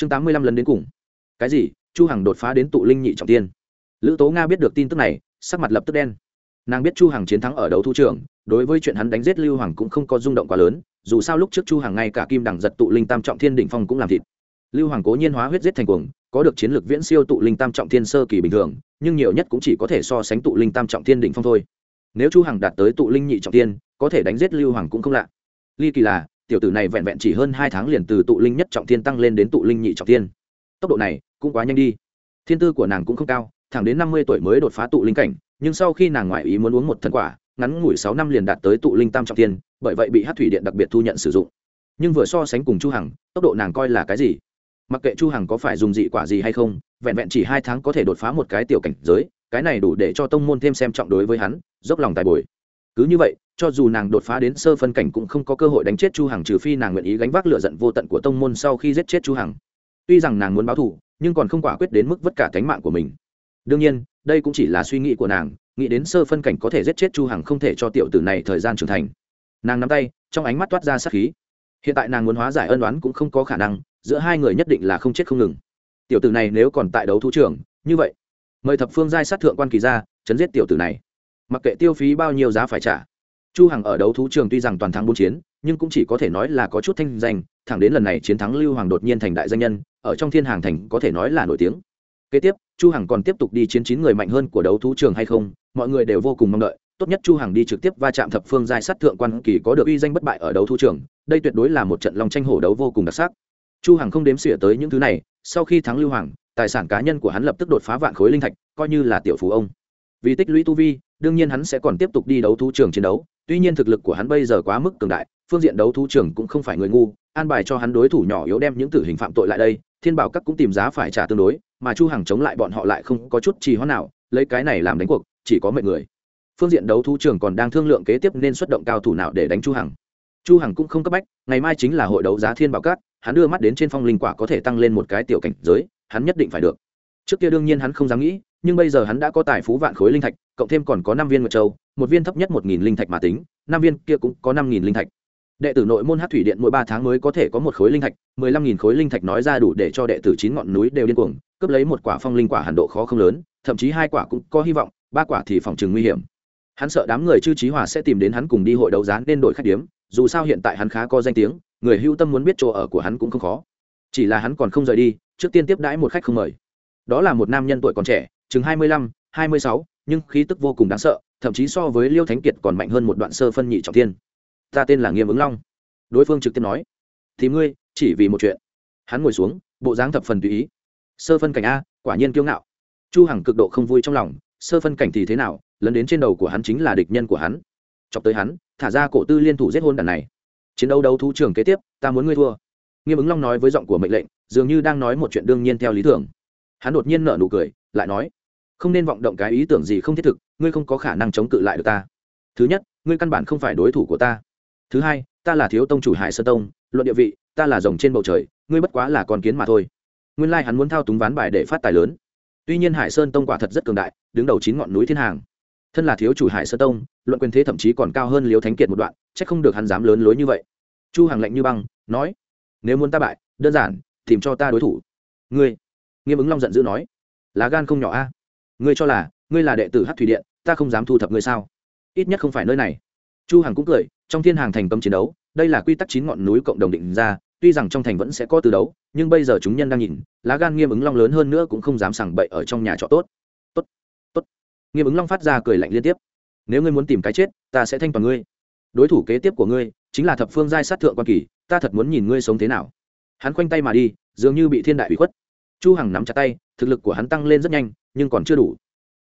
chương tám mươi lăm lần đến cùng. Cái gì? Chu hằng đột phá đến tụ linh nhị trọng tiên. Lữ tố nga biết được tin tức này, sắc mặt lập tức đen. Nàng biết chu hằng chiến thắng ở đấu thu trường, đối với chuyện hắn đánh giết lưu hoàng cũng không có rung động quá lớn, dù sao lúc trước chu hằng ngay cả kim đẳng giật tụ linh tam trọng thiên đỉnh phong cũng làm thịt. Lưu hoàng cố nhiên hóa huyết giết thành cuồng, có được chiến lược viễn siêu tụ linh tam trọng thiên sơ kỳ bình thường, nhưng nhiều nhất cũng chỉ có thể so sánh tụ linh tam trọng thiên đỉnh phong thôi. Nếu chu hằng đạt tới tụ linh nhị trọng thiên, có thể đánh giết lưu hoàng cũng không lạ. Ly kỳ là tiểu tử này vẹn vẹn chỉ hơn hai tháng liền từ tụ linh nhất trọng thiên tăng lên đến tụ linh nhị trọng thiên. Tốc độ này cũng quá nhanh đi. Thiên tư của nàng cũng không cao, thẳng đến năm mươi tuổi mới đột phá tụ linh cảnh, nhưng sau khi nàng ngoại ý muốn uống một thần quả, ngắn ngủi sáu năm liền đạt tới tụ linh tam trọng thiên, bởi vậy bị hát thủy điện đặc biệt thu nhận sử dụng. Nhưng vừa so sánh cùng chu hằng, tốc độ nàng coi là cái gì? Mặc kệ chu hằng có phải dùng dị quả gì hay không, vẹn vẹn chỉ hai tháng có thể đột phá một cái tiểu cảnh giới, cái này đủ để cho tông môn thêm xem trọng đối với hắn, dốc lòng tài bồi. Cứ như vậy cho dù nàng đột phá đến sơ phân cảnh cũng không có cơ hội đánh chết chu hằng, trừ phi nàng nguyện ý gánh vác lửa giận vô tận của tông môn sau khi giết chết chu hằng. Tuy rằng nàng muốn báo thù, nhưng còn không quả quyết đến mức vất cả cánh mạng của mình. Đương nhiên, đây cũng chỉ là suy nghĩ của nàng, nghĩ đến sơ phân cảnh có thể giết chết chu hằng không thể cho tiểu tử này thời gian trưởng thành. Nàng nắm tay, trong ánh mắt toát ra sát khí. Hiện tại nàng muốn hóa giải ân oán cũng không có khả năng, giữa hai người nhất định là không chết không ngừng. Tiểu tử này nếu còn tại đấu thú trưởng như vậy, mời thập phương giai sát thượng quan kỳ ra, chấn giết tiểu tử này. Mặc kệ tiêu phí bao nhiêu giá phải trả chu hằng ở đấu thú trường tuy rằng toàn thắng bốn chiến, nhưng cũng chỉ có thể nói là có chút thanh danh, thẳng đến lần này chiến thắng lưu hoàng đột nhiên thành đại danh nhân, ở trong thiên hàng thành có thể nói là nổi tiếng. Kế tiếp, chu hằng còn tiếp tục đi chiến chín người mạnh hơn của đấu thú trường hay không, mọi người đều vô cùng mong đợi. Tốt nhất chu hằng đi trực tiếp va chạm thập phương giai sát thượng quan kỳ có được uy danh bất bại ở đấu thú trường, đây tuyệt đối là một trận long tranh hổ đấu vô cùng đặc sắc. Chu hằng không đếm xỉa tới những thứ này, sau khi thắng lưu hoàng, tài sản cá nhân của hắn lập tức đột phá vạn khối linh thạch, coi như là tiểu phú ông. Vì tích lũy tu vi, đương nhiên hắn sẽ còn tiếp tục đi đấu thú trường chiến đấu tuy nhiên thực lực của hắn bây giờ quá mức cường đại, phương diện đấu thú trường cũng không phải người ngu, an bài cho hắn đối thủ nhỏ yếu đem những tử hình phạm tội lại đây, thiên bảo các cũng tìm giá phải trả tương đối, mà chu hằng chống lại bọn họ lại không có chút trì hoãn nào, lấy cái này làm đánh cuộc, chỉ có mệnh người. Phương diện đấu thú trường còn đang thương lượng kế tiếp nên xuất động cao thủ nào để đánh chu hằng. Chu hằng cũng không cấp bách, ngày mai chính là hội đấu giá thiên bảo các, hắn đưa mắt đến trên phong linh quả có thể tăng lên một cái tiểu cảnh giới, hắn nhất định phải được. Trước kia đương nhiên hắn không dám nghĩ, nhưng bây giờ hắn đã có tài phú vạn khối linh thạch cộng thêm còn có năm viên nguyệt châu, một viên thấp nhất một nghìn linh thạch mà tính, năm viên kia cũng có năm nghìn linh thạch. Đệ tử nội môn hát thủy điện mỗi ba tháng mới có thể có một khối linh thạch, mười lăm nghìn khối linh thạch nói ra đủ để cho đệ tử chín ngọn núi đều điên cuồng, cướp lấy một quả phong linh quả hàn độ khó không lớn, thậm chí hai quả cũng có hy vọng, ba quả thì phòng chừng nguy hiểm. Hắn sợ đám người chư trí hòa sẽ tìm đến hắn cùng đi hội đấu giá nên đổi khách điếm, dù sao hiện tại hắn khá có danh tiếng, người hưu tâm muốn biết chỗ ở của hắn cũng không khó. Chỉ là hắn còn không rời đi, trước tiên tiếp đãi một khách không mời. Đó là một nam nhân tuổi còn trẻ, chừng hai mươi lăm, hai mươi sáu nhưng khí tức vô cùng đáng sợ, thậm chí so với liêu thánh kiệt còn mạnh hơn một đoạn sơ phân nhị trọng thiên. Ta tên là nghiêm ứng long. Đối phương trực tiếp nói, thì ngươi, chỉ vì một chuyện. Hắn ngồi xuống, bộ dáng thập phần tùy ý. Sơ phân cảnh a, quả nhiên kiêu ngạo. Chu hằng cực độ không vui trong lòng, sơ phân cảnh thì thế nào, lấn đến trên đầu của hắn chính là địch nhân của hắn. Chọc tới hắn, thả ra cổ tư liên thủ giết hôn đàn này. Chiến đấu đấu thú trường kế tiếp, ta muốn ngươi thua. Nghiêm ứng long nói với giọng của mệnh lệnh, dường như đang nói một chuyện đương nhiên theo lý tưởng. Hắn đột nhiên nở nụ cười, lại nói không nên vọng động cái ý tưởng gì không thiết thực, ngươi không có khả năng chống cự lại được ta. Thứ nhất, ngươi căn bản không phải đối thủ của ta. Thứ hai, ta là thiếu tông chủ hải sơ tông, luận địa vị, ta là rồng trên bầu trời, ngươi bất quá là con kiến mà thôi. Nguyên lai hắn muốn thao túng ván bài để phát tài lớn. Tuy nhiên hải sơn tông quả thật rất cường đại, đứng đầu chín ngọn núi thiên hàng. Thân là thiếu chủ hải sơn tông, luận quyền thế thậm chí còn cao hơn liếu thánh kiệt một đoạn c h ắ c không được hắn dám lớn lối như vậy. Chu hàng lạnh như băng, nói, nếu muốn ta bại, đơn giản, tìm cho ta đối thủ. Ngươi? Nghiêm ứng long giận dữ nói, lá gan không nhỏ a ngươi cho là, ngươi là đệ tử hát thủy điện, ta không dám thu thập ngươi sao? Ít nhất không phải nơi này. Chu hằng cũng cười, trong thiên hàng thành công chiến đấu, đây là quy tắc chín ngọn núi cộng đồng định ra, tuy rằng trong thành vẫn sẽ có từ đấu, nhưng bây giờ chúng nhân đang nhìn, lá gan nghiêm ứng long lớn hơn nữa cũng không dám sảng bậy ở trong nhà trọ tốt. Tốt tốt. Nghiêm ứng long phát ra cười lạnh liên tiếp. Nếu ngươi muốn tìm cái chết, ta sẽ thanh toàn ngươi. Đối thủ kế tiếp của ngươi, chính là thập phương giai sát thượng quan kỳ, ta thật muốn nhìn ngươi sống thế nào. Hắn khoanh tay mà đi, dường như bị thiên đại bị khuất. Chu hằng nắm chặt tay, thực lực của hắn tăng lên rất nhanh nhưng còn chưa đủ.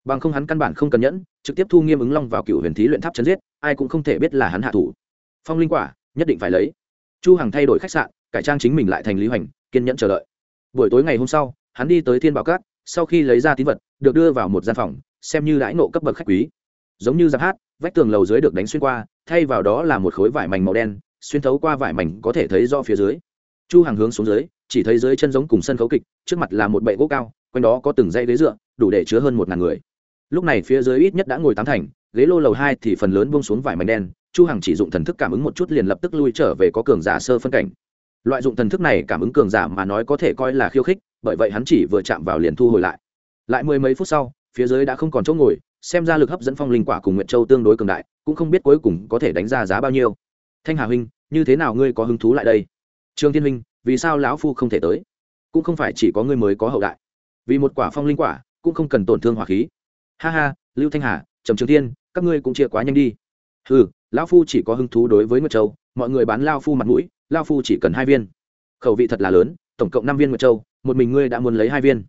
Bằng không hắn căn bản không cần nhẫn, trực tiếp thu nghiêm ứng long vào cựu huyền thí luyện tháp chấn giết, ai cũng không thể biết là hắn hạ thủ. Phong linh quả, nhất định phải lấy. Chu hằng thay đổi khách sạn, cải trang chính mình lại thành lý hoành, kiên nhẫn chờ đợi. Buổi tối ngày hôm sau, hắn đi tới thiên bảo cát, sau khi lấy ra tín vật, được đưa vào một gian phòng, xem như đãi nộ cấp bậc khách quý. Giống như giáp hát, vách tường lầu dưới được đánh xuyên qua, thay vào đó là một khối vải mảnh màu đen, xuyên thấu qua vải mảnh có thể thấy do phía dưới. Chu hàng hướng xuống dưới, chỉ thấy dưới chân giống cùng sân khấu kịch, trước mặt là một bệ gỗ cao quanh đó có từng dãy ghế dựa, đủ để chứa hơn một ngàn người. Lúc này phía dưới ít nhất đã ngồi tám thành, ghế lô lầu hai thì phần lớn buông xuống vải mảnh đen, chu hằng chỉ dụng thần thức cảm ứng một chút liền lập tức lui trở về có cường giả sơ phân cảnh. Loại dụng thần thức này cảm ứng cường giả mà nói có thể coi là khiêu khích, bởi vậy hắn chỉ vừa chạm vào liền thu hồi lại. Lại mười mấy phút sau, phía dưới đã không còn chỗ ngồi, xem ra lực hấp dẫn phong linh quả cùng nguyệt châu tương đối cường đại, cũng không biết cuối cùng có thể đánh ra giá bao nhiêu. Thanh hà huynh, như thế nào ngươi có hứng thú lại đây? Trương thiên huynh, vì sao lão phu không thể tới? Cũng không phải chỉ có ngươi mới có hậu đại vì một quả phong linh quả, cũng không cần tổn thương hỏa khí. Ha ha, lưu thanh hà, trầm trường thiên, các ngươi cũng chia quá nhanh đi. Ừ lão phu chỉ có hứng thú đối với nguyệt châu, mọi người bán lao phu mặt mũi lao phu chỉ cần hai viên. Khẩu vị thật là lớn, tổng cộng năm viên nguyệt châu, một mình ngươi đã muốn lấy hai viên.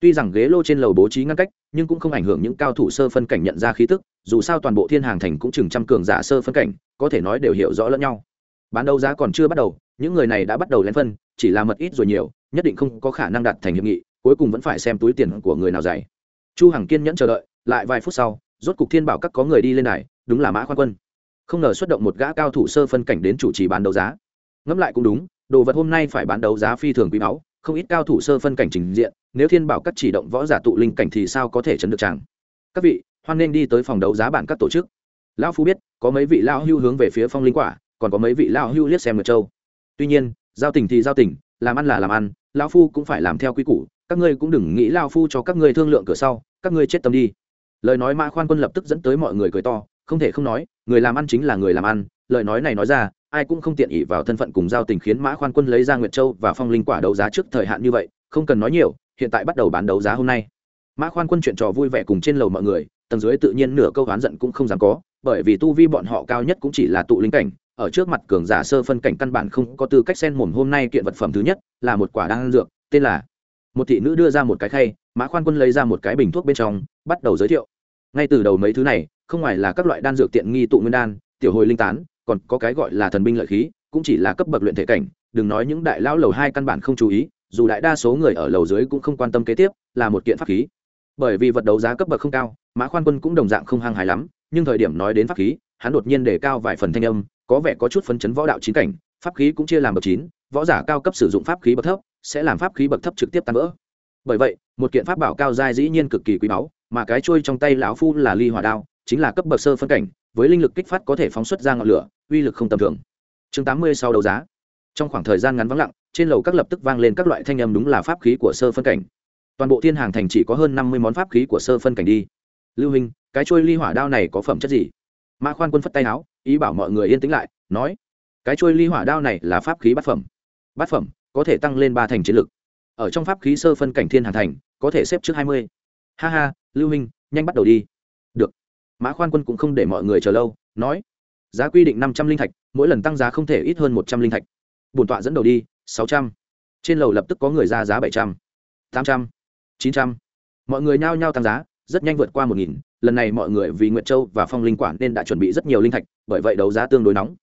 Tuy rằng ghế lô trên lầu bố trí ngăn cách, nhưng cũng không ảnh hưởng những cao thủ sơ phân cảnh nhận ra khí tức, dù sao toàn bộ thiên hàng thành cũng chừng trăm cường giả sơ phân cảnh, có thể nói đều hiểu rõ lẫn nhau. Bán đấu giá còn chưa bắt đầu, những người này đã bắt đầu lén phân, chỉ là mật ít rồi nhiều, nhất định không có khả năng đạt thành hiệp nghị cuối cùng vẫn phải xem túi tiền của người nào dày. Chu hằng kiên nhẫn chờ đợi, lại vài phút sau, rốt cục thiên bảo các có người đi lên này đúng là mã khoan quân. Không ngờ xuất động một gã cao thủ sơ phân cảnh đến chủ trì bán đấu giá. Ngẫm lại cũng đúng, đồ vật hôm nay phải bán đấu giá phi thường quý báu, không ít cao thủ sơ phân cảnh trình diện, nếu thiên bảo các chỉ động võ giả tụ linh cảnh thì sao có thể chấn được chàng? Các vị, hoan nên đi tới phòng đấu giá bản các tổ chức. Lão phu biết, có mấy vị lão hưu hướng về phía phong linh quả, còn có mấy vị lão hưu liếc xem ngược châu. Tuy nhiên, giao tình thì giao tình, làm ăn là làm ăn, lão phu cũng phải làm theo quy củ các ngươi cũng đừng nghĩ lao phu cho các ngươi thương lượng cửa sau, các ngươi chết tâm đi. Lời nói mã khoan quân lập tức dẫn tới mọi người cười to, không thể không nói, người làm ăn chính là người làm ăn, lời nói này nói ra, ai cũng không tiện ỉ vào thân phận cùng giao tình khiến mã khoan quân lấy ra nguyệt châu và phong linh quả đấu giá trước thời hạn như vậy, không cần nói nhiều, hiện tại bắt đầu bán đấu giá hôm nay. Mã khoan quân chuyện trò vui vẻ cùng trên lầu mọi người, tầng dưới tự nhiên nửa câu oán giận cũng không dám có, bởi vì tu vi bọn họ cao nhất cũng chỉ là tụ linh cảnh, ở trước mặt cường giả sơ phân cảnh căn bản không có tư cách xen mồm hôm nay kiện vật phẩm thứ nhất, là một quả đan dược, tên là một thị nữ đưa ra một cái khay, mã khoan quân lấy ra một cái bình thuốc bên trong, bắt đầu giới thiệu. Ngay từ đầu mấy thứ này, không ngoài là các loại đan dược tiện nghi tụ nguyên đan, tiểu hồi linh tán, còn có cái gọi là thần binh lợi khí, cũng chỉ là cấp bậc luyện thể cảnh, đừng nói những đại lão lầu hai căn bản không chú ý, dù đại đa số người ở lầu dưới cũng không quan tâm kế tiếp, là một kiện pháp khí. Bởi vì vật đấu giá cấp bậc không cao, mã khoan quân cũng đồng dạng không hăng hài lắm, nhưng thời điểm nói đến pháp khí, hắn đột nhiên đề cao vài phần thanh âm, có vẻ có chút phấn chấn võ đạo chín cảnh, pháp khí cũng chia làm bậc chín, võ giả cao cấp sử dụng pháp khí bậc thấp sẽ làm pháp khí bậc thấp trực tiếp tan vỡ. Bởi vậy, một kiện pháp bảo cao giai dĩ nhiên cực kỳ quý báu, mà cái trôi trong tay lão phu là ly hỏa đao, chính là cấp bậc sơ phân cảnh, với linh lực kích phát có thể phóng xuất ra ngọn lửa, uy lực không tầm thường. Chương tám mươi sau đấu giá. Trong khoảng thời gian ngắn vắng lặng, trên lầu các lập tức vang lên các loại thanh âm đúng là pháp khí của sơ phân cảnh. Toàn bộ thiên hàng thành chỉ có hơn năm mươi món pháp khí của sơ phân cảnh đi. Lưu hình cái trôi ly hỏa đao này có phẩm chất gì? Mã khoan quân phất tay áo, ý bảo mọi người yên tĩnh lại, nói, cái trôi ly hỏa đao này là pháp khí bát phẩm. Bát phẩm có thể tăng lên ba thành chiến lực. Ở trong pháp khí sơ phân cảnh thiên hàng thành, có thể xếp trước hai mươi. Ha ha, lưu minh, nhanh bắt đầu đi. Được. Mã khoan quân cũng không để mọi người chờ lâu, nói. Giá quy định năm trăm linh thạch, mỗi lần tăng giá không thể ít hơn một trăm linh thạch. Bổn tọa dẫn đầu đi, sáu trăm. Trên lầu lập tức có người ra giá bảy trăm, tám trăm, chín trăm. Mọi người nhao nhao tăng giá, rất nhanh vượt qua một nghìn. Lần này mọi người vì nguyệt châu và phong linh quản nên đã chuẩn bị rất nhiều linh thạch, bởi vậy đấu giá tương đối nóng.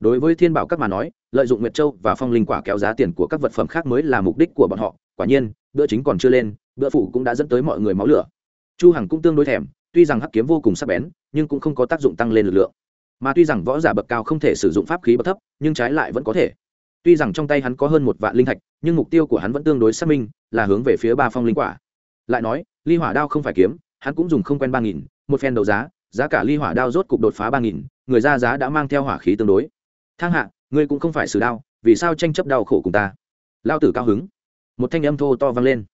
Đối với thiên bảo các mà nói lợi dụng nguyệt châu và phong linh quả kéo giá tiền của các vật phẩm khác mới là mục đích của bọn họ. Quả nhiên, bữa chính còn chưa lên, bữa phụ cũng đã dẫn tới mọi người máu lửa. Chu hằng cũng tương đối thèm, tuy rằng hắc kiếm vô cùng sắc bén, nhưng cũng không có tác dụng tăng lên lực lượng. Mà tuy rằng võ giả bậc cao không thể sử dụng pháp khí bậc thấp, nhưng trái lại vẫn có thể. Tuy rằng trong tay hắn có hơn một vạn linh thạch, nhưng mục tiêu của hắn vẫn tương đối xác minh, là hướng về phía ba phong linh quả. Lại nói, ly hỏa đao không phải kiếm, hắn cũng dùng không quen ba nghìn, một phen đấu giá giá cả ly hỏa đao rốt cục đột phá ba nghìn, người ra giá đã mang theo hỏa khí tương đối. Thang hạ ngươi cũng không phải xử đao, vì sao tranh chấp đau khổ cùng ta? Lao tử cao hứng. Một thanh âm thô to vang lên.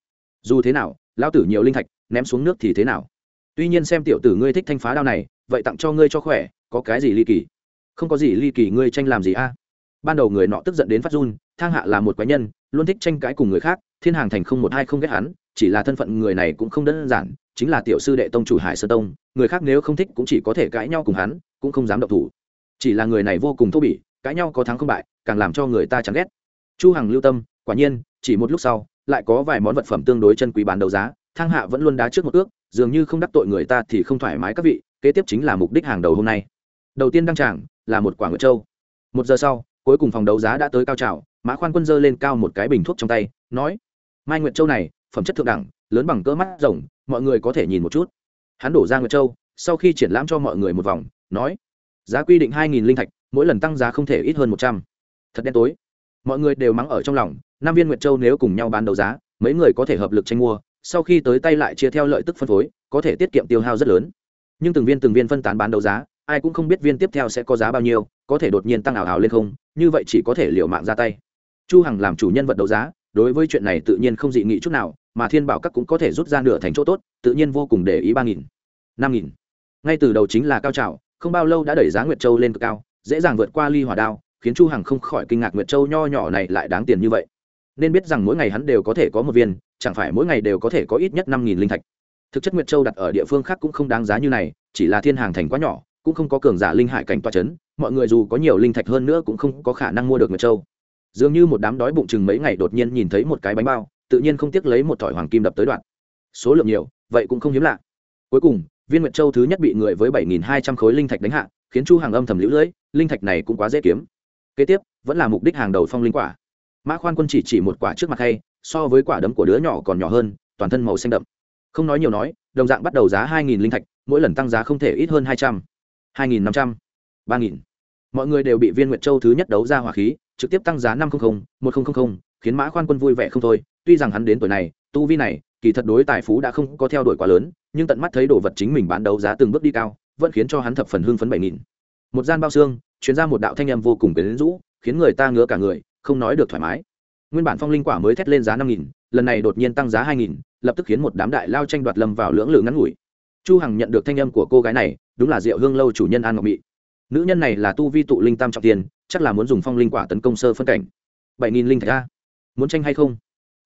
Dù thế nào lao tử nhiều linh thạch, ném xuống nước thì thế nào? Tuy nhiên xem tiểu tử ngươi thích thanh phá đao này, vậy tặng cho ngươi cho khỏe, có cái gì ly kỳ? Không có gì ly kỳ ngươi tranh làm gì a? Ban đầu người nọ tức giận đến phát run, thang hạ là một quái nhân, luôn thích tranh cãi cùng người khác, thiên hàng thành không một hai không ghét hắn, chỉ là thân phận người này cũng không đơn giản, chính là tiểu sư đệ tông chủ hải sơ tông, người khác nếu không thích cũng chỉ có thể cãi nhau cùng hắn, cũng không dám động thủ. Chỉ là người này vô cùng thô bỉ cãi nhau có thắng không bại, càng làm cho người ta chán ghét. Chu hằng lưu tâm, quả nhiên, chỉ một lúc sau, lại có vài món vật phẩm tương đối chân quý bán đấu giá, thang hạ vẫn luôn đá trước một ước, dường như không đắc tội người ta thì không thoải mái các vị, kế tiếp chính là mục đích hàng đầu hôm nay. Đầu tiên đăng tràng, là một quả ngựa châu. Một giờ sau, cuối cùng phòng đấu giá đã tới cao trào, mã khoan quân dơ lên cao một cái bình thuốc trong tay, nói, mai nguyệt châu này, phẩm chất thượng đẳng, lớn bằng cỡ mắt rồng, mọi người có thể nhìn một chút. Hắn đổ ra nguyệt châu, sau khi triển lãm cho mọi người một vòng, nói, giá quy định hai nghìn linh thạch mỗi lần tăng giá không thể ít hơn một trăm. Thật đen tối. Mọi người đều mắng ở trong lòng, Nam viên nguyệt châu nếu cùng nhau bán đấu giá, mấy người có thể hợp lực tranh mua, sau khi tới tay lại chia theo lợi tức phân phối, có thể tiết kiệm tiêu hao rất lớn. Nhưng từng viên từng viên phân tán bán đấu giá, ai cũng không biết viên tiếp theo sẽ có giá bao nhiêu, có thể đột nhiên tăng ảo ảo lên không, như vậy chỉ có thể liều mạng ra tay. Chu hằng làm chủ nhân vật đấu giá, đối với chuyện này tự nhiên không dị nghị chút nào, mà thiên bảo các cũng có thể rút ra nửa thành chỗ tốt, tự nhiên vô cùng để ý ba nghìn, năm nghìn. Ngay từ đầu chính là cao trào, không bao lâu đã đẩy giá nguyệt châu lên cực cao dễ dàng vượt qua ly hỏa đao, khiến chu hằng không khỏi kinh ngạc nguyệt châu nho nhỏ này lại đáng tiền như vậy. Nên biết rằng mỗi ngày hắn đều có thể có một viên, chẳng phải mỗi ngày đều có thể có ít nhất năm nghìn linh thạch. Thực chất nguyệt châu đặt ở địa phương khác cũng không đáng giá như này, chỉ là thiên hàng thành quá nhỏ, cũng không có cường giả linh hải cảnh toa chấn, mọi người dù có nhiều linh thạch hơn nữa cũng không có khả năng mua được nguyệt châu. Dường như một đám đói bụng chừng mấy ngày đột nhiên nhìn thấy một cái bánh bao, tự nhiên không tiếc lấy một thỏi hoàng kim đập tới đoạn. Số lượng nhiều, vậy cũng không hiếm lạ. Cuối cùng viên nguyệt châu thứ nhất bị người với bảy nghìn hai trăm khối linh thạch đánh hạ, khiến chu hàng âm thầm lũ lưỡi linh thạch này cũng quá dễ kiếm. Kế tiếp, vẫn là mục đích hàng đầu phong linh quả. Mã khoan quân chỉ chỉ một quả trước mặt hay, so với quả đấm của đứa nhỏ còn nhỏ hơn, toàn thân màu xanh đậm. Không nói nhiều nói, đồng dạng bắt đầu giá hai nghìn linh thạch, mỗi lần tăng giá không thể ít hơn hai trăm, hai nghìn năm trăm, ba nghìn. Mọi người đều bị viên nguyệt châu thứ nhất đấu ra hỏa khí, trực tiếp tăng giá năm trăm linh một nghìn khiến mã khoan quân vui vẻ không thôi. Tuy rằng hắn đến tuổi này, tu vi này, kỳ thật đối tài phú đã không có theo đuổi quá lớn nhưng tận mắt thấy đồ vật chính mình bán đấu giá từng bước đi cao, vẫn khiến cho hắn thập phần hưng phấn bảy nghìn. Một gian bao xương chuyến ra một đạo thanh âm vô cùng quyến rũ, khiến người ta ngứa cả người, không nói được thoải mái. Nguyên bản phong linh quả mới thét lên giá năm nghìn, lần này đột nhiên tăng giá hai nghìn, lập tức khiến một đám đại lao tranh đoạt lâm vào lưỡng lự ngắn ngủi. Chu hằng nhận được thanh âm của cô gái này, đúng là diệu hương lâu chủ nhân an ngọc mỹ nữ nhân này là tu vi tụ linh tam trọng tiền chắc là muốn dùng phong linh quả tấn công sơ phân cảnh. Bảy nghìn linh thạch a. Muốn tranh hay không?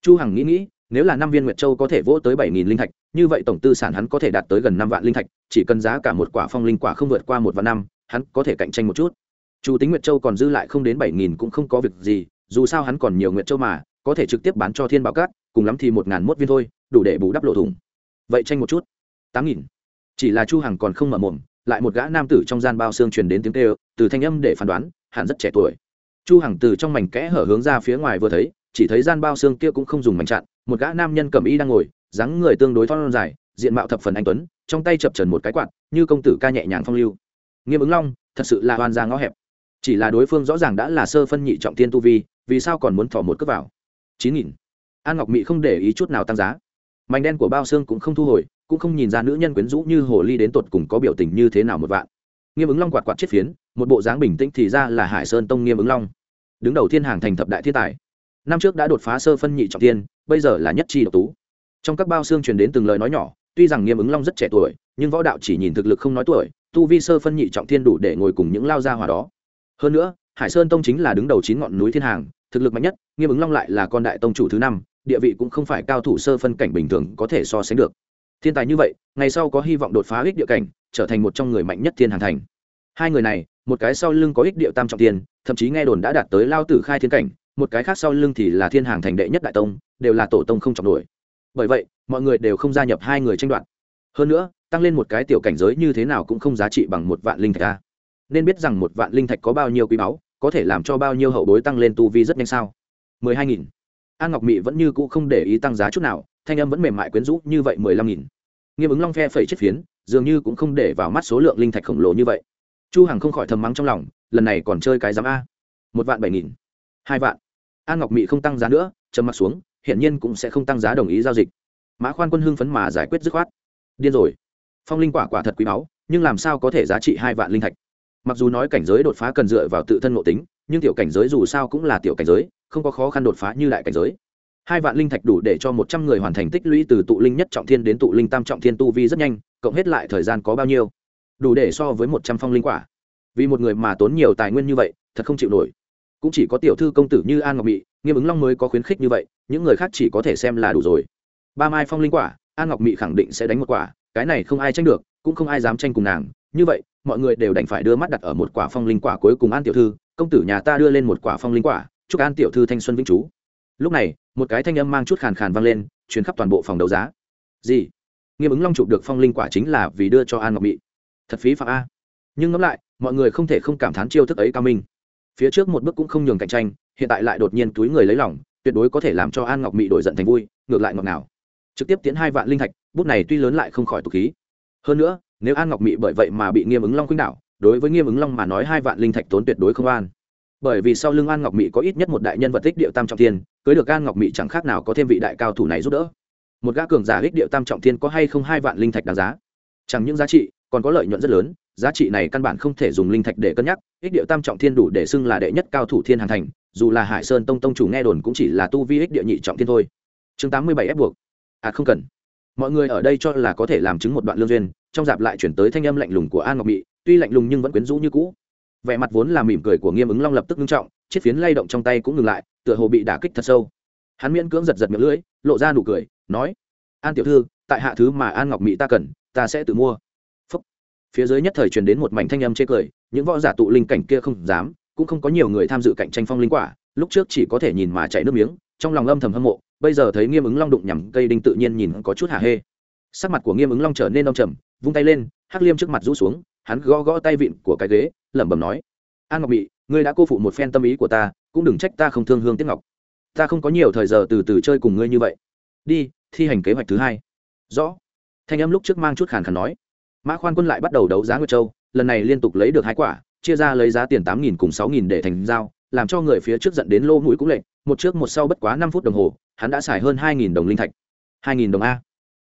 Chu hằng nghĩ nghĩ nếu là năm viên nguyệt châu có thể vỗ tới bảy nghìn linh thạch, như vậy tổng tư sản hắn có thể đạt tới gần năm vạn linh thạch, chỉ cần giá cả một quả phong linh quả không vượt qua một vạn năm, hắn có thể cạnh tranh một chút. Chủ tính nguyệt châu còn dư lại không đến bảy nghìn cũng không có việc gì, dù sao hắn còn nhiều nguyệt châu mà, có thể trực tiếp bán cho thiên bảo cát cùng lắm thì một ngàn mốt viên thôi, đủ để bù đắp lộ thủng. Vậy tranh một chút. Tám nghìn. Chỉ là chu hằng còn không mở mồm, lại một gã nam tử trong gian bao xương truyền đến tiếng kêu, từ thanh âm để phán đoán, hẳn rất trẻ tuổi. Chu hằng từ trong mảnh kẽ hở hướng ra phía ngoài vừa thấy, chỉ thấy gian bao xương kia cũng không dùng mảnh chặn một gã nam nhân cầm y đang ngồi, dáng người tương đối thon dài, diện mạo thập phần anh tuấn, trong tay chập trần một cái quạt, như công tử ca nhẹ nhàng phong lưu. Nghiêm ứng long, thật sự là hoàn ra ngõ hẹp. Chỉ là đối phương rõ ràng đã là sơ phân nhị trọng tiên tu vi, vì sao còn muốn thỏ một cước vào? Chín nghìn. An ngọc mỹ không để ý chút nào tăng giá. Mảnh đen của bao xương cũng không thu hồi, cũng không nhìn ra nữ nhân quyến rũ như hồ ly đến tột cùng có biểu tình như thế nào một vạn. Nghiêm ứng long quạt quạt chết phiến, một bộ dáng bình tĩnh thì ra là hải sơn tông nghiêm ứng long. Đứng đầu thiên hàng thành thập đại thiên tài năm trước đã đột phá sơ phân nhị trọng tiên, bây giờ là nhất chi độc tú. Trong các bao xương truyền đến từng lời nói nhỏ, tuy rằng nghiêm ứng long rất trẻ tuổi, nhưng võ đạo chỉ nhìn thực lực không nói tuổi, tu vi sơ phân nhị trọng thiên đủ để ngồi cùng những lao gia hòa đó. Hơn nữa, hải sơn tông chính là đứng đầu chín ngọn núi thiên hàng, thực lực mạnh nhất, nghiêm ứng long lại là con đại tông chủ thứ năm, địa vị cũng không phải cao thủ sơ phân cảnh bình thường có thể so sánh được. Thiên tài như vậy, ngày sau có hy vọng đột phá ích địa cảnh, trở thành một trong người mạnh nhất thiên hàng thành. Hai người này, một cái sau lưng có ích địa tam trọng tiền thậm chí nghe đồn đã đạt tới lao tử khai thiên cảnh một cái khác sau lưng thì là thiên hàng thành đệ nhất đại tông, đều là tổ tông không trọng nổi. Bởi vậy, mọi người đều không gia nhập hai người tranh đoạt. Hơn nữa, tăng lên một cái tiểu cảnh giới như thế nào cũng không giá trị bằng một vạn linh thạch a. Nên biết rằng một vạn linh thạch có bao nhiêu quý báu, có thể làm cho bao nhiêu hậu bối tăng lên tu vi rất nhanh sao? mười hai nghìn. An ngọc mị vẫn như cũ không để ý tăng giá chút nào, thanh âm vẫn mềm mại quyến rũ như vậy mười lăm nghìn. Nghiêm ứng long phe phẩy chết phiến, dường như cũng không để vào mắt số lượng linh thạch khổng lồ như vậy. Chu hằng không khỏi thầm mắng trong lòng, lần này còn chơi cái giám a. Một vạn bảy nghìn. Hai vạn an ngọc mị không tăng giá nữa, trầm mặt xuống hiện nhiên cũng sẽ không tăng giá đồng ý giao dịch. Mã khoan quân hưng phấn mà giải quyết dứt khoát. Điên rồi. Phong linh quả quả thật quý báu, nhưng làm sao có thể giá trị hai vạn linh thạch? Mặc dù nói cảnh giới đột phá cần dựa vào tự thân ngộ tính, nhưng tiểu cảnh giới dù sao cũng là tiểu cảnh giới, không có khó khăn đột phá như đại cảnh giới. Hai vạn linh thạch đủ để cho một trăm người hoàn thành tích lũy từ tụ linh nhất trọng thiên đến tụ linh tam trọng thiên tu vi rất nhanh, cộng hết lại thời gian có bao nhiêu? Đủ để so với một trăm phong linh quả. Vì một người mà tốn nhiều tài nguyên như vậy, thật không chịu nổi cũng chỉ có tiểu thư công tử như an ngọc Mị, nghiêm ứng long mới có khuyến khích như vậy những người khác chỉ có thể xem là đủ rồi. Ba mai phong linh quả an ngọc Mị khẳng định sẽ đánh một quả cái này không ai tranh được cũng không ai dám tranh cùng nàng. Như vậy mọi người đều đành phải đưa mắt đặt ở một quả phong linh quả cuối cùng an tiểu thư công tử nhà ta đưa lên một quả phong linh quả chúc an tiểu thư thanh xuân vĩnh chú lúc này một cái thanh âm mang chút khàn khàn vang lên chuyến khắp toàn bộ phòng đấu giá. Gì? Nghiêm ứng long chụp được phong linh quả chính là vì đưa cho an ngọc Mị. thật phí phạm a. Nhưng ngẫm lại mọi người không thể không cảm thán chiêu thức ấy cao minh phía trước một bước cũng không nhường cạnh tranh, hiện tại lại đột nhiên túi người lấy lòng, tuyệt đối có thể làm cho an ngọc mỹ đổi giận thành vui, ngược lại ngọt ngào. Trực tiếp tiến hai vạn linh thạch, bút này tuy lớn lại không khỏi tục khí. Hơn nữa, nếu an ngọc mỹ bởi vậy mà bị nghiêm ứng long khuynh đảo, đối với nghiêm ứng long mà nói hai vạn linh thạch tốn tuyệt đối không an. Bởi vì sau lưng an ngọc mỹ có ít nhất một đại nhân vật tích điệu tam trọng thiên, cưới được an ngọc mỹ chẳng khác nào có thêm vị đại cao thủ này giúp đỡ. Một gã cường giả ích điệu tam trọng thiên có hay không hai vạn linh thạch đáng giá? Chẳng những giá trị, còn có lợi nhuận rất lớn giá trị này căn bản không thể dùng linh thạch để cân nhắc, ích điệu tam trọng thiên đủ để xưng là đệ nhất cao thủ thiên hàn thành, dù là hải sơn tông tông chủ nghe đồn cũng chỉ là tu vi ích địa nhị trọng thiên thôi. Chương tám mươi bảy ép buộc. À không cần. Mọi người ở đây cho là có thể làm chứng một đoạn lương duyên, trong dạp lại chuyển tới thanh âm lạnh lùng của an ngọc mị, tuy lạnh lùng nhưng vẫn quyến rũ như cũ. Vẻ mặt vốn là mỉm cười của nghiêm ứng long lập tức ngưng trọng, chiếc phiến lay động trong tay cũng ngừng lại, tựa hồ bị đả kích thật sâu. Hắn miễn cưỡng giật giật miệng lưỡi, lộ ra nụ cười, nói, an tiểu thư, tại hạ thứ mà an ngọc mỹ ta cần, ta sẽ tự mua phía dưới nhất thời truyền đến một mảnh thanh âm chê cười, những võ giả tụ linh cảnh kia không dám, cũng không có nhiều người tham dự cạnh tranh phong linh quả, lúc trước chỉ có thể nhìn mà chảy nước miếng, trong lòng âm thầm hâm mộ, bây giờ thấy nghiêm ứng long đụng nhằm cây đinh tự nhiên nhìn có chút hả hê. Sắc mặt của nghiêm ứng long trở nên đông trầm, vung tay lên, hắc liêm trước mặt rũ xuống, hắn gõ gõ tay vịn của cái ghế, lẩm bẩm nói, an ngọc mỹ ngươi đã cô phụ một phen tâm ý của ta, cũng đừng trách ta không thương hương tiếc ngọc. Ta không có nhiều thời giờ từ từ chơi cùng ngươi như vậy. Đi, thi hành kế hoạch thứ hai. Rõ. Thanh âm lúc trước mang chút khàn khàn nói mã khoan quân lại bắt đầu đấu giá nguyệt châu, lần này liên tục lấy được hai quả, chia ra lấy giá tiền tám nghìn cùng sáu nghìn để thành giao, làm cho người phía trước dẫn đến lô mũi cũng lệnh một trước một sau bất quá năm phút đồng hồ, hắn đã xài hơn hai nghìn đồng linh thạch. hai nghìn đồng a.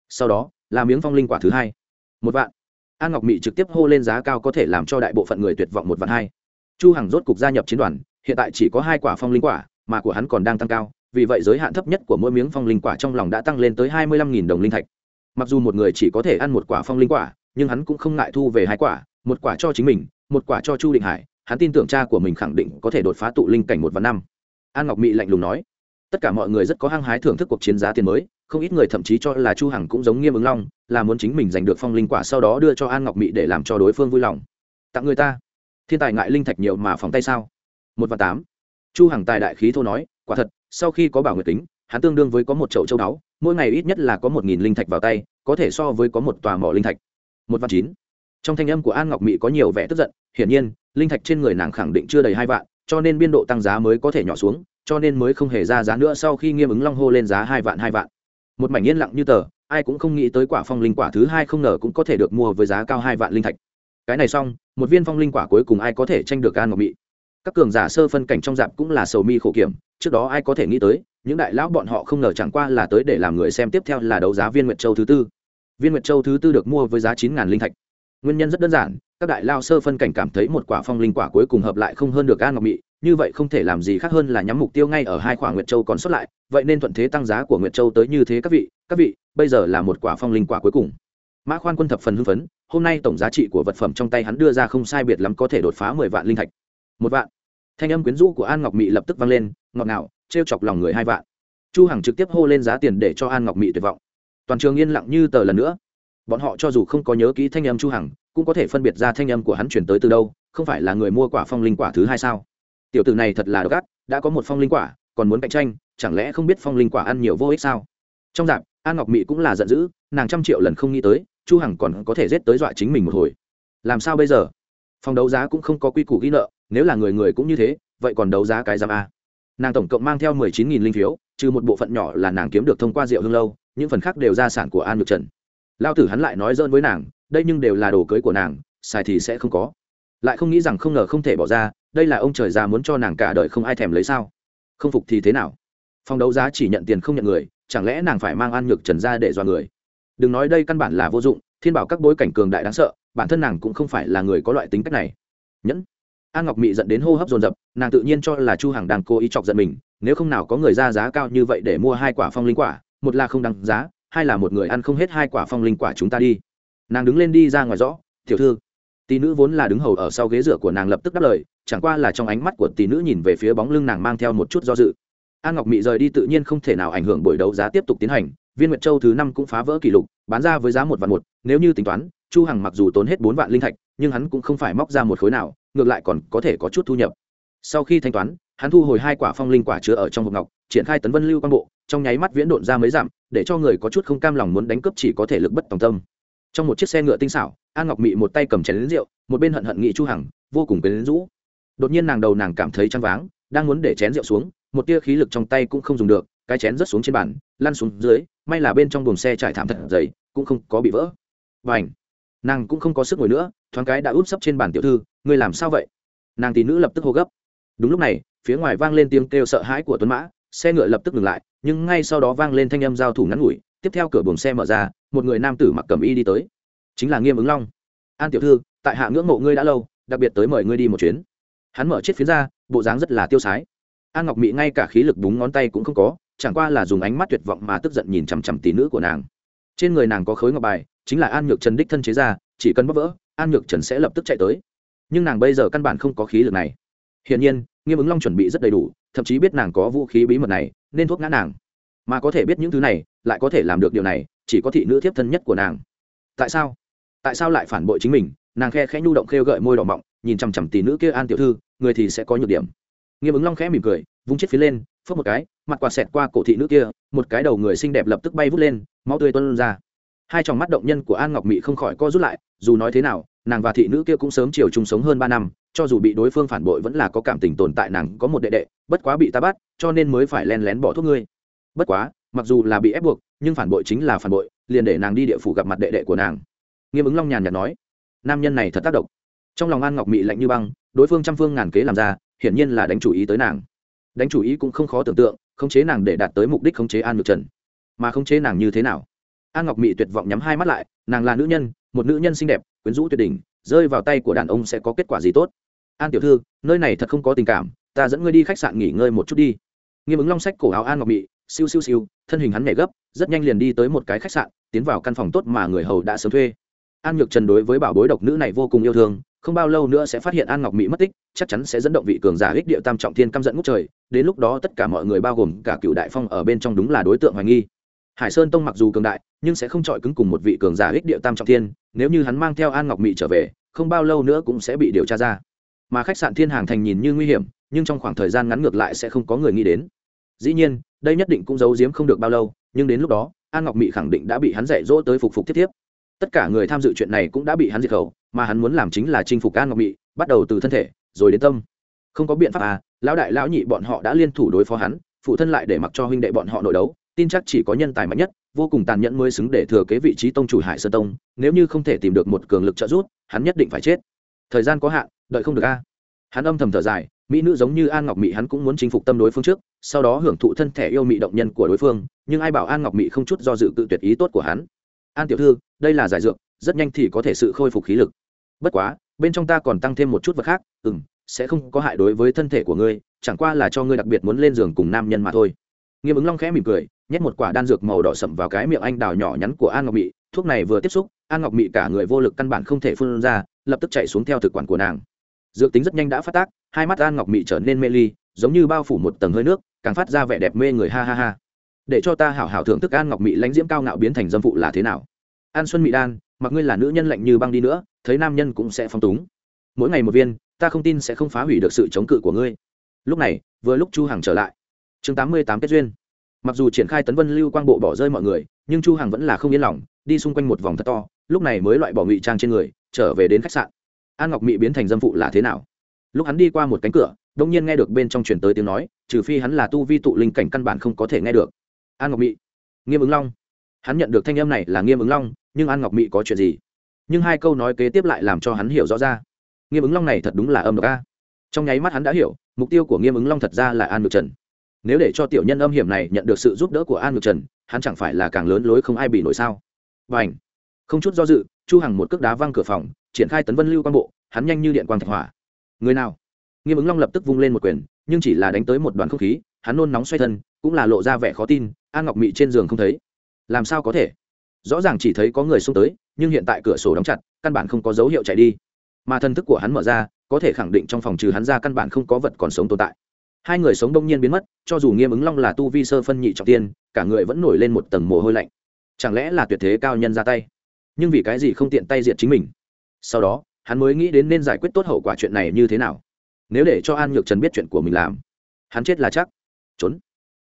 Sau đó, là miếng phong linh quả thứ hai. Một vạn. An ngọc mỹ trực tiếp hô lên giá cao có thể làm cho đại bộ phận người tuyệt vọng một vạn hai. Chu hằng rốt cục gia nhập chiến đoàn, hiện tại chỉ có hai quả phong linh quả, mà của hắn còn đang tăng cao, vì vậy giới hạn thấp nhất của mỗi miếng phong linh quả trong lòng đã tăng lên tới hai mươi lăm nghìn đồng linh thạch. Mặc dù một người chỉ có thể ăn một quả phong linh quả nhưng hắn cũng không ngại thu về hai quả, một quả cho chính mình, một quả cho chu định hải, hắn tin tưởng cha của mình khẳng định có thể đột phá tụ linh cảnh một và năm. An ngọc mỹ lạnh lùng nói, tất cả mọi người rất có hăng hái thưởng thức cuộc chiến giá tiền mới, không ít người thậm chí cho là chu hằng cũng giống nghiêm ứng long, là muốn chính mình giành được phong linh quả sau đó đưa cho an ngọc mỹ để làm cho đối phương vui lòng. Tặng người ta. Thiên tài ngại linh thạch nhiều mà phòng tay sao? Một và tám. Chu hằng tài đại khí thô nói, quả thật, sau khi có bảo nguyệt tính hắn tương đương với có một chậu châu đáo, mỗi ngày ít nhất là có một nghìn linh thạch vào tay, có thể so với có một tòa mỏ linh thạch một vạn chín. Trong thanh âm của an ngọc mỹ có nhiều vẻ tức giận, hiển nhiên, linh thạch trên người nàng khẳng định chưa đầy hai vạn, cho nên biên độ tăng giá mới có thể nhỏ xuống, cho nên mới không hề ra giá nữa sau khi nghiêm ứng long hô lên giá hai vạn hai vạn. Một mảnh yên lặng như tờ, ai cũng không nghĩ tới quả phong linh quả thứ hai không ngờ cũng có thể được mua với giá cao hai vạn linh thạch. Cái này xong, một viên phong linh quả cuối cùng ai có thể tranh được an ngọc mỹ các cường giả sơ phân cảnh trong dạp cũng là sầu mi khổ kiểm, trước đó ai có thể nghĩ tới, những đại lão bọn họ không ngờ chẳng qua là tới để làm người xem tiếp theo là đấu giá viên nguyệt châu thứ tư viên nguyệt châu thứ tư được mua với giá chín linh thạch. Nguyên nhân rất đơn giản, các đại lao sơ phân cảnh cảm thấy một quả phong linh quả cuối cùng hợp lại không hơn được an ngọc Mị. như vậy không thể làm gì khác hơn là nhắm mục tiêu ngay ở hai quả nguyệt châu còn sót lại, vậy nên thuận thế tăng giá của nguyệt châu tới như thế các vị các vị, bây giờ là một quả phong linh quả cuối cùng. Mã khoan quân thập phần hưng phấn, hôm nay tổng giá trị của vật phẩm trong tay hắn đưa ra không sai biệt lắm có thể đột phá mười vạn linh thạch. Một vạn. Thanh âm quyến rũ của an ngọc Mị lập tức vang lên, ngọt ngào t chọc lòng người hai vạn. Chu hằng trực tiếp hô lên giá tiền để cho an ngọc Mị tuyệt vọng toàn trường yên lặng như tờ lần nữa. Bọn họ cho dù không có nhớ kỹ thanh âm chu hằng, cũng có thể phân biệt ra thanh âm của hắn chuyển tới từ đâu, không phải là người mua quả phong linh quả thứ hai sao? Tiểu tử này thật là độc ác, đã có một phong linh quả, còn muốn cạnh tranh, chẳng lẽ không biết phong linh quả ăn nhiều vô ích sao? Trong dạp an ngọc mỹ cũng là giận dữ, nàng trăm triệu lần không nghĩ tới, chu hằng còn có thể giết tới dọa chính mình một hồi. Làm sao bây giờ? Phòng đấu giá cũng không có quy củ ghi nợ, nếu là người người cũng như thế, vậy còn đấu giá cái giam a? Nàng tổng cộng mang theo mười chín nghìn linh phiếu, trừ một bộ phận nhỏ là nàng kiếm được thông qua rượu hương lâu những phần khác đều gia sản của an nhược trần. Lao tử hắn lại nói dơn với nàng, đây nhưng đều là đồ cưới của nàng, xài thì sẽ không có. Lại không nghĩ rằng không ngờ không thể bỏ ra, đây là ông trời già muốn cho nàng cả đời không ai thèm lấy sao? Không phục thì thế nào? Phòng đấu giá chỉ nhận tiền không nhận người, chẳng lẽ nàng phải mang an nhược trần ra để dọa người? Đừng nói đây căn bản là vô dụng, thiên bảo các bối cảnh cường đại đáng sợ, bản thân nàng cũng không phải là người có loại tính cách này. Nhẫn. An ngọc mị dẫn đến hô hấp dồn dập, nàng tự nhiên cho là chu hằng đang cố ý chọc giận mình, nếu không nào có người ra giá cao như vậy để mua hai quả phong linh quả một là không đăng giá, hai là một người ăn không hết hai quả phong linh quả chúng ta đi. Nàng đứng lên đi ra ngoài rõ, tiểu thư. Tỷ nữ vốn là đứng hầu ở sau ghế dựa của nàng lập tức đáp lời, chẳng qua là trong ánh mắt của tỷ nữ nhìn về phía bóng lưng nàng mang theo một chút do dự. An ngọc mị rời đi tự nhiên không thể nào ảnh hưởng buổi đấu giá tiếp tục tiến hành, viên nguyệt châu thứ năm cũng phá vỡ kỷ lục, bán ra với giá một vạn một, nếu như tính toán, chu hằng mặc dù tốn hết bốn vạn linh thạch, nhưng hắn cũng không phải móc ra một khối nào, ngược lại còn có thể có chút thu nhập. Sau khi thanh toán hắn thu hồi hai quả phong linh quả chứa ở trong hộp ngọc, triển khai tấn vân lưu quang bộ, trong nháy mắt viễn độn ra mấy dặm, để cho người có chút không cam lòng muốn đánh cướp chỉ có thể lực bất tòng tâm. Trong một chiếc xe ngựa tinh xảo, an ngọc mị một tay cầm chén lính rượu, một bên hận hận nghị chu hằng, vô cùng quyến rũ. Đột nhiên nàng đầu nàng cảm thấy trăng váng, đang muốn để chén rượu xuống, một tia khí lực trong tay cũng không dùng được, cái chén rớt xuống trên bàn, lăn xuống dưới, may là bên trong buồng xe trải thảm thật dày, cũng không có bị vỡ. Và ảnh nàng cũng không có sức ngồi nữa, thoáng cái đã úp sấp trên bàn tiểu thư, ngươi làm sao vậy? Nàng tỷ nữ lập tức hô gấp. Đúng lúc này phía ngoài vang lên tiếng kêu sợ hãi của tuấn mã, xe ngựa lập tức ngừng lại, nhưng ngay sau đó vang lên thanh âm giao thủ ngắn ngủi, tiếp theo cửa buồng xe mở ra, một người nam tử mặc cầm y đi tới. Chính là nghiêm ứng long. An tiểu thư, tại hạ ngưỡng mộ ngươi đã lâu, đặc biệt tới mời ngươi đi một chuyến. Hắn mở chiếc phiến ra, bộ dáng rất là tiêu sái. An ngọc mỹ ngay cả khí lực búng ngón tay cũng không có, chẳng qua là dùng ánh mắt tuyệt vọng mà tức giận nhìn chằm chằm tỷ nữ của nàng. Trên người nàng có khối ngọc bài, chính là an nhược trần đích thân chế ra, chỉ cần bóp vỡ, an nhược trần sẽ lập tức chạy tới. Nhưng nàng bây giờ căn bản không có khí lực này. Hiển nhiên nghiêm ứng long chuẩn bị rất đầy đủ, thậm chí biết nàng có vũ khí bí mật này, nên thuốc ngã nàng. Mà có thể biết những thứ này, lại có thể làm được điều này, chỉ có thị nữ thiếp thân nhất của nàng. Tại sao? Tại sao lại phản bội chính mình? Nàng khe khẽ nhu động khêu gợi môi đỏ mọng, nhìn chằm chằm tỷ nữ kia an tiểu thư, người thì sẽ có nhược điểm. Nghiêm ứng long khẽ mỉm cười, vung chết phía lên, phớt một cái, mặt quạt xẹt qua cổ thị nữ kia, một cái đầu người xinh đẹp lập tức bay vút lên, máu tươi tuân ra. Hai tròng mắt động nhân của an ngọc mỹ không khỏi co rút lại, dù nói thế nào, nàng và thị nữ kia cũng sớm chiều chung sống hơn ba năm cho dù bị đối phương phản bội vẫn là có cảm tình tồn tại nàng có một đệ đệ, bất quá bị ta bắt, cho nên mới phải len lén bỏ thuốc ngươi. Bất quá, mặc dù là bị ép buộc, nhưng phản bội chính là phản bội, liền để nàng đi địa phủ gặp mặt đệ đệ của nàng. Nghiêm ứng long nhàn nhạt nói, nam nhân này thật tác động. Trong lòng an ngọc mị lạnh như băng, đối phương trăm phương ngàn kế làm ra, hiển nhiên là đánh chủ ý tới nàng. Đánh chủ ý cũng không khó tưởng tượng, khống chế nàng để đạt tới mục đích khống chế an ngược trần. Mà khống chế nàng như thế nào? An ngọc mị tuyệt vọng nhắm hai mắt lại, nàng là nữ nhân, một nữ nhân xinh đẹp, quyến rũ tuyệt đỉnh, rơi vào tay của đàn ông sẽ có kết quả gì tốt? An tiểu thư, nơi này thật không có tình cảm, ta dẫn ngươi đi khách sạn nghỉ ngơi một chút đi. Nghiêm ứng long sách cổ áo an ngọc mị, siêu siêu siêu, thân hình hắn nhảy gấp, rất nhanh liền đi tới một cái khách sạn, tiến vào căn phòng tốt mà người hầu đã sớm thuê. An nhược trần đối với bảo bối độc nữ này vô cùng yêu thương, không bao lâu nữa sẽ phát hiện an ngọc mỹ mất tích, chắc chắn sẽ dẫn động vị cường giả ích địa tam trọng thiên căm giận ngút trời, đến lúc đó tất cả mọi người bao gồm cả cựu đại phong ở bên trong đúng là đối tượng hoài nghi. Hải sơn tông mặc dù cường đại, nhưng sẽ không chọi cứng cùng một vị cường giả ích địa tam trọng thiên, nếu như hắn mang theo an ngọc mỹ trở về, không bao lâu nữa cũng sẽ bị điều tra ra mà khách sạn thiên hàng thành nhìn như nguy hiểm, nhưng trong khoảng thời gian ngắn ngược lại sẽ không có người nghĩ đến. Dĩ nhiên, đây nhất định cũng giấu giếm không được bao lâu, nhưng đến lúc đó, an ngọc mỹ khẳng định đã bị hắn dạy dỗ tới phục phục thiết thiếp. Tất cả người tham dự chuyện này cũng đã bị hắn diệt khẩu, mà hắn muốn làm chính là chinh phục an ngọc mỹ bắt đầu từ thân thể, rồi đến tâm. Không có biện pháp à lão đại lão nhị bọn họ đã liên thủ đối phó hắn, phụ thân lại để mặc cho huynh đệ bọn họ nội đấu, tin chắc chỉ có nhân tài mạnh nhất, vô cùng tàn nhẫn mới xứng để thừa kế vị trí tông chủ hải sơn tông, nếu như không thể tìm được một cường lực trợ giúp, hắn nhất định phải chết thời gian có hạn, đợi không được a. Hắn âm thầm thở dài, mỹ nữ giống như an ngọc mỹ hắn cũng muốn chinh phục tâm đối phương trước, sau đó hưởng thụ thân thể yêu mỹ động nhân của đối phương, nhưng ai bảo an ngọc mỹ không chút do dự tự tuyệt ý tốt của hắn. An tiểu thư, đây là giải dược, rất nhanh thì có thể sự khôi phục khí lực. Bất quá, bên trong ta còn tăng thêm một chút vật khác ừ m sẽ không có hại đối với thân thể của ngươi, chẳng qua là cho ngươi đặc biệt muốn lên giường cùng nam nhân mà thôi. Nghiêm ứng long khẽ mỉm cười, nhét một quả đan dược màu đỏ sậm vào cái miệng anh đào nhỏ nhắn của an ngọc Mỹ. thuốc này vừa tiếp xúc, an ngọc Mỹ cả người vô lực căn bản không thể phun ra lập tức chạy xuống theo thực quản của nàng. Dược tính rất nhanh đã phát tác, hai mắt an ngọc mị trở nên mê ly, giống như bao phủ một tầng hơi nước, càng phát ra vẻ đẹp mê người ha ha ha. Để cho ta hảo hảo thưởng thức an ngọc mị lãnh diễm cao ngạo biến thành dâm phụ là thế nào? An xuân mị đan, mặc ngươi là nữ nhân lạnh như băng đi nữa, thấy nam nhân cũng sẽ phong túng. Mỗi ngày một viên, ta không tin sẽ không phá hủy được sự chống cự của ngươi. Lúc này, vừa lúc chu hằng trở lại. Chương tám mươi tám kết duyên. Mặc dù triển khai tấn vân lưu quang bộ bỏ rơi mọi người, nhưng chu hằng vẫn là không yên lòng, đi xung quanh một vòng thật to, lúc này mới loại bỏ ngụy trang trên người trở về đến khách sạn. An ngọc mỹ biến thành dâm phụ là thế nào? Lúc hắn đi qua một cánh cửa, đông nhiên nghe được bên trong truyền tới tiếng nói, trừ phi hắn là tu vi tụ linh cảnh căn bản không có thể nghe được. An ngọc mỹ nghiêm ứng long. Hắn nhận được thanh âm này là nghiêm ứng long, nhưng an ngọc mỹ có chuyện gì? Nhưng hai câu nói kế tiếp lại làm cho hắn hiểu rõ ra. Nghiêm ứng long này thật đúng là âm độc a. Trong nháy mắt hắn đã hiểu, mục tiêu của nghiêm ứng long thật ra là an ngược trần. Nếu để cho tiểu nhân âm hiểm này nhận được sự giúp đỡ của an ngược trần, hắn chẳng phải là càng lớn lối không ai bị nổi sao? Và ảnh không chút do dự chu hằng một cước đá văng cửa phòng, triển khai tấn vân lưu quang bộ, hắn nhanh như điện quang thạch hỏa. Người nào? Nghiêm ứng long lập tức vung lên một quyền, nhưng chỉ là đánh tới một đoàn không khí, hắn nôn nóng xoay thân, cũng là lộ ra vẻ khó tin, an ngọc mị trên giường không thấy. Làm sao có thể? Rõ ràng chỉ thấy có người xông tới, nhưng hiện tại cửa sổ đóng chặt, căn bản không có dấu hiệu chạy đi. Mà thần thức của hắn mở ra, có thể khẳng định trong phòng trừ hắn ra căn bản không có vật còn sống tồn tại. Hai người sống đông nhiên biến mất, cho dù nghiêm ứng long là tu vi sơ phân nhị trọng tiên, cả người vẫn nổi lên một tầng mồ hôi lạnh. Chẳng lẽ là tuyệt thế cao nhân ra tay? Nhưng vì cái gì không tiện tay diệt chính mình? Sau đó, hắn mới nghĩ đến nên giải quyết tốt hậu quả chuyện này như thế nào. Nếu để cho an nhược trần biết chuyện của mình làm, hắn chết là chắc. Trốn.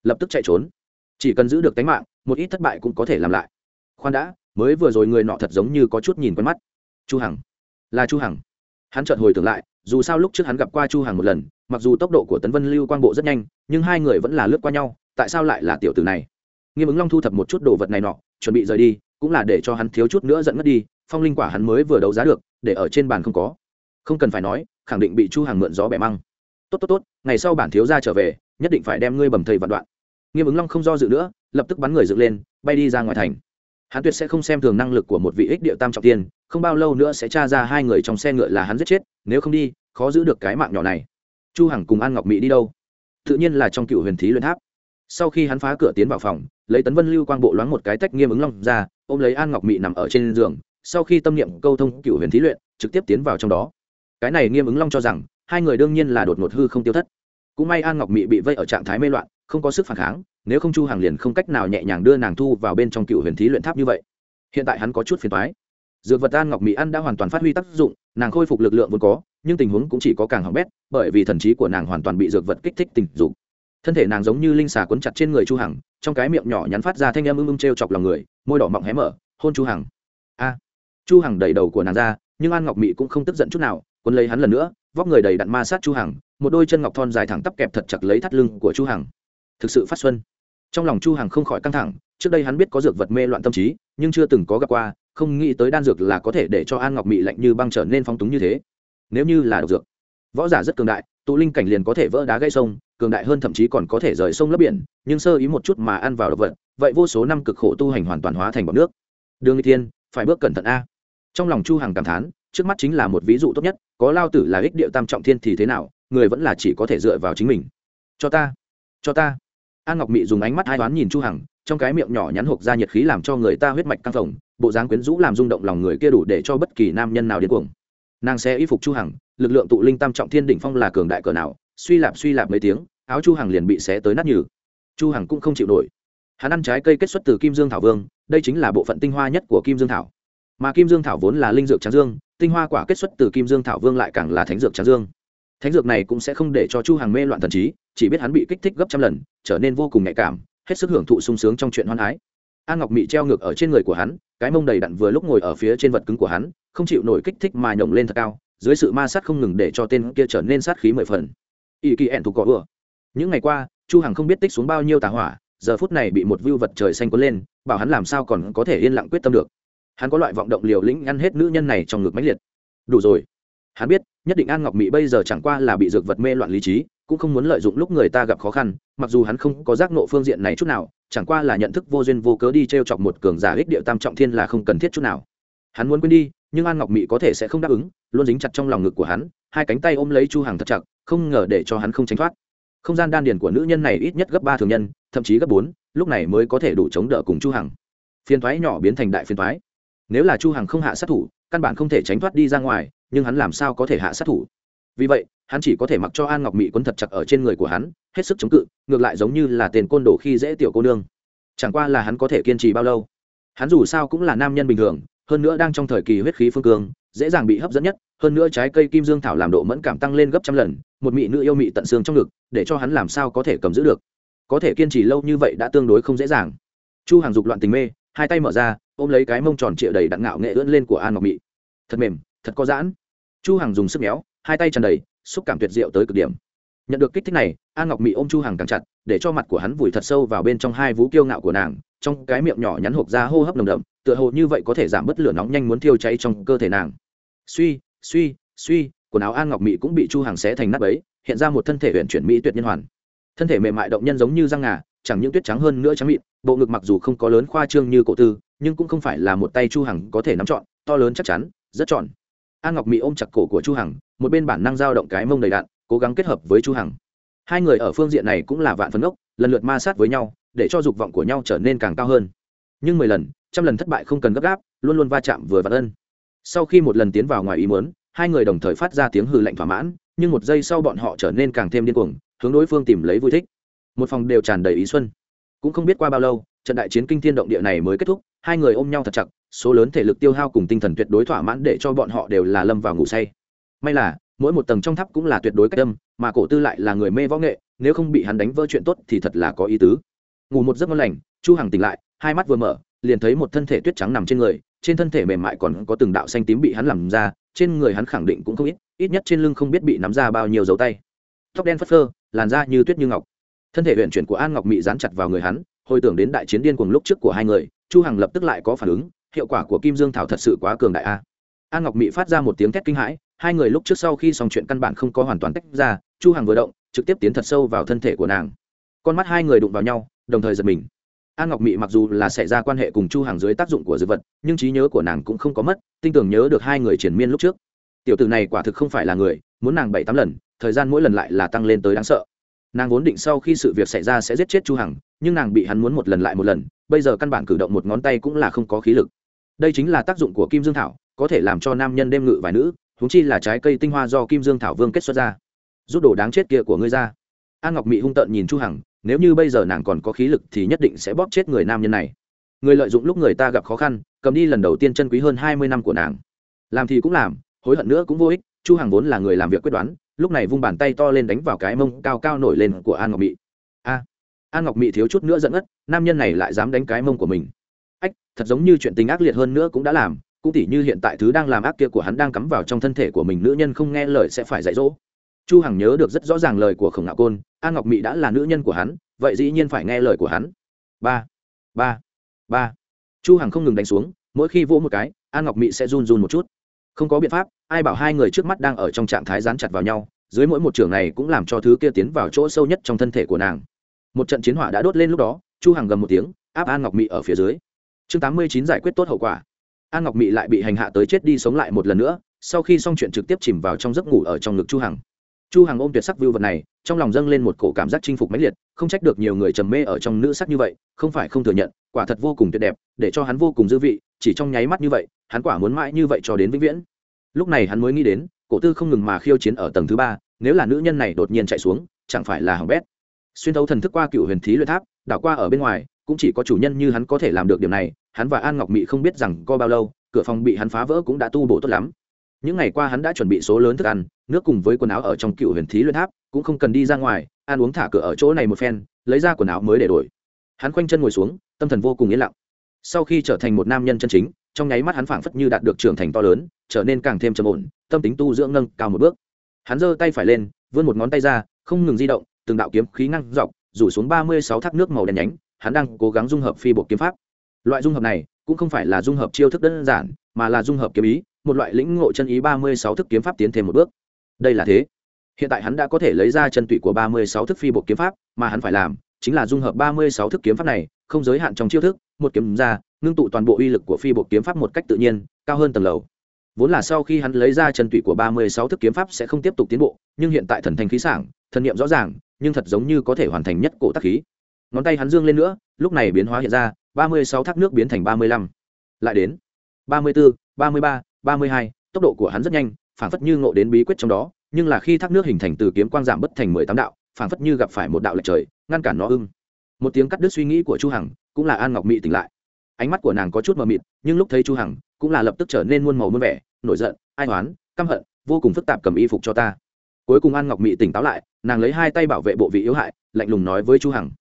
Lập tức chạy trốn. Chỉ cần giữ được tính mạng, một ít thất bại cũng có thể làm lại. Khoan đã, mới vừa rồi người nọ thật giống như có chút nhìn quen mắt. Chu hằng. Là chu hằng. Hắn chợt hồi tưởng lại, dù sao lúc trước hắn gặp qua chu hằng một lần, mặc dù tốc độ của tấn vân lưu quang bộ rất nhanh, nhưng hai người vẫn là lướt qua nhau, tại sao lại là tiểu tử này? Nghiêm ứng long thu thập một chút đồ vật này nọ, chuẩn bị rời đi cũng là để cho hắn thiếu chút nữa dẫn mất đi, phong linh quả hắn mới vừa đấu giá được, để ở trên bàn không có. Không cần phải nói, khẳng định bị chu hàng mượn gió bẻ măng. Tốt tốt tốt, ngày sau bản thiếu gia trở về, nhất định phải đem ngươi bầm thầy vạn đoạn. Nghiêm ứng long không do dự nữa, lập tức bắn người dựng lên, bay đi ra ngoài thành. Hắn tuyệt sẽ không xem thường năng lực của một vị ích địa tam trọng tiên, không bao lâu nữa sẽ tra ra hai người trong xe ngựa là hắn giết chết, nếu không đi, khó giữ được cái mạng nhỏ này. Chu hằng cùng an ngọc mỹ đi đâu? Tự nhiên là trong cựu huyền thí luyện tháp sau khi hắn phá cửa tiến vào phòng, lấy tấn vân lưu quang bộ loáng một cái tách nghiêm ứng long ra, ôm lấy an ngọc mị nằm ở trên giường, sau khi tâm niệm câu thông cựu huyền thí luyện, trực tiếp tiến vào trong đó. Cái này nghiêm ứng long cho rằng, hai người đương nhiên là đột ngột hư không tiêu thất. Cũng may an ngọc mị bị vây ở trạng thái mê loạn, không có sức phản kháng, nếu không chu hàng liền không cách nào nhẹ nhàng đưa nàng thu vào bên trong cựu huyền thí luyện tháp như vậy. Hiện tại hắn có chút phiền toái. Dược vật an ngọc mỹ ăn đã hoàn toàn phát huy tác dụng, nàng khôi phục lực lượng vốn có, nhưng tình huống cũng chỉ có càng hỏng bét, bởi vì thần trí của nàng hoàn toàn bị dược vật kích thích tình dục thân thể nàng giống như linh xà quấn chặt trên người chu hằng, trong cái miệng nhỏ nhắn phát ra thanh âm ưng ưng treo chọc lòng người, môi đỏ mọng hé mở, hôn chu hằng. A. Chu hằng đẩy đầu của nàng ra, nhưng an ngọc mỹ cũng không tức giận chút nào quấn lấy hắn lần nữa, vóc người đầy đặn ma sát chu hằng, một đôi chân ngọc thon dài thẳng tắp kẹp thật chặt lấy thắt lưng của chu hằng. Thực sự phát xuân. Trong lòng chu hằng không khỏi căng thẳng, trước đây hắn biết có dược vật mê loạn tâm trí, nhưng chưa từng có gặp qua, không nghĩ tới đan dược là có thể để cho an ngọc mị lạnh như băng trở nên phong túng như thế. Nếu như là độc dược, võ giả rất cường đại tụ linh cảnh liền có thể vỡ đá gây sông, cường đại hơn thậm chí còn có thể rời sông lấp biển, nhưng sơ ý một chút mà ăn vào độc vật, vậy vô số năm cực khổ tu hành hoàn toàn hóa thành bọc nước. Đường n thiên, phải bước cẩn thận a. Trong lòng chu hằng cảm thán, trước mắt chính là một ví dụ tốt nhất, có lao tử là ích điệu tam trọng thiên thì thế nào, người vẫn là chỉ có thể dựa vào chính mình. Cho ta cho ta. An ngọc mị dùng ánh mắt hai đoán nhìn chu hằng, trong cái miệng nhỏ nhắn hộp ra nhiệt khí làm cho người ta huyết mạch căng phồng, bộ dáng quyến rũ làm rung động lòng người kia đủ để cho bất kỳ nam nhân nào điên cuồng. Nàng sẽ y phục chu hằng lực lượng tụ linh tam trọng thiên đỉnh phong là cường đại cỡ nào, suy lạp suy lạp mấy tiếng, áo chu hằng liền bị xé tới nát nhừ. Chu hằng cũng không chịu nổi. Hắn ăn trái cây kết xuất từ kim dương thảo vương, đây chính là bộ phận tinh hoa nhất của kim dương thảo. Mà kim dương thảo vốn là linh dược tráng dương, tinh hoa quả kết xuất từ kim dương thảo vương lại càng là thánh dược tráng dương. Thánh dược này cũng sẽ không để cho chu hằng mê loạn thần trí, chỉ biết hắn bị kích thích gấp trăm lần, trở nên vô cùng nhạy cảm, hết sức hưởng thụ sung sướng trong chuyện hoan hái an ngọc mị treo ngược ở trên người của hắn, cái mông đầy đặn vừa lúc ngồi ở phía trên vật cứng của hắn, không chịu nổi kích thích mà nhổng lên thật cao dưới sự ma sát không ngừng để cho tên kia trở nên sát khí mười phần. Ỵ kỳ ẹn thuộc cỏ vừa. Những ngày qua, chu hằng không biết tích xuống bao nhiêu tà hỏa, giờ phút này bị một vưu vật trời xanh cuốn lên, bảo hắn làm sao còn có thể yên lặng quyết tâm được. Hắn có loại vọng động liều lĩnh ngăn hết nữ nhân này trong ngực mãnh liệt. Đủ rồi. Hắn biết, nhất định an ngọc mỹ bây giờ chẳng qua là bị dược vật mê loạn lý trí, cũng không muốn lợi dụng lúc người ta gặp khó khăn, mặc dù hắn không có giác nộ phương diện này chút nào, chẳng qua là nhận thức vô duyên vô cớ đi t r e o chọc một cường giả ích điệu tam trọng thiên là không cần thiết chút nào hắn muốn quên đi, nhưng an ngọc mỹ có thể sẽ không đáp ứng, luôn dính chặt trong lòng ngực của hắn, hai cánh tay ôm lấy chu hằng thật chặt, không ngờ để cho hắn không tránh thoát. Không gian đan điền của nữ nhân này ít nhất gấp ba thường nhân, thậm chí gấp bốn, lúc này mới có thể đủ chống đỡ cùng chu hằng. Phiền thoái nhỏ biến thành đại phiền thoái nếu là chu hằng không hạ sát thủ, căn bản không thể tránh thoát đi ra ngoài, nhưng hắn làm sao có thể hạ sát thủ? Vì vậy, hắn chỉ có thể mặc cho an ngọc mỹ quấn thật chặt ở trên người của hắn, hết sức chống cự, ngược lại giống như là tiền côn đồ khi dễ tiểu cô nương. Chẳng qua là hắn có thể kiên trì bao lâu. Hắn dù sao cũng là nam nhân bình thường hơn nữa đang trong thời kỳ huyết khí phương cương, dễ dàng bị hấp dẫn nhất, hơn nữa trái cây kim dương thảo làm độ mẫn cảm tăng lên gấp trăm lần, một mị nữ yêu mị tận xương trong ngực, để cho hắn làm sao có thể cầm giữ được. Có thể kiên trì lâu như vậy đã tương đối không dễ dàng. Chu hàng dục loạn tình mê, hai tay mở ra, ôm lấy cái mông tròn trịa đầy đặn ngạo nghệ ưỡn lên của an ngọc mị. Thật mềm, thật có giãn. Chu hàng dùng sức méo, hai tay tràn đầy, xúc cảm tuyệt diệu tới cực điểm. Nhận được kích thích này, an ngọc mị ôm chu hàng càng chặt, để cho mặt của hắn vùi thật sâu vào bên trong hai vú kiêu ngạo của nàng trong cái miệng nhỏ nhắn hộp ra hô hấp nồng đậm tựa hồ như vậy có thể giảm bớt lửa nóng nhanh muốn thiêu cháy trong cơ thể nàng. Suy suy suy quần áo an ngọc mị cũng bị chu hằng xé thành nát ấy, hiện ra một thân thể huyện chuyển mỹ tuyệt nhân hoàn. Thân thể mềm mại động nhân giống như răng ngà chẳng những tuyết trắng hơn nữa trắng mịn bộ ngực mặc dù không có lớn khoa trương như cổ tư nhưng cũng không phải là một tay chu hằng có thể nắm trọn to lớn chắc chắn rất tròn. an ngọc mỹ ôm chặt cổ của chu hằng một bên bản năng giao động cái mông đầy đạn cố gắng kết hợp với chu hằng. Hai người ở phương diện này cũng là vạn phấn ốc lần lượt ma sát với nhau để cho dục vọng của nhau trở nên càng cao hơn. Nhưng mười lần, trăm lần thất bại không cần gấp gáp, luôn luôn va chạm vừa vặn ân. Sau khi một lần tiến vào ngoài ý muốn, hai người đồng thời phát ra tiếng hừ lạnh thỏa mãn, nhưng một giây sau bọn họ trở nên càng thêm điên cuồng, hướng đối phương tìm lấy vui thích. Một phòng đều tràn đầy ý xuân. Cũng không biết qua bao lâu, trận đại chiến kinh thiên động địa này mới kết thúc, hai người ôm nhau thật chặt, số lớn thể lực tiêu hao cùng tinh thần tuyệt đối thỏa mãn để cho bọn họ đều là lâm vào ngủ say. May là, mỗi một tầng trong tháp cũng là tuyệt đối cách âm, mà cổ tư lại là người mê võ nghệ, nếu không bị hắn đánh vỡ chuyện tốt thì thật là có ý tứ ngủ một giấc ngon lành, chu hằng tỉnh lại, hai mắt vừa mở, liền thấy một thân thể tuyết trắng nằm trên người, trên thân thể mềm mại còn có từng đạo xanh tím bị hắn làm ra, trên người hắn khẳng định cũng không ít ít nhất trên lưng không biết bị nắm ra bao nhiêu dấu tay. Tóc đen phất phơ, làn da như tuyết như ngọc. Thân thể huyện chuyển của an ngọc mị dán chặt vào người hắn, hồi tưởng đến đại chiến điên cuồng lúc trước của hai người, chu hằng lập tức lại có phản ứng, hiệu quả của kim dương thảo thật sự quá cường đại a. An ngọc mị phát ra một tiếng thét kinh hãi, hai người lúc trước sau khi xong chuyện căn bản không có hoàn toàn tách ra, chu hằng vừa động, trực tiếp tiến thật sâu vào thân thể của nàng. Con mắt hai người đụng vào nhau đồng thời giật mình. An ngọc mị mặc dù là xảy ra quan hệ cùng chu Hằng dưới tác dụng của dược vật, nhưng trí nhớ của nàng cũng không có mất, tinh tưởng nhớ được hai người triển miên lúc trước. Tiểu tử này quả thực không phải là người, muốn nàng bảy tám lần, thời gian mỗi lần lại là tăng lên tới đáng sợ. Nàng vốn định sau khi sự việc xảy ra sẽ giết chết chu hằng, nhưng nàng bị hắn muốn một lần lại một lần, bây giờ căn bản cử động một ngón tay cũng là không có khí lực. Đây chính là tác dụng của kim dương thảo, có thể làm cho nam nhân đêm ngự vài nữ húng chi là trái cây tinh hoa do kim dương thảo vương kết xuất ra. Rút đồ đáng chết kia của ngươi ra an ngọc mỹ hung tợn nhìn chu hằng, nếu như bây giờ nàng còn có khí lực thì nhất định sẽ bóp chết người nam nhân này. Người lợi dụng lúc người ta gặp khó khăn, cầm đi lần đầu tiên chân quý hơn hai mươi năm của nàng. Làm thì cũng làm, hối hận nữa cũng vô ích, chu hằng vốn là người làm việc quyết đoán, lúc này vung bàn tay to lên đánh vào cái mông cao cao nổi lên của an ngọc mỹ a! An ngọc mỹ thiếu chút nữa giận ngất, nam nhân này lại dám đánh cái mông của mình. Ách, thật giống như chuyện tình ác liệt hơn nữa cũng đã làm, cũng tỉ như hiện tại thứ đang làm ác kia của hắn đang cắm vào trong thân thể của mình, nữ nhân không nghe lời sẽ phải dạy dỗ chu hằng nhớ được rất rõ ràng lời của khổng ngạo côn an ngọc mỹ đã là nữ nhân của hắn, vậy dĩ nhiên phải nghe lời của hắn. Ba ba ba. Chu hằng không ngừng đánh xuống, mỗi khi vỗ một cái an ngọc mỹ sẽ run run một chút. Không có biện pháp, ai bảo hai người trước mắt đang ở trong trạng thái dán chặt vào nhau, dưới mỗi một trường này cũng làm cho thứ kia tiến vào chỗ sâu nhất trong thân thể của nàng. Một trận chiến hỏa đã đốt lên lúc đó, chu hằng gầm một tiếng, áp an ngọc mỹ ở phía dưới. Chương 89 giải quyết tốt hậu quả. An ngọc mỹ lại bị hành hạ tới chết đi sống lại một lần nữa, sau khi xong chuyện trực tiếp chìm vào trong giấc ngủ ở trong ngực chu hằng chu hằng ôm tuyệt sắc vưu vật này, trong lòng dâng lên một cổ cảm giác chinh phục mãnh liệt, không trách được nhiều người trầm mê ở trong nữ sắc như vậy, không phải không thừa nhận, quả thật vô cùng tuyệt đẹp, để cho hắn vô cùng dư vị, chỉ trong nháy mắt như vậy, hắn quả muốn mãi như vậy cho đến vĩnh viễn. Lúc này hắn mới nghĩ đến, cổ tư không ngừng mà khiêu chiến ở tầng thứ ba, nếu là nữ nhân này đột nhiên chạy xuống, chẳng phải là hỏng bét. Xuyên thấu thần thức qua cựu huyền thí luyện tháp, đảo qua ở bên ngoài, cũng chỉ có chủ nhân như hắn có thể làm được điều này, hắn và an ngọc mỹ không biết rằng có bao lâu, cửa phòng bị hắn phá vỡ cũng đã tu bổ tốt lắm những ngày qua hắn đã chuẩn bị số lớn thức ăn, nước cùng với quần áo ở trong cựu huyền thí luyện tháp, cũng không cần đi ra ngoài, ăn uống thả cửa ở chỗ này một phen, lấy ra quần áo mới để đổi. Hắn khoanh chân ngồi xuống, tâm thần vô cùng yên lặng. Sau khi trở thành một nam nhân chân chính, trong nháy mắt hắn phảng phất như đạt được trưởng thành to lớn, trở nên càng thêm trầm ổn, tâm tính tu dưỡng nâng cao một bước. Hắn giơ tay phải lên, vươn một ngón tay ra, không ngừng di động, từng đạo kiếm khí ngăn dọc, rủ xuống ba mươi sáu thác nước màu đen nhánh, hắn đang cố gắng dung hợp phi bộ kiếm pháp. Loại dung hợp này cũng không phải là dung hợp chiêu thức đơn giản, mà là dung hợp kiếm ý một loại lĩnh ngộ chân ý ba mươi sáu thức kiếm pháp tiến thêm một bước. Đây là thế. Hiện tại hắn đã có thể lấy ra chân tụy của ba mươi sáu thức phi bộ kiếm pháp, mà hắn phải làm chính là dung hợp ba mươi sáu thức kiếm pháp này, không giới hạn trong chiêu thức, một kiếm ra, ngưng tụ toàn bộ uy lực của phi bộ kiếm pháp một cách tự nhiên, cao hơn tầng lầu. Vốn là sau khi hắn lấy ra chân tụy của ba mươi sáu thức kiếm pháp sẽ không tiếp tục tiến bộ, nhưng hiện tại thần thanh khí sảng, thần niệm rõ ràng, nhưng thật giống như có thể hoàn thành nhất cổ tác khí. Ngón tay hắn dương lên nữa, lúc này biến hóa hiện ra, ba mươi sáu thác nước biến thành ba mươi lăm. Lại đến ba mươi bốn ba mươi ba ba mươi hai, tốc độ của hắn rất nhanh, phảng phất như ngộ đến bí quyết trong đó, nhưng là khi thác nước hình thành từ kiếm quang giảm bất thành mười tám đạo, phảng phất như gặp phải một đạo lệch trời, ngăn cản nó ưng. Một tiếng cắt đứt suy nghĩ của chu hằng, cũng là an ngọc mị tỉnh lại. Ánh mắt của nàng có chút mờ mịt, nhưng lúc thấy chu hằng, cũng là lập tức trở nên muôn màu muôn vẻ, nổi giận, ai oán, căm hận, vô cùng phức tạp cầm y phục cho ta. Cuối cùng an ngọc mị tỉnh táo lại, nàng lấy hai tay bảo vệ bộ vị yếu hại, lạnh lùng nói với chu hằng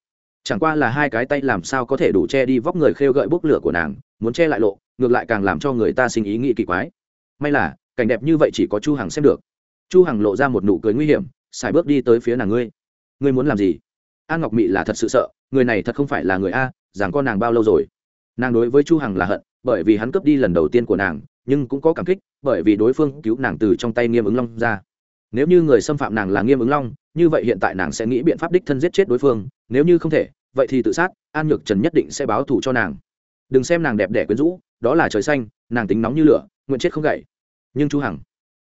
chẳng qua là hai cái tay làm sao có thể đủ che đi vóc người khêu gợi bốc lửa của nàng, muốn che lại lộ, ngược lại càng làm cho người ta sinh ý nghĩ kỳ quái. May là, cảnh đẹp như vậy chỉ có chu hằng xem được. Chu hằng lộ ra một nụ cười nguy hiểm, xài bước đi tới phía nàng ngươi. Ngươi muốn làm gì? An ngọc mị là thật sự sợ, người này thật không phải là người a, rằng con nàng bao lâu rồi? Nàng đối với chu hằng là hận, bởi vì hắn cướp đi lần đầu tiên của nàng, nhưng cũng có cảm kích, bởi vì đối phương cứu nàng từ trong tay nghiêm ứng long ra. Nếu như người xâm phạm nàng là nghiêm ứng long, như vậy hiện tại nàng sẽ nghĩ biện pháp đích thân giết chết đối phương, nếu như không thể vậy thì tự sát, an nhược trần nhất định sẽ báo thù cho nàng. Đừng xem nàng đẹp đẽ quyến rũ, đó là trời xanh, nàng tính nóng như lửa, nguyện chết không gậy. Nhưng chu hằng,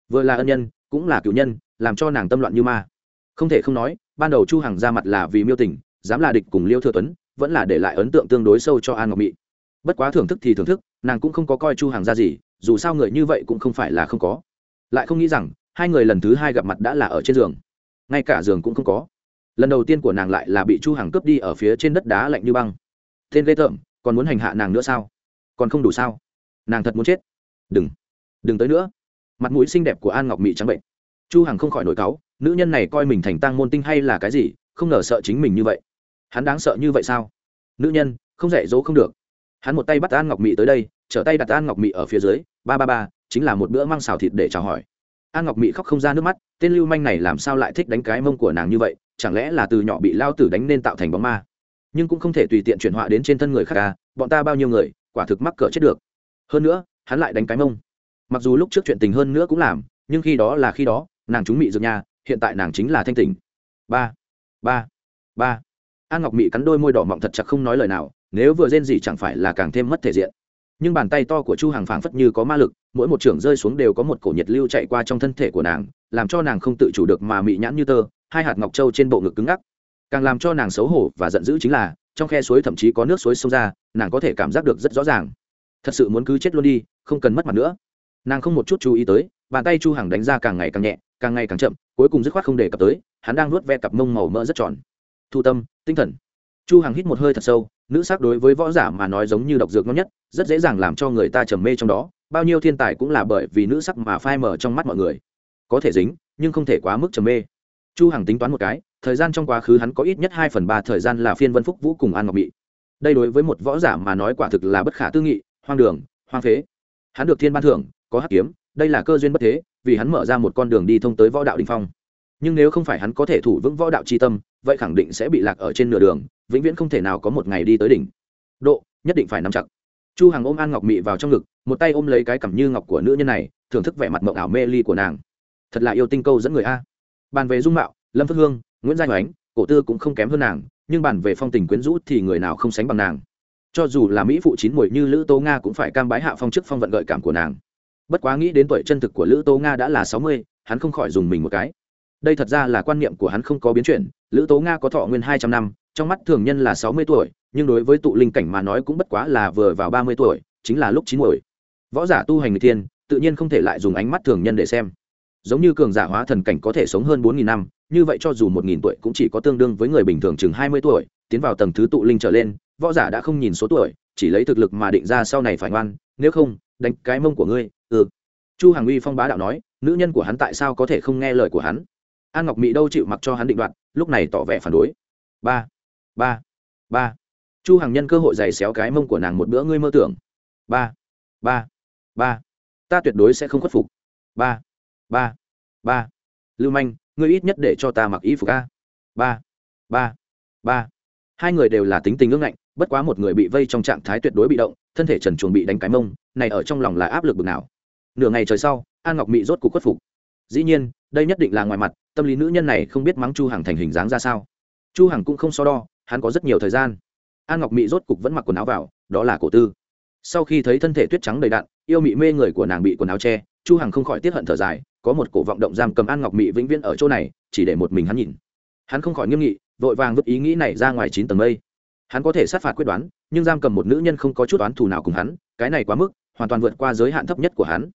vừa là ân nhân, cũng là cựu nhân, làm cho nàng tâm loạn như ma. Không thể không nói, ban đầu chu hằng ra mặt là vì miêu tình, dám là địch cùng liêu thừa tuấn, vẫn là để lại ấn tượng tương đối sâu cho an ngọc mỹ bất quá thưởng thức thì thưởng thức, nàng cũng không có coi chu hằng ra gì, dù sao người như vậy cũng không phải là không có. Lại không nghĩ rằng, hai người lần thứ hai gặp mặt đã là ở trên giường. Ngay cả giường cũng không có lần đầu tiên của nàng lại là bị chu hằng cướp đi ở phía trên đất đá lạnh như băng. Tên lê tởm, còn muốn hành hạ nàng nữa sao? Còn không đủ sao? Nàng thật muốn chết. Đừng đừng tới nữa. Mặt mũi xinh đẹp của an ngọc mỹ trắng bệnh. Chu hằng không khỏi nổi cáu, nữ nhân này coi mình thành tang môn tinh hay là cái gì, không ngờ sợ chính mình như vậy. Hắn đáng sợ như vậy sao? Nữ nhân, không dạy dỗ không được. Hắn một tay bắt an ngọc mỹ tới đây, trở tay đặt an ngọc mỹ ở phía dưới, ba ba ba, chính là một bữa mang xào thịt để chào hỏi. An ngọc mỹ khóc không ra nước mắt, tên lưu manh này làm sao lại thích đánh cái mông của nàng như vậy? Chẳng lẽ là từ nhỏ bị lao tử đánh nên tạo thành bóng ma? Nhưng cũng không thể tùy tiện chuyển họa đến trên thân người khác à bọn ta bao nhiêu người, quả thực mắc cỡ chết được. Hơn nữa, hắn lại đánh cái mông. Mặc dù lúc trước chuyện tình hơn nữa cũng làm, nhưng khi đó là khi đó, nàng chúng mị dược nhà, hiện tại nàng chính là thanh tình ba ba ba. An ngọc mị cắn đôi môi đỏ mọng thật chặt không nói lời nào, nếu vừa rên gì chẳng phải là càng thêm mất thể diện. Nhưng bàn tay to của chu hàng phảng phất như có ma lực, mỗi một trưởng rơi xuống đều có một cổ nhiệt lưu chạy qua trong thân thể của nàng, làm cho nàng không tự chủ được mà mị nhãn như tơ hai hạt ngọc trâu trên bộ ngực cứng ngắc. Càng làm cho nàng xấu hổ và giận dữ chính là, trong khe suối thậm chí có nước suối sông ra, nàng có thể cảm giác được rất rõ ràng. Thật sự muốn cứ chết luôn đi, không cần mất mặt nữa. Nàng không một chút chú ý tới, bàn tay chu hằng đánh ra càng ngày càng nhẹ, càng ngày càng chậm, cuối cùng dứt khoát không để cập tới, hắn đang nuốt ve cặp mông màu mỡ rất tròn. Thu tâm, tinh thần. Chu hằng hít một hơi thật sâu, nữ sắc đối với võ giả mà nói giống như độc dược ngon nhất, rất dễ dàng làm cho người ta trầm mê trong đó, bao nhiêu thiên tài cũng là bởi vì nữ sắc mà phai mờ trong mắt mọi người. Có thể dính, nhưng không thể quá mức trầm mê chu hằng tính toán một cái, thời gian trong quá khứ hắn có ít nhất hai phần ba thời gian là phiên vân phúc vũ cùng an ngọc mỹ đây đối với một võ giả mà nói quả thực là bất khả tư nghị, hoang đường, hoang phế. Hắn được thiên ban thưởng, có hắc kiếm, đây là cơ duyên bất thế, vì hắn mở ra một con đường đi thông tới võ đạo đình phong. Nhưng nếu không phải hắn có thể thủ vững võ đạo c tâm, vậy khẳng định sẽ bị lạc ở trên nửa đường, vĩnh viễn không thể nào có một ngày đi tới đỉnh. Độ, nhất định phải nắm chặt. Chu hằng ôm an ngọc mị vào trong ngực, một tay ôm lấy cái cằm như ngọc của nữ nhân này, thưởng thức vẻ mặt mộng ảo mê ly của nàng. Thật là yêu tinh câu dẫn người a bàn về dung mạo, lâm phước hương, nguyễn giai oánh cổ tư cũng không kém hơn nàng, nhưng bàn về phong tình quyến rũ thì người nào không sánh bằng nàng. Cho dù là mỹ phụ chín mùi như lữ tố nga cũng phải cam bái hạ phong chức phong vận gợi cảm của nàng. Bất quá nghĩ đến tuổi chân thực của lữ tố nga đã là sáu mươi, hắn không khỏi dùng mình một cái. Đây thật ra là quan niệm của hắn không có biến chuyển, lữ tố nga có thọ nguyên hai trăm năm, trong mắt thường nhân là sáu mươi tuổi, nhưng đối với tụ linh cảnh mà nói cũng bất quá là vừa vào ba mươi tuổi, chính là lúc chín tuổi võ giả tu hành người thiên tự nhiên không thể lại dùng ánh mắt thường nhân để xem giống như cường giả hóa thần cảnh có thể sống hơn bốn nghìn năm, như vậy cho dù một nghìn tuổi cũng chỉ có tương đương với người bình thường chừng hai mươi tuổi, tiến vào tầng thứ tụ linh trở lên, võ giả đã không nhìn số tuổi, chỉ lấy thực lực mà định ra sau này phải ngoan, nếu không, đánh cái mông của ngươi ừ. Chu hàng uy phong bá đạo nói, nữ nhân của hắn tại sao có thể không nghe lời của hắn? An ngọc mỹ đâu chịu mặc cho hắn định đoạt, lúc này tỏ vẻ phản đối. Ba ba ba. Chu hàng nhân cơ hội giày xéo cái mông của nàng một bữa ngươi mơ tưởng. Ba ba ba. Ta tuyệt đối sẽ không khuất phục. Ba ba ba. Lưu manh, ngươi ít nhất để cho ta mặc y phục a. Ba ba ba. Hai người đều là tính tình ngưỡng ngạnh, bất quá một người bị vây trong trạng thái tuyệt đối bị động, thân thể trần chuồng bị đánh cái mông, này ở trong lòng là áp lực bực nào. Nửa ngày trời sau, an ngọc mỹ rốt cuộc khuất phục. Dĩ nhiên, đây nhất định là ngoài mặt, tâm lý nữ nhân này không biết mắng chu hằng thành hình dáng ra sao. Chu hằng cũng không so đo, hắn có rất nhiều thời gian. An ngọc mỹ rốt cục vẫn mặc quần áo vào, đó là cổ tư. Sau khi thấy thân thể tuyết trắng đầy đặn, yêu mị mê người của nàng bị quần áo che, chu hằng không khỏi tiết hận thở dài có một cổ vọng động giam cầm an ngọc mỹ vĩnh viễn ở chỗ này, chỉ để một mình hắn nhìn. Hắn không khỏi nghiêm nghị, vội vàng vứt ý nghĩ này ra ngoài chín tầng mây. Hắn có thể sát phạt quyết đoán, nhưng giam cầm một nữ nhân không có chút đoán thù nào cùng hắn, cái này quá mức, hoàn toàn vượt qua giới hạn thấp nhất của hắn.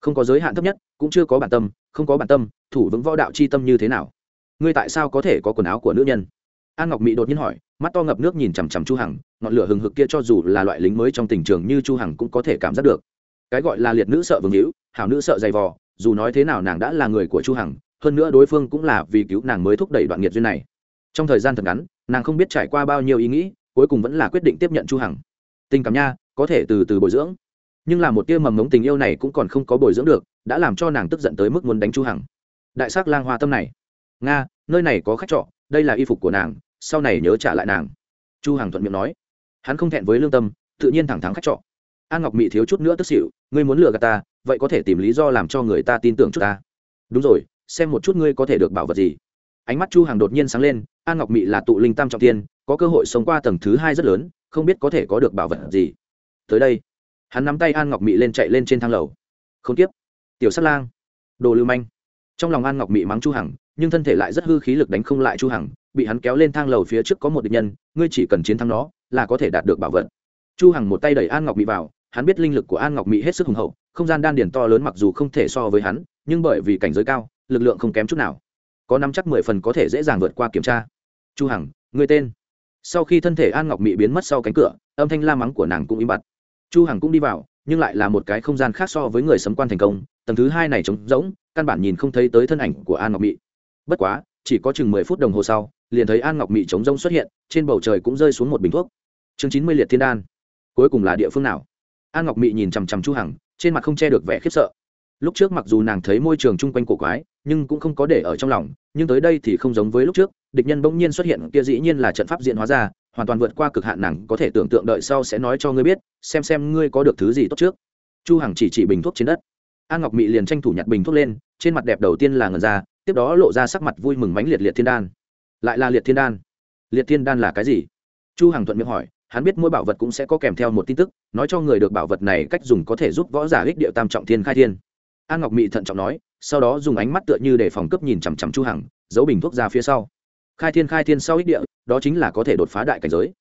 Không có giới hạn thấp nhất, cũng chưa có bản tâm, không có bản tâm, thủ vững võ đạo c h i tâm như thế nào? Ngươi tại sao có thể có quần áo của nữ nhân? An ngọc mỹ đột nhiên hỏi, mắt to ngập nước nhìn chằm chằm chu hằng, ngọn lửa hừng hực kia cho dù là loại lính mới trong tình trường như chu hằng cũng có thể cảm giác được. Cái gọi là liệt nữ sợ vương hữu, hảo nữ sợ dày vò dù nói thế nào nàng đã là người của chu hằng, hơn nữa đối phương cũng là vì cứu nàng mới thúc đẩy đoạn nghiệt duyên này. Trong thời gian thật ngắn, nàng không biết trải qua bao nhiêu ý nghĩ, cuối cùng vẫn là quyết định tiếp nhận chu hằng. Tình cảm nha, có thể từ từ bồi dưỡng. Nhưng là một tia mầm ngống tình yêu này cũng còn không có bồi dưỡng được, đã làm cho nàng tức giận tới mức muốn đánh chu hằng. Đại sắc lang hoa tâm này. Nga, nơi này có khách trọ, đây là y phục của nàng, sau này nhớ trả lại nàng. Chu hằng thuận miệng nói. Hắn không thẹn với lương tâm, tự nhiên thẳng thắn khách trọ. An ngọc mỹ thiếu chút nữa tức xỉu, ngươi muốn lừa gạt ta vậy có thể tìm lý do làm cho người ta tin tưởng chút ta. Đúng rồi, xem một chút ngươi có thể được bảo vật gì. Ánh mắt chu hằng đột nhiên sáng lên, an ngọc mỹ là tụ linh tam trọng tiên, có cơ hội sống qua tầng thứ hai rất lớn, không biết có thể có được bảo vật gì. Tới đây, hắn nắm tay an ngọc mỹ lên chạy lên trên thang lầu. Không tiếp. Tiểu sát lang. Đồ lưu manh. Trong lòng an ngọc mỹ mắng chu hằng, nhưng thân thể lại rất hư khí lực đánh không lại chu hằng, bị hắn kéo lên thang lầu phía trước có một địch nhân, ngươi chỉ cần chiến thắng nó, là có thể đạt được bảo vật. Chu hằng một tay đẩy an ngọc mỹ vào, hắn biết linh lực của an ngọc mỹ hết sức hùng hậu không gian đan điển to lớn mặc dù không thể so với hắn, nhưng bởi vì cảnh giới cao, lực lượng không kém chút nào. Có năm chắc mười phần có thể dễ dàng vượt qua kiểm tra. Chu hằng, người tên. Sau khi thân thể an ngọc Mị biến mất sau cánh cửa, âm thanh la mắng của nàng cũng im bặt. Chu hằng cũng đi vào, nhưng lại là một cái không gian khác so với người sấm quan thành công, tầng thứ hai này trống rỗng, căn bản nhìn không thấy tới thân ảnh của an ngọc Mị. bất quá, chỉ có chừng mười phút đồng hồ sau, liền thấy an ngọc Mị trống rỗng xuất hiện, trên bầu trời cũng rơi xuống một bình thuốc. Chương chín mươi liệt thiên đan. Cuối cùng là địa phương nào? An ngọc Mị nhìn chằm chằm chu hằng trên mặt không che được vẻ khiếp sợ. Lúc trước mặc dù nàng thấy môi trường chung quanh cổ quái, nhưng cũng không có để ở trong lòng, nhưng tới đây thì không giống với lúc trước, địch nhân bỗng nhiên xuất hiện, kia dĩ nhiên là trận pháp diện hóa ra, hoàn toàn vượt qua cực hạn nàng có thể tưởng tượng đợi sau sẽ nói cho ngươi biết, xem xem ngươi có được thứ gì tốt trước. Chu hằng chỉ chỉ bình thuốc trên đất. An ngọc Mị liền tranh thủ nhặt bình thuốc lên, trên mặt đẹp đầu tiên là ngần ra, tiếp đó lộ ra sắc mặt vui mừng mánh liệt liệt thiên đan. Lại là liệt thiên đan. Liệt thiên đan là cái gì? Chu hằng thuận miệng hỏi hắn biết mỗi bảo vật cũng sẽ có kèm theo một tin tức, nói cho người được bảo vật này cách dùng có thể giúp võ giả ích điệu tam trọng thiên khai thiên. An ngọc mỹ thận trọng nói, sau đó dùng ánh mắt tựa như để phòng cấp nhìn chằm chằm chu hằng, giấu bình thuốc ra phía sau. Khai thiên khai thiên sau ích địa, đó chính là có thể đột phá đại cảnh giới.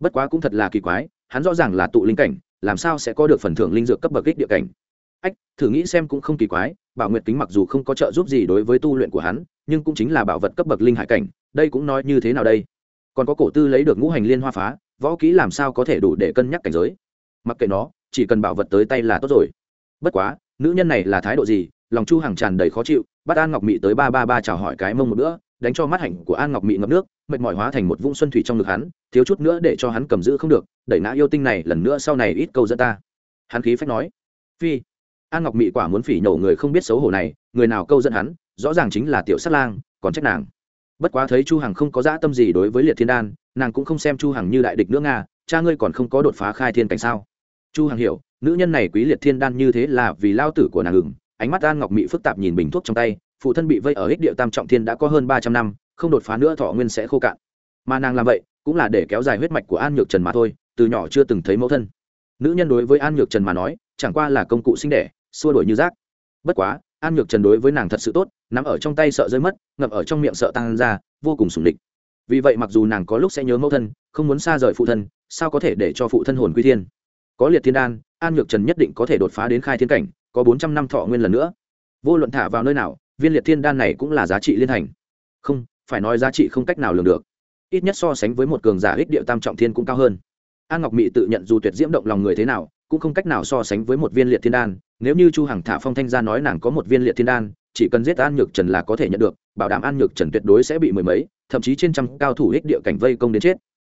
Bất quá cũng thật là kỳ quái, hắn rõ ràng là tụ linh cảnh, làm sao sẽ có được phần thưởng linh dược cấp bậc ích địa cảnh? Ách, thử nghĩ xem cũng không kỳ quái, bảo nguyệt kính mặc dù không có trợ giúp gì đối với tu luyện của hắn, nhưng cũng chính là bảo vật cấp bậc linh hải cảnh, đây cũng nói như thế nào đây? Còn có cổ tư lấy được ngũ hành liên hoa phá võ kỹ làm sao có thể đủ để cân nhắc cảnh giới? Mặc kệ nó, chỉ cần bảo vật tới tay là tốt rồi. Bất quá, nữ nhân này là thái độ gì? Lòng chu hàng tràn đầy khó chịu, bắt an ngọc mị tới ba ba ba chào hỏi cái mông một bữa, đánh cho mắt hạnh của an ngọc mị ngập nước, mệt mỏi hóa thành một vũng xuân thủy trong ngực hắn, thiếu chút nữa để cho hắn cầm giữ không được, đẩy nã yêu tinh này lần nữa sau này ít câu dẫn ta. Hắn khí phách nói. Phi. An ngọc mị quả muốn phỉ nhổ người không biết xấu hổ này, người nào câu dẫn hắn, rõ ràng chính là tiểu sát lang, còn trách nàng bất quá thấy chu hằng không có dã tâm gì đối với liệt thiên đan, nàng cũng không xem chu hằng như đại địch nữa nga, cha ngươi còn không có đột phá khai thiên cảnh sao? Chu hằng hiểu, nữ nhân này quý liệt thiên đan như thế là vì lao tử của nàng ửng, ánh mắt an ngọc mị phức tạp nhìn bình thuốc trong tay, phụ thân bị vây ở ích địa tam trọng thiên đã có hơn ba trăm năm, không đột phá nữa thọ nguyên sẽ khô cạn. Mà nàng làm vậy, cũng là để kéo dài huyết mạch của an nhược trần mà thôi, từ nhỏ chưa từng thấy mẫu thân. Nữ nhân đối với an nhược trần mà nói, chẳng qua là công cụ sinh đẻ, xua đuổi như rác. Bất quá an nhược trần đối với nàng thật sự tốt, nắm ở trong tay sợ rơi mất ngập ở trong miệng sợ tăng ra, vô cùng sủng địch. Vì vậy mặc dù nàng có lúc sẽ nhớ mẫu thân, không muốn xa rời phụ thân, sao có thể để cho phụ thân hồn quy thiên? Có liệt thiên đan, an nhược trần nhất định có thể đột phá đến khai thiên cảnh, có bốn trăm năm thọ nguyên lần nữa. Vô luận thả vào nơi nào, viên liệt thiên đan này cũng là giá trị liên thành không, phải nói giá trị không cách nào lường được. Ít nhất so sánh với một cường giả ích địa tam trọng thiên cũng cao hơn. An ngọc Mị tự nhận dù tuyệt diễm động lòng người thế nào cũng không cách nào so sánh với một viên liệt thiên đan. Nếu như chu hằng thả phong thanh ra nói nàng có một viên liệt thiên đan, chỉ cần giết an nhược trần là có thể nhận được, bảo đảm an nhược trần tuyệt đối sẽ bị mười mấy, thậm chí trên trăm cao thủ ích địa cảnh vây công đến chết.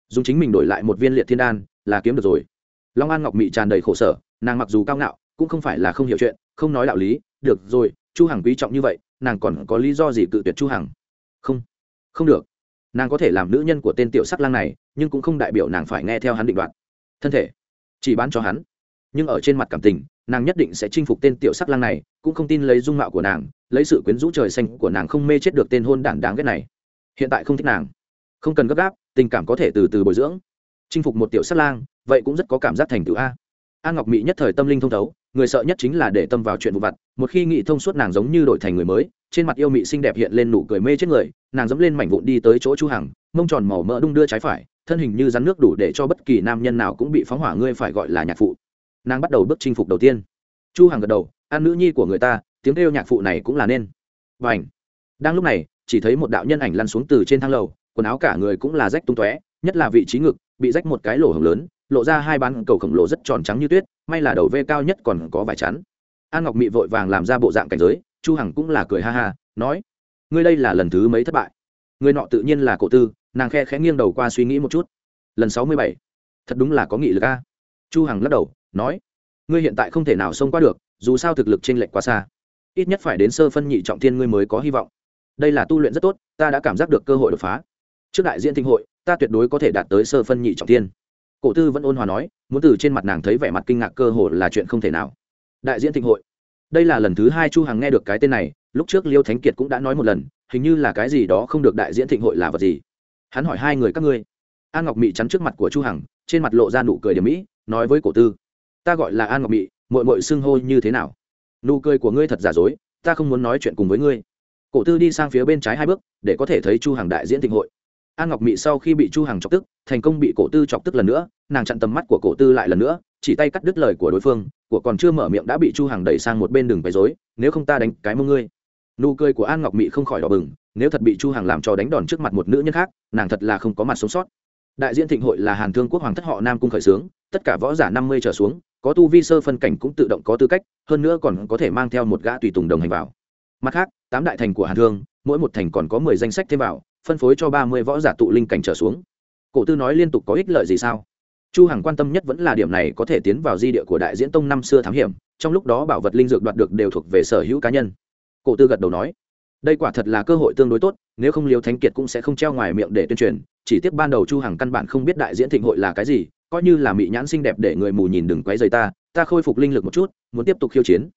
Dùng chính mình đổi lại một viên liệt thiên đan là kiếm được rồi. Long an ngọc mị tràn đầy khổ sở, nàng mặc dù cao ngạo, cũng không phải là không hiểu chuyện, không nói đạo lý, được rồi, chu hằng quý trọng như vậy, nàng còn có lý do gì cự tuyệt chu hằng? Không không được. Nàng có thể làm nữ nhân của tên tiểu sắc lang này, nhưng cũng không đại biểu nàng phải nghe theo hắn định đoạt thân thể. Chỉ bán cho hắn nhưng ở trên mặt cảm tình, nàng nhất định sẽ chinh phục tên tiểu sắc lang này, cũng không tin lấy dung mạo của nàng, lấy sự quyến rũ trời xanh của nàng không mê chết được tên hôn đản đáng ghét này. Hiện tại không thích nàng. Không cần gấp gáp, tình cảm có thể từ từ bồi dưỡng. Chinh phục một tiểu sắc lang, vậy cũng rất có cảm giác thành tựu a. An ngọc mỹ nhất thời tâm linh thông thấu, người sợ nhất chính là để tâm vào chuyện vụ vặt, một khi nghị thông suốt nàng giống như đổi thành người mới, trên mặt yêu mị xinh đẹp hiện lên nụ cười mê chết người, nàng dẫm lên mảnh vụn đi tới chỗ chu hằng, mông tròn màu mỡ đung đưa trái phải, thân hình như rắn nước đủ để cho bất kỳ nam nhân nào cũng bị phóng hỏa, ngươi phải gọi là nhạc phụ nàng bắt đầu bước chinh phục đầu tiên. Chu hằng gật đầu, an nữ nhi của người ta, tiếng kêu nhạc phụ này cũng là nên. Và ảnh đang lúc này, chỉ thấy một đạo nhân ảnh lăn xuống từ trên thang lầu, quần áo cả người cũng là rách tung tóe, nhất là vị trí ngực, bị rách một cái lỗ hổng lớn, lộ ra hai bán cầu khổng lồ rất tròn trắng như tuyết, may là đầu vê cao nhất còn có vài chắn. An ngọc mị vội vàng làm ra bộ dạng cảnh giới, chu hằng cũng là cười ha ha, nói, ngươi đây là lần thứ mấy thất bại? Người nọ tự nhiên là cổ tư, nàng khe khẽ nghiêng đầu qua suy nghĩ một chút. Lần sáu mươi bảy, thật đúng là có nghị lực a. Chu hằng lắc đầu nói, ngươi hiện tại không thể nào xông qua được, dù sao thực lực trên lệch quá xa. Ít nhất phải đến sơ phân nhị trọng thiên ngươi mới có hy vọng. Đây là tu luyện rất tốt, ta đã cảm giác được cơ hội đột phá. Trước đại diện thinh hội, ta tuyệt đối có thể đạt tới sơ phân nhị trọng thiên. Cổ tư vẫn ôn hòa nói, muốn từ trên mặt nàng thấy vẻ mặt kinh ngạc cơ hội là chuyện không thể nào. Đại diễn thịnh hội. Đây là lần thứ hai chu hằng nghe được cái tên này, lúc trước liêu thánh kiệt cũng đã nói một lần, hình như là cái gì đó không được đại diễn thịnh hội là vật gì. Hắn hỏi hai người các ngươi. An ngọc mị chắn trước mặt của chu hằng, trên mặt lộ ra nụ cười điểm mỹ, nói với cổ tư ta gọi là an ngọc mị, muội muội xưng hô như thế nào? Nụ cười của ngươi thật giả dối, ta không muốn nói chuyện cùng với ngươi. Cổ tư đi sang phía bên trái hai bước, để có thể thấy chu hằng đại diễn thịnh hội. An ngọc mị sau khi bị chu hằng chọc tức, thành công bị cổ tư chọc tức lần nữa, nàng chặn tầm mắt của cổ tư lại lần nữa, chỉ tay cắt đứt lời của đối phương, của còn chưa mở miệng đã bị chu hằng đẩy sang một bên đường bày dối nếu không ta đánh cái mông ngươi. Nụ cười của an ngọc mị không khỏi đỏ bừng, nếu thật bị chu hằng làm cho đánh đòn trước mặt một nữ nhân khác, nàng thật là không có mặt sống sót. Đại diện thịnh hội là hàn thương quốc hoàng thất họ nam cung khởi sướng tất cả võ giả năm mươi trở xuống có tu vi sơ phân cảnh cũng tự động có tư cách, hơn nữa còn có thể mang theo một gã tùy tùng đồng hành vào. Mặt khác, tám đại thành của hàn thương, mỗi một thành còn có mười danh sách thêm vào, phân phối cho ba mươi võ giả tụ linh cảnh trở xuống. Cổ tư nói liên tục có ích lợi gì sao? Chu hằng quan tâm nhất vẫn là điểm này có thể tiến vào di địa của đại diễn tông năm xưa thám hiểm, trong lúc đó bảo vật linh dược đoạt được đều thuộc về sở hữu cá nhân. Cổ tư gật đầu nói, đây quả thật là cơ hội tương đối tốt, nếu không liều thánh kiệt cũng sẽ không treo ngoài miệng để tuyên truyền, chỉ tiếc ban đầu chu hằng căn bản không biết đại diễn thịnh hội là cái gì coi như là mỹ nhãn xinh đẹp để người mù nhìn đừng quấy rầy ta ta khôi phục linh lực một chút, muốn tiếp tục khiêu chiến.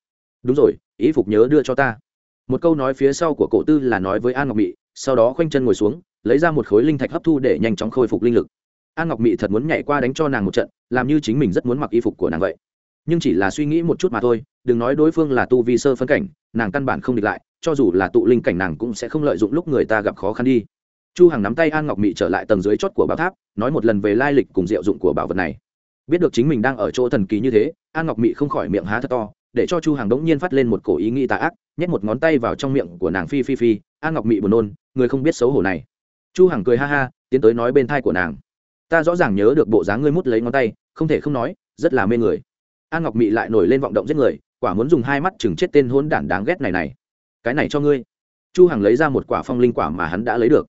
Đúng rồi, ý phục nhớ đưa cho ta. Một câu nói phía sau của cổ tư là nói với an ngọc mỹ sau đó khoanh chân ngồi xuống, lấy ra một khối linh thạch hấp thu để nhanh chóng khôi phục linh lực. An ngọc mỹ thật muốn nhảy qua đánh cho nàng một trận, làm như chính mình rất muốn mặc y phục của nàng vậy. Nhưng chỉ là suy nghĩ một chút mà thôi, đừng nói đối phương là tu vi sơ phân cảnh, nàng căn bản không địch lại, cho dù là tụ linh cảnh nàng cũng sẽ không lợi dụng lúc người ta gặp khó khăn đi chu hằng nắm tay an ngọc mị trở lại tầng dưới chót của bảo tháp, nói một lần về lai lịch cùng diệu dụng của bảo vật này. Biết được chính mình đang ở chỗ thần kỳ như thế, an ngọc mị không khỏi miệng há thật to, để cho chu Hằng đống nhiên phát lên một cổ ý nghĩ tà ác, nhét một ngón tay vào trong miệng của nàng phi phi phi, an ngọc mị buồn nôn, người không biết xấu hổ này. Chu hằng cười ha ha, tiến tới nói bên thai của nàng. Ta rõ ràng nhớ được bộ dáng ngươi mút lấy ngón tay, không thể không nói, rất là mê người. An ngọc mị lại nổi lên vọng động giết người, quả muốn dùng hai mắt chừng chết tên hỗn đản đáng ghét này này. Cái này cho ngươi. Chu hằng lấy ra một quả phong linh quả mà hắn đã lấy được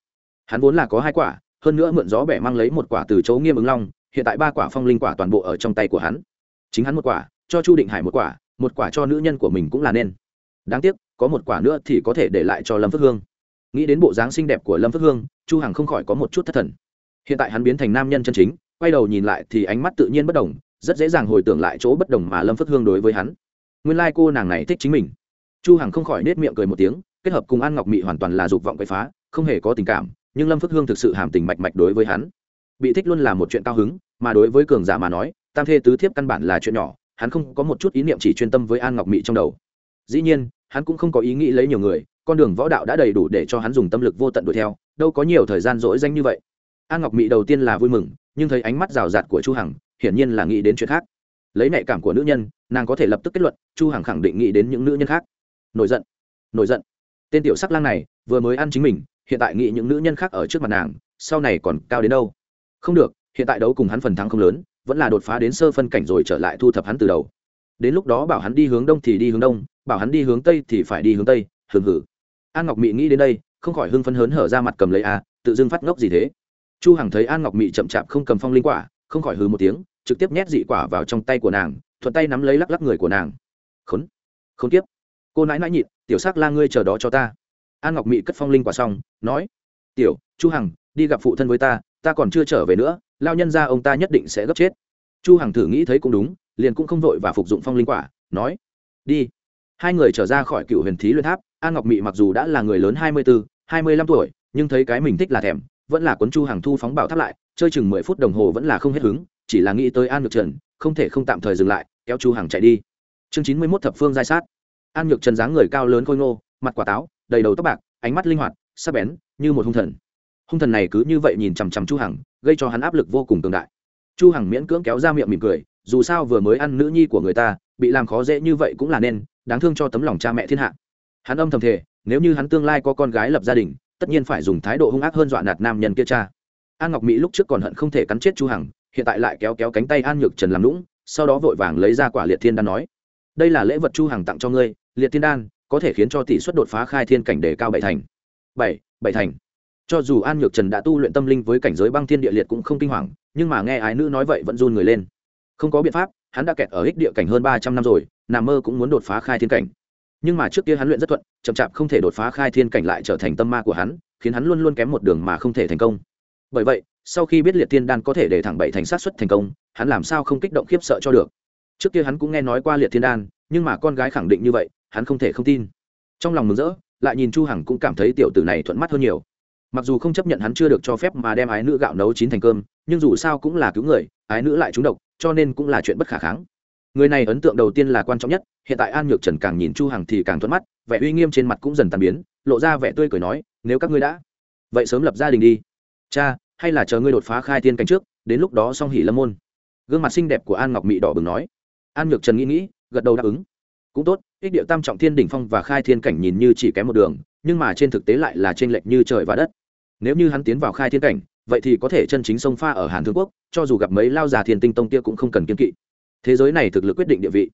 hắn vốn là có hai quả, hơn nữa mượn gió bẻ mang lấy một quả từ chỗ nghiêm ứng long, hiện tại ba quả phong linh quả toàn bộ ở trong tay của hắn. Chính hắn một quả, cho chu định hải một quả một quả cho nữ nhân của mình cũng là nên. Đáng tiếc, có một quả nữa thì có thể để lại cho lâm phước hương. Nghĩ đến bộ dáng xinh đẹp của lâm phước hương, chu hằng không khỏi có một chút thất thần. Hiện tại hắn biến thành nam nhân chân chính, quay đầu nhìn lại thì ánh mắt tự nhiên bất đồng, rất dễ dàng hồi tưởng lại chỗ bất đồng mà lâm phước hương đối với hắn. Nguyên lai cô nàng này thích chính mình. Chu hằng không khỏi nết miệng cười một tiếng, kết hợp cùng an ngọc mị hoàn toàn là dục vọng quậy phá, không hề có tình cảm nhưng lâm phước hương thực sự hàm tình mạch mạch đối với hắn bị thích luôn là một chuyện cao hứng mà đối với cường giả mà nói tam thê tứ thiếp căn bản là chuyện nhỏ hắn không có một chút ý niệm chỉ chuyên tâm với an ngọc Mỹ trong đầu dĩ nhiên hắn cũng không có ý nghĩ lấy nhiều người con đường võ đạo đã đầy đủ để cho hắn dùng tâm lực vô tận đuổi theo đâu có nhiều thời gian dỗi danh như vậy an ngọc Mỹ đầu tiên là vui mừng nhưng thấy ánh mắt rào rạt của chu hằng hiển nhiên là nghĩ đến chuyện khác lấy nhạy cảm của nữ nhân nàng có thể lập tức kết luận chu hằng khẳng định nghĩ đến những nữ nhân khác nổi giận nổi giận tên tiểu sắc lang này vừa mới ăn chính mình hiện tại nghĩ những nữ nhân khác ở trước mặt nàng, sau này còn cao đến đâu? Không được, hiện tại đấu cùng hắn phần thắng không lớn, vẫn là đột phá đến sơ phân cảnh rồi trở lại thu thập hắn từ đầu. Đến lúc đó bảo hắn đi hướng đông thì đi hướng đông, bảo hắn đi hướng tây thì phải đi hướng tây hừng hử an ngọc mị nghĩ đến đây, không khỏi hưng phấn hớn hở ra mặt cầm lấy a, tự dưng phát ngốc gì thế? Chu hằng thấy an ngọc mị chậm chạp không cầm phong linh quả, không khỏi hừ một tiếng, trực tiếp nhét dị quả vào trong tay của nàng, thuận tay nắm lấy lắc lắc người của nàng. Khốn khốn tiếp cô nãi nãi nhịn, tiểu sắc la ngươi chờ đó cho ta an ngọc mị cất phong linh quả xong, nói, tiểu, chu hằng, đi gặp phụ thân với ta ta còn chưa trở về nữa, lao nhân ra ông ta nhất định sẽ gấp chết. Chu hằng thử nghĩ thấy cũng đúng, liền cũng không vội và phục dụng phong linh quả, nói, đi. Hai người trở ra khỏi cựu huyền thí luyện tháp, an ngọc mị mặc dù đã là người lớn hai mươi bốn hai mươi lăm tuổi, nhưng thấy cái mình thích là thèm, vẫn là cuốn chu hàng thu phóng bảo tháp lại, chơi chừng mười phút đồng hồ vẫn là không hết hứng, chỉ là nghĩ tới an nhược trần, không thể không tạm thời dừng lại, kéo chu hàng chạy đi. Chương chín mươi mốt thập phương giai sát. An nhược trần dáng người cao lớn khôi ngô, mặt quả táo đầy đầu tóc bạc, ánh mắt linh hoạt, sắc bén, như một hung thần. Hung thần này cứ như vậy nhìn chằm chằm chu hằng, gây cho hắn áp lực vô cùng cường đại. Chu hằng miễn cưỡng kéo ra miệng mỉm cười, dù sao vừa mới ăn nữ nhi của người ta, bị làm khó dễ như vậy cũng là nên, đáng thương cho tấm lòng cha mẹ thiên hạ. Hắn âm thầm thề, nếu như hắn tương lai có con gái lập gia đình, tất nhiên phải dùng thái độ hung ác hơn dọa nạt nam nhân kia cha. An ngọc mỹ lúc trước còn hận không thể cắn chết chu hằng, hiện tại lại kéo kéo cánh tay an nhược trần làm lũng sau đó vội vàng lấy ra quả liệt thiên đan nói, đây là lễ vật chu hằng tặng cho ngươi, liệt thiên đan có thể khiến cho tỷ suất đột phá khai thiên cảnh đề cao bảy thành. Bảy bảy thành. Cho dù an nhược trần đã tu luyện tâm linh với cảnh giới băng thiên địa liệt cũng không kinh hoàng, nhưng mà nghe ái nữ nói vậy vẫn run người lên. Không có biện pháp, hắn đã kẹt ở ích địa cảnh hơn ba trăm năm rồi, nằm mơ cũng muốn đột phá khai thiên cảnh. Nhưng mà trước kia hắn luyện rất thuận, chậm chạp không thể đột phá khai thiên cảnh lại trở thành tâm ma của hắn, khiến hắn luôn luôn kém một đường mà không thể thành công. Bởi vậy, sau khi biết liệt thiên đan có thể để thẳng bảy thành sát xuất thành công, hắn làm sao không kích động khiếp sợ cho được. Trước kia hắn cũng nghe nói qua liệt thiên đan nhưng mà con gái khẳng định như vậy, hắn không thể không tin. Trong lòng mừng rỡ, lại nhìn chu hằng cũng cảm thấy tiểu tử này thuận mắt hơn nhiều. Mặc dù không chấp nhận hắn chưa được cho phép mà đem ái nữ gạo nấu chín thành cơm, nhưng dù sao cũng là cứu người, ái nữ lại trúng độc, cho nên cũng là chuyện bất khả kháng. Người này ấn tượng đầu tiên là quan trọng nhất, hiện tại an nhược trần càng nhìn chu hằng thì càng thuận mắt, vẻ uy nghiêm trên mặt cũng dần tàn biến, lộ ra vẻ tươi cười nói, nếu các ngươi đã vậy sớm lập gia đình đi. Cha, hay là chờ ngươi đột phá khai thiên cảnh trước, đến lúc đó song hỉ lâm môn. Gương mặt xinh đẹp của an ngọc mị đỏ bừng nói. An nhược trần nghĩ nghĩ gật đầu đáp ứng. Cũng tốt, ích điệu tam trọng thiên đỉnh phong và khai thiên cảnh nhìn như chỉ kém một đường, nhưng mà trên thực tế lại là trên lệch như trời và đất. Nếu như hắn tiến vào khai thiên cảnh, vậy thì có thể chân chính sông pha ở hàn thương quốc, cho dù gặp mấy lao già thiên tinh tông kia cũng không cần kiên kỵ. Thế giới này thực lực quyết định địa vị.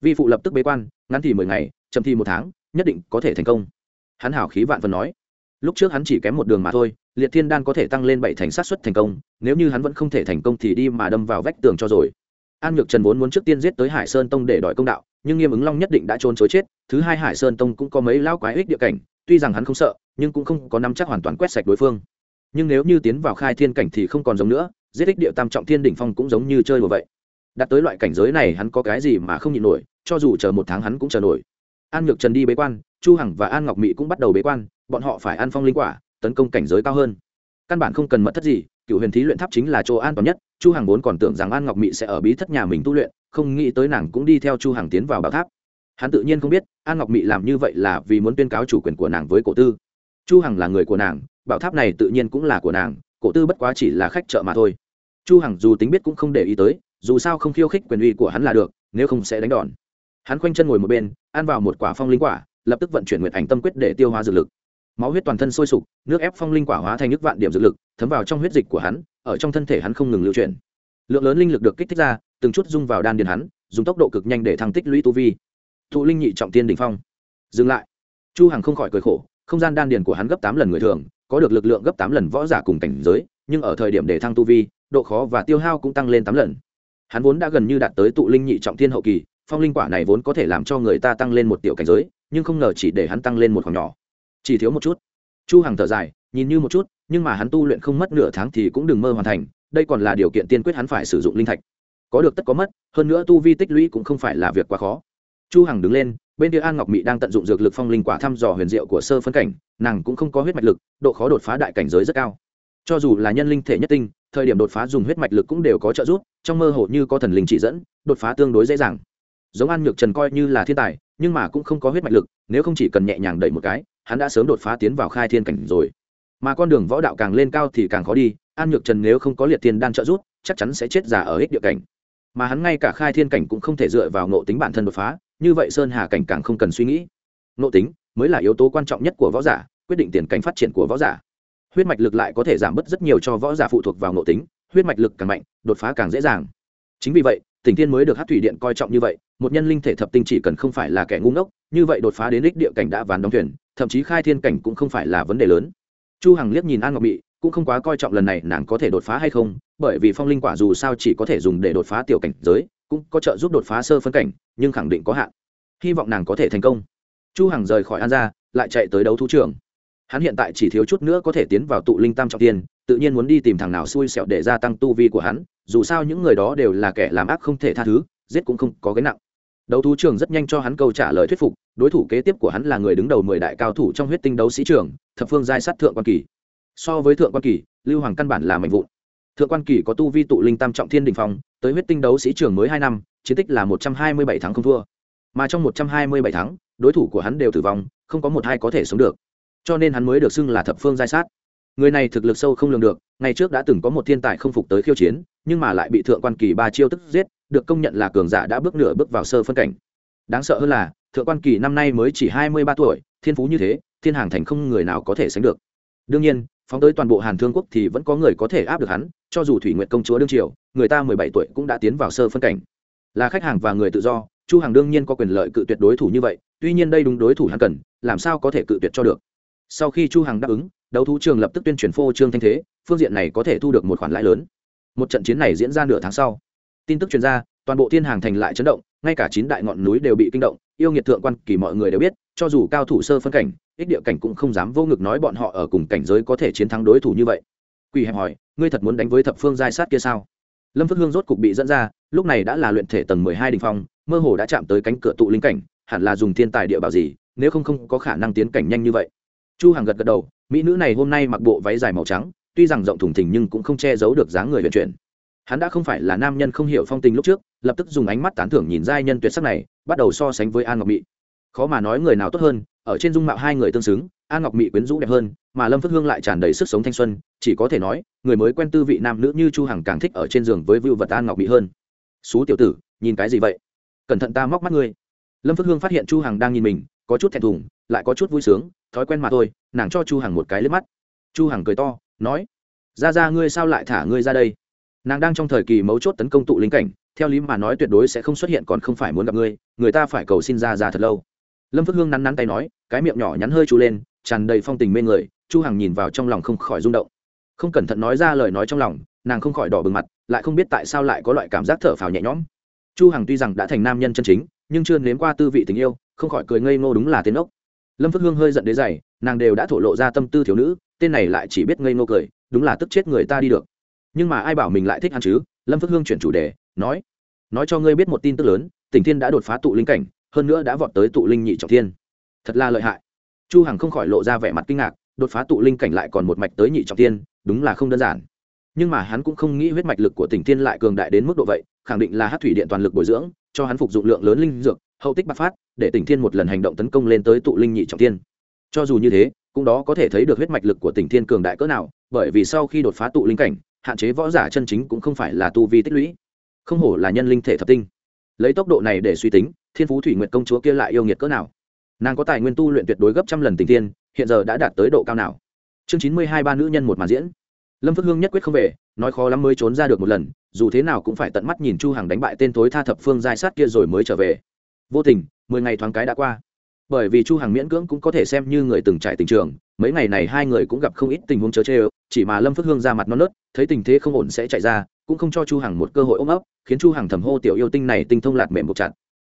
Vi phụ lập tức bế quan, ngắn thì mười ngày, chậm thì một tháng, nhất định có thể thành công. Hắn hảo khí vạn phần nói. Lúc trước hắn chỉ kém một đường mà thôi, liệt thiên đan có thể tăng lên bảy thành sát xuất thành công, nếu như hắn vẫn không thể thành công thì đi mà đâm vào vách tường cho rồi an nhược trần vốn muốn trước tiên giết tới hải sơn tông để đòi công đạo, nhưng nghiêm ứng long nhất định đã trốn chối chết, thứ hai hải sơn tông cũng có mấy lão quái ích địa cảnh, tuy rằng hắn không sợ, nhưng cũng không có nắm chắc hoàn toàn quét sạch đối phương. Nhưng nếu như tiến vào khai thiên cảnh thì không còn giống nữa, giết ích địa tam trọng thiên đỉnh phong cũng giống như chơi đùa vậy. Đạt tới loại cảnh giới này hắn có cái gì mà không nhịn nổi, cho dù chờ một tháng hắn cũng chờ nổi. An nhược trần đi bế quan, chu hằng và an ngọc mỹ cũng bắt đầu bế quan, bọn họ phải ăn phong linh quả, tấn công cảnh giới cao hơn. Căn bản không cần mật thất gì cựu huyền thí luyện tháp chính là chỗ an toàn nhất, chu hằng vốn còn tưởng rằng an ngọc mỹ sẽ ở bí thất nhà mình tu luyện, không nghĩ tới nàng cũng đi theo chu hằng tiến vào bảo tháp. Hắn tự nhiên không biết, an ngọc mỹ làm như vậy là vì muốn tuyên cáo chủ quyền của nàng với cổ tư. Chu hằng là người của nàng, bảo tháp này tự nhiên cũng là của nàng, cổ tư bất quá chỉ là khách chợ mà thôi. Chu hằng dù tính biết cũng không để ý tới, dù sao không khiêu khích quyền uy của hắn là được, nếu không sẽ đánh đòn. Hắn khoanh chân ngồi một bên, ăn vào một quả phong linh quả, lập tức vận chuyển nguyện ảnh tâm quyết để tiêu hóa dược lực máu huyết toàn thân sôi sục, nước ép phong linh quả hóa thành nước vạn điểm dược lực, thấm vào trong huyết dịch của hắn, ở trong thân thể hắn không ngừng lưu chuyển. Lượng lớn linh lực được kích thích ra, từng chút dung vào đan điền hắn, dùng tốc độ cực nhanh để thăng tích lũy tu vi. Thụ linh nhị trọng tiên đỉnh phong. Dừng lại. Chu hằng không khỏi cười khổ, không gian đan điền của hắn gấp tám lần người thường, có được lực lượng gấp tám lần võ giả cùng cảnh giới, nhưng ở thời điểm để thăng tu vi, độ khó và tiêu hao cũng tăng lên tám lần. Hắn vốn đã gần như đạt tới tụ linh nhị trọng thiên hậu kỳ, phong linh quả này vốn có thể làm cho người ta tăng lên một tiểu cảnh giới, nhưng không ngờ chỉ để hắn tăng lên một khoảng nhỏ chỉ thiếu một chút. Chu hằng thở dài, nhìn như một chút, nhưng mà hắn tu luyện không mất nửa tháng thì cũng đừng mơ hoàn thành, đây còn là điều kiện tiên quyết hắn phải sử dụng linh thạch. Có được tất có mất, hơn nữa tu vi tích lũy cũng không phải là việc quá khó. Chu hằng đứng lên, bên kia an ngọc mỹ đang tận dụng dược lực phong linh quả thăm dò huyền diệu của sơ phân cảnh, nàng cũng không có huyết mạch lực, độ khó đột phá đại cảnh giới rất cao. Cho dù là nhân linh thể nhất tinh, thời điểm đột phá dùng huyết mạch lực cũng đều có trợ giúp, trong mơ hồ như có thần linh chỉ dẫn, đột phá tương đối dễ dàng. Giống an nhược trần coi như là thiên tài, nhưng mà cũng không có huyết mạch lực, nếu không chỉ cần nhẹ nhàng đẩy một cái hắn đã sớm đột phá tiến vào khai thiên cảnh rồi. Mà con đường võ đạo càng lên cao thì càng khó đi, an nhược trần nếu không có liệt tiên đan trợ giúp, chắc chắn sẽ chết già ở ích địa cảnh. Mà hắn ngay cả khai thiên cảnh cũng không thể dựa vào ngộ tính bản thân đột phá, như vậy sơn hà cảnh càng không cần suy nghĩ. Ngộ tính mới là yếu tố quan trọng nhất của võ giả, quyết định tiền cảnh phát triển của võ giả. Huyết mạch lực lại có thể giảm bớt rất nhiều cho võ giả phụ thuộc vào ngộ tính, huyết mạch lực càng mạnh, đột phá càng dễ dàng. Chính vì vậy, tỉnh thiên mới được hát thủy điện coi trọng như vậy, một nhân linh thể thập tinh chỉ cần không phải là kẻ ngu ngốc, như vậy đột phá đến đích địa cảnh đã ván đóng thuyền thậm chí khai thiên cảnh cũng không phải là vấn đề lớn. Chu hằng liếc nhìn an ngọc mỹ cũng không quá coi trọng lần này nàng có thể đột phá hay không, bởi vì phong linh quả dù sao chỉ có thể dùng để đột phá tiểu cảnh giới, cũng có trợ giúp đột phá sơ phân cảnh, nhưng khẳng định có hạn. Hy vọng nàng có thể thành công. Chu hằng rời khỏi an gia lại chạy tới đấu thú trường. Hắn hiện tại chỉ thiếu chút nữa có thể tiến vào tụ linh tam trọng tiên, tự nhiên muốn đi tìm thằng nào xui xẻo để gia tăng tu vi của hắn, dù sao những người đó đều là kẻ làm ác không thể tha thứ, giết cũng không có gánh nặng đấu thú trường rất nhanh cho hắn câu trả lời thuyết phục, đối thủ kế tiếp của hắn là người đứng đầu mười đại cao thủ trong huyết tinh đấu sĩ trường thập phương giai sát thượng quan kỳ. So với thượng quan kỳ, lưu hoàng căn bản là mạnh vụn. Thượng quan kỳ có tu vi tụ linh tam trọng thiên đình phong, tới huyết tinh đấu sĩ trường mới hai năm, chiến tích là một trăm hai mươi bảy tháng không thua. Mà trong một trăm hai mươi bảy tháng đối thủ của hắn đều tử vong, không có một hai có thể sống được. Cho nên hắn mới được xưng là thập phương giai sát. Người này thực lực sâu không lường được, ngày trước đã từng có một thiên tài không phục tới khiêu chiến, nhưng mà lại bị thượng quan kỳ ba chiêu tức giết được công nhận là cường giả đã bước nửa bước vào sơ phân cảnh. Đáng sợ hơn là, thượng quan kỳ năm nay mới chỉ hai mươi ba tuổi, thiên phú như thế, thiên hàng thành không người nào có thể sánh được. Đương nhiên, phóng tới toàn bộ hàn thương quốc thì vẫn có người có thể áp được hắn, cho dù thủy nguyện công chúa đương triều, người ta mười bảy tuổi cũng đã tiến vào sơ phân cảnh. Là khách hàng và người tự do, chu hàng đương nhiên có quyền lợi cự tuyệt đối thủ như vậy, tuy nhiên đây đúng đối thủ hắn cần, làm sao có thể cự tuyệt cho được. Sau khi chu hàng đáp ứng, đấu thú trường lập tức tuyên truyền phô trương thanh thế, phương diện này có thể thu được một khoản lãi lớn. Một trận chiến này diễn ra nửa tháng sau tin tức chuyên gia toàn bộ thiên hàng thành lại chấn động, ngay cả chín đại ngọn núi đều bị kinh động, yêu nghiệt thượng quan kỳ mọi người đều biết, cho dù cao thủ sơ phân cảnh, ích địa cảnh cũng không dám vô ngực nói bọn họ ở cùng cảnh giới có thể chiến thắng đối thủ như vậy. Quỳ hẹp hỏi, ngươi thật muốn đánh với thập phương giai sát kia sao? Lâm phước hương rốt cục bị dẫn ra, lúc này đã là luyện thể tầng mười hai đình phong, mơ hồ đã chạm tới cánh cửa tụ linh cảnh, hẳn là dùng thiên tài địa bảo gì, nếu không không có khả năng tiến cảnh nhanh như vậy. Chu hằng gật gật đầu, mỹ nữ này hôm nay mặc bộ váy dài màu trắng, tuy rằng rộng thùng thình nhưng cũng không che giấu được dáng người vận chuyển hắn đã không phải là nam nhân không hiểu phong tình lúc trước, lập tức dùng ánh mắt tán thưởng nhìn giai nhân tuyệt sắc này, bắt đầu so sánh với an ngọc mỹ khó mà nói người nào tốt hơn, ở trên dung mạo hai người tương xứng, an ngọc mỹ quyến rũ đẹp hơn, mà lâm phước hương lại tràn đầy sức sống thanh xuân, chỉ có thể nói, người mới quen tư vị nam nữ như chu hằng càng thích ở trên giường với vưu vật an ngọc mỹ hơn. Xú tiểu tử, nhìn cái gì vậy? Cẩn thận ta móc mắt ngươi. Lâm phước hương phát hiện chu hằng đang nhìn mình, có chút thẹn thùng, lại có chút vui sướng, thói quen mà thôi, nàng cho chu hằng một cái lướt mắt. Chu hằng cười to, nói ra ra ngươi sao lại thả ngươi ra đây? Nàng đang trong thời kỳ mấu chốt tấn công tụ linh cảnh, theo lý mà nói tuyệt đối sẽ không xuất hiện còn không phải muốn gặp ngươi, người ta phải cầu xin ra ra thật lâu. Lâm phước hương nắn nắn tay nói, cái miệng nhỏ nhắn hơi chu lên, tràn đầy phong tình mê người, chu hằng nhìn vào trong lòng không khỏi rung động. Không cẩn thận nói ra lời nói trong lòng, nàng không khỏi đỏ bừng mặt, lại không biết tại sao lại có loại cảm giác thở phào nhẹ nhõm. Chu hằng tuy rằng đã thành nam nhân chân chính, nhưng chưa nếm qua tư vị tình yêu, không khỏi cười ngây ngô đúng là tên ốc. Lâm phước hương hơi giận đế dày nàng đều đã thổ lộ ra tâm tư thiếu nữ, tên này lại chỉ biết ngây ngô cười, đúng là tức chết người ta đi được nhưng mà ai bảo mình lại thích hắn chứ? Lâm phước hương chuyển chủ đề, nói nói cho ngươi biết một tin tức lớn, tỉnh thiên đã đột phá tụ linh cảnh, hơn nữa đã vọt tới tụ linh nhị trọng thiên. Thật là lợi hại. Chu hằng không khỏi lộ ra vẻ mặt kinh ngạc, đột phá tụ linh cảnh lại còn một mạch tới nhị trọng thiên, đúng là không đơn giản. Nhưng mà hắn cũng không nghĩ huyết mạch lực của tỉnh thiên lại cường đại đến mức độ vậy, khẳng định là hát thủy điện toàn lực bồi dưỡng, cho hắn phục dụng lượng lớn linh dược, hậu tích bạc phát, để tỉnh thiên một lần hành động tấn công lên tới tụ linh nhị trọng thiên. Cho dù như thế, cũng đó có thể thấy được huyết mạch lực của tỉnh thiên cường đại cỡ nào, bởi vì sau khi đột phá tụ linh cảnh hạn chế võ giả chân chính cũng không phải là tu vi tích lũy, không hổ là nhân linh thể thập tinh. Lấy tốc độ này để suy tính, thiên phú thủy nguyệt công chúa kia lại yêu nghiệt cỡ nào? Nàng có tài nguyên tu luyện tuyệt đối gấp trăm lần tình tiên hiện giờ đã đạt tới độ cao nào? Chương chín mươi hai ba nữ nhân một màn diễn. Lâm phước hương nhất quyết không về, nói khó lắm mới trốn ra được một lần, dù thế nào cũng phải tận mắt nhìn chu hằng đánh bại tên thối tha thập phương giai sát kia rồi mới trở về. Vô tình, mười ngày thoáng cái đã qua. Bởi vì chu hằng miễn cưỡng cũng có thể xem như người từng trải tình trường mấy ngày này hai người cũng gặp không ít tình huống chớ chê chỉ mà lâm phước hương ra mặt non nớt, thấy tình thế không ổn sẽ chạy ra, cũng không cho chu hằng một cơ hội ôm ấp, khiến chu hằng thầm hô tiểu yêu tinh này tinh thông lạt mềm buộc chặt.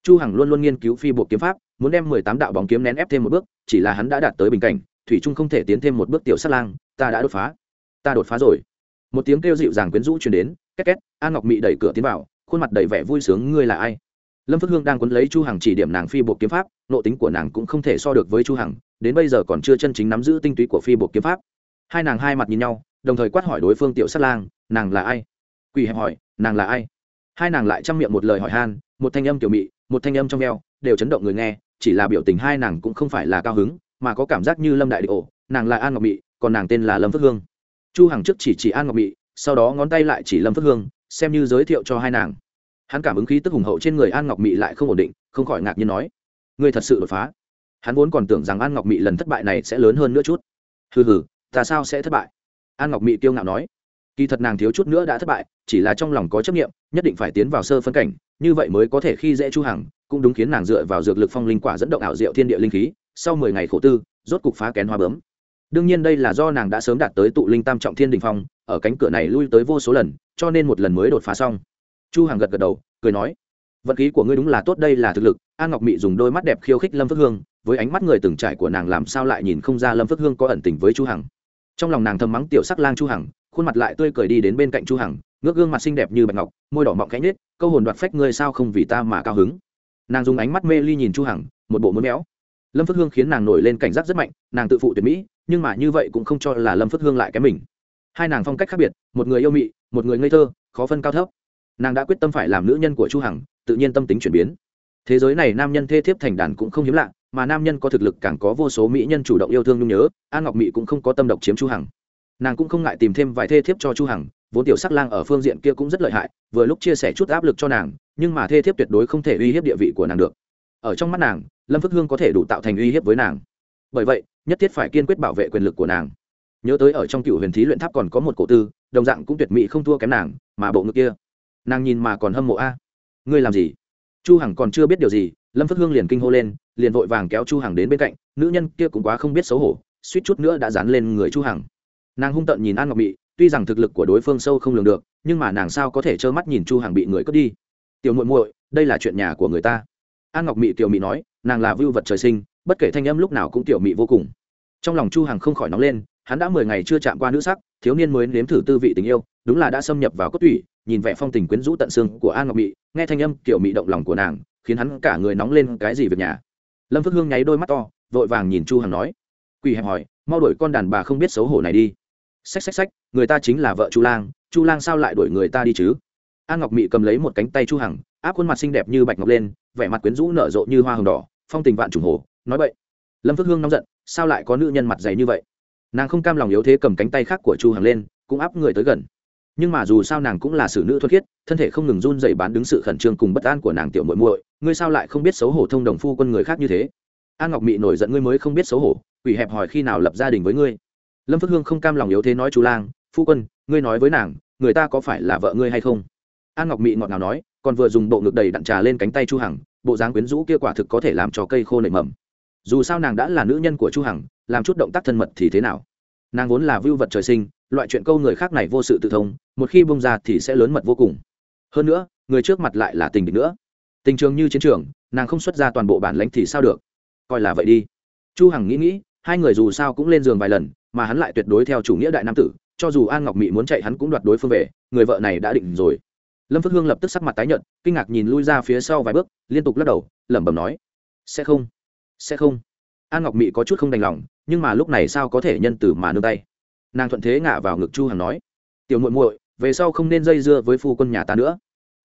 Chu hằng luôn luôn nghiên cứu phi bộ kiếm pháp, muốn đem mười tám đạo bóng kiếm nén ép thêm một bước, chỉ là hắn đã đạt tới bình cảnh, thủy trung không thể tiến thêm một bước tiểu sát lang, ta đã đột phá. Ta đột phá rồi. Một tiếng kêu dịu dàng quyến rũ truyền đến, két két an ngọc mị đẩy cửa tiến vào, khuôn mặt đầy vẻ vui sướng, ngươi là ai? Lâm phước hương đang quấn lấy chu hằng chỉ điểm nàng phi bộ kiếm pháp nộ tính của nàng cũng không thể so được với chu hằng đến bây giờ còn chưa chân chính nắm giữ tinh túy của phi bộ kiếm pháp. Hai nàng hai mặt nhìn nhau, đồng thời quát hỏi đối phương tiểu sát lang, nàng là ai? Quỳ hẹp hỏi, nàng là ai? Hai nàng lại chăm miệng một lời hỏi han, một thanh âm kiểu mị, một thanh âm trong eo, đều chấn động người nghe, chỉ là biểu tình hai nàng cũng không phải là cao hứng, mà có cảm giác như lâm đại địch ổ, nàng là an ngọc mị, còn nàng tên là lâm phước hương. Chu hằng trước chỉ chỉ an ngọc mị, sau đó ngón tay lại chỉ lâm phước hương, xem như giới thiệu cho hai nàng. Hắn cảm ứng khí tức hùng hậu trên người an ngọc mị lại không ổn định, không khỏi ngạc nhiên nói, ngươi thật sự đột phá hắn vốn còn tưởng rằng an ngọc mị lần thất bại này sẽ lớn hơn nữa chút. Hừ hừ, ta sao sẽ thất bại? An ngọc mị kiêu ngạo nói. Kỳ thật nàng thiếu chút nữa đã thất bại, chỉ là trong lòng có chấp nghiệm nhất định phải tiến vào sơ phân cảnh, như vậy mới có thể khi dễ chu hằng, cũng đúng khiến nàng dựa vào dược lực phong linh quả dẫn động ảo diệu thiên địa linh khí, sau 10 ngày khổ tư, rốt cục phá kén hoa bướm. Đương nhiên đây là do nàng đã sớm đạt tới tụ linh tam trọng thiên đình phong, ở cánh cửa này lui tới vô số lần, cho nên một lần mới đột phá xong. Chu hằng gật gật đầu, cười nói vận khí của ngươi đúng là tốt, đây là thực lực. An ngọc mị dùng đôi mắt đẹp khiêu khích lâm phước hương, với ánh mắt người từng trải của nàng làm sao lại nhìn không ra lâm phước hương có ẩn tình với chu hằng. Trong lòng nàng thầm mắng tiểu sắc lang chu hằng, khuôn mặt lại tươi cười đi đến bên cạnh chu hằng, ngước gương mặt xinh đẹp như bạch ngọc, môi đỏ mọng cánh nết câu hồn đoạt phách ngươi sao không vì ta mà cao hứng. Nàng dùng ánh mắt mê ly nhìn chu hằng, một bộ muốn méo. Lâm phước hương khiến nàng nổi lên cảnh giác rất mạnh, nàng tự phụ tuyệt mỹ, nhưng mà như vậy cũng không cho là lâm phước hương lại cái mình. Hai nàng phong cách khác biệt, một người yêu mị, một người ngây thơ, khó phân cao thấp. Nàng đã quyết tâm phải làm nữ nhân của chu hằng tự nhiên tâm tính chuyển biến. Thế giới này nam nhân thê thiếp thành đàn cũng không hiếm lạ, mà nam nhân có thực lực càng có vô số mỹ nhân chủ động yêu thương nhung nhớ an ngọc mỹ cũng không có tâm độc chiếm chu hằng. Nàng cũng không ngại tìm thêm vài thê thiếp cho chu hằng, vốn tiểu sắc lang ở phương diện kia cũng rất lợi hại, vừa lúc chia sẻ chút áp lực cho nàng, nhưng mà thê thiếp tuyệt đối không thể uy hiếp địa vị của nàng được. Ở trong mắt nàng, lâm phước hương có thể đủ tạo thành uy hiếp với nàng. Bởi vậy, nhất thiết phải kiên quyết bảo vệ quyền lực của nàng. Nhớ tới ở trong cựu huyền thí luyện tháp còn có một cổ tư, đồng dạng cũng tuyệt mỹ không thua kém nàng, mà bộ ngực kia. Nàng nhìn mà còn hâm mộ a ngươi làm gì? Chu hằng còn chưa biết điều gì, lâm phất hương liền kinh hô lên, liền vội vàng kéo chu hằng đến bên cạnh, nữ nhân kia cũng quá không biết xấu hổ, suýt chút nữa đã dán lên người chu hằng. Nàng hung tợn nhìn an ngọc mị, tuy rằng thực lực của đối phương sâu không lường được, nhưng mà nàng sao có thể trơ mắt nhìn chu hằng bị người cướp đi? Tiểu muội muội, đây là chuyện nhà của người ta. An ngọc mị, tiểu mị nói, nàng là vưu vật trời sinh, bất kể thanh âm lúc nào cũng tiểu mị vô cùng. Trong lòng chu hằng không khỏi nóng lên, hắn đã mười ngày chưa chạm qua nữ sắc, thiếu niên mới nếm thử tư vị tình yêu, đúng là đã xâm nhập vào cốt tủy nhìn vẻ phong tình quyến rũ tận xương của an ngọc mị, nghe thanh âm kiểu mị động lòng của nàng, khiến hắn cả người nóng lên cái gì việc nhà. Lâm phước hương nháy đôi mắt to, vội vàng nhìn chu hằng nói quỳ hẹp hỏi, mau đuổi con đàn bà không biết xấu hổ này đi. Xách xách xách, người ta chính là vợ chu lang chu lang sao lại đuổi người ta đi chứ? An ngọc mị cầm lấy một cánh tay chu hằng, áp khuôn mặt xinh đẹp như bạch ngọc lên, vẻ mặt quyến rũ nở rộ như hoa hồng đỏ, phong tình vạn trùng hồ, nói vậy lâm phước hương nóng giận, sao lại có nữ nhân mặt dày như vậy? Nàng không cam lòng yếu thế cầm cánh tay khác của chu hằng lên, cũng áp người tới gần nhưng mà dù sao nàng cũng là xử nữ thuật khiết, thân thể không ngừng run dày bán đứng sự khẩn trương cùng bất an của nàng tiểu muội muội, ngươi sao lại không biết xấu hổ thông đồng phu quân người khác như thế? An ngọc mị nổi giận ngươi mới không biết xấu hổ, quỷ hẹp hỏi khi nào lập gia đình với ngươi? Lâm phước hương không cam lòng yếu thế nói chú lang, phu quân, ngươi nói với nàng, người ta có phải là vợ ngươi hay không? An ngọc mị ngọt ngào nói, còn vừa dùng bộ ngực đầy đặn trà lên cánh tay chu hằng, bộ dáng quyến rũ kia quả thực có thể làm cho cây khô nảy mầm. Dù sao nàng đã là nữ nhân của chu hằng, làm chút động tác thân mật thì thế nào? Nàng vốn là vưu vật trời sinh loại chuyện câu người khác này vô sự tự thông, một khi bông ra thì sẽ lớn mật vô cùng. Hơn nữa, người trước mặt lại là tình địch nữa. Tình trường như chiến trường, nàng không xuất ra toàn bộ bản lãnh thì sao được? Coi là vậy đi. Chu hằng nghĩ nghĩ, hai người dù sao cũng lên giường vài lần, mà hắn lại tuyệt đối theo chủ nghĩa đại nam tử, cho dù an ngọc mỹ muốn chạy hắn cũng đoạt đối phương về, người vợ này đã định rồi. Lâm phước hương lập tức sắc mặt tái nhợt, kinh ngạc nhìn lui ra phía sau vài bước, liên tục lắc đầu, lẩm bẩm nói, sẽ không sẽ không. An ngọc mỹ có chút không đành lòng, nhưng mà lúc này sao có thể nhân từ mà nương tay? Nàng thuận thế ngả vào ngực chu hằng nói, tiểu muội muội, về sau không nên dây dưa với phu quân nhà ta nữa.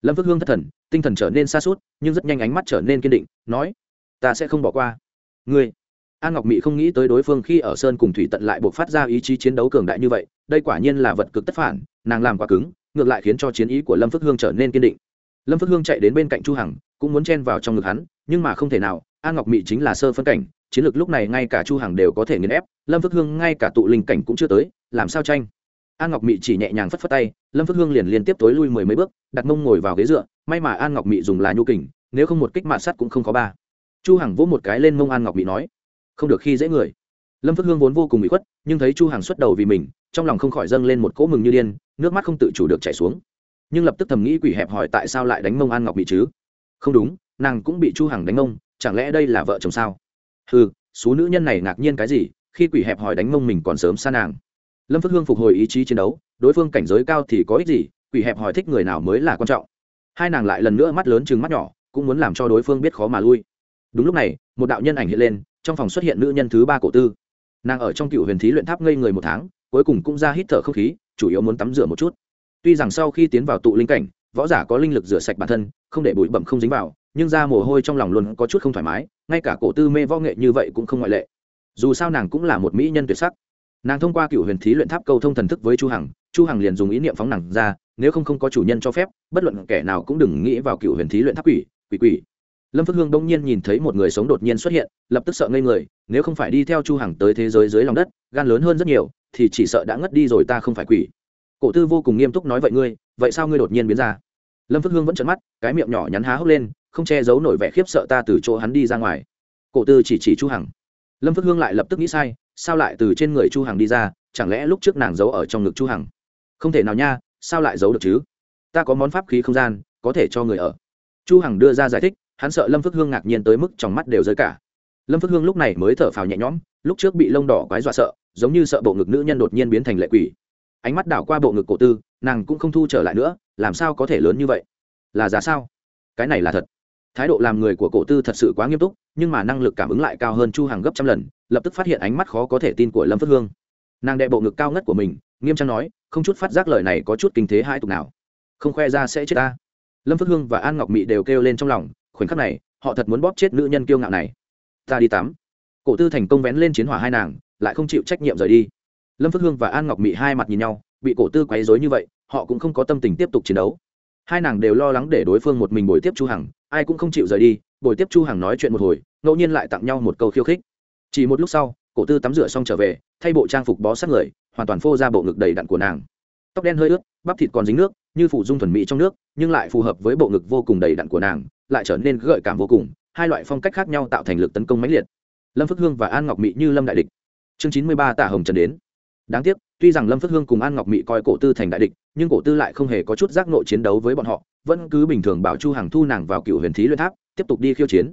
Lâm phước hương thất thần, tinh thần trở nên xa suốt nhưng rất nhanh ánh mắt trở nên kiên định, nói, ta sẽ không bỏ qua. Ngươi. An ngọc mỹ không nghĩ tới đối phương khi ở sơn cùng thủy tận lại buộc phát ra ý chí chiến đấu cường đại như vậy, đây quả nhiên là vật cực tất phản, nàng làm quả cứng, ngược lại khiến cho chiến ý của lâm phước hương trở nên kiên định. Lâm phước hương chạy đến bên cạnh chu hằng, cũng muốn chen vào trong ngực hắn, nhưng mà không thể nào an ngọc mỹ chính là sơ phân cảnh chiến lược lúc này ngay cả chu hằng đều có thể nghiền ép, lâm phước hương ngay cả tụ linh cảnh cũng chưa tới, làm sao tranh? An ngọc Mị chỉ nhẹ nhàng phất phất tay, lâm phước hương liền liên tiếp tối lui mười mấy bước, đặt mông ngồi vào ghế dựa, may mà an ngọc Mị dùng là nhu kình, nếu không một kích mạ sắt cũng không có ba. Chu hằng vỗ một cái lên mông an ngọc Mị nói, không được khi dễ người. Lâm phước hương vốn vô cùng bị khuất, nhưng thấy chu hằng xuất đầu vì mình, trong lòng không khỏi dâng lên một cỗ mừng như điên, nước mắt không tự chủ được chảy xuống. Nhưng lập tức thầm nghĩ quỷ hẹp hỏi tại sao lại đánh mông an ngọc Mị chứ? Không đúng, nàng cũng bị chu hằng đánh mông, chẳng lẽ đây là vợ chồng sao? Ừ số nữ nhân này ngạc nhiên cái gì, khi quỷ hẹp hỏi đánh mông mình còn sớm xa nàng. Lâm phước hương phục hồi ý chí chiến đấu, đối phương cảnh giới cao thì có ích gì, quỷ hẹp hỏi thích người nào mới là quan trọng. Hai nàng lại lần nữa mắt lớn chừng mắt nhỏ, cũng muốn làm cho đối phương biết khó mà lui. Đúng lúc này, một đạo nhân ảnh hiện lên, trong phòng xuất hiện nữ nhân thứ ba cổ tư. Nàng ở trong cựu huyền thí luyện tháp ngây người một tháng, cuối cùng cũng ra hít thở không khí, chủ yếu muốn tắm rửa một chút. Tuy rằng sau khi tiến vào tụ linh cảnh, võ giả có linh lực rửa sạch bản thân, không để bụi bẩm không dính vào, nhưng ra mồ hôi trong lòng luôn có chút không thoải mái ngay cả cổ tư mê võ nghệ như vậy cũng không ngoại lệ. Dù sao nàng cũng là một mỹ nhân tuyệt sắc. Nàng thông qua cựu huyền thí luyện tháp cầu thông thần thức với chu hằng chu hằng liền dùng ý niệm phóng nàng ra, nếu không không có chủ nhân cho phép, bất luận kẻ nào cũng đừng nghĩ vào cựu huyền thí luyện tháp quỷ quỷ quỷ. Lâm phước hương đông nhiên nhìn thấy một người sống đột nhiên xuất hiện, lập tức sợ ngây người, nếu không phải đi theo chu hằng tới thế giới dưới lòng đất, gan lớn hơn rất nhiều, thì chỉ sợ đã ngất đi rồi ta không phải quỷ. Cổ tư vô cùng nghiêm túc nói vậy ngươi, vậy sao ngươi đột nhiên biến ra? Lâm phước hương vẫn trợn mắt, cái miệng nhỏ nhắn há hốc lên không che giấu nổi vẻ khiếp sợ ta từ chỗ hắn đi ra ngoài. Cổ tư chỉ chỉ chu hằng. Lâm phước hương lại lập tức nghĩ sai, sao lại từ trên người chu hằng đi ra, chẳng lẽ lúc trước nàng giấu ở trong ngực chu hằng? Không thể nào nha, sao lại giấu được chứ? Ta có món pháp khí không gian, có thể cho người ở. Chu hằng đưa ra giải thích, hắn sợ lâm phước hương ngạc nhiên tới mức trong mắt đều rơi cả. Lâm phước hương lúc này mới thở phào nhẹ nhõm, lúc trước bị lông đỏ quái dọa sợ, giống như sợ bộ ngực nữ nhân đột nhiên biến thành lệ quỷ. Ánh mắt đảo qua bộ ngực cổ tư, nàng cũng không thu trở lại nữa, làm sao có thể lớn như vậy? Là giả sao? Cái này là thật thái độ làm người của cổ tư thật sự quá nghiêm túc, nhưng mà năng lực cảm ứng lại cao hơn chu hàng gấp trăm lần, lập tức phát hiện ánh mắt khó có thể tin của lâm phước hương. Nàng đệ bộ ngực cao ngất của mình, nghiêm trang nói, không chút phát giác lời này có chút kinh thế hai tục nào. Không khoe ra sẽ chết ta. Lâm phước hương và an ngọc mị đều kêu lên trong lòng, khoảnh khắc này, họ thật muốn bóp chết nữ nhân kiêu ngạo này. Ta đi tắm. Cổ tư thành công vén lên chiến hỏa hai nàng, lại không chịu trách nhiệm rời đi. Lâm phước hương và an ngọc mị hai mặt nhìn nhau, bị cổ tư quấy dối như vậy, họ cũng không có tâm tình tiếp tục chiến đấu hai nàng đều lo lắng để đối phương một mình bồi tiếp chu hằng, ai cũng không chịu rời đi, bồi tiếp chu hằng nói chuyện một hồi, ngẫu nhiên lại tặng nhau một câu khiêu khích. Chỉ một lúc sau, cổ tư tắm rửa xong trở về, thay bộ trang phục bó sát người, hoàn toàn phô ra bộ ngực đầy đặn của nàng. Tóc đen hơi ướt, bắp thịt còn dính nước, như phủ dung thuần mỹ trong nước, nhưng lại phù hợp với bộ ngực vô cùng đầy đặn của nàng, lại trở nên gợi cảm vô cùng, hai loại phong cách khác nhau tạo thành lực tấn công mãnh liệt. Lâm phước hương và an ngọc mỹ như lâm đại địch. Chương chín mươi ba tạ hồng trần đến. Đáng tiếc tuy rằng lâm phước hương cùng an ngọc mỹ coi cổ tư thành đại địch, nhưng cổ tư lại không hề có chút giác nộ chiến đấu với bọn họ, vẫn cứ bình thường bảo chu hàng thu nàng vào cựu huyền thí luyện tháp, tiếp tục đi khiêu chiến.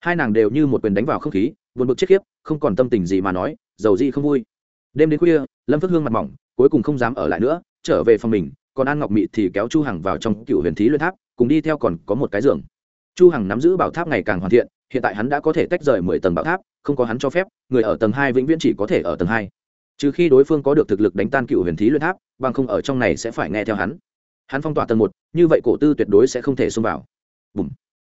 Hai nàng đều như một quyền đánh vào không khí, buồn bực chết khiếp, không còn tâm tình gì mà nói dầu gì không vui. Đêm đến khuya, lâm phước hương mặt mỏng, cuối cùng không dám ở lại nữa, trở về phòng mình, còn an ngọc mị thì kéo chu hằng vào trong cựu huyền thí luyện tháp, cùng đi theo còn có một cái giường. Chu hằng nắm giữ bảo tháp ngày càng hoàn thiện, hiện tại hắn đã có thể tách rời mười tầng bảo tháp, không có hắn cho phép, người ở tầng hai vĩnh viễn chỉ có thể ở tầng hai trừ khi đối phương có được thực lực đánh tan cựu huyền thí luyện tháp, bằng không ở trong này sẽ phải nghe theo hắn. Hắn phong tỏa tầng một, như vậy cổ tư tuyệt đối sẽ không thể xông vào. Bùm.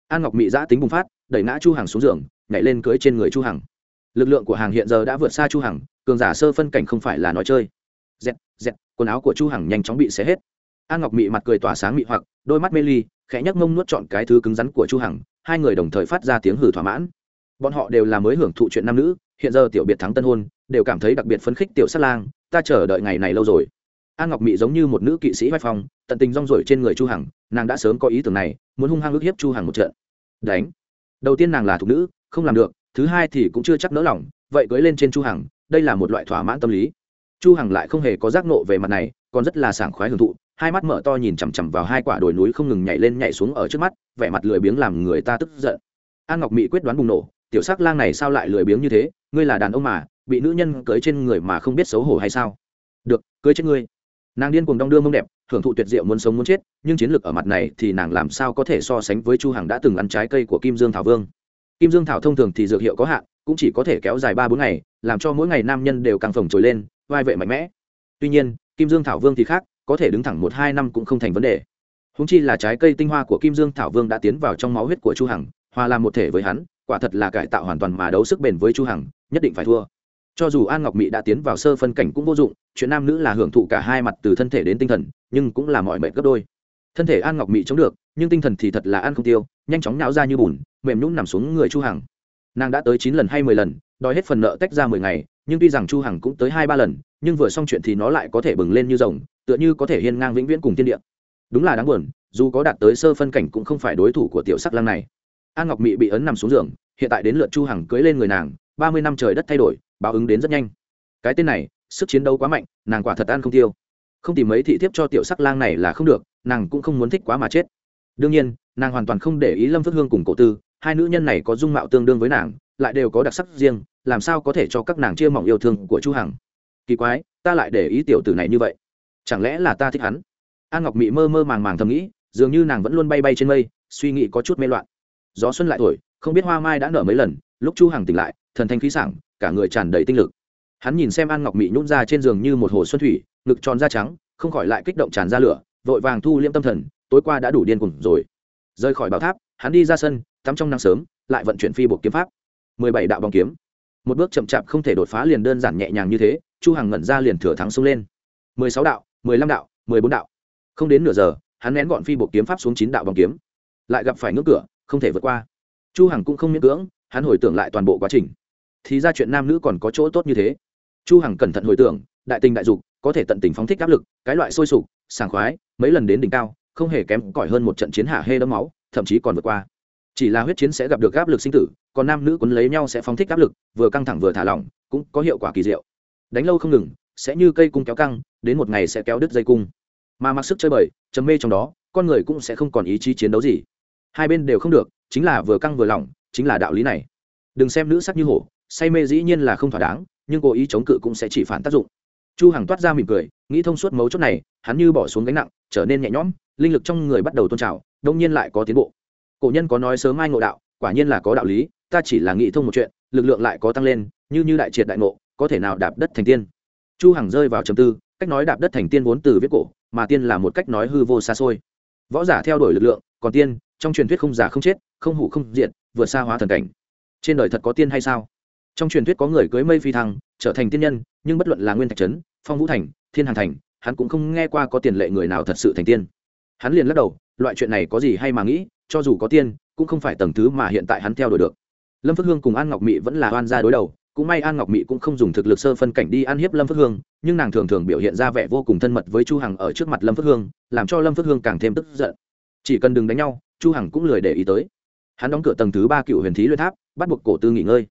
an ngọc mỹ giã tính bùng phát, đẩy ngã chu hằng xuống giường, nhảy lên cưới trên người chu hằng. Lực lượng của hàng hiện giờ đã vượt xa chu hằng, cường giả sơ phân cảnh không phải là nói chơi. Dẹt dẹt, quần áo của chu hằng nhanh chóng bị xé hết. An ngọc mị mặt cười tỏa sáng mị hoặc, đôi mắt mê ly, khẽ nhấc mông nuốt trọn cái thứ cứng rắn của chu hằng, hai người đồng thời phát ra tiếng hừ thỏa mãn. Bọn họ đều là mới hưởng thụ chuyện nam nữ hiện giờ tiểu biệt thắng tân hôn, đều cảm thấy đặc biệt phấn khích tiểu sát lang, ta chờ đợi ngày này lâu rồi. An ngọc mị giống như một nữ kỵ sĩ vai phong, tận tình rong rổi trên người chu hằng, nàng đã sớm có ý tưởng này, muốn hung hăng ức hiếp chu hằng một trận. Đánh. Đầu tiên nàng là thục nữ, không làm được, thứ hai thì cũng chưa chắc nỡ lòng, vậy cưới lên trên chu hằng, đây là một loại thỏa mãn tâm lý. Chu hằng lại không hề có giác nộ về mặt này, còn rất là sảng khoái hưởng thụ, hai mắt mở to nhìn chằm chằm vào hai quả đồi núi không ngừng nhảy lên nhảy xuống ở trước mắt, vẻ mặt lười biếng làm người ta tức giận. An ngọc mỹ quyết đoán bùng nổ tiểu sắc lang này sao lại lười biếng như thế, ngươi là đàn ông mà, bị nữ nhân cưới trên người mà không biết xấu hổ hay sao? Được, cưới trên ngươi. Nàng điên cuồng đong đưa mông đẹp, hưởng thụ tuyệt diệu muốn sống muốn chết, nhưng chiến lược ở mặt này thì nàng làm sao có thể so sánh với chu hằng đã từng ăn trái cây của kim dương thảo vương? Kim dương thảo thông thường thì dược hiệu có hạn, cũng chỉ có thể kéo dài ba bốn ngày, làm cho mỗi ngày nam nhân đều càng phồng trồi lên, vai vệ mạnh mẽ. Tuy nhiên, kim dương thảo vương thì khác, có thể đứng thẳng một hai năm cũng không thành vấn đề. Húng chi là trái cây tinh hoa của kim dương thảo vương đã tiến vào trong máu huyết của chu hằng, hòa làm một thể với hắn quả thật là cải tạo hoàn toàn mà đấu sức bền với chu hằng, nhất định phải thua. Cho dù an ngọc mỹ đã tiến vào sơ phân cảnh cũng vô dụng, chuyện nam nữ là hưởng thụ cả hai mặt từ thân thể đến tinh thần, nhưng cũng là mọi mệnh gấp đôi. Thân thể an ngọc mỹ chống được, nhưng tinh thần thì thật là ăn không tiêu, nhanh chóng nhão ra như bùn, mềm nhũn nằm xuống người chu hằng. Nàng đã tới chín lần hay mười lần, đòi hết phần nợ tách ra mười ngày, nhưng tuy rằng chu hằng cũng tới hai ba lần, nhưng vừa xong chuyện thì nó lại có thể bừng lên như rồng, tựa như có thể hiên ngang vĩnh viễn cùng tiên địa. Đúng là đáng buồn, dù có đạt tới sơ phân cảnh cũng không phải đối thủ của tiểu sắc lang này an ngọc Mị bị ấn nằm xuống giường hiện tại đến lượt chu hằng cưới lên người nàng ba mươi năm trời đất thay đổi báo ứng đến rất nhanh cái tên này sức chiến đấu quá mạnh nàng quả thật ăn không tiêu không tìm mấy thị thiếp cho tiểu sắc lang này là không được nàng cũng không muốn thích quá mà chết đương nhiên nàng hoàn toàn không để ý lâm phước hương cùng cổ tư hai nữ nhân này có dung mạo tương đương với nàng lại đều có đặc sắc riêng làm sao có thể cho các nàng chia mỏng yêu thương của chu hằng kỳ quái ta lại để ý tiểu tử này như vậy chẳng lẽ là ta thích hắn an ngọc mị mơ mơ màng màng thầm nghĩ dường như nàng vẫn luôn bay bay trên mây suy nghĩ có chút mê loạn gió xuân lại thổi, không biết hoa mai đã nở mấy lần, lúc chu hằng tỉnh lại, thần thanh khí sảng, cả người tràn đầy tinh lực. Hắn nhìn xem an ngọc mị nhún ra trên giường như một hồ xuân thủy, ngực tròn da trắng, không khỏi lại kích động tràn ra lửa, vội vàng thu liêm tâm thần, tối qua đã đủ điên cuồng rồi. Rời khỏi bảo tháp, hắn đi ra sân, tắm trong nắng sớm, lại vận chuyển phi bộ kiếm pháp. Mười bảy đạo bóng kiếm. Một bước chậm chạp không thể đột phá liền đơn giản nhẹ nhàng như thế, chu hằng ngẩn ra liền thừa thắng xông lên. Mười sáu đạo, mười lăm đạo, mười bốn đạo. Không đến nửa giờ, hắn nén gọn phi bộ kiếm pháp xuống chín đạo bóng kiếm. Lại gặp phải ngưỡng cửa không thể vượt qua. Chu hằng cũng không miễn cưỡng, hắn hồi tưởng lại toàn bộ quá trình. Thì ra chuyện nam nữ còn có chỗ tốt như thế. Chu hằng cẩn thận hồi tưởng, đại tình đại dục, có thể tận tình phóng thích áp lực, cái loại sôi sục, sảng khoái, mấy lần đến đỉnh cao, không hề kém cỏi hơn một trận chiến hạ hê đẫm máu, thậm chí còn vượt qua. Chỉ là huyết chiến sẽ gặp được áp lực sinh tử, còn nam nữ quấn lấy nhau sẽ phóng thích áp lực, vừa căng thẳng vừa thả lỏng, cũng có hiệu quả kỳ diệu. Đánh lâu không ngừng, sẽ như cây cung kéo căng, đến một ngày sẽ kéo đứt dây cung. Mà mặc sức chơi bời chấm mê trong đó, con người cũng sẽ không còn ý chí chiến đấu gì hai bên đều không được, chính là vừa căng vừa lỏng, chính là đạo lý này. Đừng xem nữ sắc như hổ, say mê dĩ nhiên là không thỏa đáng, nhưng cố ý chống cự cũng sẽ chỉ phản tác dụng. Chu hằng toát ra mỉm cười, nghĩ thông suốt mấu chốt này, hắn như bỏ xuống gánh nặng, trở nên nhẹ nhõm, linh lực trong người bắt đầu tôn trào, đông nhiên lại có tiến bộ. Cổ nhân có nói sớm ai ngộ đạo, quả nhiên là có đạo lý, ta chỉ là nghĩ thông một chuyện, lực lượng lại có tăng lên, như như đại triệt đại ngộ, có thể nào đạp đất thành tiên? Chu hằng rơi vào trầm tư, cách nói đạp đất thành tiên vốn từ viết cổ, mà tiên là một cách nói hư vô xa xôi võ giả theo đuổi lực lượng còn tiên trong truyền thuyết không giả không chết không hủ không diện, vượt xa hóa thần cảnh. Trên đời thật có tiên hay sao? Trong truyền thuyết có người cưới mây phi thăng trở thành tiên nhân nhưng bất luận là nguyên thạch trấn phong vũ thành thiên hàng thành hắn cũng không nghe qua có tiền lệ người nào thật sự thành tiên. Hắn liền lắc đầu loại chuyện này có gì hay mà nghĩ cho dù có tiên cũng không phải tầng thứ mà hiện tại hắn theo đuổi được. Lâm phước hương cùng an ngọc mỹ vẫn là oan gia đối đầu cũng may an ngọc mỹ cũng không dùng thực lực sơ phân cảnh đi ăn hiếp lâm phước hương, nhưng nàng thường thường biểu hiện ra vẻ vô cùng thân mật với chu hằng ở trước mặt lâm phước hương, làm cho lâm phước hương càng thêm tức giận. Chỉ cần đừng đánh nhau, chu hằng cũng lười để ý tới. Hắn đóng cửa tầng thứ ba cựu huyền thí luyện tháp, bắt buộc cổ tư nghỉ ngơi.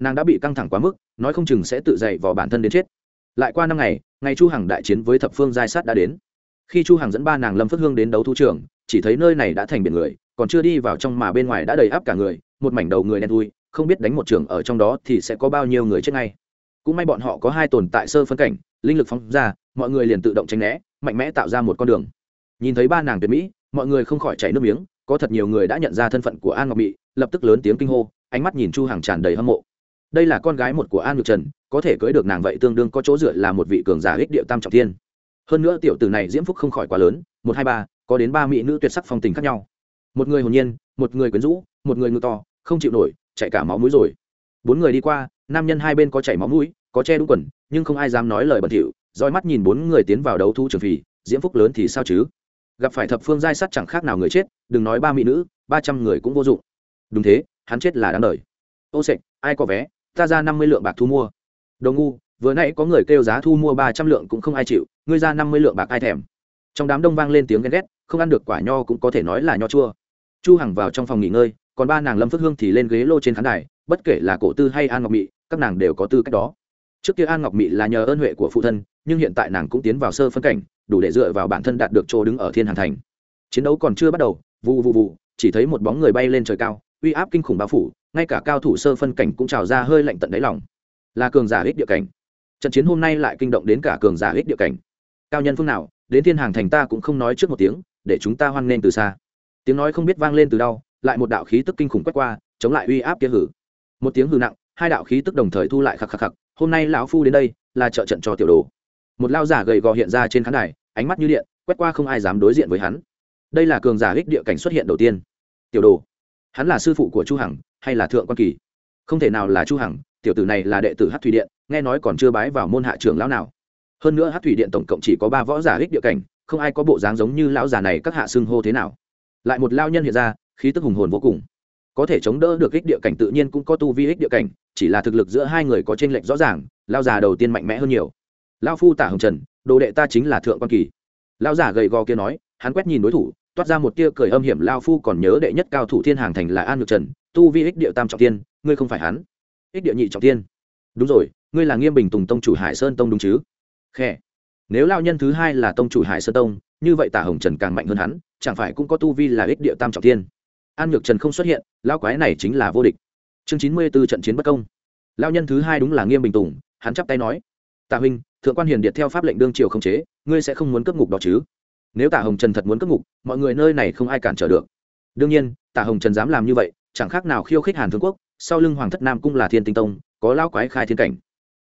Nàng đã bị căng thẳng quá mức, nói không chừng sẽ tự dậy vào bản thân đến chết. Lại qua năm ngày ngày chu hằng đại chiến với thập phương giai sát đã đến. Khi chu hằng dẫn ba nàng lâm phước hương đến đấu thu trường, chỉ thấy nơi này đã thành biển người, còn chưa đi vào trong mà bên ngoài đã đầy áp cả người, một mảnh đầu người đen thui không biết đánh một trường ở trong đó thì sẽ có bao nhiêu người chết ngay. Cũng may bọn họ có hai tồn tại sơ phân cảnh, linh lực phóng ra, mọi người liền tự động tránh né, mạnh mẽ tạo ra một con đường. Nhìn thấy ba nàng tuyệt mỹ, mọi người không khỏi chảy nước miếng, có thật nhiều người đã nhận ra thân phận của an ngọc mỹ lập tức lớn tiếng kinh hô, ánh mắt nhìn chu hàng tràn đầy hâm mộ. Đây là con gái một của an ngọc trần, có thể cưới được nàng vậy tương đương có chỗ dựa là một vị cường giả ích điệu tam trọng thiên. Hơn nữa tiểu tử này diễm phúc không khỏi quá lớn, một hai ba, có đến ba mỹ nữ tuyệt sắc phong tình khác nhau. Một người hồn nhiên, một người quyến rũ, một người ngự to, không chịu nổi chạy cả máu mũi rồi. Bốn người đi qua, nam nhân hai bên có chảy máu mũi, có che đúng quần, nhưng không ai dám nói lời bẩn thỉu, roi mắt nhìn bốn người tiến vào đấu thu trường phì, diễm phúc lớn thì sao chứ? Gặp phải thập phương giai sắt chẳng khác nào người chết, đừng nói ba mỹ nữ, ba trăm người cũng vô dụng. Đúng thế, hắn chết là đáng đời. Ô sệch, ai có vé? Ta ra năm mươi lượng bạc thu mua. Đồ ngu, vừa nãy có người kêu giá thu mua ba trăm lượng cũng không ai chịu, ngươi ra năm mươi lượng bạc ai thèm? Trong đám đông vang lên tiếng ghen ghét, không ăn được quả nho cũng có thể nói là nho chua. Chu hằng vào trong phòng nghỉ ngơi còn ba nàng lâm phước hương thì lên ghế lô trên khán đài, bất kể là cổ tư hay an ngọc mị, các nàng đều có tư cách đó. Trước kia an ngọc mị là nhờ ơn huệ của phụ thân, nhưng hiện tại nàng cũng tiến vào sơ phân cảnh, đủ để dựa vào bản thân đạt được chỗ đứng ở thiên hàn thành. Chiến đấu còn chưa bắt đầu vụ vụ vụ chỉ thấy một bóng người bay lên trời cao, uy áp kinh khủng bao phủ, ngay cả cao thủ sơ phân cảnh cũng trào ra hơi lạnh tận đáy lòng. Là cường giả ích địa cảnh. Trận chiến hôm nay lại kinh động đến cả cường giả ích địa cảnh. Cao nhân phương nào, đến thiên hàng thành ta cũng không nói trước một tiếng, để chúng ta hoan nghênh từ xa. Tiếng nói không biết vang lên từ đâu lại một đạo khí tức kinh khủng quét qua, chống lại uy áp kia hử. Một tiếng hư nặng, hai đạo khí tức đồng thời thu lại khắc khắc khắc hôm nay lão phu đến đây, là trợ trận cho tiểu đồ. Một lao giả gầy gò hiện ra trên khán đài, ánh mắt như điện, quét qua không ai dám đối diện với hắn. Đây là cường giả hích địa cảnh xuất hiện đầu tiên. Tiểu đồ, hắn là sư phụ của chu hằng, hay là thượng quan kỳ? Không thể nào là chu hằng, tiểu tử này là đệ tử hát thủy điện, nghe nói còn chưa bái vào môn hạ trưởng lão nào. Hơn nữa hát thủy điện tổng cộng chỉ có ba võ giả hích địa cảnh, không ai có bộ dáng giống như lão già này các hạ xưng hô thế nào. Lại một lao nhân hiện ra khí tức hùng hồn vô cùng. Có thể chống đỡ được ích địa cảnh tự nhiên cũng có tu vi ích địa cảnh, chỉ là thực lực giữa hai người có tranh lệch rõ ràng lao già đầu tiên mạnh mẽ hơn nhiều. Lao phu tả hồng trần, đồ đệ ta chính là thượng quan kỳ. Lao giả gầy gò kia nói, hắn quét nhìn đối thủ, toát ra một tia cười âm hiểm lao phu còn nhớ đệ nhất cao thủ thiên hàng thành là an ngược trần, tu vi ích địa tam trọng tiên, ngươi không phải hắn. Ích địa nhị trọng tiên. Đúng rồi, ngươi là nghiêm bình tùng tông chủ hải sơn tông đúng chứ? Khe. Nếu lao nhân thứ hai là tông chủ hải sơn tông, như vậy tả hồng trần càng mạnh hơn hắn, chẳng phải cũng có tu vi là ích địa tam trọng tiên? An nhược trần không xuất hiện lao quái này chính là vô địch. Chương chín mươi b ố trận chiến bất công. Lao nhân thứ hai đúng là nghiêm bình tùng, hắn chắp tay nói, tạ huynh, thượng quan hiền điệt theo pháp lệnh đương triều không chế, ngươi sẽ không muốn cướp ngục đó chứ? Nếu tả hồng trần thật muốn cướp ngục, mọi người nơi này không ai cản trở được. Đương nhiên tả hồng trần dám làm như vậy, chẳng khác nào khiêu khích hàn thương quốc, sau lưng hoàng thất nam cung là thiên tinh tông, có lao quái khai thiên cảnh.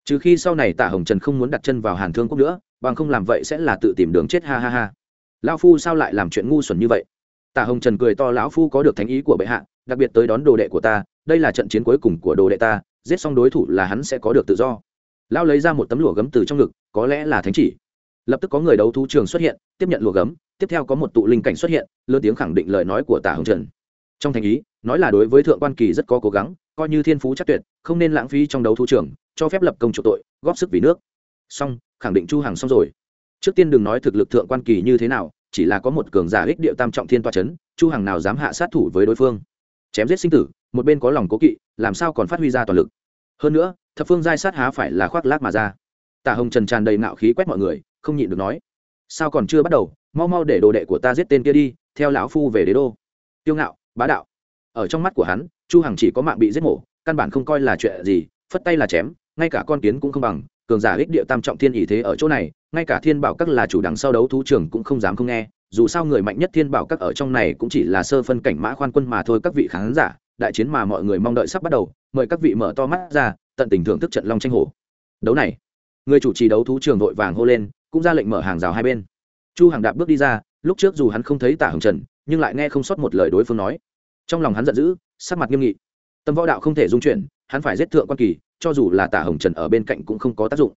Trừ khi sau này tả hồng trần không muốn đặt chân vào hàn thương quốc nữa, bằng không làm vậy sẽ là tự tìm đường chết, ha ha ha. Lao phu sao lại làm chuyện ngu xuẩn như vậy? Tả hồng trần cười to, lão phu có được thánh ý của bệ hạ, đặc biệt tới đón đồ đệ của ta, đây là trận chiến cuối cùng của đồ đệ ta, giết xong đối thủ là hắn sẽ có được tự do. Lão lấy ra một tấm lụa gấm từ trong ngực, có lẽ là thánh chỉ. Lập tức có người đấu thú trường xuất hiện, tiếp nhận lụa gấm, tiếp theo có một tụ linh cảnh xuất hiện, lớn tiếng khẳng định lời nói của tả hồng trần. Trong thành ý, nói là đối với thượng quan kỳ rất có cố gắng, coi như thiên phú chắc tuyệt, không nên lãng phí trong đấu thú trường, cho phép lập công chủ tội, góp sức vì nước. Xong, khẳng định chu hàng xong rồi. Trước tiên đừng nói thực lực thượng quan kỳ như thế nào chỉ là có một cường giả ích địa tam trọng thiên toa chấn, chu hàng nào dám hạ sát thủ với đối phương? Chém giết sinh tử một bên có lòng cố kỵ làm sao còn phát huy ra toàn lực? Hơn nữa thập phương giai sát há phải là khoác lác mà ra. Tả hồng trần tràn đầy nạo khí quét mọi người không nhịn được nói sao còn chưa bắt đầu? Mau mau để đồ đệ của ta giết tên kia đi theo lão phu về đế đô. Tiêu ngạo bá đạo. Ở trong mắt của hắn chu hằng chỉ có mạng bị giết mổ căn bản không coi là chuyện gì phất tay là chém ngay cả con kiến cũng không bằng cường giả ích địa tam trọng thiên ý thế ở chỗ này ngay cả thiên bảo các là chủ đằng sau đấu thú trưởng cũng không dám không nghe, dù sao người mạnh nhất thiên bảo các ở trong này cũng chỉ là sơ phân cảnh mã khoan quân mà thôi, các vị khán giả, đại chiến mà mọi người mong đợi sắp bắt đầu, mời các vị mở to mắt ra, tận tình thưởng thức trận long tranh hổ. Đấu này, người chủ trì đấu thú trường vội vàng hô lên, cũng ra lệnh mở hàng rào hai bên. Chu hàng đạp bước đi ra, lúc trước dù hắn không thấy tả hồng trần, nhưng lại nghe không sót một lời đối phương nói. Trong lòng hắn giận dữ, sắc mặt nghiêm nghị. Tâm võ đạo không thể dung chuyển, hắn phải giết thượng quan kỳ, cho dù là tả hồng trần ở bên cạnh cũng không có tác dụng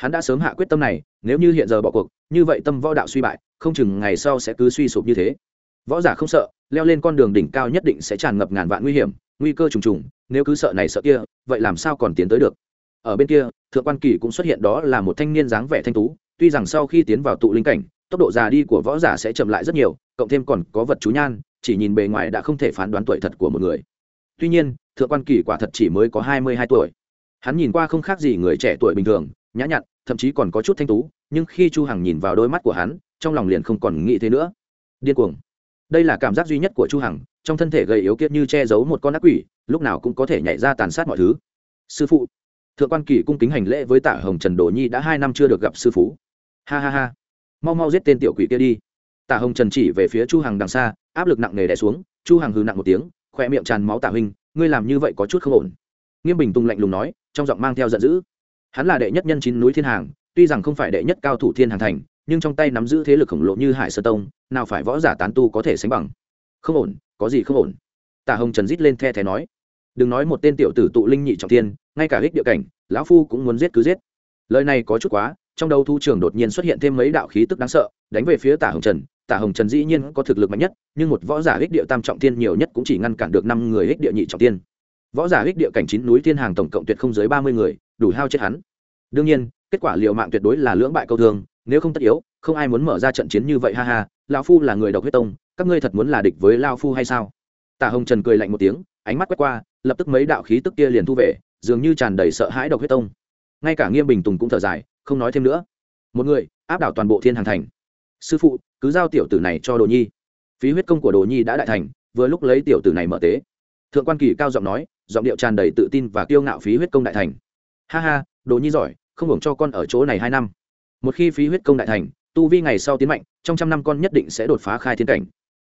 hắn đã sớm hạ quyết tâm này, nếu như hiện giờ bỏ cuộc, như vậy tâm võ đạo suy bại, không chừng ngày sau sẽ cứ suy sụp như thế. Võ giả không sợ, leo lên con đường đỉnh cao nhất định sẽ tràn ngập ngàn vạn nguy hiểm, nguy cơ trùng trùng, nếu cứ sợ này sợ kia, vậy làm sao còn tiến tới được? Ở bên kia, thượng quan kỳ cũng xuất hiện đó là một thanh niên dáng vẻ thanh tú, tuy rằng sau khi tiến vào tụ linh cảnh, tốc độ già đi của võ giả sẽ chậm lại rất nhiều, cộng thêm còn có vật chú nhan, chỉ nhìn bề ngoài đã không thể phán đoán tuổi thật của một người. Tuy nhiên, thượng quan kỳ quả thật chỉ mới có hai mươi hai tuổi. Hắn nhìn qua không khác gì người trẻ tuổi bình thường nhã nhặn, thậm chí còn có chút thanh tú, nhưng khi chu hằng nhìn vào đôi mắt của hắn, trong lòng liền không còn nghĩ thế nữa. Điên cuồng. Đây là cảm giác duy nhất của chu hằng, trong thân thể gầy yếu kiệt như che giấu một con ác quỷ, lúc nào cũng có thể nhảy ra tàn sát mọi thứ. Sư phụ. Thượng quan kỳ cung kính hành lễ với tạ hồng trần đồ nhi đã hai năm chưa được gặp sư phụ. Ha ha ha. Mau mau giết tên tiểu quỷ kia đi. Tạ hồng trần chỉ về phía chu hằng đằng xa, áp lực nặng nề đè xuống, chu hằng hừ nặng một tiếng khoe miệng tràn máu tạ huynh, ngươi làm như vậy có chút không ổn. Nghiêm bình tung lạnh lùng nói, trong giọng mang theo giận dữ hắn là đệ nhất nhân chín núi thiên hàng, tuy rằng không phải đệ nhất cao thủ thiên hàng thành, nhưng trong tay nắm giữ thế lực khổng lồ như hải sơ tông, nào phải võ giả tán tu có thể sánh bằng. Không ổn, có gì không ổn? Tả hồng trần rít lên the thé nói. Đừng nói một tên tiểu tử tụ linh nhị trọng tiên ngay cả hích địa cảnh, lão phu cũng muốn giết cứ giết. Lời này có chút quá, trong đầu thu trường đột nhiên xuất hiện thêm mấy đạo khí tức đáng sợ, đánh về phía tả hồng trần. Tả hồng trần dĩ nhiên có thực lực mạnh nhất, nhưng một võ giả hích địa tam trọng tiên nhiều nhất cũng chỉ ngăn cản được năm người hích địa nhị trọng tiên võ giả hích địa cảnh chín núi thiên hàng tổng cộng tuyệt không dưới ba mươi người đủ hao chết hắn. Đương nhiên, kết quả liệu mạng tuyệt đối là lưỡng bại câu thương, nếu không tất yếu, không ai muốn mở ra trận chiến như vậy, ha ha, lão phu là người độc huyết tông, các ngươi thật muốn là địch với lao phu hay sao? Tả hồng trần cười lạnh một tiếng, ánh mắt quét qua, lập tức mấy đạo khí tức kia liền thu về, dường như tràn đầy sợ hãi độc huyết tông. Ngay cả nghiêm bình tùng cũng thở dài, không nói thêm nữa. Một người, áp đảo toàn bộ thiên hàng thành. Sư phụ, cứ giao tiểu tử này cho đồ nhi. Phí huyết công của đồ nhi đã đại thành, vừa lúc lấy tiểu tử này mở tế. Thượng quan kỳ cao giọng nói, giọng điệu tràn đầy tự tin và kiêu ngạo phí huyết công đại thành ha ha, đồ nhi giỏi, không hưởng cho con ở chỗ này hai năm. Một khi phí huyết công đại thành, tu vi ngày sau tiến mạnh, trong trăm năm con nhất định sẽ đột phá khai thiên cảnh.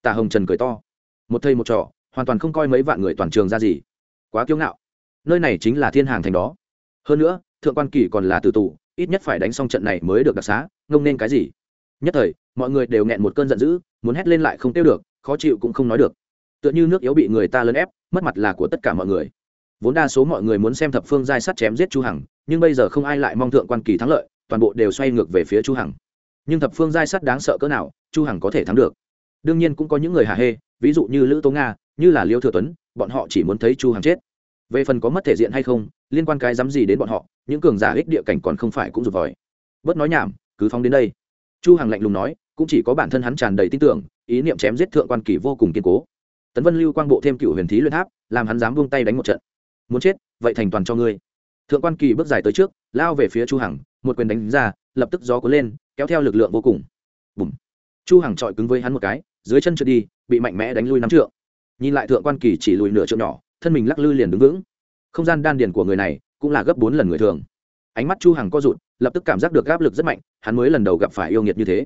Tả hồng trần cười to. Một thầy một trò, hoàn toàn không coi mấy vạn người toàn trường ra gì. Quá kiêu ngạo. Nơi này chính là thiên hàng thành đó. Hơn nữa, thượng quan kỳ còn là từ tù, ít nhất phải đánh xong trận này mới được đặc xá, ngông nên cái gì? Nhất thời, mọi người đều nghẹn một cơn giận dữ, muốn hét lên lại không tiêu được, khó chịu cũng không nói được. Tựa như nước yếu bị người ta lấn ép, mất mặt là của tất cả mọi người vốn đa số mọi người muốn xem thập phương giai sắt chém giết chu hằng, nhưng bây giờ không ai lại mong thượng quan kỳ thắng lợi, toàn bộ đều xoay ngược về phía chu hằng. Nhưng thập phương giai sắt đáng sợ cỡ nào, chu hằng có thể thắng được. Đương nhiên cũng có những người hà hê, ví dụ như lữ tố nga, như là liêu thừa tuấn, bọn họ chỉ muốn thấy chu hằng chết. Về phần có mất thể diện hay không, liên quan cái dám gì đến bọn họ, những cường giả ích địa cảnh còn không phải cũng rụt vòi. Bớt nói nhảm, cứ phóng đến đây. Chu hằng lạnh lùng nói, cũng chỉ có bản thân hắn tràn đầy tin tưởng, ý niệm chém giết thượng quan kỳ vô cùng kiên cố. Tấn vân lưu quang bộ thêm cựu huyền thí luyện tháp, làm hắn dám buông tay đánh một trận muốn chết, vậy thành toàn cho ngươi. Thượng quan kỳ bước dài tới trước, lao về phía chu hằng, một quyền đánh ra, lập tức gió cuốn lên, kéo theo lực lượng vô cùng. Bùm. Chu hằng trọi cứng với hắn một cái, dưới chân trượt đi, bị mạnh mẽ đánh lui năm trượng. Nhìn lại thượng quan kỳ chỉ lùi nửa trượng nhỏ, thân mình lắc lư liền đứng vững. Không gian đan điền của người này cũng là gấp bốn lần người thường. Ánh mắt chu hằng co rụt, lập tức cảm giác được áp lực rất mạnh, hắn mới lần đầu gặp phải yêu nghiệt như thế.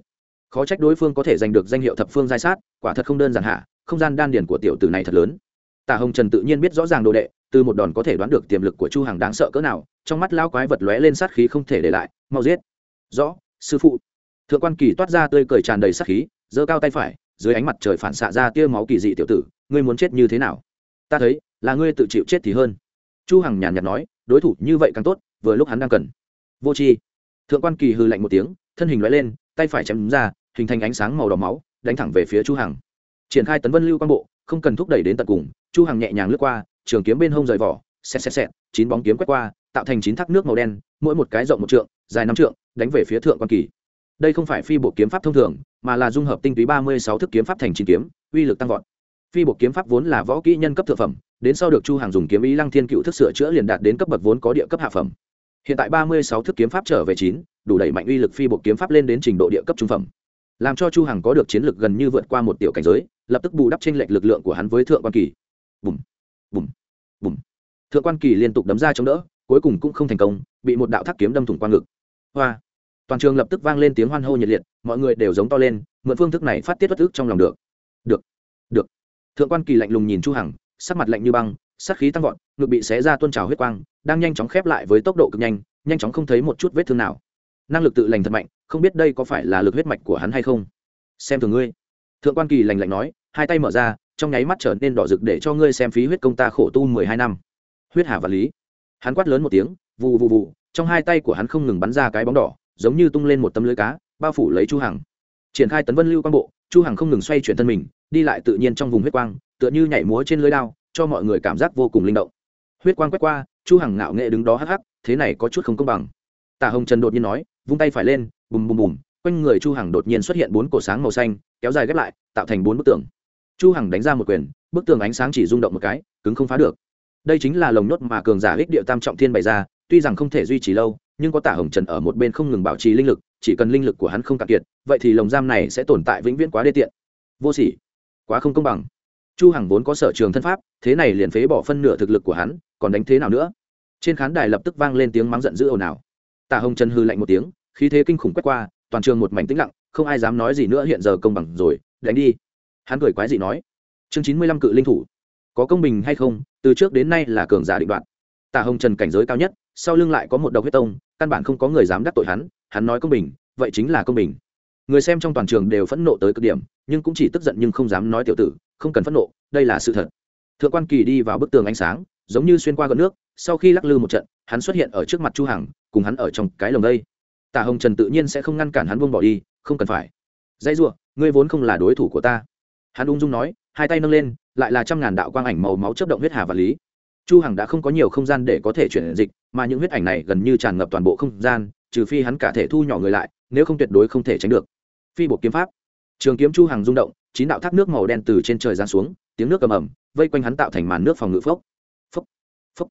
Khó trách đối phương có thể giành được danh hiệu thập phương giai sát, quả thật không đơn giản hạ, không gian đan điền của tiểu tử này thật lớn. Tả hồng trần tự nhiên biết rõ ràng đồ đệ từ một đòn có thể đoán được tiềm lực của chu hằng đáng sợ cỡ nào, trong mắt lão quái vật lóe lên sát khí không thể để lại, mau giết. Rõ, sư phụ. Thượng quan kỳ toát ra tươi cười tràn đầy sát khí, giơ cao tay phải, dưới ánh mặt trời phản xạ ra tia máu kỳ dị tiểu tử, ngươi muốn chết như thế nào? Ta thấy, là ngươi tự chịu chết thì hơn. Chu hằng nhàn nhạt nói, đối thủ như vậy càng tốt, vừa lúc hắn đang cần. Vô chi thượng quan kỳ hư lạnh một tiếng, thân hình lóe lên, tay phải chém ra, hình thành ánh sáng màu đỏ máu, đánh thẳng về phía chu hằng. Triển khai tấn vân lưu quan bộ, không cần thúc đẩy đến tận cùng, chu hằng nhẹ nhàng lướt qua trường kiếm bên hông rời vỏ, xẹt xẹt xẹt, chín bóng kiếm quét qua, tạo thành chín thác nước màu đen, mỗi một cái rộng một trượng, dài năm trượng, đánh về phía thượng quan kỳ. Đây không phải phi bộ kiếm pháp thông thường, mà là dung hợp tinh túy ba mươi sáu thức kiếm pháp thành chín kiếm, uy lực tăng vọt. Phi bộ kiếm pháp vốn là võ kỹ nhân cấp thượng phẩm, đến sau được chu hàng dùng kiếm ý lăng thiên cựu thức sửa chữa liền đạt đến cấp bậc vốn có địa cấp hạ phẩm. Hiện tại ba mươi sáu thức kiếm pháp trở về chín, đủ đẩy mạnh uy lực phi bộ kiếm pháp lên đến trình độ địa cấp trung phẩm. Làm cho chu hằng có được chiến lược gần như vượt qua một tiểu cảnh giới, lập tức bù đắp trên lệch lực lượng của hắn với thượng quan kỳ. Bùm bùm bùm. Thượng quan kỳ liên tục đấm ra chống đỡ, cuối cùng cũng không thành công, bị một đạo thác kiếm đâm thủng qua ngực. Hoa. Toàn trường lập tức vang lên tiếng hoan hô nhiệt liệt, mọi người đều giống to lên, mượn phương thức này phát tiết bất ức trong lòng được. Được được. Thượng quan kỳ lạnh lùng nhìn chu hằng, sắc mặt lạnh như băng, sát khí tăng vọt, ngực bị xé ra tuôn trào huyết quang, đang nhanh chóng khép lại với tốc độ cực nhanh nhanh chóng không thấy một chút vết thương nào. Năng lực tự lành thật mạnh, không biết đây có phải là lực huyết mạch của hắn hay không. Xem thường ngươi. Thượng quan kỳ lành lạnh nói, hai tay mở ra trong nháy mắt trở nên đỏ rực để cho ngươi xem phí huyết công ta khổ tu mười hai năm. Huyết hà và lý. Hắn quát lớn một tiếng, vù vù vù, trong hai tay của hắn không ngừng bắn ra cái bóng đỏ, giống như tung lên một tấm lưới cá, bao phủ lấy chu hằng. Triển khai tấn vân lưu quang bộ, chu hằng không ngừng xoay chuyển thân mình, đi lại tự nhiên trong vùng huyết quang, tựa như nhảy múa trên lưới đao, cho mọi người cảm giác vô cùng linh động. Huyết quang quét qua, chu hằng ngạo nghệ đứng đó hắc hắc, thế này có chút không công bằng. Tả hồng trần đột nhiên nói, vung tay phải lên, bùm bùm bùm, quanh người chu hằng đột nhiên xuất hiện bốn cổ sáng màu xanh, kéo dài ghép lại, tạo thành bốn bức tường chu hằng đánh ra một quyền, bức tường ánh sáng chỉ rung động một cái, cứng không phá được. Đây chính là lồng nhốt mà cường giả ích địa tam trọng thiên bày ra, tuy rằng không thể duy trì lâu, nhưng có tả hồng trần ở một bên không ngừng bảo trì linh lực, chỉ cần linh lực của hắn không cạn kiệt, vậy thì lồng giam này sẽ tồn tại vĩnh viễn quá đê tiện. Vô sỉ. Quá không công bằng. Chu hằng vốn có sở trường thân pháp, thế này liền phế bỏ phân nửa thực lực của hắn, còn đánh thế nào nữa? Trên khán đài lập tức vang lên tiếng mắng giận dữ ồn ào. Tả hồng trần hư lạnh một tiếng, khí thế kinh khủng quét qua, toàn trường một mảnh tĩnh lặng, không ai dám nói gì nữa, hiện giờ công bằng rồi, đánh đi hắn cười quái dị nói, chương chín mươi lăm cự linh thủ, có công bình hay không? Từ trước đến nay là cường giả định đoạn tả hồng trần cảnh giới cao nhất, sau lưng lại có một độc huyết tông, căn bản không có người dám đắc tội hắn hắn nói công bình, vậy chính là công bình. Người xem trong toàn trường đều phẫn nộ tới cực điểm, nhưng cũng chỉ tức giận nhưng không dám nói tiểu tử, không cần phẫn nộ, đây là sự thật. Thượng quan kỳ đi vào bức tường ánh sáng, giống như xuyên qua gợn nước, sau khi lắc lư một trận, hắn xuất hiện ở trước mặt chu hằng, cùng hắn ở trong cái lồng đây. Tả hồng trần tự nhiên sẽ không ngăn cản hắn buông bỏ đi, không cần phải. Dãy rủa, ngươi vốn không là đối thủ của ta hắn ung dung nói, hai tay nâng lên, lại là trăm ngàn đạo quang ảnh màu máu chớp động huyết hà và lý. Chu hằng đã không có nhiều không gian để có thể chuyển dịch, mà những huyết ảnh này gần như tràn ngập toàn bộ không gian, trừ phi hắn cả thể thu nhỏ người lại, nếu không tuyệt đối không thể tránh được. Phi bộ kiếm pháp. Trường kiếm chu hằng rung động, chín đạo thác nước màu đen từ trên trời giáng xuống, tiếng nước cầm ẩm vây quanh hắn tạo thành màn nước phòng ngự phốc. Phốc phốc.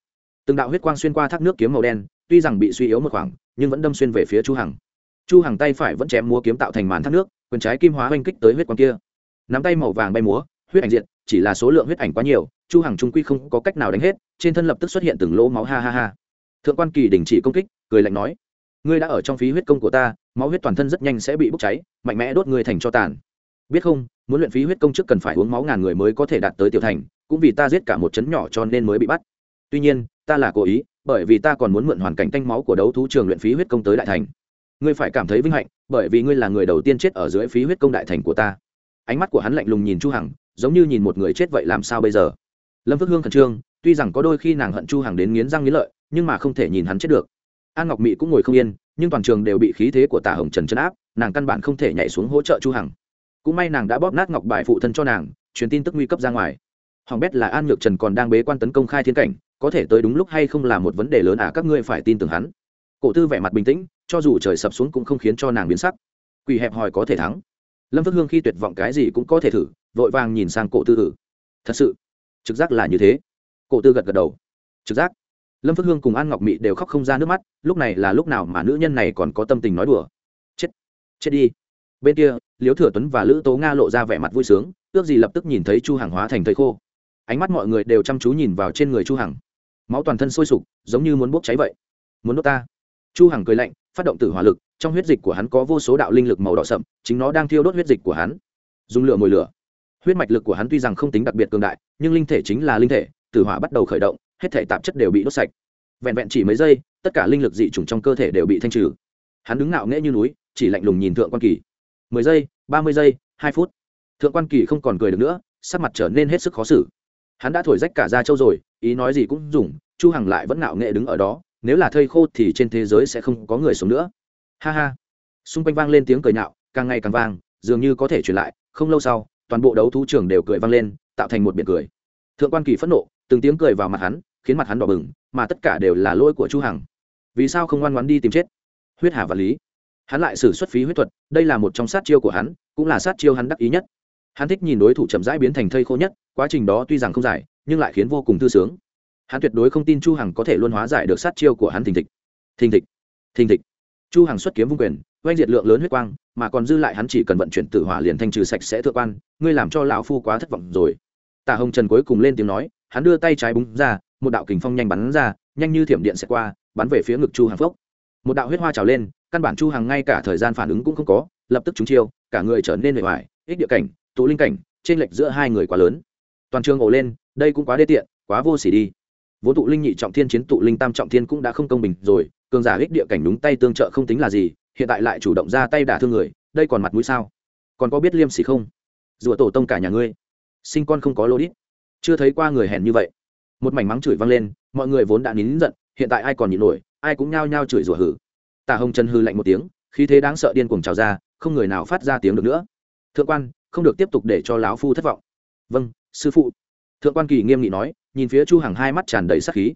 Từng đạo huyết quang xuyên qua thác nước kiếm màu đen, tuy rằng bị suy yếu một khoảng, nhưng vẫn đâm xuyên về phía chu hằng. Chu hằng tay phải vẫn chém múa kiếm tạo thành màn thác nước, quyền trái kim hóa oanh kích tới huyết quang kia nắm tay màu vàng bay múa, huyết ảnh diện chỉ là số lượng huyết ảnh quá nhiều, chu hằng trung quy không có cách nào đánh hết, trên thân lập tức xuất hiện từng lỗ máu, ha ha ha. Thượng quan kỳ đình chỉ công kích, cười lạnh nói, ngươi đã ở trong phí huyết công của ta, máu huyết toàn thân rất nhanh sẽ bị bốc cháy, mạnh mẽ đốt ngươi thành cho tàn. Biết không, muốn luyện phí huyết công trước cần phải uống máu ngàn người mới có thể đạt tới tiểu thành, cũng vì ta giết cả một chấn nhỏ cho nên mới bị bắt. Tuy nhiên, ta là cố ý, bởi vì ta còn muốn mượn hoàn cảnh tanh máu của đấu thú trường luyện phí huyết công tới đại thành. Ngươi phải cảm thấy vinh hạnh, bởi vì ngươi là người đầu tiên chết ở dưới phí huyết công đại thành của ta ánh mắt của hắn lạnh lùng nhìn chu hằng, giống như nhìn một người chết vậy làm sao bây giờ? Lâm phước hương khẩn trương, tuy rằng có đôi khi nàng hận chu hằng đến nghiến răng nghiến lợi, nhưng mà không thể nhìn hắn chết được. An ngọc mỹ cũng ngồi không yên, nhưng toàn trường đều bị khí thế của tả hồng trần chấn áp, nàng căn bản không thể nhảy xuống hỗ trợ chu hằng. Cũng may nàng đã bóp nát ngọc bài phụ thân cho nàng, truyền tin tức nguy cấp ra ngoài. Hoàng bét là an nhược trần còn đang bế quan tấn công khai thiên cảnh, có thể tới đúng lúc hay không là một vấn đề lớn à các ngươi phải tin tưởng hắn. Cổ tư vẻ mặt bình tĩnh, cho dù trời sập xuống cũng không khiến cho nàng biến sắc. Quỷ hẹp hòi có thể thắng lâm phước hương khi tuyệt vọng cái gì cũng có thể thử, vội vàng nhìn sang cổ tư thử thật sự, trực giác là như thế. Cổ tư gật gật đầu. Trực giác. Lâm phước hương cùng an ngọc mị đều khóc không ra nước mắt, lúc này là lúc nào mà nữ nhân này còn có tâm tình nói đùa. Chết. Chết đi. Bên kia liếu thừa tuấn và lữ tố nga lộ ra vẻ mặt vui sướng, ước gì lập tức nhìn thấy chu hàng hóa thành thầy khô. Ánh mắt mọi người đều chăm chú nhìn vào trên người chu hằng. Máu toàn thân sôi sục, giống như muốn bốc cháy vậy. Muốn đốt ta. Chu hằng cười lạnh phát động tử hỏa lực, trong huyết dịch của hắn có vô số đạo linh lực màu đỏ sậm, chính nó đang thiêu đốt huyết dịch của hắn. Dùng lửa mồi lửa. Huyết mạch lực của hắn tuy rằng không tính đặc biệt cường đại, nhưng linh thể chính là linh thể, tử hỏa bắt đầu khởi động, hết thể tạp chất đều bị đốt sạch. Vẹn vẹn chỉ mấy giây, tất cả linh lực dị chủng trong cơ thể đều bị thanh trừ. Hắn đứng ngạo nghễ như núi, chỉ lạnh lùng nhìn thượng quan kỳ. Mười giây, ba mươi giây, hai phút. Thượng quan kỳ không còn cười được nữa, sắc mặt trở nên hết sức khó xử. Hắn đã thổi rách cả da trâu rồi, ý nói gì cũng dùng, chu hằng lại vẫn ngạo nghệ đứng ở đó nếu là thây khô thì trên thế giới sẽ không có người sống nữa. Ha ha. Xung quanh vang lên tiếng cười nhạo, càng ngày càng vang, dường như có thể truyền lại, không lâu sau, toàn bộ đấu thú trường đều cười vang lên, tạo thành một biển cười. Thượng quan kỳ phẫn nộ, từng tiếng cười vào mặt hắn, khiến mặt hắn đỏ bừng, mà tất cả đều là lỗi của chu hằng. Vì sao không ngoan ngoãn đi tìm chết? Huyết hà và lý. Hắn lại sử xuất phí huyết thuật, đây là một trong sát chiêu của hắn, cũng là sát chiêu hắn đắc ý nhất. Hắn thích nhìn đối thủ chậm rãi biến thành thây khô nhất, quá trình đó tuy rằng không dài, nhưng lại khiến vô cùng thư sướng hắn tuyệt đối không tin chu hằng có thể luôn hóa giải được sát chiêu của hắn thình thịch. Thình thịch thình thịch. Chu hằng xuất kiếm vung quyền, oanh diệt lượng lớn huyết quang, mà còn dư lại hắn chỉ cần vận chuyển tử hỏa liền thanh trừ sạch sẽ thượng quan, ngươi làm cho lão phu quá thất vọng rồi. Tả hồng trần cuối cùng lên tiếng nói, hắn đưa tay trái búng ra, một đạo kình phong nhanh bắn ra, nhanh như thiểm điện sẽ qua, bắn về phía ngực chu hằng phốc. Một đạo huyết hoa trào lên, căn bản chu hằng ngay cả thời gian phản ứng cũng không có, lập tức trúng chiêu, cả người trở nên mệt mỏi ích địa cảnh, tụ linh cảnh trên lệch giữa hai người quá lớn. Toàn trường ổ lên, đây cũng quá đê tiện, quá vô sỉ đi vốn tụ linh nhị trọng thiên chiến tụ linh tam trọng thiên cũng đã không công bình rồi, cường giả ích địa cảnh đúng tay tương trợ không tính là gì, hiện tại lại chủ động ra tay đả thương người, đây còn mặt mũi sao? Còn có biết liêm sỉ không? Rủa tổ tông cả nhà ngươi, sinh con không có lô đít. Chưa thấy qua người hèn như vậy. Một mảnh mắng chửi vang lên, mọi người vốn đã nín giận, hiện tại ai còn nhịn nổi, ai cũng nhao nhao chửi rủa hử. Tả hồng trần hư lạnh một tiếng, khí thế đáng sợ điên cuồng trào ra, không người nào phát ra tiếng được nữa. Thượng quan, không được tiếp tục để cho lão phu thất vọng. Vâng sư phụ thượng quan kỳ nghiêm nghị nói, nhìn phía chu hằng hai mắt tràn đầy sát khí.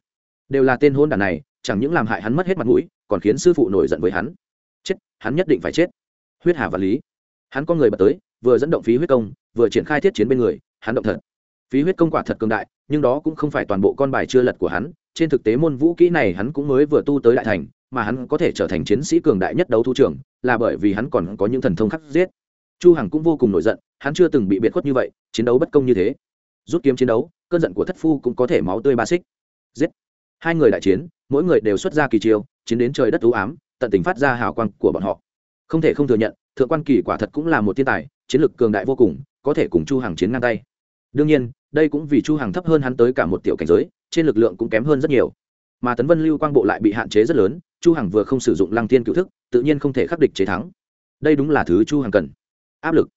Đều là tên hôn đàn này, chẳng những làm hại hắn mất hết mặt mũi, còn khiến sư phụ nổi giận với hắn. Chết, hắn nhất định phải chết. Huyết hà và lý. Hắn có người bật tới, vừa dẫn động phí huyết công, vừa triển khai thiết chiến bên người, hắn động thật. Phí huyết công quả thật cường đại, nhưng đó cũng không phải toàn bộ con bài chưa lật của hắn, trên thực tế môn vũ kỹ này hắn cũng mới vừa tu tới đại thành, mà hắn có thể trở thành chiến sĩ cường đại nhất đấu thu trường là bởi vì hắn còn có những thần thông khắc giết. Chu hằng cũng vô cùng nổi giận, hắn chưa từng bị biệt khuất như vậy, chiến đấu bất công như thế rút kiếm chiến đấu, cơn giận của thất phu cũng có thể máu tươi ba xích. Giết. Hai người đại chiến, mỗi người đều xuất ra kỳ chiêu, chiến đến trời đất ưu ám, tận tình phát ra hào quang của bọn họ. Không thể không thừa nhận, thượng quan kỳ quả thật cũng là một thiên tài, chiến lược cường đại vô cùng, có thể cùng chu hằng chiến ngang tay. Đương nhiên, đây cũng vì chu hằng thấp hơn hắn tới cả một tiểu cảnh giới, trên lực lượng cũng kém hơn rất nhiều. Mà tấn vân lưu quang bộ lại bị hạn chế rất lớn, chu hằng vừa không sử dụng lăng thiên cựu thức, tự nhiên không thể khắc địch chế thắng. Đây đúng là thứ chu hằng cần. Áp lực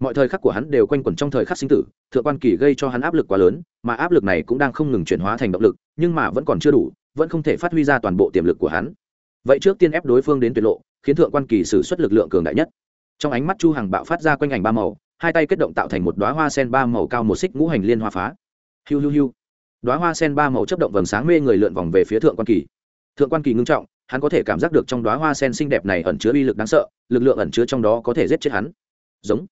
mọi thời khắc của hắn đều quanh quẩn trong thời khắc sinh tử, thượng quan kỳ gây cho hắn áp lực quá lớn, mà áp lực này cũng đang không ngừng chuyển hóa thành động lực, nhưng mà vẫn còn chưa đủ, vẫn không thể phát huy ra toàn bộ tiềm lực của hắn. Vậy trước tiên ép đối phương đến tuyệt lộ, khiến thượng quan kỳ sử xuất lực lượng cường đại nhất. Trong ánh mắt chu hằng bạo phát ra quanh ảnh ba màu, hai tay kết động tạo thành một đóa hoa sen ba màu cao một xích ngũ hành liên hoa phá. Hiu hiu hiu. Đóa hoa sen ba màu chớp động vầng sáng mê người lượn vòng về phía thượng quan kỳ. Thượng quan kỳ ngưng trọng, hắn có thể cảm giác được trong đóa hoa sen xinh đẹp này ẩn chứa uy lực đáng sợ, lực lượng ẩn chứa trong đó có thể giết chết hắn. Giống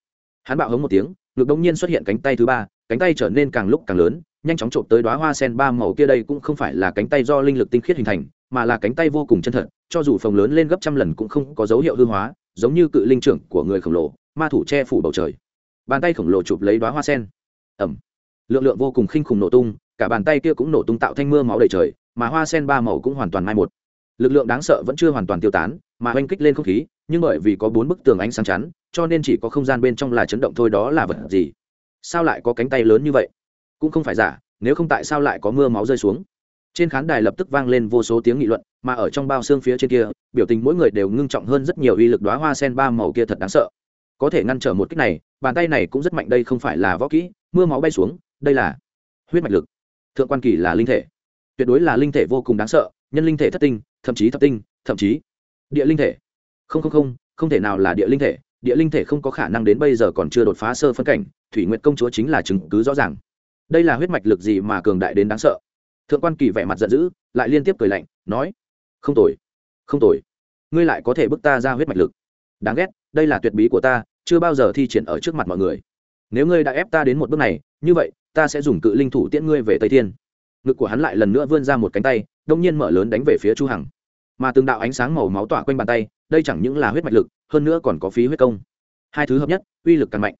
hắn bạo hống một tiếng, ngực đông nhiên xuất hiện cánh tay thứ ba, cánh tay trở nên càng lúc càng lớn, nhanh chóng trộm tới đóa hoa sen ba màu kia đây cũng không phải là cánh tay do linh lực tinh khiết hình thành, mà là cánh tay vô cùng chân thật, cho dù phồng lớn lên gấp trăm lần cũng không có dấu hiệu hư hóa, giống như cự linh trưởng của người khổng lồ, ma thủ che phủ bầu trời. Bàn tay khổng lồ chụp lấy đóa hoa sen. Ẩm lượng lượng vô cùng khinh khủng nổ tung, cả bàn tay kia cũng nổ tung tạo thanh mưa máu đầy trời, mà hoa sen ba màu cũng hoàn toàn mai một. Lực lượng đáng sợ vẫn chưa hoàn toàn tiêu tán, mà oanh kích lên không khí nhưng bởi vì có bốn bức tường ánh sáng chắn, cho nên chỉ có không gian bên trong là chấn động thôi đó là vật gì? Sao lại có cánh tay lớn như vậy? Cũng không phải giả, nếu không tại sao lại có mưa máu rơi xuống? Trên khán đài lập tức vang lên vô số tiếng nghị luận, mà ở trong bao xương phía trên kia, biểu tình mỗi người đều ngưng trọng hơn rất nhiều uy lực đoá hoa sen ba màu kia thật đáng sợ. Có thể ngăn trở một cách này, bàn tay này cũng rất mạnh, đây không phải là võ kỹ, mưa máu bay xuống, đây là huyết mạch lực. Thượng quan kỳ là linh thể. Tuyệt đối là linh thể vô cùng đáng sợ, nhân linh thể thất tinh, thậm chí thập tinh, thậm chí địa linh thể không không không không thể nào là địa linh thể, địa linh thể không có khả năng đến bây giờ còn chưa đột phá sơ phân cảnh, thủy nguyệt công chúa chính là chứng cứ rõ ràng. Đây là huyết mạch lực gì mà cường đại đến đáng sợ? Thượng quan kỳ vẻ mặt giận dữ, lại liên tiếp cười lạnh, nói, không tồi không tồi. Ngươi lại có thể bức ta ra huyết mạch lực. Đáng ghét, đây là tuyệt bí của ta, chưa bao giờ thi triển ở trước mặt mọi người. Nếu ngươi đã ép ta đến một bước này, như vậy, ta sẽ dùng cự linh thủ tiễn ngươi về tây thiên. Ngực của hắn lại lần nữa vươn ra một cánh tay, đông nhiên mở lớn đánh về phía chu hằng. Mà từng đạo ánh sáng màu máu tỏa quanh bàn tay đây chẳng những là huyết mạch lực, hơn nữa còn có phí huyết công. Hai thứ hợp nhất, uy lực càng mạnh.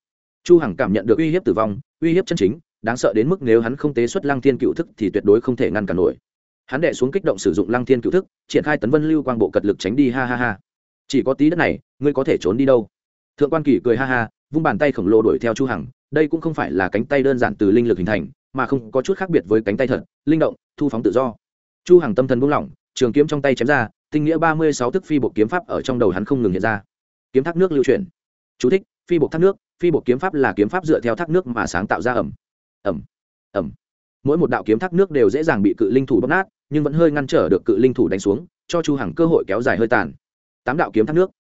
Chu hằng cảm nhận được uy hiếp tử vong, uy hiếp chân chính, đáng sợ đến mức nếu hắn không tế xuất lăng thiên cựu thức thì tuyệt đối không thể ngăn cản nổi. Hắn đệ xuống kích động sử dụng lăng thiên cựu thức, triển khai tấn vân lưu quang bộ cật lực tránh đi, ha ha ha. Chỉ có tí đất này, ngươi có thể trốn đi đâu? Thượng quan kỳ cười ha ha, vung bàn tay khổng lồ đuổi theo chu hằng, đây cũng không phải là cánh tay đơn giản từ linh lực hình thành, mà không có chút khác biệt với cánh tay thật, linh động, thu phóng tự do. Chu hằng tâm thần buông lỏng, trường kiếm trong tay chém ra tinh nghĩa ba mươi sáu thức phi bộ kiếm pháp ở trong đầu hắn không ngừng hiện ra. Kiếm thác nước lưu chuyển. Chú thích, phi bộ thác nước, phi bộ kiếm pháp là kiếm pháp dựa theo thác nước mà sáng tạo ra ẩm. Ẩm. Ẩm. Mỗi một đạo kiếm thác nước đều dễ dàng bị cự linh thủ bóc nát, nhưng vẫn hơi ngăn trở được cự linh thủ đánh xuống, cho chu hằng cơ hội kéo dài hơi tàn. Tám đạo kiếm thác nước.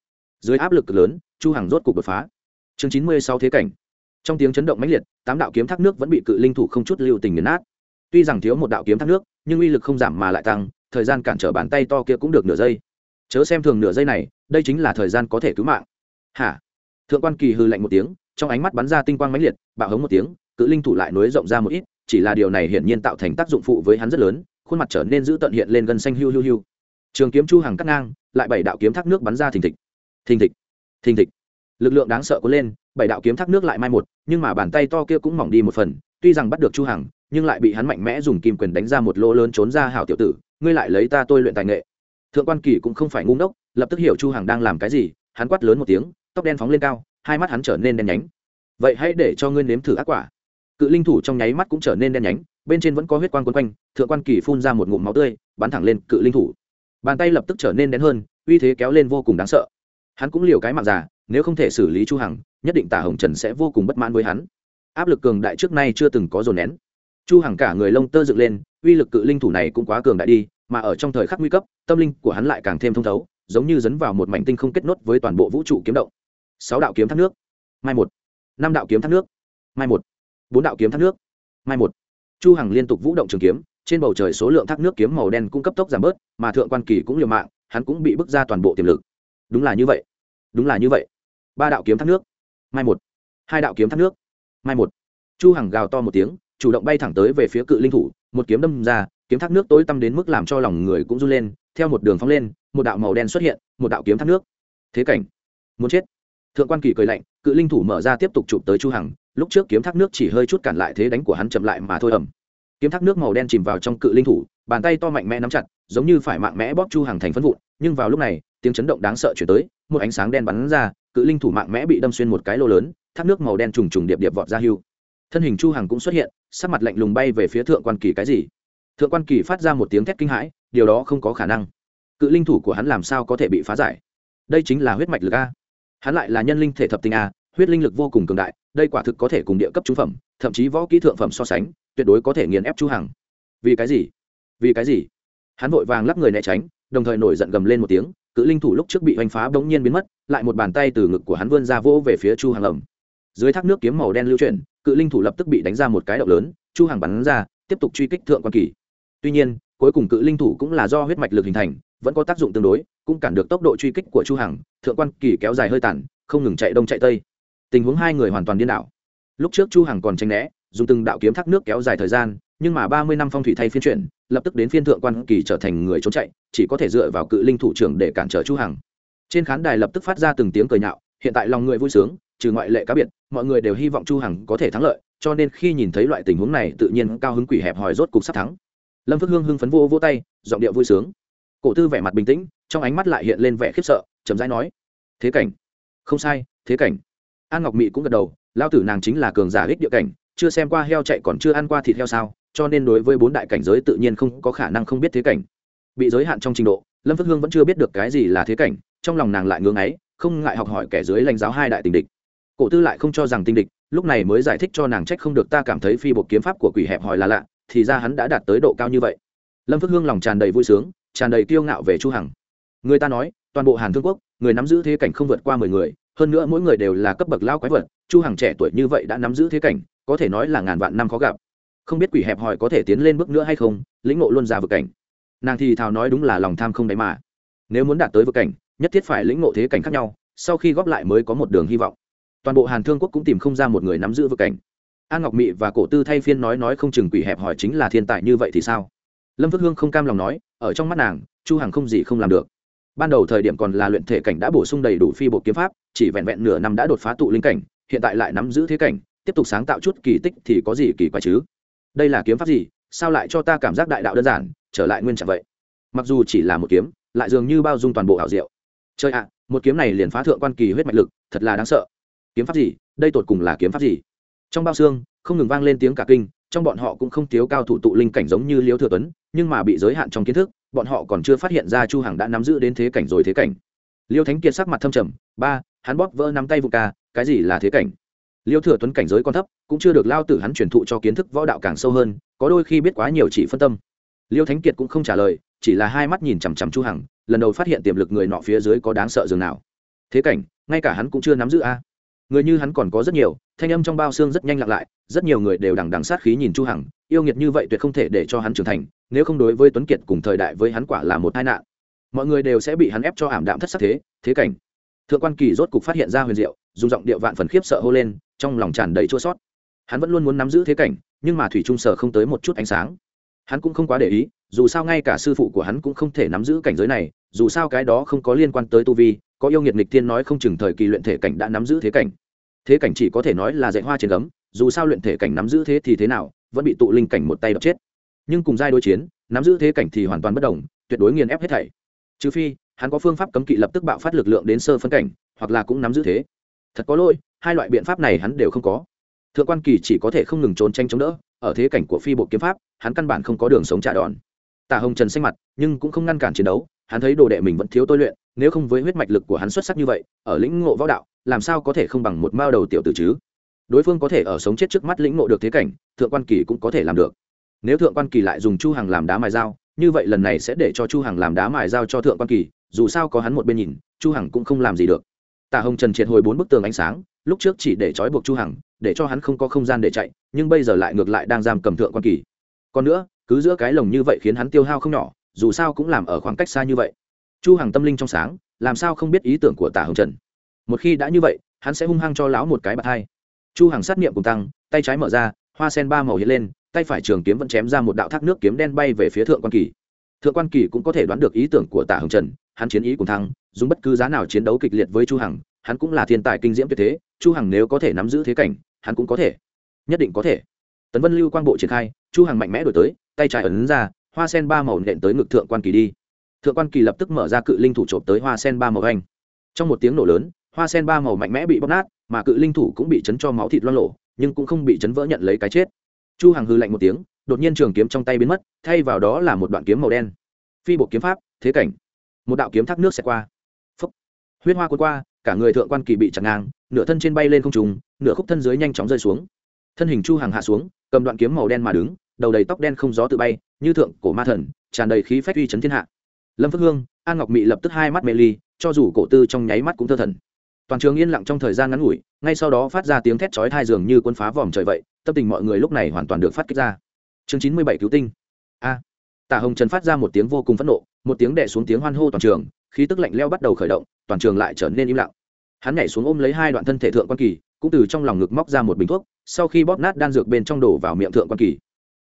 Dưới áp lực cực lớn, chu hằng rốt cục đột phá. Chương chín mươi sáu thế cảnh. Trong tiếng chấn động mãnh liệt, tám đạo kiếm thác nước vẫn bị cự linh thủ không chút lưu tình nghiền nát. Tuy rằng thiếu một đạo kiếm thác nước, nhưng uy lực không giảm mà lại tăng thời gian cản trở bàn tay to kia cũng được nửa giây. Chớ xem thường nửa giây này, đây chính là thời gian có thể cứu mạng. Hả? Thượng quan kỳ hư lạnh một tiếng, trong ánh mắt bắn ra tinh quang mãnh liệt, bạo hống một tiếng, cự linh thủ lại nối rộng ra một ít, chỉ là điều này hiển nhiên tạo thành tác dụng phụ với hắn rất lớn, khuôn mặt trở nên giữ tận hiện lên gần xanh hiu hiu hiu. Trường kiếm chu hàng cắt ngang, lại bảy đạo kiếm thác nước bắn ra thình thịch. Thình thịch thình thịch. Lực lượng đáng sợ có lên, bảy đạo kiếm thác nước lại mai một, nhưng mà bàn tay to kia cũng mỏng đi một phần, tuy rằng bắt được chu hằng, nhưng lại bị hắn mạnh mẽ dùng kim quyền đánh ra một lỗ lớn trốn ra hảo tiểu tử ngươi lại lấy ta tôi luyện tài nghệ. Thượng quan kỳ cũng không phải ngu ngốc, lập tức hiểu chu hằng đang làm cái gì, hắn quát lớn một tiếng, tóc đen phóng lên cao, hai mắt hắn trở nên đen nhánh. Vậy hãy để cho ngươi nếm thử ác quả. Cự linh thủ trong nháy mắt cũng trở nên đen nhánh, bên trên vẫn có huyết quang quấn quanh, thượng quan kỳ phun ra một ngụm máu tươi, bắn thẳng lên cự linh thủ. Bàn tay lập tức trở nên đen hơn, uy thế kéo lên vô cùng đáng sợ. Hắn cũng liều cái mạng già, nếu không thể xử lý chu hằng, nhất định tả hồng trần sẽ vô cùng bất mãn với hắn. Áp lực cường đại trước nay chưa từng có dồn nén chu hằng cả người lông tơ dựng lên, uy lực cự linh thủ này cũng quá cường đại đi, mà ở trong thời khắc nguy cấp, tâm linh của hắn lại càng thêm thông thấu, giống như dấn vào một mảnh tinh không kết nốt với toàn bộ vũ trụ kiếm động. Sáu đạo kiếm thác nước. Mai một. Năm đạo kiếm thác nước. Mai một. Bốn đạo kiếm thác nước. Mai một. Chu hằng liên tục vũ động trường kiếm, trên bầu trời số lượng thác nước kiếm màu đen cũng cấp tốc giảm bớt, mà thượng quan kỳ cũng liều mạng, hắn cũng bị bức ra toàn bộ tiềm lực. Đúng là như vậy. Đúng là như vậy. Ba đạo kiếm thác nước. Mai một. Hai đạo kiếm thác nước. Mai một. Chu hằng gào to một tiếng chủ động bay thẳng tới về phía cự linh thủ, một kiếm đâm ra, kiếm thác nước tối tăm đến mức làm cho lòng người cũng run lên, theo một đường phóng lên, một đạo màu đen xuất hiện, một đạo kiếm thác nước. Thế cảnh. Muốn chết. Thượng quan kỳ cười lạnh, cự linh thủ mở ra tiếp tục chụp tới chu hằng, lúc trước kiếm thác nước chỉ hơi chút cản lại thế đánh của hắn chậm lại mà thôi ẩm kiếm thác nước màu đen chìm vào trong cự linh thủ, bàn tay to mạnh mẽ nắm chặt, giống như phải mạnh mẽ bóp chu hằng thành phân vụn, nhưng vào lúc này, tiếng chấn động đáng sợ chuyển tới, một ánh sáng đen bắn ra, cự linh thủ mạnh mẽ bị đâm xuyên một cái lô lớn, thác nước màu đen trùng trùng điệp điệp vọt ra hưu thân hình chu hằng cũng xuất hiện, sắc mặt lạnh lùng bay về phía thượng quan kỳ cái gì? Thượng quan kỳ phát ra một tiếng thét kinh hãi, điều đó không có khả năng. Cự linh thủ của hắn làm sao có thể bị phá giải? Đây chính là huyết mạch lực a. Hắn lại là nhân linh thể thập tinh a, huyết linh lực vô cùng cường đại, đây quả thực có thể cùng địa cấp trung phẩm, thậm chí võ kỹ thượng phẩm so sánh, tuyệt đối có thể nghiền ép chu hằng. Vì cái gì? Vì cái gì? Hắn vội vàng lắp người né tránh, đồng thời nổi giận gầm lên một tiếng, cự linh thủ lúc trước bị hoành phá bỗng nhiên biến mất, lại một bàn tay từ ngực của hắn vươn ra vỗ về phía chu hằng ẩm dưới thác nước kiếm màu đen lưu chuyển cự linh thủ lập tức bị đánh ra một cái động lớn, chu hằng bắn ra, tiếp tục truy kích thượng quan kỳ. Tuy nhiên, cuối cùng cự linh thủ cũng là do huyết mạch lực hình thành, vẫn có tác dụng tương đối, cũng cản được tốc độ truy kích của chu hằng, thượng quan kỳ kéo dài hơi tàn, không ngừng chạy đông chạy tây. Tình huống hai người hoàn toàn điên đảo. Lúc trước chu hằng còn tranh né, dùng từng đạo kiếm thác nước kéo dài thời gian, nhưng mà ba mươi năm phong thủy thay phiên chuyển, lập tức đến phiên thượng quan kỳ trở thành người trốn chạy, chỉ có thể dựa vào cự linh thủ trưởng để cản trở chu hằng. Trên khán đài lập tức phát ra từng tiếng cười nhạo, hiện tại lòng người vui sướng trừ ngoại lệ cá biệt, mọi người đều hy vọng chu hằng có thể thắng lợi, cho nên khi nhìn thấy loại tình huống này, tự nhiên cao hứng quỷ hẹp hòi rốt cục sắp thắng. Lâm phước hương hưng phấn vô vô tay, giọng điệu vui sướng. Cổ tư vẻ mặt bình tĩnh, trong ánh mắt lại hiện lên vẻ khiếp sợ, chậm rãi nói, thế cảnh. Không sai, thế cảnh. An ngọc mị cũng gật đầu lao tử nàng chính là cường giả ích địa cảnh, chưa xem qua heo chạy còn chưa ăn qua thịt heo sao, cho nên đối với bốn đại cảnh giới tự nhiên không có khả năng không biết thế cảnh. Bị giới hạn trong trình độ, lâm phước hương vẫn chưa biết được cái gì là thế cảnh, trong lòng nàng lại ngưng ấy, không ngại học hỏi kẻ dưới lãnh giáo hai đại tình địch cổ tư lại không cho rằng tinh địch, lúc này mới giải thích cho nàng trách không được ta cảm thấy phi bộ kiếm pháp của quỷ hẹp hòi là lạ, thì ra hắn đã đạt tới độ cao như vậy. Lâm phước hương lòng tràn đầy vui sướng, tràn đầy kiêu ngạo về chu hằng. Người ta nói, toàn bộ hàn thương quốc, người nắm giữ thế cảnh không vượt qua mười người, hơn nữa mỗi người đều là cấp bậc lao quái vật, chu hằng trẻ tuổi như vậy đã nắm giữ thế cảnh, có thể nói là ngàn vạn năm khó gặp. Không biết quỷ hẹp hòi có thể tiến lên bước nữa hay không, lĩnh ngộ luôn ra vực cảnh. Nàng thì thào nói đúng là lòng tham không đáy mà. Nếu muốn đạt tới vực cảnh, nhất thiết phải lĩnh ngộ thế cảnh khác nhau, sau khi góp lại mới có một đường hy vọng toàn bộ hàn thương quốc cũng tìm không ra một người nắm giữ vực cảnh. An ngọc mị và cổ tư thay phiên nói nói không chừng quỷ hẹp hỏi chính là thiên tài như vậy thì sao? Lâm phước hương không cam lòng nói, ở trong mắt nàng, chu hằng không gì không làm được. Ban đầu thời điểm còn là luyện thể cảnh đã bổ sung đầy đủ phi bộ kiếm pháp, chỉ vẹn vẹn nửa năm đã đột phá tụ linh cảnh, hiện tại lại nắm giữ thế cảnh, tiếp tục sáng tạo chút kỳ tích thì có gì kỳ quái chứ? Đây là kiếm pháp gì? Sao lại cho ta cảm giác đại đạo đơn giản, trở lại nguyên trạng vậy? Mặc dù chỉ là một kiếm, lại dường như bao dung toàn bộ hảo diệu. Chơi ạ, một kiếm này liền phá thượng quan kỳ huyết mạch lực, thật là đáng sợ kiếm pháp gì? Đây tột cùng là kiếm pháp gì? Trong bao xương, không ngừng vang lên tiếng cả kinh, trong bọn họ cũng không thiếu cao thủ tụ linh cảnh giống như liêu thừa tuấn, nhưng mà bị giới hạn trong kiến thức, bọn họ còn chưa phát hiện ra chu hằng đã nắm giữ đến thế cảnh rồi thế cảnh. Liêu thánh kiệt sắc mặt thâm trầm, ba, hắn bóp vỡ nắm tay vụ ca, cái gì là thế cảnh? Liêu thừa tuấn cảnh giới còn thấp, cũng chưa được lao tử hắn truyền thụ cho kiến thức võ đạo càng sâu hơn, có đôi khi biết quá nhiều chỉ phân tâm. Liêu thánh kiệt cũng không trả lời, chỉ là hai mắt nhìn chằm chằm chu hằng, lần đầu phát hiện tiềm lực người nọ phía dưới có đáng sợ dường nào. Thế cảnh, ngay cả hắn cũng chưa nắm giữ a người như hắn còn có rất nhiều, thanh âm trong bao xương rất nhanh lặng lại, rất nhiều người đều đằng đằng sát khí nhìn chu hằng, yêu nghiệt như vậy tuyệt không thể để cho hắn trưởng thành, nếu không đối với tuấn kiệt cùng thời đại với hắn quả là một tai nạn. Mọi người đều sẽ bị hắn ép cho ảm đạm thất sắc thế thế cảnh. Thượng quan kỳ rốt cục phát hiện ra huyền diệu, dùng giọng điệu vạn phần khiếp sợ hô lên, trong lòng tràn đầy chua sót hắn vẫn luôn muốn nắm giữ thế cảnh, nhưng mà thủy trung sở không tới một chút ánh sáng. Hắn cũng không quá để ý, dù sao ngay cả sư phụ của hắn cũng không thể nắm giữ cảnh giới này, dù sao cái đó không có liên quan tới tu vi, có yêu nghiệt nghịch thiên nói không chừng thời kỳ luyện thể cảnh đã nắm giữ thế cảnh thế cảnh chỉ có thể nói là dạy hoa trên gấm, dù sao luyện thể cảnh nắm giữ thế thì thế nào, vẫn bị tụ linh cảnh một tay đập chết. Nhưng cùng giai đối chiến, nắm giữ thế cảnh thì hoàn toàn bất đồng, tuyệt đối nghiền ép hết thảy. Trừ phi, hắn có phương pháp cấm kỵ lập tức bạo phát lực lượng đến sơ phân cảnh, hoặc là cũng nắm giữ thế. Thật có lỗi, hai loại biện pháp này hắn đều không có. Thượng quan kỳ chỉ có thể không ngừng trốn tranh chống đỡ, ở thế cảnh của phi bộ kiếm pháp, hắn căn bản không có đường sống trả đòn. Tả hồng trần xanh mặt, nhưng cũng không ngăn cản chiến đấu, hắn thấy đồ đệ mình vẫn thiếu tôi luyện, nếu không với huyết mạch lực của hắn xuất sắc như vậy, ở lĩnh ngộ võ đạo làm sao có thể không bằng một mao đầu tiểu tử chứ? Đối phương có thể ở sống chết trước mắt lĩnh ngộ được thế cảnh, thượng quan kỳ cũng có thể làm được. Nếu thượng quan kỳ lại dùng chu hằng làm đá mài dao, như vậy lần này sẽ để cho chu hằng làm đá mài dao cho thượng quan kỳ, dù sao có hắn một bên nhìn, chu hằng cũng không làm gì được. Tả hồng trần triệt hồi bốn bức tường ánh sáng, lúc trước chỉ để trói buộc chu hằng, để cho hắn không có không gian để chạy, nhưng bây giờ lại ngược lại đang giam cầm thượng quan kỳ. Còn nữa, cứ giữa cái lồng như vậy khiến hắn tiêu hao không nhỏ, dù sao cũng làm ở khoảng cách xa như vậy. Chu hằng tâm linh trong sáng, làm sao không biết ý tưởng của tả hồng trần? Một khi đã như vậy, hắn sẽ hung hăng cho lão một cái bạt hai. Chu hằng sát niệm cùng tăng, tay trái mở ra, hoa sen ba màu hiện lên, tay phải trường kiếm vẫn chém ra một đạo thác nước kiếm đen bay về phía thượng quan kỳ. Thượng quan kỳ cũng có thể đoán được ý tưởng của tả hồng trần, hắn chiến ý cùng thăng, dùng bất cứ giá nào chiến đấu kịch liệt với chu hằng, hắn cũng là thiên tài kinh diễm tuyệt thế, chu hằng nếu có thể nắm giữ thế cảnh, hắn cũng có thể. Nhất định có thể. Tấn vân lưu quang bộ triển khai, chu hằng mạnh mẽ đổi tới, tay trái ấn ra, hoa sen ba màu nện tới ngực thượng quan kỳ đi. Thượng quan kỳ lập tức mở ra cự linh thủ trộm tới hoa sen ba màu anh. Trong một tiếng nổ lớn hoa sen ba màu mạnh mẽ bị bóp nát, mà cự linh thủ cũng bị chấn cho máu thịt loang lộ nhưng cũng không bị chấn vỡ nhận lấy cái chết. Chu hằng hư lạnh một tiếng, đột nhiên trường kiếm trong tay biến mất, thay vào đó là một đoạn kiếm màu đen. Phi bộ kiếm pháp, thế cảnh. Một đạo kiếm thác nước sẽ qua. Phúc. huyết hoa cuốn qua, cả người thượng quan kỳ bị chặn ngang, nửa thân trên bay lên không trùng nửa khúc thân dưới nhanh chóng rơi xuống. Thân hình chu hằng hạ xuống, cầm đoạn kiếm màu đen mà đứng, đầu đầy tóc đen không gió tự bay, như thượng cổ ma thần, tràn đầy khí phách uy chấn thiên hạ. Lâm phước hương an ngọc mị lập tức hai mắt mê ly, cho dù cổ tư trong nháy mắt cũng thơ thần toàn trường yên lặng trong thời gian ngắn ngủi, ngay sau đó phát ra tiếng thét chói thai dường như quân phá vòm trời vậy, tâm tình mọi người lúc này hoàn toàn được phát kích ra. Chương chín mươi bảy cứu tinh. A. Tả hồng trần phát ra một tiếng vô cùng phẫn nộ, một tiếng đẻ xuống tiếng hoan hô toàn trường, khí tức lạnh leo bắt đầu khởi động, toàn trường lại trở nên im lặng. Hắn nhảy xuống ôm lấy hai đoạn thân thể thượng quan kỳ, cũng từ trong lòng ngực móc ra một bình thuốc, sau khi bóp nát đan dược bên trong đổ vào miệng thượng quan kỳ.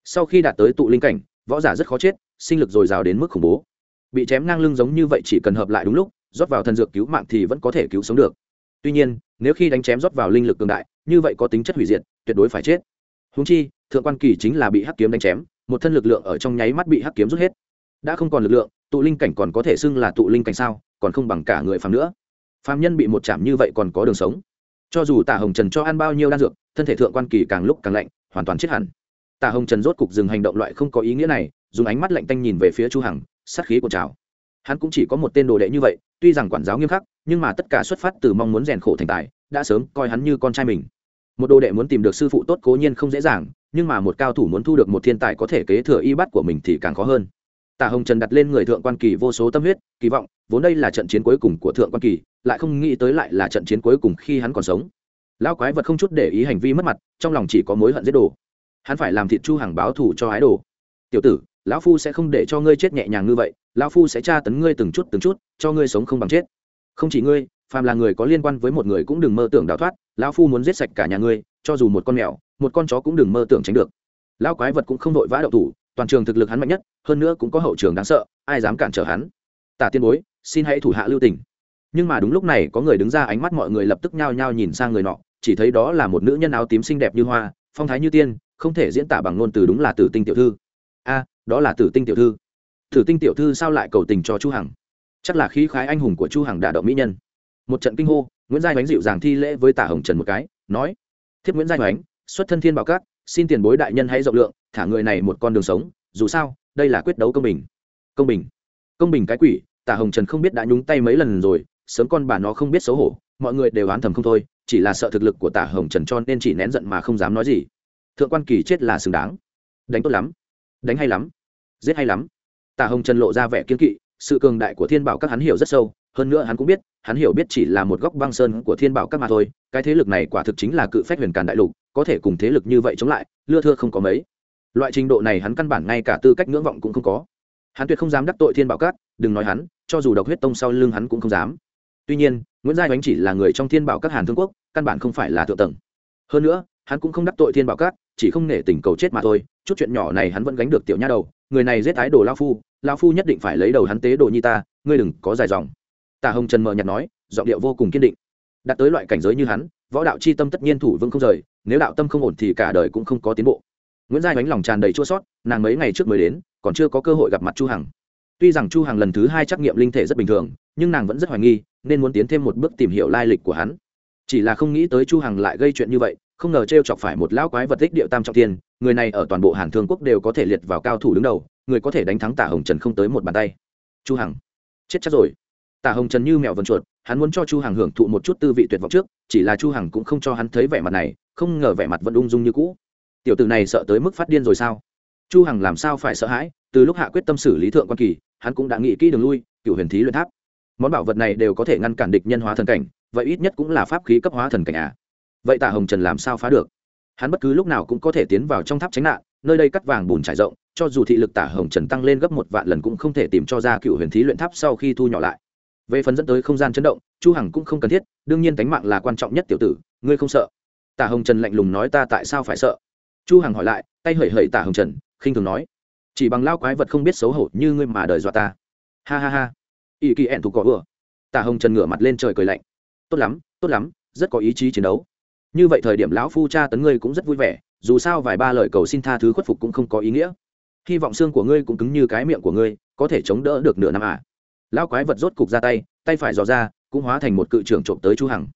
Sau khi đạt tới tụ linh cảnh, võ giả rất khó chết, sinh lực dồi dào đến mức khủng bố. Bị chém ngang lưng giống như vậy chỉ cần hợp lại đúng lúc, rót vào thần dược cứu mạng thì vẫn có thể cứu sống được tuy nhiên, nếu khi đánh chém rót vào linh lực cường đại, như vậy có tính chất hủy diệt, tuyệt đối phải chết. Húng chi, thượng quan kỳ chính là bị hắc kiếm đánh chém, một thân lực lượng ở trong nháy mắt bị hắc kiếm rút hết. Đã không còn lực lượng, tụ linh cảnh còn có thể xưng là tụ linh cảnh sao, còn không bằng cả người phàm nữa. Phàm nhân bị một chạm như vậy còn có đường sống. Cho dù tả hồng trần cho ăn bao nhiêu đan dược, thân thể thượng quan kỳ càng lúc càng lạnh, hoàn toàn chết hẳn. Tả hồng trần rốt cục dừng hành động loại không có ý nghĩa này, dùng ánh mắt lạnh tanh nhìn về phía chu hằng, sát khí của trào. Hắn cũng chỉ có một tên đồ đệ như vậy tuy rằng quản giáo nghiêm khắc, nhưng mà tất cả xuất phát từ mong muốn rèn khổ thành tài, đã sớm coi hắn như con trai mình. Một đồ đệ muốn tìm được sư phụ tốt cố nhiên không dễ dàng, nhưng mà một cao thủ muốn thu được một thiên tài có thể kế thừa y bắt của mình thì càng khó hơn. Tả hồng trần đặt lên người thượng quan kỳ vô số tâm huyết, kỳ vọng, vốn đây là trận chiến cuối cùng của thượng quan kỳ, lại không nghĩ tới lại là trận chiến cuối cùng khi hắn còn sống. Lão quái vật không chút để ý hành vi mất mặt, trong lòng chỉ có mối hận giết đồ. Hắn phải làm thịt chu hàng báo thù cho ái đồ. Tiểu tử lão phu sẽ không để cho ngươi chết nhẹ nhàng như vậy, lão phu sẽ tra tấn ngươi từng chút từng chút, cho ngươi sống không bằng chết. Không chỉ ngươi, phàm là người có liên quan với một người cũng đừng mơ tưởng đào thoát, lão phu muốn giết sạch cả nhà ngươi, cho dù một con mèo, một con chó cũng đừng mơ tưởng tránh được. Lão quái vật cũng không đội vã đậu thủ, toàn trường thực lực hắn mạnh nhất, hơn nữa cũng có hậu trường đáng sợ, ai dám cản trở hắn? Tả tiên bối, xin hãy thủ hạ lưu tình. Nhưng mà đúng lúc này, có người đứng ra, ánh mắt mọi người lập tức nhao nhao nhìn sang người nọ, chỉ thấy đó là một nữ nhân áo tím xinh đẹp như hoa, phong thái như tiên, không thể diễn tả bằng ngôn từ đúng là tử tinh tiểu thư. A đó là tử tinh tiểu thư. Tử tinh tiểu thư sao lại cầu tình cho chu hằng? Chắc là khí khái anh hùng của chu hằng đả động mỹ nhân. Một trận kinh hô, nguyễn giai bánh dịu dàng thi lễ với tả hồng trần một cái, nói, thiếp nguyễn giai bánh xuất thân thiên bảo cát xin tiền bối đại nhân hãy rộng lượng, thả người này một con đường sống, dù sao, đây là quyết đấu công bình. Công bình? Công bình cái quỷ, tả hồng trần không biết đã nhúng tay mấy lần rồi, sớm con bà nó không biết xấu hổ, mọi người đều oán thầm không thôi, chỉ là sợ thực lực của tả hồng trần cho nên chỉ nén giận mà không dám nói gì. Thượng quan kỳ chết là xứng đáng. Đánh tốt lắm đánh hay lắm, giết hay lắm. Tả hồng trần lộ ra vẻ kiên kỵ, sự cường đại của thiên bảo các hắn hiểu rất sâu, hơn nữa hắn cũng biết, hắn hiểu biết chỉ là một góc băng sơn của thiên bảo các mà thôi, cái thế lực này quả thực chính là cự phách huyền càn đại lục, có thể cùng thế lực như vậy chống lại, lưa thưa không có mấy. Loại trình độ này hắn căn bản ngay cả tư cách ngưỡng vọng cũng không có. Hắn tuyệt không dám đắc tội thiên bảo các, đừng nói hắn, cho dù độc huyết tông sau lưng hắn cũng không dám. Tuy nhiên, nguyễn giai oánh chỉ là người trong thiên bảo các hàn thương quốc, căn bản không phải là thượng tầng. Hơn nữa hắn cũng không đắc tội thiên bảo cát, chỉ không nể tình cầu chết mà thôi chút chuyện nhỏ này hắn vẫn gánh được tiểu nha đầu người này giết ái đồ lao phu lao phu nhất định phải lấy đầu hắn tế đồ nhi ta ngươi đừng có dài dòng. Tả hồng trần mờ nhạt nói giọng điệu vô cùng kiên định. Đạt tới loại cảnh giới như hắn võ đạo c h i tâm tất nhiên thủ vững không rời nếu đạo tâm không ổn thì cả đời cũng không có tiến bộ. Nguyễn giai bánh lòng tràn đầy chua sót nàng mấy ngày trước mới đến còn chưa có cơ hội gặp mặt chu hằng. Tuy rằng chu hằng lần thứ hai trắc nghiệm linh thể rất bình thường nhưng nàng vẫn rất hoài nghi nên muốn tiến thêm một bước tìm hiểu lai lịch của hắn chỉ là không nghĩ tới chu hằng lại gây chuyện như vậy, không ngờ treo chọc phải một lão quái vật tích địa tam trọng thiên người này ở toàn bộ hàn thương quốc đều có thể liệt vào cao thủ đứng đầu, người có thể đánh thắng tả hồng trần không tới một bàn tay. Chu hằng, chết chắc rồi. Tả hồng trần như mèo vần chuột, hắn muốn cho chu hằng hưởng thụ một chút tư vị tuyệt vọng trước, chỉ là chu hằng cũng không cho hắn thấy vẻ mặt này, không ngờ vẻ mặt vẫn ung dung như cũ. Tiểu tử này sợ tới mức phát điên rồi sao? Chu hằng làm sao phải sợ hãi, từ lúc hạ quyết tâm xử lý thượng quan kỳ, hắn cũng đã nghĩ kỹ đường lui cựu huyền thí luyện tháp. Món bảo vật này đều có thể ngăn cản địch nhân hóa thần cảnh vậy ít nhất cũng là pháp khí cấp hóa thần cảnh à. Vậy tả hồng trần làm sao phá được? Hắn bất cứ lúc nào cũng có thể tiến vào trong tháp tránh nạn, nơi đây cắt vàng bùn trải rộng, cho dù thị lực tả hồng trần tăng lên gấp một vạn lần cũng không thể tìm cho ra cựu huyền thí luyện tháp sau khi thu nhỏ lại. Về phần dẫn tới không gian chấn động, chu hằng cũng không cần thiết, đương nhiên tánh mạng là quan trọng nhất tiểu tử, ngươi không sợ. Tả hồng trần lạnh lùng nói ta tại sao phải sợ? Chu hằng hỏi lại, tay hởi hởi tả hồng trần, khinh thường nói, chỉ bằng lao quái vật không biết xấu hổ như ngươi mà đời dọa ta. Ha ha ha. Ý kỳ ẹn thủ cỏ vừa. Tả hồng trần ngửa mặt lên trời cười lạnh tốt lắm tốt lắm, rất có ý chí chiến đấu. Như vậy thời điểm lão phu cha tấn ngươi cũng rất vui vẻ, dù sao vài ba lời cầu xin tha thứ khuất phục cũng không có ý nghĩa. Hy vọng xương của ngươi cũng cứng như cái miệng của ngươi, có thể chống đỡ được nửa năm à. lão quái vật rốt cục ra tay tay phải dò ra, cũng hóa thành một cự trưởng trộm tới chu hằng.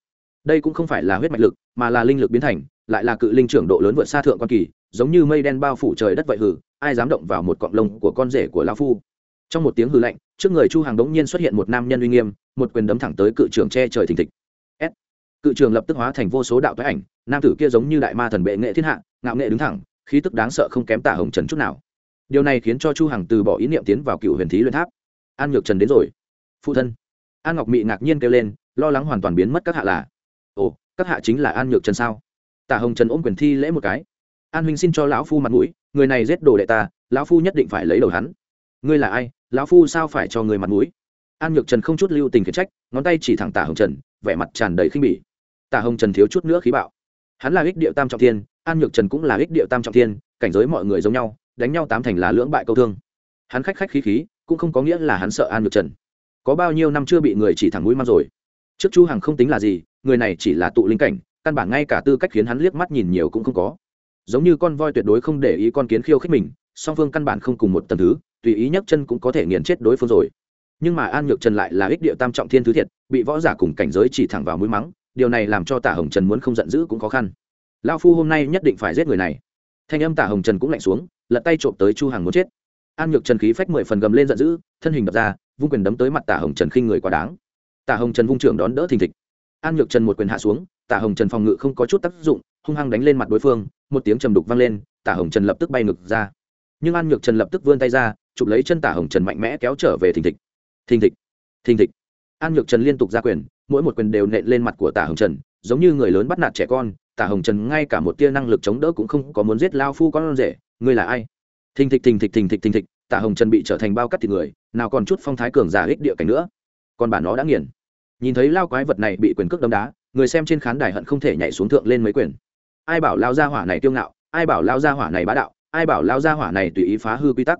Đây cũng không phải là huyết mạch lực, mà là linh lực biến thành, lại là cự linh trưởng độ lớn vượt xa thượng quan kỳ, giống như mây đen bao phủ trời đất vậy hử ai dám động vào một cọng lông của con rể của lão phu. Trong một tiếng hư lạnh, trước người chu hàng đống nhiên xuất hiện một nam nhân uy nghiêm, một quyền đấm thẳng tới cự trưởng che trời thình thịch cự trường lập tức hóa thành vô số đạo toái ảnh, nam tử kia giống như đại ma thần bệ nghệ thiên hạ, ngạo nghệ đứng thẳng, khí tức đáng sợ không kém tả hồng trần chút nào. Điều này khiến cho chu hằng từ bỏ ý niệm tiến vào cựu huyền thí luyện tháp. An nhược trần đến rồi. Phụ thân. An ngọc mị ngạc nhiên kêu lên, lo lắng hoàn toàn biến mất các hạ là, ồ, các hạ chính là an nhược trần sao? Tả hồng trần ôm quyền thi lễ một cái. An huynh xin cho lão phu mặt mũi, người này giết đồ đệ ta, lão phu nhất định phải lấy đầu hắn. Ngươi là ai, lão phu sao phải cho người mặt mũi? An nhược trần không chút lưu tình khiển trách, ngón tay chỉ thẳng tả hồng trần, vẻ mặt tràn đầy khinh bỉ tả hồng trần thiếu chút nữa khí bạo. Hắn là ích điệu tam trọng thiên, an nhược trần cũng là ích điệu tam trọng thiên, cảnh giới mọi người giống nhau, đánh nhau tám thành là lưỡng bại câu thương. Hắn khách khách khí khí, cũng không có nghĩa là hắn sợ an nhược trần. Có bao nhiêu năm chưa bị người chỉ thẳng mũi mắt rồi? Trước chu hằng không tính là gì, người này chỉ là tụ linh cảnh, căn bản ngay cả tư cách khiến hắn liếc mắt nhìn nhiều cũng không có. Giống như con voi tuyệt đối không để ý con kiến khiêu khích mình, song phương căn bản không cùng một tầng thứ, tùy ý nhấc chân cũng có thể nghiền chết đối phương rồi. Nhưng mà an nhược trần lại là ích địa tam trọng thiên thứ thiệt, bị võ giả cùng cảnh giới chỉ thẳng vào mũi mắng điều này làm cho tả hồng trần muốn không giận dữ cũng khó khăn lao phu hôm nay nhất định phải giết người này thanh âm tả hồng trần cũng lạnh xuống lật tay trộm tới chu hằng muốn chết an nhược trần khí phách mười phần gầm lên giận dữ thân hình đập ra vung quyền đấm tới mặt tả hồng trần khinh người quá đáng tả hồng trần vung trưởng đón đỡ thình thịch an nhược trần một quyền hạ xuống tả hồng trần phòng ngự không có chút tác dụng hung hăng đánh lên mặt đối phương một tiếng trầm đục vang lên tả hồng trần lập tức bay ngực ra nhưng an nhược trần lập tức vươn tay ra chụp lấy chân tả hồng trần mạnh mẽ kéo trở về thình thịch thình thịch thình thịch an nhược trần liên tục ra quyền mỗi một quyền đều nện lên mặt của tả hồng trần, giống như người lớn bắt nạt trẻ con, tả hồng trần ngay cả một tia năng lực chống đỡ cũng không có muốn giết lao phu con rể. Ngươi là ai? Thình thịch thình thịch thình thịch thình thịch, tả hồng trần bị trở thành bao cắt thịt người, nào còn chút phong thái cường giả ích địa cảnh nữa. Còn bản nó đã nghiền. Nhìn thấy lao quái vật này bị quyền cước đấm đá, người xem trên khán đài hận không thể nhảy xuống thượng lên mấy quyền. Ai bảo lao gia hỏa này kiêu ngạo, ai bảo lao gia hỏa này bá đạo, ai bảo lao gia hỏa này tùy ý phá hư quy tắc.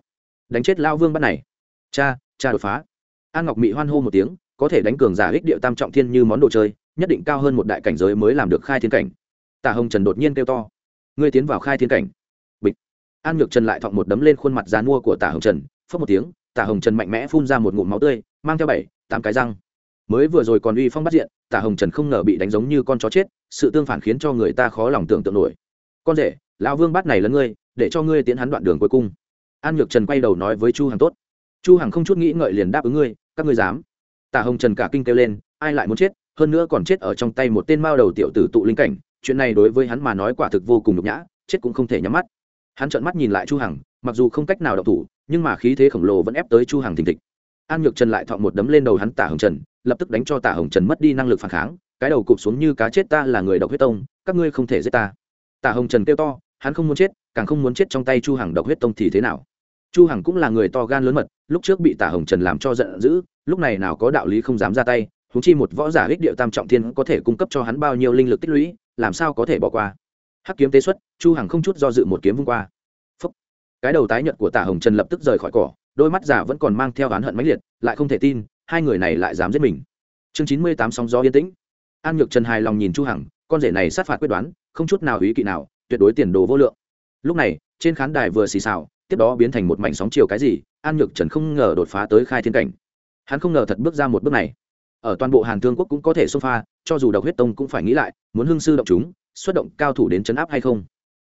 Đánh chết lao vương bắt này. Cha cha đột phá. An ngọc mỹ hoan hô một tiếng có thể đánh cường giả ích địa tam trọng thiên như món đồ chơi, nhất định cao hơn một đại cảnh giới mới làm được khai thiên cảnh. Tả hồng trần đột nhiên kêu to. Ngươi tiến vào khai thiên cảnh. Bịch. An nhược trần lại thọng một đấm lên khuôn mặt dán mua của tả hồng trần phớt một tiếng tả hồng trần mạnh mẽ phun ra một ngụm máu tươi, mang theo bảy, tám cái răng. Mới vừa rồi còn uy phong bắt diện tả hồng trần không ngờ bị đánh giống như con chó chết, sự tương phản khiến cho người ta khó lòng tưởng tượng nổi. Con rể, lão vương bắt này lấn ngươi, để cho ngươi tiến hắn đoạn đường cuối cùng. An nhược trần quay đầu nói với chu hằng tốt. Chu hằng không chút nghĩ ngợi liền đáp ứng ngươi, các ngươi dám tả hồng trần cả kinh kêu lên, ai lại muốn chết? Hơn nữa còn chết ở trong tay một tên mao đầu tiểu tử tụ linh cảnh, chuyện này đối với hắn mà nói quả thực vô cùng nhục nhã, chết cũng không thể nhắm mắt. Hắn trợn mắt nhìn lại chu hằng, mặc dù không cách nào động thủ, nhưng mà khí thế khổng lồ vẫn ép tới chu hằng thình thịch. An nhược trần lại thọ một đấm lên đầu hắn tả hồng trần, lập tức đánh cho tả hồng trần mất đi năng lực phản kháng, cái đầu cụp xuống như cá chết ta là người độc huyết tông, các ngươi không thể giết ta. Tả hồng trần kêu to, hắn không muốn chết, càng không muốn chết trong tay chu hằng độc huyết tông thì thế nào? Chu hằng cũng là người to gan lớn mật, lúc trước bị tả hồng trần làm cho giận dữ, lúc này nào có đạo lý không dám ra tay húng chi một võ giả ích điệu tam trọng thiên có thể cung cấp cho hắn bao nhiêu linh lực tích lũy, làm sao có thể bỏ qua. Hắc kiếm tế xuất, chu hằng không chút do dự một kiếm vung qua. Phúc. cái đầu tái nhợt của tả hồng trần lập tức rời khỏi cỏ, đôi mắt giả vẫn còn mang theo oán hận mãnh liệt, lại không thể tin, hai người này lại dám giết mình. Chương chín mươi tám sóng gió yên tĩnh. An nhược trần hài lòng nhìn chu hằng, con rể này sát phạt quyết đoán, không chút nào ý kỵ nào, tuyệt đối tiền đồ vô lượng. Lúc này, trên khán đài vừa xì xào tiếp đó biến thành một mảnh sóng chiều cái gì, an nhược trần không ngờ đột phá tới khai thiên cảnh. Hắn không ngờ thật bước ra một bước này. Ở toàn bộ hàn thương quốc cũng có thể xông pha, cho dù độc huyết tông cũng phải nghĩ lại, muốn hưng sư động chúng, xuất động cao thủ đến chấn áp hay không.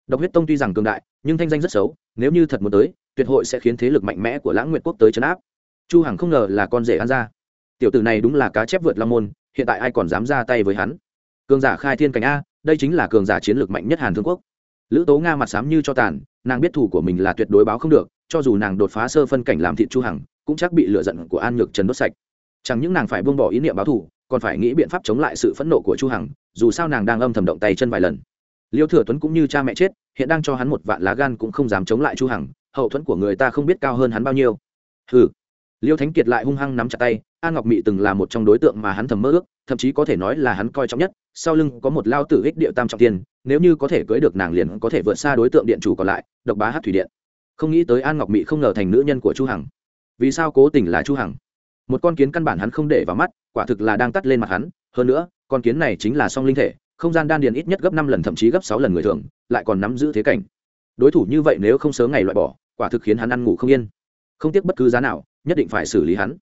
Độc huyết tông tuy rằng cường đại, nhưng thanh danh rất xấu, nếu như thật muốn tới, tuyệt hội sẽ khiến thế lực mạnh mẽ của lãng nguyệt quốc tới chấn áp. Chu hằng không ngờ là con rể an gia. Tiểu tử này đúng là cá chép vượt long môn, hiện tại ai còn dám ra tay với hắn? Cường giả khai thiên cảnh a, đây chính là cường giả chiến lược mạnh nhất hàn thương quốc lữ tố nga mặt sám như cho tàn, nàng biết thủ của mình là tuyệt đối báo không được, cho dù nàng đột phá sơ phân cảnh làm thịt chu hằng, cũng chắc bị lựa giận của an nhược trần đốt sạch. Chẳng những nàng phải buông bỏ ý niệm báo thù, còn phải nghĩ biện pháp chống lại sự phẫn nộ của chu hằng, dù sao nàng đang âm thầm động tay chân vài lần. Liêu thừa tuấn cũng như cha mẹ chết, hiện đang cho hắn một vạn lá gan cũng không dám chống lại chu hằng, hậu thuẫn của người ta không biết cao hơn hắn bao nhiêu. Hừ. Liêu thánh kiệt lại hung hăng nắm chặt tay an ngọc mị từng là một trong đối tượng mà hắn thầm mơ ước, thậm chí có thể nói là hắn coi trọng nhất, sau lưng có một lao tử ích địa tam trọng tiền nếu như có thể cưới được nàng liền có thể vượt xa đối tượng điện chủ còn lại, độc bá hát thủy điện. Không nghĩ tới an ngọc mị không ngờ thành nữ nhân của chu hằng. Vì sao cố tình là chu hằng? Một con kiến căn bản hắn không để vào mắt, quả thực là đang tắt lên mặt hắn. Hơn nữa, con kiến này chính là song linh thể, không gian đan điền ít nhất gấp năm lần thậm chí gấp sáu lần người thường, lại còn nắm giữ thế cảnh. Đối thủ như vậy nếu không sớm ngày loại bỏ, quả thực khiến hắn ăn ngủ không yên. Không tiếc bất cứ giá nào, nhất định phải xử lý hắn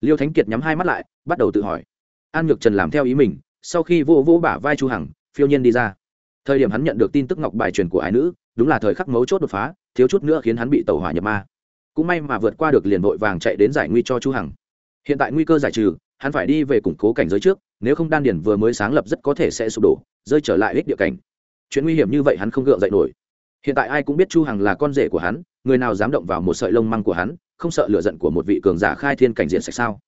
liêu thánh kiệt nhắm hai mắt lại, bắt đầu tự hỏi. An nhược trần làm theo ý mình, sau khi vô vô bả vai chu hằng, phiêu nhiên đi ra. Thời điểm hắn nhận được tin tức ngọc bài truyền của ái nữ, đúng là thời khắc mấu chốt đột phá, thiếu chút nữa khiến hắn bị tẩu hỏa nhập ma. Cũng may mà vượt qua được liền vội vàng chạy đến giải nguy cho chu hằng. Hiện tại nguy cơ giải trừ, hắn phải đi về củng cố cảnh giới trước, nếu không đan điền vừa mới sáng lập rất có thể sẽ sụp đổ, rơi trở lại ích địa cảnh. Chuyện nguy hiểm như vậy hắn không gượng dậy nổi. Hiện tại ai cũng biết chu hằng là con rể của hắn, người nào dám động vào một sợi lông măng của hắn không sợ lửa giận của một vị cường giả khai thiên cảnh diện sạch sao?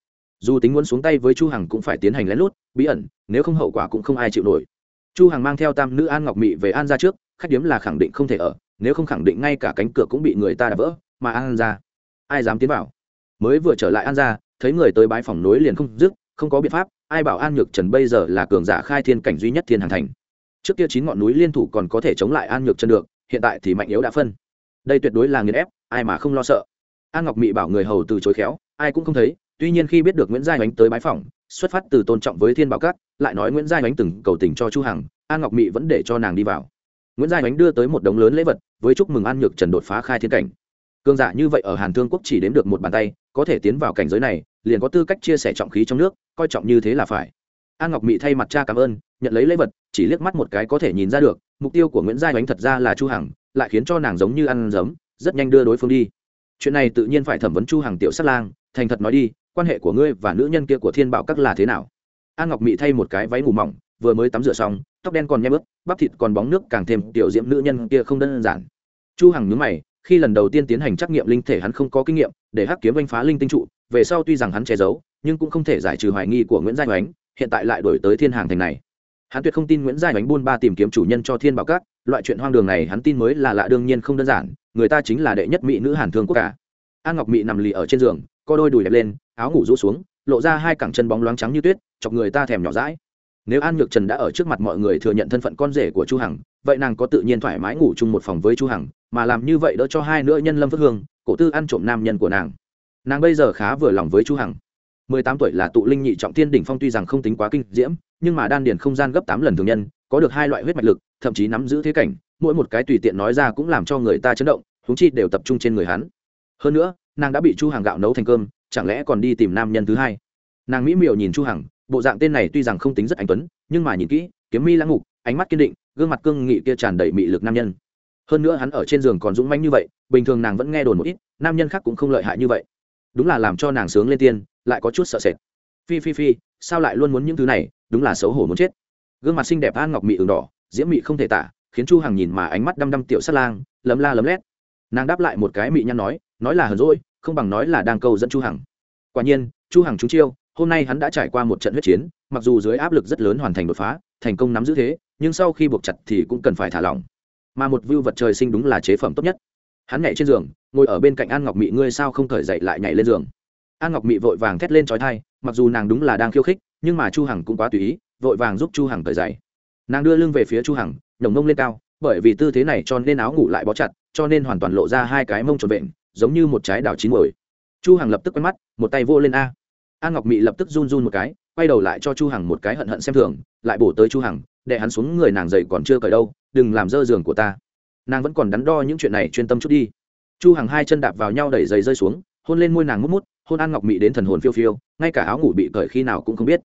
Dù tính muốn xuống tay với chu hằng cũng phải tiến hành lén lút, bí ẩn, nếu không hậu quả cũng không ai chịu nổi. Chu hằng mang theo tam nữ an ngọc mị về an ra trước, khách điếm là khẳng định không thể ở, nếu không khẳng định ngay cả cánh cửa cũng bị người ta đập vỡ, mà an ra ai dám tiến vào? Mới vừa trở lại an ra thấy người tới bái phòng nối liền không dứt, không có biện pháp, ai bảo an nhược trần bây giờ là cường giả khai thiên cảnh duy nhất thiên hàng thành. Trước kia chín ngọn núi liên thủ còn có thể chống lại an nhược trần được, hiện tại thì mạnh yếu đã phân. Đây tuyệt đối là nghiền ép, ai mà không lo sợ an ngọc mị bảo người hầu từ chối khéo ai cũng không thấy tuy nhiên khi biết được nguyễn giai ánh tới bái phỏng, xuất phát từ tôn trọng với thiên bảo cát lại nói nguyễn giai ánh từng cầu tình cho chu hằng an ngọc mị vẫn để cho nàng đi vào. Nguyễn giai ánh đưa tới một đống lớn lễ vật với chúc mừng an nhược trần đột phá khai thiên cảnh. Cương giả như vậy ở hàn thương quốc chỉ đếm được một bàn tay có thể tiến vào cảnh giới này liền có tư cách chia sẻ trọng khí trong nước coi trọng như thế là phải. An ngọc mị thay mặt cha cảm ơn nhận lấy lễ vật chỉ liếc mắt một cái có thể nhìn ra được mục tiêu của nguyễn giai ánh thật ra là chu hằng lại khiến cho nàng giống như ăn giấm rất nhanh đưa đối phương đi chuyện này tự nhiên phải thẩm vấn chu hằng tiểu sát lang, thành thật nói đi, quan hệ của ngươi và nữ nhân kia của thiên bảo các là thế nào? An ngọc mị thay một cái váy ngủ mỏng, vừa mới tắm rửa xong, tóc đen còn nhem ướt, bắp thịt còn bóng nước, càng thêm tiểu diễm nữ nhân kia không đơn giản. Chu hằng nhướng mày, khi lần đầu tiên tiến hành trắc nghiệm linh thể hắn không có kinh nghiệm, để hắc kiếm anh phá linh tinh trụ, về sau tuy rằng hắn che giấu, nhưng cũng không thể giải trừ hoài nghi của nguyễn giai oánh hiện tại lại đổi tới thiên hàng thành này hắn tuyệt không tin nguyễn giai đánh buôn ba tìm kiếm chủ nhân cho thiên bảo các, loại chuyện hoang đường này hắn tin mới là lạ đương nhiên không đơn giản, người ta chính là đệ nhất mỹ nữ hàn thương quốc cả an ngọc mỹ nằm lì ở trên giường, co đôi đùi đẹp lên, áo ngủ rũ xuống, lộ ra hai cẳng chân bóng loáng trắng như tuyết, chọc người ta thèm nhỏ rãi nếu an nhược trần đã ở trước mặt mọi người thừa nhận thân phận con rể của chu hằng, vậy nàng có tự nhiên thoải mái ngủ chung một phòng với chu hằng, mà làm như vậy đỡ cho hai nữa nhân lâm phước hương, cổ tư ăn trộm nam nhân của nàng. Nàng bây giờ khá vừa lòng với chu hằng. 18 tuổi là tụ linh nhị trọng thiên đỉnh phong tuy rằng không tính quá kinh diễm, nhưng mà đan điền không gian gấp 8 lần thường nhân, có được hai loại huyết mạch lực, thậm chí nắm giữ thế cảnh, mỗi một cái tùy tiện nói ra cũng làm cho người ta chấn động, huống chi đều tập trung trên người hắn. Hơn nữa, nàng đã bị chu hằng gạo nấu thành cơm, chẳng lẽ còn đi tìm nam nhân thứ hai? Nàng mỹ miều nhìn chu hằng, bộ dạng tên này tuy rằng không tính rất anh tuấn, nhưng mà nhìn kỹ, kiếm mi lãng ngục, ánh mắt kiên định, gương mặt cương nghị kia tràn đầy mị lực nam nhân. Hơn nữa hắn ở trên giường còn dũng mãnh như vậy, bình thường nàng vẫn nghe đồn một ít, nam nhân khác cũng không lợi hại như vậy. Đúng là làm cho nàng sướng lên tiên lại có chút sợ sệt. Phi phi phi, sao lại luôn muốn những thứ này? Đúng là xấu hổ muốn chết. Gương mặt xinh đẹp an ngọc mị ửng đỏ, diễm mị không thể tả, khiến chu hằng nhìn mà ánh mắt đăm đăm tiểu sát lang, lấm la lấm lét. Nàng đáp lại một cái mị nhăn nói nói là hờn rỗi không bằng nói là đang câu dẫn chu hằng. Quả nhiên, chu hằng trúng chiêu, hôm nay hắn đã trải qua một trận huyết chiến, mặc dù dưới áp lực rất lớn hoàn thành đột phá, thành công nắm giữ thế, nhưng sau khi buộc chặt thì cũng cần phải thả lỏng. Mà một view vật trời sinh đúng là chế phẩm tốt nhất. Hắn nhảy trên giường, ngồi ở bên cạnh an ngọc mị, ngươi sao không cởi dậy lại nhảy lên giường? An ngọc mị vội vàng thét lên trói thai, mặc dù nàng đúng là đang khiêu khích, nhưng mà chu hằng cũng quá tùy ý, vội vàng giúp chu hằng cởi dậy nàng đưa lưng về phía chu hằng, nhổng mông lên cao, bởi vì tư thế này cho nên áo ngủ lại bó chặt, cho nên hoàn toàn lộ ra hai cái mông tròn bệnh giống như một trái đào chín mồi chu hằng lập tức quay mắt, một tay vô lên a. An ngọc mị lập tức run run một cái, quay đầu lại cho chu hằng một cái hận hận xem thường, lại bổ tới chu hằng để hắn xuống người nàng dậy còn chưa cởi đâu, đừng làm dơ giường của ta. Nàng vẫn còn đắn đo những chuyện này chuyên tâm chút đi. Chu hằng hai chân đạp vào nhau đẩy giày rơi xuống, hôn lên môi nàng mút mút hôn an ngọc mị đến thần hồn phiêu phiêu, ngay cả áo ngủ bị cởi khi nào cũng không biết.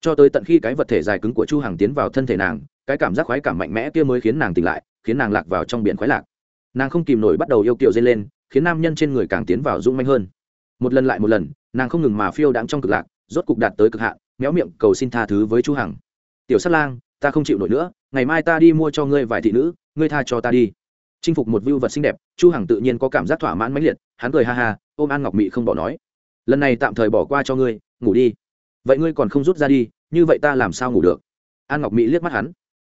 Cho tới tận khi cái vật thể dài cứng của chu hằng tiến vào thân thể nàng, cái cảm giác khoái cảm mạnh mẽ kia mới khiến nàng tỉnh lại, khiến nàng lạc vào trong biển khoái lạc. Nàng không kìm nổi bắt đầu yêu kiều dây lên, khiến nam nhân trên người càng tiến vào rung manh hơn. Một lần lại một lần, nàng không ngừng mà phiêu đáng trong cực lạc, rốt cục đạt tới cực hạn, méo miệng cầu xin tha thứ với chu hằng. Tiểu sát lang, ta không chịu nổi nữa, ngày mai ta đi mua cho ngươi vài thị nữ, ngươi tha cho ta đi. Chinh phục một view vật xinh đẹp, chu hằng tự nhiên có cảm giác thỏa mãn mãnh liệt, hắn cười ha ha, ôm an ngọc mị không bỏ nói lần này tạm thời bỏ qua cho ngươi, ngủ đi. Vậy ngươi còn không rút ra đi, như vậy ta làm sao ngủ được? An ngọc mỹ liếc mắt hắn.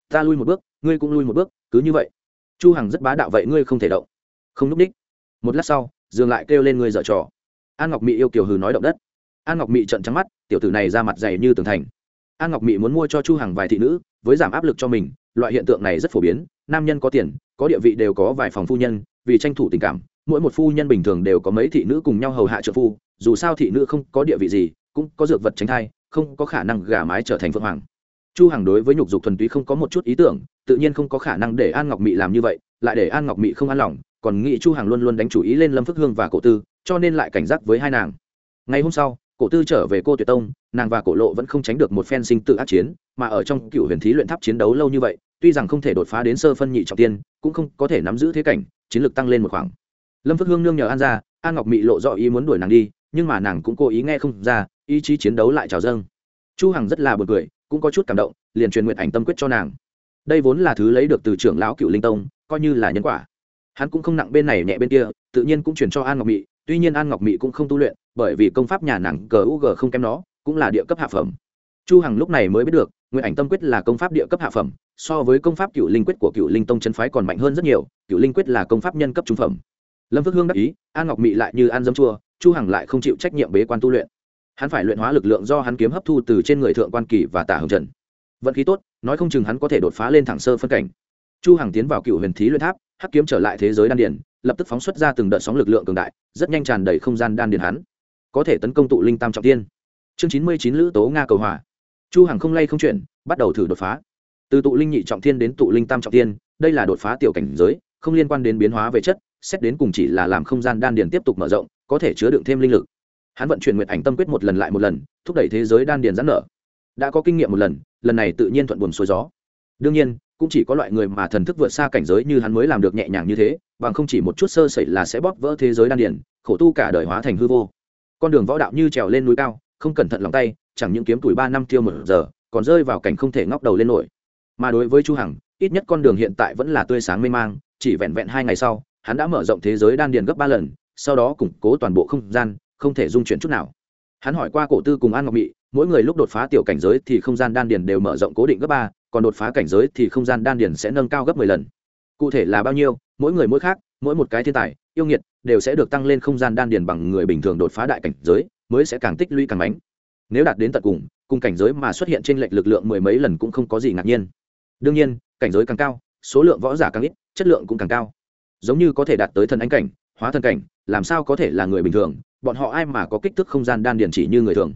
Ta lui một bước, ngươi cũng lui một bước, cứ như vậy. Chu hằng rất bá đạo vậy ngươi không thể động. Không núp đích. Một lát sau, dường lại kêu lên ngươi dở trò. An ngọc mỹ yêu kiều hừ nói động đất. An ngọc mỹ trợn trắng mắt, tiểu tử này ra mặt dày như tường thành. An ngọc mỹ muốn mua cho chu hằng vài thị nữ, với giảm áp lực cho mình, loại hiện tượng này rất phổ biến, nam nhân có tiền, có địa vị đều có vài phòng phu nhân, vì tranh thủ tình cảm mỗi một phu nhân bình thường đều có mấy thị nữ cùng nhau hầu hạ trợ phu, dù sao thị nữ không có địa vị gì, cũng có dược vật tránh thai, không có khả năng gả mái trở thành phượng hoàng. Chu hằng đối với nhục dục thuần túy không có một chút ý tưởng, tự nhiên không có khả năng để an ngọc mị làm như vậy, lại để an ngọc mị không an lòng, còn nghĩ chu hằng luôn luôn đánh chủ ý lên lâm phước hương và cổ tư, cho nên lại cảnh giác với hai nàng. Ngày hôm sau, cổ tư trở về cô tuyệt tông, nàng và cổ lộ vẫn không tránh được một phen sinh tự ác chiến, mà ở trong cựu huyền thí luyện tháp chiến đấu lâu như vậy, tuy rằng không thể đột phá đến sơ phân nhị trọng tiên, cũng không có thể nắm giữ thế cảnh, chiến lược tăng lên một khoảng lâm phước hương nương nhờ an ra, an ngọc mị lộ rõ ý muốn đuổi nàng đi, nhưng mà nàng cũng cố ý nghe không ra, ý chí chiến đấu lại trào dâng. Chu hằng rất là buồn cười, cũng có chút cảm động, liền truyền nguyện ảnh tâm quyết cho nàng. Đây vốn là thứ lấy được từ trưởng lão cựu linh tông, coi như là nhân quả. Hắn cũng không nặng bên này nhẹ bên kia, tự nhiên cũng truyền cho an ngọc mị, tuy nhiên an ngọc mị cũng không tu luyện, bởi vì công pháp nhà nàng gug không kém nó, cũng là địa cấp hạ phẩm. Chu hằng lúc này mới biết được, nguyện ảnh tâm quyết là công pháp địa cấp hạ phẩm, so với công pháp cựu linh quyết của cựu linh tông chân phái còn mạnh hơn rất nhiều, cựu linh quyết là công pháp nhân cấp trung phẩm lâm phước hương đắc ý an ngọc mị lại như an dâm chua chu hằng lại không chịu trách nhiệm bế quan tu luyện. Hắn phải luyện hóa lực lượng do hắn kiếm hấp thu từ trên người thượng quan kỳ và tả hồng trần. Vận khí tốt nói không chừng hắn có thể đột phá lên thẳng sơ phân cảnh. Chu hằng tiến vào cựu huyền thí luyện tháp hắc kiếm trở lại thế giới đan điền lập tức phóng xuất ra từng đợt sóng lực lượng cường đại rất nhanh tràn đầy không gian đan điền hắn. Có thể tấn công tụ linh tam trọng tiên. Chương chín mươi chín lữ tố nga cầu hòa. Chu hằng không lay không chuyển bắt đầu thử đột phá. Từ tụ linh nhị trọng thiên đến tụ linh tam trọng thiên, đây là đột phá tiểu cảnh giới không liên quan đến biến hóa về chất xét đến cùng chỉ là làm không gian đan điền tiếp tục mở rộng, có thể chứa đựng thêm linh lực. Hắn vận chuyển nguyện ảnh tâm quyết một lần lại một lần, thúc đẩy thế giới đan điền giãn nở. Đã có kinh nghiệm một lần lần này tự nhiên thuận buồm xuôi gió. Đương nhiên, cũng chỉ có loại người mà thần thức vượt xa cảnh giới như hắn mới làm được nhẹ nhàng như thế, bằng không chỉ một chút sơ sẩy là sẽ bóp vỡ thế giới đan điền, khổ tu cả đời hóa thành hư vô. Con đường võ đạo như trèo lên núi cao, không cẩn thận lòng tay, chẳng những kiếm tuổi ba năm tiêu một giờ, còn rơi vào cảnh không thể ngóc đầu lên nổi. Mà đối với chu hằng, ít nhất con đường hiện tại vẫn là tươi sáng mê mang, chỉ vẹn vẹn hai ngày sau hắn đã mở rộng thế giới đan điền gấp ba lần, sau đó củng cố toàn bộ không gian, không thể dung chuyển chút nào. Hắn hỏi qua cổ tư cùng an ngọc mị, mỗi người lúc đột phá tiểu cảnh giới thì không gian đan điền đều mở rộng cố định gấp ba, còn đột phá cảnh giới thì không gian đan điền sẽ nâng cao gấp mười lần. Cụ thể là bao nhiêu, mỗi người mỗi khác, mỗi một cái thiên tài, yêu nghiệt đều sẽ được tăng lên không gian đan điền bằng người bình thường đột phá đại cảnh giới, mới sẽ càng tích lũy càng bánh nếu đạt đến tận cùng cùng cảnh giới mà xuất hiện trên lệch lực lượng mười mấy lần cũng không có gì ngạc nhiên. Đương nhiên, cảnh giới càng cao, số lượng võ giả càng ít, chất lượng cũng càng cao giống như có thể đạt tới thần ánh cảnh, hóa thần cảnh, làm sao có thể là người bình thường, bọn họ ai mà có kích thước không gian đan điền chỉ như người thường.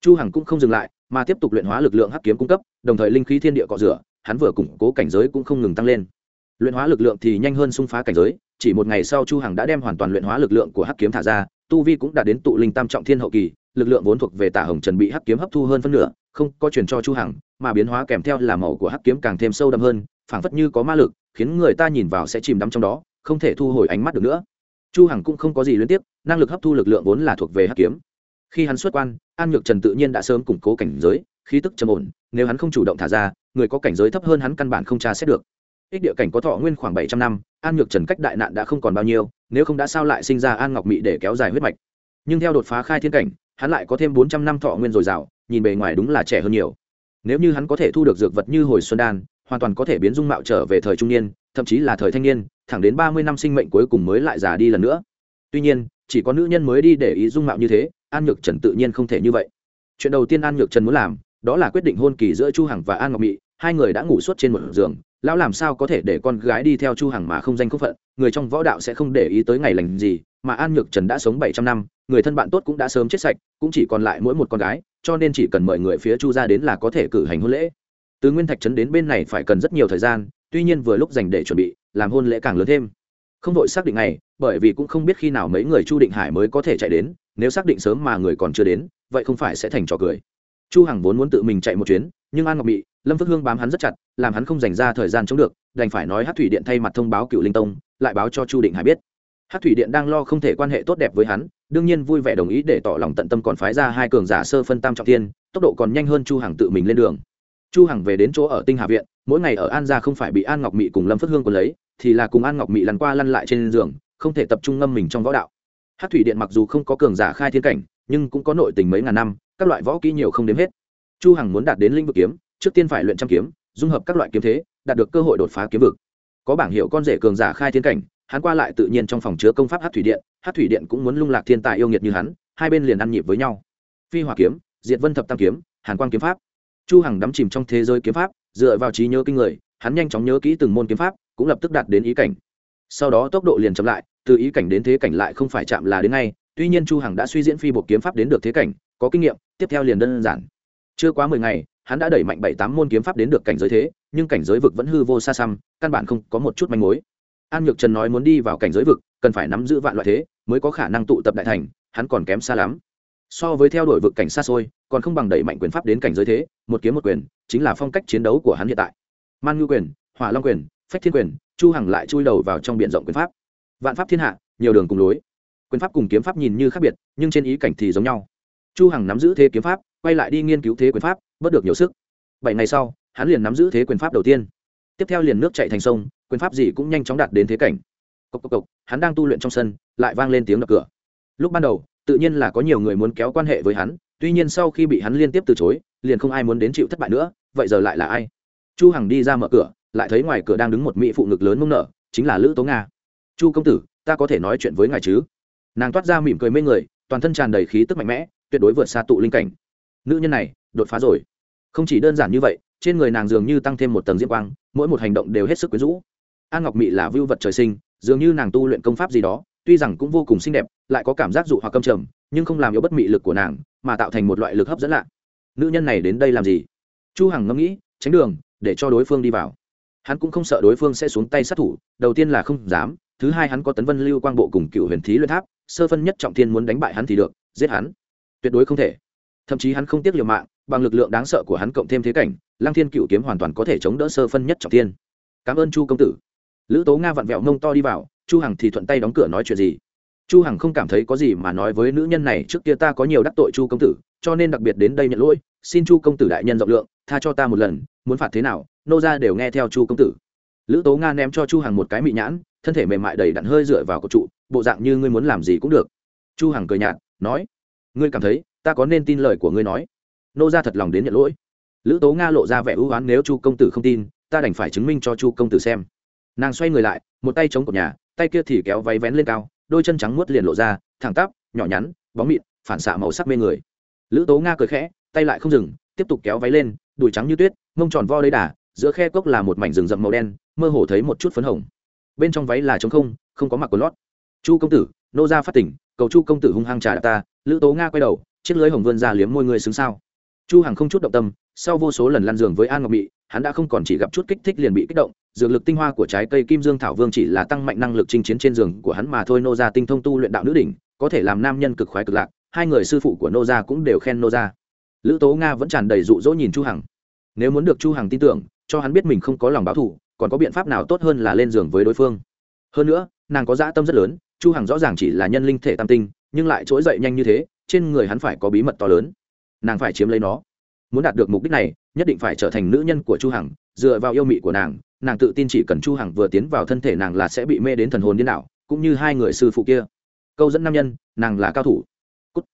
Chu hằng cũng không dừng lại, mà tiếp tục luyện hóa lực lượng hắc kiếm cung cấp, đồng thời linh khí thiên địa cọ rửa, hắn vừa củng cố cảnh giới cũng không ngừng tăng lên. Luyện hóa lực lượng thì nhanh hơn xung phá cảnh giới, chỉ một ngày sau chu hằng đã đem hoàn toàn luyện hóa lực lượng của hắc kiếm thả ra, tu vi cũng đã đến tụ linh tam trọng thiên hậu kỳ, lực lượng vốn thuộc về tả hồng trần bị hắc kiếm hấp thu hơn phân nửa, không có truyền cho chu hằng, mà biến hóa kèm theo là màu của hắc kiếm càng thêm sâu đậm hơn, phảng phất như có ma lực, khiến người ta nhìn vào sẽ chìm đắm trong đó không thể thu hồi ánh mắt được nữa. Chu hằng cũng không có gì liên tiếp, năng lực hấp thu lực lượng vốn là thuộc về hắc kiếm. Khi hắn xuất quan, an nhược trần tự nhiên đã sớm củng cố cảnh giới, khí tức trầm ổn, nếu hắn không chủ động thả ra, người có cảnh giới thấp hơn hắn căn bản không tra xét được. Ích địa cảnh có thọ nguyên khoảng bảy trăm năm, an nhược trần cách đại nạn đã không còn bao nhiêu, nếu không đã sao lại sinh ra an ngọc mị để kéo dài huyết mạch. Nhưng theo đột phá khai thiên cảnh, hắn lại có thêm bốn trăm năm thọ nguyên dồi dào, nhìn bề ngoài đúng là trẻ hơn nhiều. Nếu như hắn có thể thu được dược vật như hồi xuân đan hoàn toàn có thể biến dung mạo trở về thời trung niên, thậm chí là thời thanh niên, thẳng đến ba mươi năm sinh mệnh cuối cùng mới lại già đi lần nữa. Tuy nhiên, chỉ có nữ nhân mới đi để ý dung mạo như thế, an nhược trần tự nhiên không thể như vậy. Chuyện đầu tiên an nhược trần muốn làm, đó là quyết định hôn kỳ giữa chu hằng và an ngọc mỹ hai người đã ngủ suốt trên một giường, lão làm sao có thể để con gái đi theo chu hằng mà không danh không phận, người trong võ đạo sẽ không để ý tới ngày lành gì, mà an nhược trần đã sống bảy trăm năm, người thân bạn tốt cũng đã sớm chết sạch, cũng chỉ còn lại mỗi một con gái, cho nên chỉ cần mời người phía chu ra đến là có thể cử hành hôn lễ từ nguyên thạch trấn đến bên này phải cần rất nhiều thời gian, tuy nhiên vừa lúc dành để chuẩn bị, làm hôn lễ càng lớn thêm. Không vội xác định này bởi vì cũng không biết khi nào mấy người chu định hải mới có thể chạy đến, nếu xác định sớm mà người còn chưa đến, vậy không phải sẽ thành trò cười. Chu hằng vốn muốn tự mình chạy một chuyến, nhưng an ngọc bị lâm phước hương bám hắn rất chặt, làm hắn không dành ra thời gian chống được, đành phải nói hát thủy điện thay mặt thông báo cựu linh tông, lại báo cho chu định hải biết. Hát thủy điện đang lo không thể quan hệ tốt đẹp với hắn, đương nhiên vui vẻ đồng ý để tỏ lòng tận tâm còn phái ra hai cường giả sơ phân tam trọng tiên tốc độ còn nhanh hơn chu hằng tự mình lên đường chu hằng về đến chỗ ở tinh hà viện, mỗi ngày ở an gia không phải bị an ngọc mị cùng lâm Phất hương còn lấy, thì là cùng an ngọc mị lăn qua lăn lại trên giường, không thể tập trung ngâm mình trong võ đạo. Hát thủy điện mặc dù không có cường giả khai thiên cảnh, nhưng cũng có nội tình mấy ngàn năm, các loại võ kỹ nhiều không đếm hết. Chu hằng muốn đạt đến linh vực kiếm, trước tiên phải luyện trăm kiếm, dung hợp các loại kiếm thế, đạt được cơ hội đột phá kiếm vực. Có bảng hiệu con rể cường giả khai thiên cảnh, hắn qua lại tự nhiên trong phòng chứa công pháp hát thủy điện, hát thủy điện cũng muốn lung lạc thiên tài yêu nghiệt như hắn, hai bên liền ăn nhịp với nhau. Phi hỏa kiếm, diệt vân thập tam kiếm, hàn quang kiếm pháp chu hằng đắm chìm trong thế giới kiếm pháp, dựa vào trí nhớ kinh người, hắn nhanh chóng nhớ kỹ từng môn kiếm pháp, cũng lập tức đạt đến ý cảnh. Sau đó tốc độ liền chậm lại, từ ý cảnh đến thế cảnh lại không phải chạm là đến ngay, tuy nhiên chu hằng đã suy diễn phi bộ kiếm pháp đến được thế cảnh, có kinh nghiệm, tiếp theo liền đơn giản. Chưa quá mười ngày, hắn đã đẩy mạnh bảy tám môn kiếm pháp đến được cảnh giới thế, nhưng cảnh giới vực vẫn hư vô xa xăm, căn bản không có một chút manh mối. An nhược trần nói muốn đi vào cảnh giới vực, cần phải nắm giữ vạn loại thế, mới có khả năng tụ tập đại thành, hắn còn kém xa lắm so với theo đuổi vực cảnh xa xôi còn không bằng đẩy mạnh quyền pháp đến cảnh giới thế một kiếm một quyền chính là phong cách chiến đấu của hắn hiện tại. Man ngư quyền hỏa long quyền phách thiên quyền chu hằng lại chui đầu vào trong biển rộng quyền pháp. Vạn pháp thiên hạ nhiều đường cùng lối. Quyền pháp cùng kiếm pháp nhìn như khác biệt nhưng trên ý cảnh thì giống nhau. Chu hằng nắm giữ thế kiếm pháp quay lại đi nghiên cứu thế quyền pháp bớt được nhiều sức. Bảy ngày sau hắn liền nắm giữ thế quyền pháp đầu tiên. Tiếp theo liền nước chạy thành sông quyền pháp gì cũng nhanh chóng đạt đến thế cảnh. Cốc cốc cốc, hắn đang tu luyện trong sân lại vang lên tiếng đập cửa. Lúc ban đầu tự nhiên là có nhiều người muốn kéo quan hệ với hắn, tuy nhiên sau khi bị hắn liên tiếp từ chối, liền không ai muốn đến chịu thất bại nữa, vậy giờ lại là ai? Chu hằng đi ra mở cửa, lại thấy ngoài cửa đang đứng một mỹ phụ ngực lớn mông nở, chính là lữ tố nga. Chu công tử, ta có thể nói chuyện với ngài chứ? Nàng toát ra mỉm cười mê người, toàn thân tràn đầy khí tức mạnh mẽ, tuyệt đối vượt xa tụ linh cảnh. Nữ nhân này, đột phá rồi. Không chỉ đơn giản như vậy, trên người nàng dường như tăng thêm một tầng diễm quang, mỗi một hành động đều hết sức quyến rũ. An ngọc mị là vưu vật trời sinh, dường như nàng tu luyện công pháp gì đó tuy rằng cũng vô cùng xinh đẹp, lại có cảm giác dụ hoặc câm trầm, nhưng không làm yếu bất mị lực của nàng, mà tạo thành một loại lực hấp dẫn lạ. Nữ nhân này đến đây làm gì? Chu hằng ngẫm nghĩ, tránh đường, để cho đối phương đi vào. Hắn cũng không sợ đối phương sẽ xuống tay sát thủ, đầu tiên là không dám, thứ hai hắn có tấn vân lưu quang bộ cùng cựu huyền thí luyện tháp, sơ phân nhất trọng thiên muốn đánh bại hắn thì được, giết hắn. Tuyệt đối không thể. Thậm chí hắn không tiếc liều mạng, bằng lực lượng đáng sợ của hắn cộng thêm thế cảnh, lăng thiên cựu kiếm hoàn toàn có thể chống đỡ sơ phân nhất trọng thiên. Cảm ơn chu công tử. Lữ tố nga vặn vẹo mông to đi vào chu hằng thì thuận tay đóng cửa nói chuyện gì. Chu hằng không cảm thấy có gì mà nói với nữ nhân này, trước kia ta có nhiều đắc tội chu công tử, cho nên đặc biệt đến đây nhận lỗi, xin chu công tử đại nhân rộng lượng, tha cho ta một lần, muốn phạt thế nào, nô ra đều nghe theo chu công tử. Lữ tố nga ném cho chu hằng một cái mị nhãn, thân thể mềm mại đầy đặn hơi dựa vào cột trụ, bộ dạng như ngươi muốn làm gì cũng được. Chu hằng cười nhạt, nói, ngươi cảm thấy, ta có nên tin lời của ngươi nói? Nô ra thật lòng đến nhận lỗi. Lữ tố nga lộ ra vẻ ưu oán nếu chu công tử không tin, ta đành phải chứng minh cho chu công tử xem. Nàng xoay người lại, một tay chống cột nhà tay kia thì kéo váy vén lên cao, đôi chân trắng muốt liền lộ ra, thẳng tắp, nhỏ nhắn, bóng mịn, phản xạ màu sắc mê người. Lữ tố nga cười khẽ, tay lại không dừng, tiếp tục kéo váy lên, đùi trắng như tuyết, mông tròn vo lấy đà, giữa khe cốc là một mảnh rừng rậm màu đen, mơ hồ thấy một chút phấn hồng. Bên trong váy là trống không không có mặc quần lót. Chu công tử, nô ra phát tỉnh, cầu chu công tử hung hăng trả ta. Lữ tố nga quay đầu, chiếc lưới hồng vươn ra liếm môi người xứng sao. Chu hằng không chút động tâm, sau vô số lần lăn giường với an ngọc mỹ hắn đã không còn chỉ gặp chút kích thích liền bị kích động, dược lực tinh hoa của trái cây kim dương thảo vương chỉ là tăng mạnh năng lực chinh chiến trên giường của hắn mà thôi. Nô gia tinh thông tu luyện đạo nữ đỉnh, có thể làm nam nhân cực khoái cực lạc, hai người sư phụ của nô gia cũng đều khen nô gia. Lữ tố nga vẫn tràn đầy dụ dỗ nhìn chu hằng. Nếu muốn được chu hằng tin tưởng, cho hắn biết mình không có lòng báo thù, còn có biện pháp nào tốt hơn là lên giường với đối phương? Hơn nữa, nàng có dã tâm rất lớn, chu hằng rõ ràng chỉ là nhân linh thể tam tinh, nhưng lại trỗi dậy nhanh như thế, trên người hắn phải có bí mật to lớn. Nàng phải chiếm lấy nó muốn đạt được mục đích này, nhất định phải trở thành nữ nhân của chu hằng, dựa vào yêu mị của nàng. Nàng tự tin chỉ cần chu hằng vừa tiến vào thân thể nàng là sẽ bị mê đến thần hồn điên đảo, cũng như hai người sư phụ kia. Câu dẫn nam nhân, nàng là cao thủ. Cút.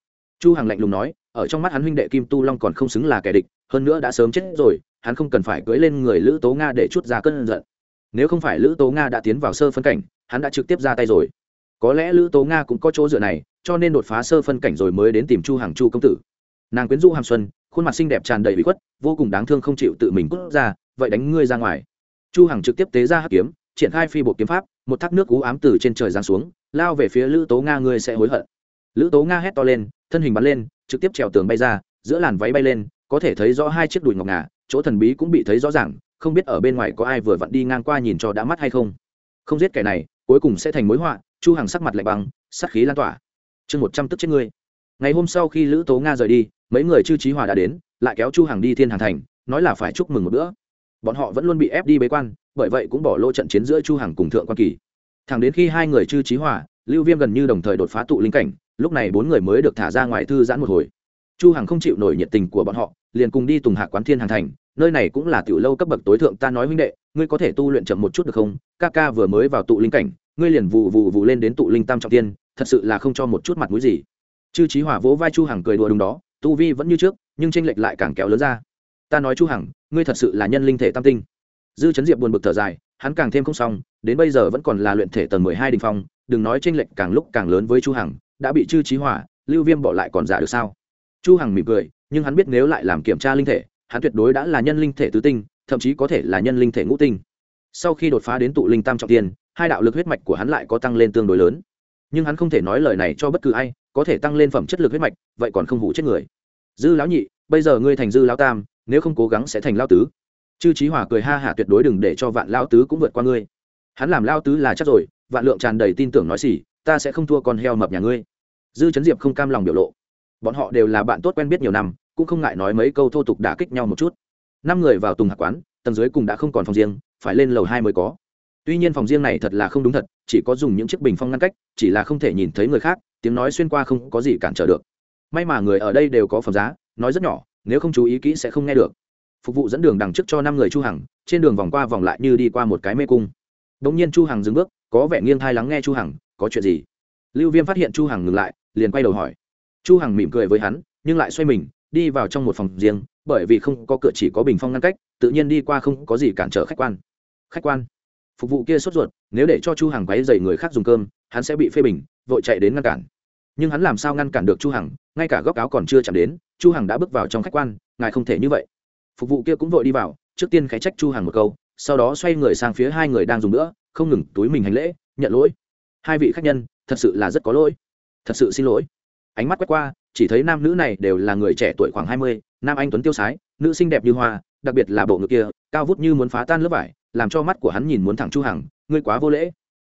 chu hằng lạnh lùng nói, ở trong mắt hắn huynh đệ kim tu long còn không xứng là kẻ địch, hơn nữa đã sớm chết rồi, hắn không cần phải cưỡi lên người lữ tố nga để chút ra cơn giận. Nếu không phải lữ tố nga đã tiến vào sơ phân cảnh, hắn đã trực tiếp ra tay rồi. Có lẽ lữ tố nga cũng có chỗ dựa này, cho nên đột phá sơ phân cảnh rồi mới đến tìm chu hàng chu công tử. Nàng quyến rũ hàm xuân khuôn mặt xinh đẹp tràn đầy bị khuất, vô cùng đáng thương không chịu tự mình cút ra, vậy đánh ngươi ra ngoài. Chu hằng trực tiếp tế ra hắc kiếm, triển khai phi bộ kiếm pháp, một thác nước cú ám từ trên trời giáng xuống, lao về phía lữ tố nga ngươi sẽ hối hận. Lữ tố nga hét to lên, thân hình bắn lên, trực tiếp trèo tường bay ra, giữa làn váy bay lên, có thể thấy rõ hai chiếc đùi ngọc ngà, chỗ thần bí cũng bị thấy rõ ràng, không biết ở bên ngoài có ai vừa vặn đi ngang qua nhìn cho đã mắt hay không. Không giết kẻ này, cuối cùng sẽ thành mối họa, chu hằng sắc mặt lạnh băng, sát khí lan tỏa. Chương một trăm tức chết ngươi. Ngày hôm sau khi lữ tố nga rời đi mấy người chư trí hòa đã đến, lại kéo chu hằng đi thiên hàng thành, nói là phải chúc mừng một bữa. Bọn họ vẫn luôn bị ép đi bế quan, bởi vậy cũng bỏ lô trận chiến giữa chu hằng cùng thượng quan kỳ. Thẳng đến khi hai người chư trí hòa, lưu viêm gần như đồng thời đột phá tụ linh cảnh, lúc này bốn người mới được thả ra ngoài thư giãn một hồi. Chu hằng không chịu nổi nhiệt tình của bọn họ, liền cùng đi tùng hạ quán thiên hàng thành, nơi này cũng là tiểu lâu cấp bậc tối thượng, ta nói huynh đệ, ngươi có thể tu luyện chậm một chút được không? Ca ca vừa mới vào tụ linh cảnh, ngươi liền vụ vụ vụ lên đến tụ linh tam trọng tiên, thật sự là không cho một chút mặt mũi gì. Chư trí hỏa vỗ vai chu hằng cười đùa đúng đó tu vi vẫn như trước, nhưng tranh lệch lại càng kéo lớn ra. Ta nói chu hằng, ngươi thật sự là nhân linh thể tam tinh. Dư chấn diệp buồn bực thở dài, hắn càng thêm không xong, đến bây giờ vẫn còn là luyện thể tầng mười hai đình phong, đừng nói tranh lệch càng lúc càng lớn với chu hằng, đã bị chư trí hỏa, lưu viêm bỏ lại còn giả được sao? Chu hằng mỉm cười, nhưng hắn biết nếu lại làm kiểm tra linh thể, hắn tuyệt đối đã là nhân linh thể tứ tinh, thậm chí có thể là nhân linh thể ngũ tinh. Sau khi đột phá đến tụ linh tam trọng tiên, hai đạo lực huyết mạch của hắn lại có tăng lên tương đối lớn nhưng hắn không thể nói lời này cho bất cứ ai, có thể tăng lên phẩm chất lực huyết mạch, vậy còn không hủ chết người. Dư lão nhị, bây giờ ngươi thành dư lão tam, nếu không cố gắng sẽ thành lao tứ. Chư trí hòa cười ha hả tuyệt đối đừng để cho vạn lao tứ cũng vượt qua ngươi. Hắn làm lao tứ là chắc rồi, vạn lượng tràn đầy tin tưởng nói xỉ, ta sẽ không thua con heo mập nhà ngươi. Dư chấn diệp không cam lòng biểu lộ. Bọn họ đều là bạn tốt quen biết nhiều năm, cũng không ngại nói mấy câu thô tục đả kích nhau một chút. Năm người vào tùng hạc quán, tầng dưới cùng đã không còn phòng riêng, phải lên lầu hai mới có tuy nhiên phòng riêng này thật là không đúng thật, chỉ có dùng những chiếc bình phong ngăn cách, chỉ là không thể nhìn thấy người khác, tiếng nói xuyên qua không có gì cản trở được. May mà người ở đây đều có phẩm giá, nói rất nhỏ, nếu không chú ý kỹ sẽ không nghe được. Phục vụ dẫn đường đằng trước cho năm người chu hằng, trên đường vòng qua vòng lại như đi qua một cái mê cung. Đống nhiên chu hằng dừng bước, có vẻ nghiêng thai lắng nghe chu hằng, có chuyện gì? Lưu viêm phát hiện chu hằng ngừng lại, liền quay đầu hỏi. Chu hằng mỉm cười với hắn, nhưng lại xoay mình, đi vào trong một phòng riêng, bởi vì không có cửa chỉ có bình phong ngăn cách, tự nhiên đi qua không có gì cản trở khách quan. Khách quan phục vụ kia sốt ruột, nếu để cho chu hằng quấy dày người khác dùng cơm, hắn sẽ bị phê bình, vội chạy đến ngăn cản. Nhưng hắn làm sao ngăn cản được chu hằng, ngay cả góc áo còn chưa chạm đến, chu hằng đã bước vào trong khách quan, ngài không thể như vậy. Phục vụ kia cũng vội đi vào, trước tiên khẽ trách chu hằng một câu, sau đó xoay người sang phía hai người đang dùng nữa, không ngừng túi mình hành lễ, nhận lỗi. Hai vị khách nhân, thật sự là rất có lỗi. Thật sự xin lỗi. Ánh mắt quét qua, chỉ thấy nam nữ này đều là người trẻ tuổi khoảng hai mươi, nam anh tuấn tiêu sái, nữ xinh đẹp như hoa, đặc biệt là bộ ngực kia, cao vút như muốn phá tan lớp vải làm cho mắt của hắn nhìn muốn thẳng chu hằng, ngươi quá vô lễ.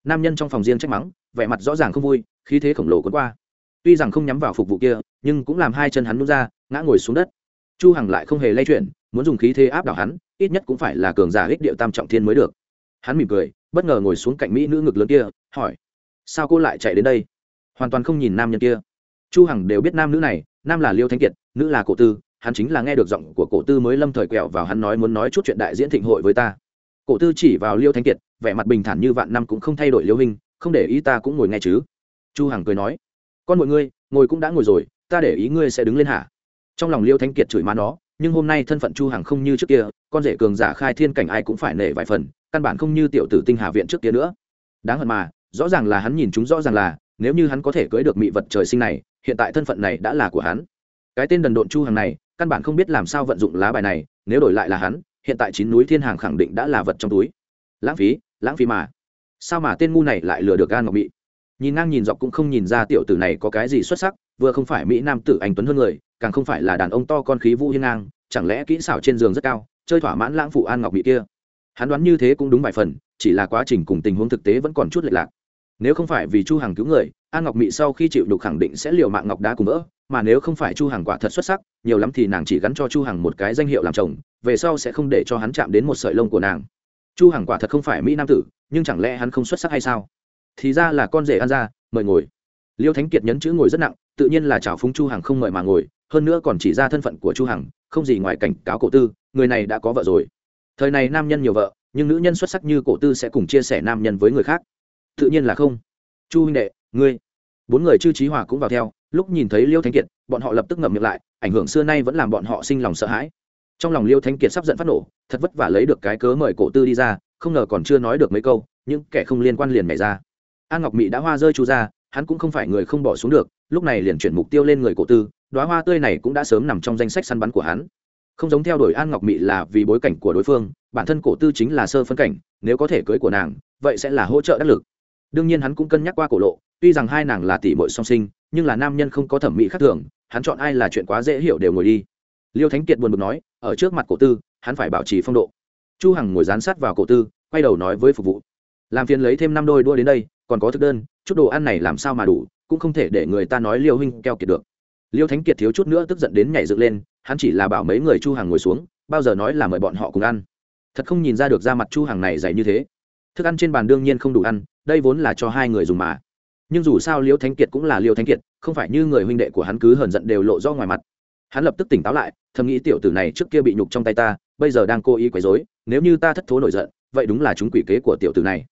Nam nhân trong phòng riêng trách mắng, vẻ mặt rõ ràng không vui, khí thế khổng lồ cuốn qua. Tuy rằng không nhắm vào phục vụ kia, nhưng cũng làm hai chân hắn nút ra, ngã ngồi xuống đất. Chu hằng lại không hề lay chuyển, muốn dùng khí thế áp đảo hắn, ít nhất cũng phải là cường giả ích điệu tam trọng thiên mới được. Hắn mỉm cười, bất ngờ ngồi xuống cạnh mỹ nữ ngực lớn kia, hỏi, sao cô lại chạy đến đây? Hoàn toàn không nhìn nam nhân kia. Chu hằng đều biết nam nữ này, nam là liêu thanh kiệt, nữ là cổ tư, hắn chính là nghe được giọng của cổ tư mới lâm thời quẹo vào hắn nói muốn nói chút chuyện đại diễn thịnh hội với ta cổ tư chỉ vào liêu thanh kiệt, vẻ mặt bình thản như vạn năm cũng không thay đổi liêu hình không để ý ta cũng ngồi nghe chứ. Chu hằng cười nói, con mọi ngươi, ngồi cũng đã ngồi rồi, ta để ý ngươi sẽ đứng lên hả? Trong lòng liêu thanh kiệt chửi má nó, nhưng hôm nay thân phận chu hằng không như trước kia, con rể cường giả khai thiên cảnh ai cũng phải nể vài phần, căn bản không như tiểu tử tinh hà viện trước kia nữa. Đáng hận mà, rõ ràng là hắn nhìn chúng rõ ràng là, nếu như hắn có thể cưới được mỹ vật trời sinh này, hiện tại thân phận này đã là của hắn. Cái tên đần độn chu hằng này, căn bản không biết làm sao vận dụng lá bài này, nếu đổi lại là hắn hiện tại chín núi thiên hàng khẳng định đã là vật trong túi. Lãng phí lãng phí mà. Sao mà tên ngu này lại lừa được gan ngọc mỹ nhìn ngang nhìn dọc cũng không nhìn ra tiểu tử này có cái gì xuất sắc, vừa không phải mỹ nam tử anh tuấn hơn người, càng không phải là đàn ông to con khí vũ hiên ngang, chẳng lẽ kỹ xảo trên giường rất cao, chơi thỏa mãn lãng phụ an ngọc mỹ kia? Hắn đoán như thế cũng đúng vài phần, chỉ là quá trình cùng tình huống thực tế vẫn còn chút lệch lạc. Nếu không phải vì chu hằng cứu người, an ngọc mỹ sau khi chịu đục khẳng định sẽ liều mạng ngọc đá cùng vỡ mà nếu không phải chu hằng quả thật xuất sắc, nhiều lắm thì nàng chỉ gắn cho chu hằng một cái danh hiệu làm chồng, về sau sẽ không để cho hắn chạm đến một sợi lông của nàng. Chu hằng quả thật không phải mỹ nam tử, nhưng chẳng lẽ hắn không xuất sắc hay sao? Thì ra là con rể ăn ra mời ngồi. Liêu thánh kiệt nhấn chữ ngồi rất nặng, tự nhiên là chào phúng chu hằng không mời mà ngồi, hơn nữa còn chỉ ra thân phận của chu hằng, không gì ngoài cảnh cáo cổ tư, người này đã có vợ rồi. Thời này nam nhân nhiều vợ, nhưng nữ nhân xuất sắc như cổ tư sẽ cùng chia sẻ nam nhân với người khác. Tự nhiên là không. Chu huynh đệ, ngươi. Bốn người chư trí hòa cũng vào theo lúc nhìn thấy liêu thánh kiệt, bọn họ lập tức ngậm miệng lại, ảnh hưởng xưa nay vẫn làm bọn họ sinh lòng sợ hãi. Trong lòng liêu thánh kiệt sắp giận phát nổ, thật vất vả lấy được cái cớ mời cổ tư đi ra, không ngờ còn chưa nói được mấy câu, những kẻ không liên quan liền nhảy ra. An ngọc mỹ đã hoa rơi chú ra, hắn cũng không phải người không bỏ xuống được, lúc này liền chuyển mục tiêu lên người cổ tư đoá hoa tươi này cũng đã sớm nằm trong danh sách săn bắn của hắn. Không giống theo đuổi an ngọc mỹ là vì bối cảnh của đối phương, bản thân cổ tư chính là sơ phân cảnh, nếu có thể cưới của nàng, vậy sẽ là hỗ trợ đắc lực. Đương nhiên hắn cũng cân nhắc qua cổ lộ, tuy rằng hai nàng là tỷ bội song sinh nhưng là nam nhân không có thẩm mỹ khác thường, hắn chọn ai là chuyện quá dễ hiểu đều ngồi đi. Liêu thánh kiệt buồn bực nói, ở trước mặt cổ tư, hắn phải bảo trì phong độ. Chu hằng ngồi dán sát vào cổ tư, quay đầu nói với phục vụ. Làm phiền lấy thêm năm đôi đua đến đây, còn có thực đơn, chút đồ ăn này làm sao mà đủ, cũng không thể để người ta nói liêu huynh keo kiệt được. Liêu thánh kiệt thiếu chút nữa tức giận đến nhảy dựng lên, hắn chỉ là bảo mấy người chu hằng ngồi xuống, bao giờ nói là mời bọn họ cùng ăn. Thật không nhìn ra được ra mặt chu hằng này dày như thế. Thức ăn trên bàn đương nhiên không đủ ăn, đây vốn là cho hai người dùng mà nhưng dù sao liêu thánh kiệt cũng là liêu thánh kiệt, không phải như người huynh đệ của hắn cứ hờn giận đều lộ do ngoài mặt. Hắn lập tức tỉnh táo lại, thầm nghĩ tiểu tử này trước kia bị nhục trong tay ta, bây giờ đang cố ý quấy rối, nếu như ta thất thố nổi giận, vậy đúng là chúng quỷ kế của tiểu tử này.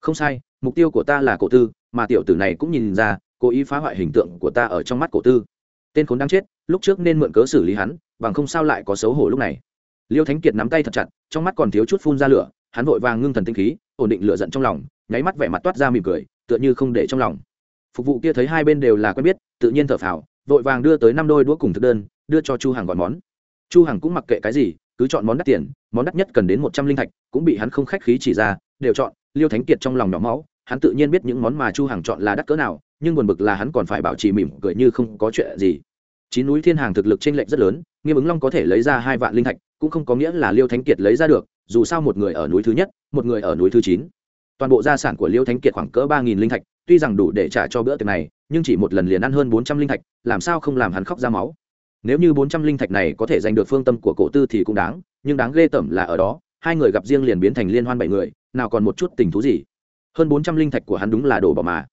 Không sai, mục tiêu của ta là cổ tư, mà tiểu tử này cũng nhìn ra, cố ý phá hoại hình tượng của ta ở trong mắt cổ tư. Tên khốn đang chết, lúc trước nên mượn cớ xử lý hắn, bằng không sao lại có xấu hổ lúc này. Liêu thánh kiệt nắm tay thật chặt, trong mắt còn thiếu chút phun ra lửa, hắn vội vàng ngưng thần tinh khí, ổn định lửa giận trong lòng, nháy mắt vẻ mặt toát ra mỉm cười tựa như không để trong lòng. Phục vụ kia thấy hai bên đều là quen biết, tự nhiên thở phào, vội vàng đưa tới năm đôi đũa cùng thực đơn, đưa cho chu hàng gọi món. Chu hàng cũng mặc kệ cái gì, cứ chọn món đắt tiền, món đắt nhất cần đến một trăm linh thạch, cũng bị hắn không khách khí chỉ ra, đều chọn, liêu thánh kiệt trong lòng nhỏ máu, hắn tự nhiên biết những món mà chu hàng chọn là đắt cỡ nào, nhưng buồn bực là hắn còn phải bảo trì mỉm cười như không có chuyện gì. Chín núi thiên hàng thực lực chênh lệch rất lớn, nghiêm ứng long có thể lấy ra hai vạn linh thạch, cũng không có nghĩa là liêu thánh kiệt lấy ra được, dù sao một người ở núi thứ nhất, một người ở núi thứ chín toàn bộ gia sản của liêu thánh kiệt khoảng cỡ ba nghìn linh thạch, tuy rằng đủ để trả cho bữa tiệc này, nhưng chỉ một lần liền ăn hơn bốn trăm linh thạch, làm sao không làm hắn khóc ra máu. Nếu như bốn trăm linh thạch này có thể giành được phương tâm của cổ tư thì cũng đáng, nhưng đáng ghê tởm là ở đó, hai người gặp riêng liền biến thành liên hoan bảy người, nào còn một chút tình thú gì. Hơn bốn trăm linh thạch của hắn đúng là đồ bỏ mà.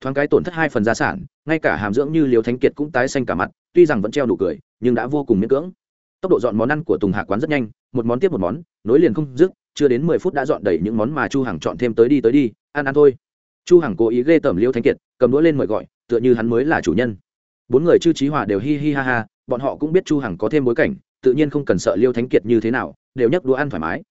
Thoáng cái tổn thất hai phần gia sản, ngay cả hàm dưỡng như liều thánh kiệt cũng tái xanh cả mặt, tuy rằng vẫn treo nụ cười, nhưng đã vô cùng miễn cưỡng. Tốc độ dọn món ăn của tùng hạ quán rất nhanh, một món tiếp một món, nối liền không dứt chưa đến mười phút đã dọn đầy những món mà chu hằng chọn thêm tới đi tới đi, ăn ăn thôi. Chu hằng cố ý ghê tởm liêu thánh kiệt, cầm đũa lên mời gọi, tựa như hắn mới là chủ nhân. Bốn người chư trí hòa đều hi hi ha ha, bọn họ cũng biết chu hằng có thêm bối cảnh, tự nhiên không cần sợ liêu thánh kiệt như thế nào, đều nhấc đũa ăn thoải mái.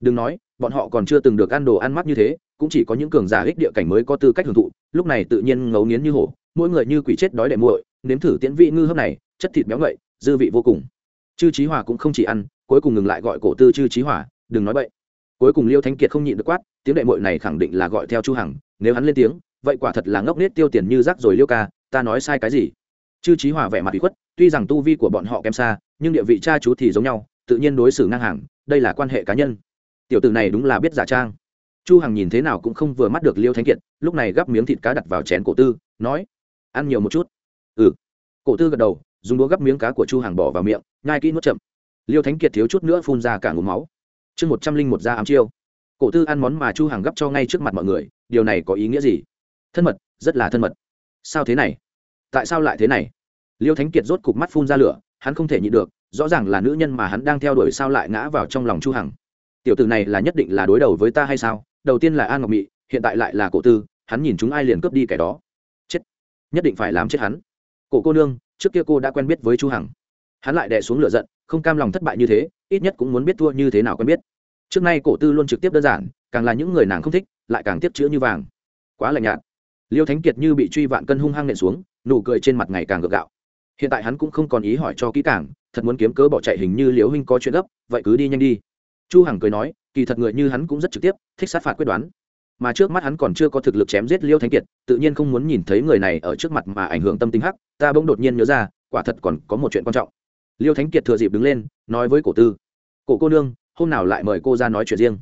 Đừng nói, bọn họ còn chưa từng được ăn đồ ăn mắc như thế, cũng chỉ có những cường giả ích địa cảnh mới có tư cách hưởng thụ, lúc này tự nhiên ngấu nghiến như hổ, mỗi người như quỷ chết đói đẻ muội, nếm thử tiễn vị ngư hấp này, chất thịt béo ngậy, dư vị vô cùng. Chư trí hòa cũng không chỉ ăn, cuối cùng ngừng lại gọi cổ tư chư trí hòa, đừng nói bậy cuối cùng liêu thánh kiệt không nhịn được quát, tiếng đệ mội này khẳng định là gọi theo chu hằng, nếu hắn lên tiếng, vậy quả thật là ngốc nết tiêu tiền như rác rồi liêu ca, ta nói sai cái gì? Chư trí hòa vẻ mặt bị khuất, tuy rằng tu vi của bọn họ kém xa, nhưng địa vị cha chú thì giống nhau, tự nhiên đối xử ngang hàng, đây là quan hệ cá nhân. Tiểu tử này đúng là biết giả trang. Chu hằng nhìn thế nào cũng không vừa mắt được liêu thánh kiệt, lúc này gắp miếng thịt cá đặt vào chén cổ tư, nói, ăn nhiều một chút. Ừ. Cổ tư gật đầu, dùng đũa gắp miếng cá của chu hằng bỏ vào miệng, nhai kỹ nuốt chậm. Liêu thánh kiệt thiếu chút nữa phun ra cả ngụm máu chương một trăm linh một da ám chiêu. Cổ tư ăn món mà chu hằng gấp cho ngay trước mặt mọi người, điều này có ý nghĩa gì? Thân mật, rất là thân mật. Sao thế này? Tại sao lại thế này? Liêu thánh kiệt rốt cục mắt phun ra lửa, hắn không thể nhịn được, rõ ràng là nữ nhân mà hắn đang theo đuổi sao lại ngã vào trong lòng chu hằng. Tiểu tử này là nhất định là đối đầu với ta hay sao? Đầu tiên là an ngọc mị, hiện tại lại là cổ tư, hắn nhìn chúng ai liền cướp đi kẻ đó. Chết. Nhất định phải làm chết hắn. Cổ cô nương, trước kia cô đã quen biết với chu hằng hắn lại đè xuống lửa giận, không cam lòng thất bại như thế, ít nhất cũng muốn biết thua như thế nào quen biết. Trước nay cổ tư luôn trực tiếp đơn giản, càng là những người nàng không thích, lại càng tiếp chữa như vàng. Quá lạnh nhạt. Liêu thánh kiệt như bị truy vạn cân hung hăng nện xuống, nụ cười trên mặt ngày càng gượng gạo. Hiện tại hắn cũng không còn ý hỏi cho kỹ càng, thật muốn kiếm cớ bỏ chạy hình như liễu huynh có chuyện gấp, vậy cứ đi nhanh đi. Chu hằng cười nói, kỳ thật người như hắn cũng rất trực tiếp, thích sát phạt quyết đoán. Mà trước mắt hắn còn chưa có thực lực chém giết liêu thánh kiệt, tự nhiên không muốn nhìn thấy người này ở trước mặt mà ảnh hưởng tâm tính hắc, ta bỗng đột nhiên nhớ ra, quả thật còn có một chuyện quan trọng liêu thánh kiệt thừa dịp đứng lên, nói với cổ tư, cổ cô nương, hôm nào lại mời cô ra nói chuyện riêng?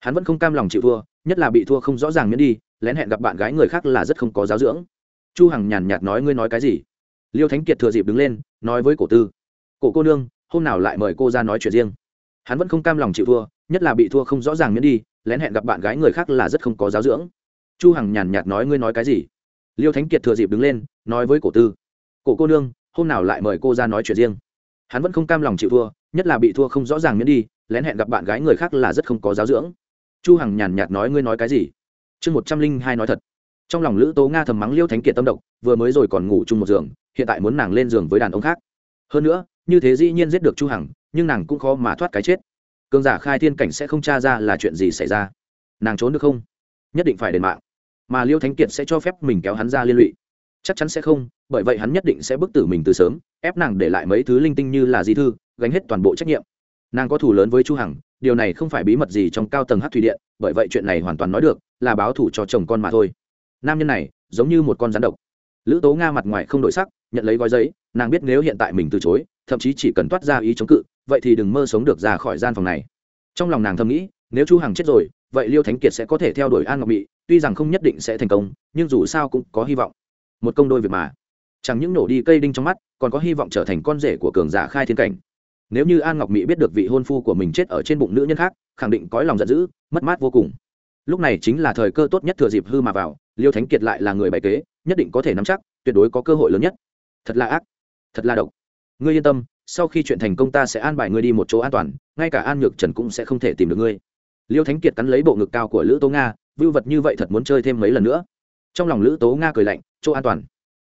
Hắn vẫn không cam lòng chịu thua, nhất là bị thua không rõ ràng miễn đi, lén hẹn gặp bạn gái người khác là rất không có giáo dưỡng. Chu hằng nhàn nhạt nói, ngươi nói cái gì? Liêu thánh kiệt thừa dịp đứng lên, nói với cổ tư, cổ cô nương, hôm nào lại mời cô ra nói chuyện riêng? Hắn vẫn không cam lòng chịu thua, nhất là bị thua không rõ ràng miễn đi, lén hẹn gặp bạn gái người khác là rất không có giáo dưỡng. Chu hằng nhàn nhạt nói, ngươi nói cái gì? Liêu thánh kiệt thừa dịp đứng lên, nói với cổ tư, cổ cô nương, hôm nào lại mời cô ra nói chuyện riêng? Hắn vẫn không cam lòng chịu thua, nhất là bị thua không rõ ràng miễn đi, lén hẹn gặp bạn gái người khác là rất không có giáo dưỡng. Chu hằng nhàn nhạt nói, ngươi nói cái gì? Chương một trăm linh hai nói thật. Trong lòng lữ tố nga thầm mắng liêu thánh kiệt tâm độc, vừa mới rồi còn ngủ chung một giường, hiện tại muốn nàng lên giường với đàn ông khác. Hơn nữa, như thế dĩ nhiên giết được chu hằng, nhưng nàng cũng khó mà thoát cái chết. Cường giả khai thiên cảnh sẽ không tra ra là chuyện gì xảy ra. Nàng trốn được không? Nhất định phải đền mạng. Mà liêu thánh kiệt sẽ cho phép mình kéo hắn ra liên lụy chắc chắn sẽ không, bởi vậy hắn nhất định sẽ bức tử mình từ sớm, ép nàng để lại mấy thứ linh tinh như là di thư, gánh hết toàn bộ trách nhiệm. Nàng có thù lớn với chu hằng, điều này không phải bí mật gì trong cao tầng hát thủy điện, bởi vậy chuyện này hoàn toàn nói được, là báo thủ cho chồng con mà thôi. Nam nhân này, giống như một con rắn độc. Lữ tố nga mặt ngoài không đổi sắc, nhận lấy gói giấy, nàng biết nếu hiện tại mình từ chối, thậm chí chỉ cần toát ra ý chống cự, vậy thì đừng mơ sống được ra khỏi gian phòng này. Trong lòng nàng thầm nghĩ, nếu chu hằng chết rồi, vậy liêu thánh kiệt sẽ có thể theo đuổi an ngọc mỹ tuy rằng không nhất định sẽ thành công, nhưng dù sao cũng có hy vọng một công đôi việc mà. Chẳng những nổ đi cây đinh trong mắt, còn có hy vọng trở thành con rể của cường giả khai thiên cảnh. Nếu như an ngọc mỹ biết được vị hôn phu của mình chết ở trên bụng nữ nhân khác, khẳng định cõi lòng giận dữ, mất mát vô cùng. Lúc này chính là thời cơ tốt nhất thừa dịp hư mà vào, liêu thánh kiệt lại là người bày kế, nhất định có thể nắm chắc, tuyệt đối có cơ hội lớn nhất. Thật là ác, thật là độc. Ngươi yên tâm, sau khi chuyện thành công ta sẽ an bài ngươi đi một chỗ an toàn, ngay cả an nhược trần cũng sẽ không thể tìm được ngươi. Liêu thánh kiệt cắn lấy bộ ngực cao của lữ tố nga, vưu vật như vậy thật muốn chơi thêm mấy lần nữa trong lòng lữ tố nga cười lạnh, chỗ an toàn,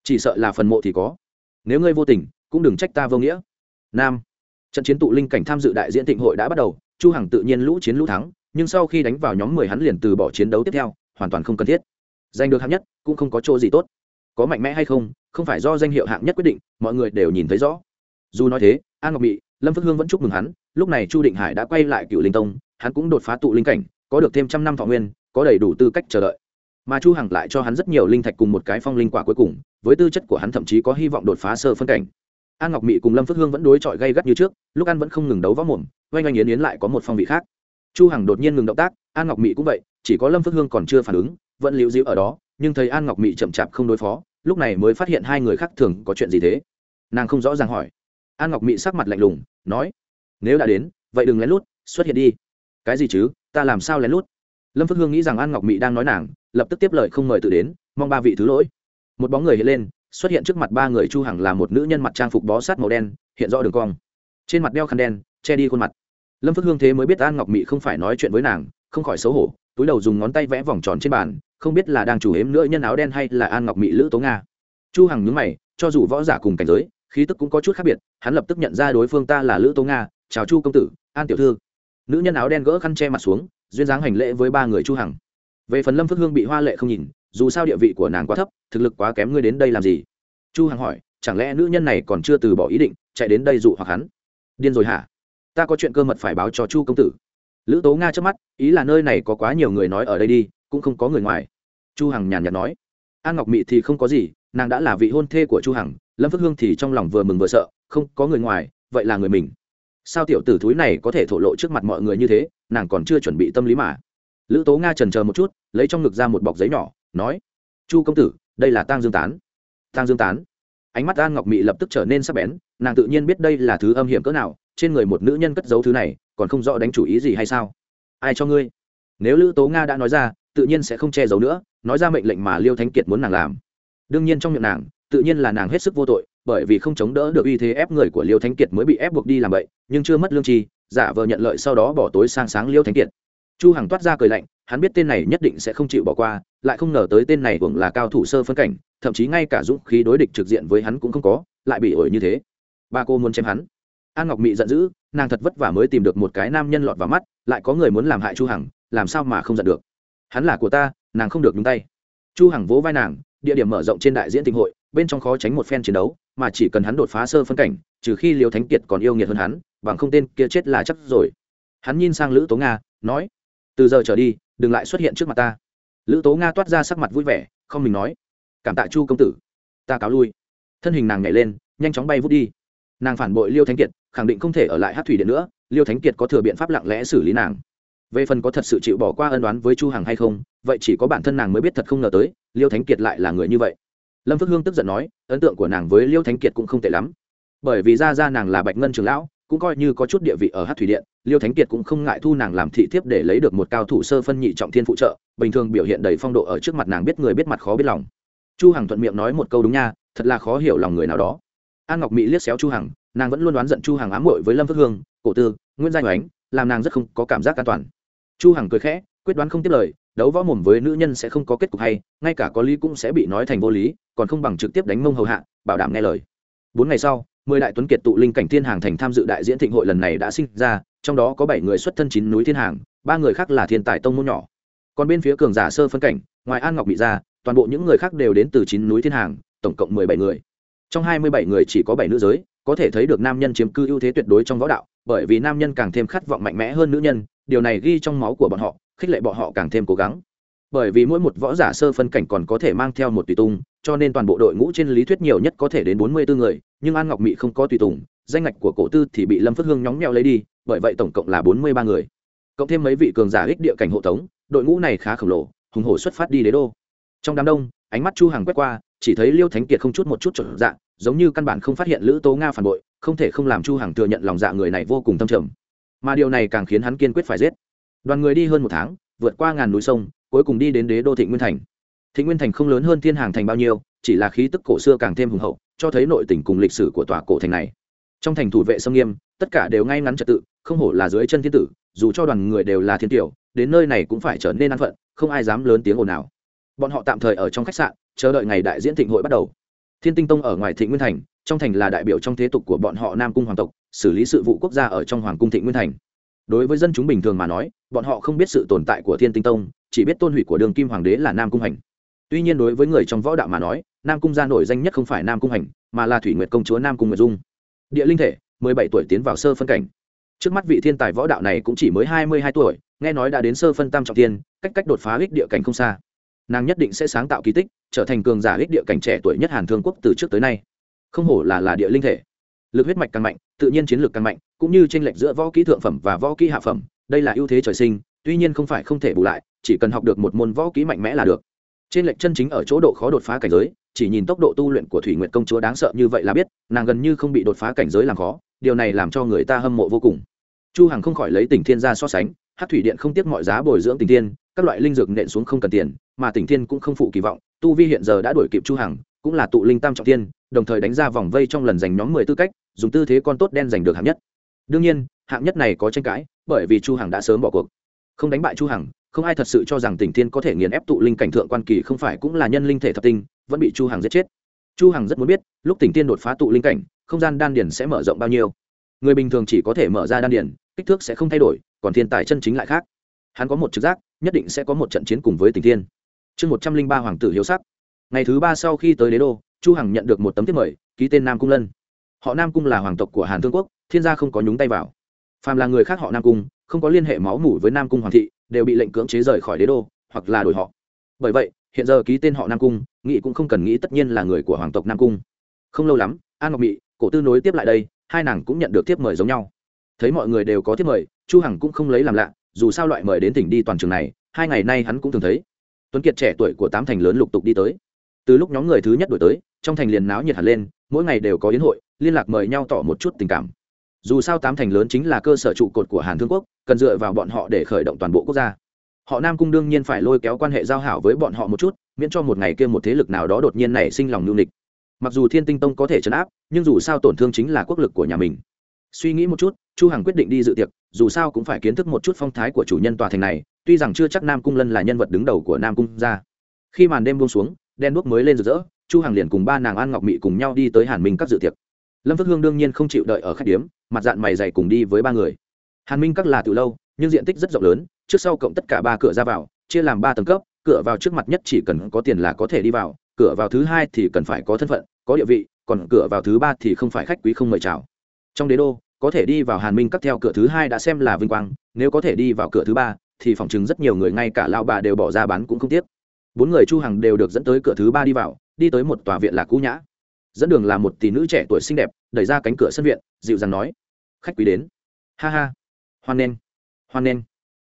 chỉ sợ là phần mộ thì có. Nếu ngươi vô tình, cũng đừng trách ta vô nghĩa. Nam, trận chiến tụ linh cảnh tham dự đại diễn thịnh hội đã bắt đầu, chu hằng tự nhiên lũ chiến lũ thắng, nhưng sau khi đánh vào nhóm mười hắn liền từ bỏ chiến đấu tiếp theo, hoàn toàn không cần thiết. Giành được hạng nhất, cũng không có chỗ gì tốt. Có mạnh mẽ hay không không phải do danh hiệu hạng nhất quyết định, mọi người đều nhìn thấy rõ. Dù nói thế, an ngọc mỹ lâm phước hương vẫn chúc mừng hắn, lúc này chu định hải đã quay lại cựu linh tông, hắn cũng đột phá tụ linh cảnh, có được thêm trăm năm thọ nguyên, có đầy đủ tư cách chờ đợi mà chu hằng lại cho hắn rất nhiều linh thạch cùng một cái phong linh quả cuối cùng, với tư chất của hắn thậm chí có hy vọng đột phá sơ phân cảnh. An ngọc mỹ cùng lâm phước hương vẫn đối chọi gây gắt như trước, lúc ăn vẫn không ngừng đấu võ mồm, oanh oanh yến yến lại có một phong vị khác. Chu hằng đột nhiên ngừng động tác an ngọc mỹ cũng vậy, chỉ có lâm phước hương còn chưa phản ứng, vẫn liễu dĩu ở đó, nhưng thấy an ngọc mỹ chậm chạp không đối phó, lúc này mới phát hiện hai người khác thường có chuyện gì thế. Nàng không rõ ràng hỏi. An ngọc mỹ sắc mặt lạnh lùng, nói, nếu đã đến, vậy đừng lén lút, xuất hiện đi. Cái gì chứ? Ta làm sao lén lút? Lâm phước hương nghĩ rằng an ngọc mỹ đang nói nàng lập tức tiếp lời không mời tự đến, mong ba vị thứ lỗi. Một bóng người hiện lên, xuất hiện trước mặt ba người chu hằng là một nữ nhân mặt trang phục bó sát màu đen, hiện rõ đường cong. Trên mặt đeo khăn đen, che đi khuôn mặt. Lâm phước hương thế mới biết an ngọc mỹ không phải nói chuyện với nàng, không khỏi xấu hổ, túi đầu dùng ngón tay vẽ vòng tròn trên bàn, không biết là đang chủ hếm nữa nhân áo đen hay là an ngọc mỹ lữ tố nga. Chu hằng nhướng mày, cho dù võ giả cùng cảnh giới, khí tức cũng có chút khác biệt, hắn lập tức nhận ra đối phương ta là lữ tố nga, chào chu công tử, an tiểu thư. Nữ nhân áo đen gỡ khăn che mặt xuống, duyên dáng hành lễ với ba người chu hằng về phần lâm phước hương bị hoa lệ không nhìn, dù sao địa vị của nàng quá thấp, thực lực quá kém ngươi đến đây làm gì? Chu hằng hỏi, chẳng lẽ nữ nhân này còn chưa từ bỏ ý định, chạy đến đây dụ hoặc hắn? Điên rồi hả? Ta có chuyện cơ mật phải báo cho chu công tử. Lữ tố nga trước mắt, ý là nơi này có quá nhiều người nói ở đây đi, cũng không có người ngoài. Chu hằng nhàn nhạt nói an ngọc mị thì không có gì, nàng đã là vị hôn thê của chu hằng, lâm phước hương thì trong lòng vừa mừng vừa sợ, không có người ngoài, vậy là người mình. Sao tiểu tử thúi này có thể thổ lộ trước mặt mọi người như thế, nàng còn chưa chuẩn bị tâm lý mà lữ tố nga trần chờ một chút, lấy trong ngực ra một bọc giấy nhỏ, nói, chu công tử, đây là tang dương tán. Tang dương tán. Ánh mắt an ngọc mị lập tức trở nên sắc bén, nàng tự nhiên biết đây là thứ âm hiểm cỡ nào, trên người một nữ nhân cất giấu thứ này, còn không rõ đánh chủ ý gì hay sao. Ai cho ngươi? Nếu lữ tố nga đã nói ra, tự nhiên sẽ không che giấu nữa, nói ra mệnh lệnh mà liêu thánh kiệt muốn nàng làm. Đương nhiên trong miệng nàng, tự nhiên là nàng hết sức vô tội, bởi vì không chống đỡ được uy thế ép người của liêu thánh kiệt mới bị ép buộc đi làm vậy nhưng chưa mất lương tri, giả vờ nhận lợi sau đó bỏ tối sang sáng liêu thánh kiệt chu hằng toát ra cười lạnh, hắn biết tên này nhất định sẽ không chịu bỏ qua, lại không ngờ tới tên này cũng là cao thủ sơ phân cảnh, thậm chí ngay cả dũng khí đối địch trực diện với hắn cũng không có, lại bị ổi như thế. Ba cô muốn chém hắn. An ngọc mị giận dữ, nàng thật vất vả mới tìm được một cái nam nhân lọt vào mắt, lại có người muốn làm hại chu hằng, làm sao mà không giận được? Hắn là của ta, nàng không được nhúng tay. Chu hằng vỗ vai nàng, địa điểm mở rộng trên đại diễn tình hội, bên trong khó tránh một phen chiến đấu, mà chỉ cần hắn đột phá sơ phân cảnh, trừ khi liêu thánh kiệt còn yêu nghiệt hơn hắn, bằng không tên kia chết là chắc rồi. Hắn nhìn sang lữ tố nga, nói từ giờ trở đi, đừng lại xuất hiện trước mặt ta. Lữ tố nga toát ra sắc mặt vui vẻ, không mình nói, cảm tạ chu công tử, ta cáo lui. Thân hình nàng nhảy lên, nhanh chóng bay vút đi. Nàng phản bội liêu thánh kiệt, khẳng định không thể ở lại hát thủy điện nữa, liêu thánh kiệt có thừa biện pháp lặng lẽ xử lý nàng. Về phần có thật sự chịu bỏ qua ân đoán với chu hằng hay không, vậy chỉ có bản thân nàng mới biết thật không ngờ tới, liêu thánh kiệt lại là người như vậy. Lâm phước hương tức giận nói, ấn tượng của nàng với liêu thánh kiệt cũng không tệ lắm, bởi vì ra ra nàng là bạch ngân trường lão cũng coi như có chút địa vị ở hát thủy điện, liêu thánh kiệt cũng không ngại thu nàng làm thị thiếp để lấy được một cao thủ sơ phân nhị trọng thiên phụ trợ, bình thường biểu hiện đầy phong độ ở trước mặt nàng biết người biết mặt khó biết lòng. Chu hằng thuận miệng nói một câu đúng nha, thật là khó hiểu lòng người nào đó. An ngọc mỹ liếc xéo chu hằng, nàng vẫn luôn đoán giận chu hằng ám muội với lâm phước hương, cổ tư, nguyễn gia ánh, làm nàng rất không có cảm giác an toàn. Chu hằng cười khẽ, quyết đoán không tiếp lời, đấu võ mồm với nữ nhân sẽ không có kết cục hay, ngay cả có lý cũng sẽ bị nói thành vô lý, còn không bằng trực tiếp đánh mông hầu hạ, bảo đảm nghe lời. Bốn ngày sau mười đại tuấn kiệt tụ linh cảnh thiên hàng thành tham dự đại diễn thịnh hội lần này đã sinh ra, trong đó có bảy người xuất thân chín núi thiên hàng, ba người khác là thiên tài tông môn nhỏ. Còn bên phía cường giả sơ phân cảnh, ngoài an ngọc bị ra, toàn bộ những người khác đều đến từ chín núi thiên hàng, tổng cộng mười bảy người. Trong hai mươi bảy người chỉ có bảy nữ giới, có thể thấy được nam nhân chiếm cư ưu thế tuyệt đối trong võ đạo, bởi vì nam nhân càng thêm khát vọng mạnh mẽ hơn nữ nhân, điều này ghi trong máu của bọn họ, khích lệ bọn họ càng thêm cố gắng. Bởi vì mỗi một võ giả sơ phân cảnh còn có thể mang theo một tùy tung, cho nên toàn bộ đội ngũ trên lý thuyết nhiều nhất có thể đến bốn mươi bốn người nhưng an ngọc mỹ không có tùy tùng, danh ngạch của cổ tư thì bị lâm phước hương nhóng nheo lấy đi, bởi vậy tổng cộng là bốn mươi ba người. Cộng thêm mấy vị cường giả ích địa cảnh hộ tống, đội ngũ này khá khổng lồ, hùng hổ xuất phát đi đế đô. Trong đám đông, ánh mắt chu hàng quét qua, chỉ thấy liêu thánh kiệt không chút một chút chuẩn dạ giống như căn bản không phát hiện lữ tố nga phản bội, không thể không làm chu hàng thừa nhận lòng dạ người này vô cùng tâm trầm. Mà điều này càng khiến hắn kiên quyết phải giết. Đoàn người đi hơn một tháng, vượt qua ngàn núi sông, cuối cùng đi đến đế đô thị nguyên thành thị nguyên thành không lớn hơn thiên hàng thành bao nhiêu, chỉ là khí tức cổ xưa càng thêm hùng hậu, cho thấy nội tình cùng lịch sử của tòa cổ thành này. Trong thành thủ vệ sông nghiêm, tất cả đều ngay ngắn trật tự, không hổ là dưới chân thiên tử, dù cho đoàn người đều là thiên tiểu, đến nơi này cũng phải trở nên an phận, không ai dám lớn tiếng ồn nào bọn họ tạm thời ở trong khách sạn, chờ đợi ngày đại diễn thịnh hội bắt đầu. Thiên tinh tông ở ngoài thị nguyên thành, trong thành là đại biểu trong thế tục của bọn họ nam cung hoàng tộc, xử lý sự vụ quốc gia ở trong hoàng cung thị nguyên thành. Đối với dân chúng bình thường mà nói, bọn họ không biết sự tồn tại của thiên tinh tông, chỉ biết tôn hủy của đường kim hoàng đế là nam cung hành tuy nhiên đối với người trong võ đạo mà nói, nam cung gia nổi danh nhất không phải nam cung hành, mà là thủy nguyệt công chúa nam cung nguyệt dung. Địa linh thể, mười bảy tuổi tiến vào sơ phân cảnh. Trước mắt vị thiên tài võ đạo này cũng chỉ mới hai mươi hai tuổi, nghe nói đã đến sơ phân tam trọng tiên, cách cách đột phá ích địa cảnh không xa. Nàng nhất định sẽ sáng tạo kỳ tích, trở thành cường giả ích địa cảnh trẻ tuổi nhất hàn thương quốc từ trước tới nay. Không hổ là là địa linh thể. Lực huyết mạch càng mạnh, tự nhiên chiến lược càng mạnh, cũng như tranh lệch giữa võ kỹ thượng phẩm và võ kỹ hạ phẩm, đây là ưu thế trời sinh, tuy nhiên không phải không thể bù lại, chỉ cần học được một môn võ kỹ mạnh mẽ là được trên lệnh chân chính ở chỗ độ khó đột phá cảnh giới, chỉ nhìn tốc độ tu luyện của thủy nguyện công chúa đáng sợ như vậy là biết, nàng gần như không bị đột phá cảnh giới làm khó, điều này làm cho người ta hâm mộ vô cùng. Chu hằng không khỏi lấy tỉnh thiên ra so sánh hát thủy điện không tiếc mọi giá bồi dưỡng tỉnh thiên, các loại linh dược nện xuống không cần tiền, mà tỉnh thiên cũng không phụ kỳ vọng, tu vi hiện giờ đã đuổi kịp chu hằng, cũng là tụ linh tam trọng thiên, đồng thời đánh ra vòng vây trong lần giành nhóm mười tư cách, dùng tư thế con tốt đen giành được hạng nhất. Đương nhiên, hạng nhất này có tranh cãi, bởi vì chu hằng đã sớm bỏ cuộc. Không đánh bại chu hằng không ai thật sự cho rằng tỉnh thiên có thể nghiền ép tụ linh cảnh thượng quan kỳ không phải cũng là nhân linh thể thập tinh, vẫn bị chu hằng giết chết. Chu hằng rất muốn biết, lúc tỉnh thiên đột phá tụ linh cảnh, không gian đan điền sẽ mở rộng bao nhiêu. Người bình thường chỉ có thể mở ra đan điền, kích thước sẽ không thay đổi, còn thiên tài chân chính lại khác. Hắn có một trực giác, nhất định sẽ có một trận chiến cùng với tỉnh thiên. Chương một trăm linh ba hoàng tử hiếu sắc. Ngày thứ ba sau khi tới đế đô, chu hằng nhận được một tấm thiếp mời, ký tên nam cung lân. Họ nam cung là hoàng tộc của hàn thương quốc, thiên gia không có nhúng tay vào. Phàm là người khác họ nam cung, không có liên hệ máu mủ với nam cung hoàng thị đều bị lệnh cưỡng chế rời khỏi đế đô, hoặc là đổi họ. Bởi vậy, hiện giờ ký tên họ nam cung nghị cũng không cần nghĩ tất nhiên là người của hoàng tộc nam cung. Không lâu lắm, an ngọc mỹ cổ tư nối tiếp lại đây, hai nàng cũng nhận được tiếp mời giống nhau. Thấy mọi người đều có tiếp mời, chu hằng cũng không lấy làm lạ, dù sao loại mời đến tỉnh đi toàn trường này, hai ngày nay hắn cũng thường thấy. Tuấn kiệt trẻ tuổi của tám thành lớn lục tục đi tới. Từ lúc nhóm người thứ nhất đổi tới, trong thành liền náo nhiệt hẳn lên, mỗi ngày đều có yến hội, liên lạc mời nhau tỏ một chút tình cảm dù sao tám thành lớn chính là cơ sở trụ cột của hàn thương quốc, cần dựa vào bọn họ để khởi động toàn bộ quốc gia. Họ nam cung đương nhiên phải lôi kéo quan hệ giao hảo với bọn họ một chút, miễn cho một ngày kia một thế lực nào đó đột nhiên nảy sinh lòng nhu nịch. Mặc dù thiên tinh tông có thể chấn áp, nhưng dù sao tổn thương chính là quốc lực của nhà mình. Suy nghĩ một chút, chu hằng quyết định đi dự tiệc, dù sao cũng phải kiến thức một chút phong thái của chủ nhân tòa thành này, tuy rằng chưa chắc nam cung lân là nhân vật đứng đầu của nam cung gia. Khi màn đêm buông xuống đen đuốc mới lên rực rỡ, chu hằng liền cùng ba nàng an ngọc mị cùng nhau đi tới hàn minh các dự tiệc. Lâm phước hương đương nhiên không chịu đợi ở khách điếm mặt dạng mày dày cùng đi với ba người. Hàn minh các là từ lâu, nhưng diện tích rất rộng lớn, trước sau cộng tất cả ba cửa ra vào, chia làm ba tầng cấp, cửa vào trước mặt nhất chỉ cần có tiền là có thể đi vào, cửa vào thứ hai thì cần phải có thân phận, có địa vị, còn cửa vào thứ ba thì không phải khách quý không mời chào. Trong đế đô, có thể đi vào hàn minh các theo cửa thứ hai đã xem là vinh quang, nếu có thể đi vào cửa thứ ba, thì phỏng chứng rất nhiều người, ngay cả lao bà đều bỏ ra bán cũng không tiếc. Bốn người chu hằng đều được dẫn tới cửa thứ ba đi vào, đi tới một tòa viện lạc cũ nhã dẫn đường là một tỷ nữ trẻ tuổi xinh đẹp, đẩy ra cánh cửa sân viện, dịu dàng nói, khách quý đến. Ha ha. Hoan nghênh. Hoan nghênh.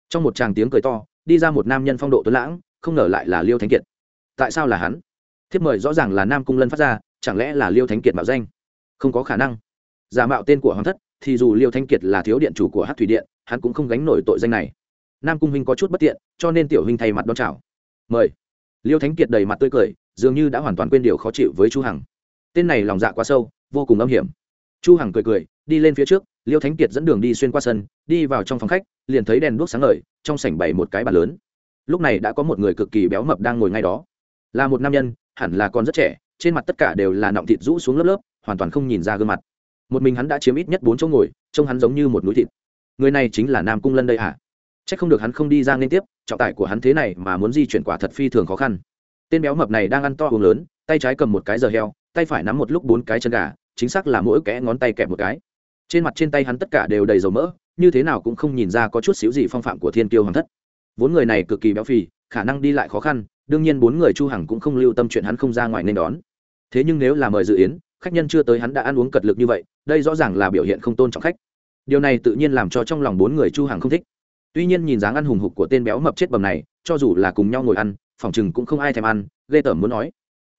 Trong một tràng tiếng cười to, đi ra một nam nhân phong độ tuấn lãng, không ngờ lại là liêu thánh kiệt. Tại sao là hắn? Thiếp mời rõ ràng là nam cung lân phát ra, chẳng lẽ là liêu thánh kiệt mạo danh? Không có khả năng. Giả mạo tên của hoàng thất, thì dù liêu thanh kiệt là thiếu điện chủ của hát thủy điện, hắn cũng không gánh nổi tội danh này. Nam cung huynh có chút bất tiện, cho nên tiểu huynh thay mặt đón chào. Mời. Liêu thánh kiệt đầy mặt tươi cười, dường như đã hoàn toàn quên điều khó chịu với chu hằng tên này lòng dạ quá sâu, vô cùng âm hiểm. Chu hằng cười cười, đi lên phía trước, liêu thánh kiệt dẫn đường đi xuyên qua sân, đi vào trong phòng khách, liền thấy đèn đuốc sáng ngời, trong sảnh bày một cái bàn lớn. Lúc này đã có một người cực kỳ béo mập đang ngồi ngay đó. Là một nam nhân, hẳn là còn rất trẻ, trên mặt tất cả đều là nọng thịt rũ xuống lớp lớp, hoàn toàn không nhìn ra gương mặt. Một mình hắn đã chiếm ít nhất bốn chỗ ngồi, trông hắn giống như một núi thịt. Người này chính là nam cung lân đây hả? C h ắ c không được hắn không đi ra liên tiếp, trọng tải của hắn thế này mà muốn di chuyển quả thật phi thường khó khăn. Tên béo mập này đang ăn to uống lớn, tay trái cầm một cái giờ heo tay phải nắm một lúc bốn cái chân gà, chính xác là mỗi kẽ ngón tay kẹp một cái. Trên mặt trên tay hắn tất cả đều đầy dầu mỡ, như thế nào cũng không nhìn ra có chút xíu gì phong phạm của thiên kiêu hoàng thất. Vốn người này cực kỳ béo phì, khả năng đi lại khó khăn, đương nhiên bốn người chu hằng cũng không lưu tâm chuyện hắn không ra ngoài nên đón. Thế nhưng nếu là mời dự yến, khách nhân chưa tới hắn đã ăn uống cật lực như vậy, đây rõ ràng là biểu hiện không tôn trọng khách. Điều này tự nhiên làm cho trong lòng bốn người chu hằng không thích. Tuy nhiên nhìn dáng ăn hùng hục của tên béo mập chết bầm này, cho dù là cùng nhau ngồi ăn, phòng chừng cũng không ai thèm ăn, ghê tởm muốn nói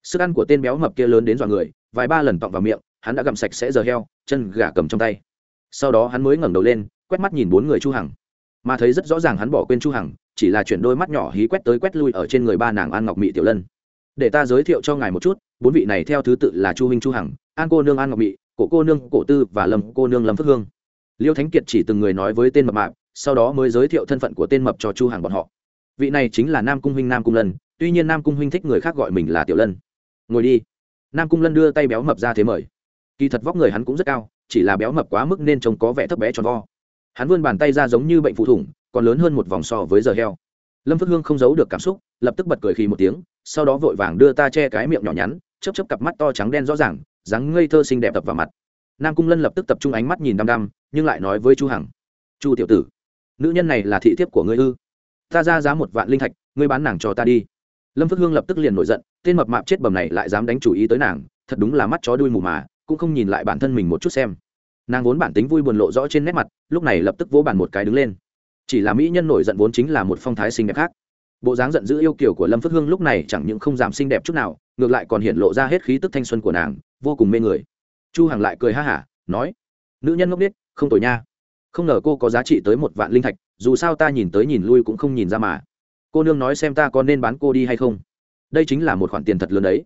sức ăn của tên béo mập kia lớn đến dọa người, vài ba lần tọng vào miệng, hắn đã gặm sạch sẽ giờ heo, chân gà cầm trong tay. Sau đó hắn mới ngẩng đầu lên, quét mắt nhìn bốn người chu hằng. Mà thấy rất rõ ràng hắn bỏ quên chu hằng, chỉ là chuyển đôi mắt nhỏ hí quét tới quét lui ở trên người ba nàng an ngọc mỹ tiểu lân. Để ta giới thiệu cho ngài một chút, bốn vị này theo thứ tự là chu huynh chu hằng, an cô nương an ngọc mỹ cổ cô nương cổ tư và lâm cô nương lâm phước hương. Liêu thánh kiệt chỉ từng người nói với tên mập mạp, sau đó mới giới thiệu thân phận của tên mập cho chu hằng bọn họ. Vị này chính là nam cung huynh nam cung lân, tuy nhiên nam cung huynh thích người khác gọi mình là tiểu lân ngồi đi. Nam cung lân đưa tay béo mập ra thế mời. Kỳ thật vóc người hắn cũng rất cao, chỉ là béo mập quá mức nên trông có vẻ thấp bé tròn vo. Hắn vươn bàn tay ra giống như bệnh phụ thủng, còn lớn hơn một vòng so với giờ heo. Lâm phước hương không giấu được cảm xúc, lập tức bật cười khi một tiếng, sau đó vội vàng đưa ta che cái miệng nhỏ nhắn chấp chấp cặp mắt to trắng đen rõ ràng, dáng ngây thơ xinh đẹp tập vào mặt. Nam cung lân lập tức tập trung ánh mắt nhìn đăm đăm, nhưng lại nói với chu hằng. Chu tiểu tử, nữ nhân này là thị thiếp của ngươi ư? Ta ra giá một vạn linh thạch, ngươi bán nàng cho ta đi lâm phước hương lập tức liền nổi giận, tên mập mạp chết bầm này lại dám đánh chủ ý tới nàng, thật đúng là mắt chó đuôi mù mà, cũng không nhìn lại bản thân mình một chút xem. Nàng vốn bản tính vui buồn lộ rõ trên nét mặt, lúc này lập tức vỗ bàn một cái đứng lên. Chỉ là mỹ nhân nổi giận vốn chính là một phong thái xinh đẹp khác. Bộ dáng giận dữ yêu kiểu của lâm phước hương lúc này chẳng những không giảm xinh đẹp chút nào, ngược lại còn hiện lộ ra hết khí tức thanh xuân của nàng, vô cùng mê người. Chu hằng lại cười ha hả, nói, nữ nhân ngốc biết không tội nha. Không ngờ cô có giá trị tới một vạn linh thạch, dù sao ta nhìn tới nhìn lui cũng không nhìn ra mà cô nương nói xem ta có nên bán cô đi hay không. Đây chính là một khoản tiền thật lớn đấy.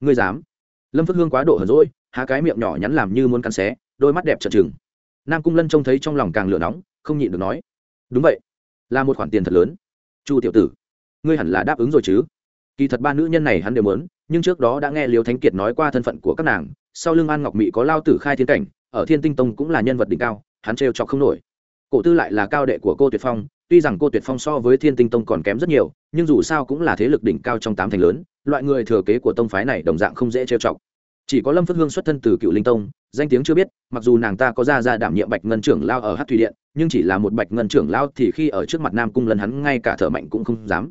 Ngươi dám? Lâm phước hương quá độ hờn rỗi há cái miệng nhỏ nhắn làm như muốn cắn xé, đôi mắt đẹp trợn trừng. Nam cung lân trông thấy trong lòng càng lửa nóng, không nhịn được nói. Đúng vậy, là một khoản tiền thật lớn. Chu tiểu tử, ngươi hẳn là đáp ứng rồi chứ. Kỳ thật ba nữ nhân này hắn đều muốn, nhưng trước đó đã nghe liêu thánh kiệt nói qua thân phận của các nàng, sau lưng an ngọc mỹ có lao tử khai thiên cảnh, ở thiên tinh tông cũng là nhân vật đỉnh cao, hắn trêu chọc không nổi. Cổ tư lại là cao đệ của cô tuyệt phong tuy rằng cô tuyệt phong so với thiên tinh tông còn kém rất nhiều, nhưng dù sao cũng là thế lực đỉnh cao trong tám thành lớn, loại người thừa kế của tông phái này đồng dạng không dễ trêu chọc. Chỉ có lâm phước hương xuất thân từ cựu linh tông, danh tiếng chưa biết, mặc dù nàng ta có ra ra đảm nhiệm bạch ngân trưởng lao ở hát thủy điện, nhưng chỉ là một bạch ngân trưởng lao thì khi ở trước mặt nam cung lần hắn ngay cả thở mạnh cũng không dám.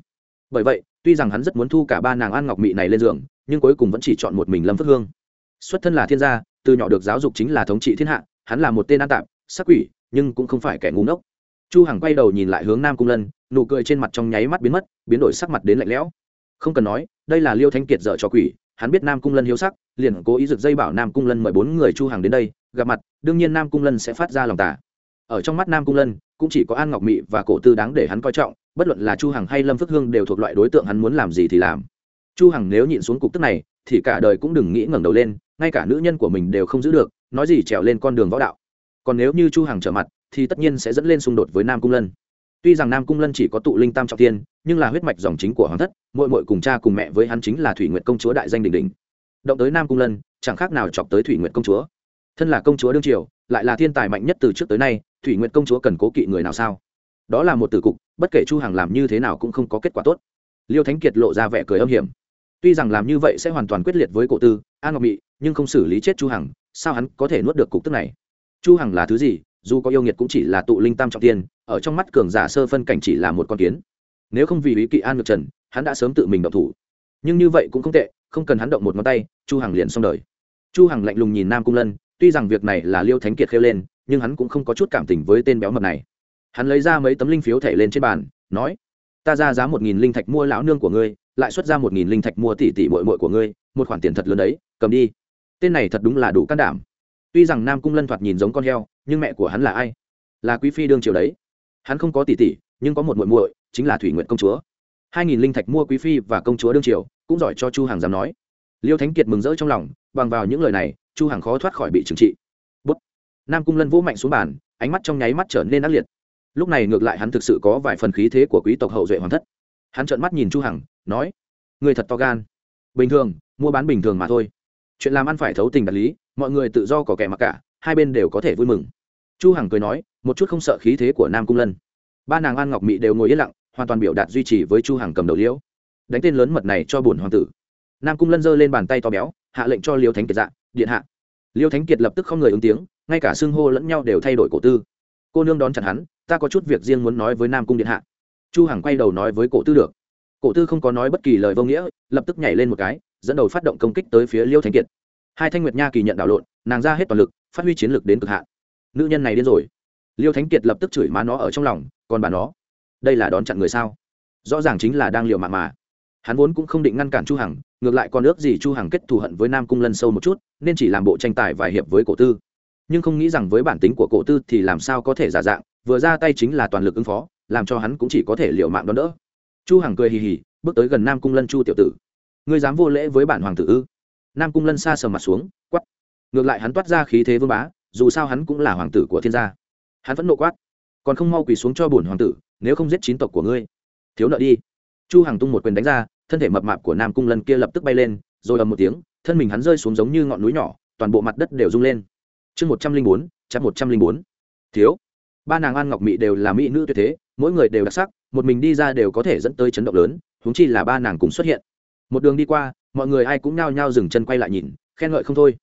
Bởi vậy, tuy rằng hắn rất muốn thu cả ba nàng an ngọc mị này lên giường, nhưng cuối cùng vẫn chỉ chọn một mình lâm phước hương. Xuất thân là thiên gia, từ nhỏ được giáo dục chính là thống trị thiên hạ, hắn là một tên an tạp, sắc quỷ, nhưng cũng không phải kẻ ngu ngốc chu hằng quay đầu nhìn lại hướng nam cung lân, nụ cười trên mặt trong nháy mắt biến mất, biến đổi sắc mặt đến lạnh lẽo. Không cần nói, đây là liêu thanh kiệt dở cho quỷ, hắn biết nam cung lân hiếu sắc, liền cố ý rực dây bảo nam cung lân mời bốn người chu Hằng đến đây, gặp mặt, đương nhiên nam cung lân sẽ phát ra lòng tả ở trong mắt nam cung lân, cũng chỉ có an ngọc mị và cổ tư đáng để hắn coi trọng, bất luận là chu hằng hay lâm phước hương đều thuộc loại đối tượng hắn muốn làm gì thì làm. Chu hằng nếu nhịn xuống cục tức này, thì cả đời cũng đừng nghĩ ngẩng đầu lên, ngay cả nữ nhân của mình đều không giữ được, nói gì trèo lên con đường võ đạo. Còn nếu như chu hằng trở mặt thì tất nhiên sẽ dẫn lên xung đột với nam cung lân. Tuy rằng nam cung lân chỉ có tụ linh tam trọng tiên nhưng là huyết mạch dòng chính của hoàng thất mội mội cùng cha cùng mẹ với hắn chính là thủy nguyệt công chúa đại danh đỉnh đỉnh. Động tới nam cung lân, chẳng khác nào chọc tới thủy nguyệt công chúa. Thân là công chúa đương triều, lại là thiên tài mạnh nhất từ trước tới nay, thủy nguyệt công chúa cần cố kỵ người nào sao? Đó là một từ cục, bất kể chu hằng làm như thế nào cũng không có kết quả tốt. Liêu thánh kiệt lộ ra vẻ cười âm hiểm. Tuy rằng làm như vậy sẽ hoàn toàn quyết liệt với cổ tư an ngọc mị, nhưng không xử lý chết chu hằng, sao hắn có thể nuốt được cục tức này? Chu hằng là thứ gì? Dù có yêu nghiệt cũng chỉ là tụ linh tam trọng tiên, ở trong mắt cường giả sơ phân cảnh chỉ là một con kiến. Nếu không vì ý kỵ an ngược trần, hắn đã sớm tự mình động thủ. Nhưng như vậy cũng không tệ, không cần hắn động một ngón tay, chu hằng liền xong đời. Chu hằng lạnh lùng nhìn nam cung lân, tuy rằng việc này là liêu thánh kiệt khêu lên, nhưng hắn cũng không có chút cảm tình với tên béo mập này. Hắn lấy ra mấy tấm linh phiếu thẻ lên trên bàn, nói, ta ra giá một nghìn linh thạch mua lão nương của ngươi, lại xuất ra một nghìn linh thạch mua tỷ tỷ muội muội của ngươi, một khoản tiền thật lớn đấy, cầm đi. Tên này thật đúng là đủ can đảm. Tuy rằng nam cung lân thoạt nhìn giống con heo nhưng mẹ của hắn là ai? Là quý phi đương triều đấy. Hắn không có tỷ tỷ, nhưng có một muội muội, chính là thủy nguyện công chúa. Hai nghìn linh thạch mua quý phi và công chúa đương triều, cũng giỏi cho chu hàng dám nói. Liêu thánh kiệt mừng rỡ trong lòng, bằng vào những lời này, chu hàng khó thoát khỏi bị trừng trị. Bút. Nam cung lân vũ mạnh xuống bàn, ánh mắt trong nháy mắt trở nên ác liệt. Lúc này ngược lại hắn thực sự có vài phần khí thế của quý tộc hậu duệ hoàng thất. Hắn trợn mắt nhìn chu hằng, nói, người thật to gan. Bình thường, mua bán bình thường mà thôi. Chuyện làm ăn phải thấu tình đạt lý, mọi người tự do có kẻ mặc cả, hai bên đều có thể vui mừng chu hằng cười nói, một chút không sợ khí thế của nam cung lân. Ba nàng an ngọc mỹ đều ngồi yên lặng, hoàn toàn biểu đạt duy trì với chu hằng cầm đầu liễu. Đánh tên lớn mật này cho bổn hoàng tử. Nam cung lân giơ lên bàn tay to béo, hạ lệnh cho liêu thánh kiệt dạ điện hạ. Liêu thánh kiệt lập tức không người ứng tiếng, ngay cả xưng hô lẫn nhau đều thay đổi cổ tư. Cô nương đón chặn hắn, ta có chút việc riêng muốn nói với nam cung điện hạ. Chu hằng quay đầu nói với cổ tư được. Cổ tư không có nói bất kỳ lời vô nghĩa, lập tức nhảy lên một cái, dẫn đầu phát động công kích tới phía liêu thánh kiệt. Hai thanh nguyệt nha kỳ nhận đảo lộn, nàng ra hết toàn lực, phát huy chiến lực đến cực hạn nữ nhân này điên rồi. Liêu thánh kiệt lập tức chửi má nó ở trong lòng, còn bà nó, đây là đón chặn người sao? Rõ ràng chính là đang liều mạng mà. Hắn vốn cũng không định ngăn cản chu hằng, ngược lại còn ước gì chu hằng kết thù hận với nam cung lân sâu một chút, nên chỉ làm bộ tranh tài vài hiệp với cổ tư. Nhưng không nghĩ rằng với bản tính của cổ tư thì làm sao có thể giả dạng, vừa ra tay chính là toàn lực ứng phó, làm cho hắn cũng chỉ có thể liều mạng đón đỡ. Chu hằng cười hì hì, bước tới gần nam cung lân chu tiểu tử. Ngươi dám vô lễ với bản hoàng tử ư? Nam cung lân xa sờ mặt xuống quát ngược lại hắn toát ra khí thế vương bá dù sao hắn cũng là hoàng tử của thiên gia. Hắn vẫn nộ quát, còn không mau quỳ xuống cho bổn hoàng tử, nếu không giết chín tộc của ngươi. Thiếu nợ đi. Chu hằng tung một quyền đánh ra, thân thể mập mạp của nam cung lân kia lập tức bay lên, rồi ầm một tiếng, thân mình hắn rơi xuống giống như ngọn núi nhỏ, toàn bộ mặt đất đều rung lên. Chương một trăm linh bốn chắc một trăm linh bốn. Thiếu. Ba nàng an ngọc mỹ đều là mỹ nữ tuyệt thế, mỗi người đều đặc sắc, một mình đi ra đều có thể dẫn tới chấn động lớn húng chi là ba nàng cùng xuất hiện. Một đường đi qua, mọi người ai cũng nao nhao dừng chân quay lại nhìn, khen ngợi không thôi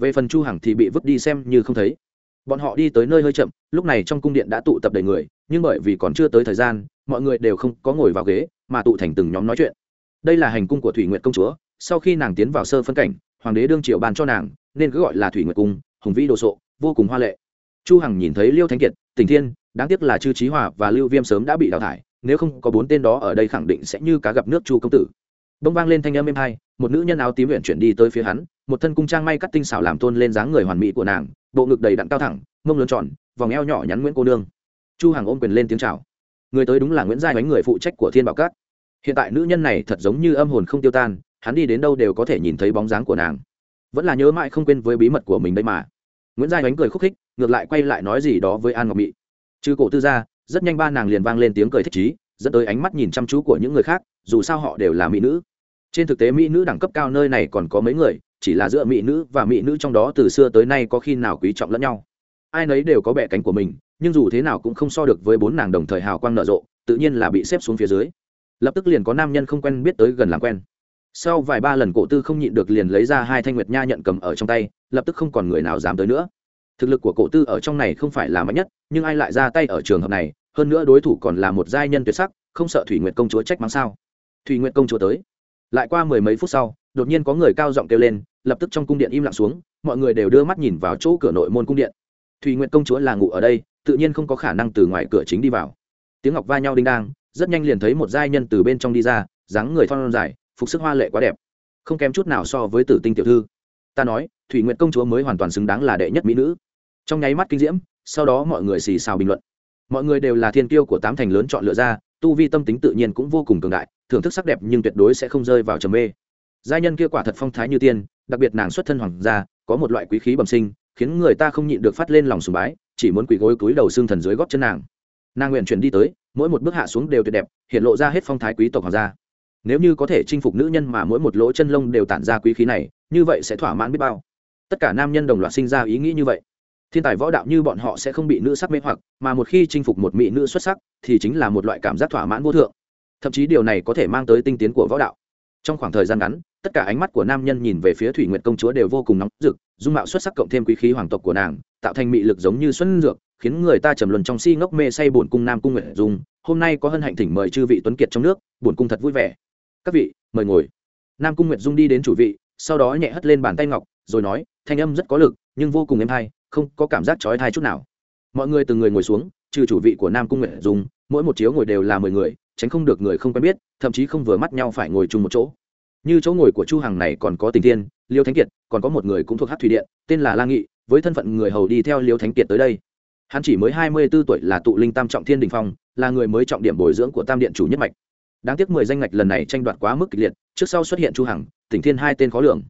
về phần chu hằng thì bị vứt đi xem như không thấy. Bọn họ đi tới nơi hơi chậm, lúc này trong cung điện đã tụ tập đầy người, nhưng bởi vì còn chưa tới thời gian, mọi người đều không có ngồi vào ghế, mà tụ thành từng nhóm nói chuyện. Đây là hành cung của thủy nguyệt công chúa, sau khi nàng tiến vào sơ phân cảnh, hoàng đế đương triệu bàn cho nàng, nên cứ gọi là thủy nguyệt cung, hùng vĩ đồ sộ, vô cùng hoa lệ. Chu hằng nhìn thấy liêu thánh kiệt tình thiên, đáng tiếc là chư trí hòa và lưu viêm sớm đã bị đào thải, nếu không có bốn tên đó ở đây khẳng định sẽ như cá gặp nước chu công tử. Bông vang lên thanh âm êm hai một nữ nhân áo tím huyện chuyển đi tới phía hắn một thân cung trang may cắt tinh xảo làm tôn lên dáng người hoàn mỹ của nàng, bộ ngực đầy đặn cao thẳng, mông lớn tròn, vòng eo nhỏ nhắn nguyễn cô nương. Chu hàng ôm quyền lên tiếng chào. Người tới đúng là nguyễn giai bánh người phụ trách của thiên bảo cát hiện tại nữ nhân này thật giống như âm hồn không tiêu tan, hắn đi đến đâu đều có thể nhìn thấy bóng dáng của nàng. Vẫn là nhớ mãi không quên với bí mật của mình đây mà. Nguyễn giai bánh cười khúc khích, ngược lại quay lại nói gì đó với an ngọc mỹ trừ cổ tư gia rất nhanh ba nàng liền vang lên tiếng cười thích chí, dẫn tới ánh mắt nhìn chăm chú của những người khác, dù sao họ đều là mỹ nữ. Trên thực tế mỹ nữ đẳng cấp cao nơi này còn có mấy người chỉ là giữa mỹ nữ và mỹ nữ trong đó từ xưa tới nay có khi nào quý trọng lẫn nhau. Ai nấy đều có bẻ cánh của mình, nhưng dù thế nào cũng không so được với bốn nàng đồng thời hào quang nở rộ, tự nhiên là bị xếp xuống phía dưới. Lập tức liền có nam nhân không quen biết tới gần làm quen. Sau vài ba lần cổ tư không nhịn được liền lấy ra hai thanh nguyệt nha nhận cầm ở trong tay, lập tức không còn người nào dám tới nữa. Thực lực của cổ tư ở trong này không phải là mạnh nhất, nhưng ai lại ra tay ở trường hợp này, hơn nữa đối thủ còn là một giai nhân tuyệt sắc, không sợ thủy nguyệt công chúa trách mắng sao? Thủy nguyệt công chúa tới. Lại qua mười mấy phút sau, đột nhiên có người cao giọng kêu lên lập tức trong cung điện im lặng xuống, mọi người đều đưa mắt nhìn vào chỗ cửa nội môn cung điện. Thùy nguyện công chúa là ngủ ở đây, tự nhiên không có khả năng từ ngoài cửa chính đi vào. Tiếng ngọc va nhau đinh đang, rất nhanh liền thấy một giai nhân từ bên trong đi ra, dáng người thon dài, phục sức hoa lệ quá đẹp. Không kém chút nào so với tử tinh tiểu thư. Ta nói, thủy nguyện công chúa mới hoàn toàn xứng đáng là đệ nhất mỹ nữ. Trong nháy mắt kinh diễm, sau đó mọi người xì xào bình luận. Mọi người đều là thiên kiêu của tám thành lớn chọn lựa ra, tu vi tâm tính tự nhiên cũng vô cùng cường đại, thưởng thức sắc đẹp nhưng tuyệt đối sẽ không rơi vào trầm mê. Giai nhân kia quả thật phong thái như tiên đặc biệt nàng xuất thân hoàng gia, có một loại quý khí bẩm sinh, khiến người ta không nhịn được phát lên lòng sùng bái, chỉ muốn quỳ gối túi đầu xương thần dưới gót chân nàng. Nàng nguyện chuyển đi tới, mỗi một bước hạ xuống đều tuyệt đẹp, hiện lộ ra hết phong thái quý tộc hoàng gia. Nếu như có thể chinh phục nữ nhân mà mỗi một lỗ chân lông đều tản ra quý khí này, như vậy sẽ thỏa mãn biết bao. Tất cả nam nhân đồng loạt sinh ra ý nghĩ như vậy. Thiên tài võ đạo như bọn họ sẽ không bị nữ sắc mê hoặc, mà một khi chinh phục một mỹ nữ xuất sắc, thì chính là một loại cảm giác thỏa mãn vô thượng. Thậm chí điều này có thể mang tới tinh tiến của võ đạo. Trong khoảng thời gian ngắn tất cả ánh mắt của nam nhân nhìn về phía thủy nguyệt công chúa đều vô cùng nóng rực, dung mạo xuất sắc cộng thêm quý khí hoàng tộc của nàng, tạo thành mị lực giống như xuân dược, khiến người ta trầm luân trong si ngốc mê say bổn cung nam cung nguyệt dung. Hôm nay có hân hạnh thỉnh mời chư vị tuấn kiệt trong nước bổn cung thật vui vẻ. Các vị, mời ngồi. Nam cung nguyệt dung đi đến chủ vị, sau đó nhẹ hất lên bàn tay ngọc, rồi nói, thanh âm rất có lực, nhưng vô cùng êm hay, không có cảm giác trói thai chút nào. Mọi người từng người ngồi xuống, trừ chủ vị của nam cung nguyệt dung, mỗi một chiếu ngồi đều là mười người, tránh không được người không quen biết, thậm chí không vừa mắt nhau phải ngồi chung một chỗ như chỗ ngồi của chu hằng này còn có tình thiên, liêu thánh kiệt, còn có một người cũng thuộc hát thủy điện, tên là la nghị, với thân phận người hầu đi theo liêu thánh kiệt tới đây. Hắn chỉ mới hai mươi 24 tuổi là tụ linh tam trọng thiên đình phong, là người mới trọng điểm bồi dưỡng của tam điện chủ nhất mạch. Đáng tiếc mười danh ngạch lần này tranh đoạt quá mức kịch liệt, trước sau xuất hiện chu hằng tỉnh thiên hai tên khó lường.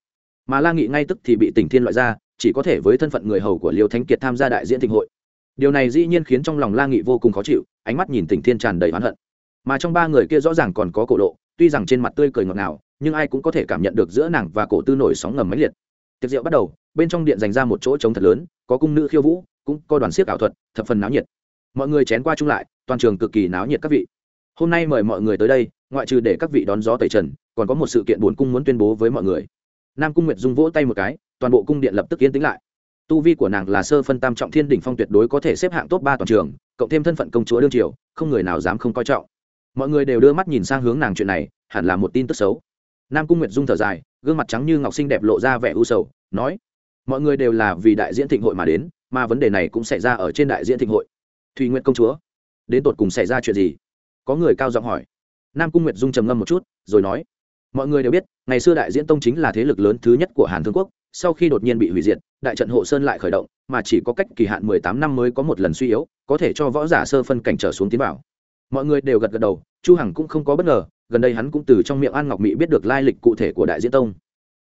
Mà la nghị ngay tức thì bị tỉnh thiên loại ra, chỉ có thể với thân phận người hầu của liêu thánh kiệt tham gia đại diễn thịnh hội. Điều này dĩ nhiên khiến trong lòng la nghị vô cùng khó chịu, ánh mắt nhìn tỉnh thiên tràn đầy oán hận. Mà trong ba người kia rõ ràng còn có cổ lộ, tuy rằng trên mặt tươi cười ngọt ngào nhưng ai cũng có thể cảm nhận được giữa nàng và cổ tư nổi sóng ngầm máy liệt. Tiệc rượu bắt đầu, bên trong điện dành ra một chỗ trống thật lớn, có cung nữ khiêu vũ, cũng có đoàn siếc ảo thuật, thập phần náo nhiệt. Mọi người chén qua chung lại, toàn trường cực kỳ náo nhiệt các vị. Hôm nay mời mọi người tới đây, ngoại trừ để các vị đón gió tẩy trần, còn có một sự kiện buồn cung muốn tuyên bố với mọi người. Nam cung nguyệt dung vỗ tay một cái, toàn bộ cung điện lập tức yên tĩnh lại. Tu vi của nàng là sơ phân tam trọng thiên đỉnh phong tuyệt đối có thể xếp hạng top ba toàn trường, cộng thêm thân phận công chúa đương triều, không người nào dám không coi trọng. Mọi người đều đưa mắt nhìn sang hướng nàng chuyện này, hẳn là một tin tức xấu nam cung nguyệt dung thở dài, gương mặt trắng như ngọc xinh đẹp lộ ra vẻ u sầu, nói, mọi người đều là vì đại diễn thịnh hội mà đến, mà vấn đề này cũng xảy ra ở trên đại diễn thịnh hội. Thùy nguyệt công chúa, đến tột cùng xảy ra chuyện gì? Có người cao giọng hỏi. Nam cung nguyệt dung trầm ngâm một chút, rồi nói, mọi người đều biết, ngày xưa đại diễn tông chính là thế lực lớn thứ nhất của hàn thương quốc, sau khi đột nhiên bị hủy diệt, đại trận hộ sơn lại khởi động, mà chỉ có cách kỳ hạn mười tám năm mới có một lần suy yếu, có thể cho võ giả sơ phân cảnh trở xuống tiến vào. Mọi người đều gật gật đầu chu hằng cũng không có bất ngờ, gần đây hắn cũng từ trong miệng an ngọc mỹ biết được lai lịch cụ thể của đại diễn tông.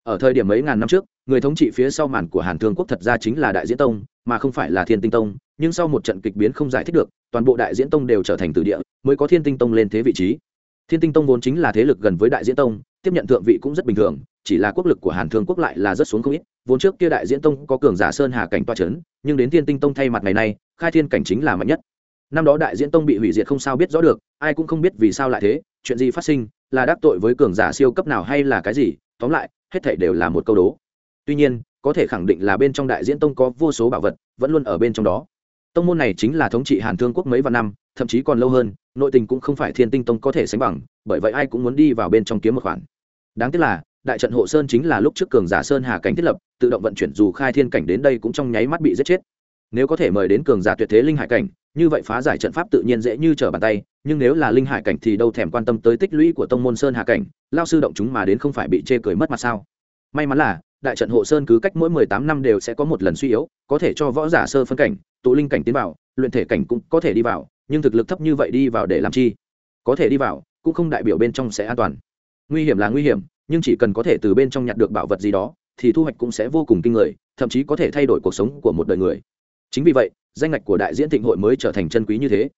Ở thời điểm mấy ngàn năm trước, người thống trị phía sau màn của hàn thương quốc thật ra chính là đại diễn tông, mà không phải là thiên tinh tông, nhưng sau một trận kịch biến không giải thích được, toàn bộ đại diễn tông đều trở thành tử địa, mới có thiên tinh tông lên thế vị trí. Thiên tinh tông vốn chính là thế lực gần với đại diễn tông, tiếp nhận thượng vị cũng rất bình thường, chỉ là quốc lực của hàn thương quốc lại là rất xuống không ít. Vốn trước kia đại diễn tông có cường giả sơn hà cảnh toa c h ấ n nhưng đến thiên tinh tông thay mặt ngày nay, khai thiên cảnh chính là mạnh nhất năm đó đại diễn tông bị hủy diệt không sao biết rõ được, ai cũng không biết vì sao lại thế, chuyện gì phát sinh, là đắc tội với cường giả siêu cấp nào hay là cái gì, tóm lại, hết thảy đều là một câu đố. Tuy nhiên, có thể khẳng định là bên trong đại diễn tông có vô số bảo vật, vẫn luôn ở bên trong đó. Tông môn này chính là thống trị hàn thương quốc mấy vạn năm, thậm chí còn lâu hơn, nội tình cũng không phải thiên tinh tông có thể sánh bằng, bởi vậy ai cũng muốn đi vào bên trong kiếm một khoản. Đáng tiếc là, đại trận hộ sơn chính là lúc trước cường giả sơn hà cảnh thiết lập, tự động vận chuyển dù khai thiên cảnh đến đây cũng trong nháy mắt bị giết chết. Nếu có thể mời đến cường giả tuyệt thế linh hải cảnh như vậy phá giải trận pháp tự nhiên dễ như trở bàn tay, nhưng nếu là linh hải cảnh thì đâu thèm quan tâm tới tích lũy của tông môn sơn hà cảnh, lao sư động chúng mà đến không phải bị chê cười mất mặt sao? May mắn là, đại trận hộ sơn cứ cách mỗi mười tám năm đều sẽ có một lần suy yếu, có thể cho võ giả sơ phân cảnh, tụ linh cảnh tiến vào, luyện thể cảnh cũng có thể đi vào, nhưng thực lực thấp như vậy đi vào để làm chi? Có thể đi vào, cũng không đại biểu bên trong sẽ an toàn. Nguy hiểm là nguy hiểm, nhưng chỉ cần có thể từ bên trong nhặt được bảo vật gì đó, thì thu hoạch cũng sẽ vô cùng kinh người, thậm chí có thể thay đổi cuộc sống của một đời người. Chính vì vậy danh ngạch của đại diễn thịnh hội mới trở thành chân quý như thế.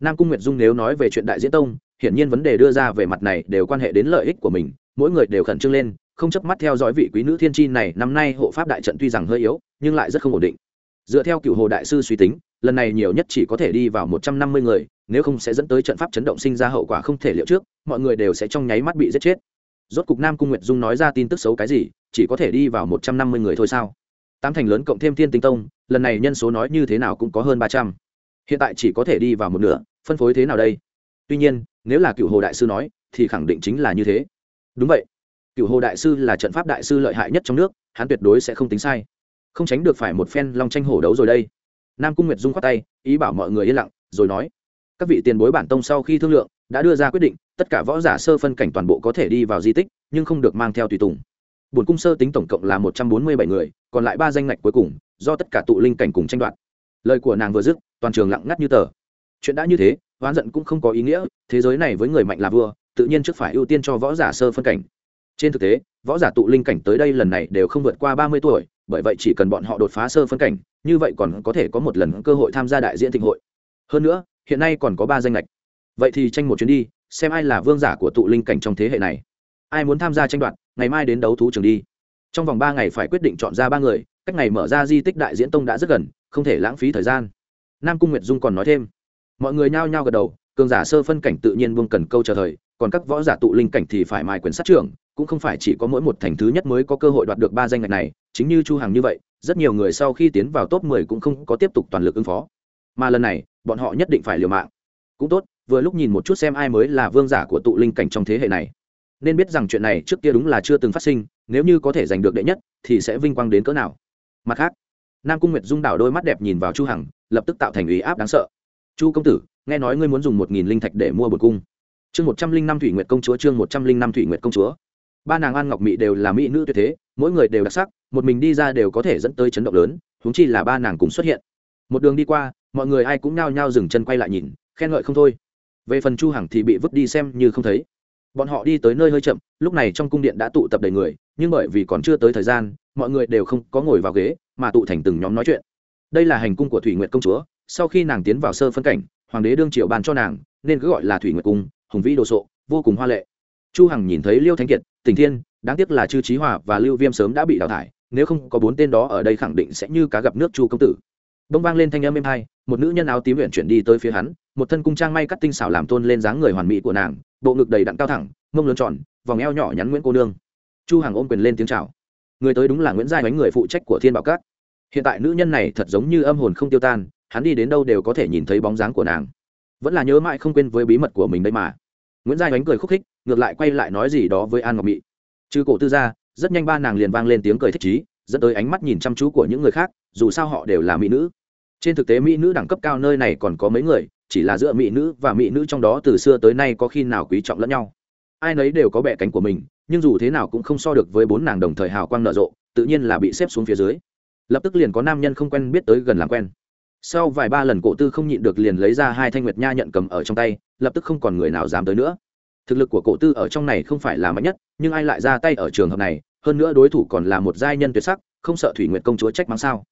Nam cung nguyệt dung nếu nói về chuyện đại diễn tông, hiển nhiên vấn đề đưa ra về mặt này đều quan hệ đến lợi ích của mình, mỗi người đều khẩn trương lên, không chấp mắt theo dõi vị quý nữ thiên chi này, năm nay hộ pháp đại trận tuy rằng hơi yếu, nhưng lại rất không ổn định. Dựa theo cựu hồ đại sư suy tính, lần này nhiều nhất chỉ có thể đi vào một trăm năm mươi người, nếu không sẽ dẫn tới trận pháp chấn động sinh ra hậu quả không thể liệu trước, mọi người đều sẽ trong nháy mắt bị giết chết. Rốt cục nam cung nguyệt dung nói ra tin tức xấu cái gì, chỉ có thể đi vào một trăm năm mươi người thôi sao? Tám thành lớn cộng thêm thiên tinh tông, lần này nhân số nói như thế nào cũng có hơn ba trăm. Hiện tại chỉ có thể đi vào một nửa, phân phối thế nào đây? Tuy nhiên, nếu là cựu hồ đại sư nói, thì khẳng định chính là như thế. Đúng vậy. Cựu hồ đại sư là trận pháp đại sư lợi hại nhất trong nước, hắn tuyệt đối sẽ không tính sai. Không tránh được phải một phen long tranh hổ đấu rồi đây. Nam cung nguyệt dung khoát tay, ý bảo mọi người yên lặng, rồi nói. Các vị tiền bối bản tông sau khi thương lượng, đã đưa ra quyết định, tất cả võ giả sơ phân cảnh toàn bộ có thể đi vào di tích, nhưng không được mang theo tùy tùng bổn cung sơ tính tổng cộng là một trăm bốn mươi bảy người, còn lại ba danh ngạch cuối cùng, do tất cả tụ linh cảnh cùng tranh đoạt. Lời của nàng vừa dứt, toàn trường lặng ngắt như tờ. Chuyện đã như thế, oán giận cũng không có ý nghĩa, thế giới này với người mạnh là vua, tự nhiên trước phải ưu tiên cho võ giả sơ phân cảnh. Trên thực tế, võ giả tụ linh cảnh tới đây lần này đều không vượt qua ba mươi tuổi, bởi vậy chỉ cần bọn họ đột phá sơ phân cảnh, như vậy còn có thể có một lần cơ hội tham gia đại diễn thịnh hội. Hơn nữa, hiện nay còn có ba danh lệch vậy thì tranh một chuyến đi, xem ai là vương giả của tụ linh cảnh trong thế hệ này ai muốn tham gia tranh đoạt, ngày mai đến đấu thú trường đi. Trong vòng ba ngày phải quyết định chọn ra ba người, cách ngày mở ra di tích đại diễn tông đã rất gần, không thể lãng phí thời gian. Nam cung nguyệt dung còn nói thêm, mọi người nhao nhao gật đầu, cường giả sơ phân cảnh tự nhiên buông cần câu chờ thời, còn các võ giả tụ linh cảnh thì phải mai quyền sát trưởng, cũng không phải chỉ có mỗi một thành thứ nhất mới có cơ hội đoạt được ba danh ngạch này, chính như chu hằng như vậy, rất nhiều người sau khi tiến vào top 10 cũng không có tiếp tục toàn lực ứng phó. Mà lần này, bọn họ nhất định phải liều mạng. Cũng tốt, vừa lúc nhìn một chút xem ai mới là vương giả của tụ linh cảnh trong thế hệ này nên biết rằng chuyện này trước kia đúng là chưa từng phát sinh, nếu như có thể giành được đệ nhất, thì sẽ vinh quang đến cỡ nào. Mặt khác, nam cung nguyệt dung đảo đôi mắt đẹp nhìn vào chu hằng, lập tức tạo thành ý áp đáng sợ. Chu công tử, nghe nói ngươi muốn dùng một nghìn linh thạch để mua bột cung. Chương một trăm linh năm thủy nguyệt công chúa, chương một trăm linh năm thủy nguyệt công chúa. Ba nàng an ngọc mỹ đều là mỹ nữ tuyệt thế, mỗi người đều đặc sắc, một mình đi ra đều có thể dẫn tới chấn động lớn, huống chi là ba nàng cùng xuất hiện. Một đường đi qua, mọi người ai cũng nao nhao dừng chân quay lại nhìn, khen ngợi không thôi. Về phần chu hằng thì bị vứt đi xem như không thấy bọn họ đi tới nơi hơi chậm, lúc này trong cung điện đã tụ tập đầy người, nhưng bởi vì còn chưa tới thời gian, mọi người đều không có ngồi vào ghế, mà tụ thành từng nhóm nói chuyện. Đây là hành cung của thủy nguyệt công chúa, sau khi nàng tiến vào sơ phân cảnh, hoàng đế đương triều ban cho nàng, nên cứ gọi là thủy nguyệt cung, hùng vĩ đồ sộ, vô cùng hoa lệ. Chu hằng nhìn thấy liêu thánh kiệt tình thiên, đáng tiếc là chư trí hòa và lưu viêm sớm đã bị đào thải, nếu không có bốn tên đó ở đây khẳng định sẽ như cá gặp nước chu công tử. Bông vang lên thanh âm êm hai một nữ nhân áo tím huyện chuyển đi tới phía hắn, một thân cung trang may cắt tinh xảo làm tôn lên dáng người hoàn mỹ của nàng bộ ngực đầy đặn cao thẳng mông lớn tròn vòng eo nhỏ nhắn nguyễn cô nương. Chu hằng ôm quyền lên tiếng chào. Người tới đúng là nguyễn giai ánh người phụ trách của thiên bảo cát hiện tại nữ nhân này thật giống như âm hồn không tiêu tan hắn đi đến đâu đều có thể nhìn thấy bóng dáng của nàng. Vẫn là nhớ mãi không quên với bí mật của mình đây mà. Nguyễn giai ánh cười khúc khích ngược lại quay lại nói gì đó với an ngọc mỹ trừ cổ tư gia, rất nhanh ba nàng liền vang lên tiếng cười thích chí, dẫn tới ánh mắt nhìn chăm chú của những người khác dù sao họ đều là mỹ nữ. Trên thực tế mỹ nữ đẳng cấp cao nơi này còn có mấy người chỉ là giữa mỹ nữ và mỹ nữ trong đó từ xưa tới nay có khi nào quý trọng lẫn nhau. Ai nấy đều có bẻ cánh của mình, nhưng dù thế nào cũng không so được với bốn nàng đồng thời hào quang nở rộ, tự nhiên là bị xếp xuống phía dưới. Lập tức liền có nam nhân không quen biết tới gần làm quen. Sau vài ba lần cổ tư không nhịn được liền lấy ra hai thanh nguyệt nha nhận cầm ở trong tay, lập tức không còn người nào dám tới nữa. Thực lực của cổ tư ở trong này không phải là mạnh nhất, nhưng ai lại ra tay ở trường hợp này, hơn nữa đối thủ còn là một giai nhân tuyệt sắc, không sợ thủy nguyệt công chúa trách mắng sao.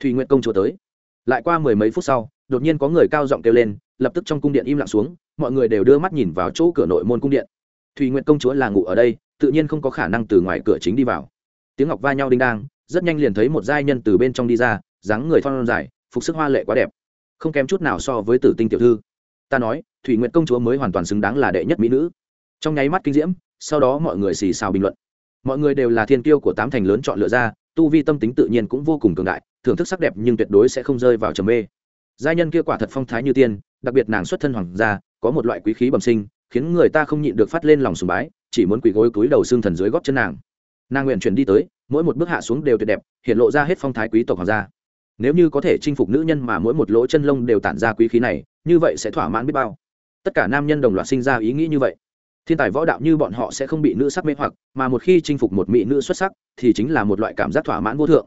Thủy nguyệt công chúa tới. Lại qua mười mấy phút sau đột nhiên có người cao giọng kêu lên, lập tức trong cung điện im lặng xuống, mọi người đều đưa mắt nhìn vào chỗ cửa nội môn cung điện. Thùy nguyện công chúa là ngủ ở đây, tự nhiên không có khả năng từ ngoài cửa chính đi vào. Tiếng ngọc va nhau đinh đang, rất nhanh liền thấy một giai nhân từ bên trong đi ra, dáng người thon dài, phục sức hoa lệ quá đẹp. Không kém chút nào so với tử tinh tiểu thư. Ta nói, thủy nguyện công chúa mới hoàn toàn xứng đáng là đệ nhất mỹ nữ. Trong nháy mắt kinh diễm, sau đó mọi người xì xào bình luận. Mọi người đều là thiên kiêu của tám thành lớn chọn lựa ra, tu vi tâm tính tự nhiên cũng vô cùng cường đại, thưởng thức sắc đẹp nhưng tuyệt đối sẽ không rơi vào trầm mê giai nhân kia quả thật phong thái như tiên, đặc biệt nàng xuất thân hoàng gia, có một loại quý khí bẩm sinh, khiến người ta không nhịn được phát lên lòng sùng bái, chỉ muốn quỳ gối túi đầu xương thần dưới gót chân nàng. Nàng nguyện chuyển đi tới, mỗi một bước hạ xuống đều tuyệt đẹp, hiện lộ ra hết phong thái quý tộc hoàng gia. Nếu như có thể chinh phục nữ nhân mà mỗi một lỗ chân lông đều tản ra quý khí này, như vậy sẽ thỏa mãn biết bao. Tất cả nam nhân đồng loạt sinh ra ý nghĩ như vậy. Thiên tài võ đạo như bọn họ sẽ không bị nữ sắc mê hoặc, mà một khi chinh phục một mỹ nữ xuất sắc, thì chính là một loại cảm giác thỏa mãn vô thượng.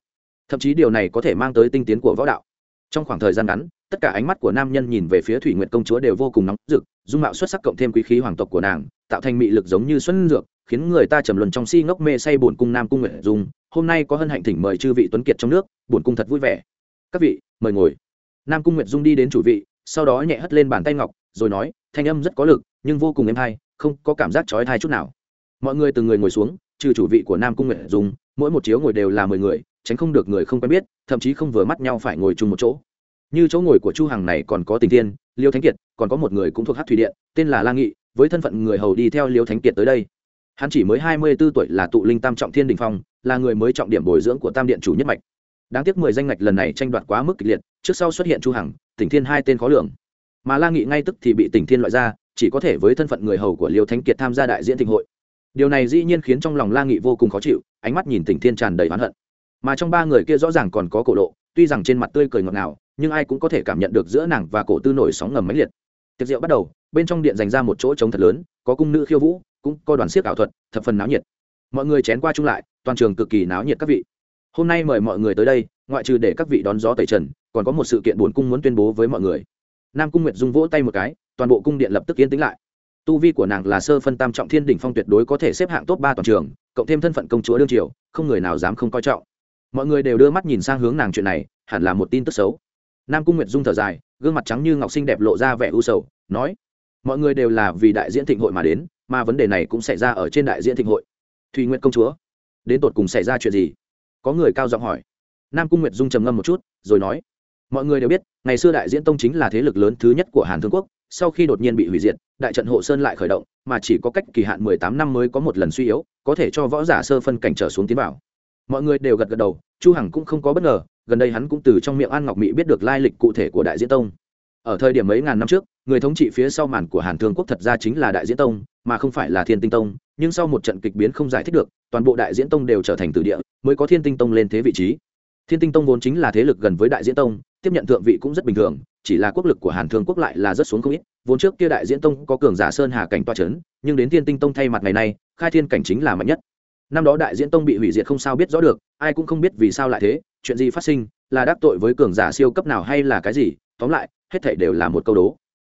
Thậm chí điều này có thể mang tới tinh tiến của võ đạo. Trong khoảng thời gian ngắn tất cả ánh mắt của nam nhân nhìn về phía thủy nguyệt công chúa đều vô cùng nóng rực, dung mạo xuất sắc cộng thêm quý khí hoàng tộc của nàng, tạo thành mị lực giống như xuân dược, khiến người ta trầm luân trong si ngốc mê say bổn cung nam cung nguyệt dung. Hôm nay có hân hạnh thỉnh mời chư vị tuấn kiệt trong nước bổn cung thật vui vẻ. Các vị, mời ngồi. Nam cung nguyệt dung đi đến chủ vị, sau đó nhẹ hất lên bàn tay ngọc, rồi nói, thanh âm rất có lực, nhưng vô cùng êm hay, không có cảm giác trói thai chút nào. Mọi người từng người ngồi xuống, trừ chủ vị của nam cung nguyệt dung, mỗi một chiếu ngồi đều là mười người, tránh không được người không quen biết, thậm chí không vừa mắt nhau phải ngồi chung một chỗ như chỗ ngồi của chu hằng này còn có tình thiên, liêu thánh kiệt, còn có một người cũng thuộc hát thủy điện, tên là la nghị, với thân phận người hầu đi theo liêu thánh kiệt tới đây. Hắn chỉ mới hai mươi 24 tuổi là tụ linh tam trọng thiên đình phong, là người mới trọng điểm bồi dưỡng của tam điện chủ nhất mạch. Đáng tiếc mười danh ngạch lần này tranh đoạt quá mức kịch liệt, trước sau xuất hiện chu hằng tỉnh thiên hai tên khó lường. Mà la nghị ngay tức thì bị tỉnh thiên loại ra, chỉ có thể với thân phận người hầu của liêu thánh kiệt tham gia đại diễn thịnh hội. Điều này dĩ nhiên khiến trong lòng la nghị vô cùng khó chịu, ánh mắt nhìn tỉnh thiên tràn đầy oán hận. Mà trong ba người kia rõ ràng còn có cổ độ tuy rằng trên mặt tươi cười ngọt ngào nhưng ai cũng có thể cảm nhận được giữa nàng và cổ tư nổi sóng ngầm mãnh liệt. Tiệc rượu bắt đầu, bên trong điện dành ra một chỗ trống thật lớn, có cung nữ khiêu vũ, cũng có đoàn siếc ảo thuật, thập phần náo nhiệt. Mọi người chén qua chung lại, toàn trường cực kỳ náo nhiệt các vị. Hôm nay mời mọi người tới đây, ngoại trừ để các vị đón gió tẩy trần, còn có một sự kiện buồn cung muốn tuyên bố với mọi người. Nam cung nguyệt dung vỗ tay một cái, toàn bộ cung điện lập tức yên tĩnh lại. Tu vi của nàng là sơ phân tam trọng thiên đỉnh phong tuyệt đối có thể xếp hạng top ba toàn trường, cộng thêm thân phận công chúa đương triều, không người nào dám không coi trọng. Mọi người đều đưa mắt nhìn sang hướng nàng chuyện này, hẳn là một tin tức xấu nam cung nguyệt dung thở dài, gương mặt trắng như ngọc sinh đẹp lộ ra vẻ u sầu, nói, mọi người đều là vì đại diễn thịnh hội mà đến, mà vấn đề này cũng xảy ra ở trên đại diễn thịnh hội. Thùy nguyện công chúa, đến tột cùng xảy ra chuyện gì? Có người cao giọng hỏi. Nam cung nguyệt dung trầm ngâm một chút, rồi nói, mọi người đều biết, ngày xưa đại diễn tông chính là thế lực lớn thứ nhất của hàn thương quốc, sau khi đột nhiên bị hủy diệt, đại trận hộ sơn lại khởi động, mà chỉ có cách kỳ hạn mười tám năm mới có một lần suy yếu, có thể cho võ giả sơ phân cảnh trở xuống tiến vào. Mọi người đều gật gật đầu, chu hằng cũng không có bất ngờ gần đây hắn cũng từ trong miệng an ngọc mỹ biết được lai lịch cụ thể của đại diễn tông. Ở thời điểm mấy ngàn năm trước, người thống trị phía sau màn của hàn thương quốc thật ra chính là đại diễn tông, mà không phải là thiên tinh tông, nhưng sau một trận kịch biến không giải thích được, toàn bộ đại diễn tông đều trở thành tử địa, mới có thiên tinh tông lên thế vị trí. Thiên tinh tông vốn chính là thế lực gần với đại diễn tông, tiếp nhận thượng vị cũng rất bình thường, chỉ là quốc lực của hàn thương quốc lại là rất xuống không ít. Vốn trước kia đại diễn tông có cường giả sơn hà cảnh toa c h ấ n nhưng đến thiên tinh tông thay mặt ngày nay, khai thiên cảnh chính là mạnh nhất. Năm đó đại diễn tông bị hủy diệt không sao biết rõ được, ai cũng không biết vì sao lại thế chuyện gì phát sinh, là đắc tội với cường giả siêu cấp nào hay là cái gì, tóm lại, hết thảy đều là một câu đố.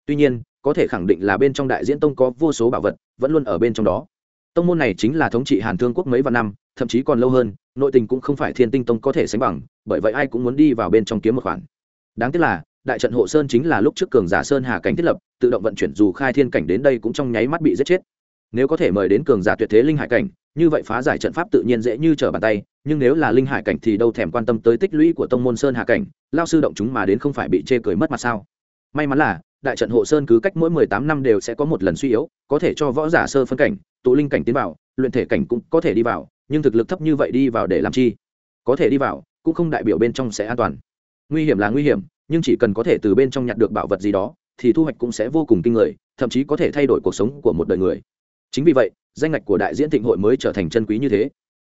Tuy nhiên, có thể khẳng định là bên trong đại diễn tông có vô số bảo vật vẫn luôn ở bên trong đó. Tông môn này chính là thống trị hàn thương quốc mấy vạn năm, thậm chí còn lâu hơn, nội tình cũng không phải thiên tinh tông có thể sánh bằng, bởi vậy ai cũng muốn đi vào bên trong kiếm một khoản. Đáng tiếc là, đại trận hộ sơn chính là lúc trước cường giả sơn hà cảnh thiết lập, tự động vận chuyển dù khai thiên cảnh đến đây cũng trong nháy mắt bị giết chết nếu có thể mời đến cường giả tuyệt thế linh hải cảnh, như vậy phá giải trận pháp tự nhiên dễ như trở bàn tay, nhưng nếu là linh hải cảnh thì đâu thèm quan tâm tới tích lũy của tông môn sơn hà cảnh, lao sư động chúng mà đến không phải bị chê cười mất mặt sao? May mắn là, đại trận hộ sơn cứ cách mỗi mười tám năm đều sẽ có một lần suy yếu, có thể cho võ giả sơ phân cảnh, tụ linh cảnh tiến vào, luyện thể cảnh cũng có thể đi vào, nhưng thực lực thấp như vậy đi vào để làm chi? Có thể đi vào, cũng không đại biểu bên trong sẽ an toàn. Nguy hiểm là nguy hiểm, nhưng chỉ cần có thể từ bên trong nhặt được bảo vật gì đó, thì thu hoạch cũng sẽ vô cùng kinh người, thậm chí có thể thay đổi cuộc sống của một đời người chính vì vậy, danh ngạch của đại diễn thịnh hội mới trở thành chân quý như thế.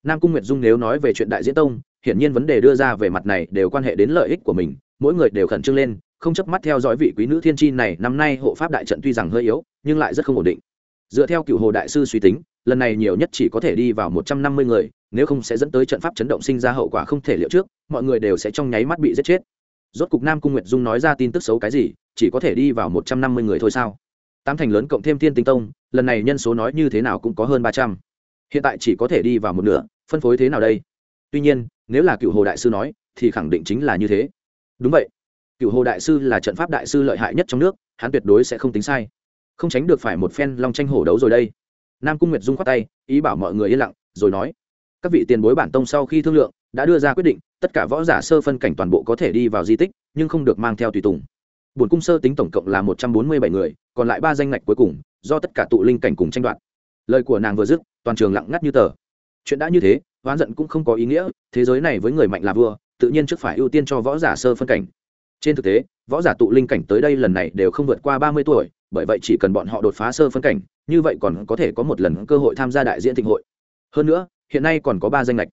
Nam cung nguyệt dung nếu nói về chuyện đại diễn tông, hiển nhiên vấn đề đưa ra về mặt này đều quan hệ đến lợi ích của mình, mỗi người đều khẩn trương lên, không chấp mắt theo dõi vị quý nữ thiên chi này, năm nay hộ pháp đại trận tuy rằng hơi yếu, nhưng lại rất không ổn định. Dựa theo cựu hồ đại sư suy tính, lần này nhiều nhất chỉ có thể đi vào một trăm năm mươi người, nếu không sẽ dẫn tới trận pháp chấn động sinh ra hậu quả không thể liệu trước, mọi người đều sẽ trong nháy mắt bị giết chết. Rốt cục nam cung nguyệt dung nói ra tin tức xấu cái gì, chỉ có thể đi vào một trăm năm mươi người thôi sao? Tám thành lớn cộng thêm thiên tinh tông, lần này nhân số nói như thế nào cũng có hơn ba trăm. Hiện tại chỉ có thể đi vào một nửa, phân phối thế nào đây? Tuy nhiên, nếu là cựu hồ đại sư nói, thì khẳng định chính là như thế. Đúng vậy. Cựu hồ đại sư là trận pháp đại sư lợi hại nhất trong nước, hắn tuyệt đối sẽ không tính sai. Không tránh được phải một phen long tranh hổ đấu rồi đây. Nam cung nguyệt dung khoát tay, ý bảo mọi người yên lặng, rồi nói, các vị tiền bối bản tông sau khi thương lượng, đã đưa ra quyết định, tất cả võ giả sơ phân cảnh toàn bộ có thể đi vào di tích, nhưng không được mang theo tùy tùng bổn cung sơ tính tổng cộng là một trăm bốn mươi bảy người, còn lại ba danh ngạch cuối cùng, do tất cả tụ linh cảnh cùng tranh đoạt. Lời của nàng vừa dứt, toàn trường lặng ngắt như tờ. Chuyện đã như thế, oán giận cũng không có ý nghĩa, thế giới này với người mạnh là vua, tự nhiên trước phải ưu tiên cho võ giả sơ phân cảnh. Trên thực tế, võ giả tụ linh cảnh tới đây lần này đều không vượt qua ba mươi tuổi, bởi vậy chỉ cần bọn họ đột phá sơ phân cảnh, như vậy còn có thể có một lần cơ hội tham gia đại diễn thịnh hội. Hơn nữa, hiện nay còn có ba danh lệch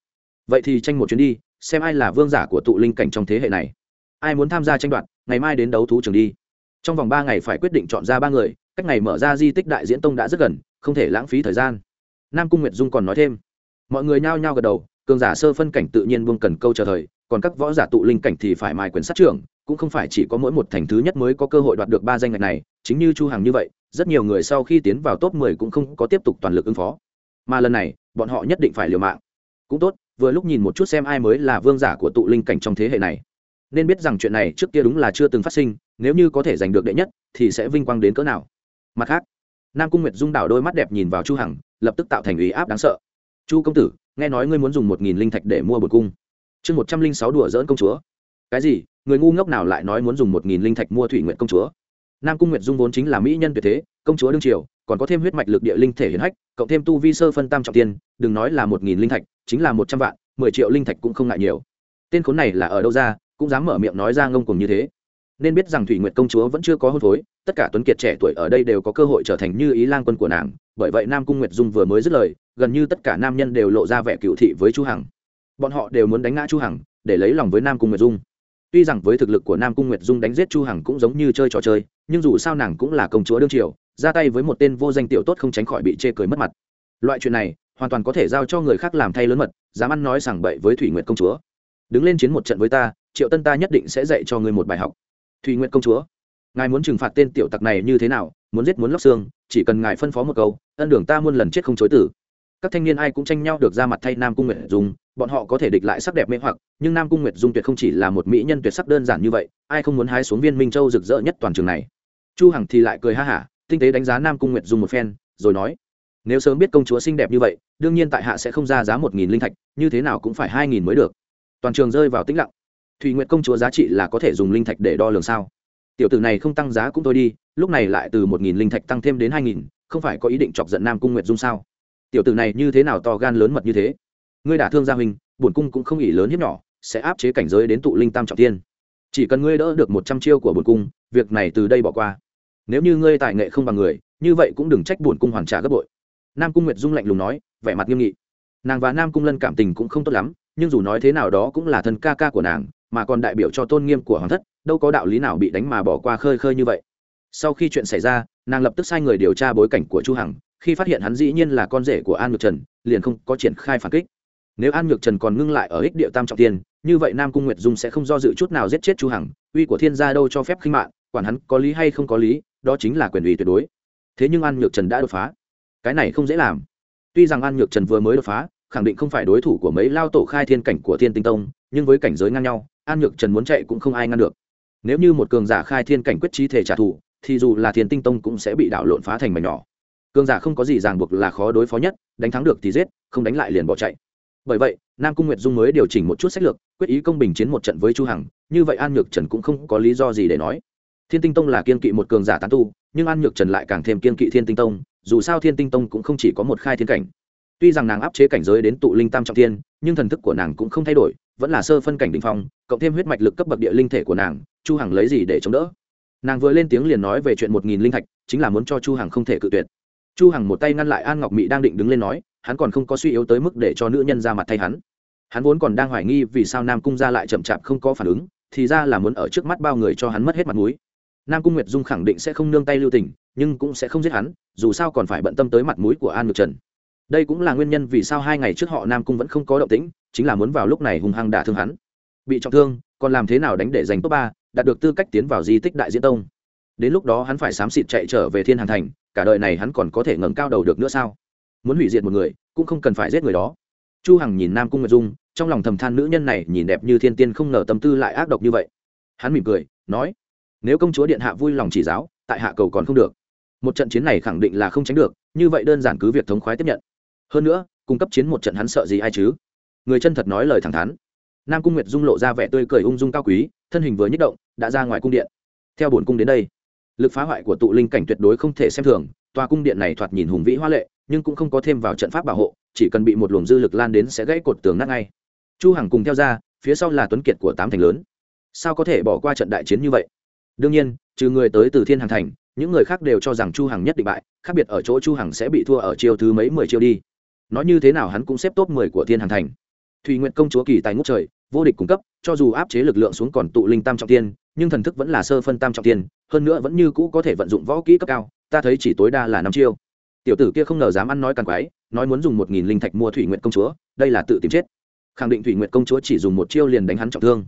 vậy thì tranh một chuyến đi, xem ai là vương giả của tụ linh cảnh trong thế hệ này. Ai muốn tham gia tranh đoạt ngày mai đến đấu thú trường đi. Trong vòng ba ngày phải quyết định chọn ra ba người, cách ngày mở ra di tích đại diễn tông đã rất gần, không thể lãng phí thời gian. Nam cung nguyệt dung còn nói thêm, mọi người nhao nhao gật đầu, cường giả sơ phân cảnh tự nhiên buông cần câu chờ thời, còn các võ giả tụ linh cảnh thì phải mài quyền sát trưởng, cũng không phải chỉ có mỗi một thành thứ nhất mới có cơ hội đoạt được ba danh ngạch này, chính như chu hằng như vậy, rất nhiều người sau khi tiến vào top 10 cũng không có tiếp tục toàn lực ứng phó. Mà lần này, bọn họ nhất định phải liều mạng. Cũng tốt, vừa lúc nhìn một chút xem ai mới là vương giả của tụ linh cảnh trong thế hệ này nên biết rằng chuyện này trước kia đúng là chưa từng phát sinh, nếu như có thể giành được đệ nhất, thì sẽ vinh quang đến cỡ nào. Mặt khác, nam cung nguyệt dung đảo đôi mắt đẹp nhìn vào chu hằng, lập tức tạo thành ý áp đáng sợ. Chu công tử, nghe nói ngươi muốn dùng một nghìn linh thạch để mua bột cung. Chương một trăm linh sáu đùa dỡn công chúa. Cái gì? Người ngu ngốc nào lại nói muốn dùng một nghìn linh thạch mua thủy nguyện công chúa? Nam cung nguyệt dung vốn chính là mỹ nhân tuyệt thế, công chúa đương triều, còn có thêm huyết mạch lực địa linh thể hiển hách, cộng thêm tu vi sơ phân tam trọng tiên, đừng nói là một nghìn linh thạch, chính là một trăm vạn, mười triệu linh thạch cũng không ngại nhiều. Tên khốn này là ở đâu ra cũng dám mở miệng nói ra ngông cuồng như thế. Nên biết rằng thủy nguyệt công chúa vẫn chưa có hôn phối, tất cả tuấn kiệt trẻ tuổi ở đây đều có cơ hội trở thành như ý lang quân của nàng, bởi vậy nam cung nguyệt dung vừa mới dứt lời, gần như tất cả nam nhân đều lộ ra vẻ cựu thị với chu hằng. Bọn họ đều muốn đánh ngã chu hằng, để lấy lòng với nam cung nguyệt dung. Tuy rằng với thực lực của nam cung nguyệt dung đánh giết chu hằng cũng giống như chơi trò chơi, nhưng dù sao nàng cũng là công chúa đương triều, ra tay với một tên vô danh tiểu tốt không tránh khỏi bị chê cười mất mặt. Loại chuyện này, hoàn toàn có thể giao cho người khác làm thay lớn mật, dám ăn nói sảng bậy với thủy nguyệt công chúa. Đứng lên chiến một trận với ta triệu tân ta nhất định sẽ dạy cho ngươi một bài học. Thùy nguyệt công chúa, ngài muốn trừng phạt tên tiểu tặc này như thế nào, muốn giết muốn lóc xương, chỉ cần ngài phân phó một câu, ân đường ta muôn lần chết không chối tử. Các thanh niên ai cũng tranh nhau được ra mặt thay nam cung nguyệt dung, bọn họ có thể địch lại sắc đẹp mê hoặc, nhưng nam cung nguyệt dung tuyệt không chỉ là một mỹ nhân tuyệt sắc đơn giản như vậy, ai không muốn hái xuống viên minh châu rực rỡ nhất toàn trường này. Chu hằng thì lại cười ha hả, tinh tế đánh giá nam cung nguyệt dung một phen, rồi nói, nếu sớm biết công chúa xinh đẹp như vậy, đương nhiên tại hạ sẽ không ra giá một nghìn linh thạch, như thế nào cũng phải hai nghìn mới được. Toàn trường rơi vào tĩnh lặng thùy nguyệt công chúa giá trị là có thể dùng linh thạch để đo lường sao? Tiểu tử này không tăng giá cũng thôi đi, lúc này lại từ một nghìn linh thạch tăng thêm đến hai nghìn, không phải có ý định chọc giận nam cung nguyệt dung sao? Tiểu tử này như thế nào to gan lớn mật như thế? Ngươi đả thương gia huynh, bổn cung cũng không ỉ lớn hiếp nhỏ, sẽ áp chế cảnh giới đến tụ linh tam trọng tiên chỉ cần ngươi đỡ được một trăm chiêu của bổn cung, việc này từ đây bỏ qua. Nếu như ngươi tài nghệ không bằng người, như vậy cũng đừng trách bổn cung hoàn trả gấp bội. Nam cung nguyệt dung lạnh lùng nói, vẻ mặt nghiêm nghị. Nàng và nam cung lân cảm tình cũng không tốt lắm, nhưng dù nói thế nào đó cũng là thân ca ca của nàng mà còn đại biểu cho tôn nghiêm của hoàng thất đâu có đạo lý nào bị đánh mà bỏ qua khơi khơi như vậy. Sau khi chuyện xảy ra nàng lập tức sai người điều tra bối cảnh của chu hằng khi phát hiện hắn dĩ nhiên là con rể của an nhược trần liền không có triển khai phản kích. Nếu an nhược trần còn ngưng lại ở ích địa tam trọng tiền, như vậy nam cung nguyệt dung sẽ không do dự chút nào giết chết chu hằng uy của thiên gia đâu cho phép khinh mạng quản hắn có lý hay không có lý đó chính là quyền uy tuyệt đối. Thế nhưng an nhược trần đã đột phá. Cái này không dễ làm. Tuy rằng an nhược trần vừa mới đột phá khẳng định không phải đối thủ của mấy lao tổ khai thiên cảnh của thiên tinh tông nhưng với cảnh giới ngang nhau an nhược trần muốn chạy cũng không ai ngăn được. Nếu như một cường giả khai thiên cảnh quyết trí thể trả thù, thì dù là thiên tinh tông cũng sẽ bị đảo lộn phá thành mảnh nhỏ. Cường giả không có gì ràng buộc là khó đối phó nhất, đánh thắng được thì giết, không đánh lại liền bỏ chạy. Bởi vậy, nam cung nguyệt dung mới điều chỉnh một chút sách lược, quyết ý công bình chiến một trận với chu hằng, như vậy an nhược trần cũng không có lý do gì để nói. Thiên tinh tông là kiên kỵ một cường giả tán tu, nhưng an nhược trần lại càng thêm kiên kỵ thiên tinh tông, dù sao thiên tinh tông cũng không chỉ có một khai thiên cảnh. Tuy rằng nàng áp chế cảnh giới đến tụ linh tam trọng thiên, nhưng thần thức của nàng cũng không thay đổi vẫn là sơ phân cảnh đình phong, cộng thêm huyết mạch lực cấp bậc địa linh thể của nàng, chu hằng lấy gì để chống đỡ? Nàng vừa lên tiếng liền nói về chuyện một nghìn linh thạch, chính là muốn cho chu hằng không thể cự tuyệt. Chu hằng một tay ngăn lại an ngọc mỹ đang định đứng lên nói, hắn còn không có suy yếu tới mức để cho nữ nhân ra mặt thay hắn. Hắn vốn còn đang hoài nghi vì sao nam cung ra lại chậm chạp không có phản ứng, thì ra là muốn ở trước mắt bao người cho hắn mất hết mặt mũi. Nam cung nguyệt dung khẳng định sẽ không nương tay lưu tình, nhưng cũng sẽ không giết hắn, dù sao còn phải bận tâm tới mặt mũi của an ngược trần đây cũng là nguyên nhân vì sao hai ngày trước họ nam cung vẫn không có động tĩnh, chính là muốn vào lúc này hung hăng đả thương hắn. Bị trọng thương, còn làm thế nào đánh để giành top ba, đạt được tư cách tiến vào di tích đại diễn tông. Đến lúc đó hắn phải xám xịt chạy trở về thiên hàn thành, cả đời này hắn còn có thể ngẩng cao đầu được nữa sao? Muốn hủy diệt một người, cũng không cần phải giết người đó. Chu hằng nhìn nam cung nguyệt dung, trong lòng thầm than nữ nhân này nhìn đẹp như thiên tiên không ngờ tâm tư lại ác độc như vậy. Hắn mỉm cười, nói, nếu công chúa điện hạ vui lòng chỉ giáo, tại hạ cầu còn không được. Một trận chiến này khẳng định là không tránh được, như vậy đơn giản cứ việc thống khoái tiếp nhận hơn nữa, cung cấp chiến một trận hắn sợ gì ai chứ? Người chân thật nói lời thẳng thắn. Nam cung nguyệt dung lộ ra vẻ tươi cười ung dung cao quý, thân hình vừa nhích động, đã ra ngoài cung điện. Theo bổn cung đến đây, lực phá hoại của tụ linh cảnh tuyệt đối không thể xem thường, tòa cung điện này thoạt nhìn hùng vĩ hoa lệ, nhưng cũng không có thêm vào trận pháp bảo hộ, chỉ cần bị một luồng dư lực lan đến sẽ gãy cột tường nát ngay. Chu hằng cùng theo ra, phía sau là tuấn kiệt của tám thành lớn. Sao có thể bỏ qua trận đại chiến như vậy? Đương nhiên, trừ người tới từ thiên hàng thành, những người khác đều cho rằng chu hằng nhất định bại, khác biệt ở chỗ chu hằng sẽ bị thua ở chiêu thứ mấy mười chiêu đi nói như thế nào hắn cũng xếp top 10 của thiên hàng thành. Thùy nguyện công chúa kỳ tài ngút trời, vô địch cung cấp, cho dù áp chế lực lượng xuống còn tụ linh tam trọng tiên nhưng thần thức vẫn là sơ phân tam trọng tiên hơn nữa vẫn như cũ có thể vận dụng võ kỹ cấp cao, ta thấy chỉ tối đa là năm chiêu. Tiểu tử kia không ngờ dám ăn nói càng quái nói muốn dùng một nghìn linh thạch mua thủy nguyện công chúa, đây là tự tìm chết. Khẳng định thủy nguyện công chúa chỉ dùng một chiêu liền đánh hắn trọng thương.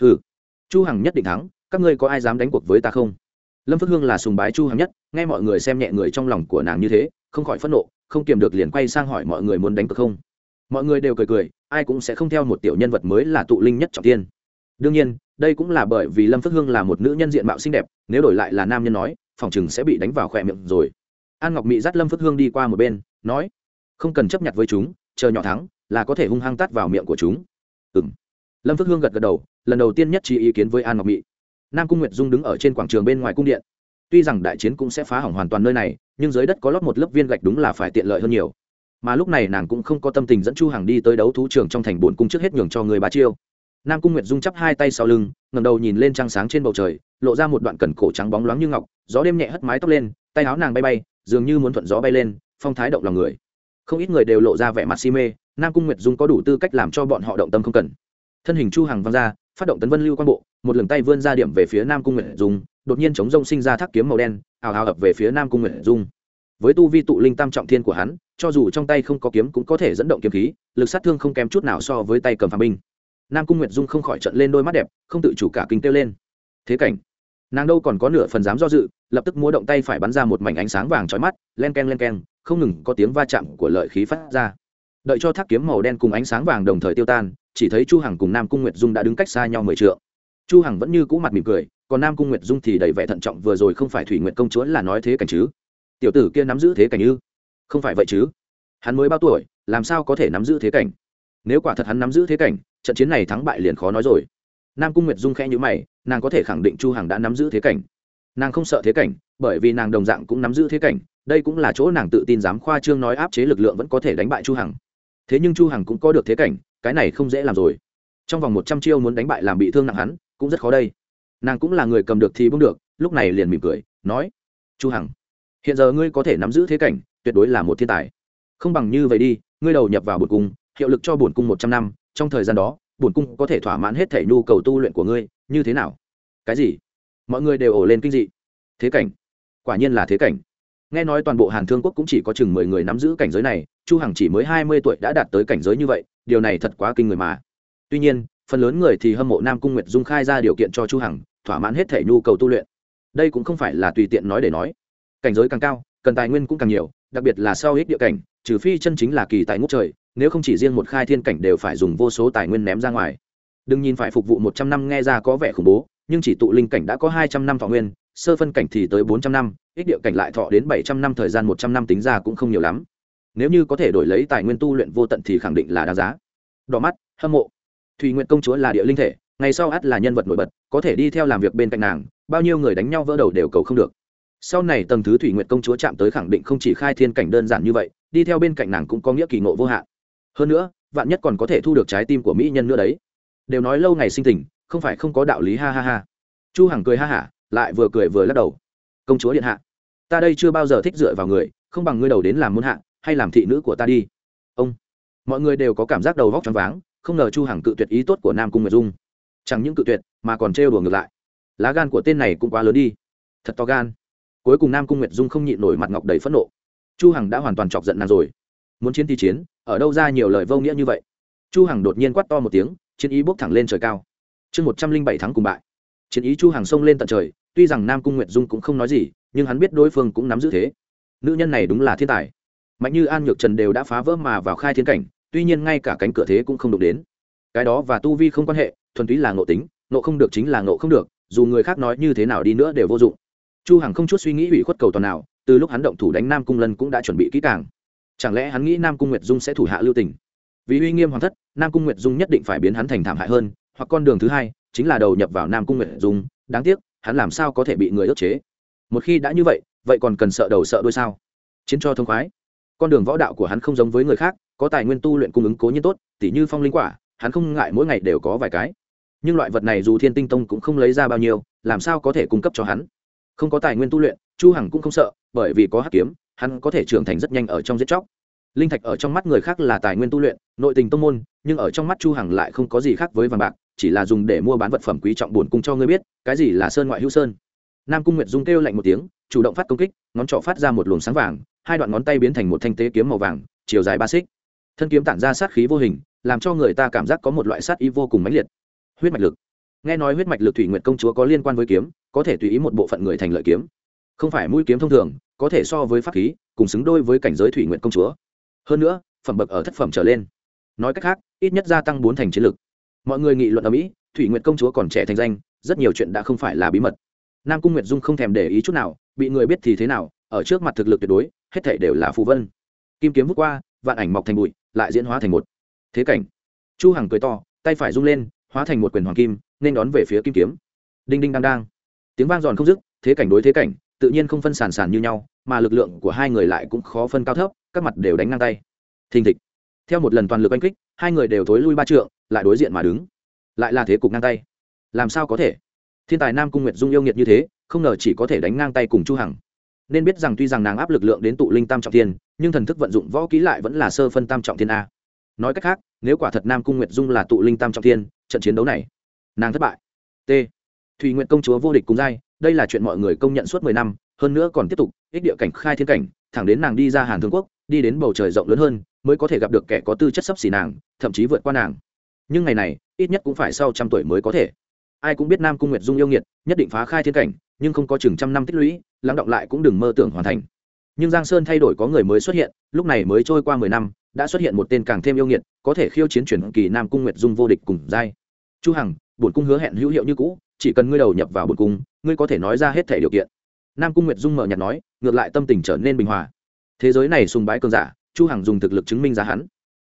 Hừ. Chu hằng nhất định thắng, các ngươi có ai dám đánh cuộc với ta không? Lâm phước hương là sùng bái chu hằng nhất, nghe mọi người xem nhẹ người trong lòng của nàng như thế, không khỏi phẫn nộ không kiềm được liền quay sang hỏi mọi người muốn đánh cược không? Mọi người đều cười cười, ai cũng sẽ không theo một tiểu nhân vật mới là tụ linh nhất trọng tiên đương nhiên, đây cũng là bởi vì lâm phước hương là một nữ nhân diện mạo xinh đẹp, nếu đổi lại là nam nhân nói, phòng chừng sẽ bị đánh vào khỏe miệng rồi. An ngọc mỹ dắt lâm phước hương đi qua một bên, nói, không cần chấp nhận với chúng, chờ nhỏ thắng, là có thể hung hăng tắt vào miệng của chúng. Ừ m lâm phước hương gật gật đầu, lần đầu tiên nhất trí ý kiến với an ngọc mỹ nam cung nguyệt dung đứng ở trên quảng trường bên ngoài cung điện tuy rằng đại chiến cũng sẽ phá hỏng hoàn toàn nơi này, nhưng dưới đất có lót một lớp viên gạch đúng là phải tiện lợi hơn nhiều. Mà lúc này nàng cũng không có tâm tình dẫn chu hằng đi tới đấu thú trường trong thành bồn cung trước hết nhường cho người bà chiêu. Nam cung nguyệt dung chắp hai tay sau lưng, ngẩng đầu nhìn lên trăng sáng trên bầu trời, lộ ra một đoạn cẩn cổ trắng bóng loáng như ngọc, gió đêm nhẹ hất mái tóc lên, tay áo nàng bay bay, dường như muốn thuận gió bay lên, phong thái động lòng người. Không ít người đều lộ ra vẻ mặt si mê, nam cung nguyệt dung có đủ tư cách làm cho bọn họ động tâm không cần. Thân hình chu hằng văng ra, phát động tấn vân lưu quan bộ, một lần tay vươn ra điểm về phía nam cung nguyệt dung đột nhiên chống rông sinh ra thác kiếm màu đen, ào ào ập về phía nam cung nguyệt dung. Với tu vi tụ linh tam trọng thiên của hắn, cho dù trong tay không có kiếm cũng có thể dẫn động kiếm khí, lực sát thương không kém chút nào so với tay cầm phàm binh. Nam cung nguyệt dung không khỏi trận lên đôi mắt đẹp, không tự chủ cả kinh kêu lên. Thế cảnh. Nàng đâu còn có nửa phần dám do dự, lập tức múa động tay phải bắn ra một mảnh ánh sáng vàng trói mắt, len k e n len k e n không ngừng có tiếng va chạm của lợi khí phát ra. Đợi cho thác kiếm màu đen cùng ánh sáng vàng đồng thời tiêu tan, chỉ thấy chu hằng cùng nam cung nguyệt dung đã đứng cách xa nhau mười trượng. Chu hằng vẫn như cũ mặt mỉm cười còn nam cung nguyệt dung thì đầy vẻ thận trọng, vừa rồi không phải thủy nguyệt công chúa là nói thế cảnh chứ? Tiểu tử kia nắm giữ thế cảnh ư? Không phải vậy chứ? Hắn mới bao tuổi, làm sao có thể nắm giữ thế cảnh? Nếu quả thật hắn nắm giữ thế cảnh, trận chiến này thắng bại liền khó nói rồi. Nam cung nguyệt dung khẽ nhữ mày, nàng có thể khẳng định chu hằng đã nắm giữ thế cảnh. Nàng không sợ thế cảnh, bởi vì nàng đồng dạng cũng nắm giữ thế cảnh, đây cũng là chỗ nàng tự tin dám khoa trương nói áp chế lực lượng vẫn có thể đánh bại chu hằng. Thế nhưng chu hằng cũng có được thế cảnh, cái này không dễ làm rồi. Trong vòng một trăm chiêu muốn đánh bại làm bị thương nặng hắn, cũng rất khó đây nàng cũng là người cầm được thì bưng được, lúc này liền mỉm cười, nói, chu hằng, hiện giờ ngươi có thể nắm giữ thế cảnh, tuyệt đối là một thiên tài. Không bằng như vậy đi, ngươi đầu nhập vào bổn cung, hiệu lực cho bổn cung một trăm năm, trong thời gian đó, bổn cung có thể thỏa mãn hết thể nhu cầu tu luyện của ngươi, như thế nào? Cái gì? Mọi người đều ổ lên kinh dị. Thế cảnh? Quả nhiên là thế cảnh. Nghe nói toàn bộ hàn thương quốc cũng chỉ có chừng mười người nắm giữ cảnh giới này, chu hằng chỉ mới hai mươi tuổi đã đạt tới cảnh giới như vậy, điều này thật quá kinh người mà. Tuy nhiên phần lớn người thì hâm mộ nam cung nguyệt dung khai ra điều kiện cho chu hằng thỏa mãn hết thể nhu cầu tu luyện. Đây cũng không phải là tùy tiện nói để nói. Cảnh giới càng cao, cần tài nguyên cũng càng nhiều, đặc biệt là sau ít địa cảnh, trừ phi chân chính là kỳ tài ngút trời, nếu không chỉ riêng một khai thiên cảnh đều phải dùng vô số tài nguyên ném ra ngoài. Đừng nhìn phải phục vụ một trăm năm nghe ra có vẻ khủng bố, nhưng chỉ tụ linh cảnh đã có hai trăm năm thọ nguyên, sơ phân cảnh thì tới bốn trăm năm, ít địa cảnh lại thọ đến bảy trăm năm, thời gian một trăm năm tính ra cũng không nhiều lắm. Nếu như có thể đổi lấy tài nguyên tu luyện vô tận thì khẳng định là đáng giá. Đỏ mắt, hâm mộ thùy nguyện công chúa là địa linh thể, ngày sau ắt là nhân vật nổi bật, có thể đi theo làm việc bên cạnh nàng, bao nhiêu người đánh nhau vỡ đầu đều cầu không được. Sau này tầng thứ thủy nguyện công chúa chạm tới khẳng định không chỉ khai thiên cảnh đơn giản như vậy, đi theo bên cạnh nàng cũng có nghĩa kỳ ngộ vô hạn. Hơn nữa, vạn nhất còn có thể thu được trái tim của mỹ nhân nữa đấy. Đều nói lâu ngày sinh tình, không phải không có đạo lý, ha ha ha. Chu hằng cười ha hả, lại vừa cười vừa lắc đầu. Công chúa điện hạ, ta đây chưa bao giờ thích dựa vào người, không bằng ngươi đầu đến làm muôn hạ, hay làm thị nữ của ta đi. Ông, mọi người đều có cảm giác đầu vóc choáng váng không ngờ chu hằng cự tuyệt ý tốt của nam cung nguyệt dung. Chẳng những cự tuyệt, mà còn trêu đùa ngược lại. Lá gan của tên này cũng quá lớn đi. Thật to gan. Cuối cùng nam cung nguyệt dung không nhịn nổi mặt ngọc đầy phẫn nộ. Chu hằng đã hoàn toàn chọc giận nàng rồi. Muốn chiến thì chiến, ở đâu ra nhiều lời vô nghĩa như vậy? Chu hằng đột nhiên quát to một tiếng, chiến ý bốc thẳng lên trời cao. Chương một trăm linh bảy tháng cùng bại. Chiến ý chu hằng xông lên tận trời, tuy rằng nam cung nguyệt dung cũng không nói gì, nhưng hắn biết đối phương cũng nắm giữ thế. Nữ nhân này đúng là thiên tài. Mạnh như an nhược trần đều đã phá vỡ mà vào khai thiên cảnh tuy nhiên ngay cả cánh cửa thế cũng không đụng đến. Cái đó và tu vi không quan hệ, thuần túy là ngộ tính, ngộ không được chính là ngộ không được, dù người khác nói như thế nào đi nữa đều vô dụng. Chu hằng không chút suy nghĩ ủy khuất cầu toàn nào, từ lúc hắn động thủ đánh nam cung lân cũng đã chuẩn bị kỹ càng. Chẳng lẽ hắn nghĩ nam cung nguyệt dung sẽ thủ hạ lưu tình? Vì uy nghiêm hoàng thất, nam cung nguyệt dung nhất định phải biến hắn thành thảm hại hơn, hoặc con đường thứ hai, chính là đầu nhập vào nam cung nguyệt dung, đáng tiếc, hắn làm sao có thể bị người ức chế? Một khi đã như vậy vậy còn cần sợ đầu sợ đuôi sao? Chiến cho thông khoái. Con đường võ đạo của hắn không giống với người khác có tài nguyên tu luyện cung ứng cố nhiên tốt, tỉ như phong linh quả, hắn không ngại mỗi ngày đều có vài cái. Nhưng loại vật này dù thiên tinh tông cũng không lấy ra bao nhiêu, làm sao có thể cung cấp cho hắn? Không có tài nguyên tu luyện, chu hằng cũng không sợ, bởi vì có hắc kiếm, hắn có thể trưởng thành rất nhanh ở trong giết chóc. Linh thạch ở trong mắt người khác là tài nguyên tu luyện, nội tình tông môn, nhưng ở trong mắt chu hằng lại không có gì khác với vàng bạc, chỉ là dùng để mua bán vật phẩm quý trọng buồn cung cho ngươi biết, cái gì là sơn ngoại hữu sơn. Nam cung nguyệt dung kêu lạnh một tiếng, chủ động phát công kích, ngón trỏ phát ra một luồng sáng vàng, hai đoạn ngón tay biến thành một thanh tế kiếm màu vàng, chiều dài ba xích thân kiếm tản ra sát khí vô hình, làm cho người ta cảm giác có một loại sát ý vô cùng mãnh liệt. Huyết mạch lực. Nghe nói huyết mạch lực thủy nguyệt công chúa có liên quan với kiếm, có thể tùy ý một bộ phận người thành lợi kiếm. Không phải mũi kiếm thông thường, có thể so với pháp khí, cùng xứng đôi với cảnh giới thủy nguyện công chúa. Hơn nữa, phẩm bậc ở thất phẩm trở lên. Nói cách khác, ít nhất gia tăng bốn thành chiến lực. Mọi người nghị luận ở mỹ, thủy nguyện công chúa còn trẻ thành danh, rất nhiều chuyện đã không phải là bí mật. Nam cung nguyệt dung không thèm để ý chút nào, bị người biết thì thế nào, ở trước mặt thực lực tuyệt đối, hết thể đều là phù vân. Kim kiếm vút qua, vạn ảnh mọc thành bụi lại diễn hóa thành một thế cảnh. Chu hằng cười to, tay phải rung lên, hóa thành một quyền hoàng kim, nên đón về phía kim kiếm. Đinh đinh đang đang. Tiếng vang giòn không dứt, thế cảnh đối thế cảnh, tự nhiên không phân sản sản như nhau, mà lực lượng của hai người lại cũng khó phân cao thấp, các mặt đều đánh ngang tay. Thình thịch. Theo một lần toàn lực oanh kích, hai người đều thối lui ba trượng, lại đối diện mà đứng. Lại là thế cục ngang tay. Làm sao có thể? Thiên tài nam cung nguyệt dung yêu nghiệt như thế, không ngờ chỉ có thể đánh ngang tay cùng chu hằng nên biết rằng tuy rằng nàng áp lực lượng đến tụ linh tam trọng thiên, nhưng thần thức vận dụng võ kỹ lại vẫn là sơ phân tam trọng thiên a. Nói cách khác, nếu quả thật nam cung nguyệt dung là tụ linh tam trọng thiên, trận chiến đấu này, nàng thất bại. T. Thùy nguyện công chúa vô địch cùng giai, đây là chuyện mọi người công nhận suốt mười năm, hơn nữa còn tiếp tục, ích địa cảnh, khai thiên cảnh, thẳng đến nàng đi ra hàn thương quốc, đi đến bầu trời rộng lớn hơn, mới có thể gặp được kẻ có tư chất sấp xỉ nàng, thậm chí vượt qua nàng. Nhưng ngày này, ít nhất cũng phải sau trăm tuổi mới có thể. Ai cũng biết nam cung nguyệt dung yêu nghiệt, nhất định phá khai thiên cảnh, nhưng không có chừng trăm năm tích lũy lắng động lại cũng đừng mơ tưởng hoàn thành. Nhưng giang sơn thay đổi có người mới xuất hiện, lúc này mới trôi qua mười năm, đã xuất hiện một tên càng thêm yêu nghiệt, có thể khiêu chiến chuyển kỳ nam cung nguyệt dung vô địch cùng giai. Chu hằng, bổn cung hứa hẹn hữu hiệu như cũ, chỉ cần ngươi đầu nhập vào bổn cung, ngươi có thể nói ra hết thể điều kiện. Nam cung nguyệt dung mở nhạt nói, ngược lại tâm tình trở nên bình hòa. Thế giới này sùng bái cường giả, chu hằng dùng thực lực chứng minh ra hắn.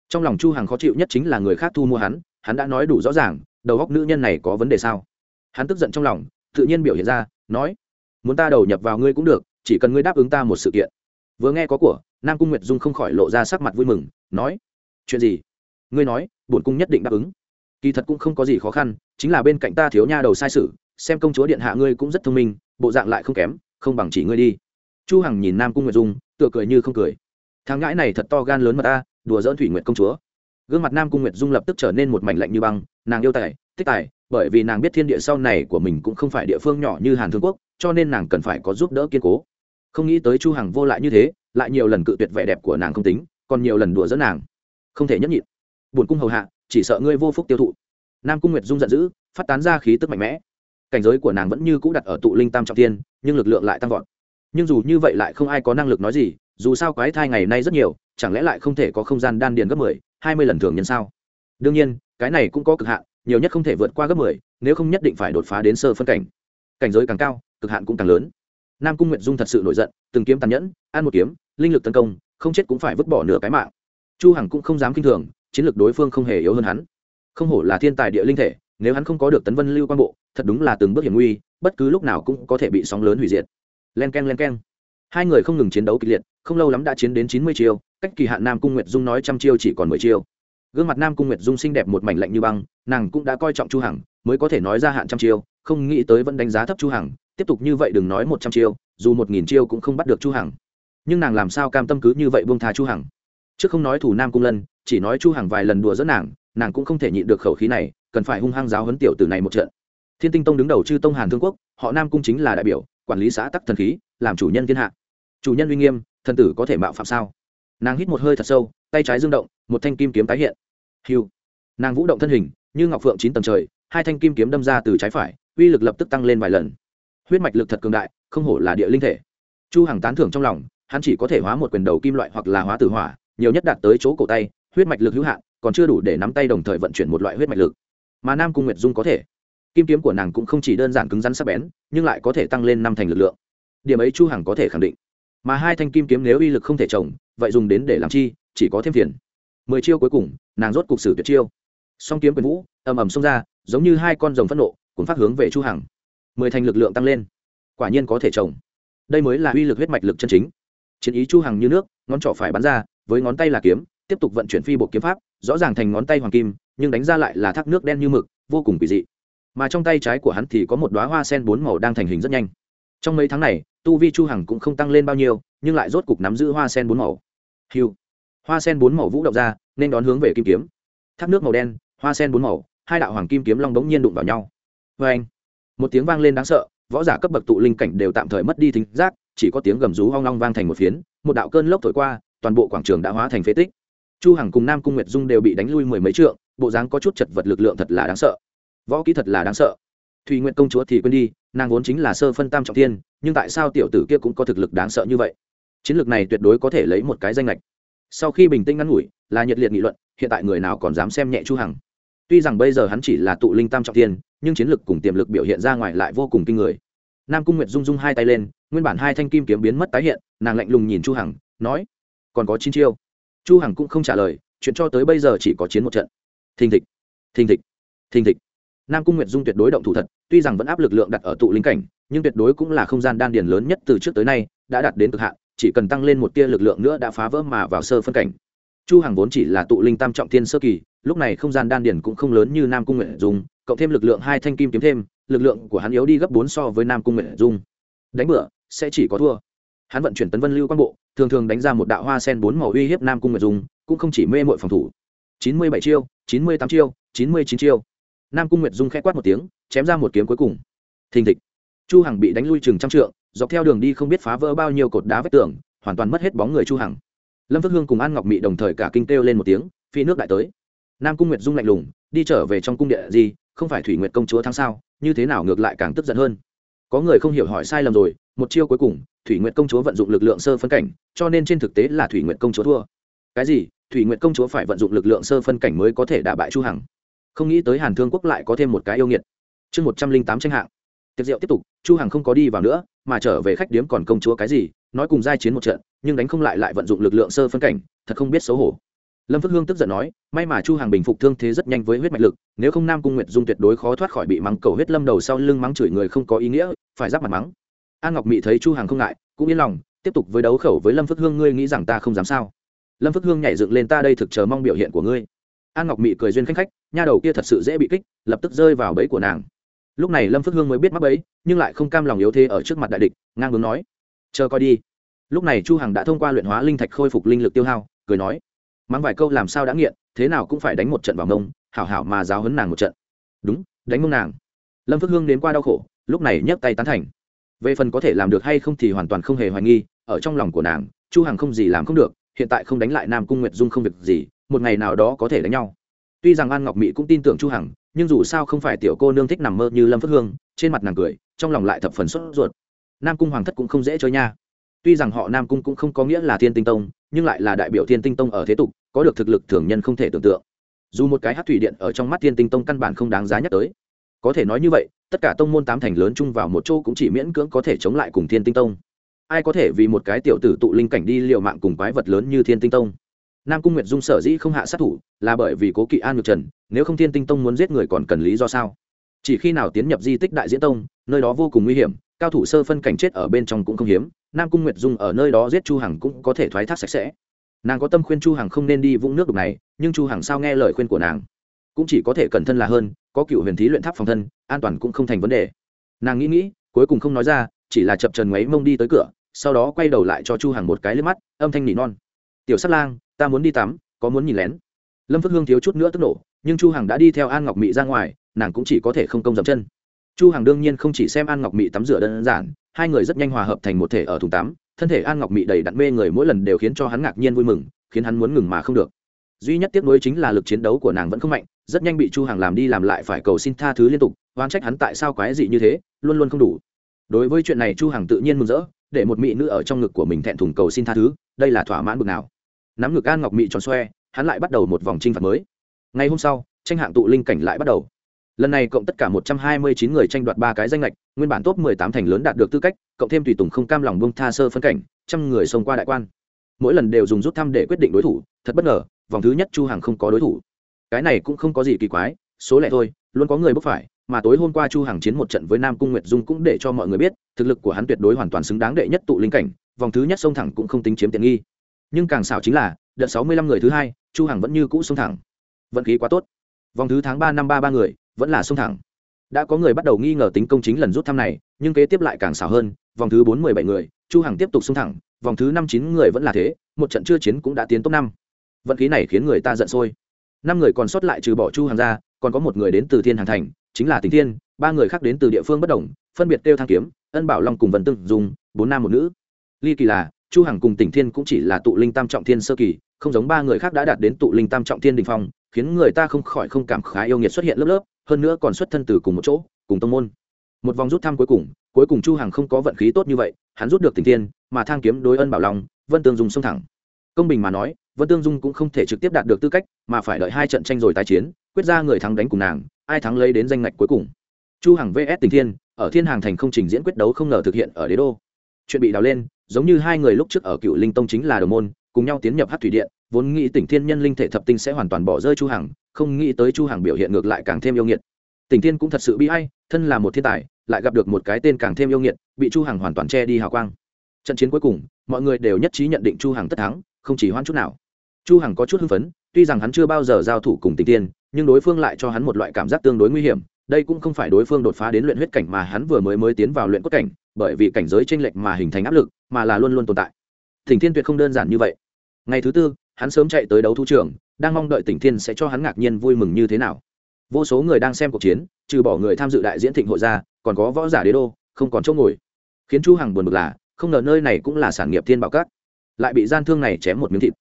Trong lòng chu hằng khó chịu nhất chính là người khác thu mua hắn hắn đã nói đủ rõ ràng, đầu óc nữ nhân này có vấn đề sao? Hắn tức giận trong lòng, tự nhiên biểu hiện ra, nói muốn ta đầu nhập vào ngươi cũng được, chỉ cần ngươi đáp ứng ta một sự kiện. Vừa nghe có của, nam cung nguyệt dung không khỏi lộ ra sắc mặt vui mừng, nói, chuyện gì? Ngươi nói, bổn cung nhất định đáp ứng. Kỳ thật cũng không có gì khó khăn, chính là bên cạnh ta thiếu nha đầu sai sự, xem công chúa điện hạ ngươi cũng rất thông minh, bộ dạng lại không kém, không bằng chỉ ngươi đi. Chu hằng nhìn nam cung nguyệt dung, tựa cười như không cười. Thằng ngãi này thật to gan lớn mà ta, đùa dỡn thủy nguyệt công chúa. Gương mặt nam cung nguyệt dung lập tức trở nên một mảnh lạnh như băng, nàng yêu tài tích tài bởi vì nàng biết thiên địa sau này của mình cũng không phải địa phương nhỏ như hàn thương quốc cho nên nàng cần phải có giúp đỡ kiên cố. Không nghĩ tới chu hằng vô lại như thế lại nhiều lần cự tuyệt vẻ đẹp của nàng không tính còn nhiều lần đùa dẫn nàng. Không thể nhẫn nhịn. Buồn cung hầu hạ chỉ sợ ngươi vô phúc tiêu thụ. Nam cung nguyệt dung giận dữ phát tán ra khí tức mạnh mẽ. Cảnh giới của nàng vẫn như cũ đặt ở tụ linh tam trọng Thiên, nhưng lực lượng lại tăng vọt. Nhưng dù như vậy lại không ai có năng lực nói gì dù sao quái thai ngày nay rất nhiều chẳng lẽ lại không thể có không gian đan điền gấp mười hai mươi lần thường nhân sao? Đương nhiên cái này cũng có cực hạn nhiều nhất không thể vượt qua gấp mười, nếu không nhất định phải đột phá đến sơ phân cảnh. Cảnh giới càng cao, cực hạn cũng càng lớn. Nam cung nguyệt dung thật sự nổi giận, từng kiếm tàn nhẫn, ăn một kiếm, linh lực tấn công, không chết cũng phải vứt bỏ nửa cái mạng. Chu hằng cũng không dám kinh thường, chiến lược đối phương không hề yếu hơn hắn. Không hổ là thiên tài địa linh thể, nếu hắn không có được tấn vân lưu quan bộ, thật đúng là từng bước hiểm nguy, bất cứ lúc nào cũng có thể bị sóng lớn hủy diệt. Len keng len keng. Hai người không ngừng chiến đấu kịch liệt, không lâu lắm đã chiến đến chín mươi chiêu, cách kỳ hạn nam cung nguyệt dung nói trăm chiêu chỉ còn mười chiêu gương mặt nam cung nguyệt dung xinh đẹp một mảnh lạnh như băng, nàng cũng đã coi trọng chu hằng, mới có thể nói ra hạn trăm chiêu, không nghĩ tới vẫn đánh giá thấp chu hằng, tiếp tục như vậy đừng nói một trăm chiêu, dù một nghìn chiêu cũng không bắt được chu hằng. Nhưng nàng làm sao cam tâm cứ như vậy buông tha chu hằng? Trước không nói thủ nam cung lân, chỉ nói chu hằng vài lần đùa dẫn nàng nàng cũng không thể nhịn được khẩu khí này, cần phải hung hăng giáo huấn tiểu tử này một trận. Thiên tinh tông đứng đầu chư tông hàn thương quốc, họ nam cung chính là đại biểu, quản lý xã tắc thần khí, làm chủ nhân thiên hạ. Chủ nhân uy nghiêm, thần tử có thể mạo phạm sao? Nàng hít một hơi thật sâu tay trái dương động, một thanh kim kiếm tái hiện. Hiu. Nàng vũ động thân hình, như ngọc phượng chín tầng trời, hai thanh kim kiếm đâm ra từ trái phải, uy lực lập tức tăng lên vài lần. Huyết mạch lực thật cường đại, không hổ là địa linh thể. Chu hằng tán thưởng trong lòng, hắn chỉ có thể hóa một quyền đầu kim loại hoặc là hóa tử hỏa, nhiều nhất đạt tới chỗ cổ tay, huyết mạch lực hữu hạn, còn chưa đủ để nắm tay đồng thời vận chuyển một loại huyết mạch lực. Mà nam cung nguyệt dung có thể. Kim kiếm của nàng cũng không chỉ đơn giản cứng rắn sắc bén, nhưng lại có thể tăng lên năm thành lực lượng. Điểm ấy chu hằng có thể khẳng định. Mà hai thanh kim kiếm nếu uy lực không thể trồng vậy dùng đến để làm chi? Chỉ có thêm phiền. Mười chiêu cuối cùng, nàng rốt cục sử tuyệt chiêu. Song kiếm quyền vũ, ầm ầm xông ra, giống như hai con rồng phẫn nộ cùng phát hướng về chu hằng. Mười thành lực lượng tăng lên. Quả nhiên có thể trồng. Đây mới là uy lực huyết mạch lực chân chính. Chiến ý chu hằng như nước, ngón trỏ phải bắn ra, với ngón tay là kiếm, tiếp tục vận chuyển phi bộ kiếm pháp, rõ ràng thành ngón tay hoàng kim, nhưng đánh ra lại là thác nước đen như mực, vô cùng kỳ dị. Mà trong tay trái của hắn thì có một đóa hoa sen bốn màu đang thành hình rất nhanh. Trong mấy tháng này, tu vi chu hằng cũng không tăng lên bao nhiêu, nhưng lại rốt cục nắm giữ hoa sen bốn màu. Hiu hoa sen bốn màu vũ động ra, nên đón hướng về kim kiếm. Thác nước màu đen, hoa sen bốn màu, hai đạo hoàng kim kiếm long đống nhiên đụng vào nhau. Vê anh, một tiếng vang lên đáng sợ, võ giả cấp bậc tụ linh cảnh đều tạm thời mất đi thính giác, chỉ có tiếng gầm rú hoang long vang thành một phiến, một đạo cơn lốc thổi qua, toàn bộ quảng trường đã hóa thành phế tích. Chu hằng cùng nam cung nguyệt dung đều bị đánh lui mười mấy trượng, bộ dáng có chút chật vật lực lượng thật là đáng sợ. Võ kỹ thật là đáng sợ. Thùy nguyện công chúa thì quên đi, nàng vốn chính là sơ phân tam trọng thiên, nhưng tại sao tiểu tử kia cũng có thực lực đáng sợ như vậy? Chiến lược này tuyệt đối có thể lấy một cái danh lệch sau khi bình tĩnh ngắn ngủi, là nhiệt liệt nghị luận, hiện tại người nào còn dám xem nhẹ chu hằng? Tuy rằng bây giờ hắn chỉ là tụ linh tam trọng thiên, nhưng chiến lược cùng tiềm lực biểu hiện ra ngoài lại vô cùng kinh người. Nam cung nguyệt dung rung hai tay lên, nguyên bản hai thanh kim kiếm biến mất tái hiện, nàng lạnh lùng nhìn chu hằng, nói, còn có chín chiêu. Chu hằng cũng không trả lời, chuyện cho tới bây giờ chỉ có chiến một trận. Thình thịch thình thịch thình thịch. Nam cung nguyệt dung tuyệt đối động thủ thật, tuy rằng vẫn áp lực lượng đặt ở tụ linh cảnh, nhưng tuyệt đối cũng là không gian đan điền lớn nhất từ trước tới nay, đã đạt đến cực hạn chỉ cần tăng lên một tia lực lượng nữa đã phá vỡ mà vào sơ phân cảnh. Chu hằng vốn chỉ là tụ linh tam trọng thiên sơ kỳ, lúc này không gian đan điển cũng không lớn như nam cung nguyệt dung, cộng thêm lực lượng hai thanh kim kiếm thêm, lực lượng của hắn yếu đi gấp bốn so với nam cung nguyệt dung. Đánh bữa sẽ chỉ có thua. Hắn vận chuyển tấn vân lưu quan bộ, thường thường đánh ra một đạo hoa sen bốn màu uy hiếp nam cung nguyệt dung, cũng không chỉ mê mội phòng thủ. Chín mươi bảy chiêu, chín mươi tám chiêu, chín mươi chín chiêu. Nam cung nguyệt dung khẽ quát một tiếng, chém ra một kiếm cuối cùng. Thình thịch. Chu hằng bị đánh lui chừng trăm trượng dọc theo đường đi không biết phá vỡ bao nhiêu cột đá vách tường, hoàn toàn mất hết bóng người chu hằng. Lâm phước hương cùng an ngọc mị đồng thời cả kinh kêu lên một tiếng, phi nước đại tới. Nam cung nguyệt dung lạnh lùng, đi trở về trong cung địa gì, không phải thủy nguyệt công chúa thắng sao, như thế nào ngược lại càng tức giận hơn. Có người không hiểu hỏi sai lầm rồi, một chiêu cuối cùng, thủy nguyệt công chúa vận dụng lực lượng sơ phân cảnh, cho nên trên thực tế là thủy nguyệt công chúa thua. Cái gì? Thủy nguyệt công chúa phải vận dụng lực lượng sơ phân cảnh mới có thể đả bại chu hằng. Không nghĩ tới hàn thương quốc lại có thêm một cái yêu nghiệt. Chương một trăm linh tám tranh hạng tiệc rượu tiếp tục, chu hằng không có đi vào nữa, mà trở về khách điếm còn công chúa cái gì, nói cùng giai chiến một trận, nhưng đánh không lại lại vận dụng lực lượng sơ phân cảnh, thật không biết xấu hổ. Lâm phước hương tức giận nói, may mà chu hàng bình phục thương thế rất nhanh với huyết mạch lực, nếu không nam cung nguyệt dung tuyệt đối khó thoát khỏi bị mắng cầu huyết lâm đầu sau lưng mắng chửi người không có ý nghĩa, phải giáp mặt mắng. An ngọc mỹ thấy chu hàng không ngại, cũng yên lòng, tiếp tục với đấu khẩu với lâm phước hương, ngươi nghĩ rằng ta không dám sao? Lâm phước hương nhảy dựng lên, ta đây thực chờ mong biểu hiện của ngươi. An ngọc mỹ cười duyên khách khách, nha đầu kia thật sự dễ bị kích, lập tức rơi vào bẫy của nàng lúc này lâm phước hương mới biết mắc bẫy, nhưng lại không cam lòng yếu thế ở trước mặt đại địch, ngang bướng nói, chờ coi đi. Lúc này chu hằng đã thông qua luyện hóa linh thạch khôi phục linh lực tiêu hao, cười nói mang vài câu làm sao đã nghiện, thế nào cũng phải đánh một trận vào mông, hảo hảo mà giáo hấn nàng một trận. Đúng, đánh mông nàng. Lâm phước hương đến qua đau khổ, lúc này nhấc tay tán thành. Về phần có thể làm được hay không thì hoàn toàn không hề hoài nghi, ở trong lòng của nàng, chu hằng không gì làm không được, hiện tại không đánh lại nam cung nguyệt dung không việc gì, một ngày nào đó có thể đánh nhau. Tuy rằng an ngọc mỹ cũng tin tưởng chu hằng nhưng dù sao không phải tiểu cô nương thích nằm mơ như lâm phước hương, trên mặt nàng cười, trong lòng lại thập phần sốt ruột. Nam cung hoàng thất cũng không dễ chơi nha. Tuy rằng họ nam cung cũng không có nghĩa là thiên tinh tông, nhưng lại là đại biểu thiên tinh tông ở thế tục, có được thực lực thường nhân không thể tưởng tượng. Dù một cái hát thủy điện ở trong mắt thiên tinh tông căn bản không đáng giá nhắc tới. Có thể nói như vậy, tất cả tông môn tám thành lớn chung vào một chỗ cũng chỉ miễn cưỡng có thể chống lại cùng thiên tinh tông. Ai có thể vì một cái tiểu tử tụ linh cảnh đi liều mạng cùng quái vật lớn như thiên tinh tông? Nam cung nguyệt dung sở dĩ không hạ sát thủ là bởi vì cố kỵ an ngược trần, nếu không thiên tinh tông muốn giết người còn cần lý do sao? Chỉ khi nào tiến nhập di tích đại diễn tông, nơi đó vô cùng nguy hiểm, cao thủ sơ phân cảnh chết ở bên trong cũng không hiếm, nam cung nguyệt dung ở nơi đó giết chu hằng cũng có thể thoái thác sạch sẽ. Nàng có tâm khuyên chu hằng không nên đi vũng nước đục này, nhưng chu hằng sao nghe lời khuyên của nàng? Cũng chỉ có thể cẩn thân là hơn, có cựu huyền thí luyện tháp phòng thân, an toàn cũng không thành vấn đề. Nàng nghĩ nghĩ, cuối cùng không nói ra, chỉ là chập trần ngoáy mông đi tới cửa, sau đó quay đầu lại cho chu hằng một cái liếc mắt, âm thanh nỉ non. Tiểu sát lang ta muốn đi tắm, có muốn nhìn lén. Lâm phước hương thiếu chút nữa tức nổ, nhưng chu hằng đã đi theo an ngọc mỹ ra ngoài, nàng cũng chỉ có thể không công dậm chân. Chu hằng đương nhiên không chỉ xem an ngọc mỹ tắm rửa đơn giản, hai người rất nhanh hòa hợp thành một thể ở thùng tắm, thân thể an ngọc mỹ đầy đặn mê người mỗi lần đều khiến cho hắn ngạc nhiên vui mừng, khiến hắn muốn ngừng mà không được. Duy nhất tiếc nuối chính là lực chiến đấu của nàng vẫn không mạnh, rất nhanh bị chu hằng làm đi làm lại phải cầu xin tha thứ liên tục, oán trách hắn tại sao quái dị như thế, luôn luôn không đủ. Đối với chuyện này chu hằng tự nhiên mừng rỡ, để một mỹ nữ ở trong ngực của mình thẹn thùng cầu xin tha thứ, đây là thỏa mãn bực nào nắm ngực an ngọc Mị tròn xoe, hắn lại bắt đầu một vòng trinh phạt mới. Ngày hôm sau, tranh hạng tụ linh cảnh lại bắt đầu. Lần này cộng tất cả một trăm hai mươi chín người tranh đoạt ba cái danh lệch, nguyên bản top mười tám thành lớn đạt được tư cách, cộng thêm tùy tùng không cam lòng bông tha sơ phân cảnh, trăm người xông qua đại quan. Mỗi lần đều dùng rút thăm để quyết định đối thủ, thật bất ngờ, vòng thứ nhất chu hằng không có đối thủ. Cái này cũng không có gì kỳ quái, số lẻ thôi, luôn có người bốc phải, mà tối hôm qua chu hằng chiến một trận với nam cung nguyệt dung cũng để cho mọi người biết, thực lực của hắn tuyệt đối hoàn toàn xứng đáng đệ nhất tụ linh cảnh, vòng thứ nhất xông thẳng cũng không tính chiếm tiện nghi nhưng càng xảo chính là, đợt sáu mươi lăm người thứ hai, chu hằng vẫn như cũ xông thẳng. Vận khí quá tốt. Vòng thứ tháng ba năm ba ba người, vẫn là xông thẳng. Đã có người bắt đầu nghi ngờ tính công chính lần rút thăm này, nhưng kế tiếp lại càng xảo hơn. Vòng thứ bốn mười bảy người, chu hằng tiếp tục xông thẳng. Vòng thứ năm chín người vẫn là thế, một trận chưa chiến cũng đã tiến top năm. Vận khí này khiến người ta giận sôi. Năm người còn sót lại trừ bỏ chu hằng ra, còn có một người đến từ thiên hàng thành, chính là tình thiên. Ba người khác đến từ địa phương bất đồng, phân biệt tiêu thang kiếm, ân bảo long cùng vân tương dùng bốn nam một nữ. Ly kỳ là chu hằng cùng tỉnh thiên cũng chỉ là tụ linh tam trọng thiên sơ kỳ, không giống ba người khác đã đạt đến tụ linh tam trọng thiên đỉnh phong, khiến người ta không khỏi không cảm khái yêu nghiệt xuất hiện lớp lớp, hơn nữa còn xuất thân từ cùng một chỗ, cùng tông môn. Một vòng rút thăm cuối cùng cuối cùng chu hằng không có vận khí tốt như vậy, hắn rút được tình thiên, mà thang kiếm đối ân bảo long, vân tương dung xông thẳng. Công bình mà nói, vân tương dung cũng không thể trực tiếp đạt được tư cách, mà phải đợi hai trận tranh rồi tái chiến, quyết ra người thắng đánh cùng nàng, ai thắng lấy đến danh ngạch cuối cùng. Chu hằng vs tình thiên, ở thiên hàng thành không trình diễn quyết đấu không ngờ thực hiện ở đế đô chuyện bị đào lên, giống như hai người lúc trước ở cựu linh tông chính là đồng môn, cùng nhau tiến nhập hát thủy điện, vốn nghĩ tỉnh thiên nhân linh thể thập tinh sẽ hoàn toàn bỏ rơi chu hằng, không nghĩ tới chu hằng biểu hiện ngược lại càng thêm yêu nghiệt. Tỉnh thiên cũng thật sự bi hay thân là một thiên tài, lại gặp được một cái tên càng thêm yêu nghiệt, bị chu hằng hoàn toàn che đi hào quang. Trận chiến cuối cùng, mọi người đều nhất trí nhận định chu hằng tất thắng, không chỉ hoan chút nào. Chu hằng có chút hưng phấn, tuy rằng hắn chưa bao giờ giao thủ cùng tỉnh thiên, nhưng đối phương lại cho hắn một loại cảm giác tương đối nguy hiểm, đây cũng không phải đối phương đột phá đến luyện huyết cảnh mà hắn vừa mới mới tiến vào luyện cốt cảnh bởi vì cảnh giới chênh lệch mà hình thành áp lực, mà là luôn luôn tồn tại. Thỉnh thiên tuyệt không đơn giản như vậy. Ngày thứ tư, hắn sớm chạy tới đấu thú trường, đang mong đợi tỉnh thiên sẽ cho hắn ngạc nhiên vui mừng như thế nào. Vô số người đang xem cuộc chiến, trừ bỏ người tham dự đại diễn thịnh hội ra, còn có võ giả đế đô, không còn chỗ ngồi. Khiến chu hằng buồn bực là, không ngờ nơi này cũng là sản nghiệp thiên bảo cát lại bị gian thương này chém một miếng thịt.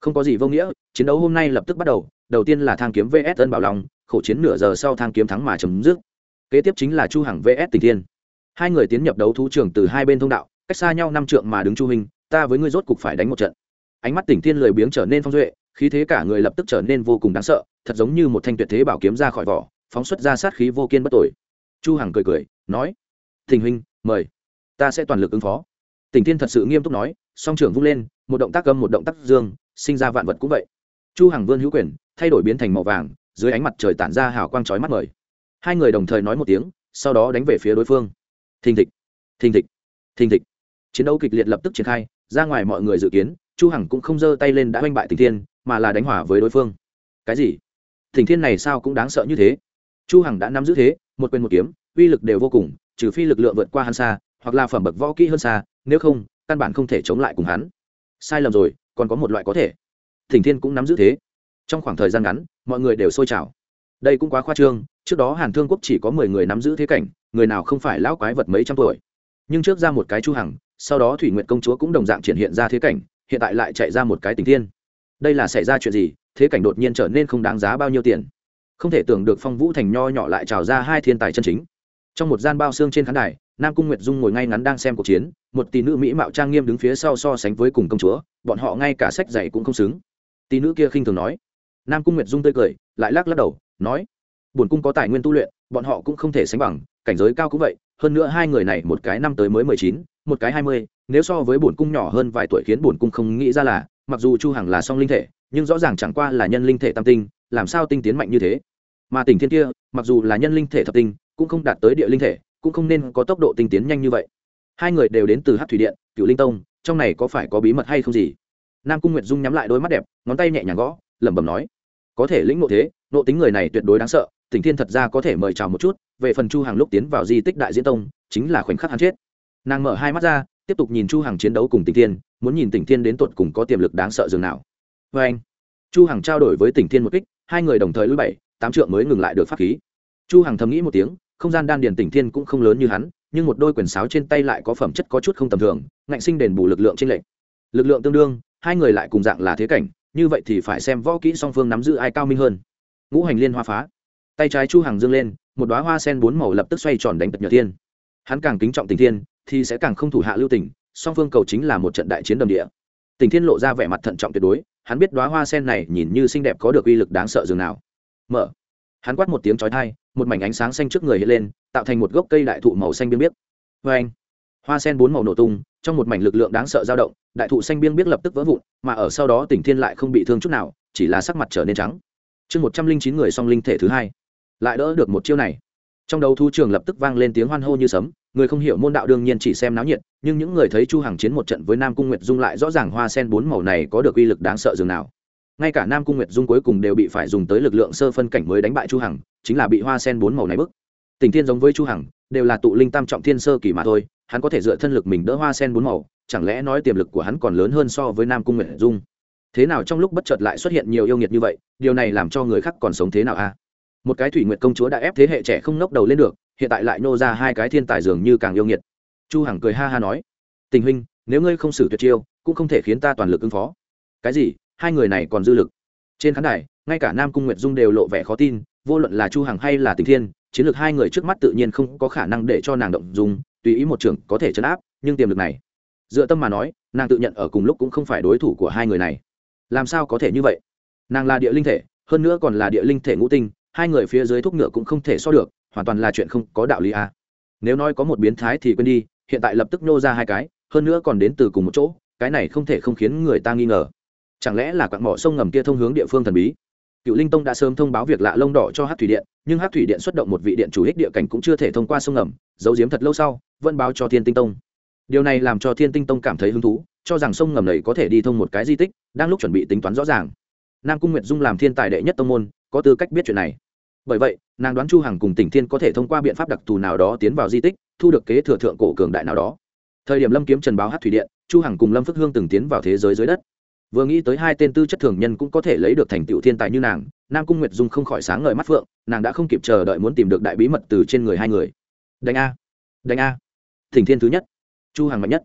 Không có gì vô nghĩa, chiến đấu hôm nay lập tức bắt đầu. Đầu tiên là thang kiếm vs ân bảo long, khổ chiến nửa giờ sau thang kiếm thắng mà chấm dứt. Kế tiếp chính là chu hằng vs Tỉnh thiên hai người tiến nhập đấu thú trường từ hai bên thông đạo, cách xa nhau năm trượng mà đứng chu hình ta với ngươi rốt cục phải đánh một trận. Ánh mắt tỉnh thiên lười biếng trở nên phong duệ, khí thế cả người lập tức trở nên vô cùng đáng sợ, thật giống như một thanh tuyệt thế bảo kiếm ra khỏi vỏ, phóng xuất ra sát khí vô kiên bất tội chu hằng cười cười, nói, thình huynh, mời, ta sẽ toàn lực ứng phó. Tỉnh thiên thật sự nghiêm túc nói, song trưởng vung lên, một động tác âm một động tác dương, sinh ra vạn vật cũng vậy. Chu hằng vươn hữu quyền, thay đổi biến thành màu vàng, dưới ánh mặt trời tản ra hào quang chói mắt mời. Hai người đồng thời nói một tiếng, sau đó đánh về phía đối phương thình thịch thình thịch thình thịch. Chiến đấu kịch liệt lập tức triển khai, ra ngoài mọi người dự kiến, chu hằng cũng không giơ tay lên đã oanh bại tình thiên, mà là đánh hỏa với đối phương. Cái gì? Tình thiên này sao cũng đáng sợ như thế. Chu hằng đã nắm giữ thế, một quyền một kiếm, uy lực đều vô cùng, trừ phi lực lượng vượt qua hắn xa, hoặc là phẩm bậc võ kỹ hơn xa, nếu không, căn bản không thể chống lại cùng hắn. Sai lầm rồi, còn có một loại có thể. Thỉnh thiên cũng nắm giữ thế. Trong khoảng thời gian ngắn, mọi người đều sôi trào. Đây cũng quá khoa trương, trước đó hàn thương quốc chỉ có mười người nắm giữ thế cảnh người nào không phải lão quái vật mấy trăm tuổi. Nhưng trước ra một cái chu hằng, sau đó thủy nguyện công chúa cũng đồng dạng triển hiện ra thế cảnh, hiện tại lại chạy ra một cái tình thiên. Đây là xảy ra chuyện gì? Thế cảnh đột nhiên trở nên không đáng giá bao nhiêu tiền? Không thể tưởng được phong vũ thành nho nhỏ lại trào ra hai thiên tài chân chính. Trong một gian bao xương trên khán đài, nam cung nguyệt dung ngồi ngay ngắn đang xem cuộc chiến, một tỷ nữ mỹ mạo trang nghiêm đứng phía sau so sánh với cùng công chúa, bọn họ ngay cả sách dạy cũng không xứng. Tỷ nữ kia khinh thường nói. Nam cung nguyệt dung tươi cười, lại lắc lắc đầu, nói. Bổn cung có tài nguyên tu luyện, bọn họ cũng không thể sánh bằng cảnh giới cao cũng vậy, hơn nữa hai người này một cái năm tới mới mười chín, một cái hai mươi, nếu so với bổn cung nhỏ hơn vài tuổi khiến bổn cung không nghĩ ra là, mặc dù chu hằng là song linh thể, nhưng rõ ràng chẳng qua là nhân linh thể tam tinh, làm sao tinh tiến mạnh như thế? Mà tỉnh thiên kia, mặc dù là nhân linh thể thập tinh, cũng không đạt tới địa linh thể, cũng không nên có tốc độ tinh tiến nhanh như vậy. Hai người đều đến từ hát thủy điện cựu linh tông, trong này có phải có bí mật hay không gì? Nam cung nguyệt dung nhắm lại đôi mắt đẹp, ngón tay nhẹ nhàng gõ, lẩm bẩm nói, có thể lĩnh ngộ thế nộ tính người này tuyệt đối đáng sợ tỉnh thiên thật ra có thể mời chào một chút, về phần chu hàng lúc tiến vào di tích đại diễn tông, chính là khoảnh khắc hắn chết. Nàng mở hai mắt ra, tiếp tục nhìn chu hàng chiến đấu cùng tỉnh thiên, muốn nhìn tỉnh thiên đến tột cùng có tiềm lực đáng sợ dường nào. Vê anh, chu hàng trao đổi với tỉnh thiên một kích, hai người đồng thời lui bảy, tám trượng mới ngừng lại được pháp khí. Chu hàng thầm nghĩ một tiếng, không gian đan điền tỉnh thiên cũng không lớn như hắn, nhưng một đôi quyền sáo trên tay lại có phẩm chất có chút không tầm thường, ngạnh sinh đền bù lực lượng trên lệnh lực lượng tương đương, hai người lại cùng dạng là thế cảnh, như vậy thì phải xem võ kỹ song phương nắm giữ ai cao minh hơn. Ngũ hành liên hoa phá tay trái chu hàng dương lên, một đoá hoa sen bốn màu lập tức xoay tròn đánh tật nhật thiên. Hắn càng kính trọng tình thiên, thì sẽ càng không thủ hạ lưu tình song phương cầu chính là một trận đại chiến đầm địa. Tình thiên lộ ra vẻ mặt thận trọng tuyệt đối, hắn biết đoá hoa sen này nhìn như xinh đẹp có được uy lực đáng sợ dường nào. Mở. Hắn quát một tiếng chói thai một mảnh ánh sáng xanh trước người hiện lên, tạo thành một gốc cây đại thụ màu xanh biếc biếc. Vê anh, hoa sen bốn màu nổ tung, trong một mảnh lực lượng đáng sợ dao động, đại thụ xanh biếc biếc lập tức vỡ vụn, mà ở sau đó tỉnh thiên lại không bị thương chút nào, chỉ là sắc mặt trở nên trắng. Chương một trăm linh chín người song linh thể thứ hai lại đỡ được một chiêu này. Trong đầu thu trường lập tức vang lên tiếng hoan hô như sấm, người không hiểu môn đạo đương nhiên chỉ xem náo nhiệt, nhưng những người thấy chu hằng chiến một trận với nam cung nguyệt dung lại rõ ràng hoa sen bốn màu này có được uy lực đáng sợ dường nào. Ngay cả nam cung nguyệt dung cuối cùng đều bị phải dùng tới lực lượng sơ phân cảnh mới đánh bại chu hằng, chính là bị hoa sen bốn màu này bức. Tình thiên giống với chu hằng, đều là tụ linh tam trọng thiên sơ kỳ mà thôi, hắn có thể dựa thân lực mình đỡ hoa sen bốn màu, chẳng lẽ nói tiềm lực của hắn còn lớn hơn so với nam cung nguyệt dung? Thế nào trong lúc bất chợt lại xuất hiện nhiều yêu nghiệt như vậy, điều này làm cho người khác còn sống thế nào a? Một cái thủy nguyệt công chúa đã ép thế hệ trẻ không ngóc đầu lên được, hiện tại lại nô ra hai cái thiên tài dường như càng yêu nghiệt. Chu hằng cười ha ha nói, tình huynh, nếu ngươi không xử tuyệt chiêu, cũng không thể khiến ta toàn lực ứng phó. Cái gì? Hai người này còn dư lực? Trên khán đài, ngay cả nam cung nguyệt dung đều lộ vẻ khó tin, vô luận là chu hằng hay là tình thiên, chiến lược hai người trước mắt tự nhiên không có khả năng để cho nàng động dung, tùy ý một trưởng có thể chấn áp, nhưng tiềm lực này, dựa tâm mà nói, nàng tự nhận ở cùng lúc cũng không phải đối thủ của hai người này. Làm sao có thể như vậy? Nàng là địa linh thể, hơn nữa còn là địa linh thể ngũ tinh hai người phía dưới thúc ngựa cũng không thể so được, hoàn toàn là chuyện không có đạo lý à. nếu nói có một biến thái thì quên đi, hiện tại lập tức nô ra hai cái, hơn nữa còn đến từ cùng một chỗ, cái này không thể không khiến người ta nghi ngờ. Chẳng lẽ là quặng mỏ sông ngầm kia thông hướng địa phương thần bí? Cựu linh tông đã sớm thông báo việc lạ lông đỏ cho hát thủy điện, nhưng hát thủy điện xuất động một vị điện chủ ích địa cảnh cũng chưa thể thông qua sông ngầm, giấu giếm thật lâu sau, vẫn báo cho thiên tinh tông. Điều này làm cho thiên tinh tông cảm thấy hứng thú, cho rằng sông ngầm này có thể đi thông một cái di tích, đang lúc chuẩn bị tính toán rõ ràng. Nam cung nguyệt dung làm thiên tài đệ nhất tông môn, có tư cách biết chuyện này bởi vậy, nàng đoán chu hằng cùng tỉnh thiên có thể thông qua biện pháp đặc thù nào đó tiến vào di tích, thu được kế thừa thượng cổ cường đại nào đó. Thời điểm lâm kiếm trần báo hát thủy điện, chu hằng cùng lâm phước hương từng tiến vào thế giới dưới đất. Vừa nghĩ tới hai tên tư chất thường nhân cũng có thể lấy được thành tựu thiên tài như nàng, nam cung nguyệt dung không khỏi sáng ngời mắt phượng, nàng đã không kịp chờ đợi muốn tìm được đại bí mật từ trên người hai người. Đánh a. Đánh a. Thỉnh thiên thứ nhất. Chu hằng mạnh nhất.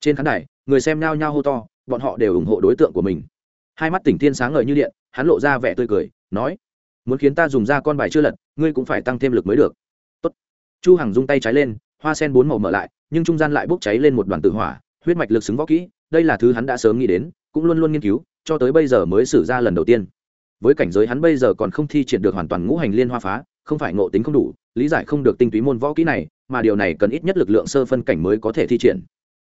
Trên khán đài, người xem nhao nhao hô to, bọn họ đều ủng hộ đối tượng của mình. Hai mắt tỉnh thiên sáng ngời như điện, hắn lộ ra vẻ tươi cười, nói muốn khiến ta dùng ra con bài chưa lật, ngươi cũng phải tăng thêm lực mới được. Tốt. chu hằng dung tay trái lên, hoa sen bốn màu mở lại, nhưng trung gian lại bốc cháy lên một đoàn tự hỏa, huyết mạch lực xứng võ kỹ, đây là thứ hắn đã sớm nghĩ đến, cũng luôn luôn nghiên cứu, cho tới bây giờ mới xử ra lần đầu tiên. Với cảnh giới hắn bây giờ còn không thi triển được hoàn toàn ngũ hành liên hoa phá, không phải ngộ tính không đủ, lý giải không được tinh túy môn võ kỹ này, mà điều này cần ít nhất lực lượng sơ phân cảnh mới có thể thi triển.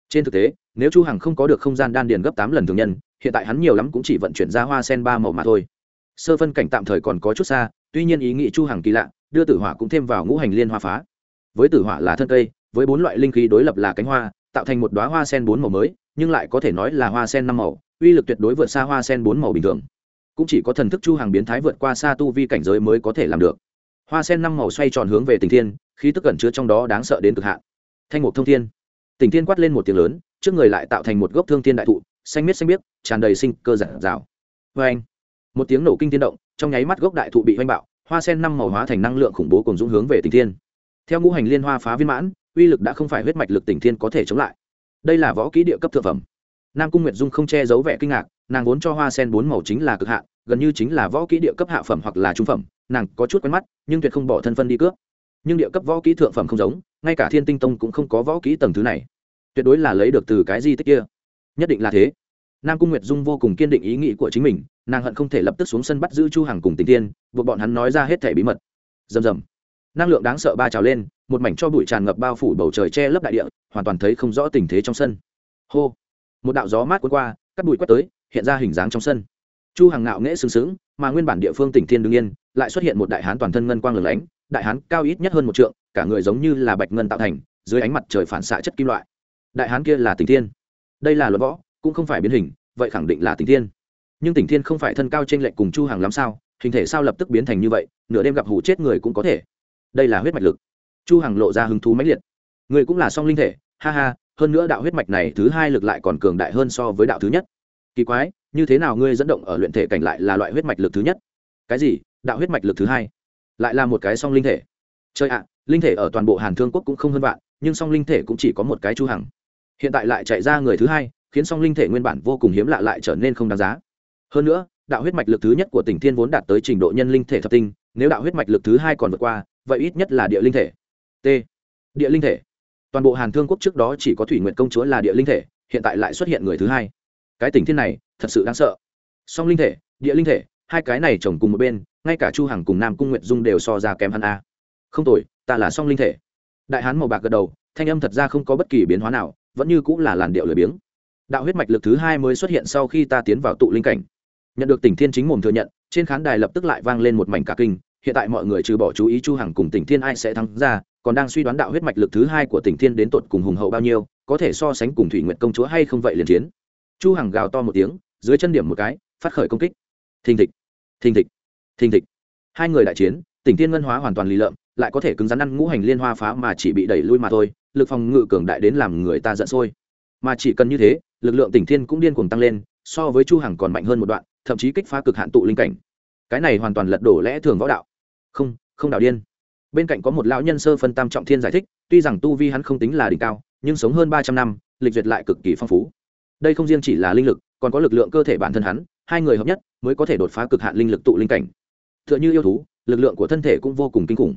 Trên thực tế, nếu chu hằng không có được không gian đan điền gấp tám lần thường nhân, hiện tại hắn nhiều lắm cũng chỉ vận chuyển ra hoa sen ba màu mà thôi sơ phân cảnh tạm thời còn có chút xa, tuy nhiên ý nghĩ chu hằng kỳ lạ, đưa tử hỏa cũng thêm vào ngũ hành liên hoa phá. Với tử hỏa là thân cây, với bốn loại linh khí đối lập là cánh hoa, tạo thành một đóa hoa sen bốn màu mới, nhưng lại có thể nói là hoa sen năm màu, uy lực tuyệt đối vượt xa hoa sen bốn màu bình thường. Cũng chỉ có thần thức chu hàng biến thái vượt qua xa tu vi cảnh giới mới có thể làm được. Hoa sen năm màu xoay tròn hướng về tình thiên, khí tức cẩn chứa trong đó đáng sợ đến cực hạn. Thanh mục thông thiên. Tình thiên quát lên một tiếng lớn, trước người lại tạo thành một gốc thương thiên đại thụ, xanh miết xanh biếc, tràn đầy sinh cơ giản rào vê vâng. anh một tiếng nổ kinh thiên động, trong nháy mắt gốc đại thụ bị oanh bạo, hoa sen năm màu hóa thành năng lượng khủng bố cùng dũng hướng về tình thiên. Theo ngũ hành liên hoa phá viên mãn, uy lực đã không phải huyết mạch lực tình thiên có thể chống lại. Đây là võ kỹ địa cấp thượng phẩm. Nam cung nguyệt dung không che giấu vẻ kinh ngạc, nàng vốn cho hoa sen bốn màu chính là cực hạ gần như chính là võ kỹ địa cấp hạ phẩm hoặc là trung phẩm, nàng có chút quen mắt, nhưng tuyệt không bỏ thân phân đi cướp. Nhưng địa cấp võ kỹ thượng phẩm không giống, ngay cả thiên tinh tông cũng không có võ kỹ tầng thứ này. Tuyệt đối là lấy được từ cái di tích kia. Nhất định là thế nam cung nguyệt dung vô cùng kiên định ý nghĩ của chính mình, nàng hận không thể lập tức xuống sân bắt giữ chu hằng cùng tình tiên buộc bọn hắn nói ra hết thể bí mật. Rầm rầm. Năng lượng đáng sợ ba trào lên, một mảnh cho bụi tràn ngập bao phủ bầu trời che lấp đại địa, hoàn toàn thấy không rõ tình thế trong sân. Hô. Một đạo gió mát cuốn qua, cắt bụi quét tới, hiện ra hình dáng trong sân. Chu hằng ngạo nghễ sướng sướng mà nguyên bản địa phương tỉnh thiên đương yên, lại xuất hiện một đại hán toàn thân ngân quang lửng lánh, đại hán cao ít nhất hơn một trượng, cả người giống như là bạch ngân tạo thành, dưới ánh mặt trời phản xạ chất kim loại. Đại hán kia là tỉnh thiên. Đây là luật võ cũng không phải biến hình, vậy khẳng định là tình thiên. Nhưng tình thiên không phải thân cao trên lệnh cùng chu hàng lắm sao, hình thể sao lập tức biến thành như vậy, nửa đêm gặp hủ chết người cũng có thể. Đây là huyết mạch lực. Chu hằng lộ ra hứng thú mãnh liệt. Người cũng là song linh thể, ha ha, hơn nữa đạo huyết mạch này thứ hai lực lại còn cường đại hơn so với đạo thứ nhất. Kỳ quái, như thế nào ngươi dẫn động ở luyện thể cảnh lại là loại huyết mạch lực thứ nhất? Cái gì? Đạo huyết mạch lực thứ hai? Lại là một cái song linh thể. Chơi ạ à, linh thể ở toàn bộ hàn thương quốc cũng không hơn vạn, nhưng song linh thể cũng chỉ có một cái chu hằng. Hiện tại lại chạy ra người thứ hai khiến song linh thể nguyên bản vô cùng hiếm lạ lại trở nên không đáng giá. Hơn nữa, đạo huyết mạch lực thứ nhất của tỉnh thiên vốn đạt tới trình độ nhân linh thể thập tinh, nếu đạo huyết mạch lực thứ hai còn vượt qua, vậy ít nhất là địa linh thể. T. Địa linh thể. Toàn bộ hàn thương quốc trước đó chỉ có thủy nguyện công chúa là địa linh thể, hiện tại lại xuất hiện người thứ hai. Cái tỉnh thiên này, thật sự đáng sợ. Song linh thể, địa linh thể, hai cái này chồng cùng một bên, ngay cả chu hằng cùng nam cung nguyệt dung đều so ra kém hắn a. Không tồi, ta là song linh thể. Đại hán màu bạc gật đầu, thanh âm thật ra không có bất kỳ biến hóa nào, vẫn như cũng là làn điệu lười biếng đạo huyết mạch lực thứ hai mới xuất hiện sau khi ta tiến vào tụ linh cảnh. Nhận được tỉnh thiên chính mồm thừa nhận, trên khán đài lập tức lại vang lên một mảnh cả kinh, hiện tại mọi người trừ bỏ chú ý chu hằng cùng tỉnh thiên ai sẽ thắng ra, còn đang suy đoán đạo huyết mạch lực thứ hai của tỉnh thiên đến tột cùng hùng hậu bao nhiêu, có thể so sánh cùng thủy nguyệt công chúa hay không vậy liền chiến. Chu hằng gào to một tiếng, dưới chân điểm một cái, phát khởi công kích. Thình thịch thình thịch thình thịch. Hai người đại chiến, tỉnh thiên ngân hóa hoàn toàn lì lợm, lại có thể cứng rắn ăn ngũ hành liên hoa phá mà chỉ bị đẩy lui mà thôi, lực phòng ngự cường đại đến làm người ta giận sôi mà chỉ cần như thế, lực lượng tỉnh thiên cũng điên cuồng tăng lên, so với chu hằng còn mạnh hơn một đoạn, thậm chí kích phá cực hạn tụ linh cảnh. Cái này hoàn toàn lật đổ lẽ thường võ đạo. Không không đạo điên. Bên cạnh có một lão nhân sơ phân tam trọng thiên giải thích, tuy rằng tu vi hắn không tính là đỉnh cao, nhưng sống hơn ba trăm năm, lịch duyệt lại cực kỳ phong phú. Đây không riêng chỉ là linh lực, còn có lực lượng cơ thể bản thân hắn, hai người hợp nhất mới có thể đột phá cực hạn linh lực tụ linh cảnh. Tựa như yêu thú, lực lượng của thân thể cũng vô cùng kinh khủng.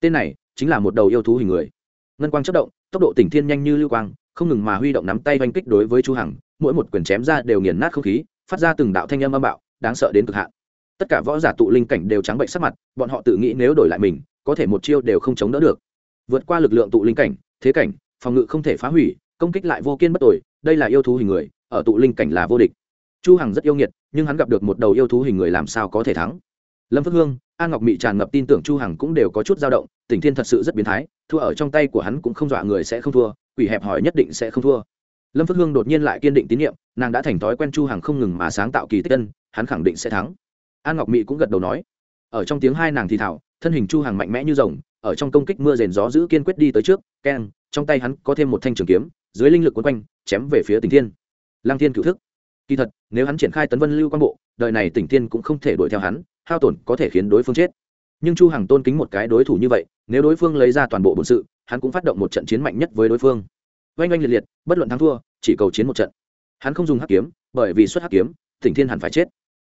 Tên này chính là một đầu yêu thú hình người. Ngân quang chất động, tốc độ tỉnh thiên nhanh như lưu quang không ngừng mà huy động nắm tay oanh kích đối với chu hằng, mỗi một quyền chém ra đều nghiền nát không khí, phát ra từng đạo thanh âm âm bạo, đáng sợ đến cực hạn. Tất cả võ giả tụ linh cảnh đều trắng bệnh sắc mặt, bọn họ tự nghĩ nếu đổi lại mình, có thể một chiêu đều không chống đỡ được. Vượt qua lực lượng tụ linh cảnh, thế cảnh, phòng ngự không thể phá hủy, công kích lại vô kiên bất tội đây là yêu thú hình người, ở tụ linh cảnh là vô địch. Chu hằng rất yêu nghiệt, nhưng hắn gặp được một đầu yêu thú hình người làm sao có thể thắng. Lâm phước hương an ngọc mị tràn ngập tin tưởng chu hằng cũng đều có chút dao động, tỉnh thiên thật sự rất biến thái, thua ở trong tay của hắn cũng không dọa người sẽ không thua quỷ hẹp hỏi nhất định sẽ không thua. Lâm phước hương đột nhiên lại kiên định tín nhiệm, nàng đã thành thói quen chu hằng không ngừng mà sáng tạo kỳ tích tân hắn khẳng định sẽ thắng. An ngọc mị cũng gật đầu nói. Ở trong tiếng hai nàng thì thảo, thân hình chu hằng mạnh mẽ như rồng, ở trong công kích mưa rền gió giữ kiên quyết đi tới trước, keng, trong tay hắn có thêm một thanh trường kiếm, dưới linh lực quấn quanh, chém về phía tỉnh thiên. Lang thiên cựu thức. Kỳ thật, nếu hắn triển khai tấn vân lưu quan bộ, đời này tỉnh thiên cũng không thể đuổi theo hắn, hao tổn có thể khiến đối phương chết. Nhưng chu hằng tôn kính một cái đối thủ như vậy, nếu đối phương lấy ra toàn bộ bổn sự hắn cũng phát động một trận chiến mạnh nhất với đối phương. Oanh oanh liệt liệt, bất luận thắng thua, chỉ cầu chiến một trận. Hắn không dùng hắc kiếm, bởi vì xuất hắc kiếm tỉnh thiên hẳn phải chết.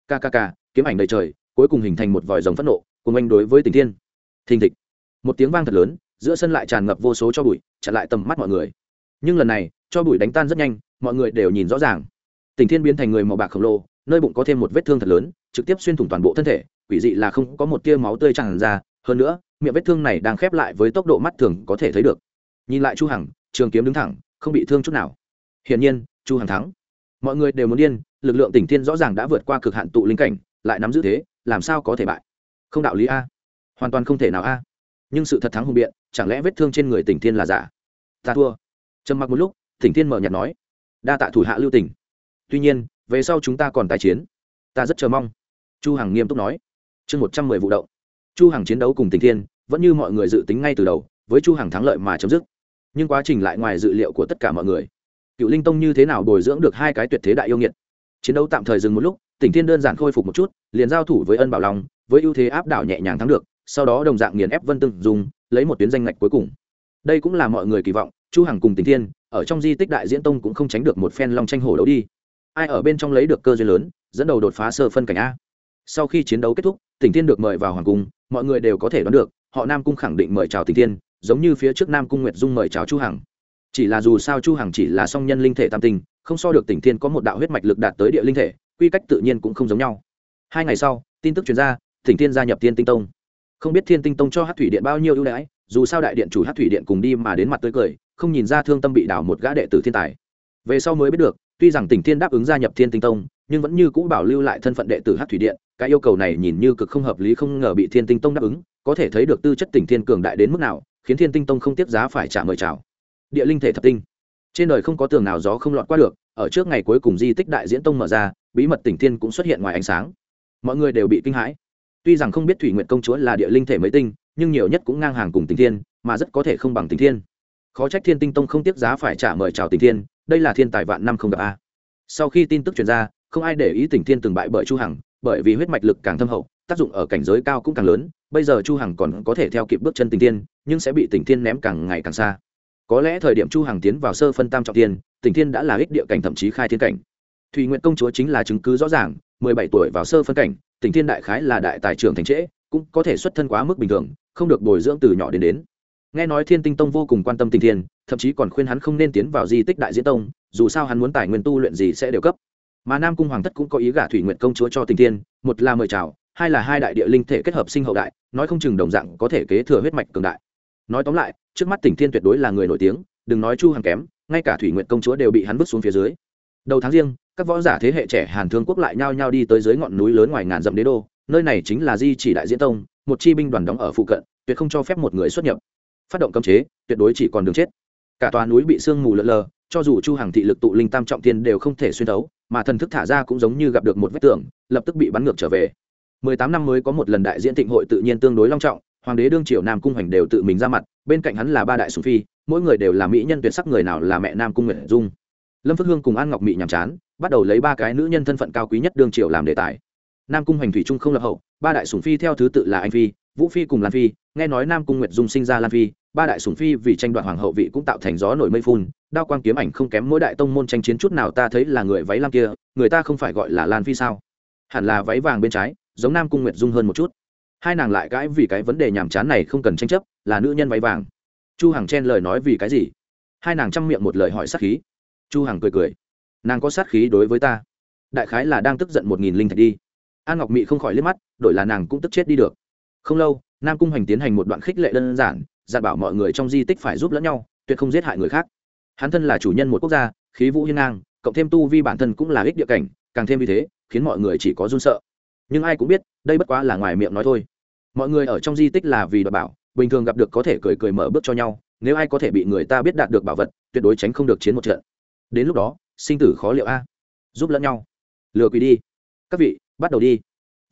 Kkk kiếm ảnh đầy trời, cuối cùng hình thành một vòi rồng phẫn nộ, cùng anh đối với tình thiên. Thình thịch. Một tiếng vang thật lớn, giữa sân lại tràn ngập vô số cho bụi, chặn lại tầm mắt mọi người. Nhưng lần này, cho bụi đánh tan rất nhanh, mọi người đều nhìn rõ ràng. Tình thiên biến thành người màu bạc khổng lồ, nơi bụng có thêm một vết thương thật lớn, trực tiếp xuyên thủng toàn bộ thân thể, quỷ dị là không có một tia máu tươi tràn ra, hơn nữa miệng vết thương này đang khép lại với tốc độ mắt thường có thể thấy được. Nhìn lại chu hằng, trường kiếm đứng thẳng, không bị thương chút nào. Hiển nhiên, chu hằng thắng. Mọi người đều muốn điên, lực lượng tỉnh thiên rõ ràng đã vượt qua cực hạn tụ linh cảnh, lại nắm giữ thế, làm sao có thể bại? Không đạo lý a. Hoàn toàn không thể nào a. Nhưng sự thật thắng hùng biện, chẳng lẽ vết thương trên người tỉnh thiên là giả? Ta thua. Trầm mặc một lúc, tỉnh thiên mở nhạt nói. Đa tạ thủ hạ lưu tỉnh tuy nhiên, về sau chúng ta còn tái chiến. Ta rất chờ mong. Chu hằng nghiêm túc nói. Chương một trăm mười vụ động chu hằng chiến đấu cùng tỉnh thiên, vẫn như mọi người dự tính ngay từ đầu, với chu hằng thắng lợi mà chấm dứt. Nhưng quá trình lại ngoài dự liệu của tất cả mọi người. Cựu linh tông như thế nào bồi dưỡng được hai cái tuyệt thế đại yêu nghiệt? Chiến đấu tạm thời dừng một lúc tỉnh thiên đơn giản khôi phục một chút, liền giao thủ với ân bảo long, với ưu thế áp đảo nhẹ nhàng thắng được, sau đó đồng dạng nghiền ép vân tương dùng lấy một tuyến danh ngạch cuối cùng. Đây cũng là mọi người kỳ vọng, chu hằng cùng tỉnh thiên, ở trong di tích đại diễn tông cũng không tránh được một phen long tranh hổ đấu đi. Ai ở bên trong lấy được cơ duyên lớn, dẫn đầu đột phá sơ phân cảnh a. Sau khi chiến đấu kết thúc tỉnh thiên được mời vào hoàng cung, mọi người đều có thể đoán được, họ nam cung khẳng định mời chào tỉnh thiên, giống như phía trước nam cung nguyệt dung mời chào chu hằng. Chỉ là dù sao chu hằng chỉ là song nhân linh thể tam tinh, không so được tỉnh thiên có một đạo huyết mạch lực đạt tới địa linh thể, quy cách tự nhiên cũng không giống nhau. Hai ngày sau, tin tức truyền ra, tỉnh thiên gia nhập thiên tinh tông. Không biết thiên tinh tông cho hát thủy điện bao nhiêu ưu đãi, dù sao đại điện chủ hát thủy điện cùng đi mà đến mặt tươi cười, không nhìn ra thương tâm bị đảo một gã đệ tử thiên tài. Về sau mới biết được tuy rằng tỉnh thiên đáp ứng gia nhập thiên tinh tông, nhưng vẫn như cũ bảo lưu lại thân phận đệ tử hát thủy điện, cái yêu cầu này nhìn như cực không hợp lý không ngờ bị thiên tinh tông đáp ứng, có thể thấy được tư chất tỉnh thiên cường đại đến mức nào, khiến thiên tinh tông không tiếp giá phải trả mời chào. Địa linh thể thập tinh. Trên đời không có tường nào gió không lọt qua được, ở trước ngày cuối cùng di tích đại diễn tông mở ra, bí mật tỉnh thiên cũng xuất hiện ngoài ánh sáng. Mọi người đều bị kinh hãi. Tuy rằng không biết thủy nguyện công chúa là địa linh thể mấy tinh, nhưng nhiều nhất cũng ngang hàng cùng tỉnh thiên, mà rất có thể không bằng tỉnh thiên. Khó trách thiên tinh tông không tiếp giá phải trả mời chào tỉnh thiên đây là thiên tài vạn năm không gặp a. Sau khi tin tức truyền ra, không ai để ý tỉnh thiên từng bại bởi chu hằng, bởi vì huyết mạch lực càng thâm hậu, tác dụng ở cảnh giới cao cũng càng lớn. Bây giờ chu hằng còn có thể theo kịp bước chân tỉnh thiên, nhưng sẽ bị tỉnh thiên ném càng ngày càng xa. Có lẽ thời điểm chu hằng tiến vào sơ phân tam trọng thiên, tỉnh thiên đã là ích địa cảnh thậm chí khai thiên cảnh. Thùy nguyện công chúa chính là chứng cứ rõ ràng 17 tuổi vào sơ phân cảnh, tỉnh thiên đại khái là đại tài trưởng thành trễ, cũng có thể xuất thân quá mức bình thường, không được bồi dưỡng từ nhỏ đến đến nghe nói thiên tinh tông vô cùng quan tâm tình thiên, thậm chí còn khuyên hắn không nên tiến vào di tích đại diễn tông, dù sao hắn muốn tài nguyên tu luyện gì sẽ đều cấp. Mà nam cung hoàng thất cũng có ý gả thủy nguyện công chúa cho tình thiên, một là mời chào, hai là hai đại địa linh thể kết hợp sinh hậu đại, nói không chừng đồng dạng có thể kế thừa huyết mạch cường đại. Nói tóm lại, trước mắt tỉnh thiên tuyệt đối là người nổi tiếng, đừng nói chu hàng kém, ngay cả thủy nguyện công chúa đều bị hắn vứt xuống phía dưới. Đầu tháng riêng, các võ giả thế hệ trẻ hàn thương quốc lại nhao nhao đi tới dưới ngọn núi lớn ngoài ngàn dặm đế đô, nơi này chính là di chỉ đại diễn tông, một chi binh đoàn đóng ở phụ cận, tuyệt không cho phép một người xuất nhập phát động cấm chế, tuyệt đối chỉ còn đường chết. Cả tòa núi bị sương mù lợn lờ, cho dù chu hàng thị lực tụ linh tam trọng tiên đều không thể xuyên thấu, mà thần thức thả ra cũng giống như gặp được một vết tường, lập tức bị bắn ngược trở về. Mười tám năm mới có một lần đại diễn thịnh hội tự nhiên tương đối long trọng, hoàng đế đương triều nam cung hoành đều tự mình ra mặt, bên cạnh hắn là ba đại sùng phi, mỗi người đều là mỹ nhân tuyệt sắc người nào là mẹ nam cung nguyệt dung. Lâm phước hương cùng an ngọc mỹ nhàm chán, bắt đầu lấy ba cái nữ nhân thân phận cao quý nhất đương triều làm đề tài. Nam cung hoành thủy trung không lập hậu, ba đại sùng phi theo thứ tự là anh phi, vũ phi cùng lan phi, nghe nói nam cung nguyệt dung sinh ra lan phi ba đại sùng phi vì tranh đoạt hoàng hậu vị cũng tạo thành gió nổi mây phun, đao quang kiếm ảnh không kém mỗi đại tông môn tranh chiến chút nào ta thấy là người váy lam kia, người ta không phải gọi là lan phi sao? Hẳn là váy vàng bên trái, giống nam cung nguyệt dung hơn một chút. Hai nàng lại cãi vì cái vấn đề nhàm chán này không cần tranh chấp, là nữ nhân váy vàng. Chu hằng chen lời nói vì cái gì? Hai nàng chăm miệng một lời hỏi sát khí. Chu hằng cười cười. Nàng có sát khí đối với ta. Đại khái là đang tức giận một nghìn linh thạch đi. An ngọc mị không khỏi liếc mắt, đổi là nàng cũng tức chết đi được. Không lâu, nam cung hoành tiến hành một đoạn khích lệ đơn giản dặn bảo mọi người trong di tích phải giúp lẫn nhau, tuyệt không giết hại người khác. Hắn thân là chủ nhân một quốc gia, khí vũ hiên ngang, cộng thêm tu vi bản thân cũng là ích địa cảnh, càng thêm vì thế, khiến mọi người chỉ có run sợ. Nhưng ai cũng biết, đây bất quá là ngoài miệng nói thôi. Mọi người ở trong di tích là vì đảm bảo, bình thường gặp được có thể cười cười mở bước cho nhau, nếu ai có thể bị người ta biết đạt được bảo vật, tuyệt đối tránh không được chiến một trận. Đến lúc đó, sinh tử khó liệu a. Giúp lẫn nhau. Lừa quỳ đi. Các vị, bắt đầu đi.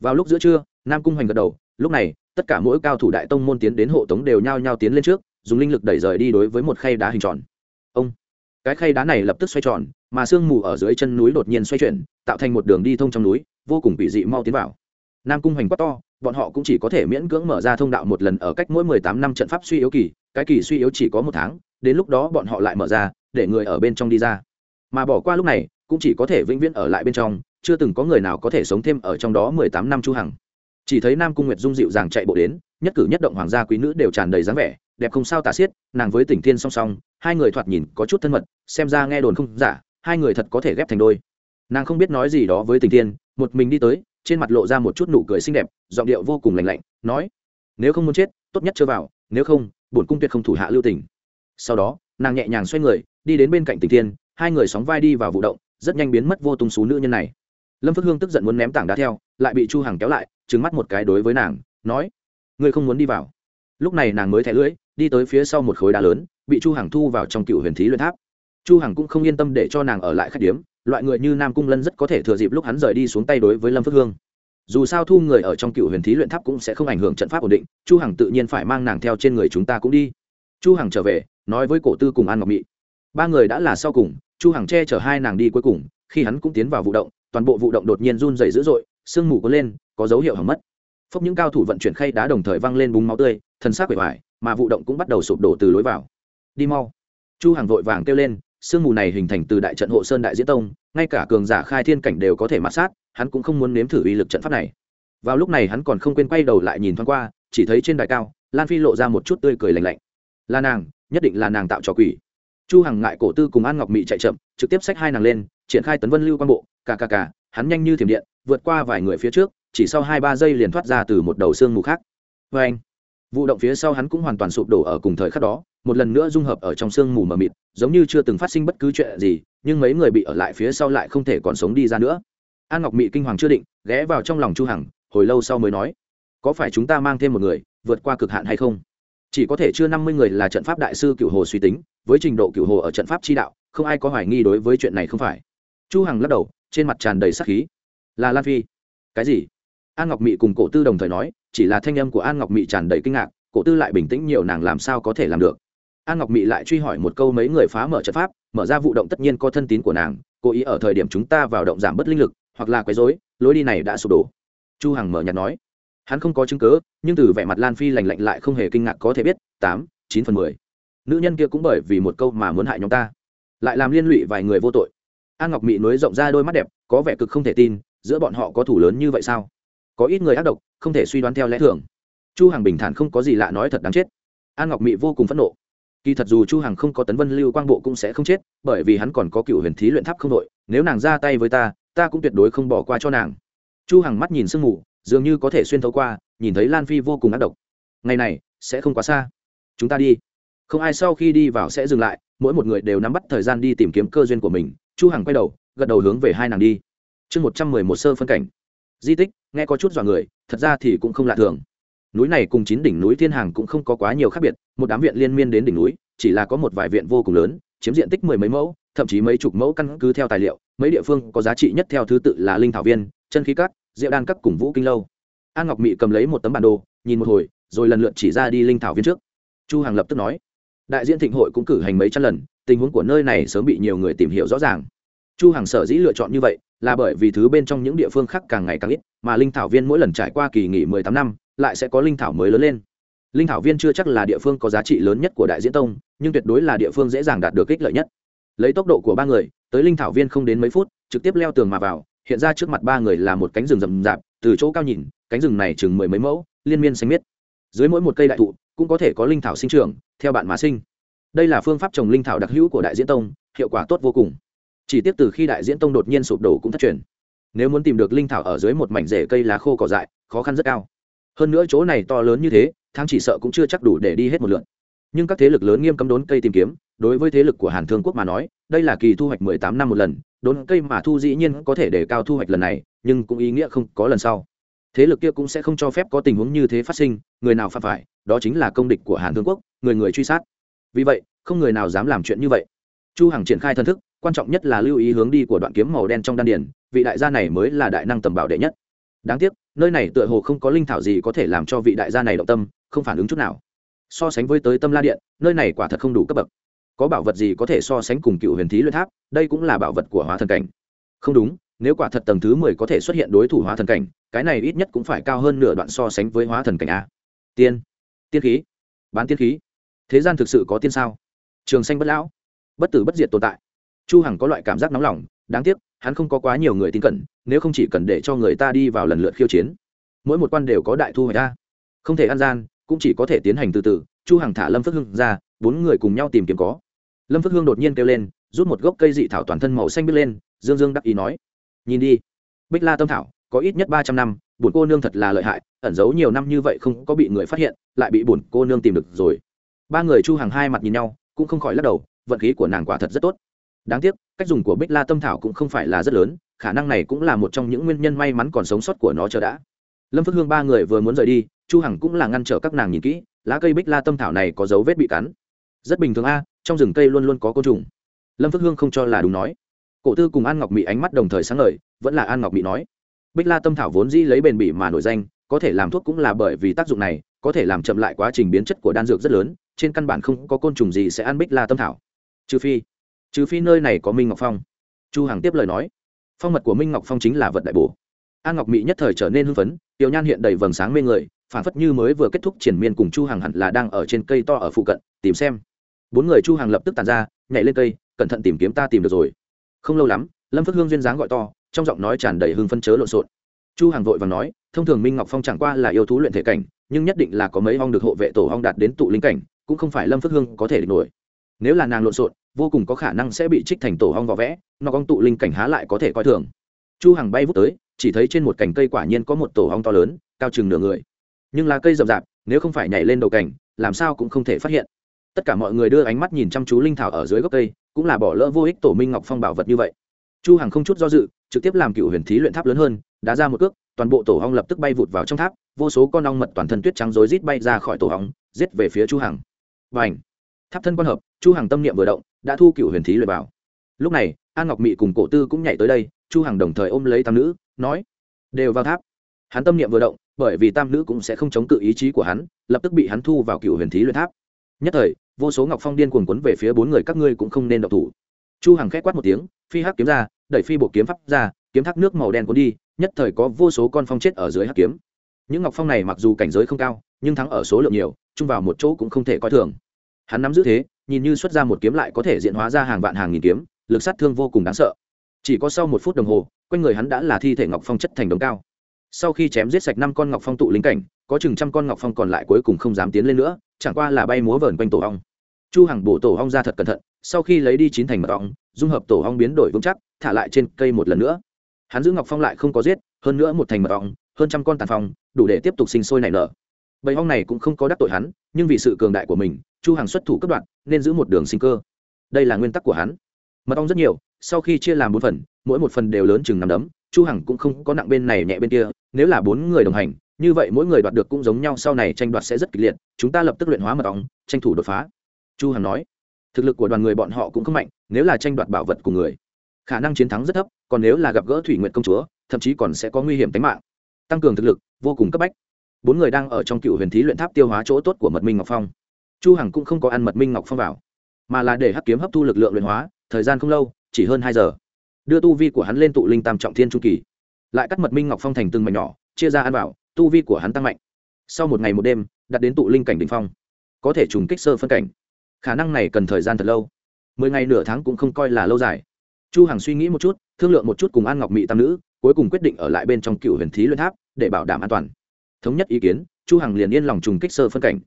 Vào lúc giữa trưa, nam cung hoành gật đầu, lúc này tất cả mỗi cao thủ đại tông môn tiến đến hộ tống đều nhao nhao tiến lên trước, dùng linh lực đẩy rời đi đối với một khay đá hình tròn. Ông, cái khay đá này lập tức xoay tròn, mà sương mù ở dưới chân núi đột nhiên xoay chuyển, tạo thành một đường đi thông trong núi, vô cùng bị dị mau tiến vào. Nam cung hoành quá to, bọn họ cũng chỉ có thể miễn cưỡng mở ra thông đạo một lần ở cách mỗi mười tám năm trận pháp suy yếu kỳ, cái kỳ suy yếu chỉ có một tháng, đến lúc đó bọn họ lại mở ra, để người ở bên trong đi ra. Mà bỏ qua lúc này, cũng chỉ có thể vĩnh viễn ở lại bên trong, chưa từng có người nào có thể sống thêm ở trong đó mười tám năm chu hằng chỉ thấy nam cung nguyệt dung dịu dàng chạy bộ đến, nhất cử nhất động hoàng gia quý nữ đều tràn đầy dáng vẻ, đẹp không sao tả xiết, nàng với tỉnh thiên song song, hai người thoạt nhìn có chút thân mật, xem ra nghe đồn không giả, hai người thật có thể ghép thành đôi. Nàng không biết nói gì đó với tỉnh thiên, một mình đi tới, trên mặt lộ ra một chút nụ cười xinh đẹp, giọng điệu vô cùng lành lạnh, nói, nếu không muốn chết, tốt nhất chưa vào, nếu không, bổn cung tuyệt không thủ hạ lưu tình sau đó, nàng nhẹ nhàng xoay người, đi đến bên cạnh tỉnh thiên, hai người sóng vai đi vào vụ động, rất nhanh biến mất vô tung xú nữ nhân này. Lâm phước hương tức giận muốn ném tảng đá theo, lại bị chu hằng kéo lại trừng mắt một cái đối với nàng nói ngươi không muốn đi vào. Lúc này nàng mới thẻ lưỡi đi tới phía sau một khối đá lớn bị chu hằng thu vào trong cựu huyền thí luyện tháp. Chu hằng cũng không yên tâm để cho nàng ở lại khách điếm loại người như nam cung lân rất có thể thừa dịp lúc hắn rời đi xuống tay đối với lâm phước hương. Dù sao thu người ở trong cựu huyền thí luyện tháp cũng sẽ không ảnh hưởng trận pháp ổn định chu hằng tự nhiên phải mang nàng theo trên người chúng ta cũng đi. Chu hằng trở về nói với cổ tư cùng an ngọc Mị, ba người đã là sau cùng chu hằng che chở hai nàng đi cuối cùng khi hắn cũng tiến vào vụ động toàn bộ vụ động đột nhiên run rẩy dữ dội sương mù có lên có dấu hiệu hỏng mất. Phốc những cao thủ vận chuyển khay đá đồng thời văng lên búng máu tươi thân xác bể hoài mà vụ động cũng bắt đầu sụp đổ từ lối vào. Đi mau. Chu hàng vội vàng kêu lên, sương mù này hình thành từ đại trận hộ sơn đại diễn tông, ngay cả cường giả khai thiên cảnh đều có thể mạt sát, hắn cũng không muốn nếm thử uy lực trận pháp này. Vào lúc này hắn còn không quên quay đầu lại nhìn thoáng qua, chỉ thấy trên đài cao, lan phi lộ ra một chút tươi cười lạnh lạnh. Là nàng, nhất định là nàng tạo trò quỷ. Chu hằng ngại cổ tư cùng an ngọc mị chạy chậm, trực tiếp xách hai nàng lên, triển khai tấn vân lưu quan bộ cả cả cả hắn nhanh như thiểm điện, vượt qua vài người phía trước chỉ sau hai ba giây liền thoát ra từ một đầu xương mù khác. Vê anh, vụ động phía sau hắn cũng hoàn toàn sụp đổ ở cùng thời khắc đó, một lần nữa dung hợp ở trong sương mù mờ mịt, giống như chưa từng phát sinh bất cứ chuyện gì, nhưng mấy người bị ở lại phía sau lại không thể còn sống đi ra nữa. An ngọc mị kinh hoàng chưa định, ghé vào trong lòng chu hằng, hồi lâu sau mới nói, có phải chúng ta mang thêm một người, vượt qua cực hạn hay không? Chỉ có thể chưa năm mươi người là trận pháp đại sư cựu hồ suy tính, với trình độ cựu hồ ở trận pháp chi đạo, không ai có hoài nghi đối với chuyện này không phải. Chu hằng lắc đầu, trên mặt tràn đầy sát khí. Là lan phi, cái gì? An ngọc mị cùng cổ tư đồng thời nói, chỉ là thanh âm của an ngọc mị tràn đầy kinh ngạc, cổ tư lại bình tĩnh nhiều nàng làm sao có thể làm được. An ngọc mị lại truy hỏi một câu mấy người phá mở trận pháp, mở ra vụ động tất nhiên có thân tín của nàng, cố ý ở thời điểm chúng ta vào động giảm bớt linh lực, hoặc là quấy rối, lối đi này đã sụp đổ. Chu hằng mở nhạt nói, hắn không có chứng cứ, nhưng từ vẻ mặt lan phi lành lạnh lại không hề kinh ngạc có thể biết, tám, chín phần mười. Nữ nhân kia cũng bởi vì một câu mà muốn hại nhóm ta, lại làm liên lụy vài người vô tội. An ngọc mị nối rộng ra đôi mắt đẹp, có vẻ cực không thể tin, giữa bọn họ có thủ lớn như vậy sao? Có ít người ác độc, không thể suy đoán theo lẽ thường. Chu hằng bình thản không có gì lạ nói thật đáng chết. An ngọc mị vô cùng phẫn nộ. Kỳ thật dù chu hằng không có tấn vân lưu quang bộ cũng sẽ không chết, bởi vì hắn còn có cựu huyền thí luyện tháp không đội, nếu nàng ra tay với ta ta cũng tuyệt đối không bỏ qua cho nàng. Chu hằng mắt nhìn sương mù, dường như có thể xuyên thấu qua, nhìn thấy lan phi vô cùng ác độc. Ngày này, sẽ không quá xa. Chúng ta đi. Không ai sau khi đi vào sẽ dừng lại, mỗi một người đều nắm bắt thời gian đi tìm kiếm cơ duyên của mình. Chu hằng quay đầu, gật đầu hướng về hai nàng đi. Chương một trăm mười một sơ phân cảnh di tích, nghe có chút dọa người, thật ra thì cũng không lạ thường. Núi này cùng chín đỉnh núi thiên hàng cũng không có quá nhiều khác biệt, một đám viện liên miên đến đỉnh núi, chỉ là có một vài viện vô cùng lớn, chiếm diện tích mười mấy mẫu, thậm chí mấy chục mẫu căn cứ theo tài liệu, mấy địa phương có giá trị nhất theo thứ tự là linh thảo viên, chân khí cát rượu đan các cùng vũ kinh lâu. An ngọc mị cầm lấy một tấm bản đồ, nhìn một hồi, rồi lần lượt chỉ ra đi linh thảo viên trước. Chu hàng lập tức nói, đại diện thịnh hội cũng cử hành mấy trăm lần, tình huống của nơi này sớm bị nhiều người tìm hiểu rõ ràng chu hàng sở dĩ lựa chọn như vậy là bởi vì thứ bên trong những địa phương khác càng ngày càng ít, mà linh thảo viên mỗi lần trải qua kỳ nghỉ mười tám năm, lại sẽ có linh thảo mới lớn lên. Linh thảo viên chưa chắc là địa phương có giá trị lớn nhất của đại diễn tông, nhưng tuyệt đối là địa phương dễ dàng đạt được ích lợi nhất. Lấy tốc độ của ba người, tới linh thảo viên không đến mấy phút, trực tiếp leo tường mà vào, hiện ra trước mặt ba người là một cánh rừng rậm rạp, từ chỗ cao nhìn, cánh rừng này chừng mười mấy mẫu, liên miên xanh miết. Dưới mỗi một cây đại thụ, cũng có thể có linh thảo sinh trưởng, theo bạn mà sinh. Đây là phương pháp trồng linh thảo đặc hữu của đại diễn tông, hiệu quả tốt vô cùng chỉ tiếc từ khi đại diễn tông đột nhiên sụp đổ cũng thất truyền. Nếu muốn tìm được linh thảo ở dưới một mảnh rễ cây lá khô cỏ dại, khó khăn rất cao. Hơn nữa chỗ này to lớn như thế, thang chỉ sợ cũng chưa chắc đủ để đi hết một lượn nhưng các thế lực lớn nghiêm cấm đốn cây tìm kiếm, đối với thế lực của hàn thương quốc mà nói, đây là kỳ thu hoạch mười tám năm một lần, đốn cây mà thu dĩ nhiên có thể để cao thu hoạch lần này, nhưng cũng ý nghĩa không có lần sau. Thế lực kia cũng sẽ không cho phép có tình huống như thế phát sinh, người nào phạm phải, đó chính là công địch của hàn thương quốc, người người truy sát. Vì vậy, không người nào dám làm chuyện như vậy. Chu hằng triển khai thân thức quan trọng nhất là lưu ý hướng đi của đoạn kiếm màu đen trong đan điền, vị đại gia này mới là đại năng tầm bảo đệ nhất. Đáng tiếc, nơi này tựa hồ không có linh thảo gì có thể làm cho vị đại gia này động tâm, không phản ứng chút nào. So sánh với tới tâm la điện, nơi này quả thật không đủ cấp bậc. Có bảo vật gì có thể so sánh cùng cựu huyền thí luyện tháp, đây cũng là bảo vật của hóa thần cảnh. Không đúng, nếu quả thật tầng thứ mười có thể xuất hiện đối thủ hóa thần cảnh, cái này ít nhất cũng phải cao hơn nửa đoạn so sánh với hóa thần cảnh a. Tiên. Tiên khí. Bán tiên khí. Thế gian thực sự có tiên sao? Trường sanh bất lão. Bất tử bất diệt tồn tại chu hằng có loại cảm giác nóng lòng, đáng tiếc, hắn không có quá nhiều người tin cẩn, nếu không chỉ cần để cho người ta đi vào lần lượt khiêu chiến. Mỗi một quan đều có đại thu hoạch ra không thể ăn gian, cũng chỉ có thể tiến hành từ từ. Chu hằng thả lâm phước hưng ra, bốn người cùng nhau tìm kiếm có. Lâm phước hương đột nhiên kêu lên, rút một gốc cây dị thảo toàn thân màu xanh biết lên, dương dương đắc ý nói, nhìn đi, bích la tâm thảo, có ít nhất ba trăm năm, bổn cô nương thật là lợi hại, ẩn giấu nhiều năm như vậy không có bị người phát hiện, lại bị bổn cô nương tìm được rồi. Ba người chu hàng hai mặt nhìn nhau, cũng không khỏi lắc đầu, vận khí của nàng quả thật rất tốt đáng tiếc, cách dùng của bích la tâm thảo cũng không phải là rất lớn, khả năng này cũng là một trong những nguyên nhân may mắn còn sống sót của nó chờ đã. Lâm phước hương ba người vừa muốn rời đi, chu hằng cũng là ngăn trở các nàng nhìn kỹ, lá cây bích la tâm thảo này có dấu vết bị cắn. Rất bình thường a, trong rừng cây luôn luôn có côn trùng. Lâm phước hương không cho là đúng nói. Cổ tư cùng an ngọc mỹ ánh mắt đồng thời sáng ngời, vẫn là an ngọc mỹ nói. Bích la tâm thảo vốn dĩ lấy bền bỉ mà nổi danh, có thể làm thuốc cũng là bởi vì tác dụng này, có thể làm chậm lại quá trình biến chất của đan dược rất lớn, trên căn bản không có côn trùng gì sẽ ăn bích la tâm thảo. Trừ phi trừ phi nơi này có minh ngọc phong. Chu hằng tiếp lời nói, phong mật của minh ngọc phong chính là vật đại bổ. An ngọc mỹ nhất thời trở nên hưng phấn, tiểu nhan hiện đầy vầng sáng mê người, phản phất như mới vừa kết thúc triển miên cùng chu hằng hẳn là đang ở trên cây to ở phụ cận, tìm xem. Bốn người chu hằng lập tức tàn ra, nhảy lên cây, cẩn thận tìm kiếm ta tìm được rồi. Không lâu lắm, lâm phước hương duyên dáng gọi to, trong giọng nói tràn đầy hưng phân chớ lộn xộn. Chu hằng vội vàng nói, thông thường minh ngọc phong chẳng qua là yêu thú luyện thể cảnh, nhưng nhất định là có mấy hong được hộ vệ tổ hong đạt đến tụ linh cảnh, cũng không phải lâm phước hương có thể địch nổi nếu là nàng lộn xộn, vô cùng có khả năng sẽ bị trích thành tổ hong vỏ vẽ, nó con tụ linh cảnh há lại có thể coi thường. Chu hằng bay vút tới, chỉ thấy trên một cành cây quả nhiên có một tổ hong to lớn, cao chừng nửa người. Nhưng là cây rậm rạp, nếu không phải nhảy lên đầu cành, làm sao cũng không thể phát hiện. Tất cả mọi người đưa ánh mắt nhìn chăm chú linh thảo ở dưới gốc cây, cũng là bỏ lỡ vô ích tổ minh ngọc phong bảo vật như vậy. Chu hằng không chút do dự, trực tiếp làm cựu huyền thí luyện tháp lớn hơn, đá ra một cước, toàn bộ tổ hong lập tức bay vụt vào trong tháp, vô số con ong mật toàn thân tuyết trắng rối rít bay ra khỏi tổ hong giết về phía chu hằng. Và tháp thân quan hợp, chu hằng tâm niệm vừa động, đã thu cựu huyền thí luyện vào. Lúc này an ngọc mị cùng cổ tư cũng nhảy tới đây, chu hằng đồng thời ôm lấy tam nữ, nói, đều vào tháp. Hắn tâm niệm vừa động, bởi vì tam nữ cũng sẽ không chống cự ý chí của hắn, lập tức bị hắn thu vào cựu huyền thí luyện tháp. Nhất thời, vô số ngọc phong điên cuồng cuốn về phía bốn người các ngươi cũng không nên độc thủ. Chu hằng khét quát một tiếng, phi hắc kiếm ra, đẩy phi bộ kiếm pháp ra, kiếm thác nước màu đen cuốn đi, nhất thời có vô số con phong chết ở dưới hắc kiếm. Những ngọc phong này mặc dù cảnh giới không cao, nhưng thắng ở số lượng nhiều, chung vào một chỗ cũng không thể coi thường hắn nắm giữ thế, nhìn như xuất ra một kiếm lại có thể diện hóa ra hàng vạn hàng nghìn kiếm, lực sát thương vô cùng đáng sợ. Chỉ có sau một phút đồng hồ, quanh người hắn đã là thi thể ngọc phong chất thành đống cao. Sau khi chém giết sạch năm con ngọc phong tụ linh cảnh, có chừng trăm con ngọc phong còn lại cuối cùng không dám tiến lên nữa, chẳng qua là bay múa vờn quanh tổ ong. Chu hằng bổ tổ ong ra thật cẩn thận, sau khi lấy đi chín thành mật ong, dung hợp tổ ong biến đổi vững chắc, thả lại trên cây một lần nữa. Hắn giữ ngọc phong lại không có giết, hơn nữa một thành mật ong, hơn trăm con tàn phong, đủ để tiếp tục sinh sôi nảy nở. Bầy ong này cũng không có đắc tội hắn, nhưng vì sự cường đại của mình chu hằng xuất thủ cấp đoạn, nên giữ một đường sinh cơ. Đây là nguyên tắc của hắn. Mật ong rất nhiều, sau khi chia làm bốn phần, mỗi một phần đều lớn chừng nằm đấm, chu hằng cũng không có nặng bên này nhẹ bên kia, nếu là bốn người đồng hành, như vậy mỗi người đoạt được cũng giống nhau, sau này tranh đoạt sẽ rất kịch liệt, chúng ta lập tức luyện hóa mật ong, tranh thủ đột phá. Chu hằng nói. Thực lực của đoàn người bọn họ cũng không mạnh, nếu là tranh đoạt bảo vật của người, khả năng chiến thắng rất thấp, còn nếu là gặp gỡ thủy nguyện công chúa, thậm chí còn sẽ có nguy hiểm tính mạng. Tăng cường thực lực, vô cùng cấp bách. Bốn người đang ở trong cựu huyền thí luyện tháp tiêu hóa chỗ tốt của mật minh ngọc phong chu hằng cũng không có ăn mật minh ngọc phong vào, mà là để hắc kiếm hấp thu lực lượng luyện hóa, thời gian không lâu, chỉ hơn hai giờ, đưa tu vi của hắn lên tụ linh tam trọng thiên trung kỳ. Lại cắt mật minh ngọc phong thành từng mảnh nhỏ, chia ra ăn vào, tu vi của hắn tăng mạnh. Sau một ngày một đêm đặt đến tụ linh cảnh đỉnh phong, có thể trùng kích sơ phân cảnh. Khả năng này cần thời gian thật lâu. Mười ngày nửa tháng cũng không coi là lâu dài. Chu hằng suy nghĩ một chút, thương lượng một chút cùng an ngọc mỹ tam nữ, cuối cùng quyết định ở lại bên trong cựu huyền thí luyện tháp để bảo đảm an toàn. Thống nhất ý kiến, chu hằng liền yên lòng trùng kích sơ phân cảnh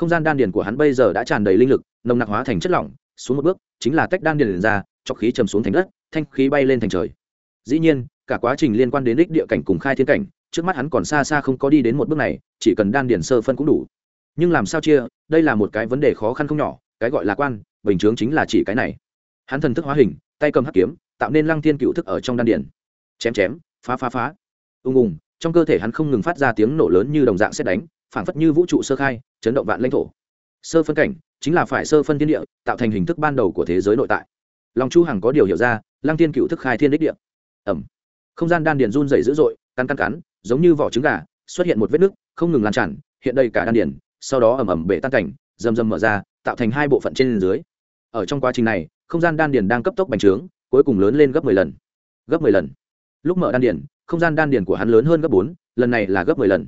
không gian đan điền của hắn bây giờ đã tràn đầy linh lực, nồng nặc hóa thành chất lỏng, xuống một bước, chính là tách đan điền ra, cho khí trầm xuống thành đất, thanh khí bay lên thành trời. Dĩ nhiên, cả quá trình liên quan đến đích địa cảnh cùng khai thiên cảnh, trước mắt hắn còn xa xa không có đi đến một bước này, chỉ cần đan điền sơ phân cũng đủ. Nhưng làm sao chia, đây là một cái vấn đề khó khăn không nhỏ, cái gọi là quan, bình chướng chính là chỉ cái này. Hắn thần thức hóa hình, tay cầm hắc kiếm, tạo nên lăng thiên cựu thức ở trong đan điền. Chém chém, phá phá phá. Ung ung trong cơ thể hắn không ngừng phát ra tiếng nổ lớn như đồng dạng xét đánh, phảng phất như vũ trụ sơ khai chấn động vạn lãnh thổ. Sơ phân cảnh chính là phải sơ phân thiên địa tạo thành hình thức ban đầu của thế giới nội tại. Lòng chu hằng có điều hiểu ra lăng thiên cựu thức khai thiên đích địa. Ẩm. Không gian đan điền run rẩy dữ dội cắn cắn cắn giống như vỏ trứng gà xuất hiện một vết nứt không ngừng lan tràn hiện đây cả đan điền sau đó ẩm ẩm bể tan cảnh rầm rầm mở ra tạo thành hai bộ phận trên dưới. Ở trong quá trình này không gian đan điền đang cấp tốc bành trướng cuối cùng lớn lên gấp 10 lần. Gấp 10 lần. Lúc mở đan điền không gian đan điền của hắn lớn hơn gấp 4, lần này là gấp 10 lần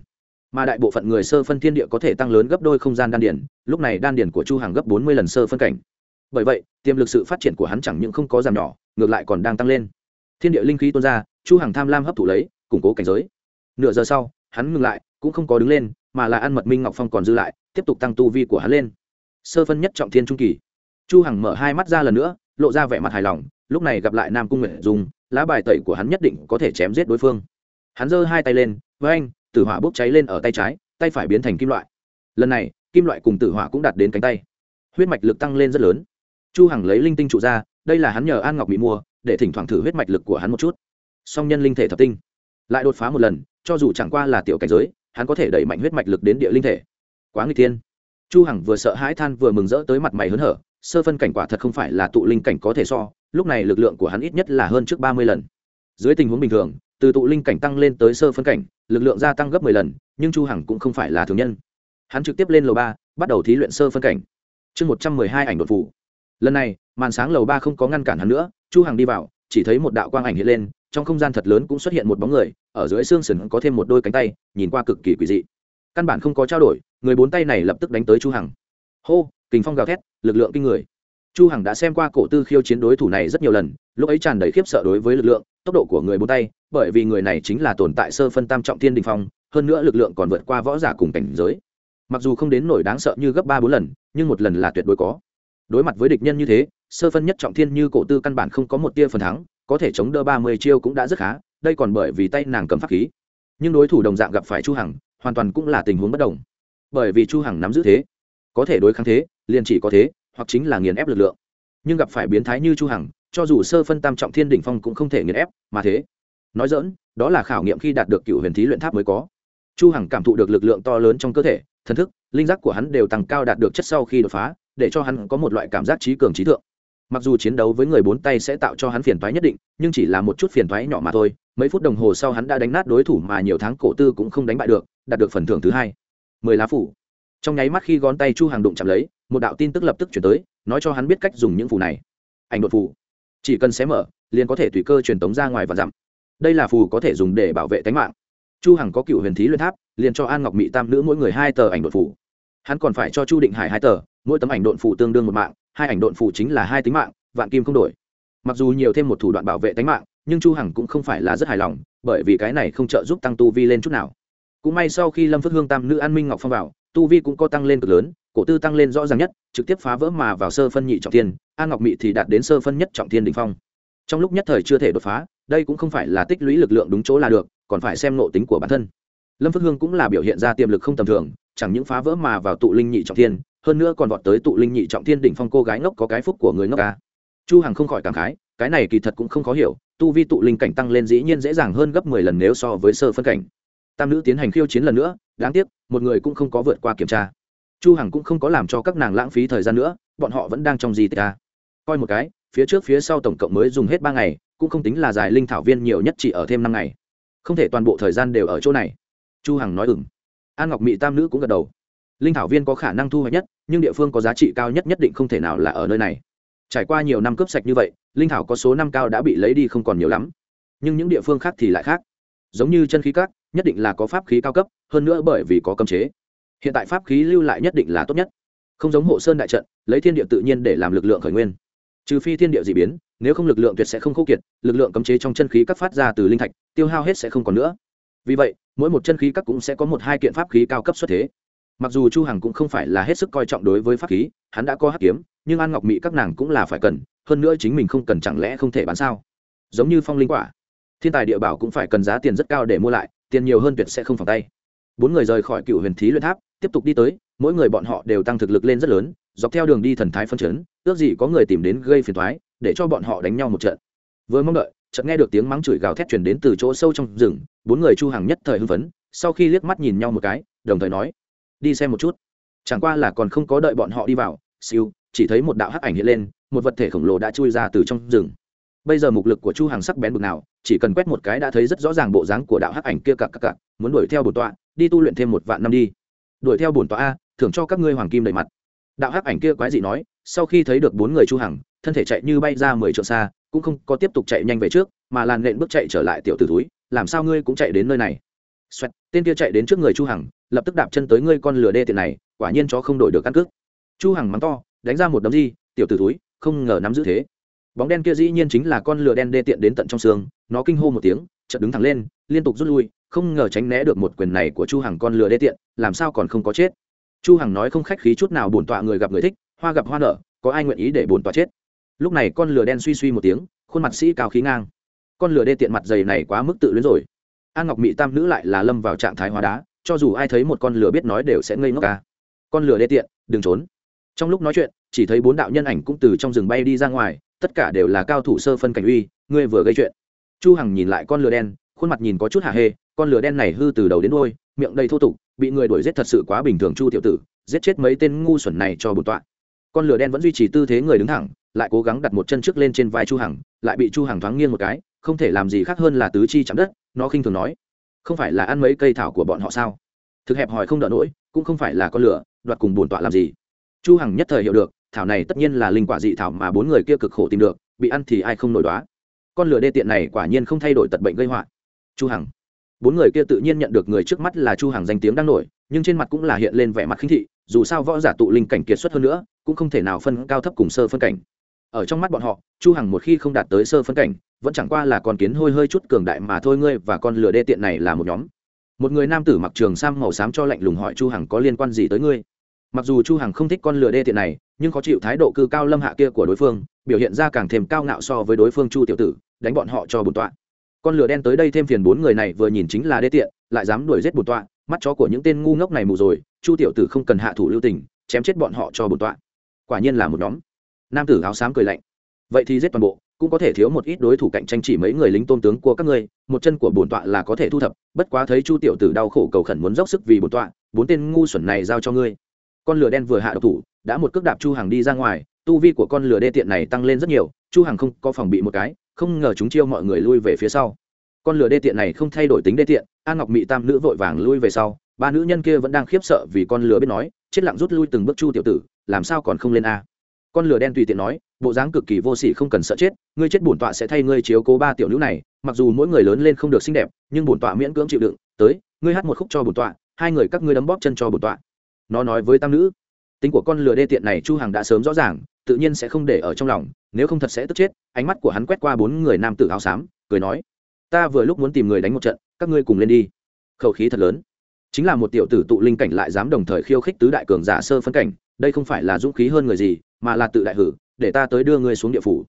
mà đại bộ phận người sơ phân thiên địa có thể tăng lớn gấp đôi không gian đan điển, lúc này đan điển của chu hàng gấp 40 lần sơ phân cảnh. Bởi vậy tiềm lực sự phát triển của hắn chẳng những không có giảm nhỏ ngược lại còn đang tăng lên. Thiên địa linh khí tuôn ra chu hàng tham lam hấp thụ lấy củng cố cảnh giới. Nửa giờ sau hắn ngừng lại cũng không có đứng lên mà là ăn mật minh ngọc phong còn dư lại tiếp tục tăng tu vi của hắn lên. Sơ phân nhất trọng thiên trung kỳ. Chu hằng mở hai mắt ra lần nữa lộ ra vẻ mặt hài lòng lúc này gặp lại nam cung nguyện dùng lá bài tẩy của hắn nhất định có thể chém giết đối phương. Hắn giơ hai tay lên với anh tử hỏa bốc cháy lên ở tay trái, tay phải biến thành kim loại. Lần này, kim loại cùng tử hỏa cũng đạt đến cánh tay. Huyết mạch lực tăng lên rất lớn. Chu hằng lấy linh tinh trụ ra, đây là hắn nhờ an ngọc bị mua, để thỉnh thoảng thử huyết mạch lực của hắn một chút. Song nhân linh thể thập tinh. Lại đột phá một lần, cho dù chẳng qua là tiểu cảnh giới, hắn có thể đẩy mạnh huyết mạch lực đến địa linh thể. Quá nguy thiên. Chu hằng vừa sợ hãi than vừa mừng rỡ tới mặt mày hớn hở, sơ phân cảnh quả thật không phải là tụ linh cảnh có thể so, lúc này lực lượng của hắn ít nhất là hơn trước ba mươi lần. Dưới tình huống bình thường, từ tụ linh cảnh tăng lên tới sơ phân cảnh lực lượng gia tăng gấp mười lần, nhưng chu hằng cũng không phải là thường nhân. Hắn trực tiếp lên lầu ba, bắt đầu thí luyện sơ phân cảnh. Chương một trăm mười hai ảnh đột phụ. lần này, màn sáng lầu ba không có ngăn cản hắn nữa, chu hằng đi vào, chỉ thấy một đạo quang ảnh hiện lên, trong không gian thật lớn cũng xuất hiện một bóng người, ở dưới xương sườn có thêm một đôi cánh tay, nhìn qua cực kỳ quỷ dị. Căn bản không có trao đổi, người bốn tay này lập tức đánh tới chu hằng. Hô, kình phong gào thét, lực lượng kinh người. Chu hằng đã xem qua cổ tư khiêu chiến đối thủ này rất nhiều lần, lúc ấy tràn đầy khiếp sợ đối với lực lượng, tốc độ của người bốn tay bởi vì người này chính là tồn tại sơ phân tam trọng thiên đình phong, hơn nữa lực lượng còn vượt qua võ giả cùng cảnh giới. Mặc dù không đến nổi đáng sợ như gấp ba bốn lần, nhưng một lần là tuyệt đối có. Đối mặt với địch nhân như thế, sơ phân nhất trọng thiên như cổ tư căn bản không có một tia phần thắng, có thể chống đỡ ba mươi chiêu cũng đã rất khá, đây còn bởi vì tay nàng cầm pháp khí. Nhưng đối thủ đồng dạng gặp phải chu hằng, hoàn toàn cũng là tình huống bất đồng. Bởi vì chu hằng nắm giữ thế, có thể đối kháng thế, liền chỉ có thế, hoặc chính là nghiền ép lực lượng. Nhưng gặp phải biến thái như chu hằng, cho dù sơ phân tam trọng thiên đỉnh phong cũng không thể nghiền ép, mà thế nói dỡn đó là khảo nghiệm khi đạt được cựu huyền thí luyện tháp mới có. Chu hằng cảm thụ được lực lượng to lớn trong cơ thể thần thức linh giác của hắn đều tăng cao đạt được chất sau khi đột phá để cho hắn có một loại cảm giác trí cường trí thượng. Mặc dù chiến đấu với người bốn tay sẽ tạo cho hắn phiền toái nhất định nhưng chỉ là một chút phiền toái nhỏ mà thôi mấy phút đồng hồ sau hắn đã đánh nát đối thủ mà nhiều tháng cổ tư cũng không đánh bại được đạt được phần thưởng thứ hai. Mười lá phủ. Trong nháy mắt khi gón tay chu hàng đụng chạm lấy một đạo tin tức lập tức chuyển tới nói cho hắn biết cách dùng những phủ này. Ảnh đột phủ, chỉ cần xé mở liền có thể tùy cơ truyền tống ra ngoài và dặm đây là phù có thể dùng để bảo vệ tính mạng. Chu hằng có cựu huyền thí luyện tháp, liền cho an ngọc mỹ tam nữ mỗi người hai tờ ảnh đột phù. Hắn còn phải cho chu định hải hai tờ, mỗi tấm ảnh đột phù tương đương một mạng, hai ảnh đột phù chính là hai tính mạng, vạn kim không đổi. Mặc dù nhiều thêm một thủ đoạn bảo vệ tính mạng, nhưng chu hằng cũng không phải là rất hài lòng, bởi vì cái này không trợ giúp tăng tu vi lên chút nào. Cũng may sau khi lâm phước hương tam nữ an minh ngọc phong vào, tu vi cũng có tăng lên cực lớn, cổ tư tăng lên rõ ràng nhất, trực tiếp phá vỡ mà vào sơ phân nhị trọng thiên, an ngọc mị thì đạt đến sơ phân nhất trọng thiên đỉnh phong. Trong lúc nhất thời chưa thể đột phá đây cũng không phải là tích lũy lực lượng đúng chỗ là được, còn phải xem nộ tính của bản thân. Lâm phước hương cũng là biểu hiện ra tiềm lực không tầm thường, chẳng những phá vỡ mà vào tụ linh nhị trọng thiên, hơn nữa còn vọt tới tụ linh nhị trọng thiên đỉnh phong cô gái ngốc có cái phúc của người ngốc ca chu hằng không khỏi cảm khái, cái này kỳ thật cũng không khó hiểu, tu vi tụ linh cảnh tăng lên dĩ nhiên dễ dàng hơn gấp 10 lần nếu so với sơ phân cảnh. Tam nữ tiến hành khiêu chiến lần nữa, đáng tiếc, một người cũng không có vượt qua kiểm tra. Chu hằng cũng không có làm cho các nàng lãng phí thời gian nữa, bọn họ vẫn đang trong gì ta à. coi một cái phía trước phía sau tổng cộng mới dùng hết ba ngày, cũng không tính là dài linh thảo viên nhiều nhất chỉ ở thêm năm ngày. Không thể toàn bộ thời gian đều ở chỗ này. Chu hằng nói ừm. An ngọc mỹ tam nữ cũng gật đầu. Linh thảo viên có khả năng thu hoạch nhất, nhưng địa phương có giá trị cao nhất nhất định không thể nào là ở nơi này. Trải qua nhiều năm cướp sạch như vậy, linh thảo có số năm cao đã bị lấy đi không còn nhiều lắm. Nhưng những địa phương khác thì lại khác. Giống như chân khí các, nhất định là có pháp khí cao cấp, hơn nữa bởi vì có cấm chế. Hiện tại pháp khí lưu lại nhất định là tốt nhất. Không giống hộ sơn đại trận, lấy thiên địa tự nhiên để làm lực lượng khởi nguyên trừ phi thiên địa d ị biến, nếu không lực lượng tuyệt sẽ không khô kiệt, lực lượng cấm chế trong chân khí các phát ra từ linh thạch, tiêu hao hết sẽ không còn nữa. Vì vậy, mỗi một chân khí các cũng sẽ có một hai kiện pháp khí cao cấp xuất thế. Mặc dù chu hằng cũng không phải là hết sức coi trọng đối với pháp khí, hắn đã có hắc kiếm, nhưng an ngọc mỹ các nàng cũng là phải cần, hơn nữa chính mình không cần chẳng lẽ không thể bán sao? Giống như phong linh quả. Thiên tài địa bảo cũng phải cần giá tiền rất cao để mua lại, tiền nhiều hơn tuyệt sẽ không phòng tay. Bốn người rời khỏi cựu huyền thí luyện tháp, tiếp tục đi tới, mỗi người bọn họ đều tăng thực lực lên rất lớn dọc theo đường đi thần thái phân chấn, ước gì có người tìm đến gây phiền thoái để cho bọn họ đánh nhau một trận. Vừa mong đợi, chợt nghe được tiếng mắng chửi gào thét truyền đến từ chỗ sâu trong rừng, bốn người chu hàng nhất thời hưng phấn, sau khi liếc mắt nhìn nhau một cái, đồng thời nói, đi xem một chút. Chẳng qua là còn không có đợi bọn họ đi vào, siêu, chỉ thấy một đạo hắc ảnh hiện lên, một vật thể khổng lồ đã chui ra từ trong rừng. Bây giờ mục lực của chu hàng sắc bén bực nào, chỉ cần quét một cái đã thấy rất rõ ràng bộ dáng của đạo hắc ảnh kia cặc cặc cặc, muốn đuổi theo bổn tọa, đi tu luyện thêm một vạn năm đi. Đuổi theo bổn tọa a, thưởng cho các ngươi hoàng kim đầy mặt đạo hắc ảnh kia quái dị nói sau khi thấy được bốn người chu hằng thân thể chạy như bay ra mười trượng xa cũng không có tiếp tục chạy nhanh về trước mà làn nện bước chạy trở lại tiểu tử túi làm sao ngươi cũng chạy đến nơi này? Xoẹt, tên kia chạy đến trước người chu hằng lập tức đạp chân tới ngươi con lừa đê tiện này quả nhiên chó không đổi được căn cước. Chu hằng mắng to đánh ra một đấm di tiểu tử túi không ngờ nắm giữ thế. Bóng đen kia dĩ nhiên chính là con lừa đen đê tiện đến tận trong xương nó kinh hô một tiếng chợt đứng thẳng lên liên tục rút lui không ngờ tránh né được một quyền này của chu hằng con lừa đê tiện làm sao còn không có chết chu hằng nói không khách khí chút nào bổn tọa người gặp người thích, hoa gặp hoa nở, có ai nguyện ý để bổn tọa chết? Lúc này con lừa đen suy suy một tiếng, khuôn mặt sĩ cao khí ngang. Con lừa đê tiện mặt dày này quá mức tự luyến rồi. An ngọc mỹ tam nữ lại là lâm vào trạng thái hóa đá, cho dù ai thấy một con lừa biết nói đều sẽ ngây ngốc ca con lừa đê tiện, đừng trốn. Trong lúc nói chuyện, chỉ thấy bốn đạo nhân ảnh cũng từ trong rừng bay đi ra ngoài, tất cả đều là cao thủ sơ phân cảnh uy, ngươi vừa gây chuyện. Chu hằng nhìn lại con lừa đen, khuôn mặt nhìn có chút hạ hê, con lừa đen này hư từ đầu đến đuôi, miệng đầy thô tục bị người đuổi giết thật sự quá bình thường chu tiểu tử, giết chết mấy tên ngu xuẩn này cho bổn tọa. Con lừa đen vẫn duy trì tư thế người đứng thẳng, lại cố gắng đặt một chân trước lên trên vai chu hằng, lại bị chu hằng thoáng nghiêng một cái, không thể làm gì khác hơn là tứ chi chạm đất, nó khinh thường nói, không phải là ăn mấy cây thảo của bọn họ sao? Thực hẹp hỏi không đỡ nổi, cũng không phải là con lửa, đoạt cùng bổn tọa làm gì. Chu hằng nhất thời hiểu được, thảo này tất nhiên là linh quả dị thảo mà bốn người kia cực khổ tìm được, bị ăn thì ai không nổi đoá. Con lửa đê tiện này quả nhiên không thay đổi tật bệnh gây họa. Chu hằng bốn người kia tự nhiên nhận được người trước mắt là chu hằng danh tiếng đang nổi, nhưng trên mặt cũng là hiện lên vẻ mặt khinh thị, dù sao võ giả tụ linh cảnh kiệt xuất hơn nữa, cũng không thể nào phân cao thấp cùng sơ phân cảnh. Ở trong mắt bọn họ, chu hằng một khi không đạt tới sơ phân cảnh, vẫn chẳng qua là con kiến hôi hơi chút cường đại mà thôi ngươi và con lừa đê tiện này là một nhóm. Một người nam tử mặc trường sam màu xám cho lạnh lùng hỏi chu hằng có liên quan gì tới ngươi? Mặc dù chu hằng không thích con lừa đê tiện này, nhưng có chịu thái độ cư cao lâm hạ kia của đối phương, biểu hiện ra càng thêm cao ngạo so với đối phương chu tiểu tử, đánh bọn họ cho bổn tọa con lừa đen tới đây thêm phiền bốn người này vừa nhìn chính là đê tiện, lại dám đuổi giết bổn tọa, mắt chó của những tên ngu ngốc này mù rồi, chu tiểu tử không cần hạ thủ lưu tình, chém chết bọn họ cho bổn tọa. Quả nhiên là một nhóm. Nam tử áo xám cười lạnh. Vậy thì giết toàn bộ, cũng có thể thiếu một ít đối thủ cạnh tranh chỉ mấy người lính tôn tướng của các ngươi, một chân của bổn tọa là có thể thu thập, bất quá thấy chu tiểu tử đau khổ cầu khẩn muốn dốc sức vì bổn tọa, bốn tên ngu xuẩn này giao cho ngươi. Con lửa đen vừa hạ độc thủ, đã một cước đạp chu hàng đi ra ngoài, tu vi của con lửa đê tiện này tăng lên rất nhiều, chu hàng không có phòng bị một cái không ngờ chúng chiêu mọi người lui về phía sau. Con lửa đê tiện này không thay đổi tính đê tiện an ngọc Mị tam nữ vội vàng lui về sau, ba nữ nhân kia vẫn đang khiếp sợ vì con lửa biết nói, chết lặng rút lui từng bước chu tiểu tử, làm sao còn không lên a? Con lửa đen tùy tiện nói, bộ dáng cực kỳ vô sỉ không cần sợ chết, ngươi chết bổn tọa sẽ thay ngươi chiếu cố ba tiểu nữ này, mặc dù mỗi người lớn lên không được xinh đẹp, nhưng bổn tọa miễn cưỡng chịu đựng, tới, ngươi hát một khúc cho bổn tọa, hai người các ngươi đấm bóp chân cho bổn tọa. Nó nói với tam nữ, tính của con lừa đê tiện này chu hằng đã sớm rõ ràng, tự nhiên sẽ không để ở trong lòng nếu không thật sẽ tức chết, ánh mắt của hắn quét qua bốn người nam tử áo xám, cười nói, ta vừa lúc muốn tìm người đánh một trận, các ngươi cùng lên đi. Khẩu khí thật lớn. Chính là một tiểu tử tụ linh cảnh lại dám đồng thời khiêu khích tứ đại cường giả sơ phân cảnh, đây không phải là dũng khí hơn người gì, mà là tự đại hử, để ta tới đưa ngươi xuống địa phủ.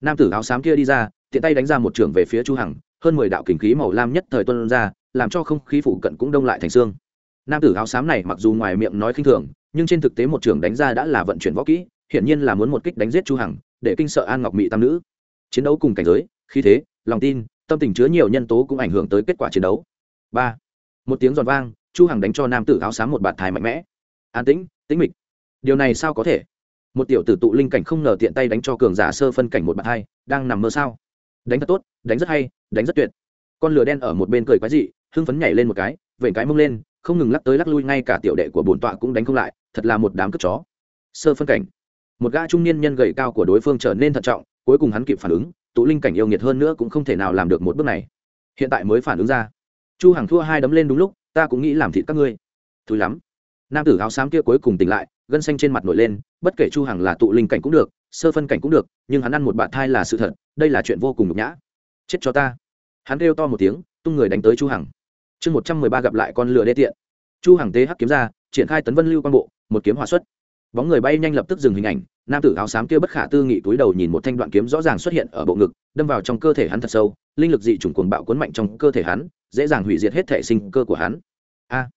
Nam tử áo xám kia đi ra, tiện tay đánh ra một trường về phía chu hằng, hơn mười đạo kình khí màu lam nhất thời tuôn ra, làm cho không khí phủ cận cũng đông lại thành xương. Nam tử áo xám này mặc dù ngoài miệng nói khinh thường, nhưng trên thực tế một trường đánh ra đã là vận chuyển võ kỹ, hiển nhiên là muốn một kích đánh giết chu hằng để kinh sợ an ngọc mỹ tam nữ. Chiến đấu cùng cảnh giới, khí thế, lòng tin, tâm tình chứa nhiều nhân tố cũng ảnh hưởng tới kết quả chiến đấu. Ba, một tiếng giòn vang, chu hằng đánh cho nam tử áo xám một bạt thai mạnh mẽ. An tĩnh tĩnh mịch. Điều này sao có thể? Một tiểu tử tụ linh cảnh không ngờ tiện tay đánh cho cường giả sơ phân cảnh một bạt thai đang nằm mơ sao? Đánh thật tốt, đánh rất hay, đánh rất tuyệt. Con lửa đen ở một bên cười quái dị, hưng phấn nhảy lên một cái vẩy cái mông lên, không ngừng lắc tới lắc lui, ngay cả tiểu đệ của bổn tọa cũng đánh không lại, thật là một đám cướp chó. Sơ phân cảnh một gã trung niên nhân gầy cao của đối phương trở nên thận trọng, cuối cùng hắn kịp phản ứng, tụ linh cảnh yêu nghiệt hơn nữa cũng không thể nào làm được một bước này. Hiện tại mới phản ứng ra. Chu hằng thua hai đấm lên đúng lúc, ta cũng nghĩ làm thịt các ngươi. Thúi lắm. Nam tử áo xám kia cuối cùng tỉnh lại, gân xanh trên mặt nổi lên, bất kể chu hằng là tụ linh cảnh cũng được, sơ phân cảnh cũng được, nhưng hắn ăn một bạt thai là sự thật, đây là chuyện vô cùng nhục nhã. Chết cho ta. Hắn kêu to một tiếng, tung người đánh tới chu hằng. Chương một trăm mười ba gặp lại con lửa đê tiện. Chu hằng tế hắc kiếm ra, triển khai tấn vân lưu quang bộ, một kiếm hòa xuất bóng người bay nhanh lập tức dừng hình ảnh, nam tử áo xám kia bất khả tư nghị túi đầu nhìn một thanh đoạn kiếm rõ ràng xuất hiện ở bộ ngực, đâm vào trong cơ thể hắn thật sâu, linh lực dị chủng cuồng bạo cuốn mạnh trong cơ thể hắn, dễ dàng hủy diệt hết thể sinh cơ của hắn. A!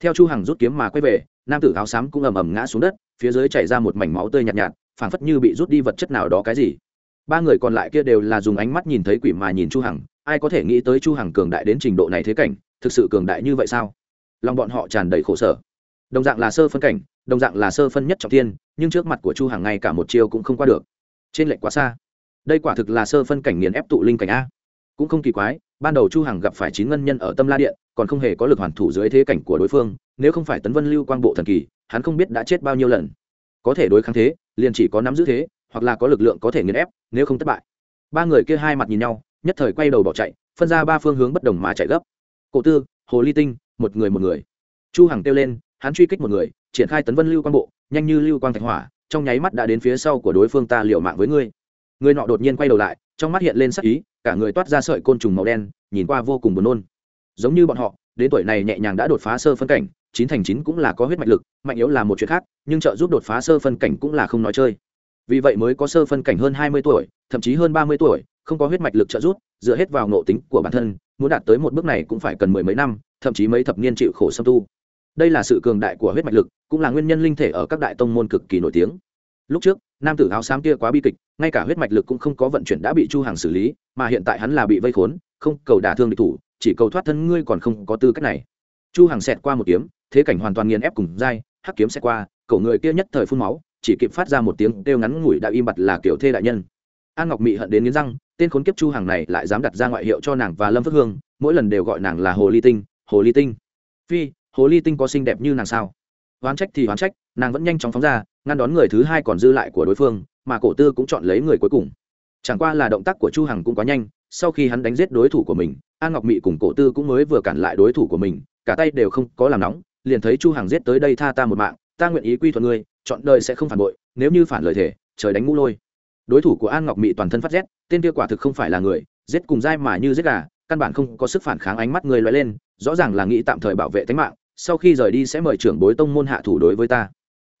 Theo chu hằng rút kiếm mà quay về, nam tử áo xám cũng ầm ầm ngã xuống đất, phía dưới chảy ra một mảnh máu tươi nhạt nhạt, phảng phất như bị rút đi vật chất nào đó cái gì. Ba người còn lại kia đều là dùng ánh mắt nhìn thấy quỷ mà nhìn chu hằng, ai có thể nghĩ tới chu hằng cường đại đến trình độ này thế cảnh, thực sự cường đại như vậy sao? Lòng bọn họ tràn đầy khổ sở. Đồng dạng là sơ phân cảnh đồng dạng là sơ phân nhất trọng thiên, nhưng trước mặt của chu hằng ngay cả một chiêu cũng không qua được. Trên lệnh quá xa. Đây quả thực là sơ phân cảnh nghiền ép tụ linh cảnh a. Cũng không kỳ quái, ban đầu chu hằng gặp phải chín ngân nhân ở tâm la điện, còn không hề có lực hoàn thủ dưới thế cảnh của đối phương, nếu không phải tấn vân lưu quang bộ thần kỳ, hắn không biết đã chết bao nhiêu lần. Có thể đối kháng thế, liền chỉ có nắm giữ thế, hoặc là có lực lượng có thể nghiền ép, nếu không thất bại. Ba người kia hai mặt nhìn nhau, nhất thời quay đầu bỏ chạy, phân ra ba phương hướng bất đồng mà chạy gấp. Cổ tư, hồ ly tinh, một người một người. Chu hằng kêu lên, hắn truy kích một người triển khai tấn vân lưu quang bộ, nhanh như lưu quang thạch hỏa, trong nháy mắt đã đến phía sau của đối phương ta liều mạng với ngươi. Người nọ đột nhiên quay đầu lại, trong mắt hiện lên sắc ý, cả người toát ra sợi côn trùng màu đen, nhìn qua vô cùng buồn nôn. Giống như bọn họ, đến tuổi này nhẹ nhàng đã đột phá sơ phân cảnh, chín thành chín cũng là có huyết mạch lực, mạnh yếu là một chuyện khác, nhưng trợ giúp đột phá sơ phân cảnh cũng là không nói chơi. Vì vậy mới có sơ phân cảnh hơn hai mươi tuổi, thậm chí hơn ba mươi tuổi, không có huyết mạch lực trợ giúp, dựa hết vào ngộ tính của bản thân, muốn đạt tới một bước này cũng phải cần mười mấy năm, thậm chí mấy thập niên chịu khổ xâm tu đây là sự cường đại của huyết mạch lực, cũng là nguyên nhân linh thể ở các đại tông môn cực kỳ nổi tiếng. Lúc trước, nam tử áo xám kia quá bi kịch, ngay cả huyết mạch lực cũng không có vận chuyển đã bị chu hàng xử lý, mà hiện tại hắn là bị vây khốn, không cầu đả thương địch thủ, chỉ cầu thoát thân ngươi còn không có tư cách này. Chu hàng xẹt qua một kiếm, thế cảnh hoàn toàn nghiền ép cùng dai, hắc kiếm xẹt qua cậu người kia nhất thời phun máu, chỉ kịp phát ra một tiếng kêu ngắn ngủi đã im bặt là kiểu thê đại nhân. An ngọc mị hận đến nghiến răng, tên khốn kiếp chu hàng này lại dám đặt ra ngoại hiệu cho nàng và lâm phước hương, mỗi lần đều gọi nàng là hồ ly tinh, hồ ly tinh. Phi hồ ly tinh có xinh đẹp như nàng sao? Oán trách thì oán trách, nàng vẫn nhanh chóng phóng ra, ngăn đón người thứ hai còn dư lại của đối phương, mà cổ tư cũng chọn lấy người cuối cùng. Chẳng qua là động tác của chu hằng cũng quá nhanh, sau khi hắn đánh giết đối thủ của mình an ngọc mị cùng cổ tư cũng mới vừa cản lại đối thủ của mình, cả tay đều không có làm nóng, liền thấy chu hằng giết tới đây tha ta một mạng, ta nguyện ý quy thuận ngươi, chọn đời sẽ không phản bội, nếu như phản lời thể trời đánh ngũ lôi. Đối thủ của an ngọc mị toàn thân phát rét, tên kia quả thực không phải là người, giết cùng dai mà như giết gà, căn bản không có sức phản kháng, ánh mắt người loại lên, rõ ràng là nghĩ tạm thời bảo vệ tính mạng sau khi rời đi sẽ mời trưởng bối tông môn hạ thủ đối với ta.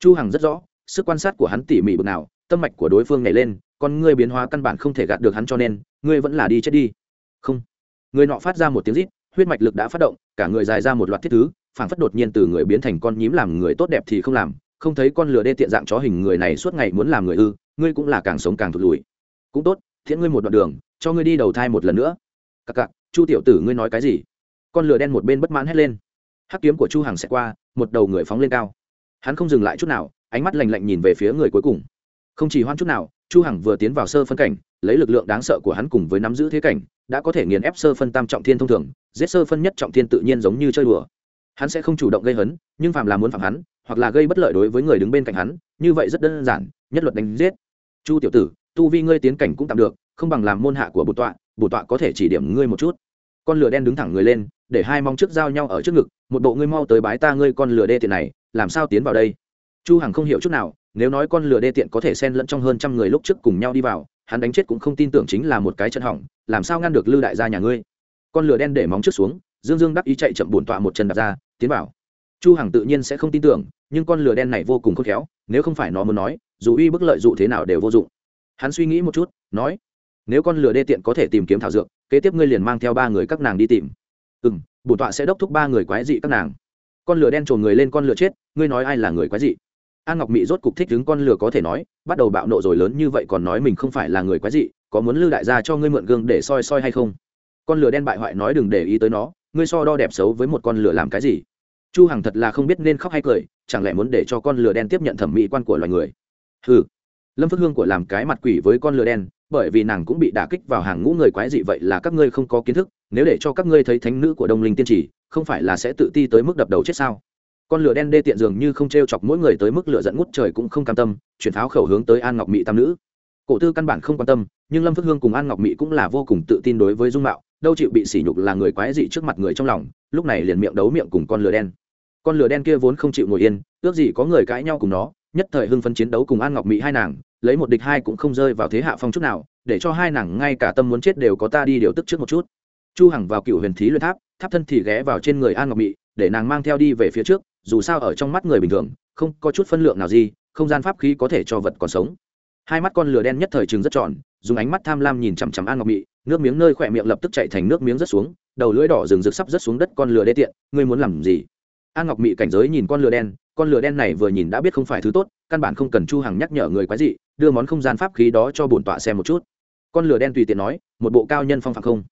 Chu hằng rất rõ, sức quan sát của hắn tỉ mỉ bực nào, tâm mạch của đối phương nhảy lên còn ngươi biến hóa căn bản không thể gạt được hắn cho nên, ngươi vẫn là đi chết đi. Không. Người nọ phát ra một tiếng rít, huyết mạch lực đã phát động, cả người dài ra một loạt thiết thứ, phảng phất đột nhiên từ người biến thành con nhím làm người tốt đẹp thì không làm, không thấy con lừa đê tiện dạng chó hình người này suốt ngày muốn làm người ư, ngươi cũng là càng sống càng thụt lùi. Cũng tốt, thiện ngươi một đoạn đường, cho ngươi đi đầu thai một lần nữa. Cặc cặc, chu tiểu tử ngươi nói cái gì? Con lừa đen một bên bất mãn hét lên hắc kiếm của chu hằng sẽ qua, một đầu người phóng lên cao. Hắn không dừng lại chút nào, ánh mắt lạnh lạnh nhìn về phía người cuối cùng. Không chỉ hoan chút nào, chu hằng vừa tiến vào sơ phân cảnh, lấy lực lượng đáng sợ của hắn cùng với nắm giữ thế cảnh, đã có thể nghiền ép sơ phân tam trọng thiên thông thường, giết sơ phân nhất trọng thiên tự nhiên giống như chơi đùa. Hắn sẽ không chủ động gây hấn, nhưng phạm là muốn phạm hắn, hoặc là gây bất lợi đối với người đứng bên cạnh hắn, như vậy rất đơn giản, nhất luật đánh giết. Chu tiểu tử, tu vi ngươi tiến cảnh cũng tạm được, không bằng làm môn hạ của bổn tọa bổn tọa có thể chỉ điểm ngươi một chút con lửa đen đứng thẳng người lên, để hai mong trước giao nhau ở trước ngực, một bộ ngươi mau tới bái ta ngươi con lửa đê tiện này, làm sao tiến vào đây? Chu hằng không hiểu chút nào, nếu nói con lửa đê tiện có thể xen lẫn trong hơn trăm người lúc trước cùng nhau đi vào, hắn đánh chết cũng không tin tưởng chính là một cái chân hỏng, làm sao ngăn được lư đại gia nhà ngươi? Con lửa đen để móng trước xuống, dương dương đắc ý chạy chậm bổn tọa một chân đặt ra, tiến vào. Chu hằng tự nhiên sẽ không tin tưởng, nhưng con lửa đen này vô cùng khôn khéo, nếu không phải nó muốn nói, dù uy bức lợi dụ thế nào đều vô dụng. Hắn suy nghĩ một chút, nói, nếu con lửa đê tiện có thể tìm kiếm thảo dược kế tiếp ngươi liền mang theo ba người các nàng đi tìm. Ừ m bổn tọa sẽ đốc thúc ba người quái dị các nàng. Con lửa đen trồn người lên con lửa chết, ngươi nói ai là người quái dị? An ngọc mỹ rốt cục thích đứng con lửa có thể nói, bắt đầu bạo nộ rồi lớn như vậy còn nói mình không phải là người quái dị, có muốn lưu đại gia cho ngươi mượn gương để soi soi hay không? Con lửa đen bại hoại nói đừng để ý tới nó, ngươi so đo đẹp xấu với một con lửa làm cái gì? Chu hằng thật là không biết nên khóc hay cười, chẳng lẽ muốn để cho con lửa đen tiếp nhận thẩm mỹ quan của loài người? Ừ lâm phước hương của làm cái mặt quỷ với con lửa đen bởi vì nàng cũng bị đả kích vào hàng ngũ người quái dị vậy là các ngươi không có kiến thức, nếu để cho các ngươi thấy thánh nữ của đông linh tiên trì, không phải là sẽ tự ti tới mức đập đầu chết sao? Con lửa đen đê tiện dường như không t r e o chọc mỗi người tới mức lửa dẫn ngút trời cũng không cam tâm, chuyển pháo khẩu hướng tới an ngọc mỹ tam nữ. Cổ tư căn bản không quan tâm, nhưng lâm phước hương cùng an ngọc mỹ cũng là vô cùng tự tin đối với dung mạo, đâu chịu bị sỉ nhục là người quái dị trước mặt người trong lòng, lúc này liền miệng đấu miệng cùng con lửa đen. Con lửa đen kia vốn không chịu ngồi yên, ước gì có người cãi nhau cùng nó, nhất thời hưng phấn chiến đấu cùng an ngọc mỹ hai nàng lấy một địch hai cũng không rơi vào thế hạ phong chút nào để cho hai nàng ngay cả tâm muốn chết đều có ta đi điều tức trước một chút. Chu hằng vào cựu huyền thí luyện tháp tháp thân thì ghé vào trên người an ngọc Mị, để nàng mang theo đi về phía trước dù sao ở trong mắt người bình thường không có chút phân lượng nào gì không gian pháp khí có thể cho vật còn sống. Hai mắt con lửa đen nhất thời trường rất tròn dùng ánh mắt tham lam nhìn chằm chằm an ngọc Mị, nước miếng nơi khỏe miệng lập tức chạy thành nước miếng rất xuống đầu lưỡi đỏ rừng rực sắp rất xuống đất con lửa đê tiện ngươi muốn làm gì? An ngọc Mị cảnh giới nhìn con lửa đen con lửa đen này vừa nhìn đã biết không phải thứ tốt căn bản không cần chu hằng nhắc nhở người quái dị đưa món không gian pháp khí đó cho bổn tọa xem một chút. Con lửa đen tùy tiện nói, một bộ cao nhân phong phạc không?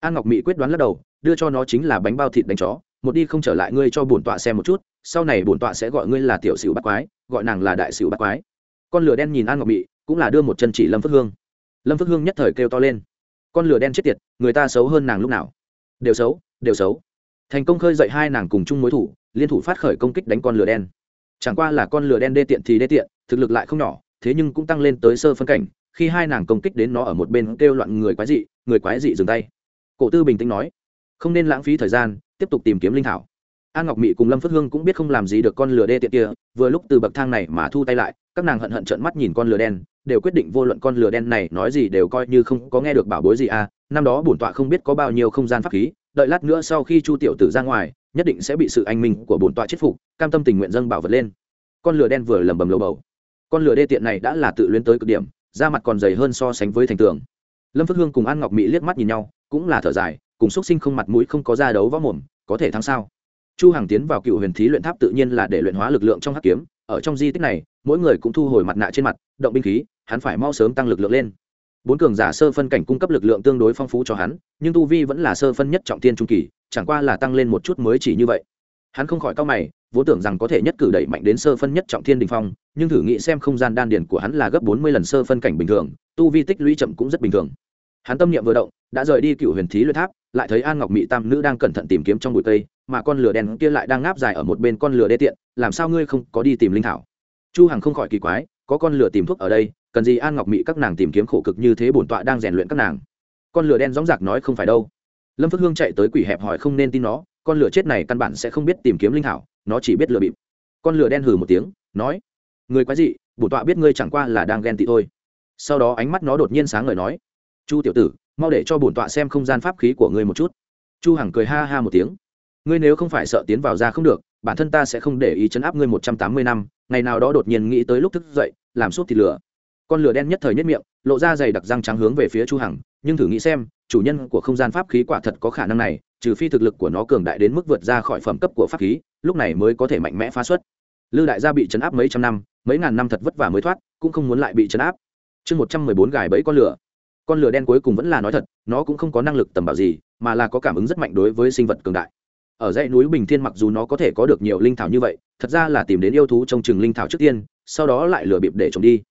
An ngọc mỹ quyết đoán lắc đầu, đưa cho nó chính là bánh bao thịt đánh chó, một đi không trở lại ngươi cho bổn tọa xem một chút, sau này bổn tọa sẽ gọi ngươi là tiểu sửu bắt quái, gọi nàng là đại sửu bắt quái. Con lửa đen nhìn an ngọc mỹ cũng là đưa một chân chỉ lâm phước hương. Lâm phước hương nhất thời kêu to lên, con lửa đen chết tiệt, người ta xấu hơn nàng lúc nào? Đều xấu đều xấu. Thành công khơi dậy hai nàng cùng chung mối thủ, liên thủ phát khởi công kích đánh con lửa đen. Chẳng qua là con lửa đen đê tiện thì đê tiện, thực lực lại không nhỏ thế nhưng cũng tăng lên tới sơ phân cảnh, khi hai nàng công kích đến nó ở một bên kêu loạn người quái dị, người quái dị dừng tay. Cổ tư bình tĩnh nói, không nên lãng phí thời gian, tiếp tục tìm kiếm linh thảo. An ngọc mỹ cùng lâm phước hương cũng biết không làm gì được con lửa đê tiện kia, vừa lúc từ bậc thang này mà thu tay lại, các nàng hận hận trợn mắt nhìn con lửa đen, đều quyết định vô luận con lửa đen này nói gì đều coi như không có nghe được bảo bối gì à năm đó bổn tọa không biết có bao nhiêu không gian pháp khí, đợi lát nữa sau khi chu tiểu tử ra ngoài, nhất định sẽ bị sự anh minh của bổn tọa chết phục, cam tâm tình nguyện dâng bảo vật lên. Con lửa đen vừa lầm bầm lầu bầu con lửa đê tiện này đã là tự luyến tới cực điểm, da mặt còn dày hơn so sánh với thành tường. Lâm phước hương cùng an ngọc mỹ liếc mắt nhìn nhau, cũng là thở dài, cùng x sinh không mặt mũi không có ra đấu võ mồm, có thể thắng sao? Chu hằng tiến vào cựu huyền thí luyện tháp tự nhiên là để luyện hóa lực lượng trong hắc kiếm, ở trong di tích này, mỗi người cũng thu hồi mặt nạ trên mặt, động binh khí, hắn phải mau sớm tăng lực lượng lên. Bốn cường giả sơ phân cảnh cung cấp lực lượng tương đối phong phú cho hắn, nhưng tu vi vẫn là sơ phân nhất trọng tiên trung kỳ, chẳng qua là tăng lên một chút mới chỉ như vậy. Hắn không khỏi cao mày vốn tưởng rằng có thể nhất cử đẩy mạnh đến sơ phân nhất trọng thiên đình phong, nhưng thử nghĩ xem không gian đan điền của hắn là gấp bốn mươi lần sơ phân cảnh bình thường, tu vi tích lũy chậm cũng rất bình thường. Hắn tâm niệm vừa động, đã rời đi cựu huyền thí luyện tháp, lại thấy an ngọc mỹ tam nữ đang cẩn thận tìm kiếm trong bụi cây, mà con lửa đen kia lại đang ngáp dài ở một bên con lửa đê tiện, làm sao ngươi không có đi tìm linh thảo? Chu hằng không khỏi kỳ quái, có con lửa tìm thuốc ở đây, cần gì an ngọc mỹ các nàng tìm kiếm khổ cực như thế bổn tọa đang rèn luyện các nàng? Con lửa đen dõng dạc nói không phải đâu. Lâm phước hương chạy tới quỷ hẹp hỏi không nên tin nó, con lửa chết này căn bản sẽ không biết tìm kiếm linh thảo nó chỉ biết lừa bịp. Con lửa đen hừ một tiếng, nói, người quái dị bổn tọa biết ngươi chẳng qua là đang ghen tị thôi. Sau đó ánh mắt nó đột nhiên sáng ngời nói, chu tiểu tử, mau để cho bổn tọa xem không gian pháp khí của ngươi một chút. Chu hằng cười ha ha một tiếng, ngươi nếu không phải sợ tiến vào ra không được, bản thân ta sẽ không để ý chấn áp ngươi một trăm tám mươi năm, ngày nào đó đột nhiên nghĩ tới lúc thức dậy, làm suốt thịt lửa. Con lửa đen nhất thời nhất miệng, lộ ra dày đặc răng trắng hướng về phía chu hằng, nhưng thử nghĩ xem, chủ nhân của không gian pháp khí quả thật có khả năng này trừ phi thực lực của nó cường đại đến mức vượt ra khỏi phẩm cấp của pháp khí, lúc này mới có thể mạnh mẽ phá xuất. Lư đại gia bị chấn áp mấy trăm năm, mấy ngàn năm thật vất vả mới thoát, cũng không muốn lại bị chấn áp. Chương một trăm mười bốn gài bẫy con lửa. Con lửa đen cuối cùng vẫn là nói thật, nó cũng không có năng lực tầm bảo gì, mà là có cảm ứng rất mạnh đối với sinh vật cường đại. Ở dãy núi bình thiên mặc dù nó có thể có được nhiều linh thảo như vậy, thật ra là tìm đến yêu thú trong trường linh thảo trước tiên, sau đó lại lừa bịp để trồng đi.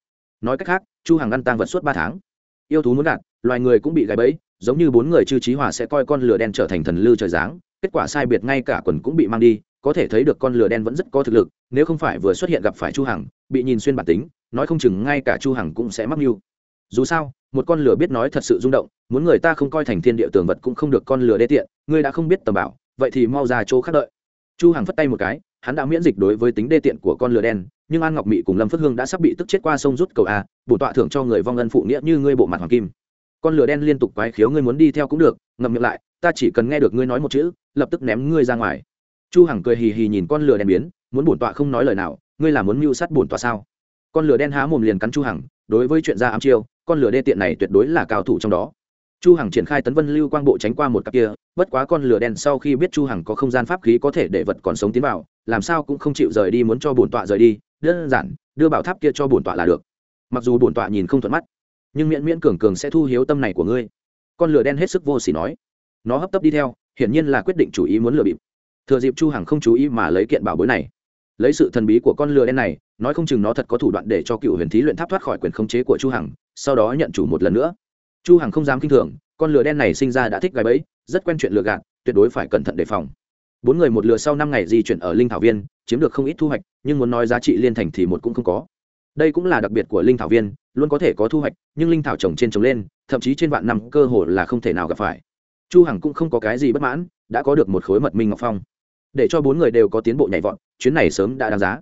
Nói cách khác, chu hàng ăn tăng vật suốt ba tháng. Yêu thú muốn gạt, loài người cũng bị gài bẫy giống như bốn người chư trí hòa sẽ coi con lửa đen trở thành thần lư trời giáng, kết quả sai biệt ngay cả quần cũng bị mang đi, có thể thấy được con lửa đen vẫn rất có thực lực, nếu không phải vừa xuất hiện gặp phải chu hằng, bị nhìn xuyên bản tính, nói không chừng ngay cả chu hằng cũng sẽ mắc mưu. Dù sao, một con lửa biết nói thật sự rung động, muốn người ta không coi thành thiên địa tường vật cũng không được con lửa đê tiện ngươi đã không biết tầm bảo, vậy thì mau ra chỗ khác đợi. Chu hằng phất tay một cái, hắn đã miễn dịch đối với tính đê tiện của con lửa đen, nhưng an ngọc mỹ cùng lâm phước hương đã sắp bị tức chết qua sông rút cầu a bổ tọa thưởng cho người vong ân phụ nghĩa như ngươi bộ mặt hoàng kim con lửa đen liên tục quái khiếu ngươi muốn đi theo cũng được, ngậm miệng lại, ta chỉ cần nghe được ngươi nói một chữ, lập tức ném ngươi ra ngoài. Chu hằng cười hì hì nhìn con lửa đen biến, muốn bổn tọa không nói lời nào, ngươi là muốn mưu sát bổn tọa sao? Con lửa đen há mồm liền cắn chu hằng, đối với chuyện ra ám chiêu, con lửa đê tiện này tuyệt đối là cao thủ trong đó. Chu hằng triển khai tấn vân lưu quang bộ tránh qua một cặp kia, bất quá con lửa đen sau khi biết chu hằng có không gian pháp khí có thể để vật còn sống tiến vào, làm sao cũng không chịu rời đi muốn cho bổn tọa rời đi, đơn giản, đưa bảo tháp kia cho bổn tọa là được. Mặc dù bổn tọa nhìn không thuận mắt nhưng miễn miễn cường cường sẽ thu hiếu tâm này của ngươi. Con lửa đen hết sức vô sỉ nói. Nó hấp tấp đi theo, hiển nhiên là quyết định chủ ý muốn lừa bịp. Thừa dịp chu hằng không chú ý mà lấy kiện bảo bối này. Lấy sự thần bí của con lừa đen này, nói không chừng nó thật có thủ đoạn để cho cựu huyền thí luyện tháp thoát khỏi quyền khống chế của chu hằng, sau đó nhận chủ một lần nữa. Chu hằng không dám kinh thường, con lừa đen này sinh ra đã thích gái bẫy, rất quen chuyện lừa gạt, tuyệt đối phải cẩn thận đề phòng. Bốn người một lừa sau năm ngày di chuyển ở linh thảo viên, chiếm được không ít thu hoạch, nhưng muốn nói giá trị liên thành thì một cũng không có đây cũng là đặc biệt của linh thảo viên, luôn có thể có thu hoạch, nhưng linh thảo trồng trên trồng lên, thậm chí trên vạn năm cơ hồ là không thể nào gặp phải. Chu hằng cũng không có cái gì bất mãn, đã có được một khối mật minh ngọc phong. Để cho bốn người đều có tiến bộ nhảy vọt, chuyến này sớm đã đáng giá.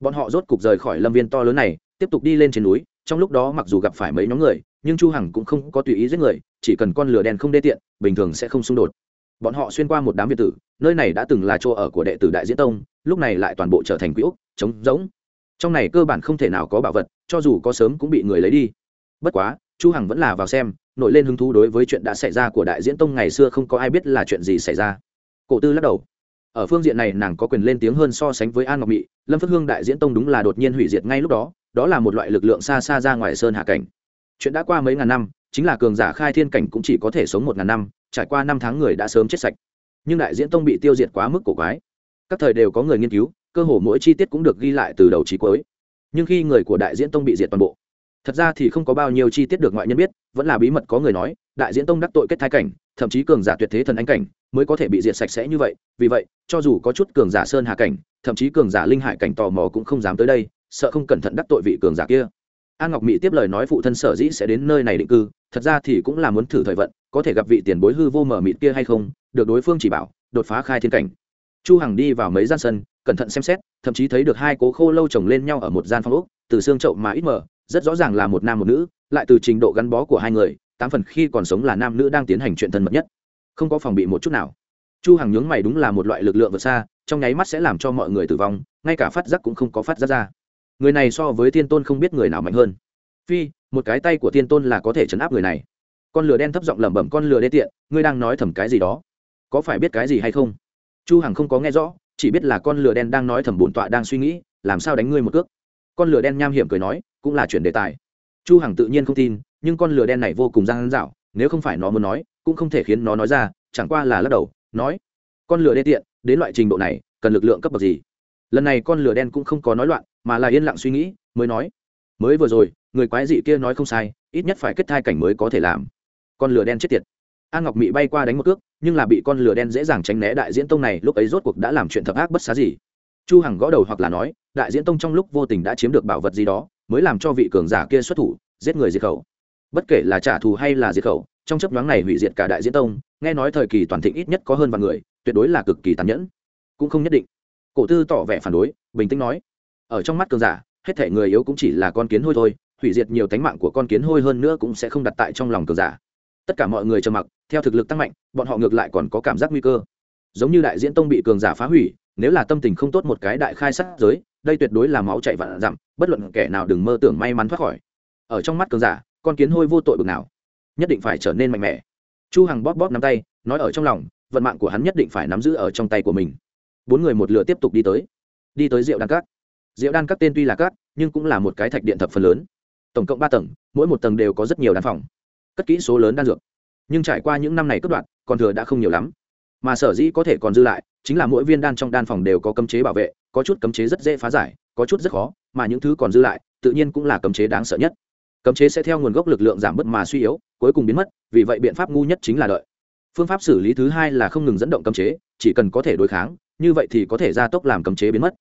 Bọn họ rốt cục rời khỏi lâm viên to lớn này, tiếp tục đi lên trên núi, trong lúc đó mặc dù gặp phải mấy nhóm người, nhưng chu hằng cũng không có tùy ý giết người, chỉ cần con lửa đen không đê tiện, bình thường sẽ không xung đột. Bọn họ xuyên qua một đám việt tử, nơi này đã từng là chỗ ở của đệ tử đại diễn tông, lúc này lại toàn bộ trở thành quỹ úc trống rỗng trong này cơ bản không thể nào có bảo vật, cho dù có sớm cũng bị người lấy đi. Bất quá, chu hằng vẫn là vào xem, nổi lên hứng thú đối với chuyện đã xảy ra của đại diễn tông ngày xưa không có ai biết là chuyện gì xảy ra. Cổ tư lắc đầu. Ở phương diện này nàng có quyền lên tiếng hơn so sánh với an ngọc mỹ lâm phất hương đại diễn tông đúng là đột nhiên hủy diệt ngay lúc đó đó là một loại lực lượng xa xa ra ngoài sơn hạ cảnh. Chuyện đã qua mấy ngàn năm, chính là cường giả khai thiên cảnh cũng chỉ có thể sống một ngàn năm, trải qua năm tháng người đã sớm chết sạch. Nhưng đại diễn tông bị tiêu diệt quá mức cổ quái. Các thời đều có người nghiên cứu cơ hồ mỗi chi tiết cũng được ghi lại từ đầu trí cuối. Nhưng khi người của đại diễn tông bị diệt toàn bộ, thật ra thì không có bao nhiêu chi tiết được ngoại nhân biết, vẫn là bí mật có người nói, đại diễn tông đắc tội kết thai cảnh, thậm chí cường giả tuyệt thế thần anh cảnh mới có thể bị diệt sạch sẽ như vậy. Vì vậy, cho dù có chút cường giả sơn hà cảnh, thậm chí cường giả linh hải cảnh tò mò cũng không dám tới đây, sợ không cẩn thận đắc tội vị cường giả kia. An ngọc mỹ tiếp lời nói phụ thân sở dĩ sẽ đến nơi này định cư, thật ra thì cũng là muốn thử thời vận, có thể gặp vị tiền bối hư vô mở mịt kia hay không, được đối phương chỉ bảo, đột phá khai thiên cảnh. Chu hằng đi vào mấy gian sân cẩn thận xem xét thậm chí thấy được hai cố khô lâu chồng lên nhau ở một gian phòng ốc từ xương chậu mà ít mờ, rất rõ ràng là một nam một nữ lại từ trình độ gắn bó của hai người tám phần khi còn sống là nam nữ đang tiến hành chuyện thân mật nhất. Không có phòng bị một chút nào. Chu hằng nhướng mày đúng là một loại lực lượng vượt xa trong nháy mắt sẽ làm cho mọi người tử vong ngay cả phát giác cũng không có phát giác ra. Người này so với thiên tôn không biết người nào mạnh hơn. Phi một cái tay của thiên tôn là có thể chấn áp người này. Con lửa đen thấp giọng lẩm bẩm con lửa đê tiện ngươi đang nói thầm cái gì đó? Có phải biết cái gì hay không? Chu hằng không có nghe rõ chỉ biết là con lửa đen đang nói thầm bổn tọa đang suy nghĩ, làm sao đánh ngươi một cước. Con lửa đen nham hiểm cười nói, cũng là chuyển đề tài. Chu hằng tự nhiên không tin, nhưng con lửa đen này vô cùng gian dảo, nếu không phải nó muốn nói, cũng không thể khiến nó nói ra, chẳng qua là lắc đầu, nói, con lửa đê tiện, đến loại trình độ này, cần lực lượng cấp bậc gì? Lần này con lửa đen cũng không có nói loạn, mà là yên lặng suy nghĩ, mới nói, mới vừa rồi, người quái dị kia nói không sai, ít nhất phải kết thai cảnh mới có thể làm. Con lửa đen chết tiệt an ngọc mị bay qua đánh một cước, nhưng là bị con lửa đen dễ dàng tránh né đại diễn tông này, lúc ấy rốt cuộc đã làm chuyện thập ác bất xá gì. Chu hằng gõ đầu hoặc là nói, đại diễn tông trong lúc vô tình đã chiếm được bảo vật gì đó, mới làm cho vị cường giả kia xuất thủ, giết người diệt khẩu. Bất kể là trả thù hay là diệt khẩu, trong chấp nhoáng này hủy diệt cả đại diễn tông, nghe nói thời kỳ toàn thịnh ít nhất có hơn vạn người, tuyệt đối là cực kỳ tàn nhẫn. Cũng không nhất định. Cổ tư tỏ vẻ phản đối, bình tĩnh nói, ở trong mắt cường giả, hết thể người yếu cũng chỉ là con kiến hôi thôi, hủy diệt nhiều tánh mạng của con kiến hôi hơn nữa cũng sẽ không đặt tại trong lòng cường giả tất cả mọi người trầm mặc, theo thực lực tăng mạnh, bọn họ ngược lại còn có cảm giác nguy cơ. Giống như đại diễn tông bị cường giả phá hủy, nếu là tâm tình không tốt một cái đại khai sát giới, đây tuyệt đối là máu chạy vạn dặm, bất luận kẻ nào đừng mơ tưởng may mắn thoát khỏi. Ở trong mắt cường giả, con kiến hôi vô tội bực nào. Nhất định phải trở nên mạnh mẽ. Chu hằng bóp bóp nắm tay, nói ở trong lòng, vận mạng của hắn nhất định phải nắm giữ ở trong tay của mình. Bốn người một lửa tiếp tục đi tới. Đi tới rượu đan cát. Rượu đan cát tên tuy là cát, nhưng cũng là một cái thạch điện thập phần lớn. Tổng cộng ba tầng, mỗi một tầng đều có rất nhiều đan phòng cất kỹ số lớn đan dược. Nhưng trải qua những năm này cất đoạn, còn thừa đã không nhiều lắm. Mà sở dĩ có thể còn dư lại, chính là mỗi viên đan trong đan phòng đều có cấm chế bảo vệ, có chút cấm chế rất dễ phá giải, có chút rất khó, mà những thứ còn dư lại, tự nhiên cũng là cấm chế đáng sợ nhất. Cấm chế sẽ theo nguồn gốc lực lượng giảm bớt mà suy yếu, cuối cùng biến mất, vì vậy biện pháp ngu nhất chính là đợi. Phương pháp xử lý thứ hai là không ngừng dẫn động cấm chế, chỉ cần có thể đối kháng, như vậy thì có thể gia tốc làm cấm chế biến mất.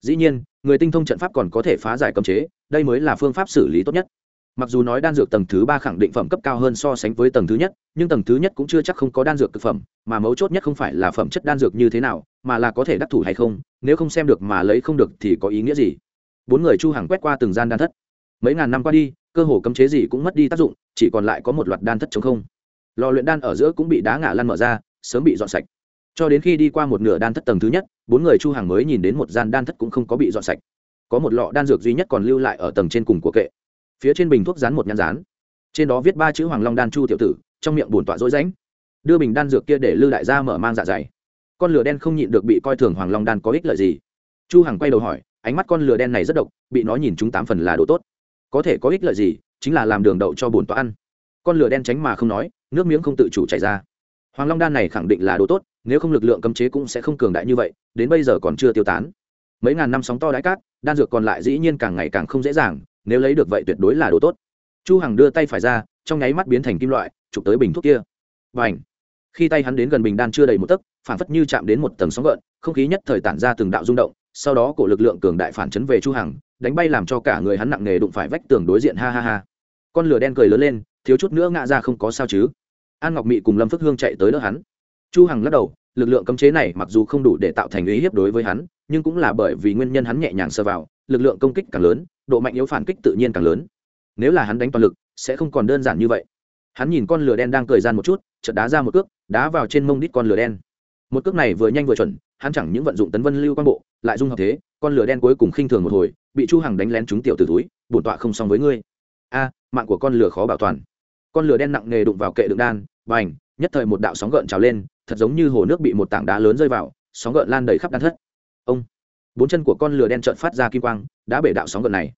Dĩ nhiên, người tinh thông trận pháp còn có thể phá giải cấm chế, đây mới là phương pháp xử lý tốt nhất mặc dù nói đan dược tầng thứ ba khẳng định phẩm cấp cao hơn so sánh với tầng thứ nhất, nhưng tầng thứ nhất cũng chưa chắc không có đan dược thực phẩm, mà mấu chốt nhất không phải là phẩm chất đan dược như thế nào, mà là có thể đắc thủ hay không, nếu không xem được mà lấy không được thì có ý nghĩa gì? Bốn người chu hàng quét qua từng gian đan thất. Mấy ngàn năm qua đi, cơ hồ cấm chế gì cũng mất đi tác dụng, chỉ còn lại có một loạt đan thất chống không. Lò luyện đan ở giữa cũng bị đá ngã lăn mở ra, sớm bị dọn sạch. Cho đến khi đi qua một nửa đan thất tầng thứ nhất, bốn người chu hàng mới nhìn đến một gian đan thất cũng không có bị dọn sạch. Có một lọ đan dược duy nhất còn lưu lại ở tầng trên cùng của kệ phía trên bình thuốc dán một nhãn dán trên đó viết ba chữ hoàng long đan chu tiểu tử, trong miệng bổn tọa rối rãnh. Đưa bình đan dược kia để lư đại gia mở mang dạ dày. Con lửa đen không nhịn được bị coi thường hoàng long đan có ích lợi gì? Chu hằng quay đầu hỏi, ánh mắt con lửa đen này rất độc, bị nó nhìn chúng tám phần là đồ tốt. Có thể có ích lợi gì? Chính là làm đường đậu cho bổn tọa ăn. Con lửa đen tránh mà không nói, nước miếng không tự chủ chảy ra. Hoàng long đan này khẳng định là đồ tốt, nếu không lực lượng cấm chế cũng sẽ không cường đại như vậy, đến bây giờ còn chưa tiêu tán. Mấy ngàn năm sóng to đáy cát, đan dược còn lại dĩ nhiên càng ngày càng không dễ dàng nếu lấy được vậy tuyệt đối là đồ tốt. Chu hằng đưa tay phải ra, trong nháy mắt biến thành kim loại, chụp tới bình thuốc kia. Và ảnh khi tay hắn đến gần bình đan chưa đầy một tấc, phản phất như chạm đến một tầng sóng gợn, không khí nhất thời tản ra từng đạo rung động, sau đó cổ lực lượng cường đại phản chấn về chu hằng, đánh bay làm cho cả người hắn nặng nề đụng phải vách tường đối diện, ha ha ha. Con lửa đen cười lớn lên, thiếu chút nữa ngã ra không có sao chứ. An ngọc mị cùng lâm phước hương chạy tới đỡ hắn. Chu hằng lắc đầu lực lượng cấm chế này mặc dù không đủ để tạo thành uy hiếp đối với hắn, nhưng cũng là bởi vì nguyên nhân hắn nhẹ nhàng sơ vào, lực lượng công kích càng lớn, độ mạnh yếu phản kích tự nhiên càng lớn. Nếu là hắn đánh toàn lực, sẽ không còn đơn giản như vậy. Hắn nhìn con lửa đen đang cười gian một chút, chợt đá ra một cước, đá vào trên mông đít con lửa đen. Một cước này vừa nhanh vừa chuẩn, hắn chẳng những vận dụng tấn vân lưu quan bộ, lại dung hợp thế, con lửa đen cuối cùng khinh thường một hồi, bị chu hằng đánh lén trúng tiểu từ túi, bổn tọa không xong với ngươi. A, mạng của con lửa khó bảo toàn. Con lửa đen nặng nề đụng vào kệ đựng đan, bành, nhất thời một đạo sóng gợn trào lên thật giống như hồ nước bị một tảng đá lớn rơi vào, sóng gợn lan đầy khắp đan thất. Ông, bốn chân của con lửa đen trợn phát ra kim quang, đã bể đạo sóng gợn này.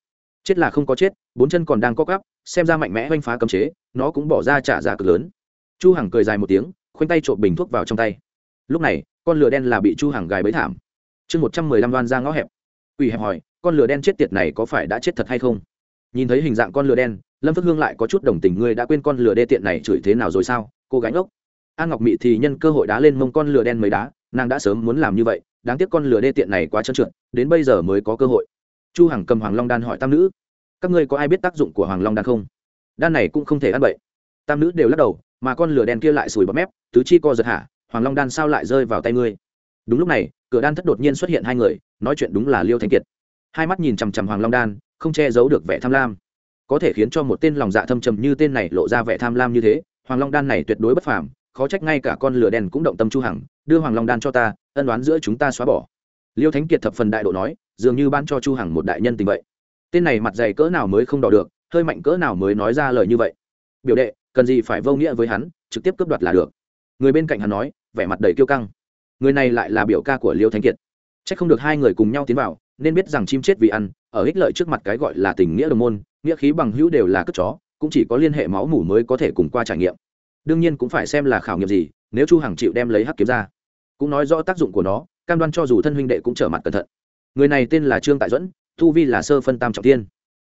Chết là không có chết, bốn chân còn đang co cắp xem ra mạnh mẽ oanh phá cấm chế, nó cũng bỏ ra trả giá cực lớn. Chu hằng cười dài một tiếng, khoanh tay trộm bình thuốc vào trong tay. Lúc này, con lửa đen là bị chu hằng gài bẫy thảm. Chương một trăm mười lăm đoan ra ngõ hẹp. Ủy hẹp hỏi, con lửa đen chết tiệt này có phải đã chết thật hay không? Nhìn thấy hình dạng con lửa đen, lâm phước hương lại có chút đồng tình, ngươi đã quên con lửa đê tiện này chửi thế nào rồi sao? Cô gánh ốc an ngọc mị thì nhân cơ hội đá lên mông con lửa đen mấy đá, nàng đã sớm muốn làm như vậy, đáng tiếc con lửa đê tiện này quá trơn trượt, đến bây giờ mới có cơ hội. Chu hằng cầm hoàng long đan hỏi tam nữ, các ngươi có ai biết tác dụng của hoàng long đan không? Đan này cũng không thể ăn bậy. Tam nữ đều lắc đầu, mà con lửa đen kia lại sùi bọt mép, tứ chi co giật hả? Hoàng long đan sao lại rơi vào tay ngươi? Đúng lúc này, cửa đan thất đột nhiên xuất hiện hai người, nói chuyện đúng là liêu thanh kiệt. Hai mắt nhìn chằm chằm hoàng long đan, không che giấu được vẻ tham lam. Có thể khiến cho một tên lòng dạ thâm trầm như tên này lộ ra vẻ tham lam như thế, hoàng long đan này tuyệt đối bất phàm khó trách ngay cả con lửa đen cũng động tâm chu hằng, đưa hoàng long đan cho ta, ân đoán giữa chúng ta xóa bỏ. Liêu thánh kiệt thập phần đại độ nói, dường như ban cho chu hằng một đại nhân tình vậy. Tên này mặt dày cỡ nào mới không đỏ được, hơi mạnh cỡ nào mới nói ra lời như vậy. Biểu đệ, cần gì phải vô nghĩa với hắn, trực tiếp cướp đoạt là được. Người bên cạnh hắn nói, vẻ mặt đầy kiêu căng. Người này lại là biểu ca của liêu thánh kiệt. Trách không được hai người cùng nhau tiến vào, nên biết rằng chim chết vì ăn, ở ích lợi trước mặt cái gọi là tình nghĩa đồng môn, nghĩa khí bằng hữu đều là cất chó, cũng chỉ có liên hệ máu mủ mới có thể cùng qua trải nghiệm đương nhiên cũng phải xem là khảo nghiệm gì, nếu chu hằng chịu đem lấy hắc kiếm ra. Cũng nói rõ tác dụng của nó, cam đoan cho dù thân huynh đệ cũng trở mặt cẩn thận. Người này tên là trương tại duẫn thu vi là sơ phân tam trọng thiên.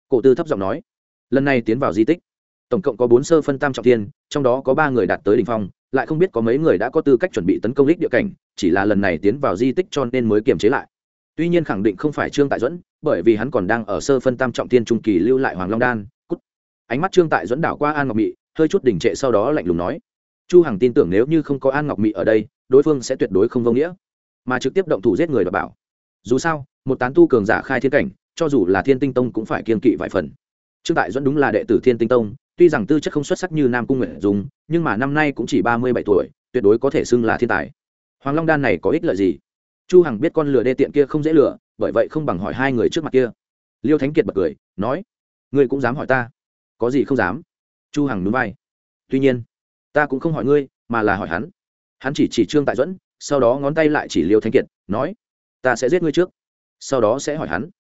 Cổ tư thấp giọng nói, lần này tiến vào di tích, tổng cộng có bốn sơ phân tam trọng thiên, trong đó có ba người đạt tới đỉnh phong, lại không biết có mấy người đã có tư cách chuẩn bị tấn công đích địa cảnh, chỉ là lần này tiến vào di tích cho nên mới kiềm chế lại. Tuy nhiên khẳng định không phải trương tại duẫn, bởi vì hắn còn đang ở sơ phân tam trọng thiên trung kỳ lưu lại hoàng long đan, cút. Ánh mắt trương tại duẫn đảo qua an ngọc mị hơi chút đỉnh trệ sau đó lạnh lùng nói, chu hằng tin tưởng nếu như không có an ngọc mị ở đây, đối phương sẽ tuyệt đối không vô nghĩa, mà trực tiếp động thủ giết người đảm bảo. Dù sao, một tán tu cường giả khai thiên cảnh, cho dù là thiên tinh tông cũng phải kiên kỵ vài phần. Trương tại duẫn đúng là đệ tử thiên tinh tông, tuy rằng tư chất không xuất sắc như nam cung nguyện dùng nhưng mà năm nay cũng chỉ ba mươi bảy tuổi, tuyệt đối có thể xưng là thiên tài. Hoàng long đan này có ích lợi gì? Chu hằng biết con lừa đê tiện kia không dễ lừa, bởi vậy không bằng hỏi hai người trước mặt kia. Liêu thánh kiệt bật cười, nói, ngươi cũng dám hỏi ta? Có gì không dám? Chu hằng núi vai. Tuy nhiên, ta cũng không hỏi ngươi, mà là hỏi hắn. Hắn chỉ chỉ trương tại duẫn, sau đó ngón tay lại chỉ liêu thánh kiệt, nói, ta sẽ giết ngươi trước. Sau đó sẽ hỏi hắn.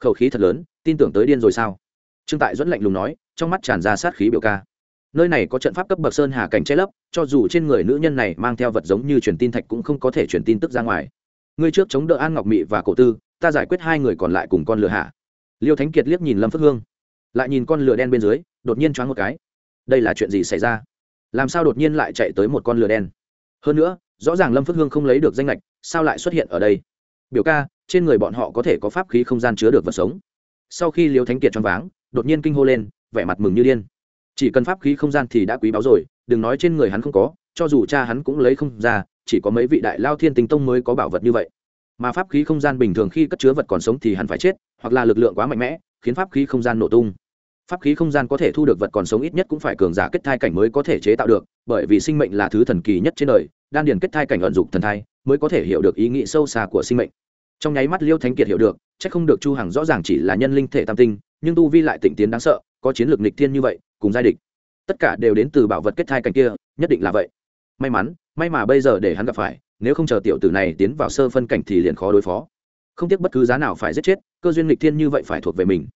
Khẩu khí thật lớn, tin tưởng tới điên rồi sao? Trương tại duẫn lạnh lùng nói, trong mắt tràn ra sát khí biểu ca. Nơi này có trận pháp cấp bậc sơn hà cảnh che lấp, cho dù trên người nữ nhân này mang theo vật giống như truyền tin thạch cũng không có thể truyền tin tức ra ngoài. Ngươi trước chống đỡ an ngọc mị và cổ tư, ta giải quyết hai người còn lại cùng con lừa hạ liêu thánh kiệt liếc nhìn lâm phước hương, lại nhìn con lừa đen bên dưới, đột nhiên choáng một cái đây là chuyện gì xảy ra? Làm sao đột nhiên lại chạy tới một con lừa đen? Hơn nữa, rõ ràng lâm phước hương không lấy được danh lệch sao lại xuất hiện ở đây? Biểu ca, trên người bọn họ có thể có pháp khí không gian chứa được vật sống. Sau khi liều thánh kiệt choáng váng, đột nhiên kinh hô lên, vẻ mặt mừng như điên. Chỉ cần pháp khí không gian thì đã quý báu rồi, đừng nói trên người hắn không có, cho dù cha hắn cũng lấy không ra, chỉ có mấy vị đại lao thiên tinh tông mới có bảo vật như vậy. Mà pháp khí không gian bình thường khi cất chứa vật còn sống thì hắn phải chết, hoặc là lực lượng quá mạnh mẽ, khiến pháp khí không gian nổ tung pháp khí không gian có thể thu được vật còn sống ít nhất cũng phải cường giả kết thai cảnh mới có thể chế tạo được, bởi vì sinh mệnh là thứ thần kỳ nhất trên đời, đan điền kết thai cảnh vận dụng thần thai mới có thể hiểu được ý nghĩ sâu xa của sinh mệnh. Trong nháy mắt liêu thánh kiệt hiểu được c h ắ c không được chu hằng rõ ràng chỉ là nhân linh thể tam tinh, nhưng tu vi lại tỉnh tiến đáng sợ, có chiến lược nịch thiên như vậy, cùng giai địch. Tất cả đều đến từ bảo vật kết thai cảnh kia, nhất định là vậy. May mắn, may mà bây giờ để hắn gặp phải, nếu không chờ tiểu tử này tiến vào sơ phân cảnh thì liền khó đối phó. Không tiếc bất cứ giá nào phải giết chết, cơ duyên lịch thiên như vậy phải thuộc về mình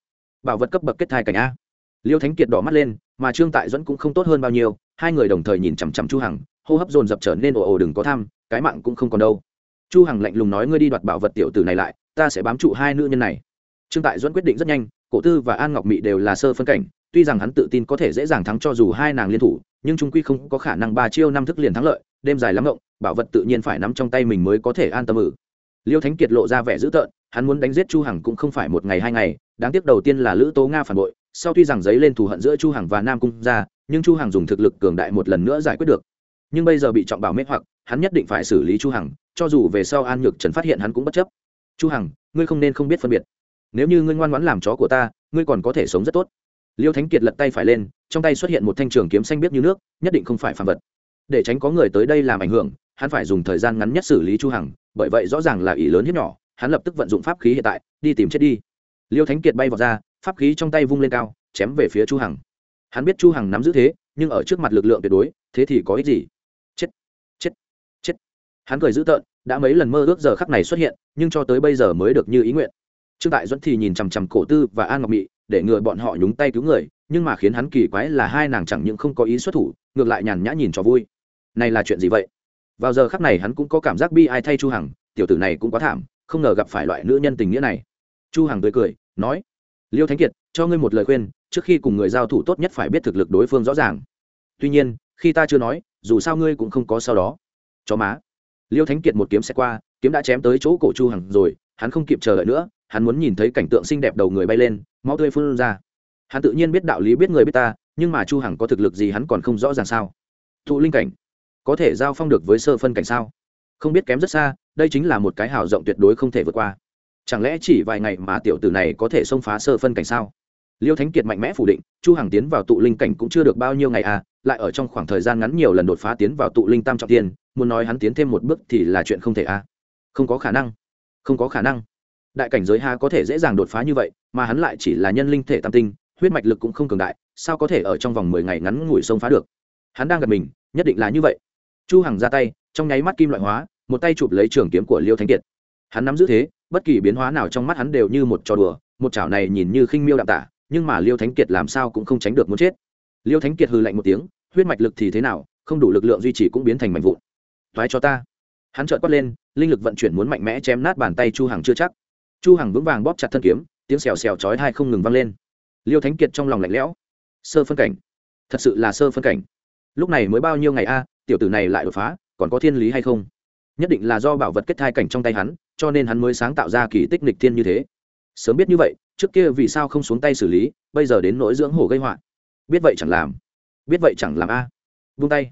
bảo vật cấp bậc kết thai cảnh a. Liêu thánh kiệt đỏ mắt lên, mà trương tại dẫn cũng không tốt hơn bao nhiêu, hai người đồng thời nhìn chằm chằm chu hằng, hô hấp dồn dập trở nên ồ ồ đừng có tham, cái mạng cũng không còn đâu. Chu hằng lạnh lùng nói, ngươi đi đoạt bảo vật tiểu tử này lại, ta sẽ bám trụ hai nữ nhân này. Trương tại dẫn quyết định rất nhanh, cổ tư và an ngọc mỹ đều là sơ phân cảnh, tuy rằng hắn tự tin có thể dễ dàng thắng cho dù hai nàng liên thủ, nhưng trung quy không có khả năng ba chiêu năm thức liền thắng lợi, đêm dài lắm ngộng, bảo vật tự nhiên phải nắm trong tay mình mới có thể an tâm ử. Liêu thánh kiệt lộ ra vẻ dữ tợn hắn muốn đánh giết chu hằng cũng không phải một ngày hai ngày, đáng tiếc đầu tiên là lữ tố nga phản bội, sau tuy rằng giấy lên thù hận giữa chu hằng và nam cung ra, nhưng chu hằng dùng thực lực cường đại một lần nữa giải quyết được. Nhưng bây giờ bị trọng bảo mê hoặc, hắn nhất định phải xử lý chu hằng, cho dù về sau an nhược trần phát hiện hắn cũng bất chấp. Chu hằng, ngươi không nên không biết phân biệt. Nếu như ngươi ngoan ngoãn làm chó của ta, ngươi còn có thể sống rất tốt. Liêu thánh kiệt lật tay phải lên, trong tay xuất hiện một thanh trường kiếm xanh biếc như nước, nhất định không phải phản vật. Để tránh có người tới đây làm ảnh hưởng, hắn phải dùng thời gian ngắn nhất xử lý chu hằng, bởi vậy rõ ràng là ý lớn hiếp nhỏ hắn lập tức vận dụng pháp khí hiện tại, đi tìm chết đi. Liêu thánh kiệt bay vào ra, pháp khí trong tay vung lên cao, chém về phía chu hằng. Hắn biết chu hằng nắm giữ thế, nhưng ở trước mặt lực lượng tuyệt đối, thế thì có ích gì? Chết chết chết. Hắn cười dữ tợn, đã mấy lần mơ ước giờ khắc này xuất hiện, nhưng cho tới bây giờ mới được như ý nguyện. Trương tại duẫn thì nhìn chằm chằm cổ tư và an ngọc mị, để ngừa bọn họ nhúng tay cứu người, nhưng mà khiến hắn kỳ quái là hai nàng chẳng những không có ý xuất thủ, ngược lại nhàn nhã nhìn cho vui. Này là chuyện gì vậy? Vào giờ khắc này hắn cũng có cảm giác bi ai thay chu hằng, tiểu tử này cũng quá thảm không ngờ gặp phải loại nữ nhân tình nghĩa này. Chu hằng tươi cười, nói, liêu thánh kiệt, cho ngươi một lời khuyên, trước khi cùng người giao thủ tốt nhất phải biết thực lực đối phương rõ ràng. Tuy nhiên, khi ta chưa nói, dù sao ngươi cũng không có sau đó. Chó má. Liêu thánh kiệt một kiếm sẽ qua, kiếm đã chém tới chỗ cổ chu hằng rồi, hắn không kịp chờ đợi nữa, hắn muốn nhìn thấy cảnh tượng xinh đẹp đầu người bay lên, máu tươi phun ra. Hắn tự nhiên biết đạo lý biết người biết ta, nhưng mà chu hằng có thực lực gì hắn còn không rõ ràng sao? Thụ linh cảnh, có thể giao phong được với sơ phân cảnh sao? Không biết kém rất xa, đây chính là một cái hào rộng tuyệt đối không thể vượt qua. Chẳng lẽ chỉ vài ngày mà tiểu tử này có thể xông phá sơ phân cảnh sao? Liêu thánh kiệt mạnh mẽ phủ định, chu hằng tiến vào tụ linh cảnh cũng chưa được bao nhiêu ngày à lại ở trong khoảng thời gian ngắn nhiều lần đột phá tiến vào tụ linh tam trọng tiên, muốn nói hắn tiến thêm một bước thì là chuyện không thể à? không có khả năng. Không có khả năng. Đại cảnh giới ha có thể dễ dàng đột phá như vậy, mà hắn lại chỉ là nhân linh thể tam tinh, huyết mạch lực cũng không cường đại, sao có thể ở trong vòng mười ngày ngắn ngủi sông phá được? Hắn đang gặp mình, nhất định là như vậy. Chu hằng ra tay trong nháy mắt kim loại hóa, một tay chụp lấy trường kiếm của liêu thánh kiệt. Hắn nắm giữ thế, bất kỳ biến hóa nào trong mắt hắn đều như một trò đùa, một chảo này nhìn như khinh miêu đạm tả, nhưng mà liêu thánh kiệt làm sao cũng không tránh được muốn chết. Liêu thánh kiệt hừ lạnh một tiếng, huyết mạch lực thì thế nào, không đủ lực lượng duy trì cũng biến thành mạnh vụn. Thoái cho ta. Hắn trợn quát lên, linh lực vận chuyển muốn mạnh mẽ chém nát bàn tay chu hằng chưa chắc. Chu hằng vững vàng bóp chặt thân kiếm, tiếng xèo xèo chói tai không ngừng vang lên. Liêu thánh kiệt trong lòng lạnh lẽo. Sơ phân cảnh. Thật sự là sơ phân cảnh. Lúc này mới bao nhiêu ngày a, tiểu tử này lại đột phá còn có thiên lý hay không? Nhất định là do bảo vật kết thai cảnh trong tay hắn, cho nên hắn mới sáng tạo ra kỳ tích nịch thiên như thế. Sớm biết như vậy, trước kia vì sao không xuống tay xử lý, bây giờ đến nỗi dưỡng hổ gây họa. Biết vậy chẳng làm. Biết vậy chẳng làm a. À. vung tay.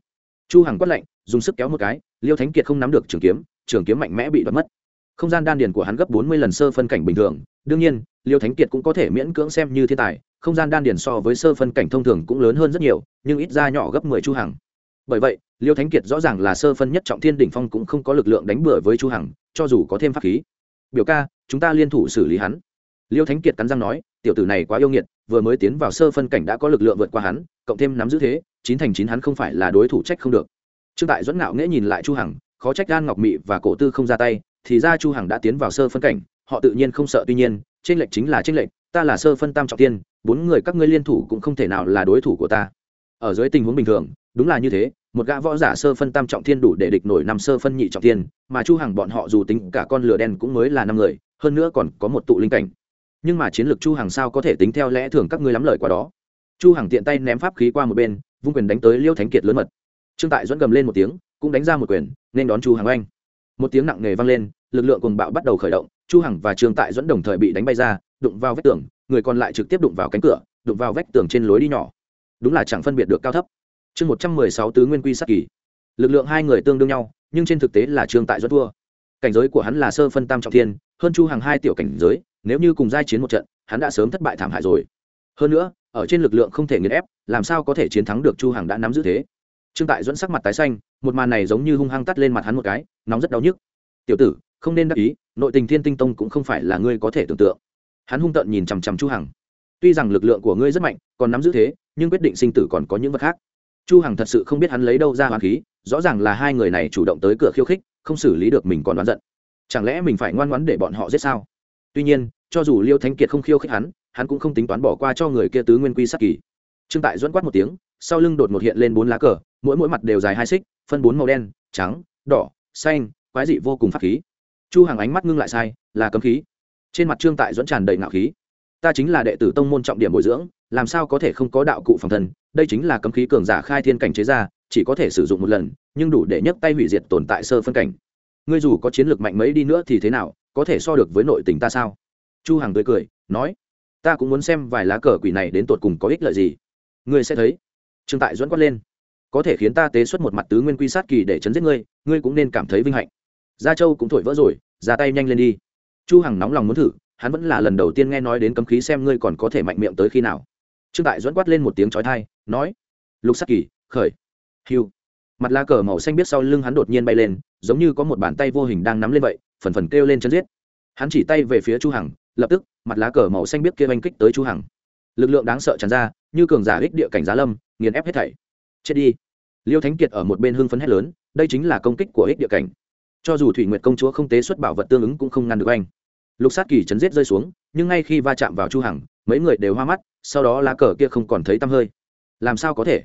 Chu hằng quát lạnh, dùng sức kéo một cái, liêu thánh kiệt không nắm được trường kiếm trường kiếm mạnh mẽ bị đoạt mất. Không gian đan điền của hắn gấp bốn mươi lần sơ phân cảnh bình thường, đương nhiên, liêu thánh kiệt cũng có thể miễn cưỡng xem như thiên tài, không gian đan điền so với sơ phân cảnh thông thường cũng lớn hơn rất nhiều, nhưng ít ra nhỏ gấp mười chu hằng. Bởi vậy liêu thánh kiệt rõ ràng là sơ phân nhất trọng thiên đỉnh phong cũng không có lực lượng đánh bừa với chu hằng, cho dù có thêm pháp khí. Biểu ca, chúng ta liên thủ xử lý hắn. Liêu thánh kiệt cắn răng nói, tiểu tử này quá yêu nghiệt, vừa mới tiến vào sơ phân cảnh đã có lực lượng vượt qua hắn, cộng thêm nắm giữ thế, chín thành chín hắn không phải là đối thủ trách không được. Trương tại duẫn ngạo nghễ nhìn lại chu hằng, khó trách gan ngọc mị và cổ tư không ra tay, thì ra chu hằng đã tiến vào sơ phân cảnh, họ tự nhiên không sợ, tuy nhiên trên lệnh chính là trên lệnh ta là sơ phân tam trọng tiên bốn người các ngươi liên thủ cũng không thể nào là đối thủ của ta. Ở dưới tình huống bình thường, đúng là như thế một gã võ giả sơ phân tam trọng thiên đủ để địch nổi năm sơ phân nhị trọng thiên, mà chu hằng bọn họ dù tính cả con lửa đen cũng mới là năm người, hơn nữa còn có một tụ linh cảnh. Nhưng mà chiến lược chu hằng sao có thể tính theo lẽ thường các ngươi lắm lời qua đó? Chu hằng tiện tay ném pháp khí qua một bên, vung quyền đánh tới liêu thánh kiệt lớn mật. Trương tại dẫn gầm lên một tiếng, cũng đánh ra một quyền, nên đón chu hằng oanh. Một tiếng nặng nề vang lên, lực lượng cuồng bạo bắt đầu khởi động, chu hằng và trương tại dẫn đồng thời bị đánh bay ra, đụng vào vách tường, người còn lại trực tiếp đụng vào cánh cửa, đụng vào vách tường trên lối đi nhỏ. Đúng là chẳng phân biệt được cao thấp chương một trăm mười sáu tứ nguyên quy sắc kỳ. Lực lượng hai người tương đương nhau, nhưng trên thực tế là trương tại doãn thua. Cảnh giới của hắn là sơ phân tam trọng thiên, hơn chu hàng hai tiểu cảnh giới, nếu như cùng giai chiến một trận, hắn đã sớm thất bại thảm hại rồi. Hơn nữa, ở trên lực lượng không thể nghiền ép, làm sao có thể chiến thắng được chu hàng đã nắm giữ thế? Trương tại dẫn sắc mặt tái xanh, một màn này giống như hung hăng tắt lên mặt hắn một cái, nóng rất đau nhức. Tiểu tử, không nên đắc ý, nội tình thiên tinh tông cũng không phải là ngươi có thể tưởng tượng. Hắn hung tợn nhìn chằm chằm chu hằng. Tuy rằng lực lượng của ngươi rất mạnh, còn nắm giữ thế, nhưng quyết định sinh tử còn có những vật khác chu hằng thật sự không biết hắn lấy đâu ra hoàn khí, rõ ràng là hai người này chủ động tới cửa khiêu khích, không xử lý được mình còn đoán giận. Chẳng lẽ mình phải ngoan ngoãn để bọn họ giết sao? Tuy nhiên, cho dù liêu thánh kiệt không khiêu khích hắn hắn cũng không tính toán bỏ qua cho người kia tứ nguyên quy sát kỳ. Trương tại dẫn quát một tiếng, sau lưng đột một hiện lên bốn lá cờ, mỗi mỗi mặt đều dài hai xích, phân bốn màu đen, trắng, đỏ, xanh, quái dị vô cùng pháp khí. Chu hàng ánh mắt ngưng lại sai, là cấm khí. Trên mặt trương tại dẫn tràn đầy ngạo khí. Ta chính là đệ tử tông môn trọng điểm bồi dưỡng làm sao có thể không có đạo cụ phòng thân? Đây chính là cấm khí cường giả khai thiên cảnh chế ra, chỉ có thể sử dụng một lần, nhưng đủ để nhấc tay hủy diệt tồn tại sơ phân cảnh. Ngươi dù có chiến lược mạnh mấy đi nữa thì thế nào, có thể so được với nội tình ta sao? Chu hằng tươi cười, nói, ta cũng muốn xem vài lá cờ quỷ này đến tột cùng có ích lợi gì. Ngươi sẽ thấy. Trương tại Duẫn quát lên, có thể khiến ta tế xuất một mặt tứ nguyên quy sát kỳ để chấn giết ngươi ngươi cũng nên cảm thấy vinh hạnh. Gia châu cũng thổi vỡ rồi, ra tay nhanh lên đi. Chu hằng nóng lòng muốn thử, hắn vẫn là lần đầu tiên nghe nói đến cấm khí xem ngươi còn có thể mạnh miệng tới khi nào trương tại dẫn quát lên một tiếng chói tai, nói, lục sắc kỳ, khởi. Hiu. Mặt lá cờ màu xanh biết sau lưng hắn đột nhiên bay lên, giống như có một bàn tay vô hình đang nắm lên vậy, phần phần kêu lên chân giết. Hắn chỉ tay về phía chu hằng, lập tức, mặt lá cờ màu xanh biết kia oanh kích tới chu hằng. Lực lượng đáng sợ tràn ra, như cường giả ích địa cảnh giá lâm, nghiền ép hết thảy. Chết đi. Liêu thánh kiệt ở một bên hưng phấn hét lớn, đây chính là công kích của ích địa cảnh. Cho dù thủy nguyệt công chúa không tế xuất bảo vật tương ứng cũng không ngăn được anh. Lục sát kỳ chấn giết rơi xuống, nhưng ngay khi va chạm vào chu hằng mấy người đều hoa mắt, sau đó lá cờ kia không còn thấy tăm hơi. Làm sao có thể?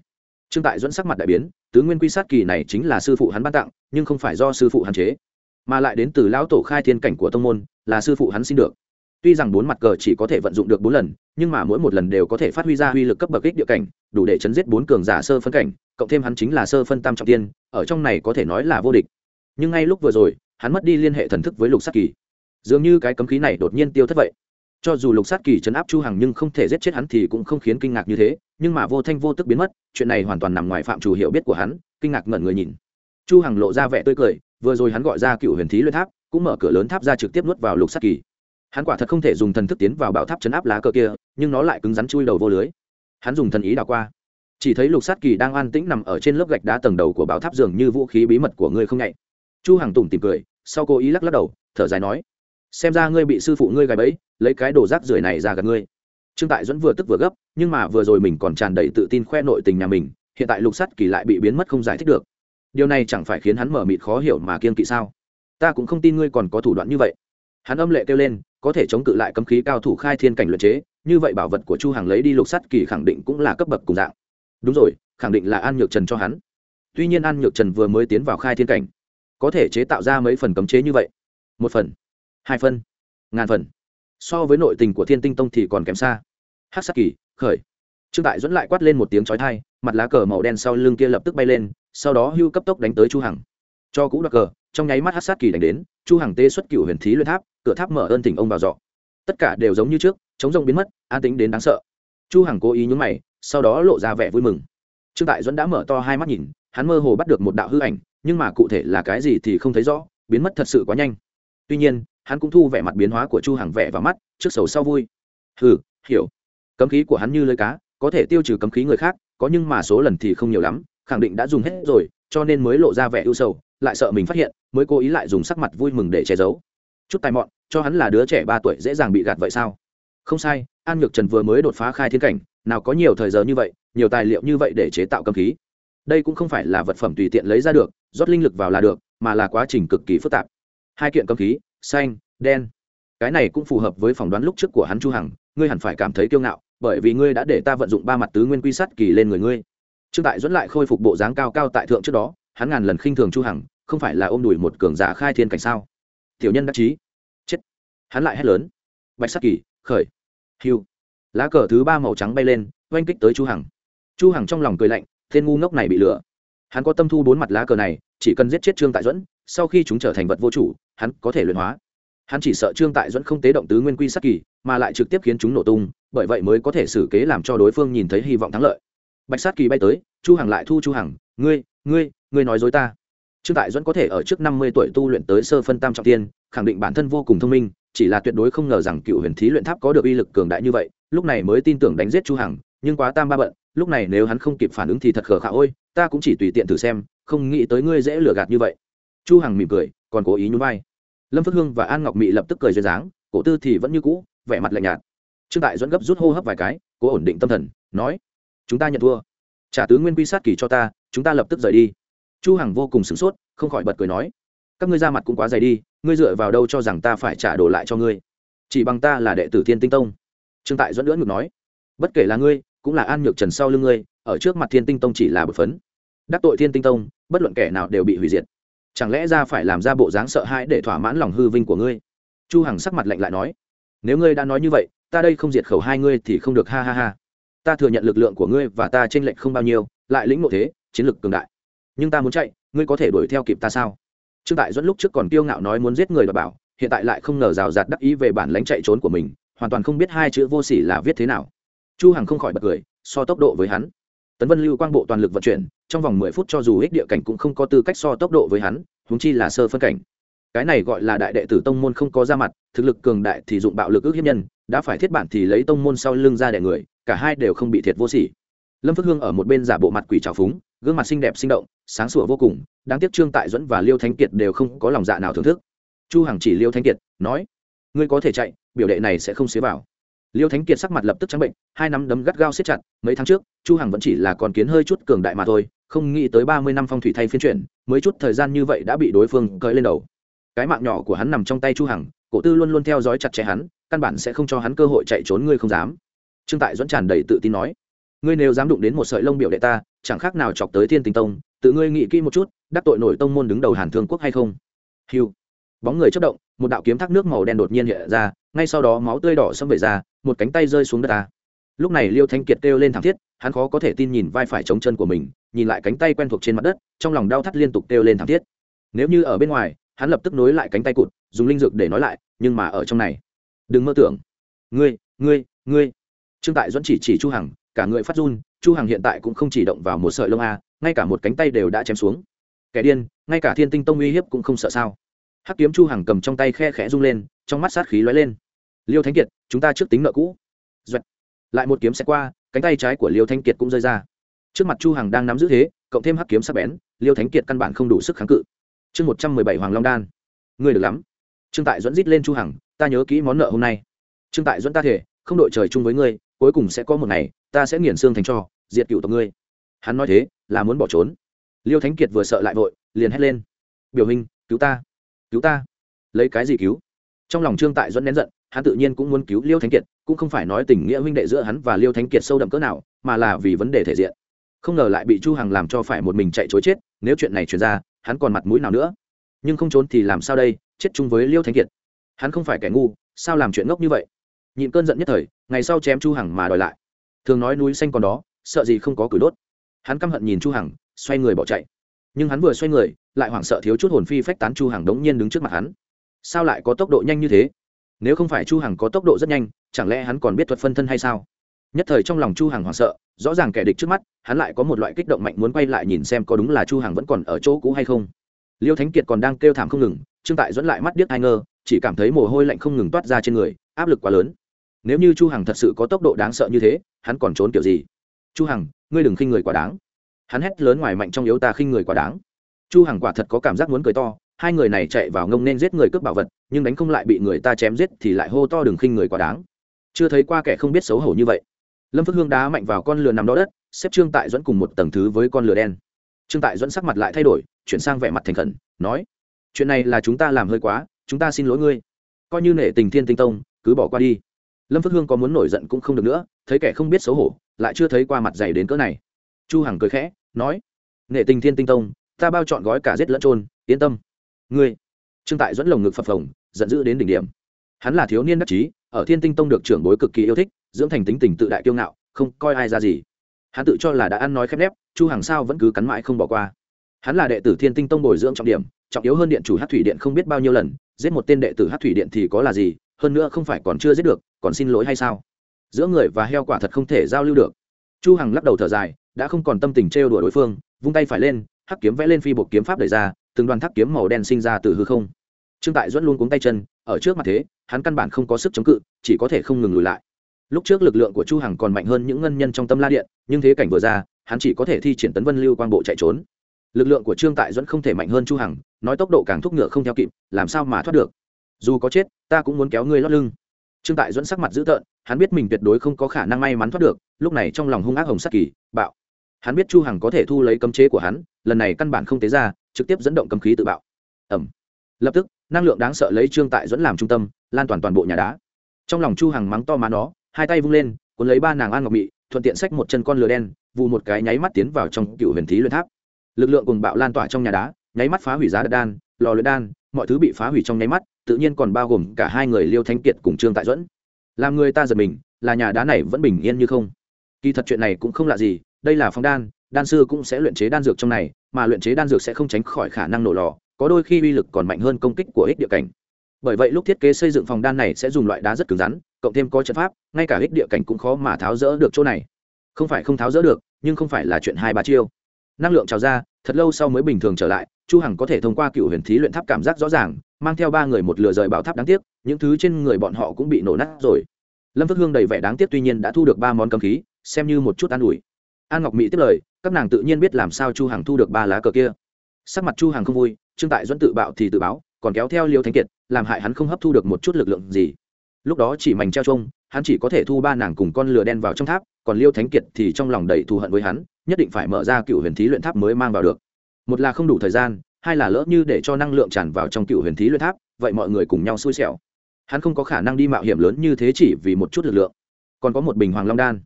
Trương tại dẫn sắc mặt đại biến, tứ nguyên quy sát kỳ này chính là sư phụ hắn ban tặng, nhưng không phải do sư phụ hắn chế, mà lại đến từ lão tổ khai thiên cảnh của tông môn, là sư phụ hắn xin được. Tuy rằng bốn mặt cờ chỉ có thể vận dụng được bốn lần, nhưng mà mỗi một lần đều có thể phát huy ra uy lực cấp bậc ích địa cảnh, đủ để chấn giết bốn cường giả sơ phân cảnh, cộng thêm hắn chính là sơ phân tam trọng tiên, ở trong này có thể nói là vô địch. Nhưng ngay lúc vừa rồi, hắn mất đi liên hệ thần thức với lục sắc kỳ. Dường như cái cấm khí này đột nhiên tiêu thất vậy cho dù lục sát kỳ chấn áp chu hằng nhưng không thể giết chết hắn thì cũng không khiến kinh ngạc như thế, nhưng mà vô thanh vô tức biến mất, chuyện này hoàn toàn nằm ngoài phạm chủ hiểu biết của hắn, kinh ngạc ngẩn người nhìn. Chu hằng lộ ra vẻ tươi cười, vừa rồi hắn gọi ra cựu huyền thí luyện tháp, cũng mở cửa lớn tháp ra trực tiếp nuốt vào lục sát kỳ. Hắn quả thật không thể dùng thần thức tiến vào bảo tháp chấn áp lá cờ kia, nhưng nó lại cứng rắn chui đầu vô lưới. Hắn dùng thần ý đảo qua. Chỉ thấy lục sát kỳ đang an tĩnh nằm ở trên lớp gạch đá tầng đầu của bảo tháp dường như vũ khí bí mật của ngươi không nhạy. Chu hằng tủm tìm cười, sau cố ý lắc lắc đầu, thở dài nói, xem ra ngươi bị sư phụ ngươi gài bẫy lấy cái đồ rác rưởi này ra gần ngươi. Trương tại dẫn vừa tức vừa gấp, nhưng mà vừa rồi mình còn tràn đầy tự tin khoe nội tình nhà mình, hiện tại lục sắt kỳ lại bị biến mất không giải thích được. Điều này chẳng phải khiến hắn mở mịt khó hiểu mà kiên kỵ sao? Ta cũng không tin ngươi còn có thủ đoạn như vậy. Hắn âm lệ kêu lên, có thể chống cự lại cấm khí cao thủ khai thiên cảnh luyện chế, như vậy bảo vật của chu hàng lấy đi lục sắt kỳ khẳng định cũng là cấp bậc cùng dạng. Đúng rồi, khẳng định là an nhược trần cho hắn. Tuy nhiên an nhược trần vừa mới tiến vào khai thiên cảnh, có thể chế tạo ra mấy phần cấm chế như vậy. Một phần, hai phân ngàn phần so với nội tình của thiên tinh tông thì còn kém xa. Hát sắc kỳ, khởi. Trương tại dẫn lại quát lên một tiếng trói thai mặt lá cờ màu đen sau lưng kia lập tức bay lên, sau đó hưu cấp tốc đánh tới chu hằng. Cho cũ đoạt cờ, trong nháy mắt hát sát kỳ đánh đến, chu hằng tê xuất cửu huyền thí luyện tháp, cửa tháp mở ơn tỉnh ông vào dọ. Tất cả đều giống như trước, chống rông biến mất, an tính đến đáng sợ. Chu hằng cố ý nhún mày, sau đó lộ ra vẻ vui mừng. Trương tại dẫn đã mở to hai mắt nhìn, hắn mơ hồ bắt được một đạo hư ảnh, nhưng mà cụ thể là cái gì thì không thấy rõ, biến mất thật sự quá nhanh. Tuy nhiên hắn cũng thu vẻ mặt biến hóa của chu hằng vẻ vào mắt, trước sầu sau vui. Hừ, hiểu. Cấm khí của hắn như lưới cá, có thể tiêu trừ cấm khí người khác, có nhưng mà số lần thì không nhiều lắm, khẳng định đã dùng hết rồi, cho nên mới lộ ra vẻ ưu sầu, lại sợ mình phát hiện, mới cố ý lại dùng sắc mặt vui mừng để che giấu. Chút tài mọn, cho hắn là đứa trẻ ba tuổi dễ dàng bị gạt vậy sao? Không sai, an nhược trần vừa mới đột phá khai thiên cảnh, nào có nhiều thời giờ như vậy, nhiều tài liệu như vậy để chế tạo cấm khí. Đây cũng không phải là vật phẩm tùy tiện lấy ra được, rót linh lực vào là được, mà là quá trình cực kỳ phức tạp. Hai kiện cấm khí xanh đen. Cái này cũng phù hợp với phỏng đoán lúc trước của hắn chu hằng ngươi hẳn phải cảm thấy kiêu ngạo bởi vì ngươi đã để ta vận dụng ba mặt tứ nguyên quy sắt kỳ lên người ngươi. Trương tại dẫn lại khôi phục bộ dáng cao cao tại thượng trước đó hắn ngàn lần khinh thường chu hằng không phải là ôm đùi một cường giả khai thiên cảnh sao? Tiểu nhân đắc chí. Chết. Hắn lại hét lớn. Bạch sát kỳ khởi. Hưu, lá cờ thứ ba màu trắng bay lên oanh kích tới chu hằng. Chu hằng trong lòng cười lạnh tên ngu ngốc này bị lừa. Hắn có tâm thu bốn mặt lá cờ này chỉ cần giết chết trương tại dẫn sau khi chúng trở thành vật vô chủ, hắn có thể luyện hóa. Hắn chỉ sợ trương tại dẫn không tế động tứ nguyên quy sắc kỳ, mà lại trực tiếp khiến chúng nổ tung, bởi vậy mới có thể xử kế làm cho đối phương nhìn thấy hy vọng thắng lợi. Bạch sát kỳ bay tới, chu hằng lại thu chu hằng, ngươi ngươi ngươi nói dối ta. Trương tại dẫn có thể ở trước năm mươi tuổi tu luyện tới sơ phân tam trọng tiên, khẳng định bản thân vô cùng thông minh, chỉ là tuyệt đối không ngờ rằng cựu huyền thí luyện tháp có được uy lực cường đại như vậy, lúc này mới tin tưởng đánh giết chu hằng, nhưng quá tam ba bận, lúc này nếu hắn không kịp phản ứng thì thật khờ khạo, ôi, ta cũng chỉ tùy tiện thử xem, không nghĩ tới ngươi dễ lừa gạt như vậy chu hằng mỉm cười, còn cố ý nhún vai. Lâm phước hương và an ngọc mỹ lập tức cười duyên dáng, cổ tư thì vẫn như cũ, vẻ mặt lạnh nhạt. Trương tại dẫn gấp rút hô hấp vài cái, cố ổn định tâm thần, nói, chúng ta nhận thua. Trả tứ nguyên quy sát kỳ cho ta, chúng ta lập tức rời đi. Chu hằng vô cùng sửng sốt, không khỏi bật cười nói, các ngươi ra mặt cũng quá dày đi, ngươi dựa vào đâu cho rằng ta phải trả đồ lại cho ngươi? Chỉ bằng ta là đệ tử thiên tinh tông. Trương tại dẫn lưỡng ngược nói, bất kể là ngươi, cũng là an nhược trần sau lưng ngươi, ở trước mặt thiên tinh tông chỉ là bực phấn. Đắc tội thiên tinh tông, bất luận kẻ nào đều bị hủy diệt chẳng lẽ ra phải làm ra bộ dáng sợ hãi để thỏa mãn lòng hư vinh của ngươi? Chu hằng sắc mặt lạnh lại nói, nếu ngươi đã nói như vậy, ta đây không diệt khẩu hai ngươi thì không được, ha ha ha. Ta thừa nhận lực lượng của ngươi và ta trên lệnh không bao nhiêu, lại lĩnh ngộ thế, chiến lực cường đại. Nhưng ta muốn chạy, ngươi có thể đuổi theo kịp ta sao? Trương tại dẫn lúc trước còn kiêu ngạo nói muốn giết người và bảo, hiện tại lại không ngờ rào rạt đắc ý về bản lãnh chạy trốn của mình, hoàn toàn không biết hai chữ vô sỉ là viết thế nào. Chu hằng không khỏi bật cười, so tốc độ với hắn. Tấn vân lưu quang bộ toàn lực vận chuyển trong vòng mười phút cho dù ích địa cảnh cũng không có tư cách so tốc độ với hắn húng chi là sơ phân cảnh. Cái này gọi là đại đệ tử tông môn không có ra mặt, thực lực cường đại thì dụng bạo lực ước hiếp nhân, đã phải thiết bản thì lấy tông môn sau lưng ra đẻ người, cả hai đều không bị thiệt vô sỉ. Lâm phước hương ở một bên giả bộ mặt quỷ trào phúng, gương mặt xinh đẹp sinh động, sáng sủa vô cùng, đáng tiếc trương tại duẫn và liêu thanh kiệt đều không có lòng dạ nào thưởng thức. Chu hằng chỉ liêu thanh kiệt, nói, ngươi có thể chạy, biểu đệ này sẽ không xế vào. Liêu thánh kiệt sắc mặt lập tức trắng bệnh, hai nắm đấm gắt gao siết chặt, mấy tháng trước, chu hằng vẫn chỉ là con kiến hơi chút cường đại mà thôi không nghĩ tới ba mươi năm phong thủy thay phiên chuyển, mới chút thời gian như vậy đã bị đối phương cởi lên đầu. Cái mạng nhỏ của hắn nằm trong tay chu hằng, cổ tư luôn luôn theo dõi chặt chẽ hắn, căn bản sẽ không cho hắn cơ hội chạy trốn, ngươi không dám. Trương tại dẫn tràn đầy tự tin nói, ngươi nếu dám đụng đến một sợi lông biểu đệ ta, chẳng khác nào chọc tới thiên tinh tông, tự ngươi nghĩ kỹ một chút, đắc tội nổi tông môn đứng đầu hàn thương quốc hay không? Hiu bóng người chất động, một đạo kiếm thác nước màu đen đột nhiên hiện ra, ngay sau đó máu tươi đỏ xâm về ra, một cánh tay rơi xuống đất ta. Lúc này liêu thanh kiệt kêu lên thảm thiết hắn khó có thể tin nhìn vai phải chống chân của mình, nhìn lại cánh tay quen thuộc trên mặt đất, trong lòng đau thắt liên tục kêu lên thảm thiết. Nếu như ở bên ngoài, hắn lập tức nối lại cánh tay cụt, dùng linh dược để nói lại, nhưng mà ở trong này, đừng mơ tưởng. Ngươi ngươi ngươi. Trương tại dẫn chỉ chỉ chu hằng, cả người phát run, chu hằng hiện tại cũng không chỉ động vào một sợi lông a, ngay cả một cánh tay đều đã chém xuống. Kẻ điên, ngay cả thiên tinh tông uy hiếp cũng không sợ sao? Hắc kiếm chu hằng cầm trong tay khe khẽ rung lên, trong mắt sát khí lóe lên. Liêu thánh kiệt, chúng ta trước tính nợ cũ. Duệt. lại một kiếm sẽ qua cánh tay trái của liêu thanh kiệt cũng rơi ra. Trước mặt chu hằng đang nắm giữ thế, cộng thêm hắc kiếm sắc bén, liêu thánh kiệt căn bản không đủ sức kháng cự. Chương một trăm mười bảy hoàng long đan. Ngươi được lắm. Trương tại dẫn rít lên chu hằng, ta nhớ kỹ món nợ hôm nay. Trương tại dẫn ta thể, không đội trời chung với ngươi, cuối cùng sẽ có một ngày, ta sẽ nghiền xương thành cho, diệt cựu tộc ngươi. Hắn nói thế, là muốn bỏ trốn. Liêu thánh kiệt vừa sợ lại vội, liền hét lên. Biểu hình cứu ta. Cứu ta. Lấy cái gì cứu? Trong lòng trương tại dẫn nén giận, hắn tự nhiên cũng muốn cứu liêu thánh kiệt cũng không phải nói tình nghĩa huynh đệ giữa hắn và liêu thánh kiệt sâu đậm cỡ nào, mà là vì vấn đề thể diện. Không ngờ lại bị chu hằng làm cho phải một mình chạy chối chết, nếu chuyện này truyền ra, hắn còn mặt mũi nào nữa? Nhưng không trốn thì làm sao đây? Chết chung với liêu thánh kiệt. Hắn không phải kẻ ngu, sao làm chuyện ngốc như vậy? Nhịn cơn giận nhất thời, ngày sau chém chu hằng mà đòi lại. Thường nói núi xanh còn đó, sợ gì không có cử đốt. Hắn căm hận nhìn chu hằng, xoay người bỏ chạy. Nhưng hắn vừa xoay người, lại hoảng sợ thiếu chút hồn phi phách tán chu hằng đống nhiên đứng trước mặt hắn. Sao lại có tốc độ nhanh như thế? Nếu không phải chu hằng có tốc độ rất nhanh, chẳng lẽ hắn còn biết thuật phân thân hay sao? Nhất thời trong lòng chu hằng hoảng sợ, rõ ràng kẻ địch trước mắt, hắn lại có một loại kích động mạnh muốn quay lại nhìn xem có đúng là chu hằng vẫn còn ở chỗ cũ hay không. Liêu thánh kiệt còn đang kêu thảm không ngừng, trương tại dẫn lại mắt điếc ai ngơ chỉ cảm thấy mồ hôi lạnh không ngừng toát ra trên người, áp lực quá lớn. Nếu như chu hằng thật sự có tốc độ đáng sợ như thế, hắn còn trốn kiểu gì? Chu hằng, ngươi đừng khinh người quá đáng. Hắn hét lớn ngoài mạnh trong yếu ta khinh người quá đáng. Chu hằng quả thật có cảm giác muốn cười to hai người này chạy vào ngông nên giết người cướp bảo vật, nhưng đánh không lại bị người ta chém giết thì lại hô to đừng khinh người quá đáng. Chưa thấy qua kẻ không biết xấu hổ như vậy. Lâm phước hương đá mạnh vào con lừa nằm đó đất, xếp trương tại dẫn cùng một tầng thứ với con lừa đen. Trương tại dẫn sắc mặt lại thay đổi, chuyển sang vẻ mặt thành khẩn, nói, chuyện này là chúng ta làm hơi quá, chúng ta xin lỗi ngươi. Coi như nể tình thiên tinh tông, cứ bỏ qua đi. Lâm phước hương có muốn nổi giận cũng không được nữa, thấy kẻ không biết xấu hổ, lại chưa thấy qua mặt dày đến cỡ này. Chu hằng cười khẽ, nói, nể tình thiên tinh tông, ta bao chọn gói cả giết lẫn trôn yên tâm ngươi. Trương tại dẫn lồng ngực phập phồng, giận dữ đến đỉnh điểm. Hắn là thiếu niên đắc chí, ở thiên tinh tông được trưởng bối cực kỳ yêu thích, dưỡng thành tính tình tự đại kiêu ngạo, không coi ai ra gì. Hắn tự cho là đã ăn nói khép nép, chu hàng sao vẫn cứ cắn mãi không bỏ qua. Hắn là đệ tử thiên tinh tông bồi dưỡng trọng điểm, trọng yếu hơn điện chủ hát thủy điện không biết bao nhiêu lần, giết một tên đệ tử hát thủy điện thì có là gì, hơn nữa không phải còn chưa giết được, còn xin lỗi hay sao? Giữa người và heo quả thật không thể giao lưu được. Chu hằng lắc đầu thở dài, đã không còn tâm tình trêu đùa đối phương, vung tay phải lên, hắc kiếm vẽ lên phi bộ kiếm pháp đẩy ra từng đoàn thác kiếm màu đen sinh ra từ hư không. Trương tại duẫn luôn cuống tay chân, ở trước mặt thế, hắn căn bản không có sức chống cự, chỉ có thể không ngừng lùi lại. Lúc trước lực lượng của chu hằng còn mạnh hơn những ngân nhân trong tâm la điện, nhưng thế cảnh vừa ra, hắn chỉ có thể thi triển tấn vân lưu quang bộ chạy trốn. Lực lượng của trương tại duẫn không thể mạnh hơn chu hằng, nói tốc độ càng thúc ngựa không theo kịp, làm sao mà thoát được? Dù có chết, ta cũng muốn kéo ngươi lót lưng. Trương tại duẫn sắc mặt dữ tợn, hắn biết mình tuyệt đối không có khả năng may mắn thoát được, lúc này trong lòng hung ác hồng sắc kỳ, bạo. Hắn biết chu hằng có thể thu lấy cấm chế của hắn, lần này căn bản không tế ra trực tiếp dẫn động cấm khí tự bạo. Ẩm lập tức, năng lượng đáng sợ lấy trương tại dẫn làm trung tâm, lan toàn toàn bộ nhà đá. Trong lòng chu hằng mắng to má nó, hai tay vung lên, cuốn lấy ba nàng an ngọc mị, thuận tiện xách một chân con lừa đen vụ một cái nháy mắt tiến vào trong cựu huyền thí luyện tháp. Lực lượng cùng bạo lan tỏa trong nhà đá, nháy mắt phá hủy giá đan, lò luyện đan, mọi thứ bị phá hủy trong nháy mắt, tự nhiên còn bao gồm cả hai người liêu thanh kiệt cùng trương tại dẫn làm người ta giật mình, là nhà đá này vẫn bình yên như không. Kỳ thật chuyện này cũng không lạ gì, đây là phong đan đan sư cũng sẽ luyện chế đan dược trong này mà luyện chế đan dược sẽ không tránh khỏi khả năng nổ lò, có đôi khi uy lực còn mạnh hơn công kích của ích địa cảnh. Bởi vậy lúc thiết kế xây dựng phòng đan này sẽ dùng loại đá rất cứng rắn, cộng thêm có trận pháp, ngay cả ích địa cảnh cũng khó mà tháo rỡ được chỗ này. Không phải không tháo rỡ được, nhưng không phải là chuyện hai ba chiêu. Năng lượng trào ra, thật lâu sau mới bình thường trở lại, chu hằng có thể thông qua cựu huyền thí luyện tháp cảm giác rõ ràng, mang theo ba người một lừa rời bảo tháp đáng tiếc, những thứ trên người bọn họ cũng bị nổ nát rồi. Lâm phước hương đầy vẻ đáng tiếc tuy nhiên đã thu được ba món cầm khí, xem như một chút an ủi. An ngọc mỹ tiếp lời các nàng tự nhiên biết làm sao chu hằng thu được ba lá cờ kia. Sắc mặt chu hằng không vui, trương tại dẫn tự bạo thì tự báo, còn kéo theo liêu thánh kiệt, làm hại hắn không hấp thu được một chút lực lượng gì. Lúc đó chỉ mảnh treo trông hắn chỉ có thể thu ba nàng cùng con lừa đen vào trong tháp, còn liêu thánh kiệt thì trong lòng đầy thù hận với hắn, nhất định phải mở ra cựu huyền thí luyện tháp mới mang vào được. Một là không đủ thời gian, hai là lỡ như để cho năng lượng tràn vào trong cựu huyền thí luyện tháp, vậy mọi người cùng nhau xui xẻo. Hắn không có khả năng đi mạo hiểm lớn như thế chỉ vì một chút lực lượng. Còn có một bình hoàng long đan.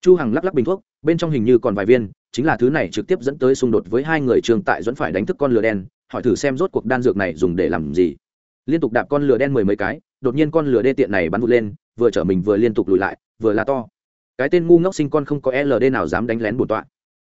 Chu hằng lắc lắc bình thuốc, bên trong hình như còn vài viên chính là thứ này trực tiếp dẫn tới xung đột với hai người trường tại dẫn phải đánh thức con lửa đen, hỏi thử xem rốt cuộc đan dược này dùng để làm gì. Liên tục đạp con lửa đen mười mấy cái, đột nhiên con lửa đê tiện này bắn vụt lên, vừa chở mình vừa liên tục lùi lại, vừa là to. Cái tên ngu ngốc sinh con không có ld nào dám đánh lén bổn tọa.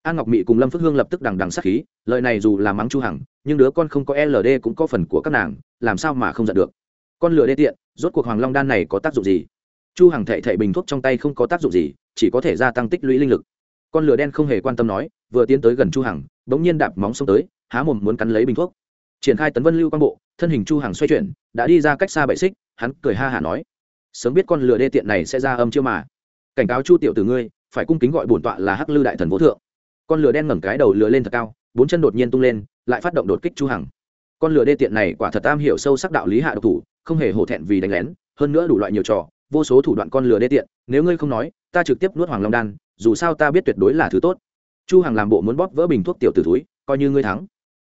An ngọc mị cùng lâm phước hương lập tức đằng đằng sát khí, lời này dù là mắng chu hằng, nhưng đứa con không có ld cũng có phần của các nàng, làm sao mà không giận được. Con lửa đê tiện, rốt cuộc hoàng long đan này có tác dụng gì? Chu hằng thệ thệ bình thuốc trong tay không có tác dụng gì, chỉ có thể gia tăng tích lũy linh lực con lửa đen không hề quan tâm nói, vừa tiến tới gần chu hằng, bỗng nhiên đạp móng xông tới, há mồm muốn cắn lấy bình thuốc. Triển khai tấn vân lưu quan bộ, thân hình chu hằng xoay chuyển, đã đi ra cách xa bảy xích, hắn cười ha hả nói, sớm biết con lửa đê tiện này sẽ ra âm chiêu mà. Cảnh cáo chu tiểu tử ngươi, phải cung kính gọi bổn tọa là hắc lư đại thần vô thượng. Con lửa đen ngẩng cái đầu lửa lên thật cao, bốn chân đột nhiên tung lên, lại phát động đột kích chu hằng. Con lửa đê tiện này quả thật am hiểu sâu sắc đạo lý hạ độc thủ, không hề hổ thẹn vì đánh lén, hơn nữa đủ loại nhiều trò, vô số thủ đoạn con lửa đê tiện, nếu ngươi không nói, ta trực tiếp nuốt hoàng long đan dù sao ta biết tuyệt đối là thứ tốt. Chu hằng làm bộ muốn bóp vỡ bình thuốc tiểu tử túi coi như ngươi thắng.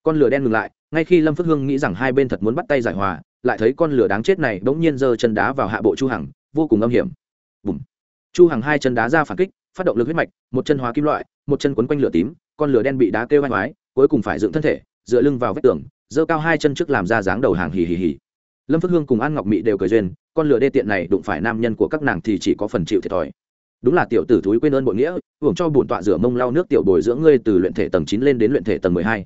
Con lửa đen ngừng lại, ngay khi lâm phước hương nghĩ rằng hai bên thật muốn bắt tay giải hòa, lại thấy con lửa đáng chết này bỗng nhiên giơ chân đá vào hạ bộ chu hằng, vô cùng âm hiểm. Bùm. chu hằng hai chân đá ra phản kích, phát động lực huyết mạch, một chân hóa kim loại, một chân quấn quanh lửa tím, con lửa đen bị đá kêu vai oái, cuối cùng phải dựng thân thể, dựa lưng vào vách tường, giơ cao hai chân trước làm ra dáng đầu hàng hì hì hì. Lâm phước hương cùng an ngọc mỹ đều cười duyên, con lửa đê tiện này đụng phải nam nhân của các nàng thì chỉ có phần chịu thiệt thòi đúng là tiểu tử thúi quên ơn bội nghĩa, hưởng cho bổn tọa rửa mông lau nước tiểu bồi dưỡng ngươi từ luyện thể tầng chín lên đến luyện thể tầng mười hai.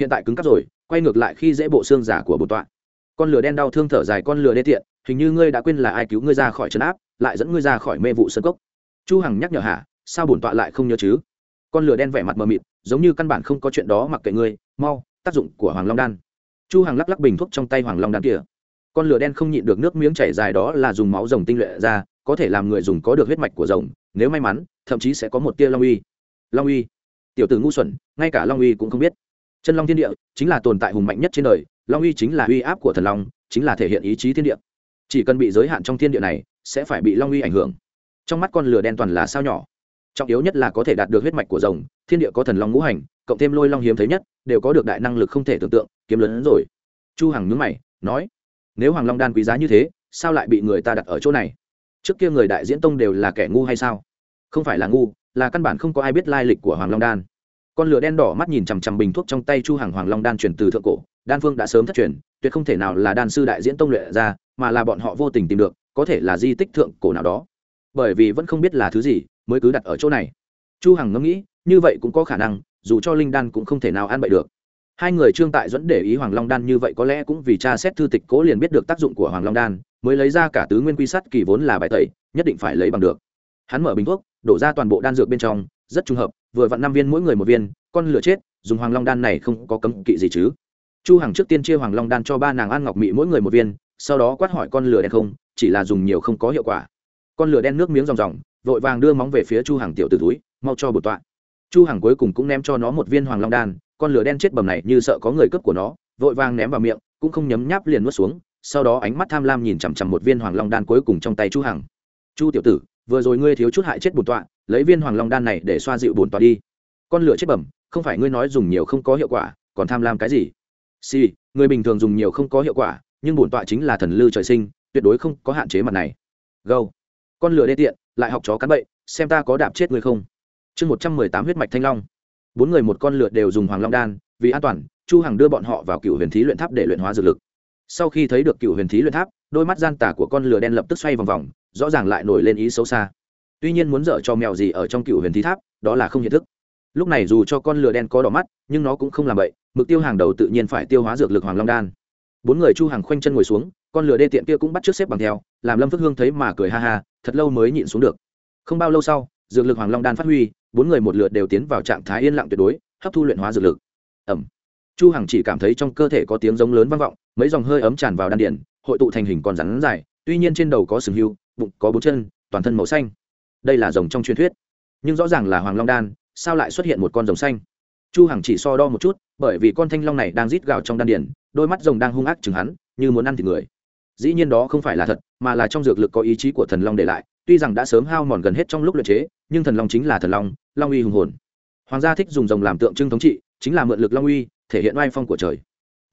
Hiện tại cứng cắp rồi, quay ngược lại khi dễ bộ xương giả của bổn tọa. Con lửa đen đau thương thở dài, con lửa đê tiện, hình như ngươi đã quên là ai cứu ngươi ra khỏi trấn áp, lại dẫn ngươi ra khỏi mê vụ sân cốc. Chu hằng nhắc nhở hả, sao bổn tọa lại không nhớ chứ? Con lửa đen vẻ mặt mờ mịt, giống như căn bản không có chuyện đó mặc kệ ngươi, mau, tác dụng của hoàng long đan. Chu hằng lắc lắc bình thuốc trong tay hoàng long đan kia. Con lửa đen không nhịn được nước miếng chảy dài đó là dùng máu rồng tinh luyện ra có thể làm người dùng có được huyết mạch của rồng, nếu may mắn, thậm chí sẽ có một tia long uy. Long uy? Tiểu tử ngu xuẩn, ngay cả long uy cũng không biết. Chân long thiên địa, chính là tồn tại hùng mạnh nhất trên đời, long uy chính là uy áp của thần long, chính là thể hiện ý chí thiên địa. Chỉ cần bị giới hạn trong thiên địa này, sẽ phải bị long uy ảnh hưởng. Trong mắt con lửa đen toàn là sao nhỏ. Trọng yếu nhất là có thể đạt được huyết mạch của rồng, thiên địa có thần long ngũ hành, cộng thêm lôi long hiếm thấy nhất, đều có được đại năng lực không thể tưởng tượng, kiếm lớn hơn rồi. Chu hằng nhướng mày, nói, nếu hoàng long đan quý giá như thế, sao lại bị người ta đặt ở chỗ này? Trước kia người đại diễn tông đều là kẻ ngu hay sao? Không phải là ngu, là căn bản không có ai biết lai lịch của hoàng long đan. Con lửa đen đỏ mắt nhìn chằm chằm bình thuốc trong tay chu hàng hoàng long đan truyền từ thượng cổ, đan phương đã sớm thất truyền, tuyệt không thể nào là đan sư đại diễn tông luyện ra, mà là bọn họ vô tình tìm được, có thể là di tích thượng cổ nào đó. Bởi vì vẫn không biết là thứ gì mới cứ đặt ở chỗ này. Chu hằng ngẫm nghĩ, như vậy cũng có khả năng, dù cho linh đan cũng không thể nào ăn bậy được. Hai người trương tại dẫn để ý hoàng long đan như vậy có lẽ cũng vì cha xét thư tịch cố liền biết được tác dụng của hoàng long đan mới lấy ra cả tứ nguyên quy sắt kỳ vốn là bài tẩy, nhất định phải lấy bằng được. Hắn mở bình thuốc, đổ ra toàn bộ đan dược bên trong, rất trùng hợp, vừa vặn năm viên mỗi người một viên, con lửa chết, dùng hoàng long đan này không có cấm kỵ gì chứ. Chu hằng trước tiên chia hoàng long đan cho ba nàng an ngọc mỹ mỗi người một viên, sau đó quát hỏi con lửa đen không, chỉ là dùng nhiều không có hiệu quả. Con lửa đen nước miếng ròng ròng, vội vàng đưa móng về phía chu hằng tiểu tử túi, mau cho bột tọa. Chu hằng cuối cùng cũng ném cho nó một viên hoàng long đan, con lửa đen chết bầm này như sợ có người cướp của nó, vội vàng ném vào miệng, cũng không nhấm nháp liền nuốt xuống sau đó ánh mắt tham lam nhìn chằm chằm một viên hoàng long đan cuối cùng trong tay chu hằng. Chu tiểu tử, vừa rồi ngươi thiếu chút hại chết bổn tọa, lấy viên hoàng long đan này để xoa dịu bổn tọa đi. Con lửa chết bẩm, không phải ngươi nói dùng nhiều không có hiệu quả, còn tham lam cái gì? Si người bình thường dùng nhiều không có hiệu quả, nhưng bổn tọa chính là thần lư trời sinh, tuyệt đối không có hạn chế mặt này. Gâu, con lửa đê tiện, lại học chó cắn bậy, xem ta có đạp chết ngươi không? Chương một trăm mười tám huyết mạch thanh long. Bốn người một con lửa đều dùng hoàng long đan, vì an toàn, chu hằng đưa bọn họ vào cựu huyền thí luyện tháp để luyện hóa dược lực sau khi thấy được cựu huyền thí luyện tháp, đôi mắt gian tả của con lửa đen lập tức xoay vòng vòng, rõ ràng lại nổi lên ý xấu xa. Tuy nhiên muốn dở cho mèo gì ở trong cựu huyền thí tháp, đó là không hiện thức lúc này dù cho con lửa đen có đỏ mắt, nhưng nó cũng không làm vậy mục tiêu hàng đầu tự nhiên phải tiêu hóa dược lực hoàng long đan. Bốn người chu hàng khoanh chân ngồi xuống, con lửa đê tiện kia cũng bắt trước xếp bằng theo, làm lâm phước hương thấy mà cười ha ha, thật lâu mới nhịn xuống được. Không bao lâu sau, dược lực hoàng long đan phát huy, bốn người một lượt đều tiến vào trạng thái yên lặng tuyệt đối, hấp thu luyện hóa dược lực. Ẩm. Chu hằng chỉ cảm thấy trong cơ thể có tiếng giống lớn vang vọng mấy dòng hơi ấm tràn vào đan điển hội tụ thành hình con rắn dài, tuy nhiên trên đầu có sừng hưu, bụng có bốn chân, toàn thân màu xanh. Đây là rồng trong truyền thuyết. Nhưng rõ ràng là hoàng long đan, sao lại xuất hiện một con rồng xanh? Chu hằng chỉ so đo một chút, bởi vì con thanh long này đang rít gào trong đan điển đôi mắt rồng đang hung ác chừng hắn, như muốn ăn thịt người. Dĩ nhiên đó không phải là thật, mà là trong dược lực có ý chí của thần long để lại, tuy rằng đã sớm hao mòn gần hết trong lúc luyện chế, nhưng thần long chính là thần long long uy hùng hồn. Hoàng gia thích dùng rồng làm tượng trưng thống trị, chính là mượn lực long uy, thể hiện oai phong của trời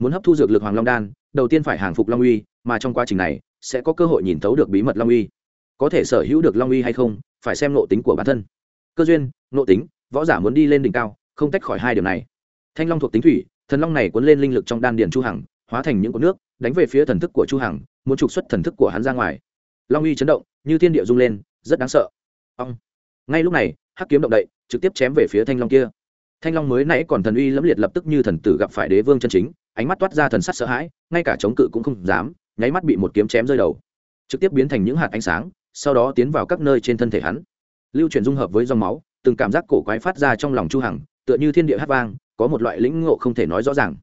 muốn hấp thu dược lực hoàng long đan, đầu tiên phải hàng phục long uy, mà trong quá trình này, sẽ có cơ hội nhìn thấu được bí mật long uy. Có thể sở hữu được long uy hay không, phải xem nội tính của bản thân. Cơ duyên nội tính, võ giả muốn đi lên đỉnh cao, không tách khỏi hai điều này. Thanh long thuộc tính thủy, thần long này cuốn lên linh lực trong đan điền chu hằng, hóa thành những cột nước, đánh về phía thần thức của chu hằng, muốn trục xuất thần thức của hắn ra ngoài. Long uy chấn động, như thiên địa rung lên, rất đáng sợ. Ông ngay lúc này, hắc kiếm động đậy, trực tiếp chém về phía thanh long kia thanh long mới nãy còn thần uy lẫm liệt lập tức như thần tử gặp phải đế vương chân chính, ánh mắt toát ra thần sắc sợ hãi, ngay cả chống cự cũng không dám, nháy mắt bị một kiếm chém rơi đầu. Trực tiếp biến thành những hạt ánh sáng, sau đó tiến vào các nơi trên thân thể hắn. Lưu chuyển dung hợp với dòng máu, từng cảm giác cổ quái phát ra trong lòng chu hằng, tựa như thiên địa hát vang, có một loại lĩnh ngộ không thể nói rõ ràng.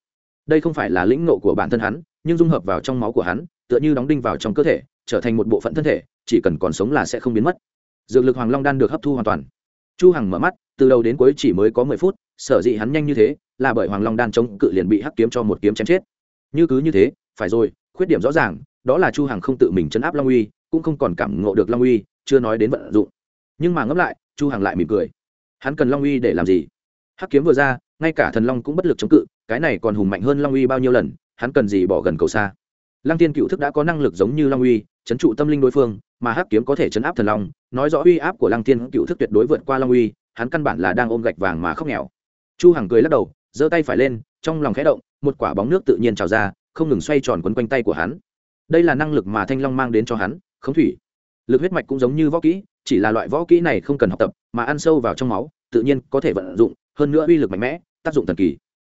Đây không phải là lĩnh ngộ của bản thân hắn, nhưng dung hợp vào trong máu của hắn, tựa như đóng đinh vào trong cơ thể, trở thành một bộ phận thân thể, chỉ cần còn sống là sẽ không biến mất. Dược lực hoàng long đan được hấp thu hoàn toàn. Chu hằng mở mắt, từ đầu đến cuối chỉ mới có mười phút sở dĩ hắn nhanh như thế, là bởi hoàng long đan chống cự liền bị hắc kiếm cho một kiếm chém chết. Như cứ như thế, phải rồi, khuyết điểm rõ ràng, đó là chu hằng không tự mình chấn áp long uy, cũng không còn cảm ngộ được long uy, chưa nói đến vận dụng. Nhưng mà ngẫm lại, chu hằng lại mỉm cười. Hắn cần long uy để làm gì? Hắc kiếm vừa ra, ngay cả thần long cũng bất lực chống cự, cái này còn hùng mạnh hơn long uy bao nhiêu lần, hắn cần gì bỏ gần cầu xa? Lăng tiên cựu thức đã có năng lực giống như long uy, chấn trụ tâm linh đối phương, mà hắc kiếm có thể chấn áp thần long, nói rõ uy áp của lăng tiên cựu thức tuyệt đối vượt qua long uy, hắn căn bản là đang ôm gạch vàng mà khóc nghèo chu hằng cười lắc đầu, giơ tay phải lên, trong lòng khẽ động, một quả bóng nước tự nhiên trào ra, không ngừng xoay tròn quấn quanh tay của hắn. Đây là năng lực mà thanh long mang đến cho hắn, khống thủy. Lực huyết mạch cũng giống như võ kỹ, chỉ là loại võ kỹ này không cần học tập, mà ăn sâu vào trong máu, tự nhiên có thể vận dụng, hơn nữa uy lực mạnh mẽ, tác dụng thần kỳ.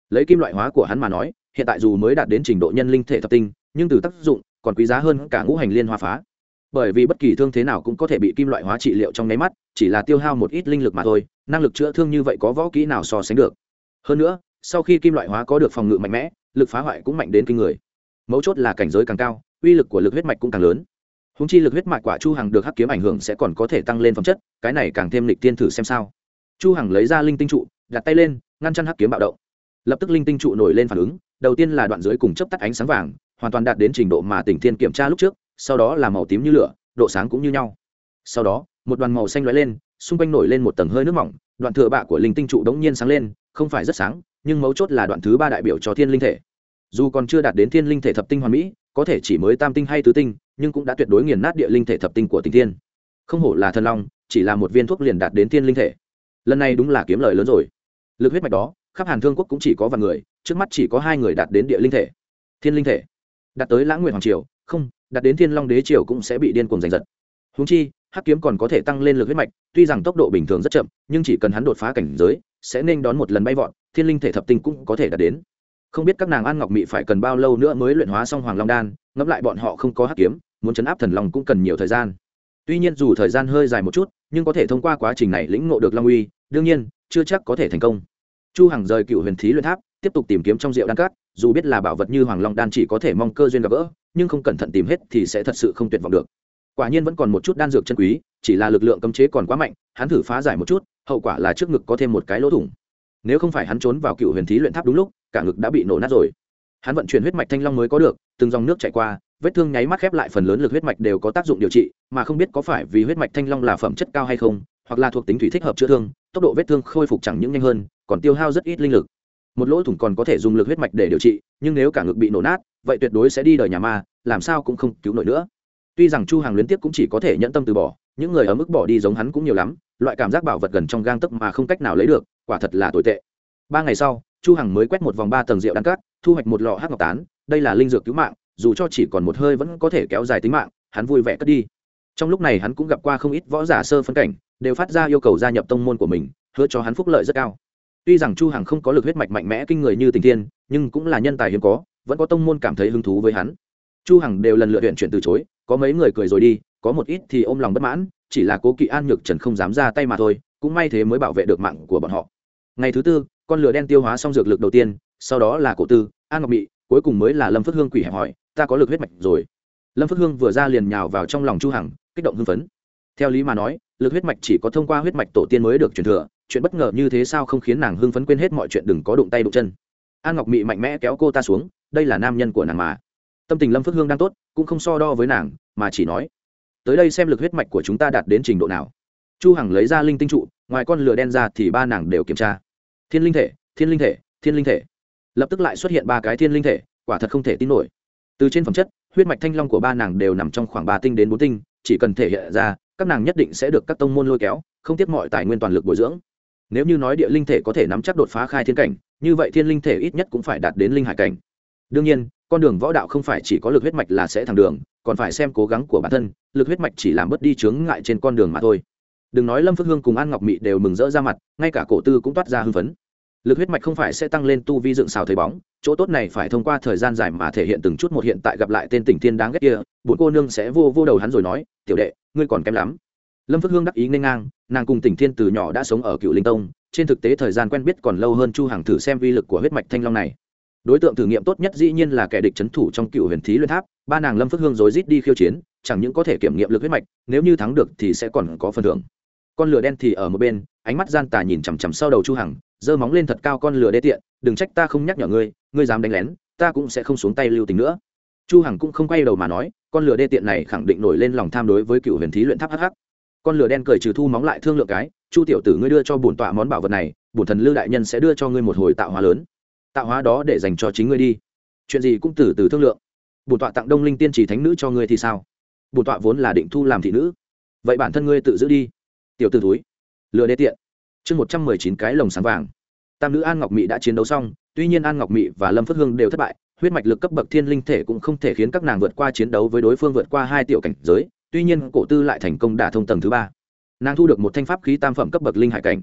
Lấy kim loại hóa của hắn mà nói, hiện tại dù mới đạt đến trình độ nhân linh thể thập tinh, nhưng từ tác dụng còn quý giá hơn cả ngũ hành liên hoa phá bởi vì bất kỳ thương thế nào cũng có thể bị kim loại hóa trị liệu trong nháy mắt, chỉ là tiêu hao một ít linh lực mà thôi, năng lực chữa thương như vậy có võ kỹ nào so sánh được. Hơn nữa, sau khi kim loại hóa có được phòng ngự mạnh mẽ, lực phá hoại cũng mạnh đến kinh người. Mấu chốt là cảnh giới càng cao, uy lực của lực huyết mạch cũng càng lớn. Húng chi lực huyết mạch quả chu hằng được hắc kiếm ảnh hưởng sẽ còn có thể tăng lên phẩm chất, cái này càng thêm lịch tiên thử xem sao. Chu hằng lấy ra linh tinh trụ, đặt tay lên, ngăn chặn hắc kiếm bạo động. Lập tức linh tinh trụ nổi lên phản ứng, đầu tiên là đoạn dưới cùng chấp tắt ánh sáng vàng, hoàn toàn đạt đến trình độ mà tỉnh thiên kiểm tra lúc trước sau đó là màu tím như lửa, độ sáng cũng như nhau. Sau đó, một đoàn màu xanh lóe lên, xung quanh nổi lên một tầng hơi nước mỏng, đoạn thừa bạ của linh tinh trụ đống nhiên sáng lên, không phải rất sáng, nhưng mấu chốt là đoạn thứ ba đại biểu cho thiên linh thể. Dù còn chưa đạt đến thiên linh thể thập tinh hoàn mỹ, có thể chỉ mới tam tinh hay tứ tinh, nhưng cũng đã tuyệt đối nghiền nát địa linh thể thập tinh của tình thiên. Không hổ là thần long, chỉ là một viên thuốc liền đạt đến thiên linh thể. Lần này đúng là kiếm lời lớn rồi. Lực huyết mạch đó, khắp hàn thương quốc cũng chỉ có vài người, trước mắt chỉ có hai người đạt đến địa linh thể. Thiên linh thể. Đạt tới lãng nguyện hoàng triều không đặt đến thiên long đế triều cũng sẽ bị điên cuồng giành giật. Húng chi, hắc kiếm còn có thể tăng lên lực huyết mạch, tuy rằng tốc độ bình thường rất chậm, nhưng chỉ cần hắn đột phá cảnh giới, sẽ nên đón một lần bay vọt, thiên linh thể thập tinh cũng có thể đạt đến. Không biết các nàng an ngọc mị phải cần bao lâu nữa mới luyện hóa xong hoàng long đan, ngẫm lại bọn họ không có hắc kiếm, muốn chấn áp thần long cũng cần nhiều thời gian. Tuy nhiên dù thời gian hơi dài một chút, nhưng có thể thông qua quá trình này lĩnh ngộ được long uy, đương nhiên, chưa chắc có thể thành công. Chu hằng rời cựu huyền thí luyện tháp, tiếp tục tìm kiếm trong rượu đan cát, dù biết là bảo vật như hoàng long đan chỉ có thể mong cơ duyên gặp gỡ nhưng không cẩn thận tìm hết thì sẽ thật sự không tuyệt vọng được. Quả nhiên vẫn còn một chút đan dược chân quý, chỉ là lực lượng cấm chế còn quá mạnh, hắn thử phá giải một chút, hậu quả là trước ngực có thêm một cái lỗ thủng. Nếu không phải hắn trốn vào cựu huyền thí luyện tháp đúng lúc, cả ngực đã bị nổ nát rồi. Hắn vận chuyển huyết mạch thanh long mới có được, từng dòng nước chảy qua, vết thương nháy mắt khép lại phần lớn lực huyết mạch đều có tác dụng điều trị, mà không biết có phải vì huyết mạch thanh long là phẩm chất cao hay không, hoặc là thuộc tính thủy thích hợp chữa thương, tốc độ vết thương khôi phục chẳng những nhanh hơn, còn tiêu hao rất ít linh lực một lỗ thủng còn có thể dùng lực huyết mạch để điều trị, nhưng nếu cả ngực bị nổ nát, vậy tuyệt đối sẽ đi đời nhà ma, làm sao cũng không cứu nổi nữa. Tuy rằng chu hàng liên tiếp cũng chỉ có thể nhẫn tâm từ bỏ, những người ở mức bỏ đi giống hắn cũng nhiều lắm, loại cảm giác bảo vật gần trong gang tấc mà không cách nào lấy được, quả thật là tồi tệ. Ba ngày sau, chu hằng mới quét một vòng ba tầng rượu đan cát, thu hoạch một lọ hắc ngọc tán, đây là linh dược cứu mạng, dù cho chỉ còn một hơi vẫn có thể kéo dài tính mạng, hắn vui vẻ cất đi. Trong lúc này hắn cũng gặp qua không ít võ giả sơ phân cảnh, đều phát ra yêu cầu gia nhập tông môn của mình, hứa cho hắn phúc lợi rất cao tuy rằng chu hằng không có lực huyết mạch mạnh mẽ kinh người như tình thiên, nhưng cũng là nhân tài hiếm có, vẫn có tông môn cảm thấy hứng thú với hắn. Chu hằng đều lần lượt huyện chuyển từ chối, có mấy người cười rồi đi, có một ít thì ôm lòng bất mãn, chỉ là cố kỵ an nhược trần không dám ra tay mà thôi, cũng may thế mới bảo vệ được mạng của bọn họ. Ngày thứ tư, con lửa đen tiêu hóa xong dược lực đầu tiên, sau đó là cổ tư, an ngọc mị, cuối cùng mới là lâm phước hương quỷ hẹp hỏi, ta có lực huyết mạch rồi. Lâm phước hương vừa ra liền nhào vào trong lòng chu hằng, kích động hưng phấn. Theo lý mà nói, lực huyết mạch chỉ có thông qua huyết mạch tổ tiên mới được truyền thừa chuyện bất ngờ như thế sao không khiến nàng hưng phấn quên hết mọi chuyện, đừng có đụng tay đụng chân. An ngọc mị mạnh mẽ kéo cô ta xuống, đây là nam nhân của nàng mà. Tâm tình lâm phước hương đang tốt, cũng không so đo với nàng, mà chỉ nói, tới đây xem lực huyết mạch của chúng ta đạt đến trình độ nào. Chu hằng lấy ra linh tinh trụ, ngoài con lửa đen ra thì ba nàng đều kiểm tra. Thiên linh thể, thiên linh thể, thiên linh thể. Lập tức lại xuất hiện ba cái thiên linh thể, quả thật không thể tin nổi. Từ trên phẩm chất, huyết mạch thanh long của ba nàng đều nằm trong khoảng ba tinh đến bốn tinh, chỉ cần thể hiện ra, các nàng nhất định sẽ được các tông môn lôi kéo, không tiếc mọi tài nguyên toàn lực bồi dưỡng nếu như nói địa linh thể có thể nắm chắc đột phá khai thiên cảnh, như vậy thiên linh thể ít nhất cũng phải đạt đến linh hải cảnh. Đương nhiên, con đường võ đạo không phải chỉ có lực huyết mạch là sẽ thẳng đường, còn phải xem cố gắng của bản thân, lực huyết mạch chỉ làm bớt đi chướng ngại trên con đường mà thôi. Đừng nói lâm phước hương cùng an ngọc mị đều mừng rỡ ra mặt, ngay cả cổ tư cũng toát ra hưng phấn. Lực huyết mạch không phải sẽ tăng lên tu vi dựng xào thấy bóng, chỗ tốt này phải thông qua thời gian dài mà thể hiện từng chút một hiện tại gặp lại tên tỉnh thiên đáng ghét kia bốn cô nương sẽ vô vô đầu hắn rồi nói, tiểu đệ, ngươi còn kém lắm lâm phước hương đắc ý n ngang, nàng cùng tỉnh thiên từ nhỏ đã sống ở cựu linh tông, trên thực tế thời gian quen biết còn lâu hơn chu hàng thử xem vi lực của huyết mạch thanh long này. Đối tượng thử nghiệm tốt nhất dĩ nhiên là kẻ địch c h ấ n thủ trong cựu huyền thí luyện tháp, ba nàng lâm phước hương rối rít đi khiêu chiến, chẳng những có thể kiểm nghiệm lực huyết mạch, nếu như thắng được thì sẽ còn có phần thưởng. Con lửa đen thì ở một bên, ánh mắt gian tà nhìn chằm chằm sau đầu chu hằng, giơ móng lên thật cao con lửa đê tiện, đừng trách ta không nhắc nhở ngươi ngươi dám đánh lén, ta cũng sẽ không xuống tay lưu tình nữa. Chu hằng cũng không quay đầu mà nói, con lửa đê tiện này khẳng định nổi lên lòng tham đối với cựu huyền thí luyện tháp, hắc hắc con lửa đen cười trừ thu móng lại thương lượng cái, chu tiểu tử ngươi đưa cho bổn tọa món bảo vật này, bổn thần lư đại nhân sẽ đưa cho ngươi một hồi tạo hóa lớn. Tạo hóa đó để dành cho chính ngươi đi. Chuyện gì cũng từ từ thương lượng. Bổn tọa tặng đông linh tiên chỉ thánh nữ cho ngươi thì sao? Bổn tọa vốn là định thu làm thị nữ. Vậy bản thân ngươi tự giữ đi. Tiểu t ử túi lừa đê tiện. Chương một trăm mười chín cái lồng sáng vàng. Tam nữ an ngọc mỹ đã chiến đấu xong, tuy nhiên an ngọc mỹ và lâm phước hương đều thất bại, huyết mạch lực cấp bậc thiên linh thể cũng không thể khiến các nàng vượt qua chiến đấu với đối phương vượt qua hai tiểu cảnh giới tuy nhiên, cổ tư lại thành công đả thông tầng thứ ba. Nàng thu được một thanh pháp khí tam phẩm cấp bậc linh hải cảnh.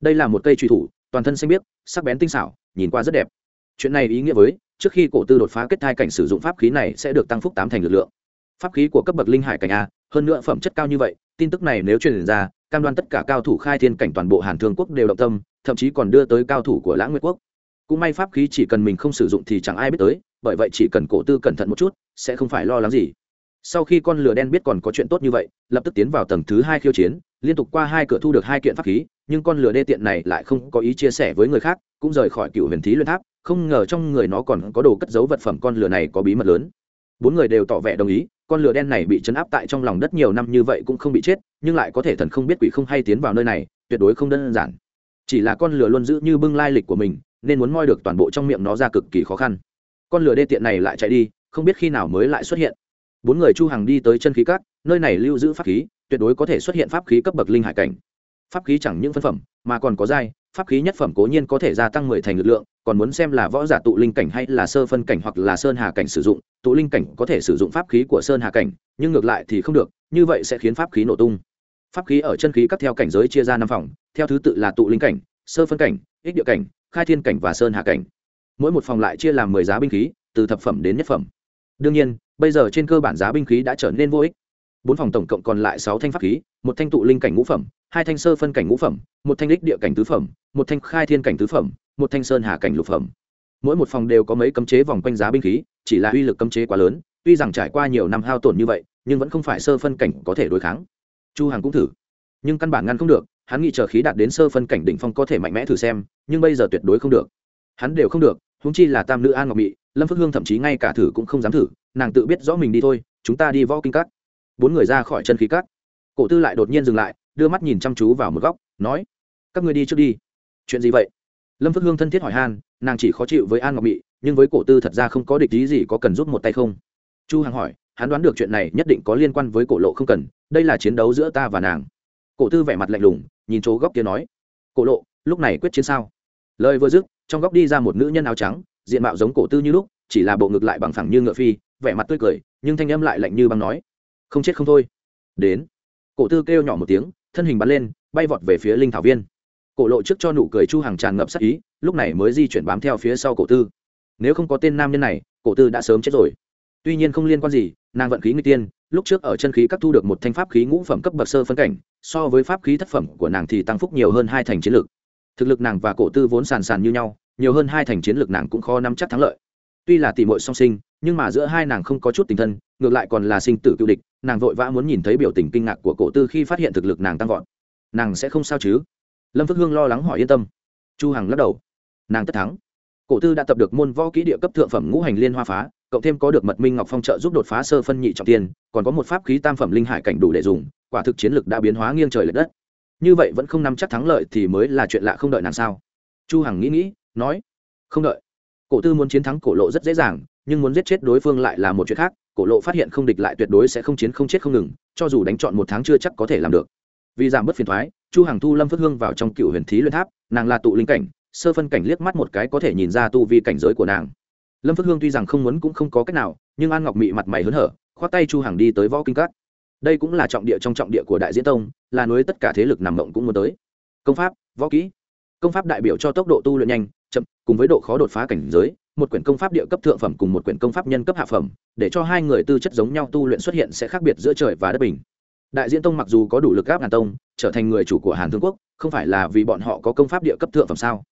Đây là một cây truy thủ, toàn thân xanh biếc, sắc bén tinh xảo, nhìn qua rất đẹp. Chuyện này ý nghĩa với, trước khi cổ tư đột phá kết thai cảnh sử dụng pháp khí này sẽ được tăng phúc tám thành lực lượng. Pháp khí của cấp bậc linh hải cảnh a, hơn nữa phẩm chất cao như vậy, tin tức này nếu truyền ra, cam đoan tất cả cao thủ khai thiên cảnh toàn bộ hàn thương quốc đều động tâm, thậm chí còn đưa tới cao thủ của lãng nguyệt quốc. Cũng may pháp khí chỉ cần mình không sử dụng thì chẳng ai biết tới, bởi vậy chỉ cần cổ tư cẩn thận một chút, sẽ không phải lo lắng gì sau khi con lửa đen biết còn có chuyện tốt như vậy, lập tức tiến vào tầng thứ hai khiêu chiến, liên tục qua hai cửa thu được hai kiện pháp khí, nhưng con lửa đê tiện này lại không có ý chia sẻ với người khác, cũng rời khỏi cựu huyền thí luyện tháp, không ngờ trong người nó còn có đồ cất giấu vật phẩm con lửa này có bí mật lớn. Bốn người đều tỏ vẻ đồng ý, con lửa đen này bị chấn áp tại trong lòng đất nhiều năm như vậy cũng không bị chết, nhưng lại có thể thần không biết quỷ không hay tiến vào nơi này, tuyệt đối không đơn giản. Chỉ là con lửa luôn giữ như bưng lai lịch của mình, nên muốn moi được toàn bộ trong miệng nó ra cực kỳ khó khăn. Con lửa đê tiện này lại chạy đi, không biết khi nào mới lại xuất hiện bốn người chu hàng đi tới chân khí cát, nơi này lưu giữ pháp khí, tuyệt đối có thể xuất hiện pháp khí cấp bậc linh hải cảnh. Pháp khí chẳng những phân phẩm, mà còn có giai, pháp khí nhất phẩm cố nhiên có thể gia tăng mười thành lực lượng, còn muốn xem là võ giả tụ linh cảnh hay là sơ phân cảnh hoặc là sơn hà cảnh sử dụng, tụ linh cảnh có thể sử dụng pháp khí của sơn hà cảnh, nhưng ngược lại thì không được, như vậy sẽ khiến pháp khí nổ tung. Pháp khí ở chân khí cắt theo cảnh giới chia ra năm phòng, theo thứ tự là tụ linh cảnh, sơ phân cảnh, ích địa cảnh, khai thiên cảnh và sơn hà cảnh. Mỗi một phòng lại chia làm mười giá binh khí, từ thập phẩm đến nhất phẩm đương nhiên, bây giờ trên cơ bản giá binh khí đã trở nên vô ích. Bốn phòng tổng cộng còn lại sáu thanh pháp khí, một thanh tụ linh cảnh ngũ phẩm, hai thanh sơ phân cảnh ngũ phẩm, một thanh lích địa cảnh tứ phẩm, một thanh khai thiên cảnh tứ phẩm, một thanh sơn hà cảnh lục phẩm. Mỗi một phòng đều có mấy cấm chế vòng quanh giá binh khí, chỉ là uy lực cấm chế quá lớn, tuy rằng trải qua nhiều năm hao tổn như vậy, nhưng vẫn không phải sơ phân cảnh có thể đối kháng. Chu hằng cũng thử, nhưng căn bản ngăn không được, hắn nghĩ chờ khí đạt đến sơ phân cảnh đỉnh phong có thể mạnh mẽ thử xem, nhưng bây giờ tuyệt đối không được. Hắn đều không được, huống chi là tam nữ an ngọc mỹ lâm phước hương thậm chí ngay cả thử cũng không dám thử, nàng tự biết rõ mình đi thôi, chúng ta đi võ kinh cắt bốn người ra khỏi chân khí cắt cổ tư lại đột nhiên dừng lại, đưa mắt nhìn chăm chú vào một góc, nói, các người đi trước đi. Chuyện gì vậy? Lâm phước hương thân thiết hỏi han, nàng chỉ khó chịu với an ngọc mỹ nhưng với cổ tư thật ra không có địch ý gì có cần giúp một tay không? Chu hằng hỏi, hắn đoán được chuyện này nhất định có liên quan với cổ lộ không cần, đây là chiến đấu giữa ta và nàng. Cổ tư vẻ mặt lạnh lùng, nhìn chỗ góc kia nói, cổ lộ, lúc này quyết chiến sao? Lời vừa dứt, trong góc đi ra một nữ nhân áo trắng diện mạo giống cổ tư như lúc, chỉ là bộ ngực lại bằng phẳng như ngựa phi, vẻ mặt tươi cười, nhưng thanh âm lại lạnh như băng nói, không chết không thôi. Đến, cổ tư kêu nhỏ một tiếng, thân hình bắn lên, bay vọt về phía linh thảo viên. Cổ lộ trước cho nụ cười chu hàng tràn ngập sắc ý, lúc này mới di chuyển bám theo phía sau cổ tư. Nếu không có tên nam nhân này, cổ tư đã sớm chết rồi. Tuy nhiên không liên quan gì, nàng vận khí nguy tiên, lúc trước ở chân khí các thu được một thanh pháp khí ngũ phẩm cấp bậc sơ phân cảnh, so với pháp khí thất phẩm của nàng thì tăng phúc nhiều hơn hai thành chiến lược thực lực nàng và cổ tư vốn sàn sàn như nhau nhiều hơn hai thành chiến lược nàng cũng khó nắm chắc thắng lợi. Tuy là tỷ muội song sinh, nhưng mà giữa hai nàng không có chút tình thân, ngược lại còn là sinh tử cựu địch, nàng vội vã muốn nhìn thấy biểu tình kinh ngạc của cổ tư khi phát hiện thực lực nàng tăng vọt. Nàng sẽ không sao chứ? Lâm phước hương lo lắng hỏi yên tâm. Chu hằng lắc đầu. Nàng tất thắng. Cổ tư đã tập được môn võ kỹ địa cấp thượng phẩm ngũ hành liên hoa phá, cộng thêm có được mật minh ngọc phong trợ giúp đột phá sơ phân nhị trọng tiên, còn có một pháp khí tam phẩm linh hải cảnh đủ để dùng, quả thực chiến lực đã biến hóa nghiêng trời lệch đất. Như vậy vẫn không nắm chắc thắng lợi thì mới là chuyện lạ không đợi nàng sao? Chu hằng nghĩ nghĩ nói, không đợi. Cổ tư muốn chiến thắng cổ lộ rất dễ dàng, nhưng muốn giết chết đối phương lại là một chuyện khác, cổ lộ phát hiện không địch lại tuyệt đối sẽ không chiến không chết không ngừng, cho dù đánh chọn một tháng chưa chắc có thể làm được. Vì giảm bớt phiền thoái, chu hằng thu lâm phước hương vào trong cựu huyền thí luyện tháp, nàng là tụ linh cảnh, sơ phân cảnh liếc mắt một cái có thể nhìn ra tu vi cảnh giới của nàng. Lâm phước hương tuy rằng không muốn cũng không có cách nào, nhưng an ngọc mị mặt mày hớn hở, khoát tay chu hằng đi tới võ kinh cát đây cũng là trọng địa trong trọng địa của đại diễn tông, là núi tất cả thế lực nằm mộng cũng muốn tới. Công pháp, võ kỹ. Công pháp đại biểu cho tốc độ tu luyện nhanh chậm, cùng với độ khó đột phá cảnh giới, một quyển công pháp địa cấp thượng phẩm cùng một quyển công pháp nhân cấp hạ phẩm, để cho hai người tư chất giống nhau tu luyện xuất hiện sẽ khác biệt giữa trời và đất bình. Đại diễn tông mặc dù có đủ lực áp ngàn tông, trở thành người chủ của hàn thương quốc, không phải là vì bọn họ có công pháp địa cấp thượng phẩm sao?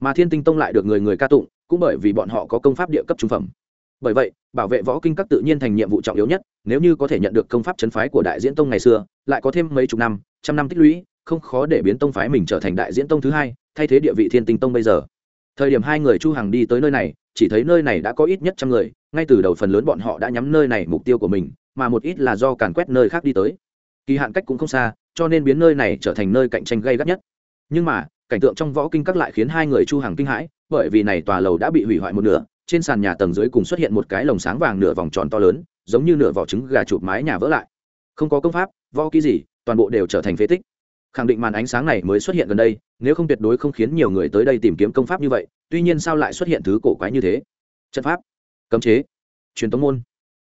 Mà thiên tinh tông lại được người người ca tụng, cũng bởi vì bọn họ có công pháp địa cấp trung phẩm. Bởi vậy, bảo vệ võ kinh các tự nhiên thành nhiệm vụ trọng yếu nhất, nếu như có thể nhận được công pháp chấn phái của đại diễn tông ngày xưa, lại có thêm mấy chục năm, trăm năm tích lũy, không khó để biến tông phái mình trở thành đại diễn tông thứ hai, thay thế địa vị thiên tinh tông bây giờ thời điểm hai người chu hằng đi tới nơi này, chỉ thấy nơi này đã có ít nhất trăm người, ngay từ đầu phần lớn bọn họ đã nhắm nơi này mục tiêu của mình, mà một ít là do càn quét nơi khác đi tới. Kỳ hạn cách cũng không xa, cho nên biến nơi này trở thành nơi cạnh tranh gay gắt nhất. Nhưng mà, cảnh tượng trong võ kinh các lại khiến hai người chu hằng kinh hãi, bởi vì này tòa lầu đã bị hủy hoại một nửa, trên sàn nhà tầng dưới cùng xuất hiện một cái lồng sáng vàng nửa vòng tròn to lớn, giống như nửa vỏ trứng gà chụp mái nhà vỡ lại. Không có công pháp, võ kỹ gì, toàn bộ đều trở thành phế tích khẳng định màn ánh sáng này mới xuất hiện gần đây, nếu không tuyệt đối không khiến nhiều người tới đây tìm kiếm công pháp như vậy, tuy nhiên sao lại xuất hiện thứ cổ quái như thế? Trận pháp, cấm chế, truyền tống môn.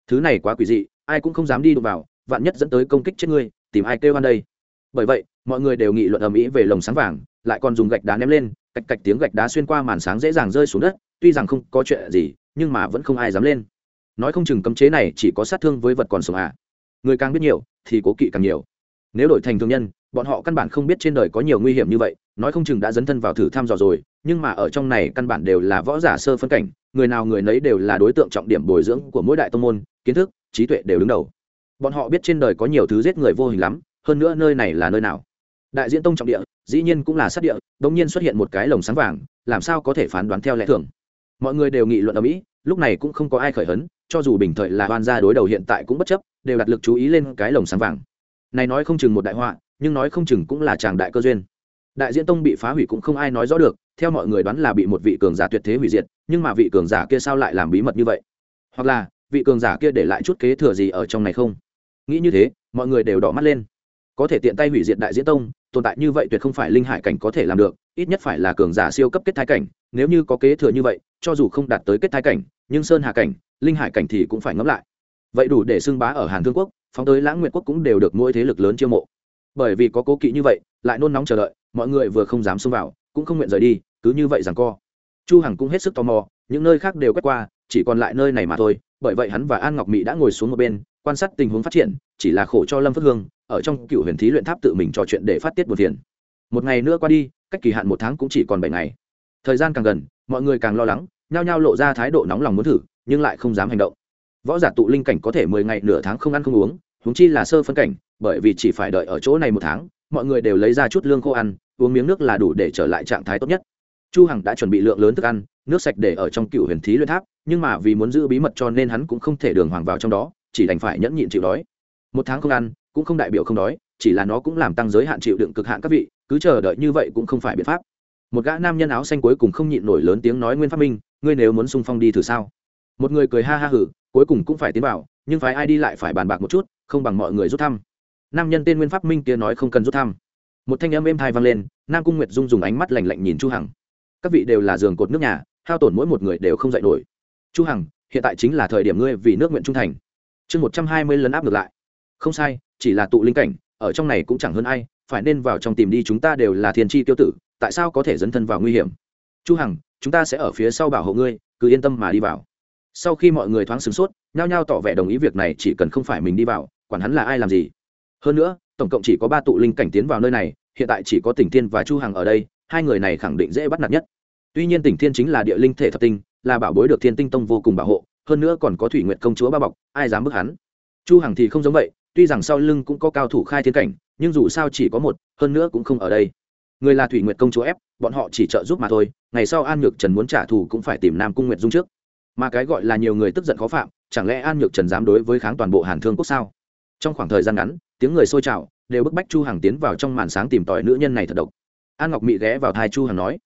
Thứ này quá quỷ dị, ai cũng không dám đi đụng vào, vạn nhất dẫn tới công kích chết ngươi, tìm ai kêu ăn đây? Bởi vậy, mọi người đều nghị luận ầm ĩ về lồng sáng vàng, lại còn dùng gạch đá ném lên, cạch cạch tiếng gạch đá xuyên qua màn sáng dễ dàng rơi xuống đất, tuy rằng không có chuyện gì, nhưng mà vẫn không ai dám lên. Nói không chừng cấm chế này chỉ có sát thương với vật còn sống à? Người càng biết nhiều, thì cố kỵ càng nhiều. Nếu đổi thành thương nhân bọn họ căn bản không biết trên đời có nhiều nguy hiểm như vậy, nói không chừng đã dấn thân vào thử thăm dò rồi, nhưng mà ở trong này căn bản đều là võ giả sơ phân cảnh, người nào người nấy đều là đối tượng trọng điểm bồi dưỡng của mỗi đại tông môn, kiến thức, trí tuệ đều đứng đầu. Bọn họ biết trên đời có nhiều thứ giết người vô hình lắm, hơn nữa nơi này là nơi nào. Đại diễn tông trọng địa, dĩ nhiên cũng là sát địa đ ỗ n g nhiên xuất hiện một cái lồng sáng vàng, làm sao có thể phán đoán theo lẽ thường? Mọi người đều nghị luận ở mỹ, lúc này cũng không có ai khởi hấn, cho dù bình thời là oan gia đối đầu hiện tại cũng bất chấp, đều đặt lực chú ý lên cái lồng sáng vàng. Này nói không chừng một đại họa nhưng nói không chừng cũng là chàng đại cơ duyên. Đại diễn tông bị phá hủy cũng không ai nói rõ được, theo mọi người đoán là bị một vị cường giả tuyệt thế hủy diệt, nhưng mà vị cường giả kia sao lại làm bí mật như vậy? Hoặc là, vị cường giả kia để lại chút kế thừa gì ở trong này không? Nghĩ như thế, mọi người đều đỏ mắt lên. Có thể tiện tay hủy diệt đại diễn tông, tồn tại như vậy tuyệt không phải linh hải cảnh có thể làm được, ít nhất phải là cường giả siêu cấp kết thái cảnh, nếu như có kế thừa như vậy, cho dù không đạt tới kết thái cảnh, nhưng sơn hà cảnh, linh hải cảnh thì cũng phải ngẫm lại. Vậy đủ để xưng bá ở hàn thương quốc, phóng tới lãng nguyệt quốc cũng đều được mỗi thế lực lớn chiêu mộ bởi vì có cố kỵ như vậy, lại nôn nóng chờ đợi, mọi người vừa không dám xông vào, cũng không nguyện rời đi, cứ như vậy rằng co. Chu hằng cũng hết sức tò mò, những nơi khác đều quét qua, chỉ còn lại nơi này mà thôi, bởi vậy hắn và an ngọc mỹ đã ngồi xuống một bên, quan sát tình huống phát triển, chỉ là khổ cho lâm phước hương, ở trong cựu huyền thí luyện tháp tự mình trò chuyện để phát tiết buồn phiền. Một ngày nữa qua đi, cách kỳ hạn một tháng cũng chỉ còn bảy ngày. Thời gian càng gần, mọi người càng lo lắng, nhao nhao lộ ra thái độ nóng lòng muốn thử, nhưng lại không dám hành động. Võ giả tụ linh cảnh có thể mười ngày nửa tháng không ăn không uống, huống chi là sơ phân cảnh bởi vì chỉ phải đợi ở chỗ này một tháng, mọi người đều lấy ra chút lương khô ăn, uống miếng nước là đủ để trở lại trạng thái tốt nhất. Chu hằng đã chuẩn bị lượng lớn thức ăn, nước sạch để ở trong cựu huyền thí luyện tháp, nhưng mà vì muốn giữ bí mật cho nên hắn cũng không thể đường hoàng vào trong đó, chỉ đành phải nhẫn nhịn chịu đói. Một tháng không ăn, cũng không đại biểu không đói, chỉ là nó cũng làm tăng giới hạn chịu đựng cực hạn các vị, cứ chờ đợi như vậy cũng không phải biện pháp. Một gã nam nhân áo xanh cuối cùng không nhịn nổi lớn tiếng nói nguyên phát minh, ngươi nếu muốn xung phong đi thử sao? Một người cười ha ha hử, cuối cùng cũng phải tiến vào, nhưng phải ai đi lại phải bàn bạc một chút, không bằng mọi người rút thăm nam nhân tên nguyên pháp minh kia nói không cần rút thăm. Một thanh âm êm thai vang lên, nam cung nguyệt dung dùng ánh mắt lạnh lạnh nhìn chu hằng. Các vị đều là giường cột nước nhà, hao tổn mỗi một người đều không dạy nổi. Chu hằng, hiện tại chính là thời điểm ngươi vì nước nguyện trung thành. Chương một trăm hai mươi lấn áp ngược lại. Không sai, chỉ là tụ linh cảnh, ở trong này cũng chẳng hơn ai, phải nên vào trong tìm đi chúng ta đều là thiên tri tiêu tử, tại sao có thể dấn thân vào nguy hiểm? Chu hằng, chúng ta sẽ ở phía sau bảo hộ ngươi, cứ yên tâm mà đi vào. Sau khi mọi người thoáng sửng sốt, nhao nhao tỏ vẻ đồng ý việc này chỉ cần không phải mình đi vào, quản hắn là ai làm gì hơn nữa, tổng cộng chỉ có ba tụ linh cảnh tiến vào nơi này, hiện tại chỉ có tỉnh thiên và chu hằng ở đây, hai người này khẳng định dễ bắt nạt nhất. Tuy nhiên tỉnh thiên chính là địa linh thể thập tinh, là bảo bối được thiên tinh tông vô cùng bảo hộ, hơn nữa còn có thủy nguyện công chúa bao bọc, ai dám bức hắn? Chu hằng thì không giống vậy, tuy rằng sau lưng cũng có cao thủ khai thiên cảnh, nhưng dù sao chỉ có một, hơn nữa cũng không ở đây. Người là thủy nguyệt công chúa ép, bọn họ chỉ trợ giúp mà thôi, ngày sau an nhược trần muốn trả thù cũng phải tìm nam cung nguyệt dung trước. Mà cái gọi là nhiều người tức giận khó phạm, chẳng lẽ an nhược trần dám đối với kháng toàn bộ hàn thương quốc sao? Trong khoảng thời gian ngắn, tiếng người xôi trào đều bức bách chu hằng tiến vào trong màn sáng tìm tòi nữ nhân này thật độc. An ngọc mị ghé vào thai chu hằng nói,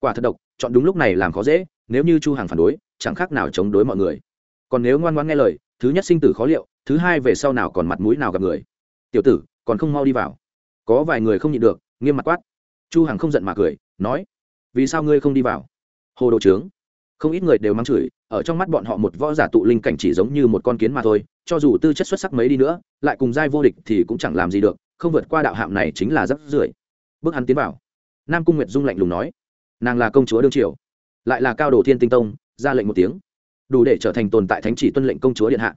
quả thật độc, chọn đúng lúc này làm khó dễ, nếu như chu hằng phản đối, chẳng khác nào chống đối mọi người. Còn nếu ngoan ngoãn nghe lời, thứ nhất sinh tử khó liệu, thứ hai về sau nào còn mặt mũi nào gặp người. Tiểu tử, còn không mau đi vào. Có vài người không nhịn được, nghiêm mặt quát. Chu hằng không giận mà cười, nói, vì sao ngươi không đi vào? Hồ đồ trướng. Không ít người đều mắng chửi ở trong mắt bọn họ một võ giả tụ linh cảnh chỉ giống như một con kiến mà thôi, cho dù tư chất xuất sắc mấy đi nữa, lại cùng giai vô địch thì cũng chẳng làm gì được, không vượt qua đạo hạm này chính là rất rưởi bước hắn tiến vào, nam cung nguyệt dung lạnh lùng nói, nàng là công chúa đương triều, lại là cao đồ thiên tinh tông, ra lệnh một tiếng, đủ để trở thành tồn tại thánh chỉ tuân lệnh công chúa điện hạ.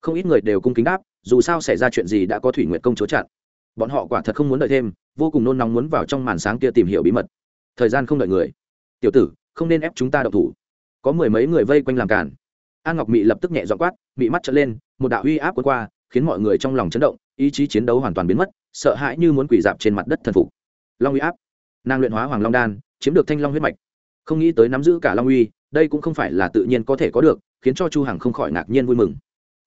Không ít người đều cung kính đáp, dù sao xảy ra chuyện gì đã có thủy nguyệt công chúa chặn. Bọn họ quả thật không muốn đợi thêm, vô cùng nôn nóng muốn vào trong màn sáng kia tìm hiểu bí mật. Thời gian không đợi người. Tiểu tử, không nên ép chúng ta đậu thủ có mười mấy người vây quanh làm cản an ngọc mị lập tức nhẹ dọn quát, mị mắt trở lên, một đạo uy áp cuốn qua, khiến mọi người trong lòng chấn động, ý chí chiến đấu hoàn toàn biến mất, sợ hãi như muốn quỷ dạp trên mặt đất thần phục. Long uy áp. Nàng luyện hóa hoàng long đan, chiếm được thanh long huyết mạch. Không nghĩ tới nắm giữ cả long uy, đây cũng không phải là tự nhiên có thể có được, khiến cho chu hằng không khỏi ngạc nhiên vui mừng.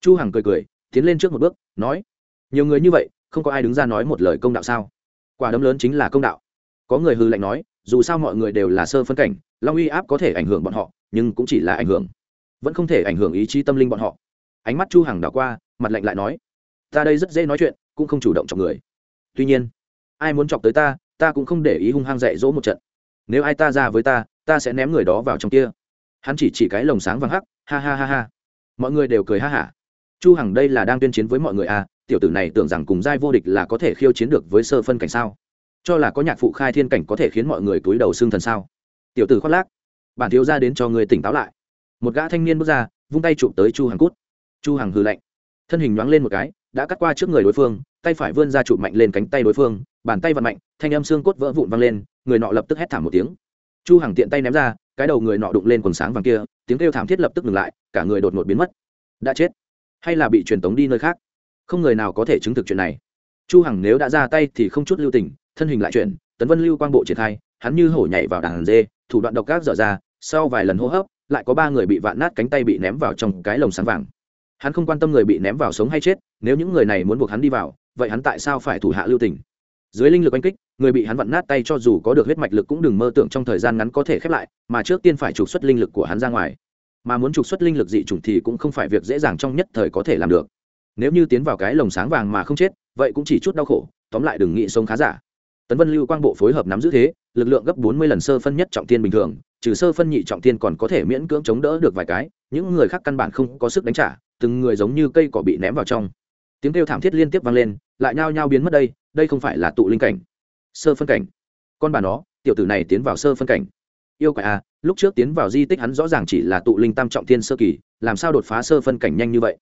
Chu hằng cười cười, tiến lên trước một bước, nói, nhiều người như vậy, không có ai đứng ra nói một lời công đạo sao? Quả đấm lớn chính là công đạo. Có người hư lệnh nói, dù sao mọi người đều là sơ phân cảnh, long uy áp có thể ảnh hưởng bọn họ nhưng cũng chỉ là ảnh hưởng. Vẫn không thể ảnh hưởng ý chí tâm linh bọn họ. Ánh mắt chu hằng đảo qua, mặt lạnh lại nói, ta đây rất dễ nói chuyện, cũng không chủ động chọc người. Tuy nhiên, ai muốn chọc tới ta ta cũng không để ý hung hăng dạy dỗ một trận. Nếu ai ta ra với ta ta sẽ ném người đó vào trong kia. Hắn chỉ chỉ cái lồng sáng vàng hắc, ha ha ha ha. Mọi người đều cười ha hả. Chu hằng đây là đang tuyên chiến với mọi người à tiểu tử này tưởng rằng cùng giai vô địch là có thể khiêu chiến được với sơ phân cảnh sao? Cho là có nhạc phụ khai thiên cảnh có thể khiến mọi người túi đầu xương thần sao? Tiểu tử khoác lác bản thiếu ra đến cho người tỉnh táo lại. Một gã thanh niên bước ra, vung tay chụp tới chu hằng cút. Chu hằng hừ lạnh. Thân hình nhoáng lên một cái, đã cắt qua trước người đối phương, tay phải vươn ra chụp mạnh lên cánh tay đối phương, bàn tay vặn mạnh, thanh âm xương cốt vỡ vụn văng lên, người nọ lập tức hét thảm một tiếng. Chu hằng tiện tay ném ra, cái đầu người nọ đụng lên quần sáng vàng kia, tiếng kêu thảm thiết lập tức ngừng lại, cả người đột ngột biến mất. Đã chết? Hay là bị truyền tống đi nơi khác? Không người nào có thể chứng thực chuyện này. Chu hằng nếu đã ra tay thì không chút lưu tình, thân hình lại chuyển, tấn vân lưu quang bộ triển khai, hắn như hổ nhảy vào đàn dê thủ đoạn độc ác dở ra, sau vài lần hô hấp, lại có ba người bị vạn nát cánh tay bị ném vào trong cái lồng sáng vàng. Hắn không quan tâm người bị ném vào sống hay chết, nếu những người này muốn buộc hắn đi vào, vậy hắn tại sao phải thủ hạ lưu tình? Dưới linh lực oanh kích, người bị hắn vặn nát tay cho dù có được huyết mạch lực cũng đừng mơ tưởng trong thời gian ngắn có thể khép lại, mà trước tiên phải trục xuất linh lực của hắn ra ngoài. Mà muốn trục xuất linh lực dị chủng thì cũng không phải việc dễ dàng trong nhất thời có thể làm được. Nếu như tiến vào cái lồng sáng vàng mà không chết, vậy cũng chỉ chút đau khổ, tóm lại đừng nghĩ sống khá giả. Tấn vân lưu quang bộ phối hợp nắm giữ thế lực lượng gấp bốn mươi lần sơ phân nhất trọng thiên bình thường, trừ sơ phân nhị trọng thiên còn có thể miễn cưỡng chống đỡ được vài cái, những người khác căn bản không có sức đánh trả, từng người giống như cây cỏ bị ném vào trong. Tiếng kêu thảm thiết liên tiếp vang lên, lại nhao nhao biến mất đây đây không phải là tụ linh cảnh, sơ phân cảnh. Con bà nó, tiểu tử này tiến vào sơ phân cảnh. Yêu quái à lúc trước tiến vào di tích hắn rõ ràng chỉ là tụ linh tam trọng thiên sơ kỳ, làm sao đột phá sơ phân cảnh nhanh như vậy?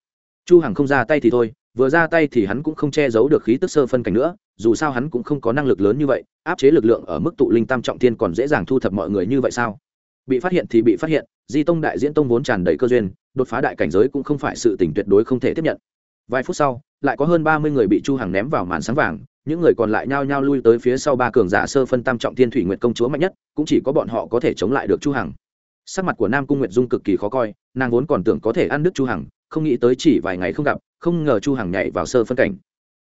Chu hằng không ra tay thì thôi vừa ra tay thì hắn cũng không che giấu được khí tức sơ phân cảnh nữa, dù sao hắn cũng không có năng lực lớn như vậy, áp chế lực lượng ở mức tụ linh tam trọng thiên còn dễ dàng thu thập mọi người như vậy sao? Bị phát hiện thì bị phát hiện, di tông đại diễn tông vốn tràn đầy cơ duyên, đột phá đại cảnh giới cũng không phải sự tỉnh tuyệt đối không thể tiếp nhận. Vài phút sau, lại có hơn ba mươi người bị chu hằng ném vào màn sáng vàng, những người còn lại nhao nhao lui tới phía sau ba cường giả sơ phân tam trọng thiên thủy nguyệt công chúa mạnh nhất, cũng chỉ có bọn họ có thể chống lại được chu hằng. Sắc mặt của nam cung nguyệt dung cực kỳ khó coi, nàng vốn còn tưởng có thể ăn đứt chu hằng, không nghĩ tới chỉ vài ngày không gặp không ngờ chu hằng nhảy vào sơ phân cảnh.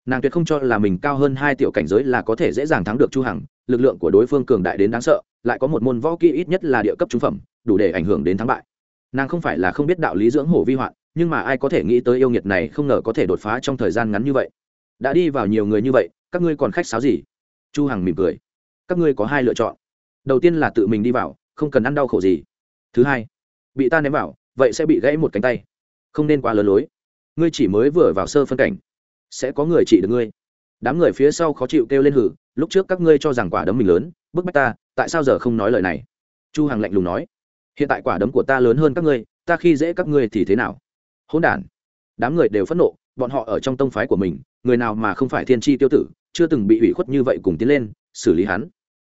Nàng tuyệt không cho là mình cao hơn hai tiểu cảnh giới là có thể dễ dàng thắng được chu hằng, lực lượng của đối phương cường đại đến đáng sợ, lại có một môn võ kỹ ít nhất là địa cấp trung phẩm, đủ để ảnh hưởng đến thắng bại. Nàng không phải là không biết đạo lý dưỡng hổ vi hoạn, nhưng mà ai có thể nghĩ tới yêu nghiệt này không ngờ có thể đột phá trong thời gian ngắn như vậy. Đã đi vào nhiều người như vậy, các ngươi còn khách sáo gì? Chu hằng mỉm cười. Các ngươi có hai lựa chọn. Đầu tiên là tự mình đi vào, không cần ăn đau khổ gì. Thứ hai, bị ta ném vào, vậy sẽ bị gãy một cánh tay. Không nên quá lớn lối ngươi chỉ mới vừa vào sơ phân cảnh, sẽ có người trị được ngươi. Đám người phía sau khó chịu kêu lên hử, lúc trước các ngươi cho rằng quả đấm mình lớn, bức bách ta, tại sao giờ không nói lời này? Chu hằng lạnh lùng nói, hiện tại quả đấm của ta lớn hơn các ngươi, ta khi dễ các ngươi thì thế nào? Hỗn đản. Đám người đều phẫn nộ, bọn họ ở trong tông phái của mình, người nào mà không phải thiên tri tiêu tử, chưa từng bị ủy khuất như vậy cùng tiến lên, xử lý hắn.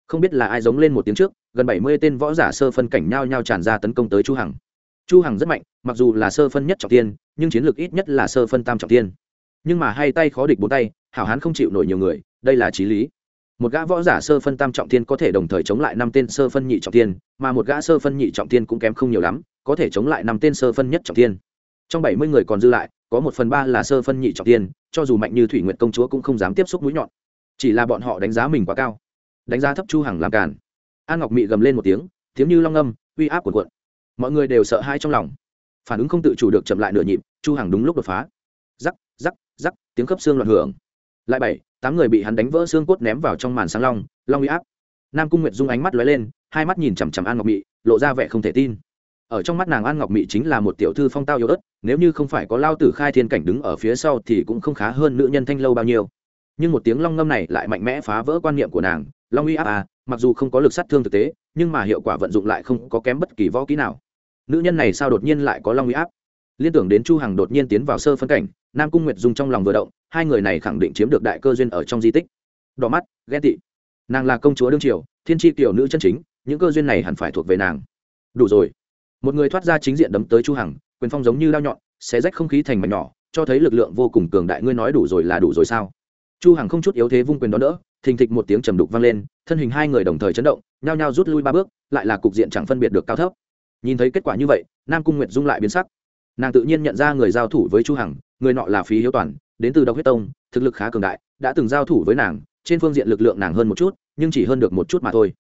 Không biết là ai giống lên một tiếng trước, gần bảy mươi tên võ giả sơ phân cảnh nhau nhau tràn ra tấn công tới chu hằng. Chu hằng rất mạnh, mặc dù là sơ phân nhất trọng tiên nhưng chiến lược ít nhất là sơ phân tam trọng tiên. Nhưng mà hai tay khó địch bốn tay, hảo hán không chịu nổi nhiều người, đây là trí lý. Một gã võ giả sơ phân tam trọng tiên có thể đồng thời chống lại năm tên sơ phân nhị trọng tiên, mà một gã sơ phân nhị trọng tiên cũng kém không nhiều lắm, có thể chống lại năm tên sơ phân nhất trọng tiên. Trong bảy mươi người còn dư lại, có một phần ba là sơ phân nhị trọng tiên, cho dù mạnh như thủy nguyện công chúa cũng không dám tiếp xúc mũi nhọn. Chỉ là bọn họ đánh giá mình quá cao. Đánh giá thấp chu hằng làm càn. An ngọc mị gầm lên một tiếng tiếng như long âm, uy áp của cuộn. Mọi người đều sợ hãi trong lòng phản ứng không tự chủ được chậm lại nửa nhịp, chu hằng đúng lúc đột phá. Rắc rắc rắc, tiếng khớp xương loạn hưởng. Lại bảy, tám người bị hắn đánh vỡ xương cốt ném vào trong màn sáng long long uy áp. Nam cung nguyệt dung ánh mắt lóe lên, hai mắt nhìn chằm chằm an ngọc mị, lộ ra vẻ không thể tin. Ở trong mắt nàng an ngọc mị chính là một tiểu thư phong tao yếu ớt, nếu như không phải có lao tử khai thiên cảnh đứng ở phía sau thì cũng không khá hơn nữ nhân thanh lâu bao nhiêu. Nhưng một tiếng long ngâm này lại mạnh mẽ phá vỡ quan niệm của nàng, long uy áp à mặc dù không có lực sát thương thực tế, nhưng mà hiệu quả vận dụng lại không có kém bất kỳ võ kỹ nào nữ nhân này sao đột nhiên lại có long uy áp? Liên tưởng đến chu hằng đột nhiên tiến vào sơ phân cảnh, nam cung nguyệt dung trong lòng vừa động, hai người này khẳng định chiếm được đại cơ duyên ở trong di tích. Đỏ mắt, ghen tị. Nàng là công chúa đương triều, thiên tri tiểu nữ chân chính, những cơ duyên này hẳn phải thuộc về nàng. Đủ rồi. Một người thoát ra chính diện đấm tới chu hằng, quyền phong giống như lao nhọn, xé rách không khí thành mảnh nhỏ, cho thấy lực lượng vô cùng cường đại, ngươi nói đủ rồi là đủ rồi sao? Chu hằng không chút yếu thế vung quyền đó đỡ, thình thịch một tiếng trầm đục vang lên, thân hình hai người đồng thời chấn động, nhao nhao rút lui ba bước, lại là cục diện chẳng phân biệt được cao thấp nhìn thấy kết quả như vậy, nam cung nguyệt dung lại biến sắc. Nàng tự nhiên nhận ra người giao thủ với chu hằng, người nọ là phí hiếu toàn, đến từ độc huyết tông, thực lực khá cường đại, đã từng giao thủ với nàng, trên phương diện lực lượng nàng hơn một chút, nhưng chỉ hơn được một chút mà thôi.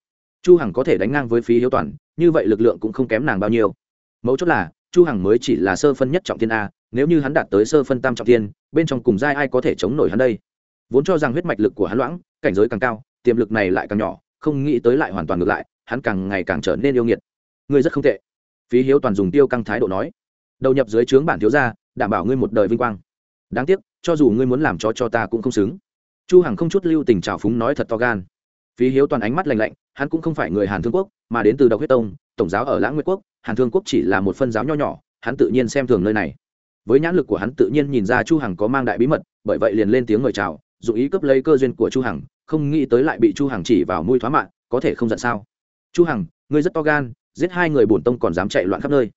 Chu hằng có thể đánh ngang với phí hiếu toàn, như vậy lực lượng cũng không kém nàng bao nhiêu. Mấu chốt là, chu hằng mới chỉ là sơ phân nhất trọng thiên a, nếu như hắn đạt tới sơ phân tam trọng thiên, bên trong cùng giai ai có thể chống nổi hắn đây? Vốn cho rằng huyết mạch lực của hắn loãng, cảnh giới càng cao, tiềm lực này lại càng nhỏ, không nghĩ tới lại hoàn toàn ngược lại, hắn càng ngày càng trở nên yêu nghiệt. Ngươi rất không tệ phí hiếu toàn dùng tiêu căng thái độ nói, đầu nhập dưới trướng bản thiếu gia, đảm bảo ngươi một đời vinh quang. Đáng tiếc, cho dù ngươi muốn làm chó cho ta cũng không xứng. Chu hằng không chút lưu tình trào phúng nói thật to gan. Phí hiếu toàn ánh mắt lạnh lạnh, hắn cũng không phải người hàn thương quốc, mà đến từ độc huyết tông, tổng giáo ở lãng nguyệt quốc, hàn thương quốc chỉ là một phân giáo nho nhỏ, hắn tự nhiên xem thường nơi này. Với nhãn lực của hắn tự nhiên nhìn ra chu hằng có mang đại bí mật, bởi vậy liền lên tiếng mời chào, dụ ý cướp lấy cơ duyên của chu hằng, không nghĩ tới lại bị chu hằng chỉ vào mũi thoá mạng, có thể không giận sao? Chu hằng, ngươi rất to gan giết hai người bổn tông còn dám chạy loạn khắp nơi.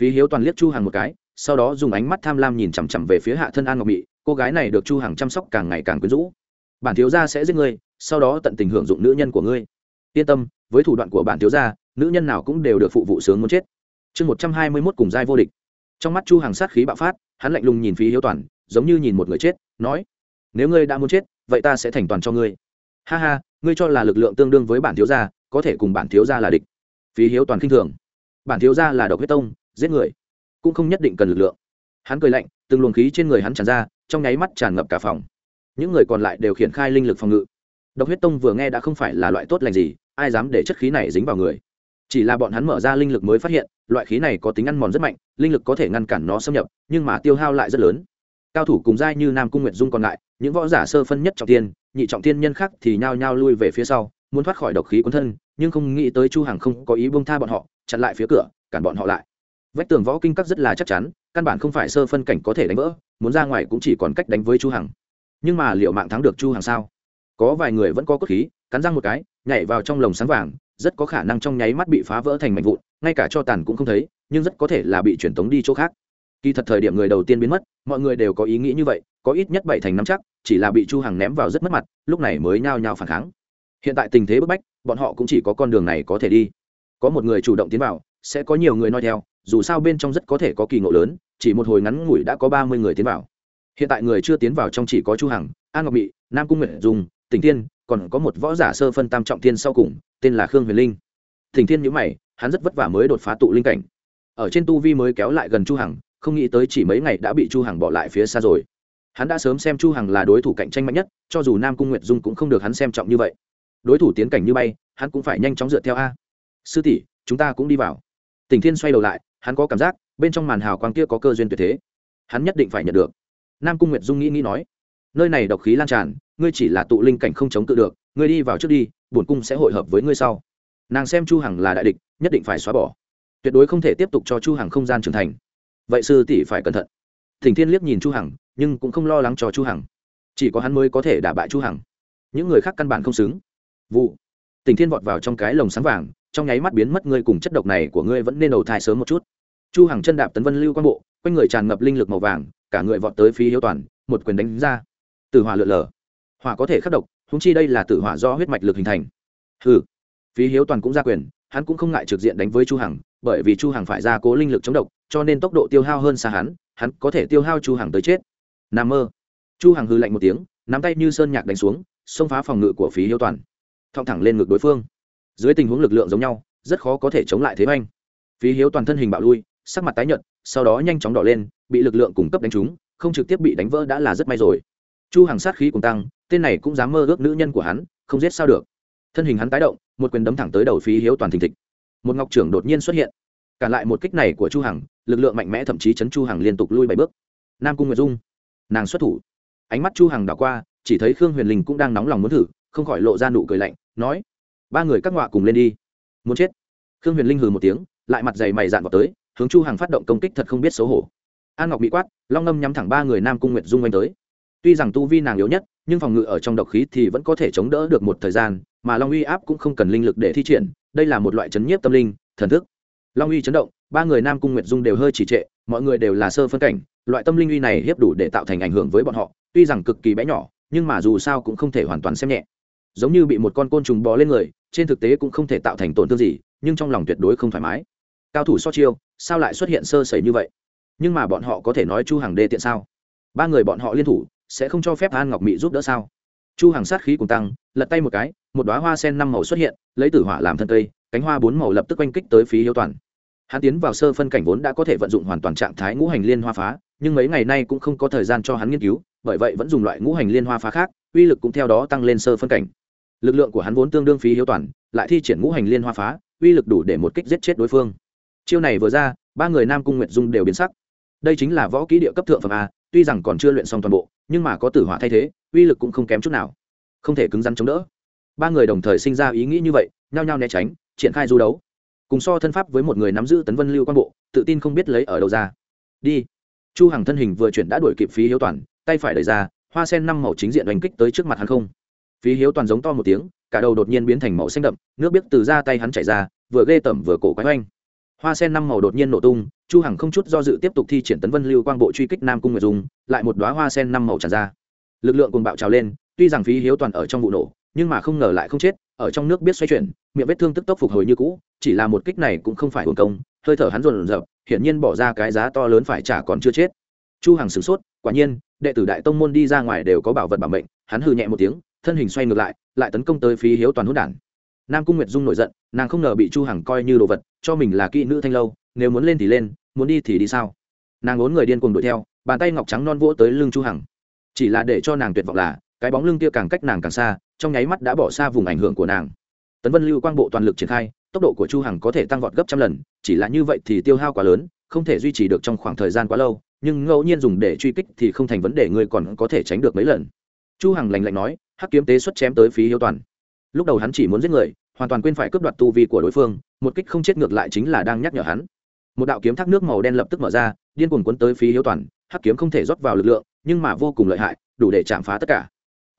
Phí hiếu toàn liếc chu hằng một cái, sau đó dùng ánh mắt tham lam nhìn chằm chằm về phía hạ thân an ngọc mỹ cô gái này được chu hằng chăm sóc càng ngày càng quyến rũ. Bản thiếu gia sẽ giết ngươi, sau đó tận tình hưởng dụng nữ nhân của ngươi. Yên tâm, với thủ đoạn của bản thiếu gia, nữ nhân nào cũng đều được phụ vụ sướng muốn chết. Chương một trăm hai mươi 121 cùng giai vô địch. Trong mắt chu Hằng sát khí bạo phát, hắn lạnh lùng nhìn phí hiếu toàn, giống như nhìn một người chết, nói, nếu ngươi đã muốn chết, vậy ta sẽ thành toàn cho ngươi. Ha ha, ngươi cho là lực lượng tương đương với bản thiếu gia, có thể cùng bản thiếu gia là địch phí hiếu toàn khinh thường. Bản thiếu gia là độc huyết tông, giết người cũng không nhất định cần lực lượng. Hắn cười lạnh, từng luồng khí trên người hắn tràn ra, trong nháy mắt tràn ngập cả phòng. Những người còn lại đều triển khai linh lực phòng ngự. Độc huyết tông vừa nghe đã không phải là loại tốt lành gì, ai dám để chất khí này dính vào người. Chỉ là bọn hắn mở ra linh lực mới phát hiện, loại khí này có tính ăn mòn rất mạnh, linh lực có thể ngăn cản nó xâm nhập, nhưng mà tiêu hao lại rất lớn. Cao thủ cùng giai như nam cung nguyệt dung còn lại, những võ giả sơ phân nhất trọng tiên nhị trọng tiên nhân khác thì nhao nhao lui về phía sau, muốn thoát khỏi độc khí cuốn thân nhưng không nghĩ tới chu hằng không có ý buông tha bọn họ, chặn lại phía cửa, cản bọn họ lại. Vách tường võ kinh các rất là chắc chắn, căn bản không phải sơ phân cảnh có thể đánh vỡ, muốn ra ngoài cũng chỉ còn cách đánh với chu hằng. Nhưng mà liệu mạng thắng được chu hằng sao? Có vài người vẫn có cốt khí, cắn răng một cái, nhảy vào trong lồng sáng vàng, rất có khả năng trong nháy mắt bị phá vỡ thành mảnh vụn, ngay cả cho tàn cũng không thấy, nhưng rất có thể là bị truyền tống đi chỗ khác. Kỳ thật thời điểm người đầu tiên biến mất, mọi người đều có ý nghĩ như vậy, có ít nhất bảy thành năm chắc, chỉ là bị chu hằng ném vào rất mất mặt, lúc này mới nhao nhao phản kháng hiện tại tình thế bức bách, bọn họ cũng chỉ có con đường này có thể đi. Có một người chủ động tiến vào, sẽ có nhiều người nói theo, dù sao bên trong rất có thể có kỳ ngộ lớn, chỉ một hồi ngắn ngủi đã có ba mươi người tiến vào. Hiện tại người chưa tiến vào trong chỉ có chu hằng an ngọc mỹ nam cung nguyệt dùng tỉnh tiên còn có một võ giả sơ phân tam trọng thiên sau cùng, tên là khương huyền linh. Thỉnh thiên nhữ mày, hắn rất vất vả mới đột phá tụ linh cảnh. Ở trên tu vi mới kéo lại gần chu hằng, không nghĩ tới chỉ mấy ngày đã bị chu hằng bỏ lại phía xa rồi. Hắn đã sớm xem chu hằng là đối thủ cạnh tranh mạnh nhất, cho dù nam cung nguyệt dung cũng không được hắn xem trọng như vậy đối thủ tiến cảnh như bay, hắn cũng phải nhanh chóng dựa theo a. Sư tỷ, chúng ta cũng đi vào. Tỉnh thiên xoay đầu lại, hắn có cảm giác, bên trong màn hào quang kia có cơ duyên tuyệt thế. Hắn nhất định phải nhận được. Nam cung nguyệt dung nghĩ nghĩ nói, nơi này độc khí lan tràn, ngươi chỉ là tụ linh cảnh không chống cự được, ngươi đi vào trước đi, bổn cung sẽ hội hợp với ngươi sau. Nàng xem chu hằng là đại địch, nhất định phải xóa bỏ. Tuyệt đối không thể tiếp tục cho chu hằng không gian trưởng thành. Vậy sư tỷ phải cẩn thận. Thỉnh thiên liếc nhìn chu hằng, nhưng cũng không lo lắng cho chu hằng. Chỉ có hắn mới có thể đả bại chu hằng. Những người khác căn bản không xứng vụ. Tình thiên vọt vào trong cái lồng sáng vàng, trong nháy mắt biến mất, ngươi cùng chất độc này của ngươi vẫn nên đầu thai sớm một chút. Chu hằng chân đạp tấn vân lưu quan bộ, quanh người tràn ngập linh lực màu vàng, cả người vọt tới phí hiếu toàn, một quyền đánh ra. Từ hỏa lượn lờ. Hỏa có thể khắc độc húng chi đây là tử hỏa do huyết mạch lực hình thành. Hừ. Phí hiếu toàn cũng ra quyền, hắn cũng không ngại trực diện đánh với chu hằng, bởi vì chu hằng phải ra cố linh lực chống độc, cho nên tốc độ tiêu hao hơn xa hắn hắn có thể tiêu hao chu hằng tới chết. Nam mơ. Chu hằng hừ lạnh một tiếng, nắm tay như sơn nhạc đánh xuống, xông phá phòng ngự của phí hiếu toàn thong thẳng lên ngực đối phương. Dưới tình huống lực lượng giống nhau, rất khó có thể chống lại thế oanh phí hiếu toàn thân hình bạo lui, sắc mặt tái nhợt, sau đó nhanh chóng đỏ lên, bị lực lượng cung cấp đánh trúng, không trực tiếp bị đánh vỡ đã là rất may rồi. Chu hàng sát khí cùng tăng, tên này cũng dám mơ ước nữ nhân của hắn, không giết sao được. Thân hình hắn tái động, một quyền đấm thẳng tới đầu phí hiếu toàn thình thịch. Một ngọc trưởng đột nhiên xuất hiện. Cản lại một kích này của chu hằng, lực lượng mạnh mẽ thậm chí chấn chu hằng liên tục lui bảy bước. Nam cung nguyệt dung, nàng xuất thủ. Ánh mắt chu hằng đảo qua, chỉ thấy khương huyền linh cũng đang nóng lòng muốn thử, không khỏi lộ ra nụ cười lạnh nói, ba người các ngọa cùng lên đi. Muốn chết? Khương huyền linh hừ một tiếng, lại mặt dày mày dạn vào tới, hướng chu hằng phát động công kích thật không biết xấu hổ. An ngọc bị quát, long ngâm nhắm thẳng ba người nam cung nguyệt dung anh tới. Tuy rằng tu vi nàng yếu nhất, nhưng phòng ngự ở trong độc khí thì vẫn có thể chống đỡ được một thời gian, mà long uy áp cũng không cần linh lực để thi triển, đây là một loại chấn nhiếp tâm linh, thần thức. Long uy chấn động, ba người nam cung nguyệt dung đều hơi trì trệ, mọi người đều là sơ phân cảnh, loại tâm linh uy này hiếp đủ để tạo thành ảnh hưởng với bọn họ, tuy rằng cực kỳ bé nhỏ, nhưng mà dù sao cũng không thể hoàn toàn xem nhẹ giống như bị một con côn trùng bò lên người, trên thực tế cũng không thể tạo thành tổn thương gì, nhưng trong lòng tuyệt đối không thoải mái. Cao thủ so chiêu, sao lại xuất hiện sơ sẩy như vậy? Nhưng mà bọn họ có thể nói chu hàng đê tiện sao? Ba người bọn họ liên thủ, sẽ không cho phép an ngọc mỹ giúp đỡ sao? Chu hàng sát khí cùng tăng, lật tay một cái, một đoá hoa sen năm màu xuất hiện, lấy tử hỏa làm thân cây, cánh hoa bốn màu lập tức oanh kích tới phí hiếu toàn. Hắn tiến vào sơ phân cảnh vốn đã có thể vận dụng hoàn toàn trạng thái ngũ hành liên hoa phá, nhưng mấy ngày nay cũng không có thời gian cho hắn nghiên cứu, bởi vậy vẫn dùng loại ngũ hành liên hoa phá khác, uy lực cũng theo đó tăng lên sơ phân cảnh lực lượng của hắn vốn tương đương phí hiếu toàn, lại thi triển ngũ hành liên hoa phá, uy lực đủ để một kích giết chết đối phương. Chiêu này vừa ra, ba người nam cung nguyệt dung đều biến sắc. Đây chính là võ kỹ địa cấp thượng phẩm a, tuy rằng còn chưa luyện xong toàn bộ, nhưng mà có tử hỏa thay thế, uy lực cũng không kém chút nào. Không thể cứng rắn chống đỡ. Ba người đồng thời sinh ra ý nghĩ như vậy, nhao nhao né tránh, triển khai du đấu. Cùng so thân pháp với một người nắm giữ tấn vân lưu quan bộ, tự tin không biết lấy ở đâu ra. Đi. Chu hằng thân hình vừa chuyển đã đuổi kịp phí hiếu toàn, tay phải đẩy ra, hoa sen năm màu chính diện đánh kích tới trước mặt hắn không phí hiếu toàn giống to một tiếng cả đầu đột nhiên biến thành màu xanh đậm nước biết từ ra tay hắn chảy ra vừa ghê tẩm vừa cổ quái oanh. Hoa sen năm màu đột nhiên nổ tung chu hằng không chút do dự tiếp tục thi triển tấn vân lưu quang bộ truy kích nam cung nguyệt dung lại một đóa hoa sen năm màu tràn ra. Lực lượng cùng bạo trào lên tuy rằng phí hiếu toàn ở trong vụ nổ nhưng mà không ngờ lại không chết ở trong nước biết xoay chuyển miệng vết thương tức tốc phục hồi như cũ chỉ là một kích này cũng không phải hồn công hơi thở hắn rồn rập, hiển nhiên bỏ ra cái giá to lớn phải trả còn chưa chết. Chu hằng sửng sốt quả nhiên đệ tử đại tông môn đi ra ngoài đều có bảo vật bảo mệnh hắn hừ nhẹ một tiếng thân hình xoay ngược lại lại tấn công tới phí hiếu toàn hỗn đản. Nam cung nguyệt dung nổi giận, nàng không ngờ bị chu hằng coi như đồ vật, cho mình là kỹ nữ thanh lâu, nếu muốn lên thì lên, muốn đi thì đi sao? Nàng ốn người điên cuồng đuổi theo, bàn tay ngọc trắng non vỗ tới lưng chu hằng. Chỉ là để cho nàng tuyệt vọng là, cái bóng lưng kia càng cách nàng càng xa, trong nháy mắt đã bỏ xa vùng ảnh hưởng của nàng. Tấn vân lưu quang bộ toàn lực triển khai, tốc độ của chu hằng có thể tăng vọt gấp trăm lần, chỉ là như vậy thì tiêu hao quá lớn, không thể duy trì được trong khoảng thời gian quá lâu, nhưng ngẫu nhiên dùng để truy kích thì không thành vấn đề người còn có thể tránh được mấy lần. Chu hằng lạnh lạnh nói hắc kiếm tế xuất chém tới phí hiếu toàn. Lúc đầu hắn chỉ muốn giết người, hoàn toàn quên phải cướp đoạt tu vi của đối phương, một kích không chết ngược lại chính là đang nhắc nhở hắn. Một đạo kiếm thác nước màu đen lập tức mở ra, điên cuồng cuốn tới phí hiếu toàn, hắc kiếm không thể rót vào lực lượng, nhưng mà vô cùng lợi hại, đủ để chạm phá tất cả.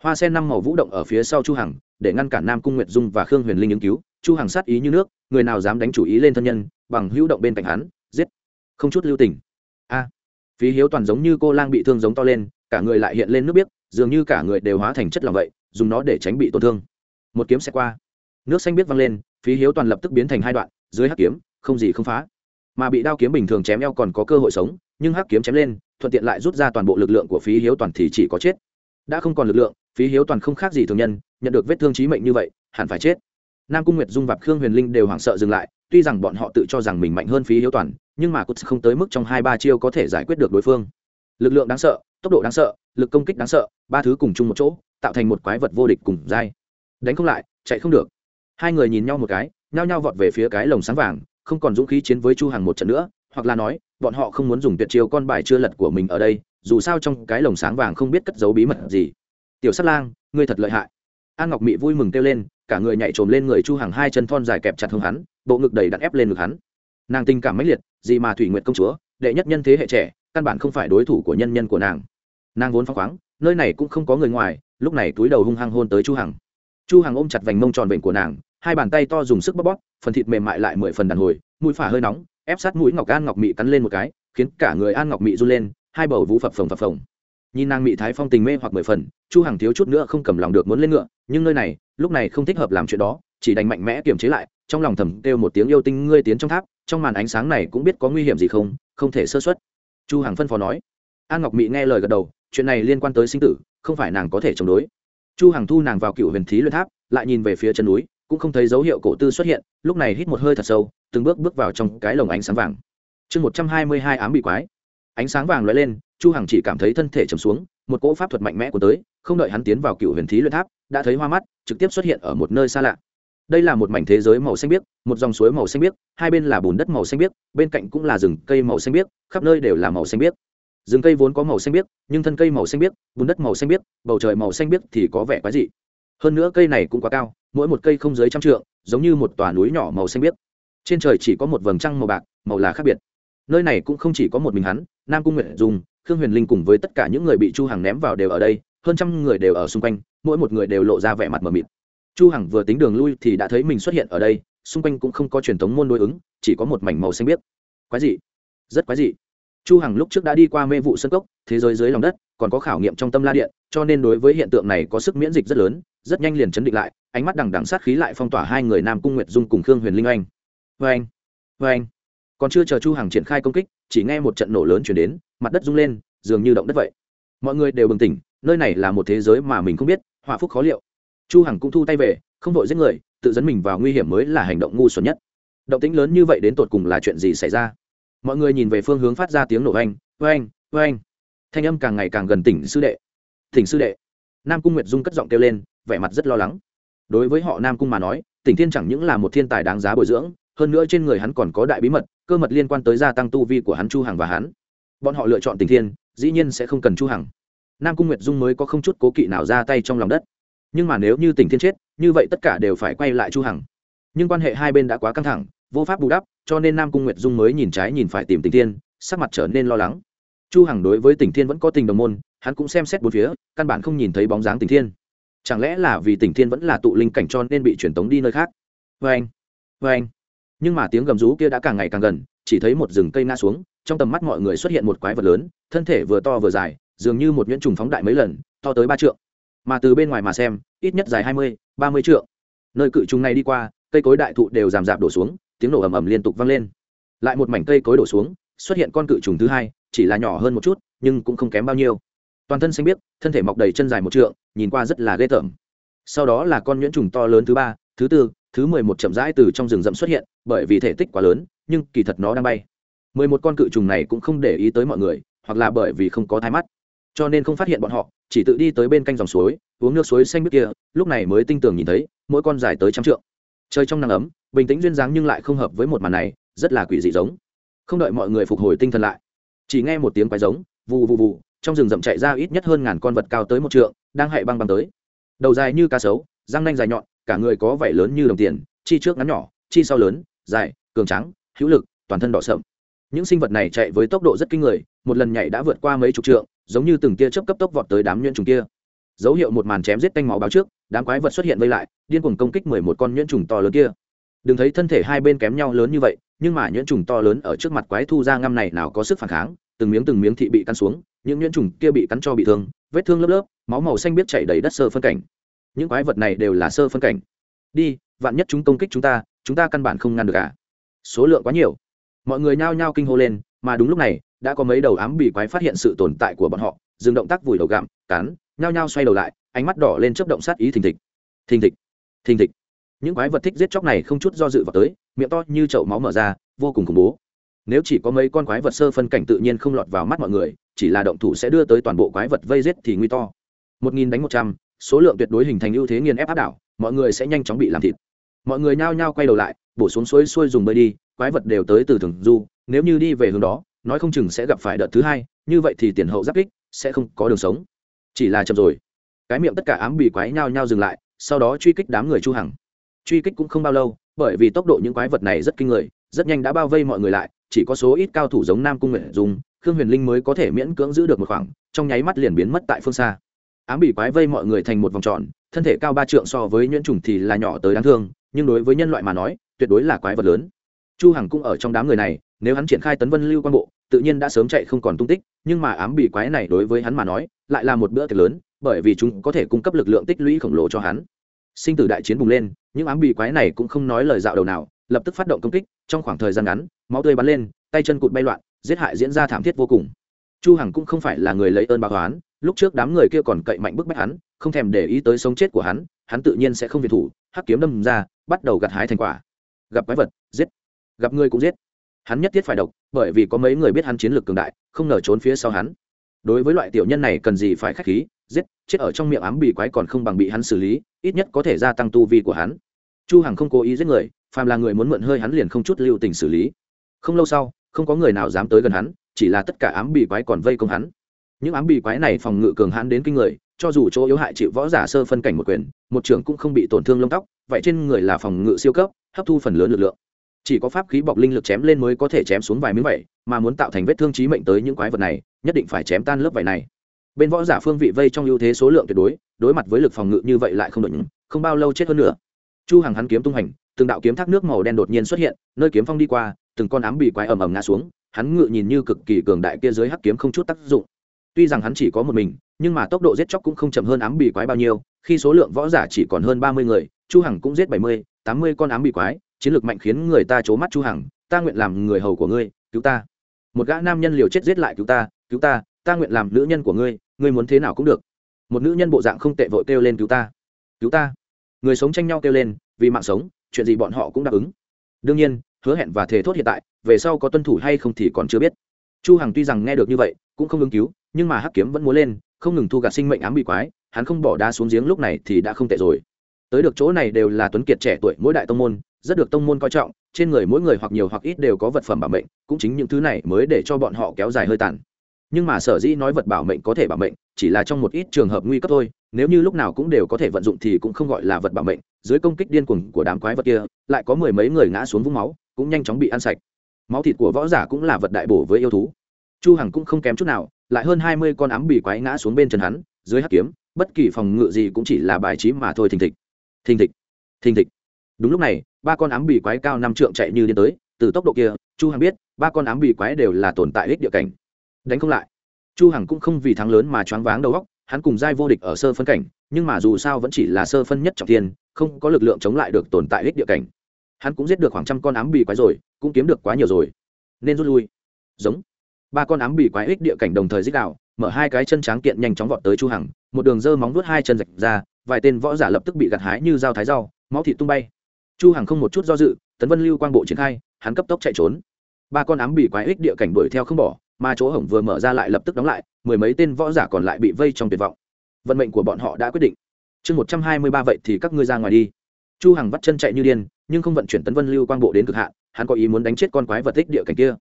Hoa sen năm màu vũ động ở phía sau chu hằng, để ngăn cản nam cung nguyệt dung và khương huyền linh ứng cứu. Chu hằng sát ý như nước, người nào dám đánh chủ ý lên thân nhân, bằng hữu động bên cạnh hắn, giết. Không chút lưu tình. A, phí hiếu toàn giống như cô lang bị thương giống to lên, cả người lại hiện lên nước biếc dường như cả người đều hóa thành chất lòng vậy, dùng nó để tránh bị tổn thương. Một kiếm sẽ qua. Nước xanh biết văng lên, phí hiếu toàn lập tức biến thành hai đoạn, dưới hắc kiếm, không gì không phá. Mà bị đao kiếm bình thường chém eo còn có cơ hội sống, nhưng hắc kiếm chém lên, thuận tiện lại rút ra toàn bộ lực lượng của phí hiếu toàn thì chỉ có chết. Đã không còn lực lượng, phí hiếu toàn không khác gì thường nhân, nhận được vết thương trí mệnh như vậy, hẳn phải chết. Nam cung nguyệt dung và khương huyền linh đều hoảng sợ dừng lại, tuy rằng bọn họ tự cho rằng mình mạnh hơn phí hiếu toàn, nhưng mà cút không tới mức trong hai ba chiêu có thể giải quyết được đối phương lực lượng đáng sợ, tốc độ đáng sợ, lực công kích đáng sợ, ba thứ cùng chung một chỗ, tạo thành một quái vật vô địch cùng dai. Đánh không lại, chạy không được. Hai người nhìn nhau một cái, nhao nhao vọt về phía cái lồng sáng vàng, không còn dũng khí chiến với chu hàng một trận nữa, hoặc là nói, bọn họ không muốn dùng tuyệt chiêu con bài chưa lật của mình ở đây, dù sao trong cái lồng sáng vàng không biết cất giấu bí mật gì. Tiểu sắt lang, ngươi thật lợi hại. An ngọc mị vui mừng kêu lên, cả người nhảy trồm lên người chu hàng hai chân thon dài kẹp chặt hông hắn, bộ ngực đầy đặt ép lên ngực hắn. Nàng tình cảm mãnh liệt, gì mà thủy nguyệt công chúa, đệ nhất nhân thế hệ trẻ căn bản không phải đối thủ của nhân nhân của nàng. Nàng vốn phăng khoáng, nơi này cũng không có người ngoài, lúc này túi đầu hung hăng hôn tới chu hằng. Chu hằng ôm chặt vành mông tròn bệnh của nàng, hai bàn tay to dùng sức bóp bóp, phần thịt mềm mại lại mười phần đàn hồi, mũi phả hơi nóng, ép sát mũi ngọc an ngọc mị cắn lên một cái, khiến cả người an ngọc mị run lên, hai bầu vú phập phồng phập phồng. Nhìn nàng mị thái phong tình mê hoặc mười phần, chu hằng thiếu chút nữa không cầm lòng được muốn lên ngựa, nhưng nơi này, lúc này không thích hợp làm chuyện đó, chỉ đành mạnh mẽ kiềm chế lại, trong lòng thầm kêu một tiếng yêu tinh ngươi tiến trong tháp, trong màn ánh sáng này cũng biết có nguy hiểm gì không không thể sơ suất chu hằng phân phó nói. An ngọc mị nghe lời gật đầu, chuyện này liên quan tới sinh tử, không phải nàng có thể chống đối. Chu hằng thu nàng vào cựu huyền thí luyện tháp, lại nhìn về phía chân núi, cũng không thấy dấu hiệu cổ tư xuất hiện, lúc này hít một hơi thật sâu, từng bước bước vào trong cái lồng ánh sáng vàng. Chương một trăm hai mươi hai ám bị quái. Ánh sáng vàng lóe lên, chu hằng chỉ cảm thấy thân thể trầm xuống, một cỗ pháp thuật mạnh mẽ của tới, không đợi hắn tiến vào cựu huyền thí luyện tháp, đã thấy hoa mắt, trực tiếp xuất hiện ở một nơi xa lạ đây là một mảnh thế giới màu xanh biếc một dòng suối màu xanh biếc hai bên là bùn đất màu xanh biếc bên cạnh cũng là rừng cây màu xanh biếc khắp nơi đều là màu xanh biếc rừng cây vốn có màu xanh biếc nhưng thân cây màu xanh biếc bùn đất màu xanh biếc bầu trời màu xanh biếc thì có vẻ quái dị hơn nữa cây này cũng quá cao mỗi một cây không dưới trăm trượng giống như một tòa núi nhỏ màu xanh biếc trên trời chỉ có một vầng trăng màu bạc màu là khác biệt nơi này cũng không chỉ có một mình hắn nam cung nguyện dùng khương huyền linh cùng với tất cả những người bị chu hằng ném vào đều ở đây hơn trăm người đều ở xung quanh mỗi một người đều lộ ra vẻ mặt mờ mịt chu hằng vừa tính đường lui thì đã thấy mình xuất hiện ở đây, xung quanh cũng không có truyền thống môn đối ứng, chỉ có một mảnh màu xanh biếc. Quái dị. Rất quái dị. Chu hằng lúc trước đã đi qua mê vụ sân cốc, thế giới dưới lòng đất, còn có khảo nghiệm trong tâm la điện, cho nên đối với hiện tượng này có sức miễn dịch rất lớn, rất nhanh liền chấn định lại, ánh mắt đằng đằng sát khí lại phong tỏa hai người nam cung nguyệt dung cùng khương huyền linh oanh. Vê anh vê anh còn chưa chờ chu hằng triển khai công kích, chỉ nghe một trận nổ lớn chuyển đến, mặt đất rung lên, dường như động đất vậy. Mọi người đều bừng tỉnh, nơi này là một thế giới mà mình không biết, họa phúc khó liệu chu hằng cũng thu tay về, không vội giết người, tự dẫn mình vào nguy hiểm mới là hành động ngu xuẩn nhất. Động tĩnh lớn như vậy đến tột cùng là chuyện gì xảy ra? Mọi người nhìn về phương hướng phát ra tiếng nổ anh oanh oanh thanh âm càng ngày càng gần tỉnh sư đệ. Tỉnh sư đệ. Nam cung nguyệt dung cất giọng kêu lên, vẻ mặt rất lo lắng. Đối với họ nam cung mà nói, tỉnh thiên chẳng những là một thiên tài đáng giá bồi dưỡng, hơn nữa trên người hắn còn có đại bí mật, cơ mật liên quan tới gia tăng tu vi của hắn chu hằng và hắn. Bọn họ lựa chọn tỉnh thiên, dĩ nhiên sẽ không cần chu hằng. Nam cung nguyệt dung mới có không chút cố kỵ nào ra tay trong lòng đất nhưng mà nếu như tỉnh thiên chết, như vậy tất cả đều phải quay lại chu hằng. Nhưng quan hệ hai bên đã quá căng thẳng, vô pháp bù đắp, cho nên nam cung nguyệt dung mới nhìn trái nhìn phải tìm tỉnh thiên, sắc mặt trở nên lo lắng. Chu hằng đối với tỉnh thiên vẫn có tình đồng môn, hắn cũng xem xét bốn phía, căn bản không nhìn thấy bóng dáng tỉnh thiên. Chẳng lẽ là vì tỉnh thiên vẫn là tụ linh cảnh cho nên bị chuyển tống đi nơi khác? Vê anh vê anh. Nhưng mà tiếng gầm rú kia đã càng ngày càng gần, chỉ thấy một rừng cây ngã xuống, trong tầm mắt mọi người xuất hiện một quái vật lớn, thân thể vừa to vừa dài, dường như một nhuyễn trùng phóng đại mấy lần, to tới ba trượng mà từ bên ngoài mà xem, ít nhất dài hai mươi, ba mươi trượng. Nơi cự trùng này đi qua, cây cối đại thụ đều giảm giảm đổ xuống, tiếng nổ ầm ầm liên tục vang lên. Lại một mảnh cây cối đổ xuống, xuất hiện con cự trùng thứ hai, chỉ là nhỏ hơn một chút, nhưng cũng không kém bao nhiêu. Toàn thân xanh biếc, thân thể mọc đầy chân dài một trượng, nhìn qua rất là ghê tởm. Sau đó là con nhuyễn trùng to lớn thứ ba, thứ tư, thứ mười một chậm rãi từ trong rừng rậm xuất hiện, bởi vì thể tích quá lớn, nhưng kỳ thật nó đang bay. mười một con cự trùng này cũng không để ý tới mọi người, hoặc là bởi vì không có thai mắt cho nên không phát hiện bọn họ, chỉ tự đi tới bên canh dòng suối, uống nước suối xanh biếc kia, lúc này mới tinh tường nhìn thấy, mỗi con dài tới trăm trượng. Chơi trong nắng ấm, bình tĩnh duyên dáng nhưng lại không hợp với một màn này, rất là quỷ dị giống. Không đợi mọi người phục hồi tinh thần lại, chỉ nghe một tiếng quái giống, vù vù vù, trong rừng rậm chạy ra ít nhất hơn ngàn con vật cao tới một trượng, đang hạy băng băng tới. Đầu dài như cá sấu, răng nanh dài nhọn, cả người có vảy lớn như đồng tiền, chi trước ngắn nhỏ, chi sau lớn, dài, cường trắng hữu lực, toàn thân đỏ sậm. Những sinh vật này chạy với tốc độ rất kinh người, một lần nhảy đã vượt qua mấy chục trượng giống như từng tia chớp cấp tốc vọt tới đám nhuyễn trùng kia. Dấu hiệu một màn chém giết tanh máu báo trước, đám quái vật xuất hiện vây lại, điên cuồng công kích mười một con nhuyễn trùng to lớn kia. Đừng thấy thân thể hai bên kém nhau lớn như vậy, nhưng mà nhuyễn trùng to lớn ở trước mặt quái thu ra ngăm này nào có sức phản kháng, từng miếng từng miếng thị bị cắn xuống, những nhuyễn trùng kia bị cắn cho bị thương, vết thương lớp lớp, máu màu xanh biết chảy đầy đất sơ phân cảnh. Những quái vật này đều là sơ phân cảnh. Đi, vạn nhất chúng công kích chúng ta chúng ta căn bản không ngăn được cả à? số lượng quá nhiều. Mọi người nhao nhao kinh hô lên, mà đúng lúc này đã có mấy đầu ám bị quái phát hiện sự tồn tại của bọn họ, dừng động tác vùi đầu gặm, cắn, nhao nhao xoay đầu lại, ánh mắt đỏ lên chấp động sát ý thình thịch. Thình thịch thình thịch. Những quái vật thích giết chóc này không chút do dự vào tới, miệng to như chậu máu mở ra, vô cùng khủng bố. Nếu chỉ có mấy con quái vật sơ phân cảnh tự nhiên không lọt vào mắt mọi người, chỉ là động thủ sẽ đưa tới toàn bộ quái vật vây giết thì nguy to. Một nghìn đánh một trăm, số lượng tuyệt đối hình thành ưu thế nghiền ép áp đảo, mọi người sẽ nhanh chóng bị làm thịt. Mọi người nhao nhao quay đầu lại, bổ xuống suối xuôi dùng bơi đi, quái vật đều tới từ thường du, nếu như đi về hướng đó nói không chừng sẽ gặp phải đợt thứ hai, như vậy thì tiền hậu giáp kích sẽ không có đường sống. Chỉ là chậm rồi. Cái miệng tất cả ám bị quái nhao nhao dừng lại, sau đó truy kích đám người chu hằng. Truy kích cũng không bao lâu, bởi vì tốc độ những quái vật này rất kinh người, rất nhanh đã bao vây mọi người lại, chỉ có số ít cao thủ giống nam cung nguyện dùng khương huyền linh mới có thể miễn cưỡng giữ được một khoảng, trong nháy mắt liền biến mất tại phương xa. Ám bị quái vây mọi người thành một vòng tròn, thân thể cao ba trượng so với nhuyễn trùng thì là nhỏ tới đáng thương, nhưng đối với nhân loại mà nói, tuyệt đối là quái vật lớn. Chu hằng cũng ở trong đám người này nếu hắn triển khai tấn vân lưu quan bộ, tự nhiên đã sớm chạy không còn tung tích, nhưng mà ám bị quái này đối với hắn mà nói, lại là một bữa tiệc lớn, bởi vì chúng có thể cung cấp lực lượng tích lũy khổng lồ cho hắn. Sinh tử đại chiến bùng lên, những ám bị quái này cũng không nói lời dạo đầu nào, lập tức phát động công kích, trong khoảng thời gian ngắn, máu tươi bắn lên, tay chân cụt bay loạn, giết hại diễn ra thảm thiết vô cùng. Chu hằng cũng không phải là người lấy ơn báo oán, lúc trước đám người kia còn cậy mạnh bức bách hắn, không thèm để ý tới sống chết của hắn hắn tự nhiên sẽ không việt thủ, hắc kiếm đâm ra, bắt đầu gặt hái thành quả. Gặp quái vật, giết. Gặp người cũng giết hắn nhất thiết phải độc, bởi vì có mấy người biết hắn chiến lược cường đại, không ngờ trốn phía sau hắn. Đối với loại tiểu nhân này cần gì phải khách khí, giết, chết ở trong miệng ám bị quái còn không bằng bị hắn xử lý, ít nhất có thể gia tăng tu vi của hắn. Chu hằng không cố ý giết người, phàm là người muốn mượn hơi hắn liền không chút lưu tình xử lý. Không lâu sau, không có người nào dám tới gần hắn, chỉ là tất cả ám bị quái còn vây công hắn. Những ám bị quái này phòng ngự cường hắn đến kinh người, cho dù chỗ yếu hại chịu võ giả sơ phân cảnh một quyền, một trường cũng không bị tổn thương lông tóc, vậy trên người là phòng ngự siêu cấp, hấp thu phần lớn lực lượng chỉ có pháp khí bọc linh lực chém lên mới có thể chém xuống vài miếng vẩy mà muốn tạo thành vết thương trí mệnh tới những quái vật này, nhất định phải chém tan lớp vảy này. Bên võ giả phương vị vây trong ưu thế số lượng tuyệt đối đối mặt với lực phòng ngự như vậy lại không định không bao lâu chết hơn nữa. Chu hàng hắn kiếm tung hành, từng đạo kiếm thác nước màu đen đột nhiên xuất hiện, nơi kiếm phong đi qua, từng con ám bị quái ầm ầm ngã xuống, hắn ngự nhìn như cực kỳ cường đại kia dưới hắc kiếm không chút tác dụng. Tuy rằng hắn chỉ có một mình, nhưng mà tốc độ giết chóc cũng không chậm hơn ám bì quái bao nhiêu, khi số lượng võ giả chỉ còn hơn ba mươi người, chu hằng cũng giết bảy mươi, tám mươi con ám bì quái chiến lược mạnh khiến người ta trố mắt chu hằng, ta nguyện làm người hầu của ngươi, cứu ta. Một gã nam nhân liều chết giết lại cứu ta cứu ta ta nguyện làm nữ nhân của ngươi ngươi muốn thế nào cũng được. Một nữ nhân bộ dạng không tệ vội kêu lên cứu ta. Cứu ta. Người sống tranh nhau kêu lên, vì mạng sống, chuyện gì bọn họ cũng đáp ứng. Đương nhiên, hứa hẹn và thề thốt hiện tại, về sau có tuân thủ hay không thì còn chưa biết. Chu hằng tuy rằng nghe được như vậy, cũng không ứng cứu, nhưng mà hắc kiếm vẫn muốn lên, không ngừng thu gạt sinh mệnh ám bị quái, hắn không bỏ đá xuống giếng lúc này thì đã không tệ rồi. Tới được chỗ này đều là tuấn kiệt trẻ tuổi, mỗi đại tông môn rất được tông môn coi trọng, trên người mỗi người hoặc nhiều hoặc ít đều có vật phẩm bảo mệnh, cũng chính những thứ này mới để cho bọn họ kéo dài hơi tàn. Nhưng mà sở dĩ nói vật bảo mệnh có thể bảo mệnh, chỉ là trong một ít trường hợp nguy cấp thôi, nếu như lúc nào cũng đều có thể vận dụng thì cũng không gọi là vật bảo mệnh, dưới công kích điên cuồng của đám quái vật kia, lại có mười mấy người ngã xuống vũng máu, cũng nhanh chóng bị ăn sạch. Máu thịt của võ giả cũng là vật đại bổ với yêu thú. Chu hằng cũng không kém chút nào, lại hơn hai mươi con ám bị quái ngã xuống bên chân hắn, dưới hắc kiếm, bất kỳ phòng ngự gì cũng chỉ là bài trí mà thôi, thình thịch. Thình thịch. Thình thịch. Đúng lúc này ba con ám bì quái cao năm trượng chạy như điên tới, từ tốc độ kia, chu hằng biết, ba con ám bì quái đều là tồn tại ích địa cảnh. Đánh không lại. Chu hằng cũng không vì thắng lớn mà choáng váng đầu óc, hắn cùng giai vô địch ở sơ phân cảnh, nhưng mà dù sao vẫn chỉ là sơ phân nhất trọng thiên, không có lực lượng chống lại được tồn tại ích địa cảnh. Hắn cũng giết được khoảng trăm con ám bì quái rồi, cũng kiếm được quá nhiều rồi. Nên rút lui. Giống. Ba con ám bì quái ích địa cảnh đồng thời giết đạo, mở hai cái chân tráng kiện nhanh chóng vọt tới chu hằng, một đường dơ móng vuốt hai chân rạch ra, vài tên võ giả lập tức bị gặt hái như dao thái rau, máu thịt tung bay chu hằng không một chút do dự, tấn vân lưu quang bộ triển khai, hắn cấp tốc chạy trốn. Ba con ám bị quái ích địa cảnh đuổi theo không bỏ, mà chỗ hổng vừa mở ra lại lập tức đóng lại, mười mấy tên võ giả còn lại bị vây trong tuyệt vọng. Vận mệnh của bọn họ đã quyết định. Chương một trăm hai mươi ba vậy thì các ngươi ra ngoài đi. Chu hằng vắt chân chạy như điên, nhưng không vận chuyển tấn vân lưu quang bộ đến cực hạn, hắn có ý muốn đánh chết con quái vật tích địa cảnh kia.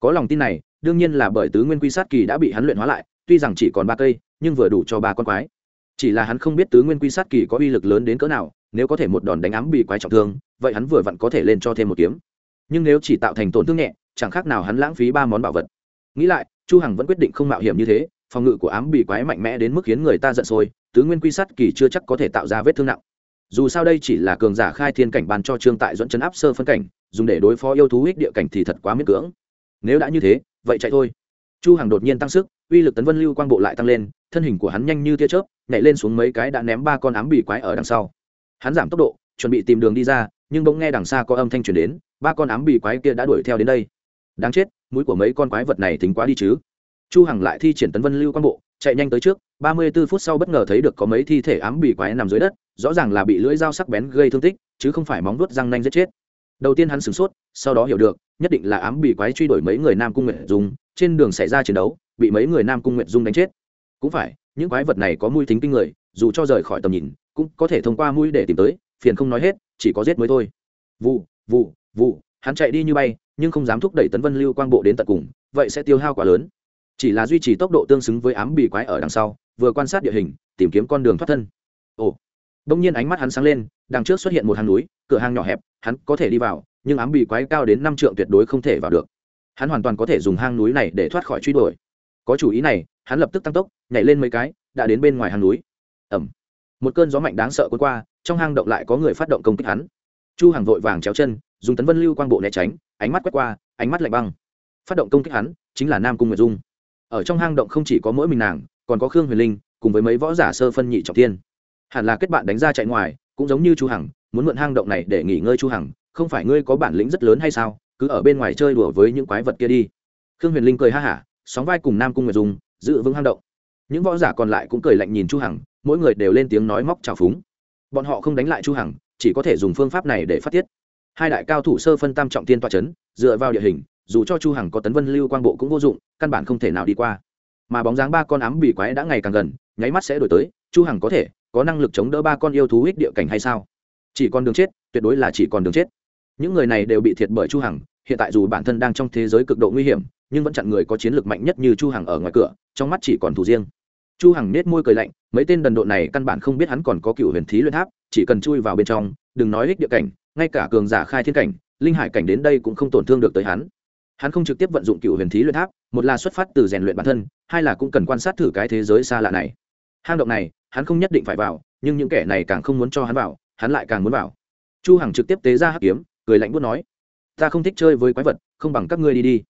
Có lòng tin này, đương nhiên là bởi tứ nguyên quy sát kỳ đã bị hắn luyện hóa lại, tuy rằng chỉ còn ba cây, nhưng vừa đủ cho ba con quái. Chỉ là hắn không biết tứ nguyên quy sát kỳ có uy lực lớn đến cỡ nào, nếu có thể một đòn đánh ám bị quái trọng thương vậy hắn vừa vặn có thể lên cho thêm một kiếm. Nhưng nếu chỉ tạo thành tổn thương nhẹ, chẳng khác nào hắn lãng phí ba món bảo vật. Nghĩ lại, chu hằng vẫn quyết định không mạo hiểm như thế, phòng ngự của ám bị quái mạnh mẽ đến mức khiến người ta giận sôi, tứ nguyên quy sát kỳ chưa chắc có thể tạo ra vết thương nặng. Dù sao đây chỉ là cường giả khai thiên cảnh ban cho trương tại dẫn chấn áp sơ phân cảnh, dùng để đối phó yêu thú ích địa cảnh thì thật quá miễn cưỡng. Nếu đã như thế, vậy chạy thôi. Chu hằng đột nhiên tăng sức, uy lực tấn vân lưu quang bộ lại tăng lên, thân hình của hắn nhanh như tia chớp, nhảy lên xuống mấy cái đã ném ba con ám bị quái ở đằng sau. Hắn giảm tốc độ, chuẩn bị tìm đường đi ra nhưng bỗng nghe đằng xa có âm thanh truyền đến, ba con ám bì quái kia đã đuổi theo đến đây. Đáng chết, mũi của mấy con quái vật này tính quá đi chứ. Chu hằng lại thi triển tấn vân lưu quan bộ, chạy nhanh tới trước, ba mươi 34 phút sau bất ngờ thấy được có mấy thi thể ám bì quái nằm dưới đất, rõ ràng là bị lưỡi dao sắc bén gây thương tích, chứ không phải móng vuốt răng nanh giết chết. Đầu tiên hắn sửng sốt, sau đó hiểu được, nhất định là ám bì quái truy đuổi mấy người nam cung nguyệt dung, trên đường xảy ra chiến đấu, bị mấy người nam cung nguyệt dung đánh chết. Cũng phải, những quái vật này có mũi tính kinh người, dù cho rời khỏi tầm nhìn, cũng có thể thông qua mũi để tìm tới, phiền không nói hết chỉ có giết mới thôi. Vụ vụ vụ, hắn chạy đi như bay, nhưng không dám thúc đẩy tấn vân lưu quang bộ đến tận cùng, vậy sẽ tiêu hao quá lớn. Chỉ là duy trì tốc độ tương xứng với ám bì quái ở đằng sau, vừa quan sát địa hình, tìm kiếm con đường thoát thân. Ồ. Đông nhiên ánh mắt hắn sáng lên, đằng trước xuất hiện một hang núi, cửa hang nhỏ hẹp, hắn có thể đi vào, nhưng ám bì quái cao đến năm trượng tuyệt đối không thể vào được. Hắn hoàn toàn có thể dùng hang núi này để thoát khỏi truy đuổi. Có chủ ý này, hắn lập tức tăng tốc, nhảy lên mấy cái, đã đến bên ngoài hang núi. Ẩm một cơn gió mạnh đáng sợ cuốn qua trong hang động lại có người phát động công kích hắn. Chu hằng vội vàng chéo chân, dùng tấn vân lưu quang bộ né tránh, ánh mắt quét qua, ánh mắt lạnh băng. Phát động công kích hắn, chính là nam cung nguyệt dung. Ở trong hang động không chỉ có mỗi mình nàng, còn có khương huyền linh, cùng với mấy võ giả sơ phân nhị trọng tiên hẳn là kết bạn đánh ra chạy ngoài, cũng giống như chu hằng, muốn mượn hang động này để nghỉ ngơi chu hằng, không phải ngươi có bản lĩnh rất lớn hay sao, cứ ở bên ngoài chơi đùa với những quái vật kia đi. Khương huyền linh cười ha hả, sóng vai cùng nam cung nguyệt dung, giữ vững hang động. Những võ giả còn lại cũng cười lạnh nhìn chu hằng, mỗi người đều lên tiếng nói móc trào phúng bọn họ không đánh lại chu hằng, chỉ có thể dùng phương pháp này để phát tiết. Hai đại cao thủ sơ phân tam trọng tiên toa chấn, dựa vào địa hình, dù cho chu hằng có tấn vân lưu quang bộ cũng vô dụng, căn bản không thể nào đi qua. Mà bóng dáng ba con ám bị quái đã ngày càng gần, nháy mắt sẽ đổi tới, chu hằng có thể, có năng lực chống đỡ ba con yêu thú ích địa cảnh hay sao? Chỉ còn đường chết, tuyệt đối là chỉ còn đường chết. Những người này đều bị thiệt bởi chu hằng, hiện tại dù bản thân đang trong thế giới cực độ nguy hiểm, nhưng vẫn chặn người có chiến lược mạnh nhất như chu hằng ở ngoài cửa, trong mắt chỉ còn thủ riêng chu hằng nết môi cười lạnh, mấy tên đần độn này căn bản không biết hắn còn có cựu huyền thí luyện tháp, chỉ cần chui vào bên trong, đừng nói hích địa cảnh, ngay cả cường giả khai thiên cảnh, linh hải cảnh đến đây cũng không tổn thương được tới hắn. Hắn không trực tiếp vận dụng cựu huyền thí luyện tháp, một là xuất phát từ rèn luyện bản thân, hai là cũng cần quan sát thử cái thế giới xa lạ này. Hang động này, hắn không nhất định phải vào, nhưng những kẻ này càng không muốn cho hắn vào, hắn lại càng muốn vào. Chu hằng trực tiếp tế ra hắc kiếm, cười lạnh buốt nói, ta không thích chơi với quái vật, không bằng các ngươi đi đi.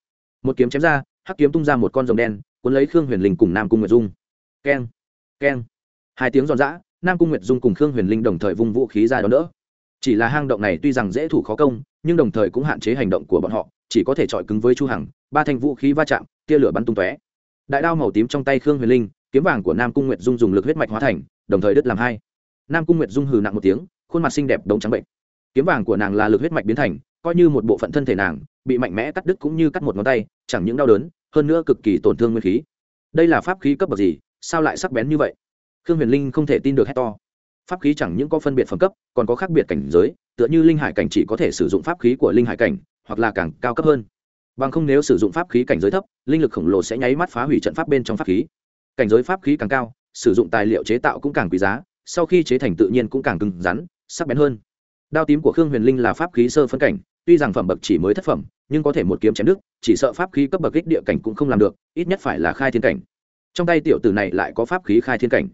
Một kiếm chém ra, hắc kiếm tung ra một con rồng đen, cuốn lấy khương huyền linh cùng nam cung nguyệt dung keng keng. Hai tiếng giòn giã, nam cung nguyệt dung cùng khương huyền linh đồng thời vung vũ khí ra đón đỡ. Chỉ là hang động này tuy rằng dễ thủ khó công, nhưng đồng thời cũng hạn chế hành động của bọn họ, chỉ có thể chọi cứng với chu hằng, ba thanh vũ khí va chạm, tia lửa bắn tung tóe. Đại đao màu tím trong tay khương huyền linh, kiếm vàng của nam cung nguyệt dung dùng lực huyết mạch hóa thành, đồng thời đứt làm hai. Nam cung nguyệt dung hừ nặng một tiếng, khuôn mặt xinh đẹp đống trắng bệnh. Kiếm vàng của nàng là lực huyết mạch biến thành, coi như một bộ phận thân thể nàng, bị mạnh mẽ cắt đứt cũng như cắt một ngón tay, chẳng những đau đớn, hơn nữa cực kỳ tổn thương nguyên khí. Đây là pháp khí cấp bậc gì? Sao lại sắc bén như vậy? Khương huyền linh không thể tin được hét to. Pháp khí chẳng những có phân biệt phẩm cấp, còn có khác biệt cảnh giới, tựa như linh hải cảnh chỉ có thể sử dụng pháp khí của linh hải cảnh, hoặc là càng cao cấp hơn. Bằng không nếu sử dụng pháp khí cảnh giới thấp, linh lực khổng lồ sẽ nháy mắt phá hủy trận pháp bên trong pháp khí. Cảnh giới pháp khí càng cao, sử dụng tài liệu chế tạo cũng càng quý giá, sau khi chế thành tự nhiên cũng càng cứng rắn, sắc bén hơn. Đao tím của khương huyền linh là pháp khí sơ phân cảnh, tuy rằng phẩm bậc chỉ mới thất phẩm, nhưng có thể một kiếm chém đức chỉ sợ pháp khí cấp bậc kích địa cảnh cũng không làm được, ít nhất phải là khai thiên cảnh trong tay tiểu tử này lại có pháp khí khai thiên cảnh.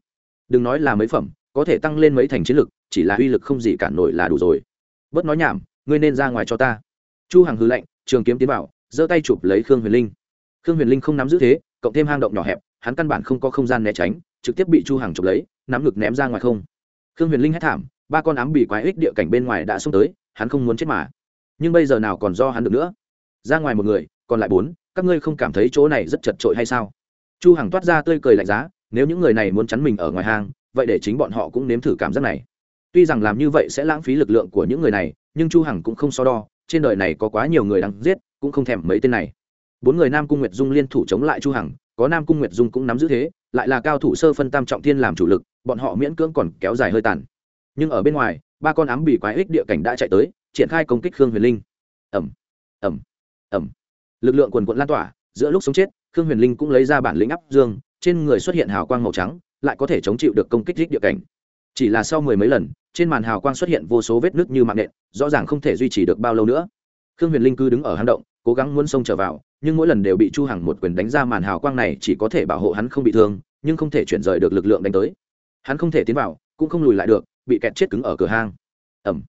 Đừng nói là mấy phẩm, có thể tăng lên mấy thành chiến lực, chỉ là uy lực không gì cản nổi là đủ rồi. Bớt nói nhảm, ngươi nên ra ngoài cho ta. Chu hằng hư lệnh trường kiếm tiến vào, giơ tay chụp lấy khương huyền linh. Khương huyền linh không nắm giữ thế, cộng thêm hang động nhỏ hẹp, hắn căn bản không có không gian né tránh, trực tiếp bị chu hằng chụp lấy, nắm ngực ném ra ngoài không. Khương huyền linh hét thảm, ba con ám bị quái ích địa cảnh bên ngoài đã xông tới, hắn không muốn chết mà. Nhưng bây giờ nào còn do hắn được nữa? Ra ngoài một người, còn lại bốn, các ngươi không cảm thấy chỗ này rất chật trội hay sao? Chu hằng toát ra tươi cười lạnh giá, nếu những người này muốn chắn mình ở ngoài hang, vậy để chính bọn họ cũng nếm thử cảm giác này. Tuy rằng làm như vậy sẽ lãng phí lực lượng của những người này, nhưng chu hằng cũng không so đo, trên đời này có quá nhiều người đang giết, cũng không thèm mấy tên này. Bốn người nam cung nguyệt dung liên thủ chống lại chu hằng, có nam cung nguyệt dung cũng nắm giữ thế, lại là cao thủ sơ phân tam trọng thiên làm chủ lực, bọn họ miễn cưỡng còn kéo dài hơi tàn. Nhưng ở bên ngoài, ba con ám bị quái ích địa cảnh đã chạy tới, triển khai công kích khương huyền linh. Ẩm ẩm ẩm lực lượng quần quận lan tỏa, giữa lúc sống chết khương huyền linh cũng lấy ra bản lĩnh áp dương, trên người xuất hiện hào quang màu trắng, lại có thể chống chịu được công kích rích địa cảnh. Chỉ là sau mười mấy lần, trên màn hào quang xuất hiện vô số vết nứt như mạng nện, rõ ràng không thể duy trì được bao lâu nữa. Khương huyền linh cứ đứng ở hang động, cố gắng muốn xông trở vào, nhưng mỗi lần đều bị chu hằng một quyền đánh ra màn hào quang này chỉ có thể bảo hộ hắn không bị thương, nhưng không thể chuyển rời được lực lượng đánh tới. Hắn không thể tiến vào, cũng không lùi lại được, bị kẹt chết cứng ở cửa hang. Ẩm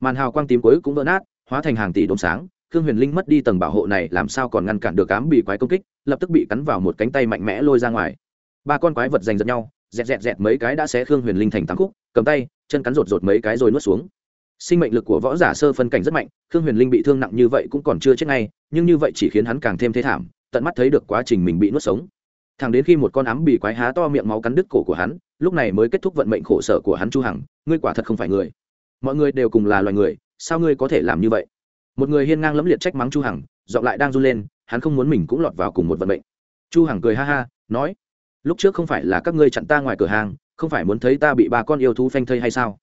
màn hào quang tím cuối cũng vỡ nát, hóa thành hàng tỷ đốm sáng khương huyền linh mất đi tầng bảo hộ này, làm sao còn ngăn cản được cám bị quái công kích, lập tức bị cắn vào một cánh tay mạnh mẽ lôi ra ngoài. Ba con quái vật giành giật nhau, dẹt dẹt dẹt mấy cái đã xé khương huyền linh thành tám khúc, cầm tay, chân cắn rột rột mấy cái rồi nuốt xuống. Sinh mệnh lực của võ giả sơ phân cảnh rất mạnh, khương huyền linh bị thương nặng như vậy cũng còn chưa chết ngay, nhưng như vậy chỉ khiến hắn càng thêm thế thảm, tận mắt thấy được quá trình mình bị nuốt sống. Thẳng đến khi một con ám bị quái há to miệng máu cắn đứt cổ của hắn, lúc này mới kết thúc vận mệnh khổ sở của hắn chu hằng, ngươi quả thật không phải người. Mọi người đều cùng là loài người, sao ngươi có thể làm như vậy? Một người hiên ngang lẫm liệt trách mắng chu hằng, giọng lại đang run lên, hắn không muốn mình cũng lọt vào cùng một vận mệnh. Chu hằng cười ha ha, nói, lúc trước không phải là các ngươi chặn ta ngoài cửa hàng, không phải muốn thấy ta bị ba con yêu thú phanh thây hay sao?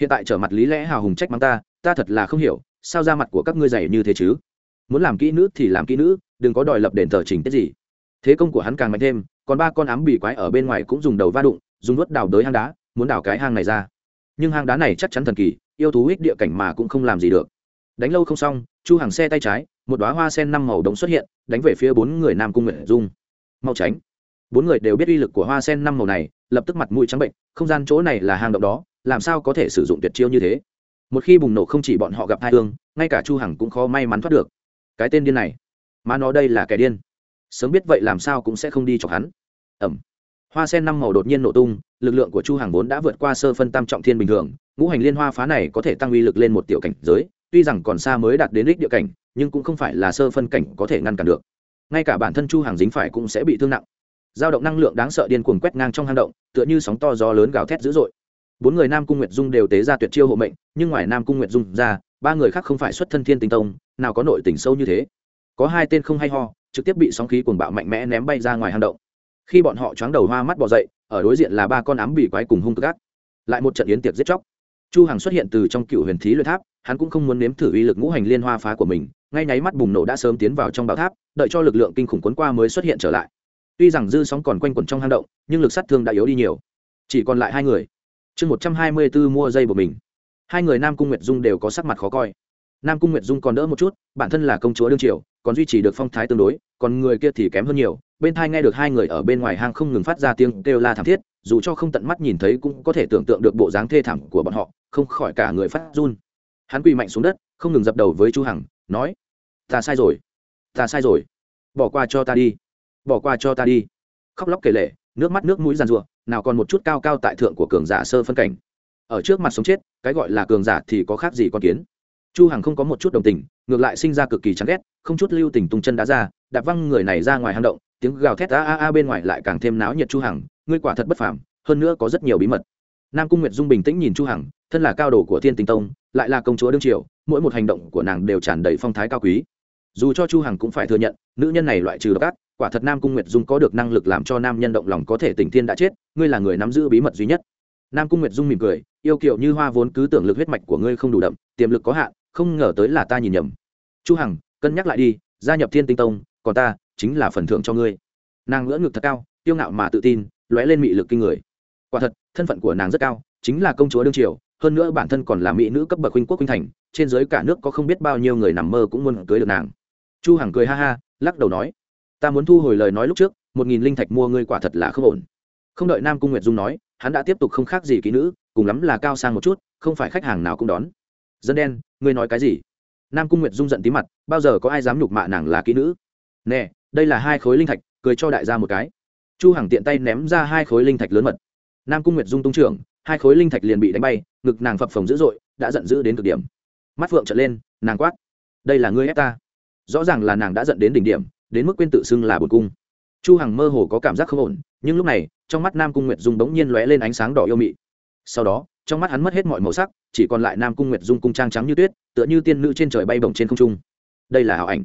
Hiện tại trở mặt lý lẽ hào hùng trách mắng ta ta thật là không hiểu, sao ra mặt của các ngươi dày như thế chứ? Muốn làm kỹ nữ thì làm kỹ nữ, đừng có đòi lập đền thờ trình tiết gì. Thế công của hắn càng mạnh thêm, còn ba con ám bị quái ở bên ngoài cũng dùng đầu va đụng, dùng nuốt đào đới hang đá, muốn đào cái hang này ra. Nhưng hang đá này chắc chắn thần kỳ, yêu thú ích địa cảnh mà cũng không làm gì được đánh lâu không xong, chu hàng xe tay trái, một đoá hoa sen năm màu đống xuất hiện, đánh về phía bốn người nam cung nguyện dung. Mau tránh. Bốn người đều biết uy lực của hoa sen năm màu này, lập tức mặt mũi trắng bệnh, không gian chỗ này là hang động đó, làm sao có thể sử dụng tuyệt chiêu như thế? Một khi bùng nổ không chỉ bọn họ gặp hai thương, ngay cả chu hằng cũng khó may mắn thoát được. Cái tên điên này mà nó đây là kẻ điên. Sớm biết vậy làm sao cũng sẽ không đi chọc hắn. Ẩm. Hoa sen năm màu đột nhiên nổ tung, lực lượng của chu hàng vốn đã vượt qua sơ phân tam trọng thiên bình thường, ngũ hành liên hoa phá này có thể tăng uy lực lên một tiểu cảnh giới tuy rằng còn xa mới đạt đến đích địa cảnh, nhưng cũng không phải là sơ phân cảnh có thể ngăn cản được. Ngay cả bản thân chu hàng dính phải cũng sẽ bị thương nặng. Dao động năng lượng đáng sợ điên cuồng quét ngang trong hang động, tựa như sóng to gió lớn gào thét dữ dội. Bốn người nam cung nguyệt dung đều tế ra tuyệt chiêu hộ mệnh, nhưng ngoài nam cung nguyệt dung ra, ba người khác không phải xuất thân thiên tinh tông, nào có nội tình sâu như thế. Có hai tên không hay ho, trực tiếp bị sóng khí cuồng bạo mạnh mẽ ném bay ra ngoài hang động. Khi bọn họ choáng đầu hoa mắt bỏ dậy, ở đối diện là ba con ám bị quái cùng hung cực gắt lại một trận yến tiệc giết chóc chu hằng xuất hiện từ trong cựu huyền thí luyện tháp, hắn cũng không muốn nếm thử uy lực ngũ hành liên hoa phá của mình, ngay nháy mắt bùng nổ đã sớm tiến vào trong bảo tháp, đợi cho lực lượng kinh khủng cuốn qua mới xuất hiện trở lại. Tuy rằng dư sóng còn quanh quẩn trong hang động, nhưng lực sát thương đã yếu đi nhiều. Chỉ còn lại hai người. Chương một trăm hai mươi bốn mua dây của mình. Hai người nam cung nguyệt dung đều có sắc mặt khó coi. Nam cung nguyệt dung còn đỡ một chút, bản thân là công chúa đương triều, còn duy trì được phong thái tương đối, còn người kia thì kém hơn nhiều. Bên thai nghe được hai người ở bên ngoài hang không ngừng phát ra tiếng kêu la thảm thiết, dù cho không tận mắt nhìn thấy cũng có thể tưởng tượng được bộ dáng thê thảm của bọn họ không khỏi cả người phát run. Hắn quỳ mạnh xuống đất không ngừng dập đầu với chu hằng nói ta sai rồi ta sai rồi. Bỏ qua cho ta đi bỏ qua cho ta đi. Khóc lóc kể lệ nước mắt nước mũi giàn rủa, nào còn một chút cao cao tại thượng của cường giả sơ phân cảnh. Ở trước mặt sống chết cái gọi là cường giả thì có khác gì con kiến. Chu hằng không có một chút đồng tình ngược lại sinh ra cực kỳ chán ghét không chút lưu tình tung chân đá ra đạp văng người này ra ngoài hang động tiếng gào thét a a a bên ngoài lại càng thêm náo nhiệt chu hằng ngươi quả thật bất phàm hơn nữa có rất nhiều bí mật. Nam cung nguyệt dung bình tĩnh nhìn chu hằng thân là cao đồ của thiên tinh tông, lại là công chúa đương triều, mỗi một hành động của nàng đều tràn đầy phong thái cao quý. Dù cho chu hằng cũng phải thừa nhận, nữ nhân này loại trừ độc ác, quả thật nam cung nguyệt dung có được năng lực làm cho nam nhân động lòng có thể tình thiên đã chết, ngươi là người nắm giữ bí mật duy nhất. Nam cung nguyệt dung mỉm cười, yêu kiều như hoa vốn cứ tưởng lực huyết mạch của ngươi không đủ đậm, tiềm lực có hạn, không ngờ tới là ta nhìn nhầm. Chu hằng, cân nhắc lại đi, gia nhập thiên tinh tông, còn ta chính là phần thưởng cho ngươi. Nàng ngỡ ngực thật cao tiêu ngạo mà tự tin, lóe lên mị lực kinh người. Quả thật, thân phận của nàng rất cao, chính là công chúa đương triều hơn nữa bản thân còn là mỹ nữ cấp bậc huynh quốc huynh thành, trên giới cả nước có không biết bao nhiêu người nằm mơ cũng muốn cưới được nàng. Chu hằng cười ha ha, lắc đầu nói, ta muốn thu hồi lời nói lúc trước, một nghìn linh thạch mua ngươi quả thật là không ổn. Không đợi nam cung nguyệt dung nói, hắn đã tiếp tục không khác gì kỹ nữ, cùng lắm là cao sang một chút, không phải khách hàng nào cũng đón. Dân đen, ngươi nói cái gì? Nam cung nguyệt dung giận tí mặt, bao giờ có ai dám nhục mạ nàng là kỹ nữ? Nè, đây là hai khối linh thạch, cười cho đại gia một cái. Chu hằng tiện tay ném ra hai khối linh thạch lớn mật. Nam cung nguyệt dung tung trưởng hai khối linh thạch liền bị đánh bay, ngực nàng phập phồng dữ dội, đã giận dữ đến cực điểm. Mắt phượng trợn lên, nàng quát, đây là ngươi ép ta? Rõ ràng là nàng đã giận đến đỉnh điểm, đến mức quên tự xưng là bột cung. Chu hằng mơ hồ có cảm giác không ổn, nhưng lúc này, trong mắt nam cung nguyệt dung bỗng nhiên lóe lên ánh sáng đỏ yêu mị. Sau đó, trong mắt hắn mất hết mọi màu sắc, chỉ còn lại nam cung nguyệt dung cung trang trắng như tuyết, tựa như tiên nữ trên trời bay bổng trên không trung. Đây là ảo ảnh.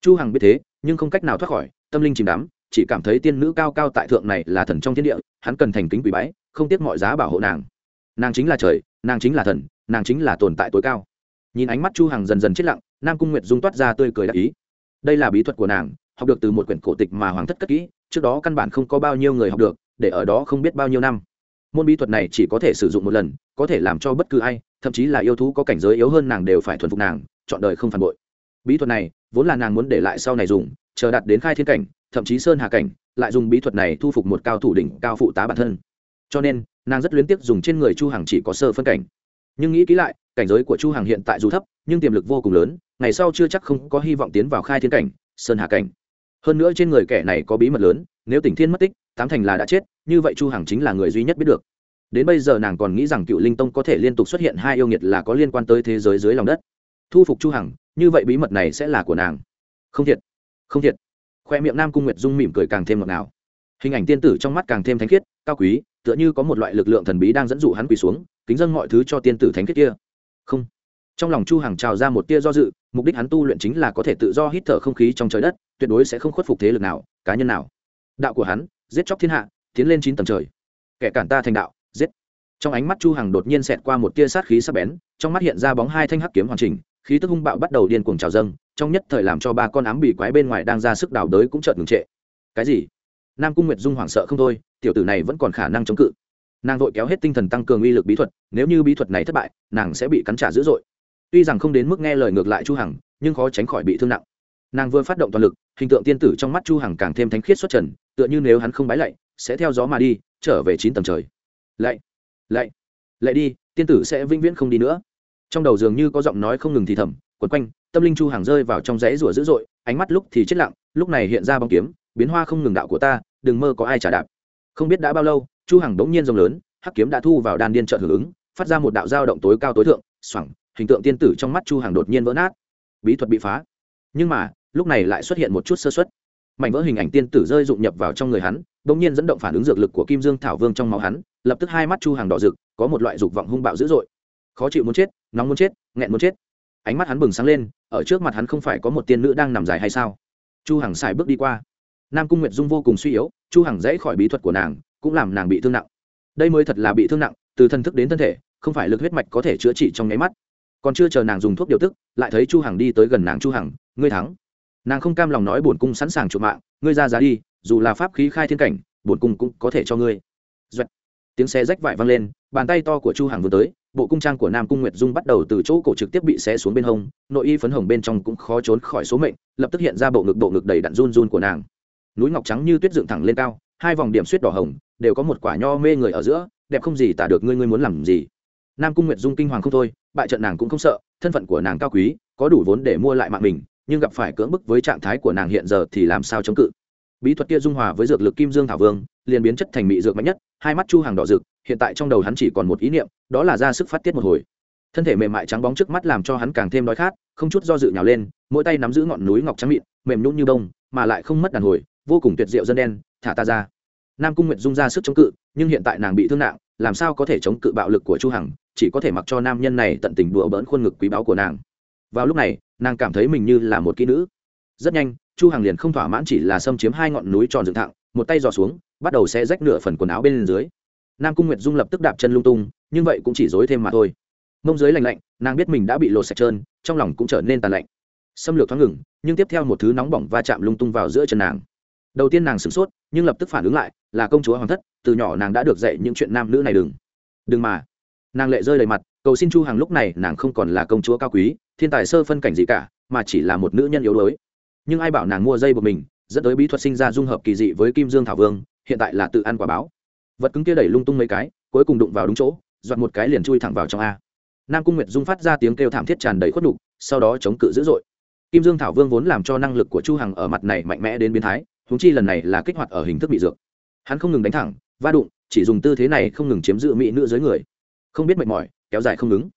Chu hằng biết thế, nhưng không cách nào thoát khỏi, tâm linh chìm đắm chỉ cảm thấy tiên nữ cao cao tại thượng này là thần trong thiên địa, hắn cần thành kính quỷ bái, không tiếc mọi giá bảo hộ nàng. Nàng chính là trời, nàng chính là thần, nàng chính là tồn tại tối cao. Nhìn ánh mắt chu hằng dần dần chết lặng, nam cung nguyệt dung toát ra tươi cười đắc ý. Đây là bí thuật của nàng, học được từ một quyển cổ tịch mà hoàng thất cất kỹ, trước đó căn bản không có bao nhiêu người học được, để ở đó không biết bao nhiêu năm. Môn bí thuật này chỉ có thể sử dụng một lần, có thể làm cho bất cứ ai, thậm chí là yêu thú có cảnh giới yếu hơn nàng đều phải thuần phục nàng, chọn đời không phản bội. Bí thuật này, vốn là nàng muốn để lại sau này dùng, chờ đạt đến khai thiên cảnh thậm chí sơn hà cảnh, lại dùng bí thuật này thu phục một cao thủ đỉnh cao phụ tá bản thân. Cho nên, nàng rất luyến tiếc dùng trên người chu hằng chỉ có sơ phân cảnh. Nhưng nghĩ kỹ lại, cảnh giới của chu hằng hiện tại dù thấp, nhưng tiềm lực vô cùng lớn, ngày sau chưa chắc không có hy vọng tiến vào khai thiên cảnh, sơn hà cảnh. Hơn nữa trên người kẻ này có bí mật lớn, nếu tỉnh thiên mất tích, tám thành là đã chết, như vậy chu hằng chính là người duy nhất biết được. Đến bây giờ nàng còn nghĩ rằng cựu linh tông có thể liên tục xuất hiện hai yêu nghiệt là có liên quan tới thế giới dưới lòng đất. Thu phục chu hằng, như vậy bí mật này sẽ là của nàng. Không thiệt không thiệt khoe miệng nam cung nguyệt dung mỉm cười càng thêm ngọt ngào. Hình ảnh tiên tử trong mắt càng thêm thánh khiết, cao quý, tựa như có một loại lực lượng thần bí đang dẫn dụ hắn quỳ xuống, kính dâng mọi thứ cho tiên tử thánh khiết kia. Không. Trong lòng chu hằng trào ra một tia do dự, mục đích hắn tu luyện chính là có thể tự do hít thở không khí trong trời đất, tuyệt đối sẽ không khuất phục thế lực nào, cá nhân nào. Đạo của hắn, giết chóc thiên hạ, tiến lên chín tầng trời. Kẻ cản ta thành đạo, giết. Trong ánh mắt chu hằng đột nhiên xẹt qua một tia sát khí sắc bén, trong mắt hiện ra bóng hai thanh hắc kiếm hoàn chỉnh khí tức hung bạo bắt đầu điên cuồng trào dâng, trong nhất thời làm cho ba con ám bị quái bên ngoài đang ra sức đào đới cũng chợt ngừng trệ. Cái gì? Nam cung nguyệt dung hoảng sợ không thôi, tiểu tử này vẫn còn khả năng chống cự. Nàng vội kéo hết tinh thần tăng cường uy lực bí thuật, nếu như bí thuật này thất bại, nàng sẽ bị cắn trả dữ dội. Tuy rằng không đến mức nghe lời ngược lại chu hằng, nhưng khó tránh khỏi bị thương nặng. Nàng vừa phát động toàn lực, hình tượng tiên tử trong mắt chu hằng càng thêm thánh khiết xuất trần, tựa như nếu hắn không bái lạy, sẽ theo gió mà đi, trở về chín tầng trời. Lạy lạy lạy đi, tiên tử sẽ vĩnh viễn không đi nữa trong đầu dường như có giọng nói không ngừng thì thầm, quấn quanh, tâm linh chu hàng rơi vào trong rẫy rủa dữ dội, ánh mắt lúc thì chết lặng, lúc này hiện ra bóng kiếm, biến hoa không ngừng đạo của ta, đừng mơ có ai trả đạp. Không biết đã bao lâu, chu hằng đống nhiên rồng lớn, hắc kiếm đã thu vào đan điên trợ hưởng ứng, phát ra một đạo dao động tối cao tối thượng xoẳng hình tượng tiên tử trong mắt chu hằng đột nhiên vỡ nát. Bí thuật bị phá. Nhưng mà, lúc này lại xuất hiện một chút sơ suất. Mảnh vỡ hình ảnh tiên tử rơi dụng nhập vào trong người hắn đống nhiên dẫn động phản ứng dược lực của kim dương thảo vương trong máu hắn, lập tức hai mắt chu hàng đỏ rực, có một loại dục vọng hung bạo dữ dội khó chịu muốn chết, nóng muốn chết, nghẹn muốn chết. Ánh mắt hắn bừng sáng lên, ở trước mặt hắn không phải có một tiên nữ đang nằm dài hay sao? Chu hằng xài bước đi qua. Nam cung nguyệt dung vô cùng suy yếu, chu hằng dãy khỏi bí thuật của nàng, cũng làm nàng bị thương nặng. Đây mới thật là bị thương nặng, từ thân thức đến thân thể, không phải lực huyết mạch có thể chữa trị trong nháy mắt. Còn chưa chờ nàng dùng thuốc điều tức, lại thấy chu hằng đi tới gần nàng, chu hằng, ngươi thắng. Nàng không cam lòng nói, bổn cung sẵn sàng chuộc mạng, ngươi ra giá đi, dù là pháp khí khai thiên cảnh, bổn cung cũng có thể cho ngươi. Doạch. tiếng xe rách vải vang lên, bàn tay to của chu hằng vừa tới bộ cung trang của nam cung nguyệt dung bắt đầu từ chỗ cổ trực tiếp bị xé xuống bên hông, nội y phấn hồng bên trong cũng khó trốn khỏi số mệnh, lập tức hiện ra bộ ngực bộ ngực đầy đặn run run của nàng. Núi ngọc trắng như tuyết dựng thẳng lên cao, hai vòng điểm suýt đỏ hồng, đều có một quả nho mê người ở giữa, đẹp không gì tả được ngươi ngươi muốn làm gì. Nam cung nguyệt dung kinh hoàng không thôi, bại trận nàng cũng không sợ, thân phận của nàng cao quý, có đủ vốn để mua lại mạng mình, nhưng gặp phải cưỡng bức với trạng thái của nàng hiện giờ thì làm sao chống cự bí thuật kia dung hòa với dược lực kim dương thảo vương, liền biến chất thành mị dược mạnh nhất, hai mắt chu hàng đỏ rực, hiện tại trong đầu hắn chỉ còn một ý niệm, đó là ra sức phát tiết một hồi. Thân thể mềm mại trắng bóng trước mắt làm cho hắn càng thêm đói khát, không chút do dự nhào lên, mỗi tay nắm giữ ngọn núi ngọc trắng mịn, mềm nhún như bông, mà lại không mất đàn hồi, vô cùng tuyệt diệu dân đen, thả ta ra. Nam cung nguyệt dung ra sức chống cự, nhưng hiện tại nàng bị thương nặng, làm sao có thể chống cự bạo lực của chu hằng, chỉ có thể mặc cho nam nhân này tận tình đùa bỡn khuôn ngực quý báu của nàng. Vào lúc này, nàng cảm thấy mình như là một kỹ nữ. Rất nhanh chu hằng liền không thỏa mãn chỉ là xâm chiếm hai ngọn núi tròn dựng thẳng, một tay dò xuống, bắt đầu sẽ rách nửa phần quần áo bên dưới. Nam cung nguyệt dung lập tức đạp chân lung tung, nhưng vậy cũng chỉ dối thêm mà thôi. Mông dưới lạnh lạnh, nàng biết mình đã bị lột sạch trơn, trong lòng cũng trở nên tàn lạnh. Xâm lược thoáng ngừng, nhưng tiếp theo một thứ nóng bỏng va chạm lung tung vào giữa chân nàng. Đầu tiên nàng sửng sốt, nhưng lập tức phản ứng lại, là công chúa hoàng thất, từ nhỏ nàng đã được dạy những chuyện nam nữ này đừng. Đừng mà. Nàng lệ rơi đầy mặt, cầu xin chu hàng lúc này nàng không còn là công chúa cao quý, thiên tài sơ phân cảnh gì cả, mà chỉ là một nữ nhân yếu đuối nhưng ai bảo nàng mua dây buộc mình, dẫn tới bí thuật sinh ra dung hợp kỳ dị với kim dương thảo vương, hiện tại là tự ăn quả báo. Vật cứng kia đẩy lung tung mấy cái, cuối cùng đụng vào đúng chỗ dọn một cái liền chui thẳng vào trong a. Nam cung nguyệt dung phát ra tiếng kêu thảm thiết tràn đầy khuất đục sau đó chống cự dữ dội. Kim dương thảo vương vốn làm cho năng lực của chu hằng ở mặt này mạnh mẽ đến biến thái húng chi lần này là kích hoạt ở hình thức bị dược. Hắn không ngừng đánh thẳng, va đụng, chỉ dùng tư thế này không ngừng chiếm giữ mỹ nữ dưới người. Không biết mệt mỏi, kéo dài không ngừng.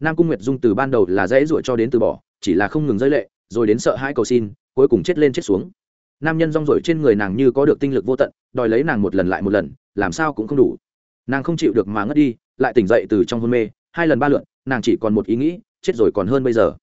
Nam cung nguyệt dung từ ban đầu là dễ ruổi cho đến từ bỏ, chỉ là không ngừng rơi lệ, rồi đến sợ hãi cầu xin cuối cùng chết lên chết xuống. Nam nhân rong rổi trên người nàng như có được tinh lực vô tận, đòi lấy nàng một lần lại một lần, làm sao cũng không đủ. Nàng không chịu được mà ngất đi, lại tỉnh dậy từ trong hôn mê, hai lần ba lượn, nàng chỉ còn một ý nghĩ, chết rồi còn hơn bây giờ.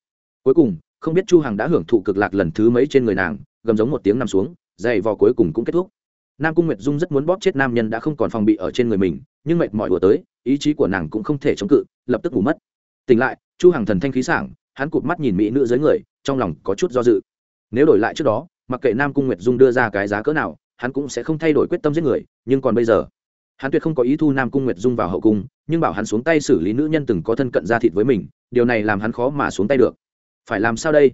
Cuối cùng, không biết chu hằng đã hưởng thụ cực lạc lần thứ mấy trên người nàng, gầm giống một tiếng nằm xuống, dày vò cuối cùng cũng kết thúc. Nam cung nguyệt dung rất muốn bóp chết nam nhân đã không còn phòng bị ở trên người mình, nhưng mệt mỏi vừa tới, ý chí của nàng cũng không thể chống cự, lập tức ngủ mất. Tỉnh lại, chu hằng thần thanh khí sảng, hắn cụp mắt nhìn mỹ nữ dưới người, trong lòng có chút do dự nếu đổi lại trước đó, mặc kệ nam cung nguyệt dung đưa ra cái giá cỡ nào, hắn cũng sẽ không thay đổi quyết tâm giết người, nhưng còn bây giờ, hắn tuyệt không có ý thu nam cung nguyệt dung vào hậu cung, nhưng bảo hắn xuống tay xử lý nữ nhân từng có thân cận ra thịt với mình, điều này làm hắn khó mà xuống tay được. Phải làm sao đây?